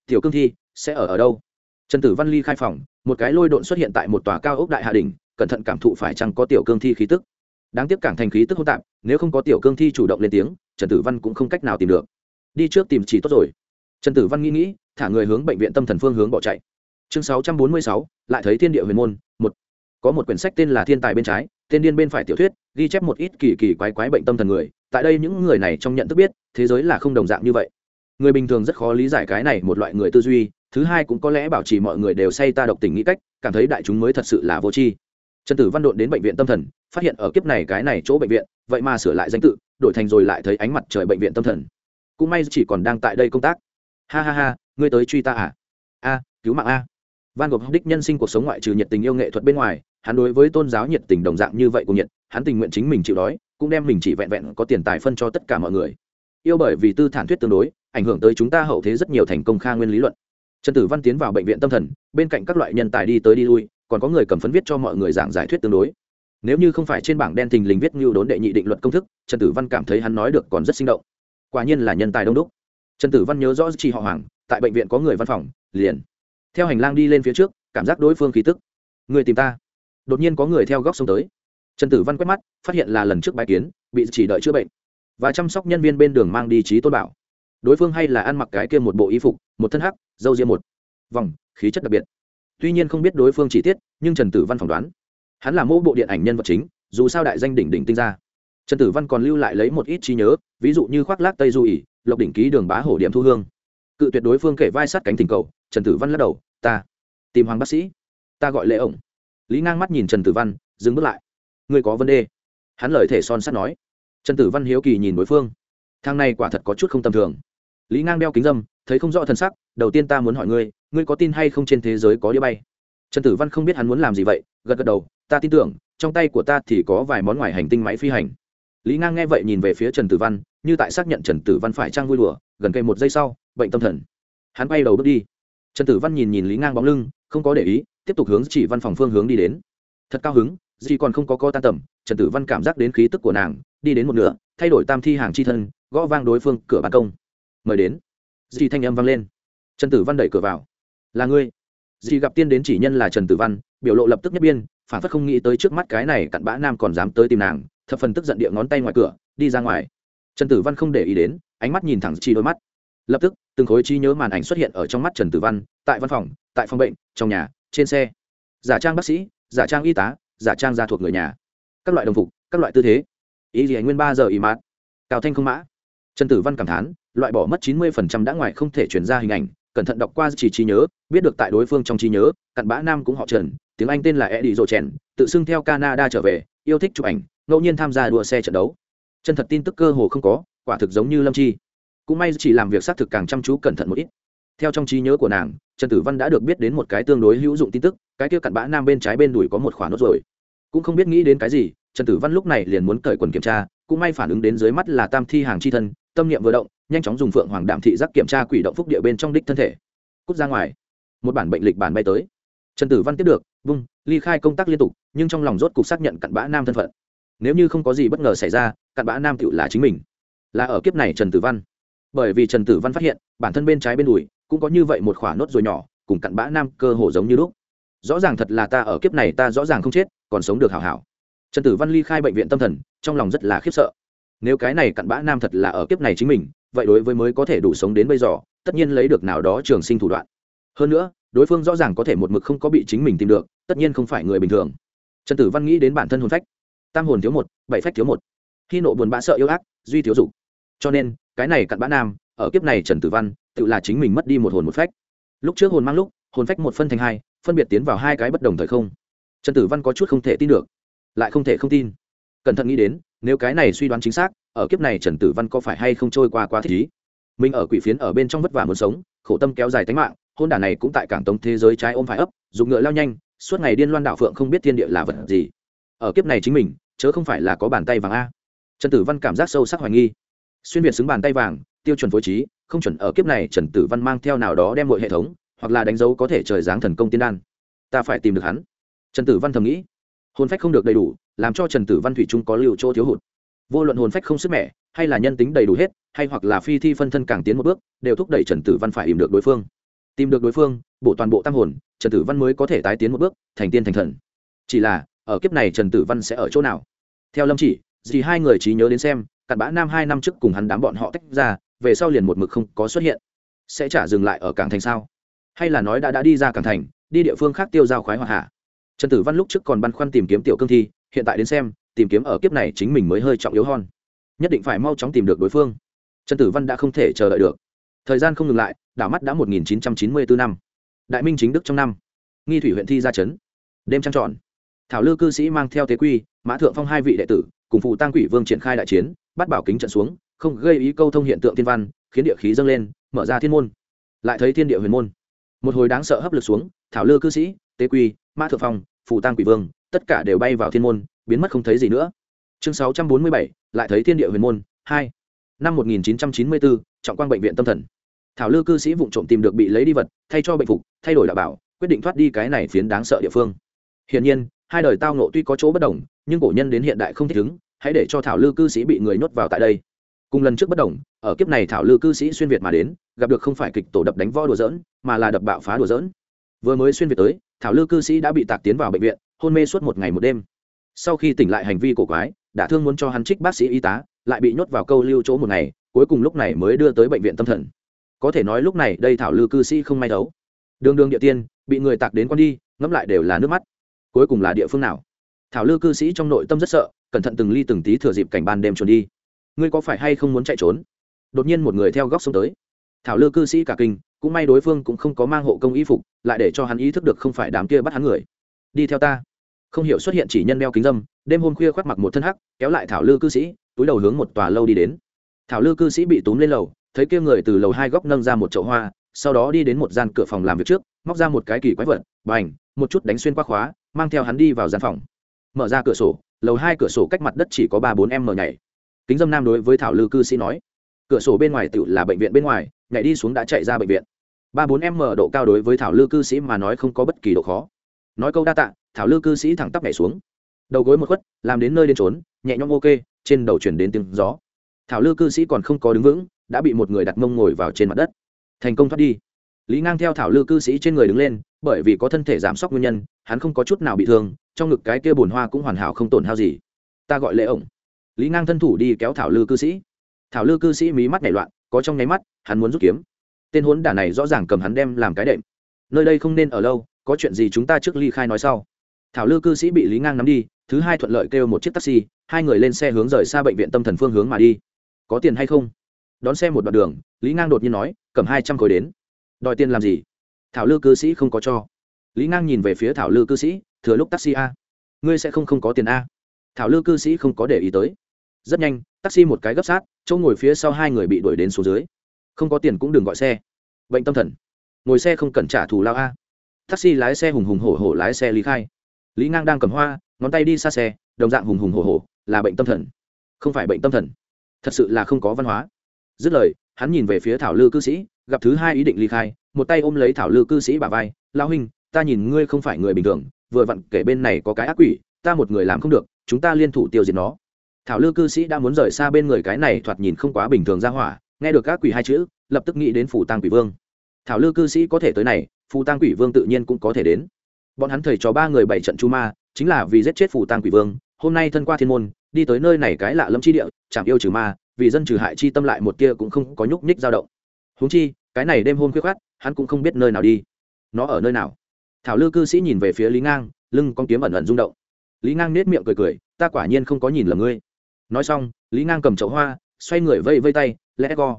Tiểu cương thi sẽ ở ở đâu? Trần tử văn ly khai phòng, một cái lôi độn xuất hiện tại một tòa cao ốc đại hạ đình cẩn thận cảm thụ phải chăng có tiểu cương thi khí tức. Đáng tiếc cảng thành khí tức hỗn tạp, nếu không có tiểu cương thi chủ động lên tiếng, trần tử văn cũng không cách nào tìm được. Đi trước tìm chỉ tốt rồi. Trần tử văn nghĩ nghĩ, thả người hướng bệnh viện tâm thần phương hướng bỏ chạy. Chương sáu trăm bốn mươi sáu, lại thấy thiên địa huyền môn, một. Có một quyển sách tên là thiên tài bên trái, tên điên bên phải tiểu thuyết ghi chép một ít kỳ kỳ quái quái bệnh tâm thần người, tại đây những người này trong nhận thức biết, thế giới là không đồng dạng như vậy. Người bình thường rất khó lý giải cái này một loại người tư duy, thứ hai cũng có lẽ bảo trì mọi người đều say ta độc tình nghĩ cách, cảm thấy đại chúng mới thật sự là vô tri. Trần tử văn độn đến bệnh viện tâm thần, phát hiện ở kiếp này cái này chỗ bệnh viện, vậy mà sửa lại danh tự, đổi thành rồi lại thấy ánh mặt trời bệnh viện tâm thần. Cũng may chỉ còn đang tại đây công tác. Ha ha ha, ngươi tới truy ta à? A, cứu mạng a van gogh đích nhân sinh cuộc sống ngoại trừ nhiệt tình yêu nghệ thuật bên ngoài, hắn đối với tôn giáo nhiệt tình đồng dạng như vậy của nhiệt, hắn tình nguyện chính mình chịu đói, cũng đem mình chỉ vẹn vẹn có tiền tài phân cho tất cả mọi người. Yêu bởi vì tư thản thuyết tương đối, ảnh hưởng tới chúng ta hậu thế rất nhiều thành công kha nguyên lý luận. Trần tử văn tiến vào bệnh viện tâm thần, bên cạnh các loại nhân tài đi tới đi lui, còn có người cầm phấn viết cho mọi người giảng giải thuyết tương đối. Nếu như không phải trên bảng đen thình lình viết như đốn đệ nhị định luật công thức, trần tử văn cảm thấy hắn nói được còn rất sinh động. Quả nhiên là nhân tài đông đúc. Trần tử văn nhớ rõ chị họ hoàng, tại bệnh viện có người văn phòng, liền theo hành lang đi lên phía trước, cảm giác đối phương khí tức. Người tìm ta. Đột nhiên có người theo góc sông tới. Trần tử văn quét mắt, phát hiện là lần trước bãi kiến, bị chỉ đợi chữa bệnh. Và chăm sóc nhân viên bên đường mang đi trí tôn bảo. Đối phương hay là ăn mặc cái kia một bộ y phục, một thân hắc dâu riêng một. Vòng, khí chất đặc biệt. Tuy nhiên không biết đối phương chi tiết, nhưng trần tử văn phỏng đoán, hắn là mẫu bộ điện ảnh nhân vật chính, dù sao đại danh đỉnh đỉnh tinh ra trần tử văn còn lưu lại lấy một ít trí nhớ, ví dụ như khoác lác tây du ỉ lộc đỉnh ký đường bá hổ điểm thu hương cự tuyệt đối phương kể vai sát cánh tình cầu, trần tử văn lắc đầu, ta, tìm hoàng bác sĩ, ta gọi lễ ổng. Lý ngang mắt nhìn trần tử văn, dừng bước lại. Người có vấn đề? Hắn lời thể son sắt nói. Trần tử văn hiếu kỳ nhìn đối phương. Thang này quả thật có chút không tầm thường. Lý ngang đeo kính dâm, thấy không rõ thân sắc, đầu tiên ta muốn hỏi ngươi ngươi có tin hay không trên thế giới có đĩa bay? Trần tử văn không biết hắn muốn làm gì vậy, gật gật đầu, ta tin tưởng, trong tay của ta thì có vài món ngoài hành tinh máy phi hành. Lý ngang nghe vậy nhìn về phía trần tử văn, như tại xác nhận trần tử văn phải trang vui đùa, gần cây một giây sau bệnh tâm thần. Hắn quay đầu bước đi. Trần tử văn nhìn nhìn lý ngang bóng lưng, không có để ý, tiếp tục hướng chỉ văn phòng phương hướng đi đến. Thật cao hứng dì còn không có co tan tầm, trần tử văn cảm giác đến khí tức của nàng, đi đến một nửa, thay đổi tam thi hàng chi thân, gõ vang đối phương cửa ban công. Mời đến. Dì thanh âm vang lên. Trần tử văn đẩy cửa vào. Là ngươi. Dì gặp tiên đến chỉ nhân là trần tử văn, biểu lộ lập tức nhất biên, phản phất không nghĩ tới trước mắt cái này cặn bã nam còn dám tới tìm nàng, thập phần tức giận địa ngón tay ngoài cửa, đi ra ngoài. Trần tử văn không để ý đến, ánh mắt nhìn thẳng chi đôi mắt lập tức, từng khối trí nhớ màn ảnh xuất hiện ở trong mắt trần tử văn, tại văn phòng, tại phòng bệnh, trong nhà, trên xe. Giả trang bác sĩ, giả trang y tá, giả trang gia thuộc người nhà. Các loại đồng phục, các loại tư thế. Ý gì nguyên ba giờ ý mát cao thanh không mã. Trần tử văn cảm thán, loại bỏ mất chín mươi phần trăm đã ngoài không thể chuyển ra hình ảnh, cẩn thận đọc qua chỉ trí nhớ, biết được tại đối phương trong trí nhớ, cặn bã nam cũng họ trần, tiếng anh tên là eddie rộ chèn tự xưng theo canada trở về, yêu thích chụp ảnh, ngẫu nhiên tham gia đua xe trận đấu. Chân thật tin tức cơ hồ không có, quả thực giống như lâm chi cũng may chỉ làm việc xác thực càng chăm chú cẩn thận một ít. Theo trong trí nhớ của nàng, trần tử văn đã được biết đến một cái tương đối hữu dụng tin tức, cái kia cặn bã nam bên trái bên đùi có một khoản nốt rồi cũng không biết nghĩ đến cái gì, trần tử văn lúc này liền muốn cởi quần kiểm tra, cũng may phản ứng đến dưới mắt là tam thi hàng chi thân, tâm niệm vừa động, nhanh chóng dùng phượng hoàng đạm thị giác kiểm tra quỷ động phúc địa bên trong đích thân thể. Cút ra ngoài. Một bản bệnh lịch bản bay tới. Trần tử văn tiếp được, vung, ly khai công tác liên tục, nhưng trong lòng rốt cục xác nhận cặn bã nam thân phận. Nếu như không có gì bất ngờ xảy ra, cặn bã nam tựu là chính mình. Là ở kiếp này trần tử văn bởi vì trần tử văn phát hiện, bản thân bên trái bên đùi cũng có như vậy một khoả nốt rồi nhỏ, cùng cặn bã nam cơ hồ giống như lúc. Rõ ràng thật là ta ở kiếp này ta rõ ràng không chết, còn sống được hảo hảo. Trần tử văn ly khai bệnh viện tâm thần, trong lòng rất là khiếp sợ. Nếu cái này cặn bã nam thật là ở kiếp này chính mình, vậy đối với mới có thể đủ sống đến bây giờ, tất nhiên lấy được nào đó trường sinh thủ đoạn. Hơn nữa, đối phương rõ ràng có thể một mực không có bị chính mình tìm được, tất nhiên không phải người bình thường. Trần tử văn nghĩ đến bản thân hồn phách. Tam hồn thiếu một, bảy phách thiếu một. Khi nộ buồn bã sợ yêu ác, duy thiếu dục. Cho nên cái này cặn bã nam, ở kiếp này trần tử văn, tự là chính mình mất đi một hồn một phách. Lúc trước hồn mang lúc, hồn phách một phân thành hai, phân biệt tiến vào hai cái bất đồng thời không. Trần tử văn có chút không thể tin được, lại không thể không tin. Cẩn thận nghĩ đến, nếu cái này suy đoán chính xác, ở kiếp này trần tử văn có phải hay không trôi qua quá thích ý? Mình ở quỷ phiến ở bên trong vất vả muốn sống, khổ tâm kéo dài tính mạng, hôn đả này cũng tại cảng tống thế giới trái ôm phải ấp, dùng ngựa lao nhanh, suốt ngày điên loan đạo phượng không biết thiên địa là vật gì. Ở kiếp này chính mình, chớ không phải là có bàn tay vàng a. Trần tử văn cảm giác sâu sắc hoài nghi xuyên việt xứng bàn tay vàng, tiêu chuẩn phối trí, không chuẩn ở kiếp này trần tử văn mang theo nào đó đem mọi hệ thống, hoặc là đánh dấu có thể trời dáng thần công tiên đan. Ta phải tìm được hắn. Trần tử văn thầm nghĩ. Hồn phách không được đầy đủ, làm cho trần tử văn thủy trung có liều chỗ thiếu hụt. Vô luận hồn phách không sức mẻ, hay là nhân tính đầy đủ hết, hay hoặc là phi thi phân thân càng tiến một bước, đều thúc đẩy trần tử văn phải tìm được đối phương. Tìm được đối phương bộ toàn bộ tam hồn, trần tử văn mới có thể tái tiến một bước, thành tiên thành thần. Chỉ là, ở kiếp này trần tử văn sẽ ở chỗ nào? Theo lâm chỉ gì hai người trí nhớ đến xem cặn bã nam hai năm trước cùng hắn đám bọn họ tách ra, về sau liền một mực không có xuất hiện. Sẽ trả dừng lại ở cảng thành sao? Hay là nói đã đã đi ra cảng thành, đi địa phương khác tiêu giao khoái hoặc hạ trần tử văn lúc trước còn băn khoăn tìm kiếm tiểu cương thi, hiện tại đến xem, tìm kiếm ở kiếp này chính mình mới hơi trọng yếu hon nhất định phải mau chóng tìm được đối phương. Trần tử văn đã không thể chờ đợi được. Thời gian không ngừng lại, đảo mắt đã một nghìn chín trăm chín mươi bốn năm. Đại minh chính đức trong năm. Nghi thủy huyện thi ra trấn đêm trăng trọn thảo lư cư sĩ mang theo tế quy, mã thượng phong hai vị đệ tử, cùng phụ tăng quỷ vương triển khai đại chiến bắt bảo kính trận xuống, không gây ý câu thông hiện tượng thiên văn, khiến địa khí dâng lên, mở ra thiên môn. Lại thấy thiên địa huyền môn. Một hồi đáng sợ hấp lực xuống, thảo lư cư sĩ, tế quy, ma thượng phong phụ tăng quỷ vương, tất cả đều bay vào thiên môn, biến mất không thấy gì nữa. Chương sáu trăm bốn mươi bảy, lại thấy thiên địa huyền môn, hai. Năm một nghìn chín trăm chín mươi bốn trọng quang bệnh viện tâm thần. Thảo lư cư sĩ vụ trộm tìm được bị lấy đi vật, thay cho bệnh phục, thay đổi đạo bảo, quyết định thoát đi cái này phiến đáng sợ địa phương. Hiện nhiên, hai đời tao nộ tuy có chỗ bất đồng, nhưng cổ nhân đến hiện đại không thích ứng hãy để cho thảo lư cư sĩ bị người nhốt vào tại đây. Cùng lần trước bất đồng, ở kiếp này thảo lư cư sĩ xuyên việt mà đến, gặp được không phải kịch tổ đập đánh võ đùa dỡn mà là đập bạo phá đùa dỡn vừa mới xuyên việt tới, thảo lư cư sĩ đã bị tạc tiến vào bệnh viện, hôn mê suốt một ngày một đêm. Sau khi tỉnh lại hành vi cổ quái, đã thương muốn cho hắn trích bác sĩ y tá, lại bị nhốt vào câu lưu chỗ một ngày, cuối cùng lúc này mới đưa tới bệnh viện tâm thần. Có thể nói lúc này đây thảo lư cư sĩ không may đấu. Đường đường địa tiên, bị người tạc đến con đi, ngẫm lại đều là nước mắt. Cuối cùng là địa phương nào? Thảo lư cư sĩ trong nội tâm rất sợ cẩn thận từng ly từng tí thừa dịp cảnh ban đêm trốn đi. Ngươi có phải hay không muốn chạy trốn? Đột nhiên một người theo góc sông tới. Thảo lư cư sĩ cả kinh, cũng may đối phương cũng không có mang hộ công y phục, lại để cho hắn ý thức được không phải đám kia bắt hắn người. Đi theo ta. Không hiểu xuất hiện chỉ nhân đeo kính dâm, đêm hôm khuya khoác mặc một thân hắc, kéo lại thảo lư cư sĩ, túi đầu hướng một tòa lâu đi đến. Thảo lư cư sĩ bị túm lên lầu, thấy kia người từ lầu hai góc nâng ra một chậu hoa, sau đó đi đến một gian cửa phòng làm việc trước, móc ra một cái kỳ quái vật, bành, một chút đánh xuyên qua khóa, mang theo hắn đi vào gian phòng. Mở ra cửa sổ lầu hai cửa sổ cách mặt đất chỉ có ba bốn m nhảy. Kính dâm nam đối với thảo lư cư sĩ nói, cửa sổ bên ngoài tự là bệnh viện bên ngoài, nhảy đi xuống đã chạy ra bệnh viện. Ba bốn m độ cao đối với thảo lư cư sĩ mà nói không có bất kỳ độ khó. Nói câu đa tạ, thảo lư cư sĩ thẳng tắp nhảy xuống. Đầu gối một khuất, làm đến nơi đến trốn nhẹ nhõm ok, trên đầu chuyển đến tiếng gió. Thảo lư cư sĩ còn không có đứng vững, đã bị một người đặt mông ngồi vào trên mặt đất. Thành công thoát đi. Lý ngang theo thảo lư cư sĩ trên người đứng lên, bởi vì có thân thể giảm sốc nguyên nhân, hắn không có chút nào bị thương trong ngực cái kia bồn hoa cũng hoàn hảo không tổn hao gì. Ta gọi lễ ổng. Lý ngang thân thủ đi kéo thảo lư cư sĩ. Thảo lư cư sĩ mí mắt nảy loạn, có trong nháy mắt, hắn muốn rút kiếm. Tên hốn đả này rõ ràng cầm hắn đem làm cái đệm. Nơi đây không nên ở lâu, có chuyện gì chúng ta trước ly khai nói sau. Thảo lư cư sĩ bị lý ngang nắm đi, thứ hai thuận lợi kêu một chiếc taxi, hai người lên xe hướng rời xa bệnh viện tâm thần phương hướng mà đi. Có tiền hay không? Đón xe một đoạn đường, lý ngang đột nhiên nói, cầm hai trăm khối đến. Đòi tiền làm gì? Thảo lư cư sĩ không có cho lý ngang nhìn về phía thảo lư cư sĩ, thừa lúc taxi a. Ngươi sẽ không không có tiền a. Thảo lư cư sĩ không có để ý tới. Rất nhanh, taxi một cái gấp sát, chỗ ngồi phía sau hai người bị đuổi đến số dưới. Không có tiền cũng đừng gọi xe. Bệnh tâm thần. Ngồi xe không cần trả thù lao a. Taxi lái xe hùng hùng hổ hổ lái xe lý khai. Lý ngang đang cầm hoa, ngón tay đi xa xe, đồng dạng hùng hùng hổ hổ, là bệnh tâm thần. Không phải bệnh tâm thần. Thật sự là không có văn hóa. Dứt lời, hắn nhìn về phía thảo lư cư sĩ, gặp thứ hai ý định ly khai, một tay ôm lấy thảo lư cư sĩ bà vai lao huynh ta nhìn ngươi không phải người bình thường, vừa vặn kể bên này có cái ác quỷ, ta một người làm không được, chúng ta liên thủ tiêu diệt nó. Thảo lư cư sĩ đã muốn rời xa bên người cái này thoạt nhìn không quá bình thường ra hỏa, nghe được các quỷ hai chữ, lập tức nghĩ đến phủ tăng quỷ vương. Thảo lư cư sĩ có thể tới này, phù tăng quỷ vương tự nhiên cũng có thể đến. Bọn hắn thầy cho ba người bảy trận chu ma, chính là vì giết chết phù tăng quỷ vương, hôm nay thân qua thiên môn, đi tới nơi này cái lạ lâm chi địa, chẳng yêu trừ ma, vì dân trừ hại chi tâm lại một kia cũng không có nhúc nhích dao động. Húng chi, cái này đêm hôm khuyết khát hắn cũng không biết nơi nào đi. Nó ở nơi nào? Thảo lư cư sĩ nhìn về phía lý ngang, lưng con kiếm ẩn ẩn rung động. Lý ngang nết miệng cười cười, ta quả nhiên không có nhìn lầm ngươi. Nói xong, lý ngang cầm chậu hoa, xoay người vây vây tay lẽ go.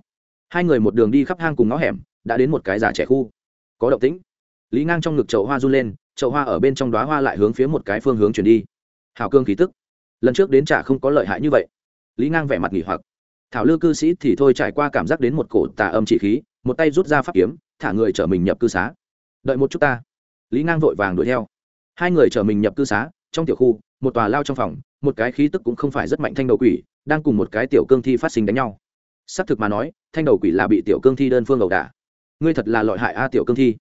Hai người một đường đi khắp hang cùng ngõ hẻm, đã đến một cái giả trẻ khu. Có động tĩnh. Lý ngang trong ngực chậu hoa run lên, chậu hoa ở bên trong đoá hoa lại hướng phía một cái phương hướng chuyển đi. Hào cương khí tức. Lần trước đến chả không có lợi hại như vậy. Lý ngang vẻ mặt nghỉ hoặc. Thảo lư cư sĩ thì thôi trải qua cảm giác đến một cổ tà âm chỉ khí, một tay rút ra pháp kiếm, thả người chở mình nhập cư xá. Đợi một chút ta lý ngang vội vàng đuổi theo. Hai người chở mình nhập cư xá, trong tiểu khu, một tòa lao trong phòng, một cái khí tức cũng không phải rất mạnh thanh đầu quỷ, đang cùng một cái tiểu cương thi phát sinh đánh nhau. Xác thực mà nói, thanh đầu quỷ là bị tiểu cương thi đơn phương ẩu đả. Ngươi thật là lợi hại a tiểu cương thi.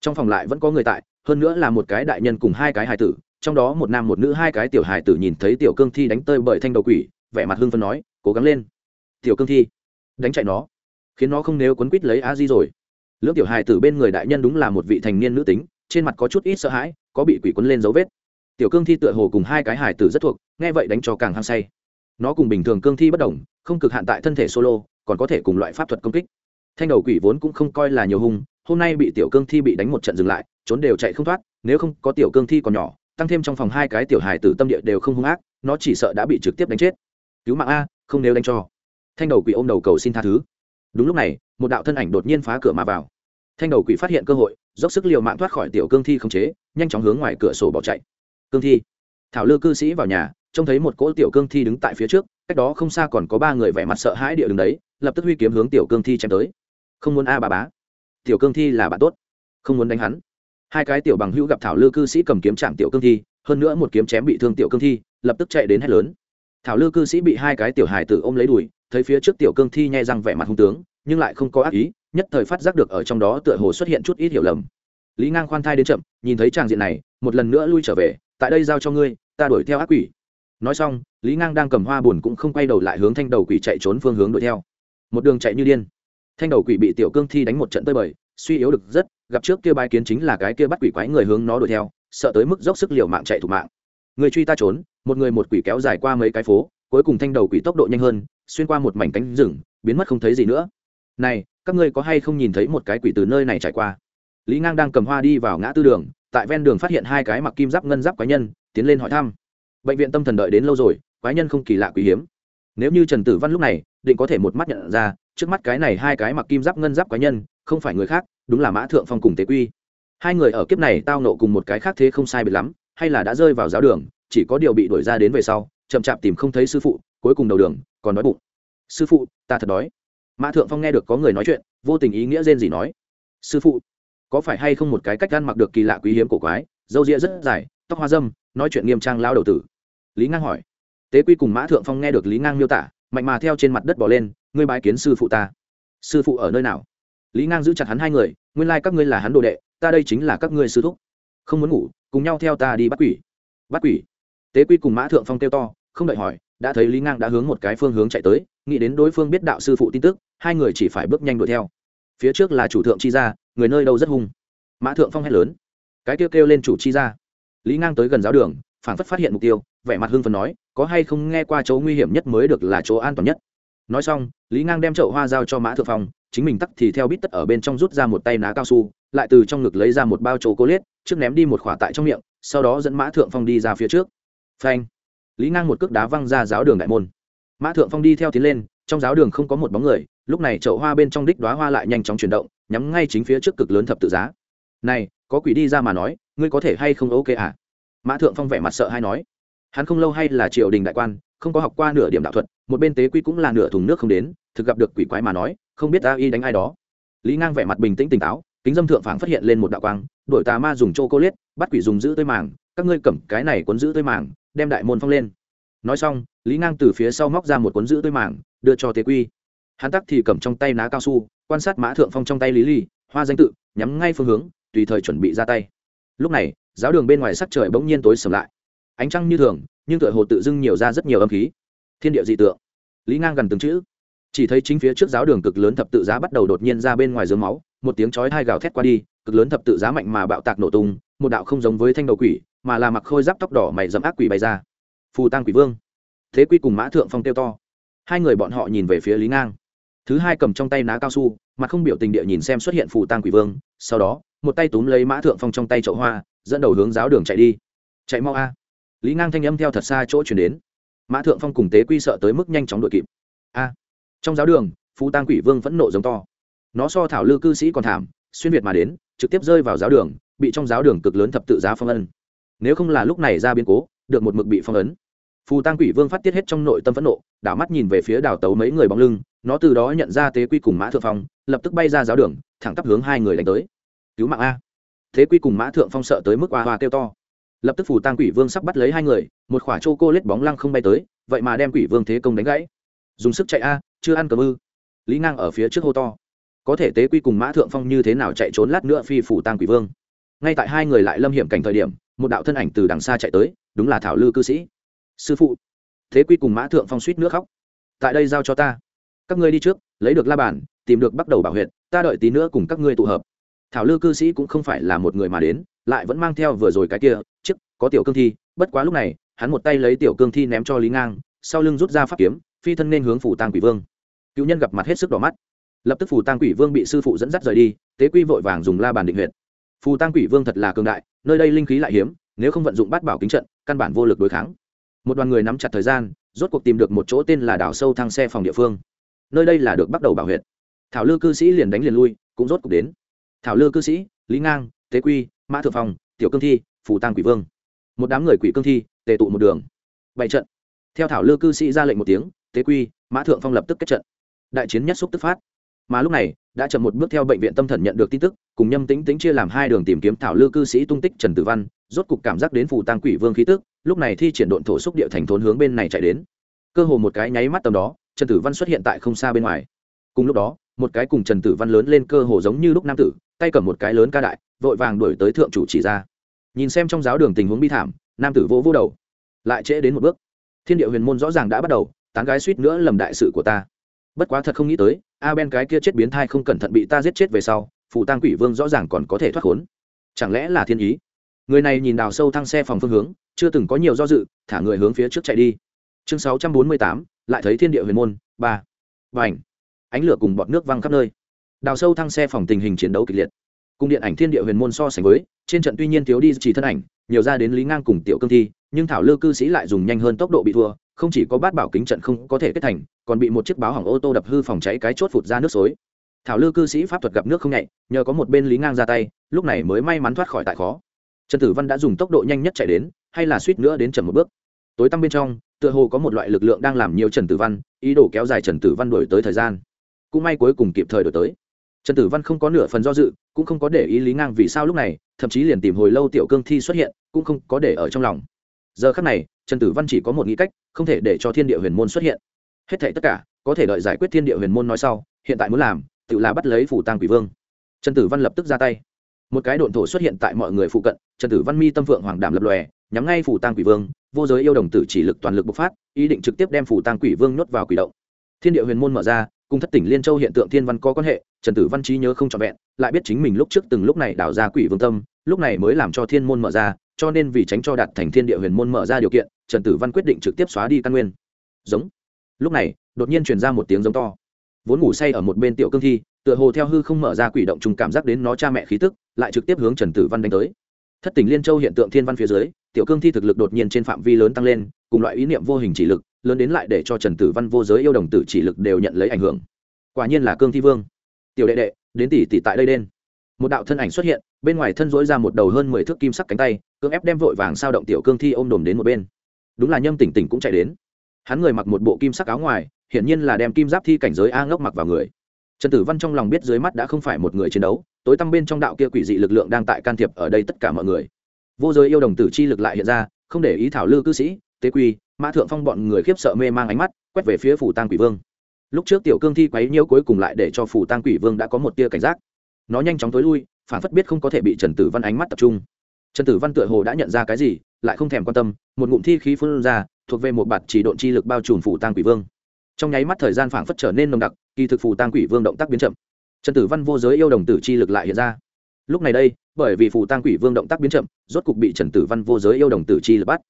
Trong phòng lại vẫn có người tại, hơn nữa là một cái đại nhân cùng hai cái hài tử, trong đó một nam một nữ hai cái tiểu hài tử nhìn thấy tiểu cương thi đánh tơi bởi thanh đầu quỷ, vẻ mặt hưng phân nói, cố gắng lên. Tiểu cương thi đánh chạy nó, khiến nó không nếu quấn quýt lấy a di rồi. Lưỡng tiểu hài tử bên người đại nhân đúng là một vị thành niên nữ tính trên mặt có chút ít sợ hãi, có bị quỷ quấn lên dấu vết. Tiểu cương thi tựa hồ cùng hai cái Hải tử rất thuộc, nghe vậy đánh cho càng hăng say. Nó cùng bình thường cương thi bất đồng, không cực hạn tại thân thể solo, còn có thể cùng loại pháp thuật công kích. Thanh đầu quỷ vốn cũng không coi là nhiều hung, hôm nay bị tiểu cương thi bị đánh một trận dừng lại, trốn đều chạy không thoát, nếu không có tiểu cương thi còn nhỏ, tăng thêm trong phòng hai cái tiểu hài tử tâm địa đều không hung ác, nó chỉ sợ đã bị trực tiếp đánh chết. Cứu mạng a, không nếu đánh cho. Thanh đầu quỷ ôm đầu cầu xin tha thứ. Đúng lúc này, một đạo thân ảnh đột nhiên phá cửa mà vào thanh đầu quỷ phát hiện cơ hội, dốc sức l i ề u mạng thoát khỏi tiểu cương thi không chế, nhanh chóng hướng ngoài cửa sổ bỏ chạy. Cương thi. Thảo lư cư sĩ vào nhà, trông thấy một cỗ tiểu cương thi đứng tại phía trước, cách đó không xa còn có ba người vẻ mặt sợ hãi địa đứng đấy, lập tức huy kiếm hướng tiểu cương thi chém tới. Không muốn a bà bá. Tiểu cương thi là bạn tốt. Không muốn đánh hắn. Hai cái tiểu bằng hữu gặp thảo lư cư sĩ cầm kiếm chạm tiểu cương thi, hơn nữa một kiếm chém bị thương tiểu cương thi, lập tức chạy đến hết lớn. Thảo lư cư sĩ bị hai cái tiểu hài tử ôm lấy đùi, thấy phía trước tiểu cương thi nhai răng vẻ mặt hung tướng, nhưng lại không có ác ý nhất thời phát giác được ở trong đó tựa hồ xuất hiện chút ít hiểu lầm. Lý ngang khoan thai đến chậm, nhìn thấy tràng diện này, một lần nữa lui trở về, tại đây giao cho ngươi, ta đuổi theo ác quỷ. Nói xong, lý ngang đang cầm hoa buồn cũng không quay đầu lại hướng thanh đầu quỷ chạy trốn phương hướng đuổi theo. Một đường chạy như điên. Thanh đầu quỷ bị tiểu cương thi đánh một trận tơi bời, suy yếu được rất, gặp trước kia bài kiến chính là cái kia bắt quỷ quái người hướng nó đuổi theo, sợ tới mức dốc sức liều mạng chạy thủ mạng. Người truy ta trốn, một người một quỷ kéo dài qua mấy cái phố, cuối cùng thanh đầu quỷ tốc độ nhanh hơn, xuyên qua một mảnh cánh rừng, biến mất không thấy gì nữa. Này các ngươi có hay không nhìn thấy một cái quỷ từ nơi này trải qua? Lý ngang đang cầm hoa đi vào ngã tư đường, tại ven đường phát hiện hai cái mặc kim giáp ngân giáp quái nhân, tiến lên hỏi thăm. Bệnh viện tâm thần đợi đến lâu rồi, quái nhân không kỳ lạ quý hiếm. Nếu như trần tử văn lúc này, định có thể một mắt nhận ra, trước mắt cái này hai cái mặc kim giáp ngân giáp quái nhân, không phải người khác, đúng là mã thượng phong cùng tế quy. Hai người ở kiếp này tao nộ cùng một cái khác thế không sai biệt lắm, hay là đã rơi vào giáo đường, chỉ có điều bị đuổi ra đến về sau, chậm chạp tìm không thấy sư phụ, cuối cùng đầu đường, còn đói bụng. Sư phụ, ta thật đói mã thượng phong nghe được có người nói chuyện, vô tình ý nghĩa rên gì nói, sư phụ, có phải hay không một cái cách ăn mặc được kỳ lạ quý hiếm cổ quái dâu ria rất dài, tóc hoa dâm, nói chuyện nghiêm trang lao đầu tử? Lý ngang hỏi. Tế quy cùng mã thượng phong nghe được lý ngang miêu tả, mạnh mà theo trên mặt đất bỏ lên, ngươi bái kiến sư phụ ta. Sư phụ ở nơi nào? Lý ngang giữ chặt hắn hai người, nguyên lai các ngươi là hắn đồ đệ, ta đây chính là các ngươi sư thúc. Không muốn ngủ, cùng nhau theo ta đi bắt quỷ. Bắt quỷ? Tế quy cùng mã thượng phong kêu to, không đợi hỏi đã thấy lý ngang đã hướng một cái phương hướng chạy tới, nghĩ đến đối phương biết đạo sư phụ tin tức, hai người chỉ phải bước nhanh đuổi theo. Phía trước là chủ thượng chi gia, người nơi đâu rất hung. Mã thượng phong hét lớn. Cái kêu kêu lên chủ chi gia. Lý ngang tới gần giáo đường phản phất phát hiện mục tiêu, vẻ mặt hưng phần nói, có hay không nghe qua chỗ nguy hiểm nhất mới được là chỗ an toàn nhất? Nói xong, lý ngang đem chậu hoa giao cho mã thượng phong, chính mình tắt thì theo bít tất ở bên trong rút ra một tay ná cao su, lại từ trong ngực lấy ra một bao chỗ cố liết trước ném đi một khỏa tại trong miệng, sau đó dẫn mã thượng phong đi ra phía trước. Phanh! Lý ngang một cước đá văng ra giáo đường đại môn. Mã thượng phong đi theo tiến lên, trong giáo đường không có một bóng người, lúc này chậu hoa bên trong đích đoá hoa lại nhanh chóng chuyển động, nhắm ngay chính phía trước cực lớn thập tự giá. Này, có quỷ đi ra mà nói, ngươi có thể hay không ok à? Mã thượng phong vẻ mặt sợ hay nói. Hắn không lâu hay là triều đình đại quan, không có học qua nửa điểm đạo thuật, một bên tế quy cũng là nửa thùng nước không đến, thực gặp được quỷ quái mà nói, không biết ta y đánh ai đó. Lý ngang vẻ mặt bình tĩnh tỉnh táo, kính dâm thượng phảng phát hiện lên một đạo quang đổi tà ma dùng chô cô liết bắt quỷ dùng giữ tới màng, các ngươi cầm cái này cuốn giữ tới màng đem đại môn phong lên. Nói xong, lý ngang từ phía sau móc ra một cuốn giữ tươi màng, đưa cho tế quy. Hắn tắc thì cầm trong tay ná cao su, quan sát mã thượng phong trong tay lý ly hoa danh tự, nhắm ngay phương hướng, tùy thời chuẩn bị ra tay. Lúc này, giáo đường bên ngoài sắc trời bỗng nhiên tối sầm lại. Ánh trăng như thường, nhưng tựa hồ tự dưng nhiều ra rất nhiều âm khí. Thiên địa dị tượng. Lý ngang gần từng chữ. Chỉ thấy chính phía trước giáo đường cực lớn thập tự giá bắt đầu đột nhiên ra bên ngoài dưới máu, một tiếng chói hai gào thét qua đi, cực lớn thập tự giá mạnh mà bạo tạc nổ tung, một đạo không giống với thanh đầu quỷ mà là mặc khôi giáp tóc đỏ mày dẫm ác quỷ bay ra. Phù tăng quỷ vương. Thế quy cùng mã thượng phong tiêu to. Hai người bọn họ nhìn về phía lý ngang. Thứ hai cầm trong tay ná cao su, mặt không biểu tình địa nhìn xem xuất hiện phù tăng quỷ vương, sau đó, một tay túm lấy mã thượng phong trong tay chậu hoa, dẫn đầu hướng giáo đường chạy đi. Chạy mau a. Lý ngang thanh âm theo thật xa chỗ chuyển đến. Mã thượng phong cùng tế quy sợ tới mức nhanh chóng đội kịp. A. Trong giáo đường, phù tăng quỷ vương vẫn nộ giống to. Nó so thảo lư cư sĩ còn thảm, xuyên việt mà đến, trực tiếp rơi vào giáo đường, bị trong giáo đường cực lớn thập tự giá phong ân nếu không là lúc này ra biến cố, được một mực bị phong ấn. Phù tăng quỷ vương phát tiết hết trong nội tâm phẫn nộ, đảo mắt nhìn về phía đào tấu mấy người bóng lưng, nó từ đó nhận ra tế quy cùng mã thượng phong, lập tức bay ra giáo đường, thẳng tắp hướng hai người đánh tới. Cứu mạng a. Thế quy cùng mã thượng phong sợ tới mức hoa hoa kêu to. Lập tức phù tăng quỷ vương sắp bắt lấy hai người, một khỏa chô cô lết bóng lăng không bay tới, vậy mà đem quỷ vương thế công đánh gãy. Dùng sức chạy a, chưa ăn cờ mư lý ngang ở phía trước hô to. Có thể tế quy cùng mã thượng phong như thế nào chạy trốn lát nữa phi phủ tăng quỷ vương. Ngay tại hai người lại lâm hiểm cảnh thời điểm một đạo thân ảnh từ đằng xa chạy tới, đúng là thảo lư cư sĩ. Sư phụ, thế quy cùng mã thượng phong suýt nước khóc. Tại đây giao cho ta. Các ngươi đi trước, lấy được la bàn, tìm được bắt đầu bảo huyện ta đợi tí nữa cùng các ngươi tụ hợp. Thảo lư cư sĩ cũng không phải là một người mà đến, lại vẫn mang theo vừa rồi cái kia chức có tiểu cương thi. Bất quá lúc này, hắn một tay lấy tiểu cương thi ném cho lý ngang, sau lưng rút ra pháp kiếm, phi thân nên hướng phủ tàng quỷ vương. Cựu nhân gặp mặt hết sức đỏ mắt. Lập tức phủ tàng quỷ vương bị sư phụ dẫn dắt rời đi tế quy vội vàng dùng la bàn định huyện phù tăng quỷ vương thật là cường đại, nơi đây linh khí lại hiếm, nếu không vận dụng bát bảo kính trận, căn bản vô lực đối kháng. Một đoàn người nắm chặt thời gian, rốt cuộc tìm được một chỗ tên là đảo sâu thang xe phòng địa phương. Nơi đây là được bắt đầu bảo huyện thảo lư cư sĩ liền đánh liền lui, cũng rốt cuộc đến. Thảo lư cư sĩ, lý ngang, tế quy, mã thượng phòng tiểu cương thi, phù tăng quỷ vương. Một đám người quỷ cương thi, tề tụ một đường. Bảy trận. Theo thảo lư cư sĩ ra lệnh một tiếng, tế quy, mã thượng phong lập tức kết trận. Đại chiến nhất xúc tức phát mà lúc này, đã chậm một bước theo bệnh viện tâm thần nhận được tin tức, cùng nhâm tính tính chia làm hai đường tìm kiếm thảo lư cư sĩ tung tích trần tử văn, rốt cục cảm giác đến phù tăng quỷ vương khí tức, lúc này thi triển độn thổ xúc địa thành thốn hướng bên này chạy đến. Cơ hồ một cái nháy mắt tầm đó, trần tử văn xuất hiện tại không xa bên ngoài. Cùng lúc đó, một cái cùng trần tử văn lớn lên cơ hồ giống như lúc nam tử, tay cầm một cái lớn ca đại, vội vàng đuổi tới thượng chủ chỉ ra. Nhìn xem trong giáo đường tình huống bi thảm, nam tử vô vô đầu, lại trễ đến một bước. Thiên địa huyền môn rõ ràng đã bắt đầu, tán gái suýt nữa lầm đại sự của ta. Bất quá thật không nghĩ tới a ben cái kia chết biến thai không cẩn thận bị ta giết chết về sau phụ tăng quỷ vương rõ ràng còn có thể thoát khốn. Chẳng lẽ là thiên ý? Người này nhìn đào sâu thăng xe phòng phương hướng, chưa từng có nhiều do dự, thả người hướng phía trước chạy đi. Chương sáu trăm bốn mươi tám, lại thấy thiên địa huyền môn, ba. Và ảnh ánh lửa cùng bọt nước văng khắp nơi. Đào sâu thăng xe phòng tình hình chiến đấu kịch liệt. Cùng điện ảnh thiên địa huyền môn so sánh với, trên trận tuy nhiên thiếu đi chỉ thân ảnh, nhiều ra đến lý ngang cùng tiểu cương thi, nhưng thảo lư cư sĩ lại dùng nhanh hơn tốc độ bị thua không chỉ có bát bảo kính trận không có thể kết thành, còn bị một chiếc báo hỏng ô tô đập hư phòng cháy cái chốt phụt ra nước xối thảo lư cư sĩ pháp thuật gặp nước không nhạy nhờ có một bên lý ngang ra tay, lúc này mới may mắn thoát khỏi tại khó. Trần tử văn đã dùng tốc độ nhanh nhất chạy đến, hay là suýt nữa đến chậm một bước. Tối tăm bên trong, tựa hồ có một loại lực lượng đang làm nhiều trần tử văn, ý đồ kéo dài trần tử văn đổi tới thời gian. Cũng may cuối cùng kịp thời đổi tới. Trần tử văn không có nửa phần do dự, cũng không có để ý lý ngang vì sao lúc này, thậm chí liền tìm hồi lâu tiểu cương thi xuất hiện, cũng không có để ở trong lòng giờ khắc này, trần tử văn chỉ có một nghĩ cách, không thể để cho thiên địa huyền môn xuất hiện. Hết thảy tất cả, có thể đợi giải quyết thiên địa huyền môn nói sau, hiện tại muốn làm, tự là bắt lấy phủ tang quỷ vương. Trần tử văn lập tức ra tay. Một cái độn thổ xuất hiện tại mọi người phụ cận, trần tử văn mi tâm phượng hoàng đảm lập lòe, nhắm ngay phủ tang quỷ vương, vô giới yêu đồng tử chỉ lực toàn lực bộc phát, ý định trực tiếp đem phủ tang quỷ vương nhốt vào quỷ động. Thiên địa huyền môn mở ra, cùng thất tỉnh liên châu hiện tượng thiên văn có quan hệ, trần tử văn trí nhớ không trọn vẹn, lại biết chính mình lúc trước từng lúc này đảo ra quỷ vương tâm, lúc này mới làm cho thiên môn mở ra cho nên vì tránh cho đạt thành thiên địa huyền môn mở ra điều kiện, trần tử văn quyết định trực tiếp xóa đi căn nguyên. Giống. Lúc này, đột nhiên truyền ra một tiếng giống to. Vốn ngủ say ở một bên tiểu cương thi, tựa hồ theo hư không mở ra quỷ động trùng cảm giác đến nó cha mẹ khí tức, lại trực tiếp hướng trần tử văn đánh tới. Thất tình liên châu hiện tượng thiên văn phía dưới, tiểu cương thi thực lực đột nhiên trên phạm vi lớn tăng lên, cùng loại ý niệm vô hình chỉ lực, lớn đến lại để cho trần tử văn vô giới yêu đồng tử chỉ lực đều nhận lấy ảnh hưởng. Quả nhiên là cương thi vương. Tiểu đệ đệ, đến tỷ tỷ tại đây đen. Một đạo thân ảnh xuất hiện bên ngoài thân dỗi ra một đầu hơn mười thước kim sắc cánh tay, cưỡng ép đem vội vàng sao động tiểu cương thi ôm đồm đến một bên. Đúng là nhâm tỉnh tỉnh cũng chạy đến. Hắn người mặc một bộ kim sắc áo ngoài, hiển nhiên là đem kim giáp thi cảnh giới a ngốc mặc vào người. Trần tử văn trong lòng biết dưới mắt đã không phải một người chiến đấu, tối tăm bên trong đạo kia quỷ dị lực lượng đang tại can thiệp ở đây tất cả mọi người. Vô giới yêu đồng tử chi lực lại hiện ra, không để ý thảo lư cư sĩ, tế quy, mã thượng phong bọn người khiếp sợ mê mang ánh mắt, quét về phía phủ tang quỷ vương. Lúc trước tiểu cương thi quấy nhiễu cuối cùng lại để cho phủ tang quỷ vương đã có một tia cảnh giác. Nó nhanh chóng tối lui phản phất biết không có thể bị trần tử văn ánh mắt tập trung. Trần tử văn tựa hồ đã nhận ra cái gì, lại không thèm quan tâm, một ngụm thi khí phun ra, thuộc về một bạt chỉ độn chi lực bao trùm phủ tang quỷ vương. Trong nháy mắt thời gian phảng phất trở nên nồng đặc, kỳ thực phủ tang quỷ vương động tác biến chậm. Trần tử văn vô giới yêu đồng tử chi lực lại hiện ra. Lúc này đây, bởi vì phủ tang quỷ vương động tác biến chậm, rốt cục bị trần tử văn vô giới yêu đồng tử chi lực bắt.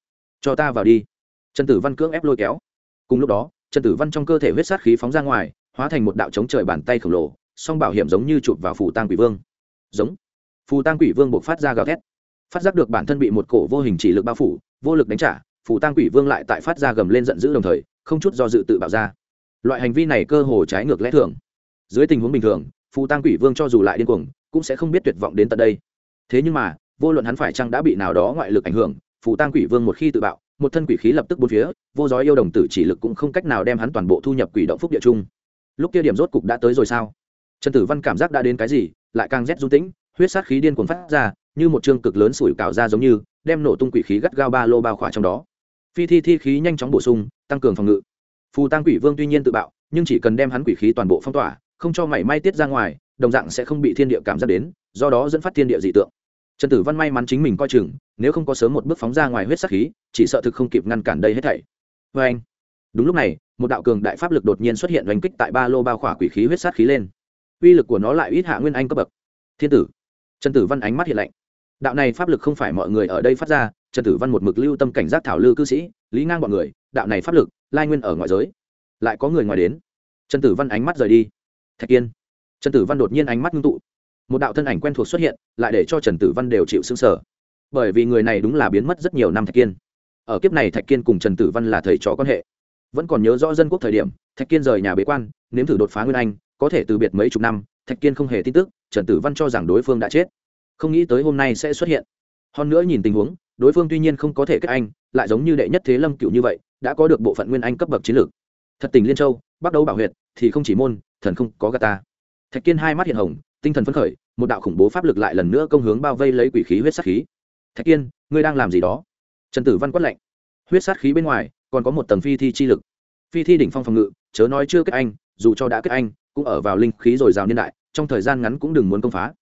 Cho ta vào đi. Trần tử văn cưỡng ép lôi kéo. Cùng lúc đó, trần tử văn trong cơ thể huyết sát khí phóng ra ngoài, hóa thành một đạo chống trời bàn tay khổng lồ, song bảo hiểm giống như chụp vào phủ tang quỷ vương giống. Phù tăng quỷ vương buộc phát ra gào thét. Phát giác được bản thân bị một cổ vô hình chỉ lực bao phủ, vô lực đánh trả, phù tăng quỷ vương lại tại phát ra gầm lên giận dữ đồng thời, không chút do dự tự bạo ra. Loại hành vi này cơ hồ trái ngược lẽ thường. Dưới tình huống bình thường, phù tăng quỷ vương cho dù lại điên cuồng, cũng sẽ không biết tuyệt vọng đến tận đây. Thế nhưng mà, vô luận hắn phải chăng đã bị nào đó ngoại lực ảnh hưởng, phù tăng quỷ vương một khi tự bạo, một thân quỷ khí lập tức bốn phía, vô giói yêu đồng tử chỉ lực cũng không cách nào đem hắn toàn bộ thu nhập quỷ động phúc địa chung. Lúc kia điểm rốt cục đã tới rồi sao? Trần tử văn cảm giác đã đến cái gì lại càng rét run tĩnh, huyết sát khí điên cuồng phát ra, như một chương cực lớn sủi cào ra giống như, đem nổ tung quỷ khí gắt gao ba lô bao khỏa trong đó. Phi thi thi khí nhanh chóng bổ sung, tăng cường phòng ngự. Phù tăng quỷ vương tuy nhiên tự bạo, nhưng chỉ cần đem hắn quỷ khí toàn bộ phong tỏa, không cho mảy may tiết ra ngoài, đồng dạng sẽ không bị thiên địa cảm giác đến, do đó dẫn phát thiên địa dị tượng. Trần tử văn may mắn chính mình coi chừng, nếu không có sớm một bước phóng ra ngoài huyết sắc khí, chỉ sợ thực không kịp ngăn cản đây hết thảy. Vê anh đúng lúc này, một đạo cường đại pháp lực đột nhiên xuất hiện oanh kích tại ba lô bao khỏa quỷ khí huyết sát khí lên uy lực của nó lại ít hạ nguyên anh cấp bậc. Thiên tử. Trần tử văn ánh mắt hiện lạnh. Đạo này pháp lực không phải mọi người ở đây phát ra, trần tử văn một mực lưu tâm cảnh giác thảo lư cư sĩ, lý ngang bọn người, đạo này pháp lực, lai nguyên ở ngoại giới. Lại có người ngoài đến. Trần tử văn ánh mắt rời đi. Thạch kiên. Trần tử văn đột nhiên ánh mắt ngưng tụ. Một đạo thân ảnh quen thuộc xuất hiện, lại để cho trần tử văn đều chịu xứng sở bởi vì người này đúng là biến mất rất nhiều năm thạch kiên. Ở kiếp này thạch kiên cùng trần tử văn là thầy trò quan hệ. Vẫn còn nhớ rõ dân quốc thời điểm, thạch kiên rời nhà bế quan, nếm thử đột phá nguyên anh có thể từ biệt mấy chục năm, thạch kiên không hề tin tức, trần tử văn cho rằng đối phương đã chết. Không nghĩ tới hôm nay sẽ xuất hiện. Hơn nữa nhìn tình huống, đối phương tuy nhiên không có thể kết anh, lại giống như đệ nhất thế lâm cựu như vậy, đã có được bộ phận nguyên anh cấp bậc chiến lược. Thật tình liên châu, bắt đầu bảo huyệt, thì không chỉ môn, thần không có gà ta. Thạch kiên hai mắt hiện hồng, tinh thần phấn khởi, một đạo khủng bố pháp lực lại lần nữa công hướng bao vây lấy quỷ khí huyết sát khí. Thạch kiên, ngươi đang làm gì đó? Trần tử văn quát lệnh huyết sát khí bên ngoài, còn có một tầng phi thi chi lực. Phi thi đỉnh phong phòng ngự, chớ nói chưa kết anh, dù cho đã kết anh cũng ở vào linh khí dồi dào niên đại, trong thời gian ngắn cũng đừng muốn công phá.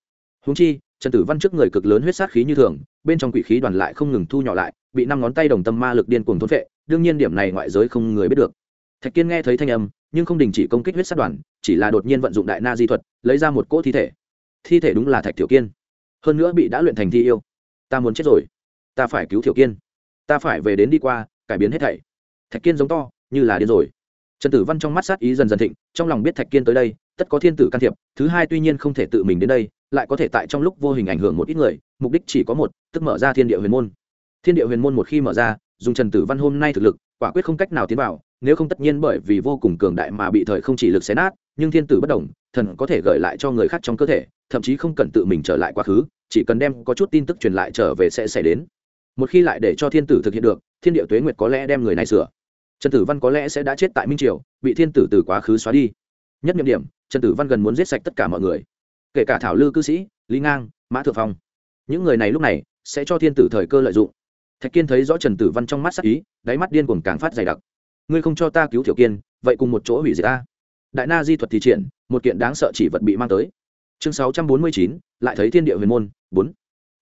Húng chi, trần tử văn trước người cực lớn huyết sát khí như thường, bên trong quỷ khí đoàn lại không ngừng thu nhỏ lại, bị năm ngón tay đồng tâm ma lực điên cuồng thôn vệ đương nhiên điểm này ngoại giới không người biết được. Thạch kiên nghe thấy thanh âm, nhưng không đình chỉ công kích huyết sát đoàn, chỉ là đột nhiên vận dụng đại na di thuật, lấy ra một cỗ thi thể. Thi thể đúng là thạch tiểu kiên. Hơn nữa bị đã luyện thành thi yêu. Ta muốn chết rồi. Ta phải cứu tiểu kiên. Ta phải về đến đi qua, cải biến hết thảy. Thạch kiên giống to, như là điên rồi trần tử văn trong mắt sát ý dần dần thịnh, trong lòng biết thạch kiên tới đây, tất có thiên tử can thiệp, thứ hai tuy nhiên không thể tự mình đến đây, lại có thể tại trong lúc vô hình ảnh hưởng một ít người, mục đích chỉ có một, tức mở ra thiên địa huyền môn. Thiên địa huyền môn một khi mở ra, dùng trần tử văn hôm nay thực lực, quả quyết không cách nào tiến vào, nếu không tất nhiên bởi vì vô cùng cường đại mà bị thời không chỉ lực xé nát, nhưng thiên tử bất đồng thần có thể gợi lại cho người khác trong cơ thể, thậm chí không cần tự mình trở lại quá khứ, chỉ cần đem có chút tin tức truyền lại trở về sẽ xảy đến. Một khi lại để cho thiên tử thực hiện được, thiên địa tuế nguyệt có lẽ đem người này sửa trần tử văn có lẽ sẽ đã chết tại minh triều, bị thiên tử từ quá khứ xóa đi. Nhất nhiệm điểm, trần tử văn gần muốn giết sạch tất cả mọi người. Kể cả thảo lư cư sĩ, lý ngang, mã thượng phong. Những người này lúc này sẽ cho thiên tử thời cơ lợi dụng. Thạch kiên thấy rõ trần tử văn trong mắt sắc ý, đáy mắt điên cuồng càng phát dày đặc. Ngươi không cho ta cứu thiểu kiên, vậy cùng một chỗ hủy diệt ta. Đại na di thuật thì triển, một kiện đáng sợ chỉ vật bị mang tới. Chương sáu trăm bốn mươi chín, lại thấy thiên địa huyền môn, bốn.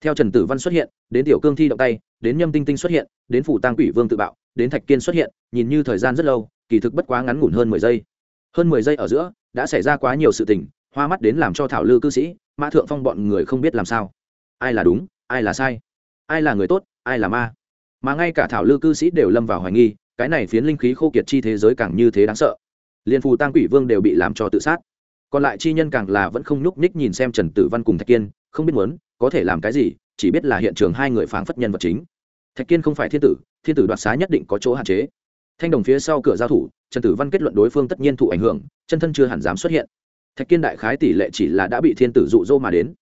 Theo trần tử văn xuất hiện, đến tiểu cương thi động tay, đến nhâm tinh tinh xuất hiện, đến phủ tăng quỷ vương tự bạo đến thạch kiên xuất hiện, nhìn như thời gian rất lâu, kỳ thực bất quá ngắn ngủn hơn mười giây. Hơn mười giây ở giữa, đã xảy ra quá nhiều sự tình, hoa mắt đến làm cho thảo lư cư sĩ, mã thượng phong bọn người không biết làm sao. Ai là đúng, ai là sai? Ai là người tốt, ai là ma? Mà ngay cả thảo lư cư sĩ đều lâm vào hoài nghi, cái này phiến linh khí khô kiệt chi thế giới càng như thế đáng sợ. Liên phù tăng quỷ vương đều bị làm cho tự sát. Còn lại chi nhân càng là vẫn không nhúc nhích nhìn xem trần tử văn cùng thạch kiên, không biết muốn, có thể làm cái gì, chỉ biết là hiện trường hai người phảng phất nhân vật chính thạch kiên không phải thiên tử thiên tử đoạt xá nhất định có chỗ hạn chế. Thanh đồng phía sau cửa giao thủ, trần tử văn kết luận đối phương tất nhiên thụ ảnh hưởng, chân thân chưa hẳn dám xuất hiện. Thạch kiên đại khái tỷ lệ chỉ là đã bị thiên tử dụ dỗ mà đến.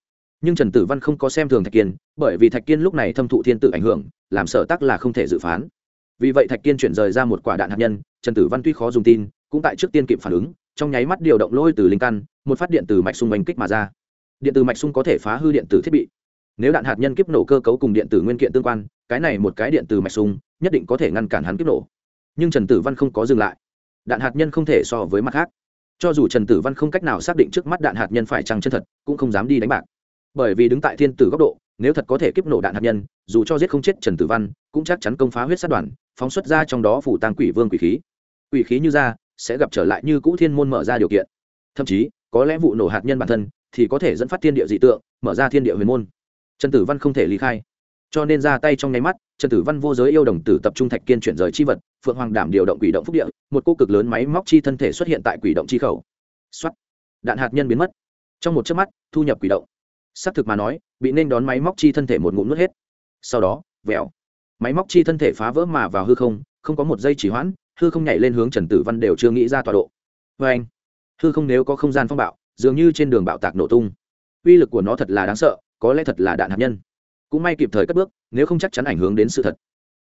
Nhưng trần tử văn không có xem thường thạch kiên, bởi vì thạch kiên lúc này thâm thụ thiên tử ảnh hưởng, làm sở tắc là không thể dự phán. Vì vậy thạch kiên chuyển rời ra một quả đạn hạt nhân, trần tử văn tuy khó dùng tin, cũng tại trước tiên kịp phản ứng, trong nháy mắt điều động lôi từ linh căn, một phát điện từ mạch sung bánh kích mà ra. Điện từ mạch sung có thể phá hư điện tử thiết bị nếu đạn hạt nhân kiếp nổ cơ cấu cùng điện tử nguyên kiện tương quan, cái này một cái điện từ mạch sung, nhất định có thể ngăn cản hắn kiếp nổ. Nhưng trần tử văn không có dừng lại. Đạn hạt nhân không thể so với mặt khác. Cho dù trần tử văn không cách nào xác định trước mắt đạn hạt nhân phải trăng chân thật, cũng không dám đi đánh bạc. Bởi vì đứng tại thiên tử góc độ, nếu thật có thể kiếp nổ đạn hạt nhân, dù cho giết không chết trần tử văn, cũng chắc chắn công phá huyết sát đoàn, phóng xuất ra trong đó phủ tăng quỷ vương quỷ khí. Quỷ khí như ra, sẽ gặp trở lại như cũ thiên môn mở ra điều kiện. Thậm chí, có lẽ vụ nổ hạt nhân bản thân, thì có thể dẫn phát thiên địa dị tượng, mở ra thiên địa huyền môn trần tử văn không thể lý khai. Cho nên ra tay trong nháy mắt, trần tử văn vô giới yêu đồng tử tập trung thạch kiên chuyển rời chi vật, phượng hoàng đảm điều động quỷ động phúc địa, một cô cực lớn máy móc chi thân thể xuất hiện tại quỷ động chi khẩu. Xuất đạn hạt nhân biến mất. Trong một chớp mắt, thu nhập quỷ động. Xác thực mà nói, bị nên đón máy móc chi thân thể một ngụm nuốt hết. Sau đó, vẹo. Máy móc chi thân thể phá vỡ mà vào hư không không có một giây chỉ hoãn, hư không nhảy lên hướng trần tử văn đều chưa nghĩ ra tọa độ. Vê anh hư không nếu có không gian phong bạo, dường như trên đường bạo tạc nổ tung. Uy lực của nó thật là đáng sợ có lẽ thật là đạn hạt nhân. Cũng may kịp thời cất bước, nếu không chắc chắn ảnh hưởng đến sự thật.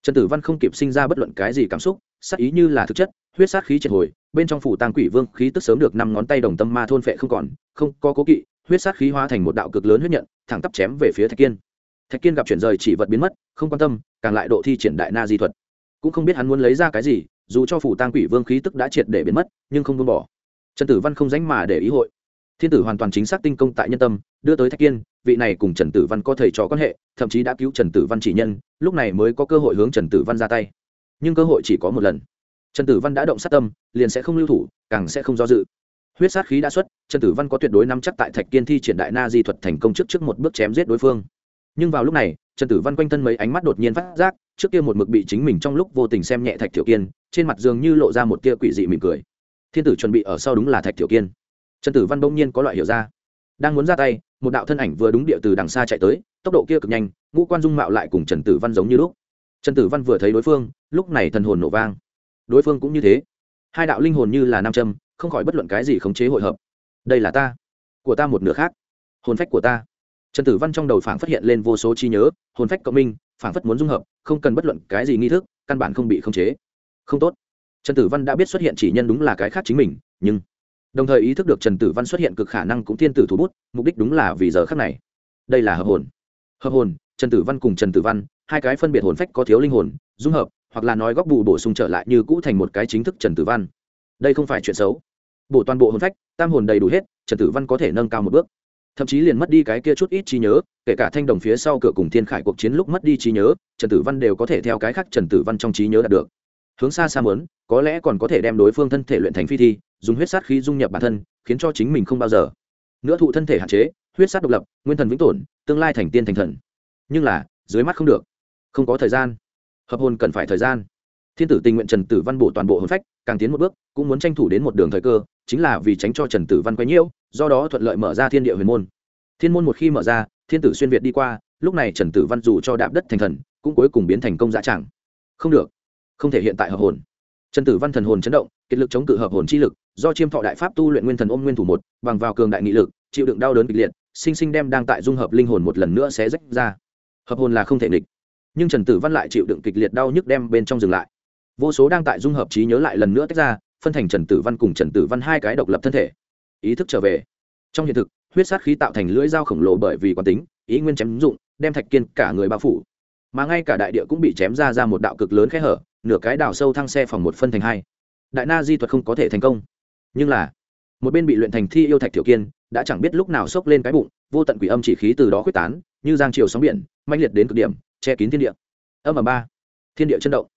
Trần tử văn không kịp sinh ra bất luận cái gì cảm xúc sắc ý như là thực chất, huyết sát khí triệt hồi, bên trong phủ tang quỷ vương khí tức sớm được năm ngón tay đồng tâm ma thôn phệ không còn, không có cố kỵ, huyết sát khí hóa thành một đạo cực lớn huyết nhận, thẳng tắp chém về phía thạch kiên. Thạch kiên gặp chuyển rời chỉ vật biến mất, không quan tâm, càng lại độ thi triển đại na di thuật. Cũng không biết hắn muốn lấy ra cái gì, dù cho phủ tang quỷ vương khí tức đã triệt để biến mất, nhưng không buông bỏ. Trần tử văn không dánh mà để ý hội thiên tử hoàn toàn chính xác tinh công tại nhân tâm, đưa tới thạch kiên, vị này cùng trần tử văn có thầy trò quan hệ, thậm chí đã cứu trần tử văn chỉ nhân, lúc này mới có cơ hội hướng trần tử văn ra tay. Nhưng cơ hội chỉ có một lần. Trần tử văn đã động sát tâm, liền sẽ không lưu thủ, càng sẽ không do dự. Huyết sát khí đã xuất, trần tử văn có tuyệt đối nắm chắc tại thạch kiên thi triển đại na di thuật thành công trước trước một bước chém giết đối phương. Nhưng vào lúc này, trần tử văn quanh thân mấy ánh mắt đột nhiên phát giác, trước kia một mực bị chính mình trong lúc vô tình xem nhẹ thạch thiểu kiên, trên mặt dường như lộ ra một tia quỷ dị mỉm cười. Thiên tử chuẩn bị ở sau đúng là thạch thiểu kiên trần tử văn bỗng nhiên có loại hiểu ra. Đang muốn ra tay, một đạo thân ảnh vừa đúng địa từ đằng xa chạy tới, tốc độ kia cực nhanh, ngũ quan dung mạo lại cùng trần tử văn giống như lúc. Trần tử văn vừa thấy đối phương, lúc này thần hồn nổ vang. Đối phương cũng như thế. Hai đạo linh hồn như là nam châm, không khỏi bất luận cái gì khống chế hội hợp. Đây là ta. Của ta một nửa khác. Hồn phách của ta. Trần tử văn trong đầu phảng phát hiện lên vô số trí nhớ, hồn phách cộng minh, phảng phất muốn dung hợp, không cần bất luận cái gì nghi thức, căn bản không bị khống chế. Không tốt. Trần tử văn đã biết xuất hiện chỉ nhân đúng là cái khác chính mình, nhưng đồng thời ý thức được trần tử văn xuất hiện cực khả năng cũng thiên tử thủ bút, mục đích đúng là vì giờ khác này. Đây là hợp hồn. Hợp hồn, trần tử văn cùng trần tử văn, hai cái phân biệt hồn phách có thiếu linh hồn, dung hợp, hoặc là nói góc bù bổ sung trở lại như cũ thành một cái chính thức trần tử văn. Đây không phải chuyện xấu. Bổ toàn bộ hồn phách, tam hồn đầy đủ hết, trần tử văn có thể nâng cao một bước. Thậm chí liền mất đi cái kia chút ít trí nhớ, kể cả thanh đồng phía sau cửa cùng thiên khải cuộc chiến lúc mất đi trí nhớ, trần tử văn đều có thể theo cái khác trần tử văn trong trí nhớ đạt được. Hướng xa xa mớn có lẽ còn có thể đem đối phương thân thể luyện thành phi thi dùng huyết sát khí dung nhập bản thân, khiến cho chính mình không bao giờ. Nữa thụ thân thể hạn chế, huyết sát độc lập, nguyên thần vĩnh tổn tương lai thành tiên thành thần. Nhưng là, dưới mắt không được. Không có thời gian. Hợp hồn cần phải thời gian. Thiên tử tình nguyện trần tử văn bổ toàn bộ hồn phách, càng tiến một bước, cũng muốn tranh thủ đến một đường thời cơ, chính là vì tránh cho trần tử văn quấy nhiễu, do đó thuận lợi mở ra thiên địa huyền môn. Thiên môn một khi mở ra, thiên tử xuyên việt đi qua, lúc này trần tử văn dù cho đạp đất thành thần, cũng cuối cùng biến thành công dã chẳng không được. Không thể hiện tại hợp hồn. Trần tử văn thần hồn chấn động, kiệt lực chống cự hợp hồn chi lực do chiêm thọ đại pháp tu luyện nguyên thần ôm nguyên thủ một, bằng vào cường đại nghị lực, chịu đựng đau đớn kịch liệt, sinh sinh đem đang tại dung hợp linh hồn một lần nữa sẽ rách ra. Hợp hồn là không thể nghịch. Nhưng trần tử văn lại chịu đựng kịch liệt đau nhức đem bên trong dừng lại. Vô số đang tại dung hợp trí nhớ lại lần nữa tách ra, phân thành trần tử văn cùng trần tử văn hai cái độc lập thân thể. Ý thức trở về. Trong hiện thực, huyết sát khí tạo thành lưỡi dao khổng lồ bởi vì quán tính, ý nguyên chém dụng, đem thạch kiên cả người bao phủ. Mà ngay cả đại địa cũng bị chém ra ra một đạo cực lớn khe hở, nửa cái đào sâu thăng xe phòng một phân thành hai. Đại na di thuật không có thể thành công nhưng là, một bên bị luyện thành thi yêu thạch tiểu kiên, đã chẳng biết lúc nào xốc lên cái bụng, vô tận quỷ âm chỉ khí từ đó quyết tán, như giang chiều sóng biển manh liệt đến cực điểm, che kín thiên địa. Âm ở ba, thiên địa chân động.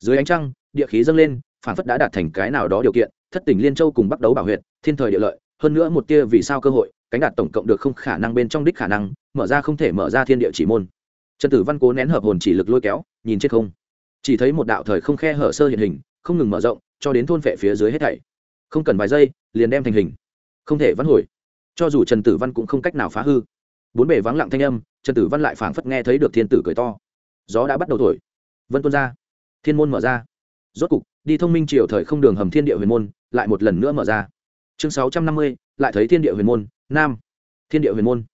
Dưới ánh trăng, địa khí dâng lên phản phất đã đạt thành cái nào đó điều kiện, thất tỉnh liên châu cùng bắt đấu bảo huyện thiên thời địa lợi, hơn nữa một tia vì sao cơ hội, cánh đạt tổng cộng được không khả năng bên trong đích khả năng, mở ra không thể mở ra thiên địa chỉ môn. Trần tử văn cố nén hợp hồn chỉ lực lôi kéo, nhìn trên không. Chỉ thấy một đạo thời không khe hở sơ hiện hình, không ngừng mở rộng, cho đến thôn vệ phía dưới hết thảy không cần vài giây, liền đem thành hình. Không thể vãn hồi. Cho dù trần tử văn cũng không cách nào phá hư. Bốn bề vắng lặng thanh âm, trần tử văn lại phảng phất nghe thấy được thiên tử cười to. Gió đã bắt đầu thổi. Vân tuôn ra. Thiên môn mở ra. Rốt cục, đi thông minh triều thời không đường hầm thiên địa huyền môn, lại một lần nữa mở ra. Chương sáu trăm năm mươi, lại thấy thiên địa huyền môn, nam. Thiên địa huyền môn.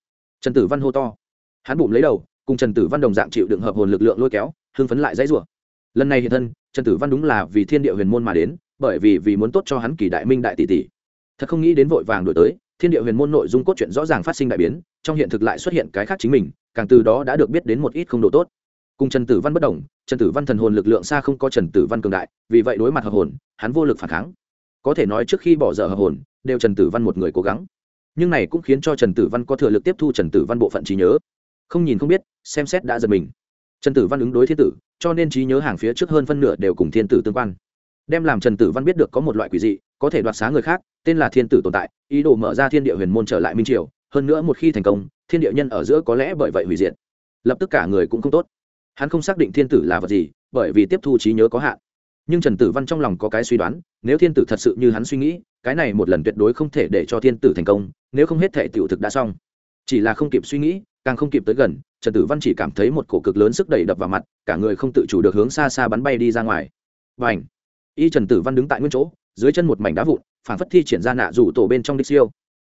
Trần tử văn hô to. Hắn bụng lấy đầu, cùng trần tử văn đồng dạng chịu đựng hợp hồn lực lượng lôi kéo, hưng phấn lại dãy rủa. Lần này hiện thân, trần tử văn đúng là vì thiên địa huyền môn mà đến bởi vì vì muốn tốt cho hắn kỳ đại minh đại tỷ tỷ. Thật không nghĩ đến vội vàng đổi tới, thiên địa huyền môn nội dung cốt truyện rõ ràng phát sinh đại biến, trong hiện thực lại xuất hiện cái khác chính mình, càng từ đó đã được biết đến một ít không độ tốt. Cùng trần tử văn bất đồng, trần tử văn thần hồn lực lượng xa không có trần tử văn cường đại, vì vậy đối mặt hợp hồn, hắn vô lực phản kháng. Có thể nói trước khi bỏ dở hợp hồn, đều trần tử văn một người cố gắng. Nhưng này cũng khiến cho trần tử văn có thừa lực tiếp thu trần tử văn bộ phận trí nhớ. Không nhìn không biết, xem xét đã giật mình. Trần tử văn ứng đối thiên tử, cho nên trí nhớ hàng phía trước hơn phân nửa đều cùng thiên tử tương quan đem làm trần tử văn biết được có một loại quỷ dị, có thể đoạt xá người khác, tên là thiên tử tồn tại, ý đồ mở ra thiên địa huyền môn trở lại minh triều, hơn nữa một khi thành công, thiên địa nhân ở giữa có lẽ bởi vậy hủy diệt. Lập tức cả người cũng không tốt. Hắn không xác định thiên tử là vật gì, bởi vì tiếp thu trí nhớ có hạn. Nhưng trần tử văn trong lòng có cái suy đoán, nếu thiên tử thật sự như hắn suy nghĩ, cái này một lần tuyệt đối không thể để cho thiên tử thành công, nếu không hết thể tiểu thực đã xong. Chỉ là không kịp suy nghĩ, càng không kịp tới gần, trần tử văn chỉ cảm thấy một cổ cực lớn sức đẩy đập vào mặt, cả người không tự chủ được hướng xa xa bắn bay đi ra ngoài. Và ảnh y trần tử văn đứng tại nguyên chỗ, dưới chân một mảnh đá vụn phản phất thi triển ra nạ rủ tổ bên trong đích siêu.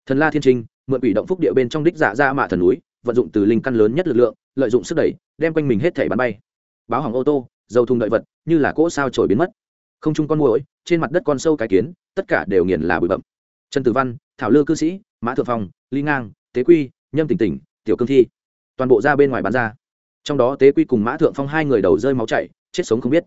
Thần la thiên trinh, mượn ủy động phúc địa bên trong đích dạ ra mạ thần núi, vận dụng từ linh căn lớn nhất lực lượng, lợi dụng sức đẩy, đem quanh mình hết thể bắn bay. Báo hỏng ô tô, dầu thùng đợi vật, như là cỗ sao trổi biến mất. Không chung con muỗi, trên mặt đất con sâu cái kiến, tất cả đều nghiền là bụi bậm trần tử văn, thảo lư cư sĩ, mã thượng phong ly ngang, tế quy, nhâm tỉnh tỉnh tiểu cương thi. Toàn bộ ra bên ngoài bán ra. Trong đó tế quy cùng mã thượng phong hai người đầu rơi máu chảy, chết sống không biết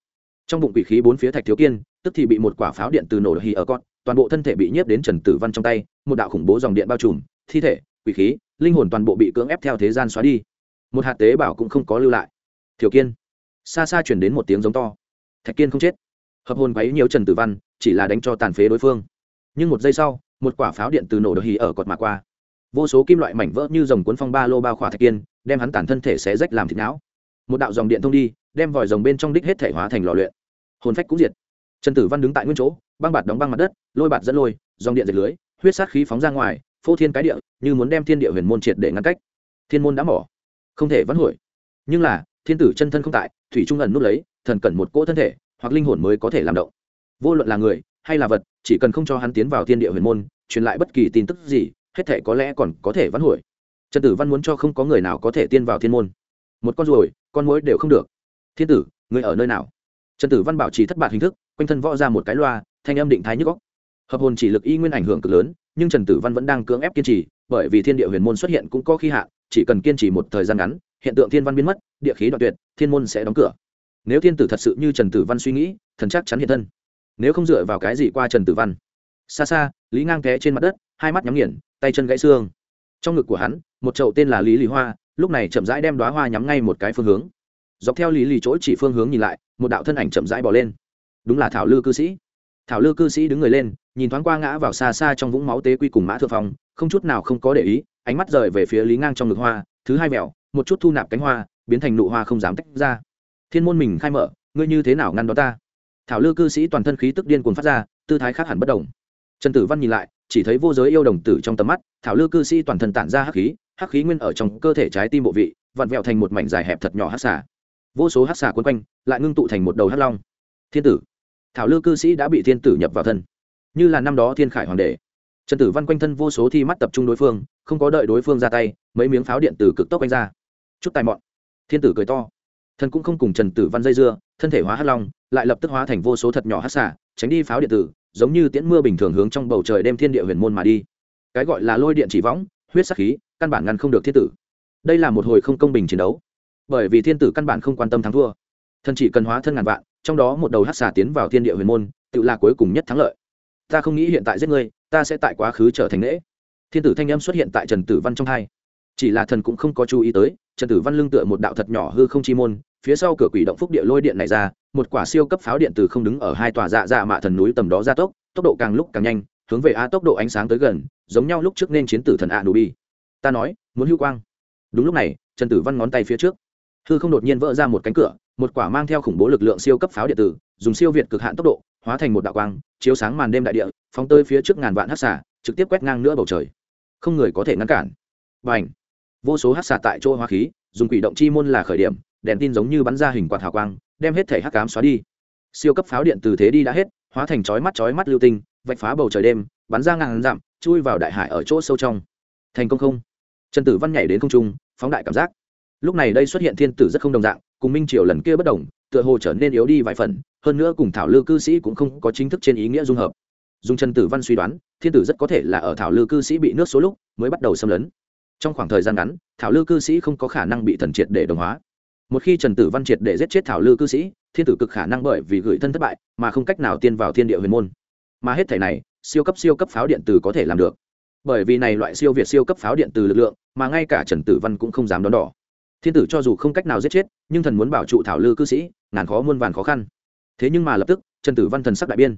trong bụng quỷ khí bốn phía thạch thiếu kiên, tức thì bị một quả pháo điện từ nổ hì ở con, toàn bộ thân thể bị nhiếp đến trần tử văn trong tay, một đạo khủng bố dòng điện bao trùm, thi thể, quỷ khí, linh hồn toàn bộ bị cưỡng ép theo thế gian xóa đi. Một hạt tế bảo cũng không có lưu lại. Thiếu kiên, xa xa chuyển đến một tiếng giống to. Thạch kiên không chết. Hợp hồn quấy nhiều trần tử văn, chỉ là đánh cho tàn phế đối phương. Nhưng một giây sau, một quả pháo điện từ nổ hì ở cột mà qua. Vô số kim loại mảnh vỡ như dòng cuốn phong ba lô bao khỏa thạch kiên, đem hắn tàn thân thể xé rách làm thịt não. Một đạo dòng điện thông đi, đem vòi rồng bên trong đích hết thể hóa thành lò luyện hồn phách cũng diệt. Trần tử văn đứng tại nguyên chỗ, băng bạt đóng băng mặt đất, lôi bạt dẫn lôi, dòng điện dệt lưới, huyết sát khí phóng ra ngoài, phô thiên cái địa, như muốn đem thiên địa huyền môn triệt để ngăn cách. Thiên môn đã mỏ, không thể vãn hồi. Nhưng là, thiên tử chân thân không tại, thủy trung ẩn nút lấy, thần cần một cỗ thân thể, hoặc linh hồn mới có thể làm động. Vô luận là người, hay là vật, chỉ cần không cho hắn tiến vào thiên địa huyền môn, truyền lại bất kỳ tin tức gì, hết thể có lẽ còn có thể vãn hồi. Trần tử văn muốn cho không có người nào có thể tiên vào thiên môn. Một con ruồi, con mối đều không được. Thiên tử, người ở nơi nào? Trần tử văn bảo trì thất bại hình thức, quanh thân võ ra một cái loa, thanh âm định thái nhức góc hợp hồn chỉ lực y nguyên ảnh hưởng cực lớn, nhưng trần tử văn vẫn đang cưỡng ép kiên trì, bởi vì thiên địa huyền môn xuất hiện cũng có khi hạ, chỉ cần kiên trì một thời gian ngắn, hiện tượng thiên văn biến mất, địa khí đoạn tuyệt, thiên môn sẽ đóng cửa. Nếu thiên tử thật sự như trần tử văn suy nghĩ, thần chắc chắn hiện thân. Nếu không dựa vào cái gì qua trần tử văn? Xa xa, lý ngang té trên mặt đất, hai mắt nhắm nghiền, tay chân gãy xương. Trong ngực của hắn, một chậu tên là lý lý hoa, lúc này chậm rãi đem đoá hoa nhắm ngay một cái phương hướng dọc theo lý lì chỗ chỉ phương hướng nhìn lại, một đạo thân ảnh chậm rãi bỏ lên. Đúng là thảo lư cư sĩ. Thảo lư cư sĩ đứng người lên, nhìn thoáng qua ngã vào xa xa trong vũng máu tế quy cùng mã thượng phong, không chút nào không có để ý, ánh mắt rời về phía lý ngang trong ngực hoa, thứ hai mẹo, một chút thu nạp cánh hoa, biến thành nụ hoa không dám tách ra. Thiên môn mình khai mở, ngươi như thế nào ngăn đó ta? Thảo lư cư sĩ toàn thân khí tức điên cuồng phát ra, tư thái khác hẳn bất đồng. Trần tử văn nhìn lại, chỉ thấy vô giới yêu đồng tử trong tầm mắt, thảo lư cư sĩ toàn thân tản ra hắc khí hắc khí nguyên ở trong cơ thể trái tim bộ vị, vặn vẹo thành một mảnh dài hẹp thật nhỏ hắc xả vô số hát xả quân quanh, lại ngưng tụ thành một đầu hát long. Thiên tử, thảo lư cư sĩ đã bị thiên tử nhập vào thân. Như là năm đó thiên khải hoàng đế trần tử văn quanh thân vô số thi mắt tập trung đối phương, không có đợi đối phương ra tay, mấy miếng pháo điện tử cực tốc quanh ra. Chút tài mọn. Thiên tử cười to. Thần cũng không cùng trần tử văn dây dưa, thân thể hóa hát long, lại lập tức hóa thành vô số thật nhỏ hát xả tránh đi pháo điện tử, giống như tiễn mưa bình thường hướng trong bầu trời đem thiên địa huyền môn mà đi. Cái gọi là lôi điện chỉ võng, huyết sắc khí, căn bản ngăn không được thiên tử. Đây là một hồi không công bình chiến đấu bởi vì thiên tử căn bản không quan tâm thắng thua. Thần chỉ cần hóa thân ngàn vạn, trong đó một đầu hát xà tiến vào thiên địa huyền môn, tự là cuối cùng nhất thắng lợi. Ta không nghĩ hiện tại giết ngươi, ta sẽ tại quá khứ trở thành lễ thiên tử thanh âm xuất hiện tại trần tử văn trong hai. Chỉ là thần cũng không có chú ý tới, trần tử văn lưng tựa một đạo thật nhỏ hư không chi môn, phía sau cửa quỷ động phúc địa lôi điện này ra, một quả siêu cấp pháo điện từ không đứng ở hai tòa dạ dạ mạ thần núi tầm đó ra tốc tốc độ càng lúc càng nhanh, hướng về a tốc độ ánh sáng tới gần, giống nhau lúc trước nên chiến tử thần a nụ bi. Ta nói, muốn hữu quang. Đúng lúc này, trần tử văn ngón tay phía trước hư không đột nhiên vỡ ra một cánh cửa, một quả mang theo khủng bố lực lượng siêu cấp pháo điện tử, dùng siêu việt cực hạn tốc độ, hóa thành một đạo quang, chiếu sáng màn đêm đại địa, phóng tơi phía trước ngàn vạn hát xả trực tiếp quét ngang nữa bầu trời. Không người có thể ngăn cản. Và ảnh vô số hát xả tại chỗ hóa khí, dùng quỷ động chi môn là khởi điểm, đèn tin giống như bắn ra hình quạt hào quang, đem hết thể hắc cám xóa đi. Siêu cấp pháo điện từ thế đi đã hết, hóa thành chói mắt chói mắt lưu tinh, vạch phá bầu trời đêm, bắn ra ngàn dặm, chui vào đại hải ở chỗ sâu trong. Thành công không? Trần tử văn nhảy đến không trung, phóng đại cảm giác lúc này đây xuất hiện thiên tử rất không đồng dạng, cùng minh triều lần kia bất đồng, tựa hồ trở nên yếu đi vài phần, hơn nữa cùng thảo lư cư sĩ cũng không có chính thức trên ý nghĩa dung hợp. Dùng trần tử văn suy đoán, thiên tử rất có thể là ở thảo lư cư sĩ bị nước số lúc mới bắt đầu xâm lấn. Trong khoảng thời gian ngắn, thảo lư cư sĩ không có khả năng bị thần triệt để đồng hóa. Một khi trần tử văn triệt để giết chết thảo lư cư sĩ, thiên tử cực khả năng bởi vì gửi thân thất bại mà không cách nào tiên vào thiên địa huyền môn. Mà hết thể này, siêu cấp siêu cấp pháo điện tử có thể làm được. Bởi vì này loại siêu việt siêu cấp pháo điện từ lực lượng, mà ngay cả trần tử văn cũng không dám đón đỏ thiên tử cho dù không cách nào giết chết, nhưng thần muốn bảo trụ thảo lư cư sĩ, ngàn khó muôn vàn khó khăn. Thế nhưng mà lập tức, trần tử văn thần sắc đại biên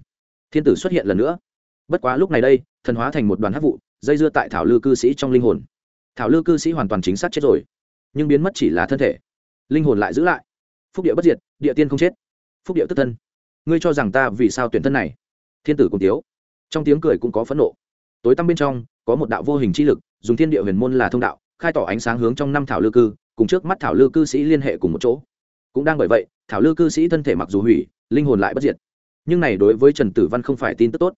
thiên tử xuất hiện lần nữa. Bất quá lúc này đây, thần hóa thành một đoàn hát vụ, dây dưa tại thảo lư cư sĩ trong linh hồn. Thảo lư cư sĩ hoàn toàn chính xác chết rồi, nhưng biến mất chỉ là thân thể. Linh hồn lại giữ lại. Phúc địa bất diệt, địa tiên không chết. Phúc địa tức thân. Ngươi cho rằng ta vì sao tuyển thân này? Thiên tử cùng tiếu. Trong tiếng cười cũng có phẫn nộ. Tối tăm bên trong, có một đạo vô hình chi lực, dùng thiên địa huyền môn là thông đạo, khai tỏ ánh sáng hướng trong năm thảo lư cư cùng trước mắt thảo lư cư sĩ liên hệ cùng một chỗ. Cũng đang bởi vậy, thảo lư cư sĩ thân thể mặc dù hủy, linh hồn lại bất diệt. Nhưng này đối với trần tử văn không phải tin tức tốt.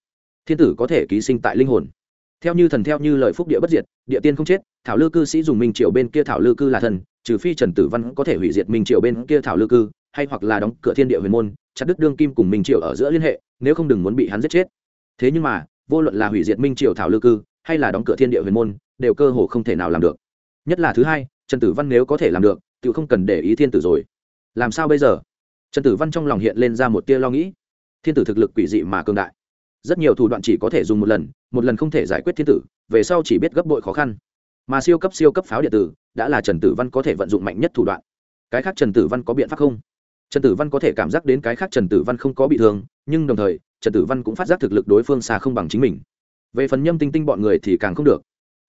Thiên tử có thể ký sinh tại linh hồn. Theo như thần theo như lời phúc địa bất diệt, địa tiên không chết, thảo lư cư sĩ dùng minh triều bên kia thảo lư cư là thần, trừ phi trần tử văn có thể hủy diệt minh triều bên kia thảo lư cư, hay hoặc là đóng cửa thiên địa huyền môn, chặt đứt đương kim cùng minh triều ở giữa liên hệ, nếu không đừng muốn bị hắn giết chết. Thế nhưng mà, vô luận là hủy diệt minh triều thảo lư cư, hay là đóng cửa thiên địa huyền môn, đều cơ hồ không thể nào làm được. Nhất là thứ hai trần tử văn nếu có thể làm được tự không cần để ý thiên tử rồi. Làm sao bây giờ? Trần tử văn trong lòng hiện lên ra một tia lo nghĩ. Thiên tử thực lực quỷ dị mà cường đại. Rất nhiều thủ đoạn chỉ có thể dùng một lần một lần không thể giải quyết thiên tử, về sau chỉ biết gấp bội khó khăn. Mà siêu cấp siêu cấp pháo điện tử, đã là trần tử văn có thể vận dụng mạnh nhất thủ đoạn. Cái khác trần tử văn có biện pháp không? Trần tử văn có thể cảm giác đến cái khác trần tử văn không có bị thương, nhưng đồng thời, trần tử văn cũng phát giác thực lực đối phương xa không bằng chính mình. Về phần nhâm tinh tinh bọn người thì càng không được.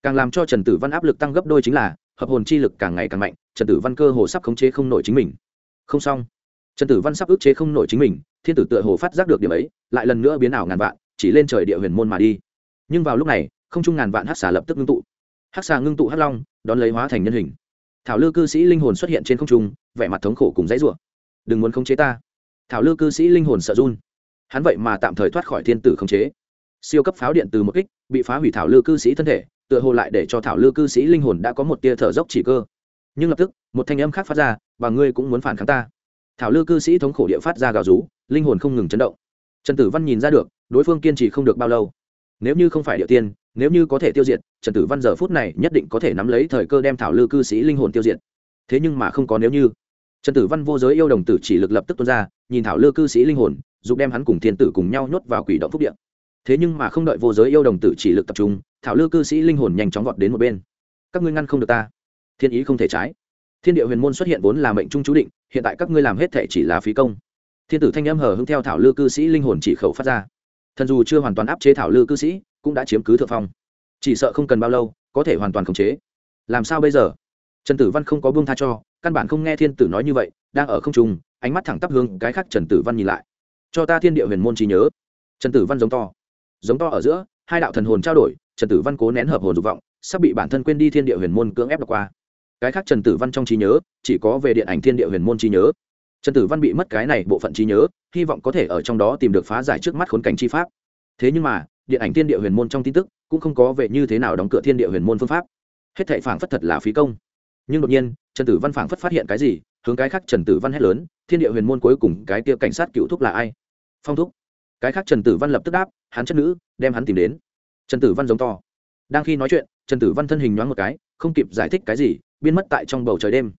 Càng làm cho trần tử văn áp lực tăng gấp đôi chính là hợp hồn chi lực càng ngày càng mạnh, trần tử văn cơ hồ sắp khống chế không nổi chính mình. Không xong. Trần tử văn sắp ức chế không nổi chính mình, thiên tử tựa hồ phát giác được điểm ấy, lại lần nữa biến ảo ngàn vạn, chỉ lên trời địa huyền môn mà đi. Nhưng vào lúc này, không trung ngàn vạn hát xà lập tức ngưng tụ. Hát xà ngưng tụ hát long, đón lấy hóa thành nhân hình. Thảo lư cư sĩ linh hồn xuất hiện trên không trung, vẻ mặt thống khổ cùng dãy rủa. Đừng muốn khống chế ta. Thảo lư cư sĩ linh hồn sợ run. Hắn vậy mà tạm thời thoát khỏi thiên tử khống chế. Siêu cấp pháo điện từ một kích, bị phá hủy thảo lư cư sĩ thân thể tựa hồ lại để cho thảo lư cư sĩ linh hồn đã có một tia thở dốc chỉ cơ. Nhưng lập tức, một thanh âm khác phát ra, và ngươi cũng muốn phản kháng ta. Thảo lư cư sĩ thống khổ địa phát ra gào rú, linh hồn không ngừng chấn động. Trần tử văn nhìn ra được, đối phương kiên trì không được bao lâu. Nếu như không phải địa tiên, nếu như có thể tiêu diệt, trần tử văn giờ phút này nhất định có thể nắm lấy thời cơ đem thảo lư cư sĩ linh hồn tiêu diệt. Thế nhưng mà không có nếu như. Trần tử văn vô giới yêu đồng tử chỉ lực lập tức tuôn ra, nhìn thảo lư cư sĩ linh hồn giúp đem hắn cùng thiên tử cùng nhau nhốt vào quỷ động phúc điện thế nhưng mà không đợi vô giới yêu đồng tử chỉ lực tập trung, thảo lư cư sĩ linh hồn nhanh chóng vọt đến một bên. Các ngươi ngăn không được ta. Thiên ý không thể trái. Thiên địa huyền môn xuất hiện vốn là mệnh trung chú định, hiện tại các ngươi làm hết thể chỉ là phí công. Thiên tử thanh âm hờ hưng theo thảo lư cư sĩ linh hồn chỉ khẩu phát ra. Thần dù chưa hoàn toàn áp chế thảo lư cư sĩ, cũng đã chiếm cứ thượng phong. Chỉ sợ không cần bao lâu, có thể hoàn toàn khống chế. Làm sao bây giờ? Trần tử văn không có buông tha cho, căn bản không nghe thiên tử nói như vậy, đang ở không trung, ánh mắt thẳng tắp hướng cái khác trần tử văn nhìn lại. Cho ta thiên địa huyền môn trí nhớ. Trần tử văn giống to giống to ở giữa, hai đạo thần hồn trao đổi, trần tử văn cố nén hợp hồn dục vọng, sắp bị bản thân quên đi thiên địa huyền môn cưỡng ép đọc qua. Cái khác trần tử văn trong trí nhớ, chỉ có về điện ảnh thiên địa huyền môn trí nhớ. Trần tử văn bị mất cái này bộ phận trí nhớ, hy vọng có thể ở trong đó tìm được phá giải trước mắt khốn cảnh chi pháp. Thế nhưng mà, điện ảnh thiên địa huyền môn trong tin tức cũng không có về như thế nào đóng cửa thiên địa huyền môn phương pháp. Hết thệ phảng phất thật là phí công. Nhưng đột nhiên, trần tử văn phảng phất phát hiện cái gì, hướng cái khác trần tử văn hét lớn, thiên địa huyền môn cuối cùng cái kia cảnh sát cựu thúc là ai? Phong thúc. Cái khác trần tử văn lập tức đáp hắn chất nữ, đem hắn tìm đến. Trần tử văn giống to. Đang khi nói chuyện, trần tử văn thân hình nhoáng một cái, không kịp giải thích cái gì, biến mất tại trong bầu trời đêm.